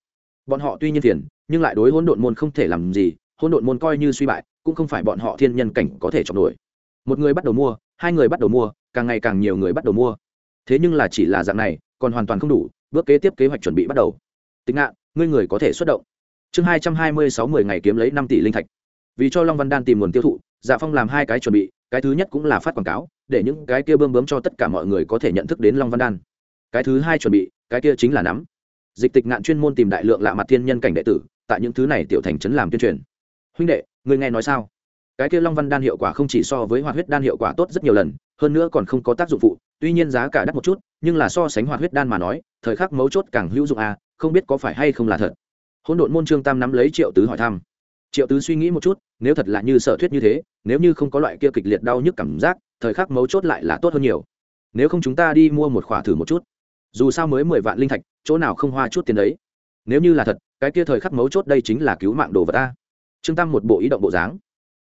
Bọn họ tuy nhiên phiền, nhưng lại đối hỗn độn môn không thể làm gì, hỗn độn môn coi như suy bại, cũng không phải bọn họ thiên nhân cảnh có thể chọc nổi. Một người bắt đầu mua, hai người bắt đầu mua càng ngày càng nhiều người bắt đầu mua. Thế nhưng là chỉ là dạng này, còn hoàn toàn không đủ, bước kế tiếp kế hoạch chuẩn bị bắt đầu. Tính ngạn, ngươi người có thể xuất động. Chương hai trăm hai mươi sáu mươi ngày kiếm lấy năm tỷ linh thạch. Vì cho long văn đan tìm nguồn tiêu thụ dạ phong làm hai cái chuẩn bị, cái thứ nhất cũng là phát quảng cáo, để những cái kia bơm bướm cho tất cả mọi người có thể nhận thức đến long văn đan. Cái thứ hai chuẩn bị, cái kia chính là nắm. Dịch tịch ngạn chuyên môn tìm đại lượng lạ mặt thiên nhân cảnh đệ tử, tại những thứ này tiểu thành trấn làm tuyên truyền. Huynh đệ người nghe nói sao? Cái kia long văn đan hiệu quả không chỉ so với hoạt huyết đan hiệu quả tốt rất nhiều lần hơn nữa còn không có tác dụng phụ, tuy nhiên giá cả đắt một chút, nhưng là so sánh hoạt huyết đan mà nói, thời khắc mấu chốt càng hữu dụng à không biết có phải hay không là thật. Hỗn độn môn trương tam nắm lấy triệu tứ hỏi thăm. Triệu tứ suy nghĩ một chút, nếu thật là như sở thuyết như thế, nếu như không có loại kia kịch liệt đau nhức cảm giác, thời khắc mấu chốt lại là tốt hơn nhiều. Nếu không chúng ta đi mua một khỏa thử một chút. Dù sao mới mười vạn linh thạch, chỗ nào không hoa chút tiền đấy. Nếu như là thật, cái kia thời khắc mấu chốt đây chính là cứu mạng đồ vật ta. Trương tam một bộ ý động bộ dáng.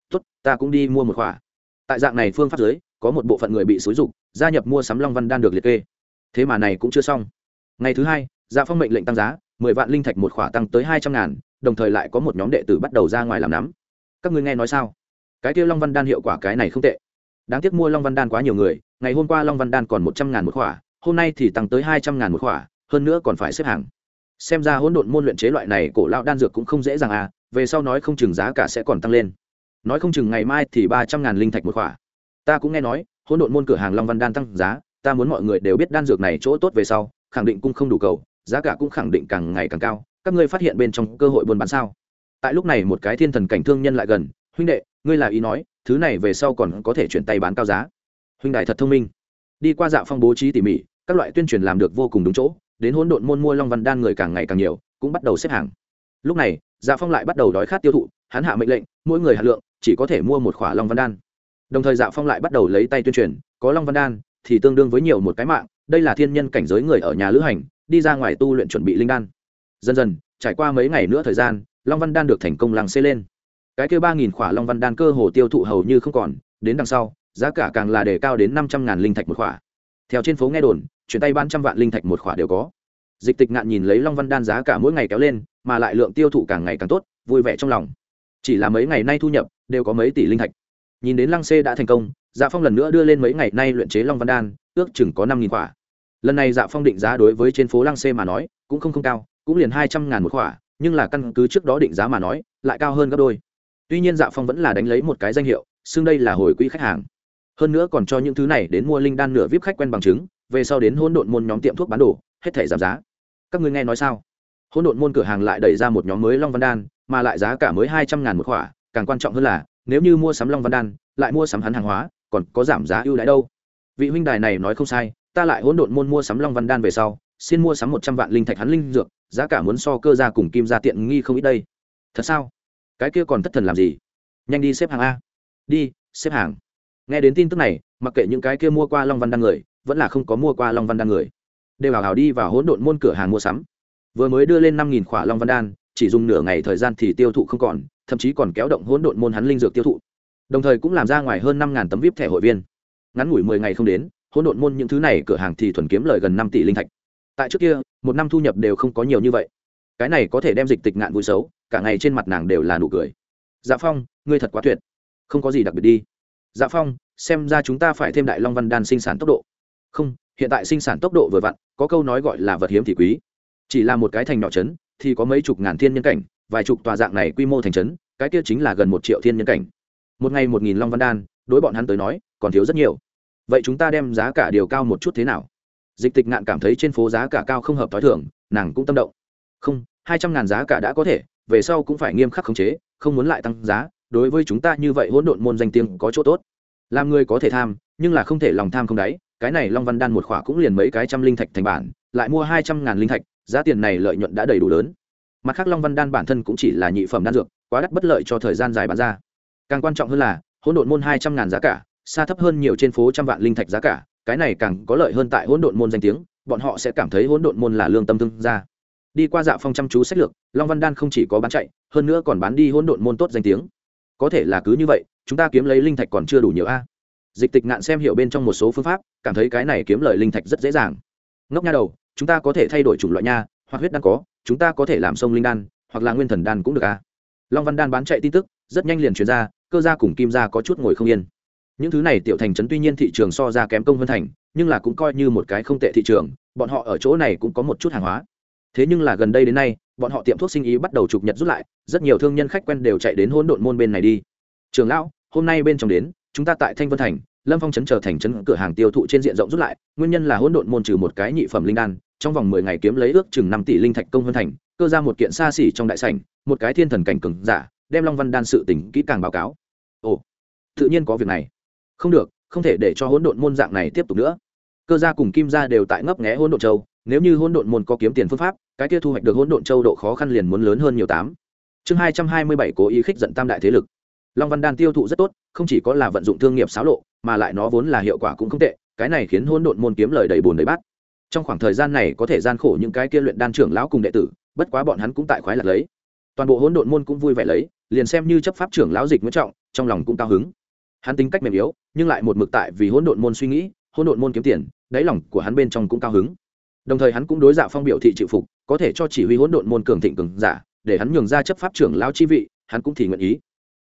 Tốt, ta cũng đi mua một khỏa. Tại dạng này phương pháp dưới có một bộ phận người bị xúi dục, gia nhập mua sắm long văn đan được liệt kê. Thế mà này cũng chưa xong. Ngày thứ hai dạ phong mệnh lệnh tăng giá, mười vạn linh thạch một khỏa tăng tới hai trăm ngàn, đồng thời lại có một nhóm đệ tử bắt đầu ra ngoài làm nắm. Các ngươi nghe nói sao? Cái kia long văn đan hiệu quả cái này không tệ. Đáng tiếc mua long văn đan quá nhiều người, ngày hôm qua long văn đan còn một trăm ngàn một khỏa, hôm nay thì tăng tới hai trăm ngàn một khỏa, hơn nữa còn phải xếp hàng. Xem ra hỗn độn môn luyện chế loại này cổ lao đan dược cũng không dễ dàng à về sau nói không chừng giá cả sẽ còn tăng lên. Nói không chừng ngày mai thì ba trăm ngàn linh thạch một khỏa ta cũng nghe nói, hỗn độn môn cửa hàng long văn đan tăng giá, ta muốn mọi người đều biết đan dược này chỗ tốt về sau, khẳng định cũng không đủ cầu, giá cả cũng khẳng định càng ngày càng cao, các ngươi phát hiện bên trong cơ hội buôn bán sao? Tại lúc này một cái thiên thần cảnh thương nhân lại gần, huynh đệ, ngươi là ý nói, thứ này về sau còn có thể chuyển tay bán cao giá. Huynh đại thật thông minh. Đi qua dạ phong bố trí tỉ mỉ, các loại tuyên truyền làm được vô cùng đúng chỗ, đến hỗn độn môn mua long văn đan người càng ngày càng nhiều, cũng bắt đầu xếp hàng. Lúc này dạ phong lại bắt đầu đói khát tiêu thụ, hắn hạ mệnh lệnh, mỗi người hạt lượng, chỉ có thể mua một khỏa long văn đan đồng thời dạ phong lại bắt đầu lấy tay tuyên truyền, có long văn đan thì tương đương với nhiều một cái mạng, đây là thiên nhân cảnh giới người ở nhà lữ hành, đi ra ngoài tu luyện chuẩn bị linh đan. Dần dần, trải qua mấy ngày nữa thời gian, long văn đan được thành công làng xê lên. Cái kêu ba nghìn khỏa long văn đan cơ hồ tiêu thụ hầu như không còn, đến đằng sau, giá cả càng là đề cao đến năm trăm ngàn linh thạch một khỏa. Theo trên phố nghe đồn, chuyển tay bán trăm vạn linh thạch một khỏa đều có. Dịch tịch ngạn nhìn lấy long văn đan giá cả mỗi ngày kéo lên, mà lại lượng tiêu thụ càng ngày càng tốt, vui vẻ trong lòng. Chỉ là mấy ngày nay thu nhập, đều có mấy tỷ linh thạch nhìn đến lăng xê đã thành công dạ phong lần nữa đưa lên mấy ngày nay luyện chế long văn đan, ước chừng có năm nghìn quả. Lần này dạ phong định giá đối với trên phố lăng xê mà nói, cũng không không cao, cũng liền hai trăm ngàn một quả, nhưng là căn cứ trước đó định giá mà nói, lại cao hơn gấp đôi. Tuy nhiên dạ phong vẫn là đánh lấy một cái danh hiệu, xưng đây là hồi quỹ khách hàng. Hơn nữa còn cho những thứ này đến mua linh đan nửa vip khách quen bằng chứng, về sau đến hỗn độn môn nhóm tiệm thuốc bán đồ, hết thể giảm giá. Các ngươi nghe nói sao? Hỗn độn môn cửa hàng lại đẩy ra một nhóm mới long văn đan, mà lại giá cả mới hai trăm ngàn một khỏa càng quan trọng hơn là nếu như mua sắm long văn đan, lại mua sắm hắn hàng hóa, còn có giảm giá ưu đãi đâu? Vị huynh đài này nói không sai, ta lại hỗn độn môn mua sắm long văn đan về sau, xin mua sắm một trăm vạn linh thạch hắn linh dược, giá cả muốn so cơ ra cùng kim ra tiện nghi không ít đây. Thật sao? Cái kia còn thất thần làm gì? Nhanh đi xếp hàng a. Đi, xếp hàng. Nghe đến tin tức này, mặc kệ những cái kia mua qua long văn đan người, vẫn là không có mua qua long văn đan người, đều hào hào đi vào hỗn độn môn cửa hàng mua sắm. Vừa mới đưa lên năm nghìn khỏa long văn đan, chỉ dùng nửa ngày thời gian thì tiêu thụ không còn thậm chí còn kéo động hỗn độn môn hắn linh dược tiêu thụ. Đồng thời cũng làm ra ngoài hơn năm ngàn tấm vip thẻ hội viên. Ngắn ngủi mười ngày không đến, hỗn độn môn những thứ này cửa hàng thì thuần kiếm lời gần năm tỷ linh thạch. Tại trước kia, một năm thu nhập đều không có nhiều như vậy. Cái này có thể đem dịch tịch ngạn vui xấu, cả ngày trên mặt nàng đều là nụ cười. Dạ phong, ngươi thật quá tuyệt. Không có gì đặc biệt đi. Dạ phong, xem ra chúng ta phải thêm đại long văn đan sinh sản tốc độ. Không, hiện tại sinh sản tốc độ vừa vặn, có câu nói gọi là vật hiếm thì quý. Chỉ là một cái thành nhỏ trấn, thì có mấy chục ngàn thiên nhân cảnh vài chục tòa dạng này quy mô thành trấn, cái kia chính là gần một triệu thiên nhân cảnh. Một ngày một nghìn long văn đan, đối bọn hắn tới nói, còn thiếu rất nhiều. Vậy chúng ta đem giá cả điều cao một chút thế nào? Dịch tịch ngạn cảm thấy trên phố giá cả cao không hợp t h o i thưởng nàng cũng tâm động. Không, hai trăm ngàn giá cả đã có thể, về sau cũng phải nghiêm khắc khống chế, không muốn lại tăng giá, đối với chúng ta như vậy hỗn độn môn danh tiếng có chỗ tốt. Làm người có thể tham, nhưng là không thể lòng tham không đáy, cái này long văn đan một khỏa cũng liền mấy cái trăm linh thạch thành bản, lại mua hai trăm ngàn linh thạch, giá tiền này lợi nhuận đã đầy đủ lớn mặt khác long văn đan bản thân cũng chỉ là nhị phẩm đan dược, quá đắt bất lợi cho thời gian dài bán ra. Càng quan trọng hơn là, hỗn độn môn hai trăm ngàn giá cả, xa thấp hơn nhiều trên phố trăm vạn linh thạch giá cả, cái này càng có lợi hơn tại hỗn độn môn danh tiếng, bọn họ sẽ cảm thấy hỗn độn môn là lương tâm thương gia. đi qua dạ phong chăm chú sách lược, long văn đan không chỉ có bán chạy, hơn nữa còn bán đi hỗn độn môn tốt danh tiếng. Có thể là cứ như vậy, chúng ta kiếm lấy linh thạch còn chưa đủ nhiều a. Dịch tịch ngạn xem hiểu bên trong một số phương pháp, cảm thấy cái này kiếm lời linh thạch rất dễ dàng. Ngốc nha đầu, chúng ta có thể thay đổi chủng loại nha, hoặc huyết đan có chúng ta có thể làm sông linh đan, hoặc là nguyên thần đan cũng được à? Long văn đan bán chạy tin tức, rất nhanh liền chuyển ra, cơ gia cùng kim gia có chút ngồi không yên. Những thứ này tiểu thành trấn tuy nhiên thị trường so ra kém công vân thành, nhưng là cũng coi như một cái không tệ thị trường, bọn họ ở chỗ này cũng có một chút hàng hóa. Thế nhưng là gần đây đến nay, bọn họ tiệm thuốc sinh ý bắt đầu chụp nhật rút lại, rất nhiều thương nhân khách quen đều chạy đến hỗn độn môn bên này đi. Trường lão, hôm nay bên trong đến, chúng ta tại thanh vân thành, lâm phong chấn trở thành chấn cửa hàng tiêu thụ trên diện rộng rút lại, nguyên nhân là hỗn độn môn trừ một cái nhị phẩm linh đan trong vòng mười ngày kiếm lấy ước chừng năm tỷ linh thạch công hơn thành, cơ ra một kiện xa xỉ trong đại sảnh, một cái thiên thần cảnh cường giả, đem long văn đan sự tình kỹ càng báo cáo. Ồ, tự nhiên có việc này. Không được, không thể để cho hỗn độn môn dạng này tiếp tục nữa. Cơ gia cùng kim gia đều tại ngấp nghé hỗn độn châu, nếu như hỗn độn môn có kiếm tiền phương pháp, cái kia thu hoạch được hỗn độn châu độ khó khăn liền muốn lớn hơn nhiều tám. Chương hai trăm hai mươi bảy cố ý khích giận tam đại thế lực. Long văn đan tiêu thụ rất tốt, không chỉ có là vận dụng thương nghiệp xáo lộ, mà lại nó vốn là hiệu quả cũng không tệ, cái này khiến hỗn độn môn kiếm lời đầy buồn đầy bát trong khoảng thời gian này có thể gian khổ những cái kia luyện đan trưởng lão cùng đệ tử, bất quá bọn hắn cũng tại khoái lạc lấy. Toàn bộ hỗn độn môn cũng vui vẻ lấy, liền xem như chấp pháp trưởng lão dịch nguyễn trọng, trong lòng cũng cao hứng. Hắn tính cách mềm yếu, nhưng lại một mực tại vì hỗn độn môn suy nghĩ, hỗn độn môn kiếm tiền, đáy lòng của hắn bên trong cũng cao hứng. Đồng thời hắn cũng đối dạ phong biểu thị chịu phục, có thể cho chỉ huy hỗn độn môn cường thịnh cường giả, để hắn nhường ra chấp pháp trưởng lão chi vị, hắn cũng thì nguyện ý.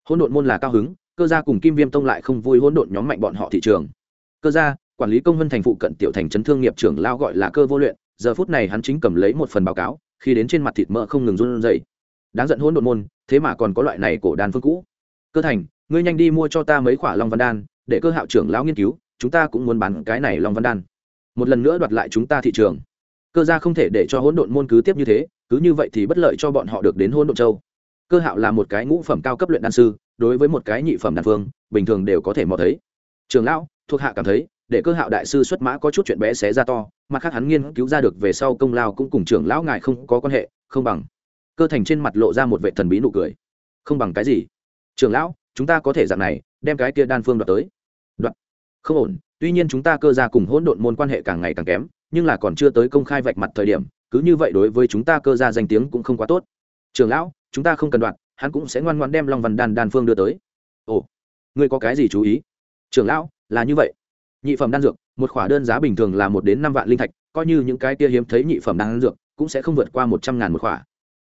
Hỗn độn môn là cao hứng, cơ gia cùng kim viêm tông lại không vui hỗn độn nhóm mạnh bọn họ thị trường. Cơ gia quản lý công vân thành phụ cận tiểu thành trấn thương nghiệp trưởng lao gọi là cơ vô luyện, giờ phút này hắn chính cầm lấy một phần báo cáo, khi đến trên mặt thịt mỡ không ngừng run rẩy. Đáng giận hỗn độn môn, thế mà còn có loại này cổ đan phương cũ. Cơ thành, ngươi nhanh đi mua cho ta mấy quả long văn đan, để cơ hạo trưởng lão nghiên cứu, chúng ta cũng muốn bán cái này long văn đan. Một lần nữa đoạt lại chúng ta thị trường. Cơ gia không thể để cho hỗn độn môn cứ tiếp như thế, cứ như vậy thì bất lợi cho bọn họ được đến hỗn độn châu. Cơ hạo là một cái ngũ phẩm cao cấp luyện đan sư, đối với một cái nhị phẩm đan phương, bình thường đều có thể mò thấy. Trường lão, thuộc hạ cảm thấy để cơ hạo đại sư xuất mã có chút chuyện bé xé ra to mặt khác hắn nghiên cứu ra được về sau công lao cũng cùng trưởng lão ngài không có quan hệ, không bằng. Cơ thành trên mặt lộ ra một vệ thần bí nụ cười. Không bằng cái gì? Trưởng lão, chúng ta có thể dạng này, đem cái kia đan phương đoạt tới. Đoạt. Không ổn, tuy nhiên chúng ta cơ ra cùng hỗn độn môn quan hệ càng ngày càng kém, nhưng là còn chưa tới công khai vạch mặt thời điểm, cứ như vậy đối với chúng ta cơ ra danh tiếng cũng không quá tốt. Trưởng lão, chúng ta không cần đoạt, hắn cũng sẽ ngoan ngoan đem long văn đan đan phương đưa tới. Ồ, ngươi có cái gì chú ý? Trưởng lão, là như vậy nhị phẩm đan dược, một khỏa đơn giá bình thường là một đến năm vạn linh thạch, coi như những cái kia hiếm thấy nhị phẩm đan dược cũng sẽ không vượt qua một trăm ngàn một khỏa.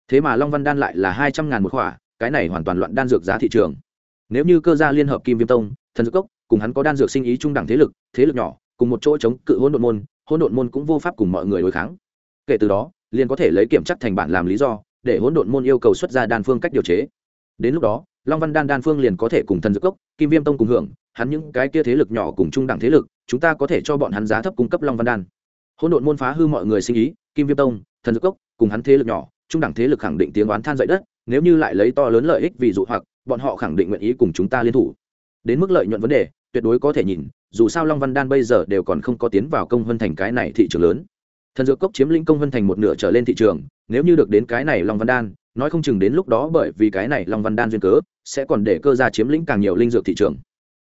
Thế mà long văn đan lại là hai trăm ngàn một khỏa, cái này hoàn toàn loạn đan dược giá thị trường. Nếu như cơ gia liên hợp kim viêm tông, thần dược cốc cùng hắn có đan dược sinh ý trung đẳng thế lực thế lực nhỏ, cùng một chỗ chống cự hỗn độn môn, hỗn độn môn cũng vô pháp cùng mọi người đối kháng. Kể từ đó, liền có thể lấy kiểm chắc thành bản làm lý do, để hỗn độn môn yêu cầu xuất ra đan phương cách điều chế. Đến lúc đó, long văn đan đan phương liền có thể cùng thần dược cốc, kim viêm tông cùng hưởng hắn những cái kia thế lực nhỏ cùng trung đẳng thế lực, chúng ta có thể cho bọn hắn giá thấp cung cấp long văn đan. Hỗn độn môn phá hư mọi người sinh ý, kim viêm tông, thần dược cốc, cùng hắn thế lực nhỏ, trung đẳng thế lực khẳng định tiếng oán than dậy đất, nếu như lại lấy to lớn lợi ích vì dụ hoặc, bọn họ khẳng định nguyện ý cùng chúng ta liên thủ. Đến mức lợi nhuận vấn đề, tuyệt đối có thể nhìn, dù sao long văn đan bây giờ đều còn không có tiến vào công vân thành cái này thị trường lớn. Thần dược cốc chiếm lĩnh công vân thành một nửa trở lên thị trường, nếu như được đến cái này long văn đan, nói không chừng đến lúc đó bởi vì cái này long văn đan duyên cớ, sẽ còn để cơ gia chiếm lĩnh càng nhiều linh dược thị trường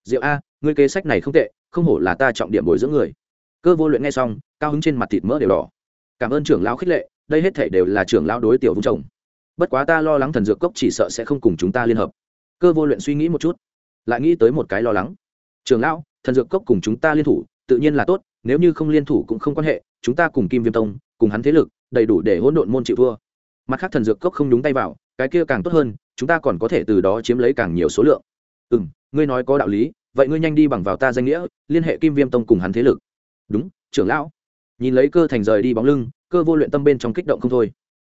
diệu a, ngươi kế sách này không tệ, không hổ là ta trọng điểm bồi dưỡng người. Cơ vô luyện nghe xong, cao hứng trên mặt thịt mỡ đều đỏ. Cảm ơn trưởng lão khích lệ, đây hết thể đều là trưởng lão đối tiểu vung chồng. Bất quá ta lo lắng thần dược cốc chỉ sợ sẽ không cùng chúng ta liên hợp. Cơ vô luyện suy nghĩ một chút, lại nghĩ tới một cái lo lắng. Trưởng lão, thần dược cốc cùng chúng ta liên thủ, tự nhiên là tốt, nếu như không liên thủ cũng không quan hệ, chúng ta cùng kim viêm tông, cùng hắn thế lực, đầy đủ để hỗn độn môn chịu thua. Mặt khác thần dược cốc không nhúng tay vào, cái kia càng tốt hơn, chúng ta còn có thể từ đó chiếm lấy càng nhiều số lượng. Ừ m ngươi nói có đạo lý vậy ngươi nhanh đi bằng vào ta danh nghĩa, liên hệ kim viêm tông cùng hắn thế lực. Đúng, trưởng lão. Nhìn lấy cơ thành rời đi bóng lưng, cơ vô luyện tâm bên trong kích động không thôi.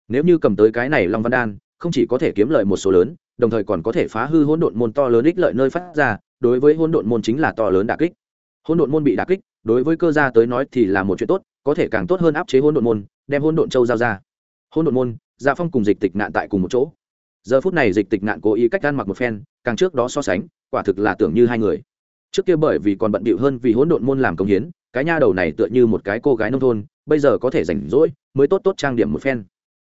Nếu như cầm tới cái này long văn đan, không chỉ có thể kiếm lợi một số lớn, đồng thời còn có thể phá hư hỗn độn môn to lớn ích lợi nơi phát ra, đối với hỗn độn môn chính là to lớn đà kích. Hỗn độn môn bị đà kích, đối với cơ gia tới nói thì là một chuyện tốt, có thể càng tốt hơn áp chế hỗn độn môn, đem hỗn độn châu giao ra. Hỗn độn môn gia phong cùng dịch tịch nạn tại cùng một chỗ. Giờ phút này dịch tịch nạn cố ý cách gan mặc một phen, càng trước đó so sánh quả thực là tưởng như hai người. Trước kia bởi vì còn bận bịu hơn vì hỗn độn môn làm công hiến, cái nha đầu này tựa như một cái cô gái nông thôn, bây giờ có thể rảnh rỗi, mới tốt tốt trang điểm một phen.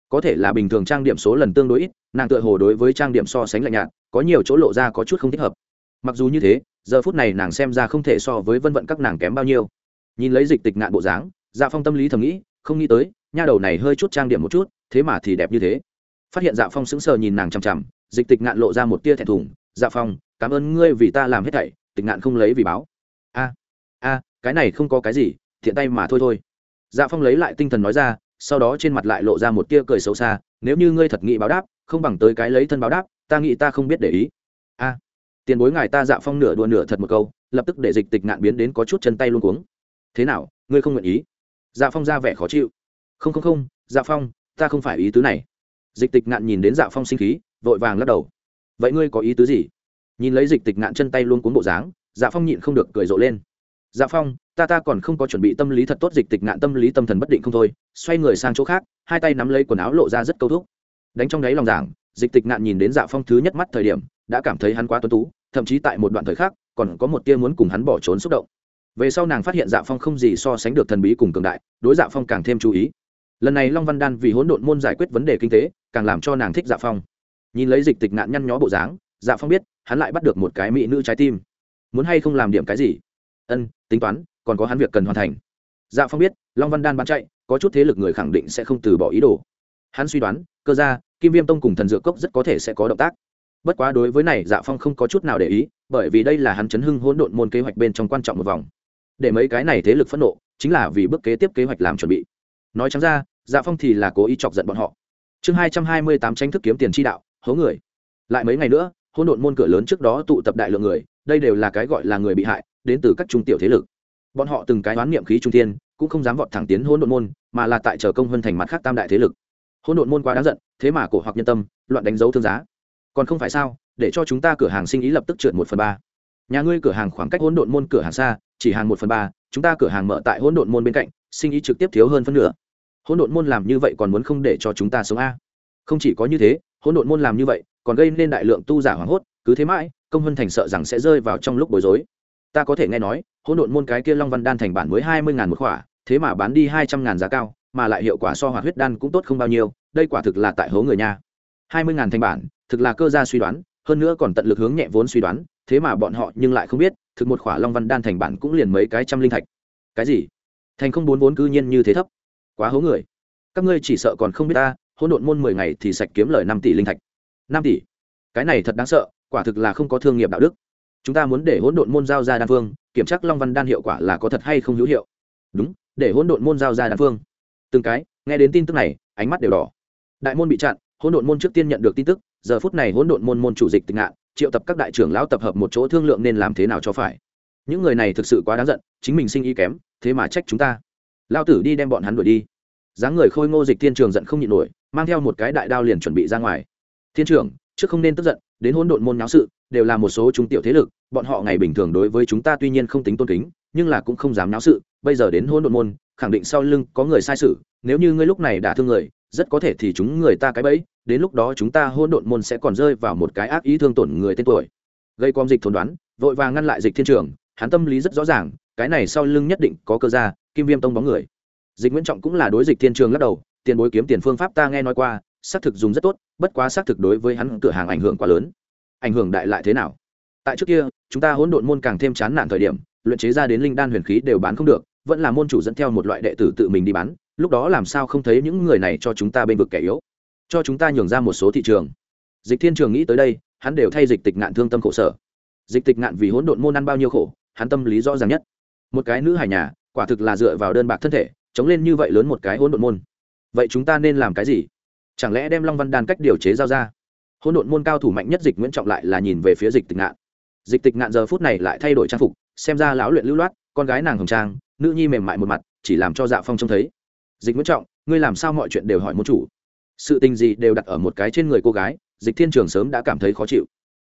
Có thể là bình thường trang điểm số lần tương đối ít, nàng tựa hồ đối với trang điểm so sánh lạnh nhạt, có nhiều chỗ lộ ra có chút không thích hợp. Mặc dù như thế, giờ phút này nàng xem ra không thể so với vân vận các nàng kém bao nhiêu. Nhìn lấy dịch tịch ngạn bộ dáng dạ phong tâm lý thầm nghĩ, không nghĩ tới, nha đầu này hơi chút trang điểm một chút, thế mà thì đẹp như thế. Phát hiện dạ phong sững sờ nhìn nàng chằm chằm, dịch tịch ngạn lộ ra một tia thẹn thùng dạ phong, cảm ơn ngươi vì ta làm hết thảy, tịch nạn không lấy vì báo. A a, cái này không có cái gì, thiện tay mà thôi thôi. Dạ phong lấy lại tinh thần nói ra, sau đó trên mặt lại lộ ra một tia cười xấu xa, nếu như ngươi thật nghĩ báo đáp, không bằng tới cái lấy thân báo đáp, ta nghĩ ta không biết để ý. A, tiền bối ngài ta dạ phong nửa đùa nửa thật một câu, lập tức để dịch tịch Nạn biến đến có chút chân tay luôn cuống. Thế nào, ngươi không nguyện ý? Dạ phong ra vẻ khó chịu. Không không không dạ phong, ta không phải ý tứ này. Dịch tịch Nạn nhìn đến dạ phong sinh khí, vội vàng lắc đầu vậy ngươi có ý tứ gì? Nhìn lấy dịch tịch ngạn chân tay luôn cuốn bộ dáng dạ phong nhịn không được cười rộ lên. Dạ phong, ta ta còn không có chuẩn bị tâm lý thật tốt, dịch tịch ngạn tâm lý tâm thần bất định không thôi, xoay người sang chỗ khác, hai tay nắm lấy quần áo lộ ra rất câu thúc. Đánh trong đáy lòng giảng, dịch tịch ngạn nhìn đến dạ phong thứ nhất mắt thời điểm, đã cảm thấy hắn quá tuấn tú, thậm chí tại một đoạn thời khác còn có một tia muốn cùng hắn bỏ trốn xúc động. Về sau nàng phát hiện dạ phong không gì so sánh được thần bí cùng cường đại, đối dạ phong càng thêm chú ý. Lần này long văn đan vì hỗn độn môn giải quyết vấn đề kinh tế, càng làm cho nàng thích dạ phong nhìn lấy dịch tịch nạn nhăn nhó bộ dáng dạ phong biết, hắn lại bắt được một cái mỹ nữ trái tim. Muốn hay không làm điểm cái gì? Ân, tính toán, còn có hắn việc cần hoàn thành. Dạ phong biết, long văn đan bán chạy, có chút thế lực người khẳng định sẽ không từ bỏ ý đồ. Hắn suy đoán, cơ ra kim viêm tông cùng thần dược cốc rất có thể sẽ có động tác. Bất quá đối với này dạ phong không có chút nào để ý, bởi vì đây là hắn chấn hưng hỗn độn môn kế hoạch bên trong quan trọng một vòng. Để mấy cái này thế lực phẫn nộ, chính là vì bước kế tiếp kế hoạch làm chuẩn bị. Nói chẳng ra dạ phong thì là cố ý chọc giận bọn họ. Chương hai trăm hai mươi tám tranh thức kiếm tiền chi đạo hố người. Lại mấy ngày nữa, hỗn độn môn cửa lớn trước đó tụ tập đại lượng người, đây đều là cái gọi là người bị hại, đến từ các trung tiểu thế lực. Bọn họ từng cái đoán niệm khí trung thiên, cũng không dám vọt thẳng tiến hỗn độn môn, mà là tại chờ công hơn thành mặt khác tam đại thế lực. Hỗn độn môn quá đáng giận, thế mà cổ hoặc nhân tâm, loạn đánh dấu thương giá. Còn không phải sao, để cho chúng ta cửa hàng sinh ý lập tức trượt một phần ba. Nhà ngươi cửa hàng khoảng cách hỗn độn môn cửa hàng xa, chỉ hàng một phần ba, chúng ta cửa hàng mở tại hỗn độn môn bên cạnh, sinh ý trực tiếp thiếu hơn phân nửa. Hỗn độn môn làm như vậy còn muốn không để cho chúng ta sống a? Không chỉ có như thế hỗn độn môn làm như vậy, còn gây nên đại lượng tu giả hoảng hốt, cứ thế mãi, công vân thành sợ rằng sẽ rơi vào trong lúc bối rối. Ta có thể nghe nói, hỗn độn môn cái kia long văn đan thành bản mới hai mươi ngàn một khỏa, thế mà bán đi hai trăm ngàn giá cao, mà lại hiệu quả so hoạt huyết đan cũng tốt không bao nhiêu, đây quả thực là tại hố người nha. hai mươi ngàn thành bản, thực là cơ gia suy đoán, hơn nữa còn tận lực hướng nhẹ vốn suy đoán, thế mà bọn họ nhưng lại không biết, thực một khỏa long văn đan thành bản cũng liền mấy cái trăm linh thạch. Cái gì? Thành không bốn vốn cư nhiên như thế thấp. Quá hố người. Các ngươi chỉ sợ còn không biết ta hỗn độn môn mười ngày thì sạch kiếm lời năm tỷ linh thạch. Năm tỷ? Cái này thật đáng sợ, quả thực là không có thương nghiệp đạo đức. Chúng ta muốn để hỗn độn môn giao ra đan phương, kiểm tra long văn đan hiệu quả là có thật hay không hữu hiệu. Đúng, để hỗn độn môn giao ra đan phương. Từng cái, nghe đến tin tức này, ánh mắt đều đỏ. Đại môn bị chặn, hỗn độn môn trước tiên nhận được tin tức, giờ phút này hỗn độn môn môn chủ dịch tịch ngạn, triệu tập các đại trưởng lão tập hợp một chỗ thương lượng nên làm thế nào cho phải. Những người này thực sự quá đáng giận, chính mình sinh ý kém, thế mà trách chúng ta. Lao tử đi đem bọn hắn đuổi đi dáng người khôi ngô dịch thiên trường giận không nhịn nổi mang theo một cái đại đao liền chuẩn bị ra ngoài. Thiên Trường, trước không nên tức giận đến hỗn độn môn nháo sự đều là một số chúng tiểu thế lực bọn họ ngày bình thường đối với chúng ta tuy nhiên không tính tôn kính nhưng là cũng không dám náo sự bây giờ đến hỗn độn môn khẳng định sau lưng có người sai sự nếu như ngươi lúc này đả thương người rất có thể thì chúng người ta cái bẫy đến lúc đó chúng ta hỗn độn môn sẽ còn rơi vào một cái ác ý thương tổn người tên tuổi. Gây quom dịch thôn đoán vội vàng ngăn lại dịch thiên trường hắn tâm lý rất rõ ràng cái này sau lưng nhất định có cơ gia kim viêm tông bóng người dịch nguyễn trọng cũng là đối dịch thiên trường lắc đầu, tiền bối kiếm tiền phương pháp ta nghe nói qua, xác thực dùng rất tốt, bất quá xác thực đối với hắn cửa hàng ảnh hưởng quá lớn. Ảnh hưởng đại lại thế nào? Tại trước kia, chúng ta hỗn độn môn càng thêm chán nản thời điểm, luyện chế ra đến linh đan huyền khí đều bán không được, vẫn là môn chủ dẫn theo một loại đệ tử tự mình đi bán, lúc đó làm sao không thấy những người này cho chúng ta bên vực kẻ yếu, cho chúng ta nhường ra một số thị trường. Dịch thiên trường nghĩ tới đây, hắn đều thay dịch tịch ngạn thương tâm khổ sở. Dịch tịch ngạn vì hỗn độn môn ăn bao nhiêu khổ, hắn tâm lý rõ ràng nhất. Một cái nữ hài nhà, quả thực là dựa vào đơn bạc thân thể chống lên như vậy lớn một cái hỗn độn môn. Vậy chúng ta nên làm cái gì? Chẳng lẽ đem long văn đan cách điều chế giao ra? Hỗn độn môn cao thủ mạnh nhất dịch nguyễn trọng lại là nhìn về phía dịch tịch ngạn. Dịch tịch ngạn giờ phút này lại thay đổi trang phục, xem ra lão luyện lưu loát, con gái nàng hồng trang, nữ nhi mềm mại một mặt, chỉ làm cho dạ phong trông thấy. Dịch nguyễn trọng, ngươi làm sao mọi chuyện đều hỏi môn chủ? Sự tình gì đều đặt ở một cái trên người cô gái, dịch thiên trường sớm đã cảm thấy khó chịu.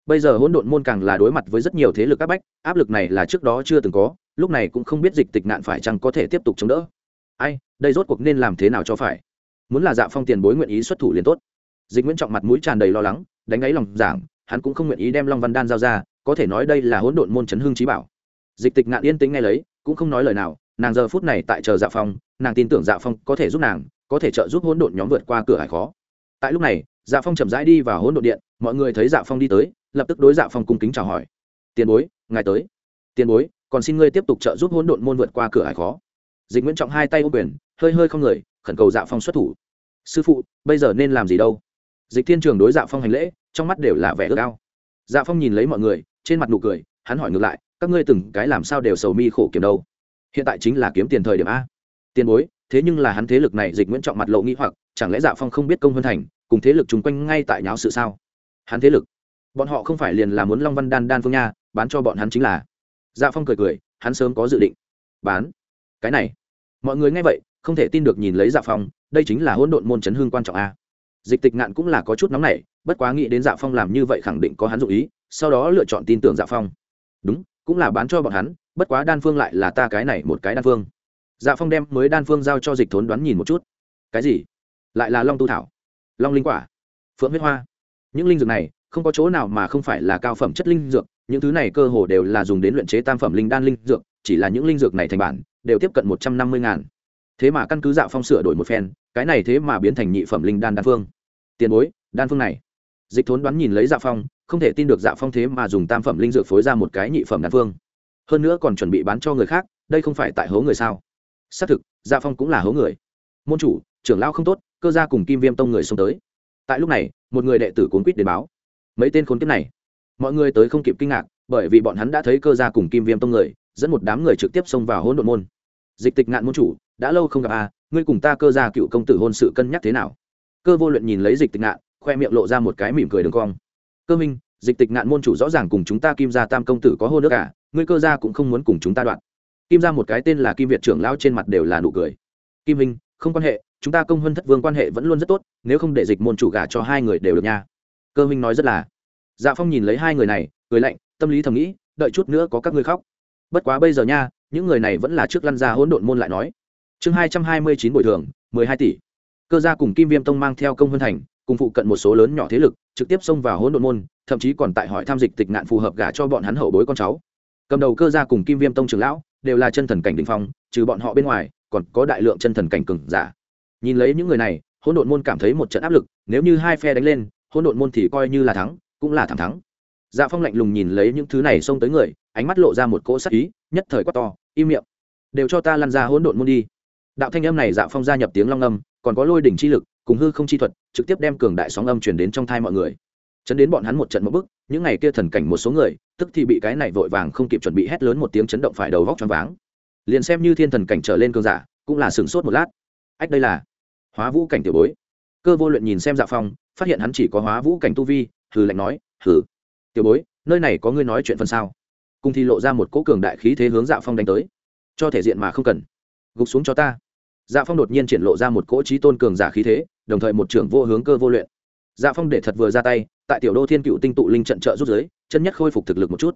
Bây giờ hỗn độn môn càng là đối mặt với rất nhiều thế lực áp bách, áp lực này là trước đó chưa từng có, lúc này cũng không biết dịch tịch nạn phải chăng có thể tiếp tục chống đỡ ai, đây rốt cuộc nên làm thế nào cho phải? Muốn là dạ phong tiền bối nguyện ý xuất thủ liền tốt. Dịch nguyễn trọng mặt mũi tràn đầy lo lắng, đánh ấy lòng giảng, hắn cũng không nguyện ý đem long văn đan giao ra, có thể nói đây là hỗn độn môn chấn hương trí bảo. Dịch tịch ngạn yên tĩnh ngay lấy, cũng không nói lời nào, nàng giờ phút này tại chờ dạ phong, nàng tin tưởng dạ phong có thể giúp nàng, có thể trợ giúp hỗn độn nhóm vượt qua cửa hải khó. Tại lúc này dạ phong chậm rãi đi vào hỗn độn điện, mọi người thấy dạ phong đi tới, lập tức đối dạ phong cung kính chào hỏi. Tiền bối, ngài tới. Tiền bối, còn xin ngươi tiếp tục trợ giúp hỗn độn môn vượt qua cửa hải khó dịch nguyễn trọng hai tay ô quyền, hơi hơi không người, khẩn cầu dạ phong xuất thủ. Sư phụ, bây giờ nên làm gì đâu? Dịch thiên trường đối dạ phong hành lễ, trong mắt đều là vẻ ước ao. Dạ phong nhìn lấy mọi người, trên mặt nụ cười, hắn hỏi ngược lại, các ngươi từng cái làm sao đều sầu mi khổ kiếm đâu? Hiện tại chính là kiếm tiền thời điểm a. Tiền bối, thế nhưng là hắn thế lực này, dịch nguyễn trọng mặt lộ nghĩ hoặc, chẳng lẽ dạ phong không biết công vân thành, cùng thế lực chung quanh ngay tại nháo sự sao? Hắn thế lực? Bọn họ không phải liền là muốn long văn đan đan phương nha, bán cho bọn hắn chính là. Dạ phong cười cười, hắn sớm có dự định. Bán? Cái này? Mọi người nghe vậy, không thể tin được nhìn lấy dạ phong, đây chính là hỗn độn môn chấn hương quan trọng a. Dịch tịch ngạn cũng là có chút nóng nảy, bất quá nghĩ đến dạ phong làm như vậy khẳng định có hắn dụ ý, sau đó lựa chọn tin tưởng dạ phong. Đúng, cũng là bán cho bọn hắn, bất quá đan phương lại là ta cái này một cái đan phương. Dạ phong đem mới đan phương giao cho dịch thốn đoán nhìn một chút. Cái gì? Lại là long tu thảo. Long linh quả. Phượng huyết hoa. Những linh dược này, không có chỗ nào mà không phải là cao phẩm chất linh dược, những thứ này cơ hồ đều là dùng đến luyện chế tam phẩm linh đan linh dược, chỉ là những linh dược này thành bản đều tiếp cận một trăm năm mươi ngàn. Thế mà căn cứ dạ phong sửa đổi một phen, cái này thế mà biến thành nhị phẩm linh đan đan phương. Tiền bối, đan phương này. Dịch thốn đoán nhìn lấy dạ phong, không thể tin được dạ phong thế mà dùng tam phẩm linh dược phối ra một cái nhị phẩm đan phương. Hơn nữa còn chuẩn bị bán cho người khác, đây không phải tại hố người sao? Xác thực dạ phong cũng là hố người. Môn chủ, trưởng lao không tốt, cơ gia cùng kim viêm tông người xông tới. Tại lúc này, một người đệ tử cuốn quýt đến báo. Mấy tên khốn kiếp này. Mọi người tới không kịp kinh ngạc, bởi vì bọn hắn đã thấy cơ gia cùng kim viêm tông người dẫn một đám người trực tiếp xông vào hỗn độn môn. Dịch tịch ngạn môn chủ, đã lâu không gặp a ngươi cùng ta cơ gia cựu công tử hôn sự cân nhắc thế nào? Cơ vô luyện nhìn lấy dịch tịch ngạn, khoe miệng lộ ra một cái mỉm cười đường cong. Cơ minh, dịch tịch ngạn môn chủ rõ ràng cùng chúng ta kim gia tam công tử có hôn nước cả à, ngươi cơ gia cũng không muốn cùng chúng ta đoạn. Kim gia một cái tên là kim việt trưởng lão trên mặt đều là nụ cười. Kim minh, không quan hệ, chúng ta công hơn thất vương quan hệ vẫn luôn rất tốt, nếu không để dịch môn chủ gả cho hai người đều được nha. Cơ minh nói rất là. Dạ phong nhìn lấy hai người này, cười lạnh, tâm lý thầm nghĩ, đợi chút nữa có các ngươi khóc bất quá bây giờ nha, những người này vẫn là trước lăn ra hỗn độn môn lại nói. Chương hai trăm hai mươi chín bồi thường, mười hai tỷ. Cơ gia cùng kim viêm tông mang theo công vân thành, cùng phụ cận một số lớn nhỏ thế lực, trực tiếp xông vào hỗn độn môn, thậm chí còn tại hỏi tham dịch tịch nạn phù hợp gả cho bọn hắn hậu bối con cháu. Cầm đầu cơ gia cùng kim viêm tông trường lão, đều là chân thần cảnh đình phong, trừ bọn họ bên ngoài, còn có đại lượng chân thần cảnh cừng giả. Nhìn lấy những người này, hỗn độn môn cảm thấy một trận áp lực, nếu như hai phe đánh lên, hỗn độn môn thì coi như là thắng, cũng là thẳng thắng. Dạ phong lạnh lùng nhìn lấy những thứ này xông tới người ánh mắt lộ ra một cỗ sắc ý, nhất thời quát to, im miệng, đều cho ta lăn ra hỗn độn môn đi. Đạo thanh âm này dạ phong gia nhập tiếng long âm, còn có lôi đỉnh chi lực, cùng hư không chi thuật, trực tiếp đem cường đại sóng âm truyền đến trong thai mọi người. Chấn đến bọn hắn một trận một bức những ngày kia thần cảnh một số người, tức thì bị cái này vội vàng không kịp chuẩn bị hét lớn một tiếng chấn động phải đầu vóc choáng váng. Liền xem như thiên thần cảnh trở lên cường giả, cũng là sửng sốt một lát. Ách đây là hóa vũ cảnh tiểu bối. Cơ vô luyện nhìn xem dạ phong, phát hiện hắn chỉ có hóa vũ cảnh tu vi, hừ lạnh nói, hừ, tiểu bối, nơi này có ngươi nói chuyện phần sao cùng thì lộ ra một cỗ cường đại khí thế hướng dạ phong đánh tới. Cho thể diện mà không cần. Gục xuống cho ta. Dạ phong đột nhiên triển lộ ra một cỗ trí tôn cường giả khí thế, đồng thời một trưởng vô hướng cơ vô luyện. Dạ phong để thật vừa ra tay, tại tiểu đô thiên cựu tinh tụ linh trận trợ rút giới chân nhất khôi phục thực lực một chút.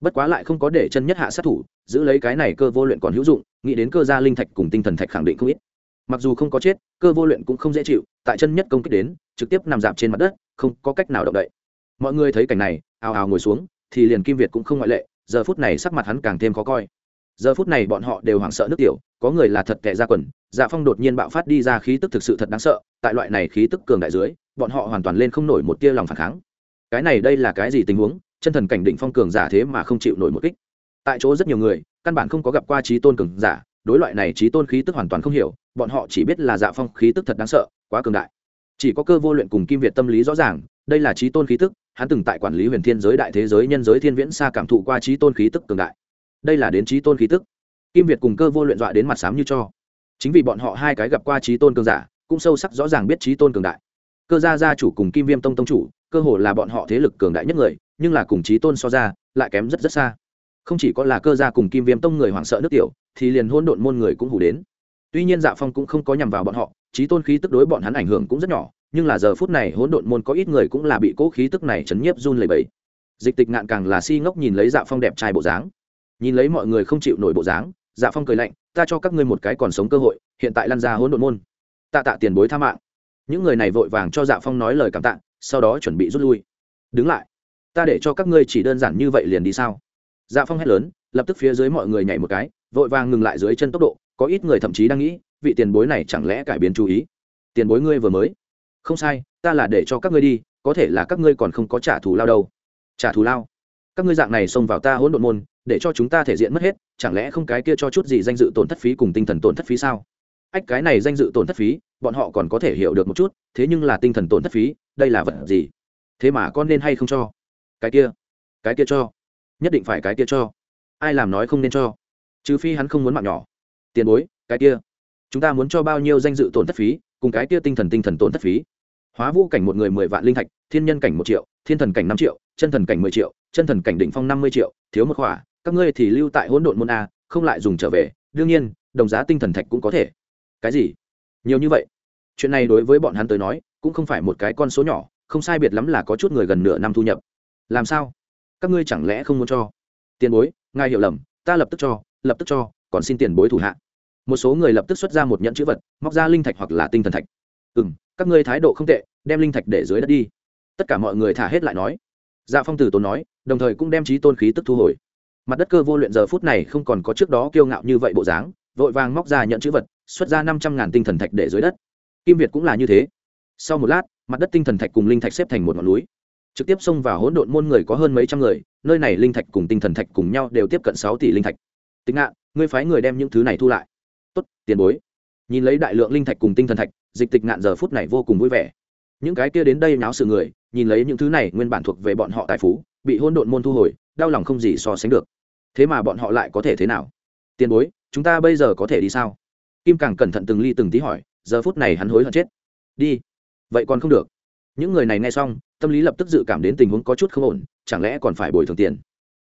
Bất quá lại không có để chân nhất hạ sát thủ, giữ lấy cái này cơ vô luyện còn hữu dụng, nghĩ đến cơ gia linh thạch cùng tinh thần thạch khẳng định không ít. Mặc dù không có chết, cơ vô luyện cũng không dễ chịu, tại chân nhất công kích đến, trực tiếp nằm dạp trên mặt đất, không có cách nào động đậy. Mọi người thấy cảnh này, ào ào ngồi xuống, thì liền kim việt cũng không ngoại lệ giờ phút này sắc mặt hắn càng thêm khó coi. Giờ phút này bọn họ đều hoảng sợ nước tiểu, có người là thật kẻ ra quần dạ phong đột nhiên bạo phát đi ra khí tức thực sự thật đáng sợ, tại loại này khí tức cường đại dưới, bọn họ hoàn toàn lên không nổi một tia lòng phản kháng. Cái này đây là cái gì tình huống, chân thần cảnh định phong cường giả thế mà không chịu nổi một kích. Tại chỗ rất nhiều người, căn bản không có gặp qua trí tôn cường giả, đối loại này trí tôn khí tức hoàn toàn không hiểu, bọn họ chỉ biết là dạ phong khí tức thật đáng sợ, quá cường đại. Chỉ có cơ vô luyện cùng kim việt tâm lý rõ ràng đây là trí tôn khí tức, hắn từng tại quản lý huyền thiên giới đại thế giới nhân giới thiên viễn xa cảm thụ qua trí tôn khí tức cường đại. Đây là đến trí tôn khí tức. Kim việt cùng cơ vô luyện dọa đến mặt sám như cho. Chính vì bọn họ hai cái gặp qua trí tôn cường giả, cũng sâu sắc rõ ràng biết trí tôn cường đại. Cơ gia gia chủ cùng kim viêm tông tông chủ, cơ hồ là bọn họ thế lực cường đại nhất người, nhưng là cùng trí tôn so ra, lại kém rất rất xa. Không chỉ có là cơ gia cùng kim viêm tông người hoảng sợ nước tiểu, thì liền hôn độn môn người cũng hủ đến. Tuy nhiên dạ phong cũng không có nhằm vào bọn họ, trí tôn khí tức đối bọn hắn ảnh hưởng cũng rất nhỏ nhưng là giờ phút này hỗn độn môn có ít người cũng là bị cố khí tức này chấn nhiếp run lẩy bẩy. Dịch tịch ngạn càng là si ngốc nhìn lấy dạ phong đẹp trai bộ dáng. Nhìn lấy mọi người không chịu nổi bộ dáng dạ phong cười lạnh, ta cho các ngươi một cái còn sống cơ hội, hiện tại lăn ra hỗn độn môn. Tạ tạ tiền bối tha mạng. Những người này vội vàng cho dạ phong nói lời cảm tạ, sau đó chuẩn bị rút lui. Đứng lại, ta để cho các ngươi chỉ đơn giản như vậy liền đi sao? Dạ phong hét lớn, lập tức phía dưới mọi người nhảy một cái, vội vàng ngừng lại dưới chân tốc độ, có ít người thậm chí đang nghĩ, vị tiền bối này chẳng lẽ cải biến chú ý? Tiền bối ngươi vừa mới không sai, ta là để cho các ngươi đi, có thể là các ngươi còn không có trả thù lao đâu. Trả thù lao? Các ngươi dạng này xông vào ta hỗn độn môn, để cho chúng ta thể diện mất hết, chẳng lẽ không cái kia cho chút gì danh dự tổn thất phí cùng tinh thần tổn thất phí sao? Ách, cái này danh dự tổn thất phí, bọn họ còn có thể hiểu được một chút, thế nhưng là tinh thần tổn thất phí, đây là vật gì? Thế mà con nên hay không cho? Cái kia cái kia cho. Nhất định phải cái kia cho. Ai làm nói không nên cho? Trừ phi hắn không muốn mạng nhỏ. Tiền bối, cái kia. Chúng ta muốn cho bao nhiêu danh dự tổn thất phí, cùng cái kia tinh thần tinh thần tổn thất phí? Hóa vũ cảnh một người mười vạn linh thạch, thiên nhân cảnh một triệu, thiên thần cảnh năm triệu, chân thần cảnh mười triệu, chân thần cảnh đỉnh phong năm mươi triệu, thiếu một khỏa, các ngươi thì lưu tại hỗn độn môn a, không lại dùng trở về, đương nhiên, đồng giá tinh thần thạch cũng có thể. Cái gì? Nhiều như vậy? Chuyện này đối với bọn hắn tới nói, cũng không phải một cái con số nhỏ, không sai biệt lắm là có chút người gần nửa năm thu nhập. Làm sao? Các ngươi chẳng lẽ không muốn cho? Tiền bối, ngài hiểu lầm, ta lập tức cho, lập tức cho, còn xin tiền bối thủ hạ. Một số người lập tức xuất ra một nhẫn chữ vật, móc ra linh thạch hoặc là tinh thần thạch. Ừ m các ngươi thái độ không tệ, đem linh thạch để dưới đất đi. Tất cả mọi người thả hết lại nói. Dạ phong tử tốn nói, đồng thời cũng đem trí tôn khí tức thu hồi. Mặt đất cơ vô luyện giờ phút này không còn có trước đó kiêu ngạo như vậy bộ dáng, vội vàng móc ra nhận chữ vật, xuất ra năm trăm ngàn tinh thần thạch để dưới đất. Kim việt cũng là như thế. Sau một lát, mặt đất tinh thần thạch cùng linh thạch xếp thành một ngọn núi. Trực tiếp xông vào hỗn độn môn người có hơn mấy trăm người, nơi này linh thạch cùng tinh thần thạch cùng nhau đều tiếp cận sáu tỷ linh thạch. Tính ngạn, ngươi phái người đem những thứ này thu lại. Tốt, tiền bối. Nhìn lấy đại lượng linh thạch cùng tinh thần thạch dịch tịch ngạn giờ phút này vô cùng vui vẻ. Những cái kia đến đây náo sự người, nhìn lấy những thứ này nguyên bản thuộc về bọn họ tài phú, bị hôn độn môn thu hồi, đau lòng không gì so sánh được. Thế mà bọn họ lại có thể thế nào? Tiền bối, chúng ta bây giờ có thể đi sao? Kim càng cẩn thận từng ly từng tí hỏi, giờ phút này hắn hối hận chết. Đi. Vậy còn không được. Những người này nghe xong, tâm lý lập tức dự cảm đến tình huống có chút không ổn, chẳng lẽ còn phải bồi thường tiền?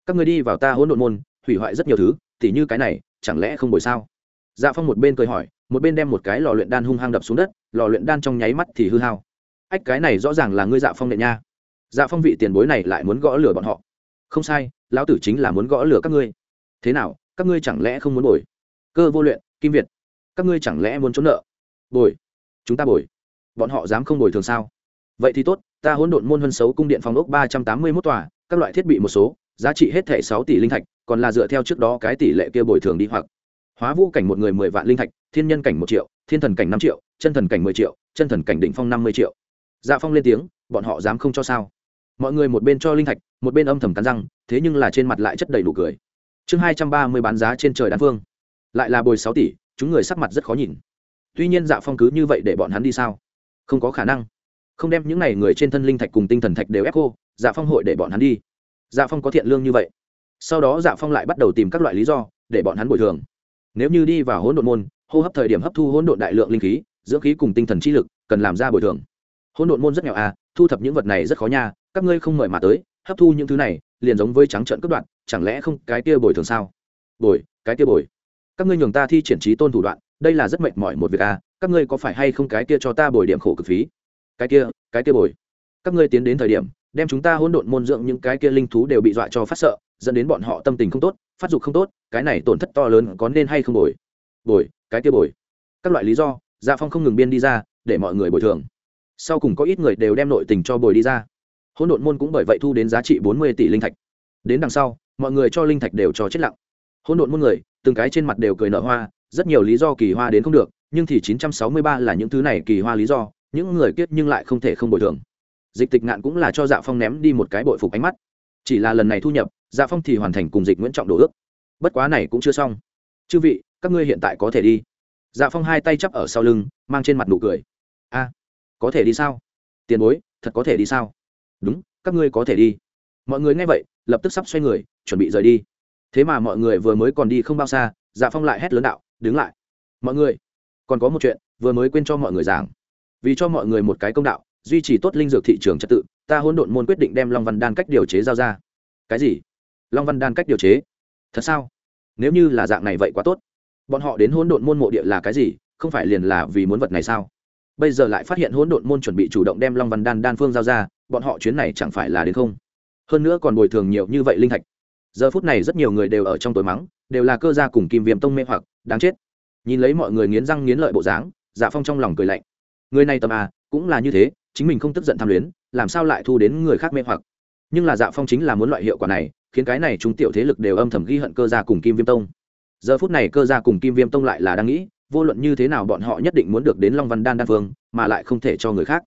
Các người đi vào ta hỗn độn môn, hủy hoại rất nhiều thứ, tỉ như cái này, chẳng lẽ không bồi sao? Dạ phong một bên cười hỏi, một bên đem một cái lò luyện đan hung hăng đập xuống đất lò luyện đan trong nháy mắt thì hư hao. Ách, cái này rõ ràng là ngươi dạ phong đệ nha. Dạ phong vị tiền bối này lại muốn gõ lửa bọn họ. Không sai, lão tử chính là muốn gõ lửa các ngươi. Thế nào, các ngươi chẳng lẽ không muốn bồi? Cơ vô luyện, kim việt, các ngươi chẳng lẽ muốn trốn nợ? Bồi, chúng ta bồi. Bọn họ dám không bồi thường sao? Vậy thì tốt, ta hỗn độn môn huân xấu cung điện phòng ốc ba trăm tám mươi mốt tòa, các loại thiết bị một số, giá trị hết thẻ sáu tỷ linh thạch, còn là dựa theo trước đó cái tỷ lệ kia bồi thường đi hoặc. Hóa vũ cảnh một người mười vạn linh thạch, thiên nhân cảnh một triệu, thiên thần cảnh năm triệu chân thần cảnh mười triệu, chân thần cảnh định phong năm mươi triệu. Dạ phong lên tiếng, bọn họ dám không cho sao? Mọi người một bên cho linh thạch, một bên âm thầm cắn răng, thế nhưng là trên mặt lại chất đầy đủ cười. Chương hai trăm ba mươi bán giá trên trời đan phương lại là bồi sáu tỷ, chúng người sắc mặt rất khó nhìn. Tuy nhiên dạ phong cứ như vậy để bọn hắn đi sao? Không có khả năng. Không đem những n à y người trên thân linh thạch cùng tinh thần thạch đều ép cô dạ phong hội để bọn hắn đi. Dạ phong có thiện lương như vậy. Sau đó dạ phong lại bắt đầu tìm các loại lý do để bọn hắn bồi thường. Nếu như đi vào hỗn độn môn, hô hấp thời điểm hấp thu hỗn độn đại lượng linh khí dưỡng khí cùng tinh thần chi lực, cần làm ra bồi thường. Hôn độn môn rất nghèo à thu thập những vật này rất khó nha, các ngươi không mời mà tới, hấp thu những thứ này, liền giống với trắng trận cướp đoạn chẳng lẽ không cái kia bồi thường sao? Bồi, cái kia bồi. Các ngươi nhường ta thi triển trí tôn thủ đoạn, đây là rất mệt mỏi một việc à các ngươi có phải hay không cái kia cho ta bồi điểm khổ cực phí? Cái kia cái kia bồi. Các ngươi tiến đến thời điểm, đem chúng ta hỗn độn môn dưỡng những cái kia linh thú đều bị dọa cho phát sợ, dẫn đến bọn họ tâm tình không tốt, phát dục không tốt, cái này tổn thất to lớn có nên hay không bồi? Bồi, cái kia bồi. Các loại lý do Dạ phong không ngừng biên đi ra, để mọi người bồi thường. Sau cùng có ít người đều đem nội tình cho bồi đi ra. Hỗn độn môn cũng bởi vậy thu đến giá trị bốn mươi tỷ linh thạch. Đến đằng sau, mọi người cho linh thạch đều cho chết lặng. Hỗn độn môn người, từng cái trên mặt đều cười nở hoa, rất nhiều lý do kỳ hoa đến không được, nhưng thì chín trăm sáu mươi ba là những thứ này kỳ hoa lý do, những người kiết nhưng lại không thể không bồi thường. Dịch tịch ngạn cũng là cho dạ phong ném đi một cái bội phục ánh mắt. Chỉ là lần này thu nhập dạ phong thì hoàn thành cùng dịch nguyễn trọng đồ ước. Bất quá này cũng chưa xong. Chư vị, các ngươi hiện tại có thể đi dạ phong hai tay chắp ở sau lưng, mang trên mặt nụ cười. A, có thể đi sao? Tiền bối, thật có thể đi sao? Đúng, các ngươi có thể đi. Mọi người nghe vậy, lập tức sắp xoay người, chuẩn bị rời đi. Thế mà mọi người vừa mới còn đi không bao xa dạ phong lại hét lớn đạo, đứng lại. Mọi người, còn có một chuyện, vừa mới quên cho mọi người giảng. Vì cho mọi người một cái công đạo, duy trì tốt linh dược thị trường trật tự, ta hỗn độn môn quyết định đem long văn đan cách điều chế giao ra. Cái gì? Long văn đan cách điều chế? Thật sao? Nếu như là dạng này vậy quá tốt bọn họ đến hỗn độn môn mộ địa là cái gì, không phải liền là vì muốn vật này sao? Bây giờ lại phát hiện hỗn độn môn chuẩn bị chủ động đem long văn đan đan phương giao ra, bọn họ chuyến này chẳng phải là đến không? Hơn nữa còn bồi thường nhiều như vậy linh thạch. Giờ phút này rất nhiều người đều ở trong tối mắng, đều là cơ gia cùng kim viêm tông mê hoặc, đáng chết. Nhìn lấy mọi người nghiến răng nghiến lợi bộ dáng dạ phong trong lòng cười lạnh. Người này tầm à cũng là như thế, chính mình không tức giận tham luyến, làm sao lại thu đến người khác mê hoặc? Nhưng là dạ phong chính là muốn loại hiệu quả này, khiến cái này chúng tiểu thế lực đều âm thầm ghi hận cơ gia cùng kim viêm tông giờ phút này cơ gia cùng kim viêm tông lại là đang nghĩ, vô luận như thế nào bọn họ nhất định muốn được đến long văn đan đan phương mà lại không thể cho người khác.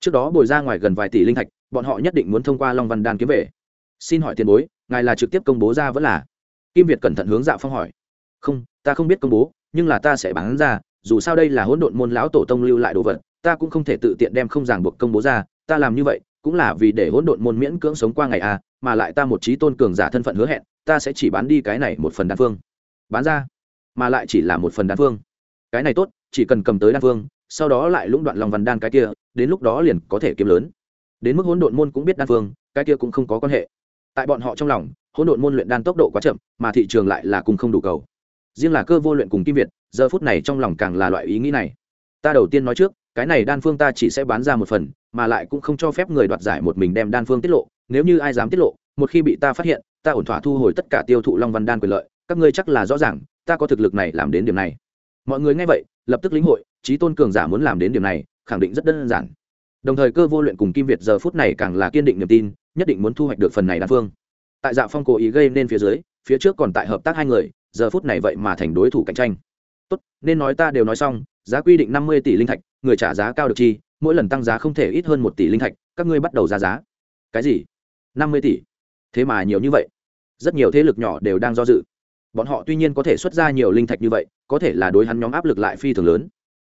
Trước đó bồi ra ngoài gần vài tỷ linh thạch, bọn họ nhất định muốn thông qua long văn đan kiếm về. Xin hỏi tiền bối, ngài là trực tiếp công bố ra vẫn là? Kim việt cẩn thận hướng dạ phong hỏi. Không, ta không biết công bố, nhưng là ta sẽ bán ra, dù sao đây là hỗn độn môn lão tổ tông lưu lại đồ vật, ta cũng không thể tự tiện đem không ràng buộc công bố ra, ta làm như vậy, cũng là vì để hỗn độn môn miễn cưỡng sống qua ngày à mà lại ta một trí tôn cường giả thân phận hứa hẹn, ta sẽ chỉ bán đi cái này một phần đan phương bán ra, mà lại chỉ là một phần đan phương. Cái này tốt, chỉ cần cầm tới đan phương, sau đó lại lũng đoạn lòng văn đan cái kia, đến lúc đó liền có thể kiếm lớn. Đến mức hỗn độn môn cũng biết đan phương, cái kia cũng không có quan hệ. Tại bọn họ trong lòng, hỗn độn môn luyện đan tốc độ quá chậm, mà thị trường lại là cùng không đủ cầu. Riêng là cơ vô luyện cùng kim việt, giờ phút này trong lòng càng là loại ý nghĩ này. Ta đầu tiên nói trước, cái này đan phương ta chỉ sẽ bán ra một phần, mà lại cũng không cho phép người đoạt giải một mình đem đan phương tiết lộ. Nếu như ai dám tiết lộ, một khi bị ta phát hiện, ta ổn thỏa thu hồi tất cả tiêu thụ long văn đan quyền lợi các ngươi chắc là rõ ràng, ta có thực lực này làm đến điểm này. Mọi người nghe vậy, lập tức lĩnh hội, trí tôn cường giả muốn làm đến điểm này, khẳng định rất đơn giản. Đồng thời cơ vô luyện cùng kim việt giờ phút này càng là kiên định niềm tin, nhất định muốn thu hoạch được phần này đan phương. Tại dạ phong cố ý gây nên phía dưới, phía trước còn tại hợp tác hai người, giờ phút này vậy mà thành đối thủ cạnh tranh. Tốt, nên nói ta đều nói xong, giá quy định năm mươi tỷ linh thạch, người trả giá cao được chi, mỗi lần tăng giá không thể ít hơn một tỷ linh thạch, các ngươi bắt đầu ra giá. Cái gì? năm mươi tỷ? Thế mà nhiều như vậy. Rất nhiều thế lực nhỏ đều đang do dự bọn họ tuy nhiên có thể xuất ra nhiều linh thạch như vậy, có thể là đối hắn nhóm áp lực lại phi thường lớn.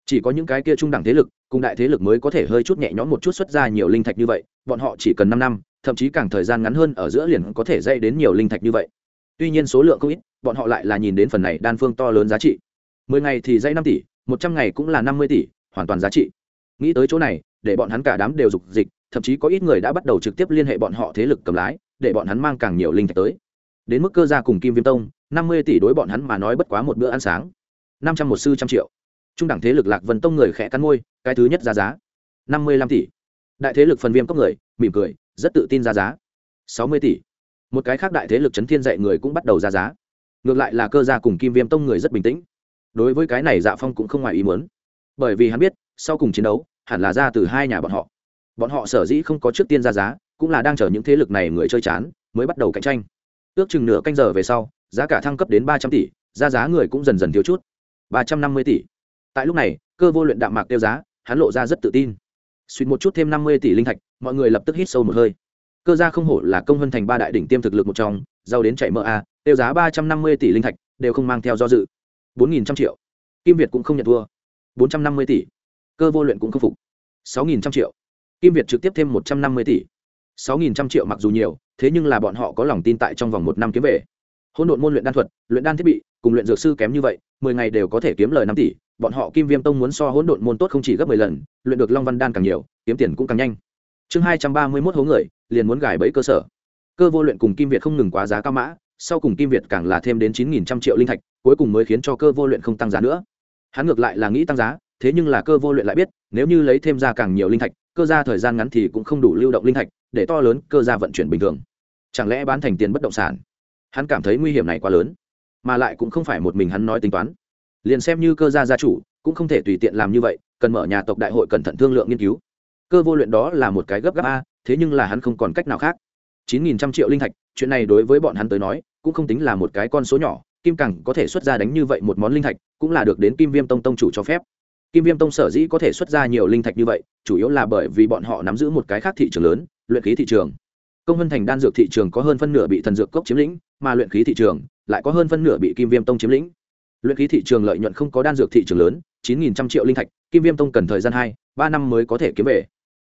Chỉ có những cái kia trung đẳng thế lực, cùng đại thế lực mới có thể hơi chút nhẹ nhõm một chút xuất ra nhiều linh thạch như vậy, bọn họ chỉ cần năm năm, thậm chí càng thời gian ngắn hơn ở giữa liền có thể dây đến nhiều linh thạch như vậy. Tuy nhiên số lượng không ít, bọn họ lại là nhìn đến phần này đan phương to lớn giá trị. Mười ngày thì dây năm tỷ, một trăm ngày cũng là năm mươi tỷ, hoàn toàn giá trị. Nghĩ tới chỗ này, để bọn hắn cả đám đều dục dịch, thậm chí có ít người đã bắt đầu trực tiếp liên hệ bọn họ thế lực cầm lái, để bọn hắn mang càng nhiều linh thạch tới. Đến mức cơ gia cùng kim viêm tông năm mươi tỷ đối bọn hắn mà nói bất quá một bữa ăn sáng. năm trăm một sư trăm triệu. Trung đẳng thế lực lạc vân tông người khẽ cắn môi, cái thứ nhất ra giá. năm mươi lăm tỷ. Đại thế lực phần viêm cốc người, mỉm cười, rất tự tin ra giá. sáu mươi tỷ. Một cái khác đại thế lực chấn thiên dạy người cũng bắt đầu ra giá. Ngược lại là cơ gia cùng kim viêm tông người rất bình tĩnh. Đối với cái này dạ phong cũng không ngoài ý muốn. Bởi vì hắn biết, sau cùng chiến đấu, hẳn là ra từ hai nhà bọn họ. Bọn họ sở dĩ không có trước tiên ra giá, cũng là đang chờ những thế lực này người chơi chán, mới bắt đầu cạnh tranh. Ước chừng nửa canh giờ về sau giá cả thăng cấp đến ba trăm tỷ ra giá người cũng dần dần thiếu chút. Ba trăm năm mươi tỷ. Tại lúc này, cơ vô luyện đạm mạc tiêu giá, hắn lộ ra rất tự tin. Suýt một chút thêm năm mươi tỷ linh thạch, mọi người lập tức hít sâu một hơi. Cơ gia không hổ là công hơn thành ba đại đỉnh tiêm thực lực một trong, giàu đến chạy mỡ a, tiêu giá ba trăm năm mươi tỷ linh thạch, đều không mang theo do dự. Bốn nghìn trăm triệu. Kim việt cũng không nhận thua. Bốn trăm năm mươi tỷ. Cơ vô luyện cũng không phục. Sáu nghìn trăm triệu. Kim việt trực tiếp thêm một trăm năm mươi tỷ. Sáu nghìn trăm triệu mặc dù nhiều, thế nhưng là bọn họ có lòng tin tại trong vòng một năm kiếm về hỗn độn môn luyện đan thuật, luyện đan thiết bị, cùng luyện dược sư kém như vậy, mười ngày đều có thể kiếm lời năm tỷ, bọn họ kim viêm tông muốn so hỗn độn môn tốt không chỉ gấp mười lần, luyện được long văn đan càng nhiều, kiếm tiền cũng càng nhanh. Chương hai trăm ba mươi mốt hố người, liền muốn gài bẫy cơ sở. Cơ vô luyện cùng kim việt không ngừng quá giá cao mã, sau cùng kim việt càng là thêm đến chín nghìn trăm triệu linh thạch, cuối cùng mới khiến cho cơ vô luyện không tăng giá nữa. Hắn ngược lại là nghĩ tăng giá, thế nhưng là cơ vô luyện lại biết, nếu như lấy thêm ra càng nhiều linh thạch, cơ ra thời gian ngắn thì cũng không đủ lưu động linh thạch, để to lớn cơ ra vận chuyển bình thường. Chẳng lẽ bán thành tiền bất động sản? Hắn cảm thấy nguy hiểm này quá lớn, mà lại cũng không phải một mình hắn nói tính toán. Liền xem như cơ gia gia chủ, cũng không thể tùy tiện làm như vậy, cần mở nhà tộc đại hội cẩn thận thương lượng nghiên cứu. Cơ vô luyện đó là một cái gấp gáp a, thế nhưng là hắn không còn cách nào khác. Chín nghìn trăm triệu linh thạch, chuyện này đối với bọn hắn tới nói, cũng không tính là một cái con số nhỏ, kim cẳng có thể xuất ra đánh như vậy một món linh thạch, cũng là được đến kim viêm tông tông chủ cho phép. Kim viêm tông sở dĩ có thể xuất ra nhiều linh thạch như vậy, chủ yếu là bởi vì bọn họ nắm giữ một cái khác thị trường lớn, luyện khí thị trường công vân thành đan dược thị trường có hơn phân nửa bị thần dược cốc chiếm lĩnh, mà luyện khí thị trường lại có hơn phân nửa bị kim viêm tông chiếm lĩnh. Luyện khí thị trường lợi nhuận không có đan dược thị trường lớn, chín nghìn trăm triệu linh thạch, kim viêm tông cần thời gian hai, ba năm mới có thể kiếm về.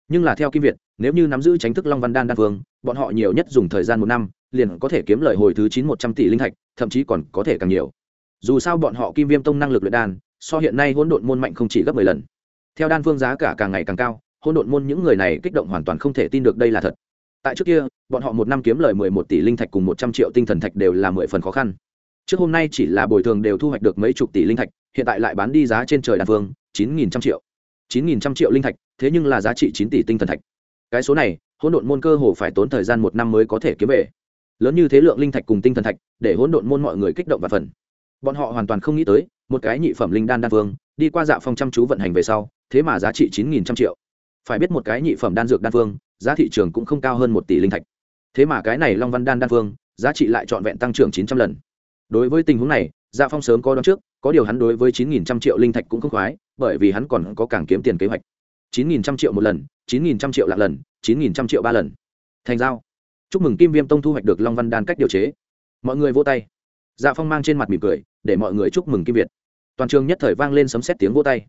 Nhưng là theo kim việt, nếu như nắm giữ tránh thức long văn đan đan phương bọn họ nhiều nhất dùng thời gian một năm, liền có thể kiếm lợi hồi thứ chín một trăm tỷ linh thạch, thậm chí còn có thể càng nhiều. Dù sao bọn họ kim viêm tông năng lực luyện đan, so hiện nay hỗn độn môn mạnh không chỉ gấp mười lần. Theo đan phương giá cả càng ngày càng cao, hỗn độn môn những người này kích động hoàn toàn không thể tin được đây là thật tại trước kia, bọn họ một năm kiếm lời mười một tỷ linh thạch cùng một trăm triệu tinh thần thạch đều là mười phần khó khăn. Trước hôm nay chỉ là bồi thường đều thu hoạch được mấy chục tỷ linh thạch, hiện tại lại bán đi giá trên trời đan phương chín nghìn trăm triệu. Chín nghìn trăm triệu linh thạch, thế nhưng là giá trị chín tỷ tinh thần thạch. Cái số này, hỗn độn môn cơ hồ phải tốn thời gian một năm mới có thể kiếm về. Lớn như thế lượng linh thạch cùng tinh thần thạch, để hỗn độn môn mọi người kích động và phần bọn họ hoàn toàn không nghĩ tới, một cái nhị phẩm linh đan đan phương đi qua dạ phong chăm chú vận hành về sau, thế mà giá trị chín nghìn trăm triệu. Phải biết một cái nhị phẩm đan dược đan phương giá thị trường cũng không cao hơn một tỷ linh thạch. Thế mà cái này long văn đan đan phương giá trị lại trọn vẹn tăng trưởng chín trăm lần. Đối với tình huống này dạ phong sớm có đón trước, có điều hắn đối với chín nghìn trăm triệu linh thạch cũng không khoái, bởi vì hắn còn có càng kiếm tiền kế hoạch. chín nghìn trăm triệu một lần, chín nghìn trăm triệu lạc lần, chín nghìn trăm triệu ba lần. Thành giao. Chúc mừng kim viêm tông thu hoạch được long văn đan cách điều chế. Mọi người vô tay. Dạ phong mang trên mặt mỉm cười, để mọi người chúc mừng kim việt. Toàn trường nhất thời vang lên sấm xét tiếng vô tay.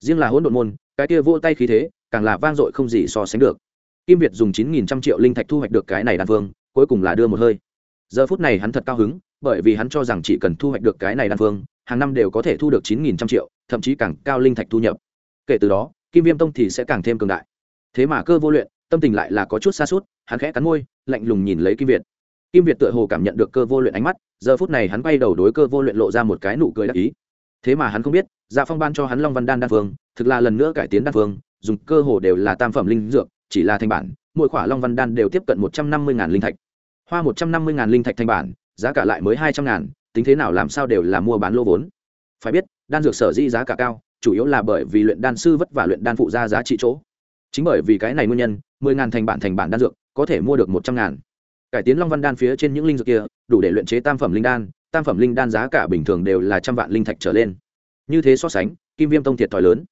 Riêng là hỗn độn môn, cái kia vô tay khí thế, càng là vang dội không gì so sánh được kim việt dùng chín nghìn trăm triệu linh thạch thu hoạch được cái này đan phương, cuối cùng là đưa một hơi. Giờ phút này hắn thật cao hứng, bởi vì hắn cho rằng chỉ cần thu hoạch được cái này đan phương, hàng năm đều có thể thu được chín nghìn trăm triệu, thậm chí càng cao linh thạch thu nhập. Kể từ đó, kim viêm tông thì sẽ càng thêm cường đại. Thế mà cơ vô luyện, tâm tình lại là có chút xa suốt hắn khẽ cắn môi, lạnh lùng nhìn lấy kim việt. Kim việt tựa hồ cảm nhận được cơ vô luyện ánh mắt, giờ phút này hắn quay đầu đối cơ vô luyện lộ ra một cái nụ cười đắc ý. Thế mà hắn không biết dạ phong ban cho hắn long văn đan đan phương, thực là lần nữa cải tiến đan phương, dùng cơ hồ đều là tam phẩm linh dược chỉ là thành bản, mỗi khỏa long văn đan đều tiếp cận một trăm năm mươi linh thạch. Hoa một trăm năm mươi linh thạch thành bản, giá cả lại mới hai trăm ngàn, tính thế nào làm sao đều là mua bán lô vốn. Phải biết, đan dược sở di giá cả cao, chủ yếu là bởi vì luyện đan sư vất vả luyện đan phụ ra giá trị chỗ. Chính bởi vì cái này nguyên nhân, mười ngàn thành bản thành bản đan dược, có thể mua được một trăm ngàn. Cải tiến long văn đan phía trên những linh dược kia, đủ để luyện chế tam phẩm linh đan, tam phẩm linh đan giá cả bình thường đều là trăm vạn linh thạch trở lên. Như thế so sánh, kim viêm tông thiệt thòi lớn.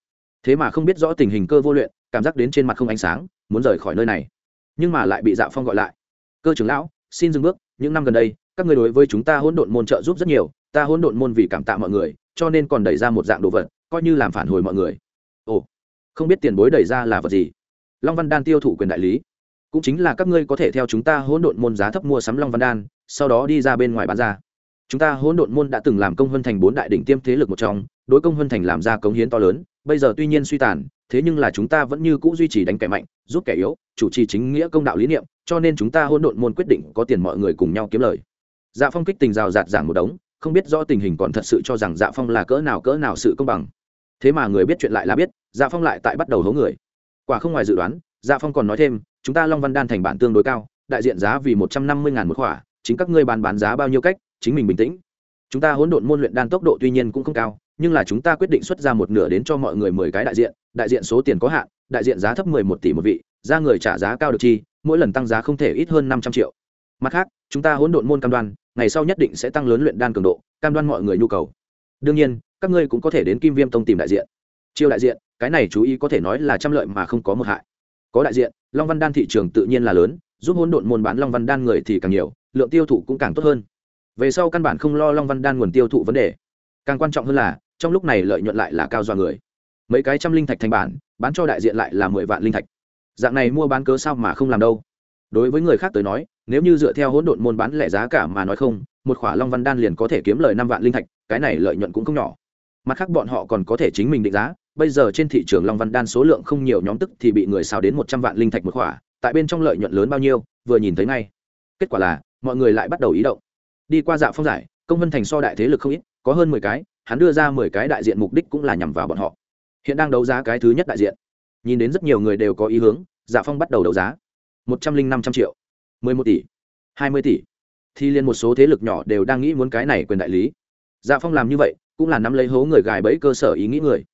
Thế mà không biết rõ tình hình cơ vô luyện cảm giác đến trên mặt không ánh sáng, muốn rời khỏi nơi này. Nhưng mà lại bị dạ phong gọi lại. Cơ trưởng lão, xin dừng bước, những năm gần đây, các người đối với chúng ta hỗn độn môn trợ giúp rất nhiều, ta hỗn độn môn vì cảm tạ mọi người, cho nên còn đẩy ra một dạng đồ vật, coi như làm phản hồi mọi người. Ồ, không biết tiền bối đẩy ra là vật gì? Long văn đan tiêu thụ quyền đại lý. Cũng chính là các ngươi có thể theo chúng ta hỗn độn môn giá thấp mua sắm long văn đan, sau đó đi ra bên ngoài bán ra. Chúng ta hỗn độn môn đã từng làm công hơn thành bốn đại đỉnh tiêm thế lực một trong, đối công hơn thành làm ra cống hiến to lớn, bây giờ tuy nhiên suy tàn thế nhưng là chúng ta vẫn như cũ duy trì đánh kẻ mạnh, giúp kẻ yếu, chủ trì chính nghĩa công đạo lý niệm, cho nên chúng ta hỗn độn môn quyết định có tiền mọi người cùng nhau kiếm lời. Dạ phong kích tình rào rạt giảng một đống, không biết rõ tình hình còn thật sự cho rằng dạ phong là cỡ nào cỡ nào sự công bằng. Thế mà người biết chuyện lại là biết dạ phong lại tại bắt đầu hố người. Quả không ngoài dự đoán dạ phong còn nói thêm, chúng ta long văn đan thành bản tương đối cao, đại diện giá vì một trăm năm mươi ngàn một khỏa, chính các ngươi bán bán giá bao nhiêu cách, chính mình bình tĩnh. Chúng ta hỗn độn môn luyện đan tốc độ tuy nhiên cũng không cao nhưng là chúng ta quyết định xuất ra một nửa đến cho mọi người mười cái đại diện đại diện số tiền có hạn, đại diện giá thấp mười một tỷ một vị, ra người trả giá cao được chi, mỗi lần tăng giá không thể ít hơn năm trăm triệu. Mặt khác, chúng ta hỗn độn môn cam đoan, ngày sau nhất định sẽ tăng lớn luyện đan cường độ, cam đoan mọi người nhu cầu. Đương nhiên, các ngươi cũng có thể đến kim viêm tông tìm đại diện. Chiêu đại diện, cái này chú ý có thể nói là trăm lợi mà không có một hại. Có đại diện, long văn đan thị trường tự nhiên là lớn, giúp hỗn độn môn bán long văn đan người thì càng nhiều, lượng tiêu thụ cũng càng tốt hơn. Về sau căn bản không lo long văn đan nguồn tiêu thụ vấn đề. Càng quan trọng hơn là trong lúc này lợi nhuận lại là cao do người. Mấy cái trăm linh thạch thành bản, bán cho đại diện lại là mười vạn linh thạch. Dạng này mua bán cớ sao mà không làm đâu. Đối với người khác tới nói, nếu như dựa theo hỗn độn môn bán lẻ giá cả mà nói không, một khỏa long văn đan liền có thể kiếm lời năm vạn linh thạch, cái này lợi nhuận cũng không nhỏ. Mặt khác bọn họ còn có thể chính mình định giá, bây giờ trên thị trường long văn đan số lượng không nhiều nhóm tức thì bị người xào đến một trăm vạn linh thạch một khỏa, tại bên trong lợi nhuận lớn bao nhiêu, vừa nhìn thấy ngay. Kết quả là, mọi người lại bắt đầu ý động. Đi qua dạ phong giải, công vân thành so đại thế lực không ít, có hơn mười cái hắn đưa ra mười cái đại diện mục đích cũng là nhằm vào bọn họ. Hiện đang đấu giá cái thứ nhất đại diện. Nhìn đến rất nhiều người đều có ý hướng dạ phong bắt đầu đấu giá. Một trăm linh năm trăm triệu. Mười một tỷ. Hai mươi tỷ. Thì liên một số thế lực nhỏ đều đang nghĩ muốn cái này quyền đại lý. Dạ phong làm như vậy, cũng là nắm lấy hố người gài bẫy cơ sở ý nghĩ người.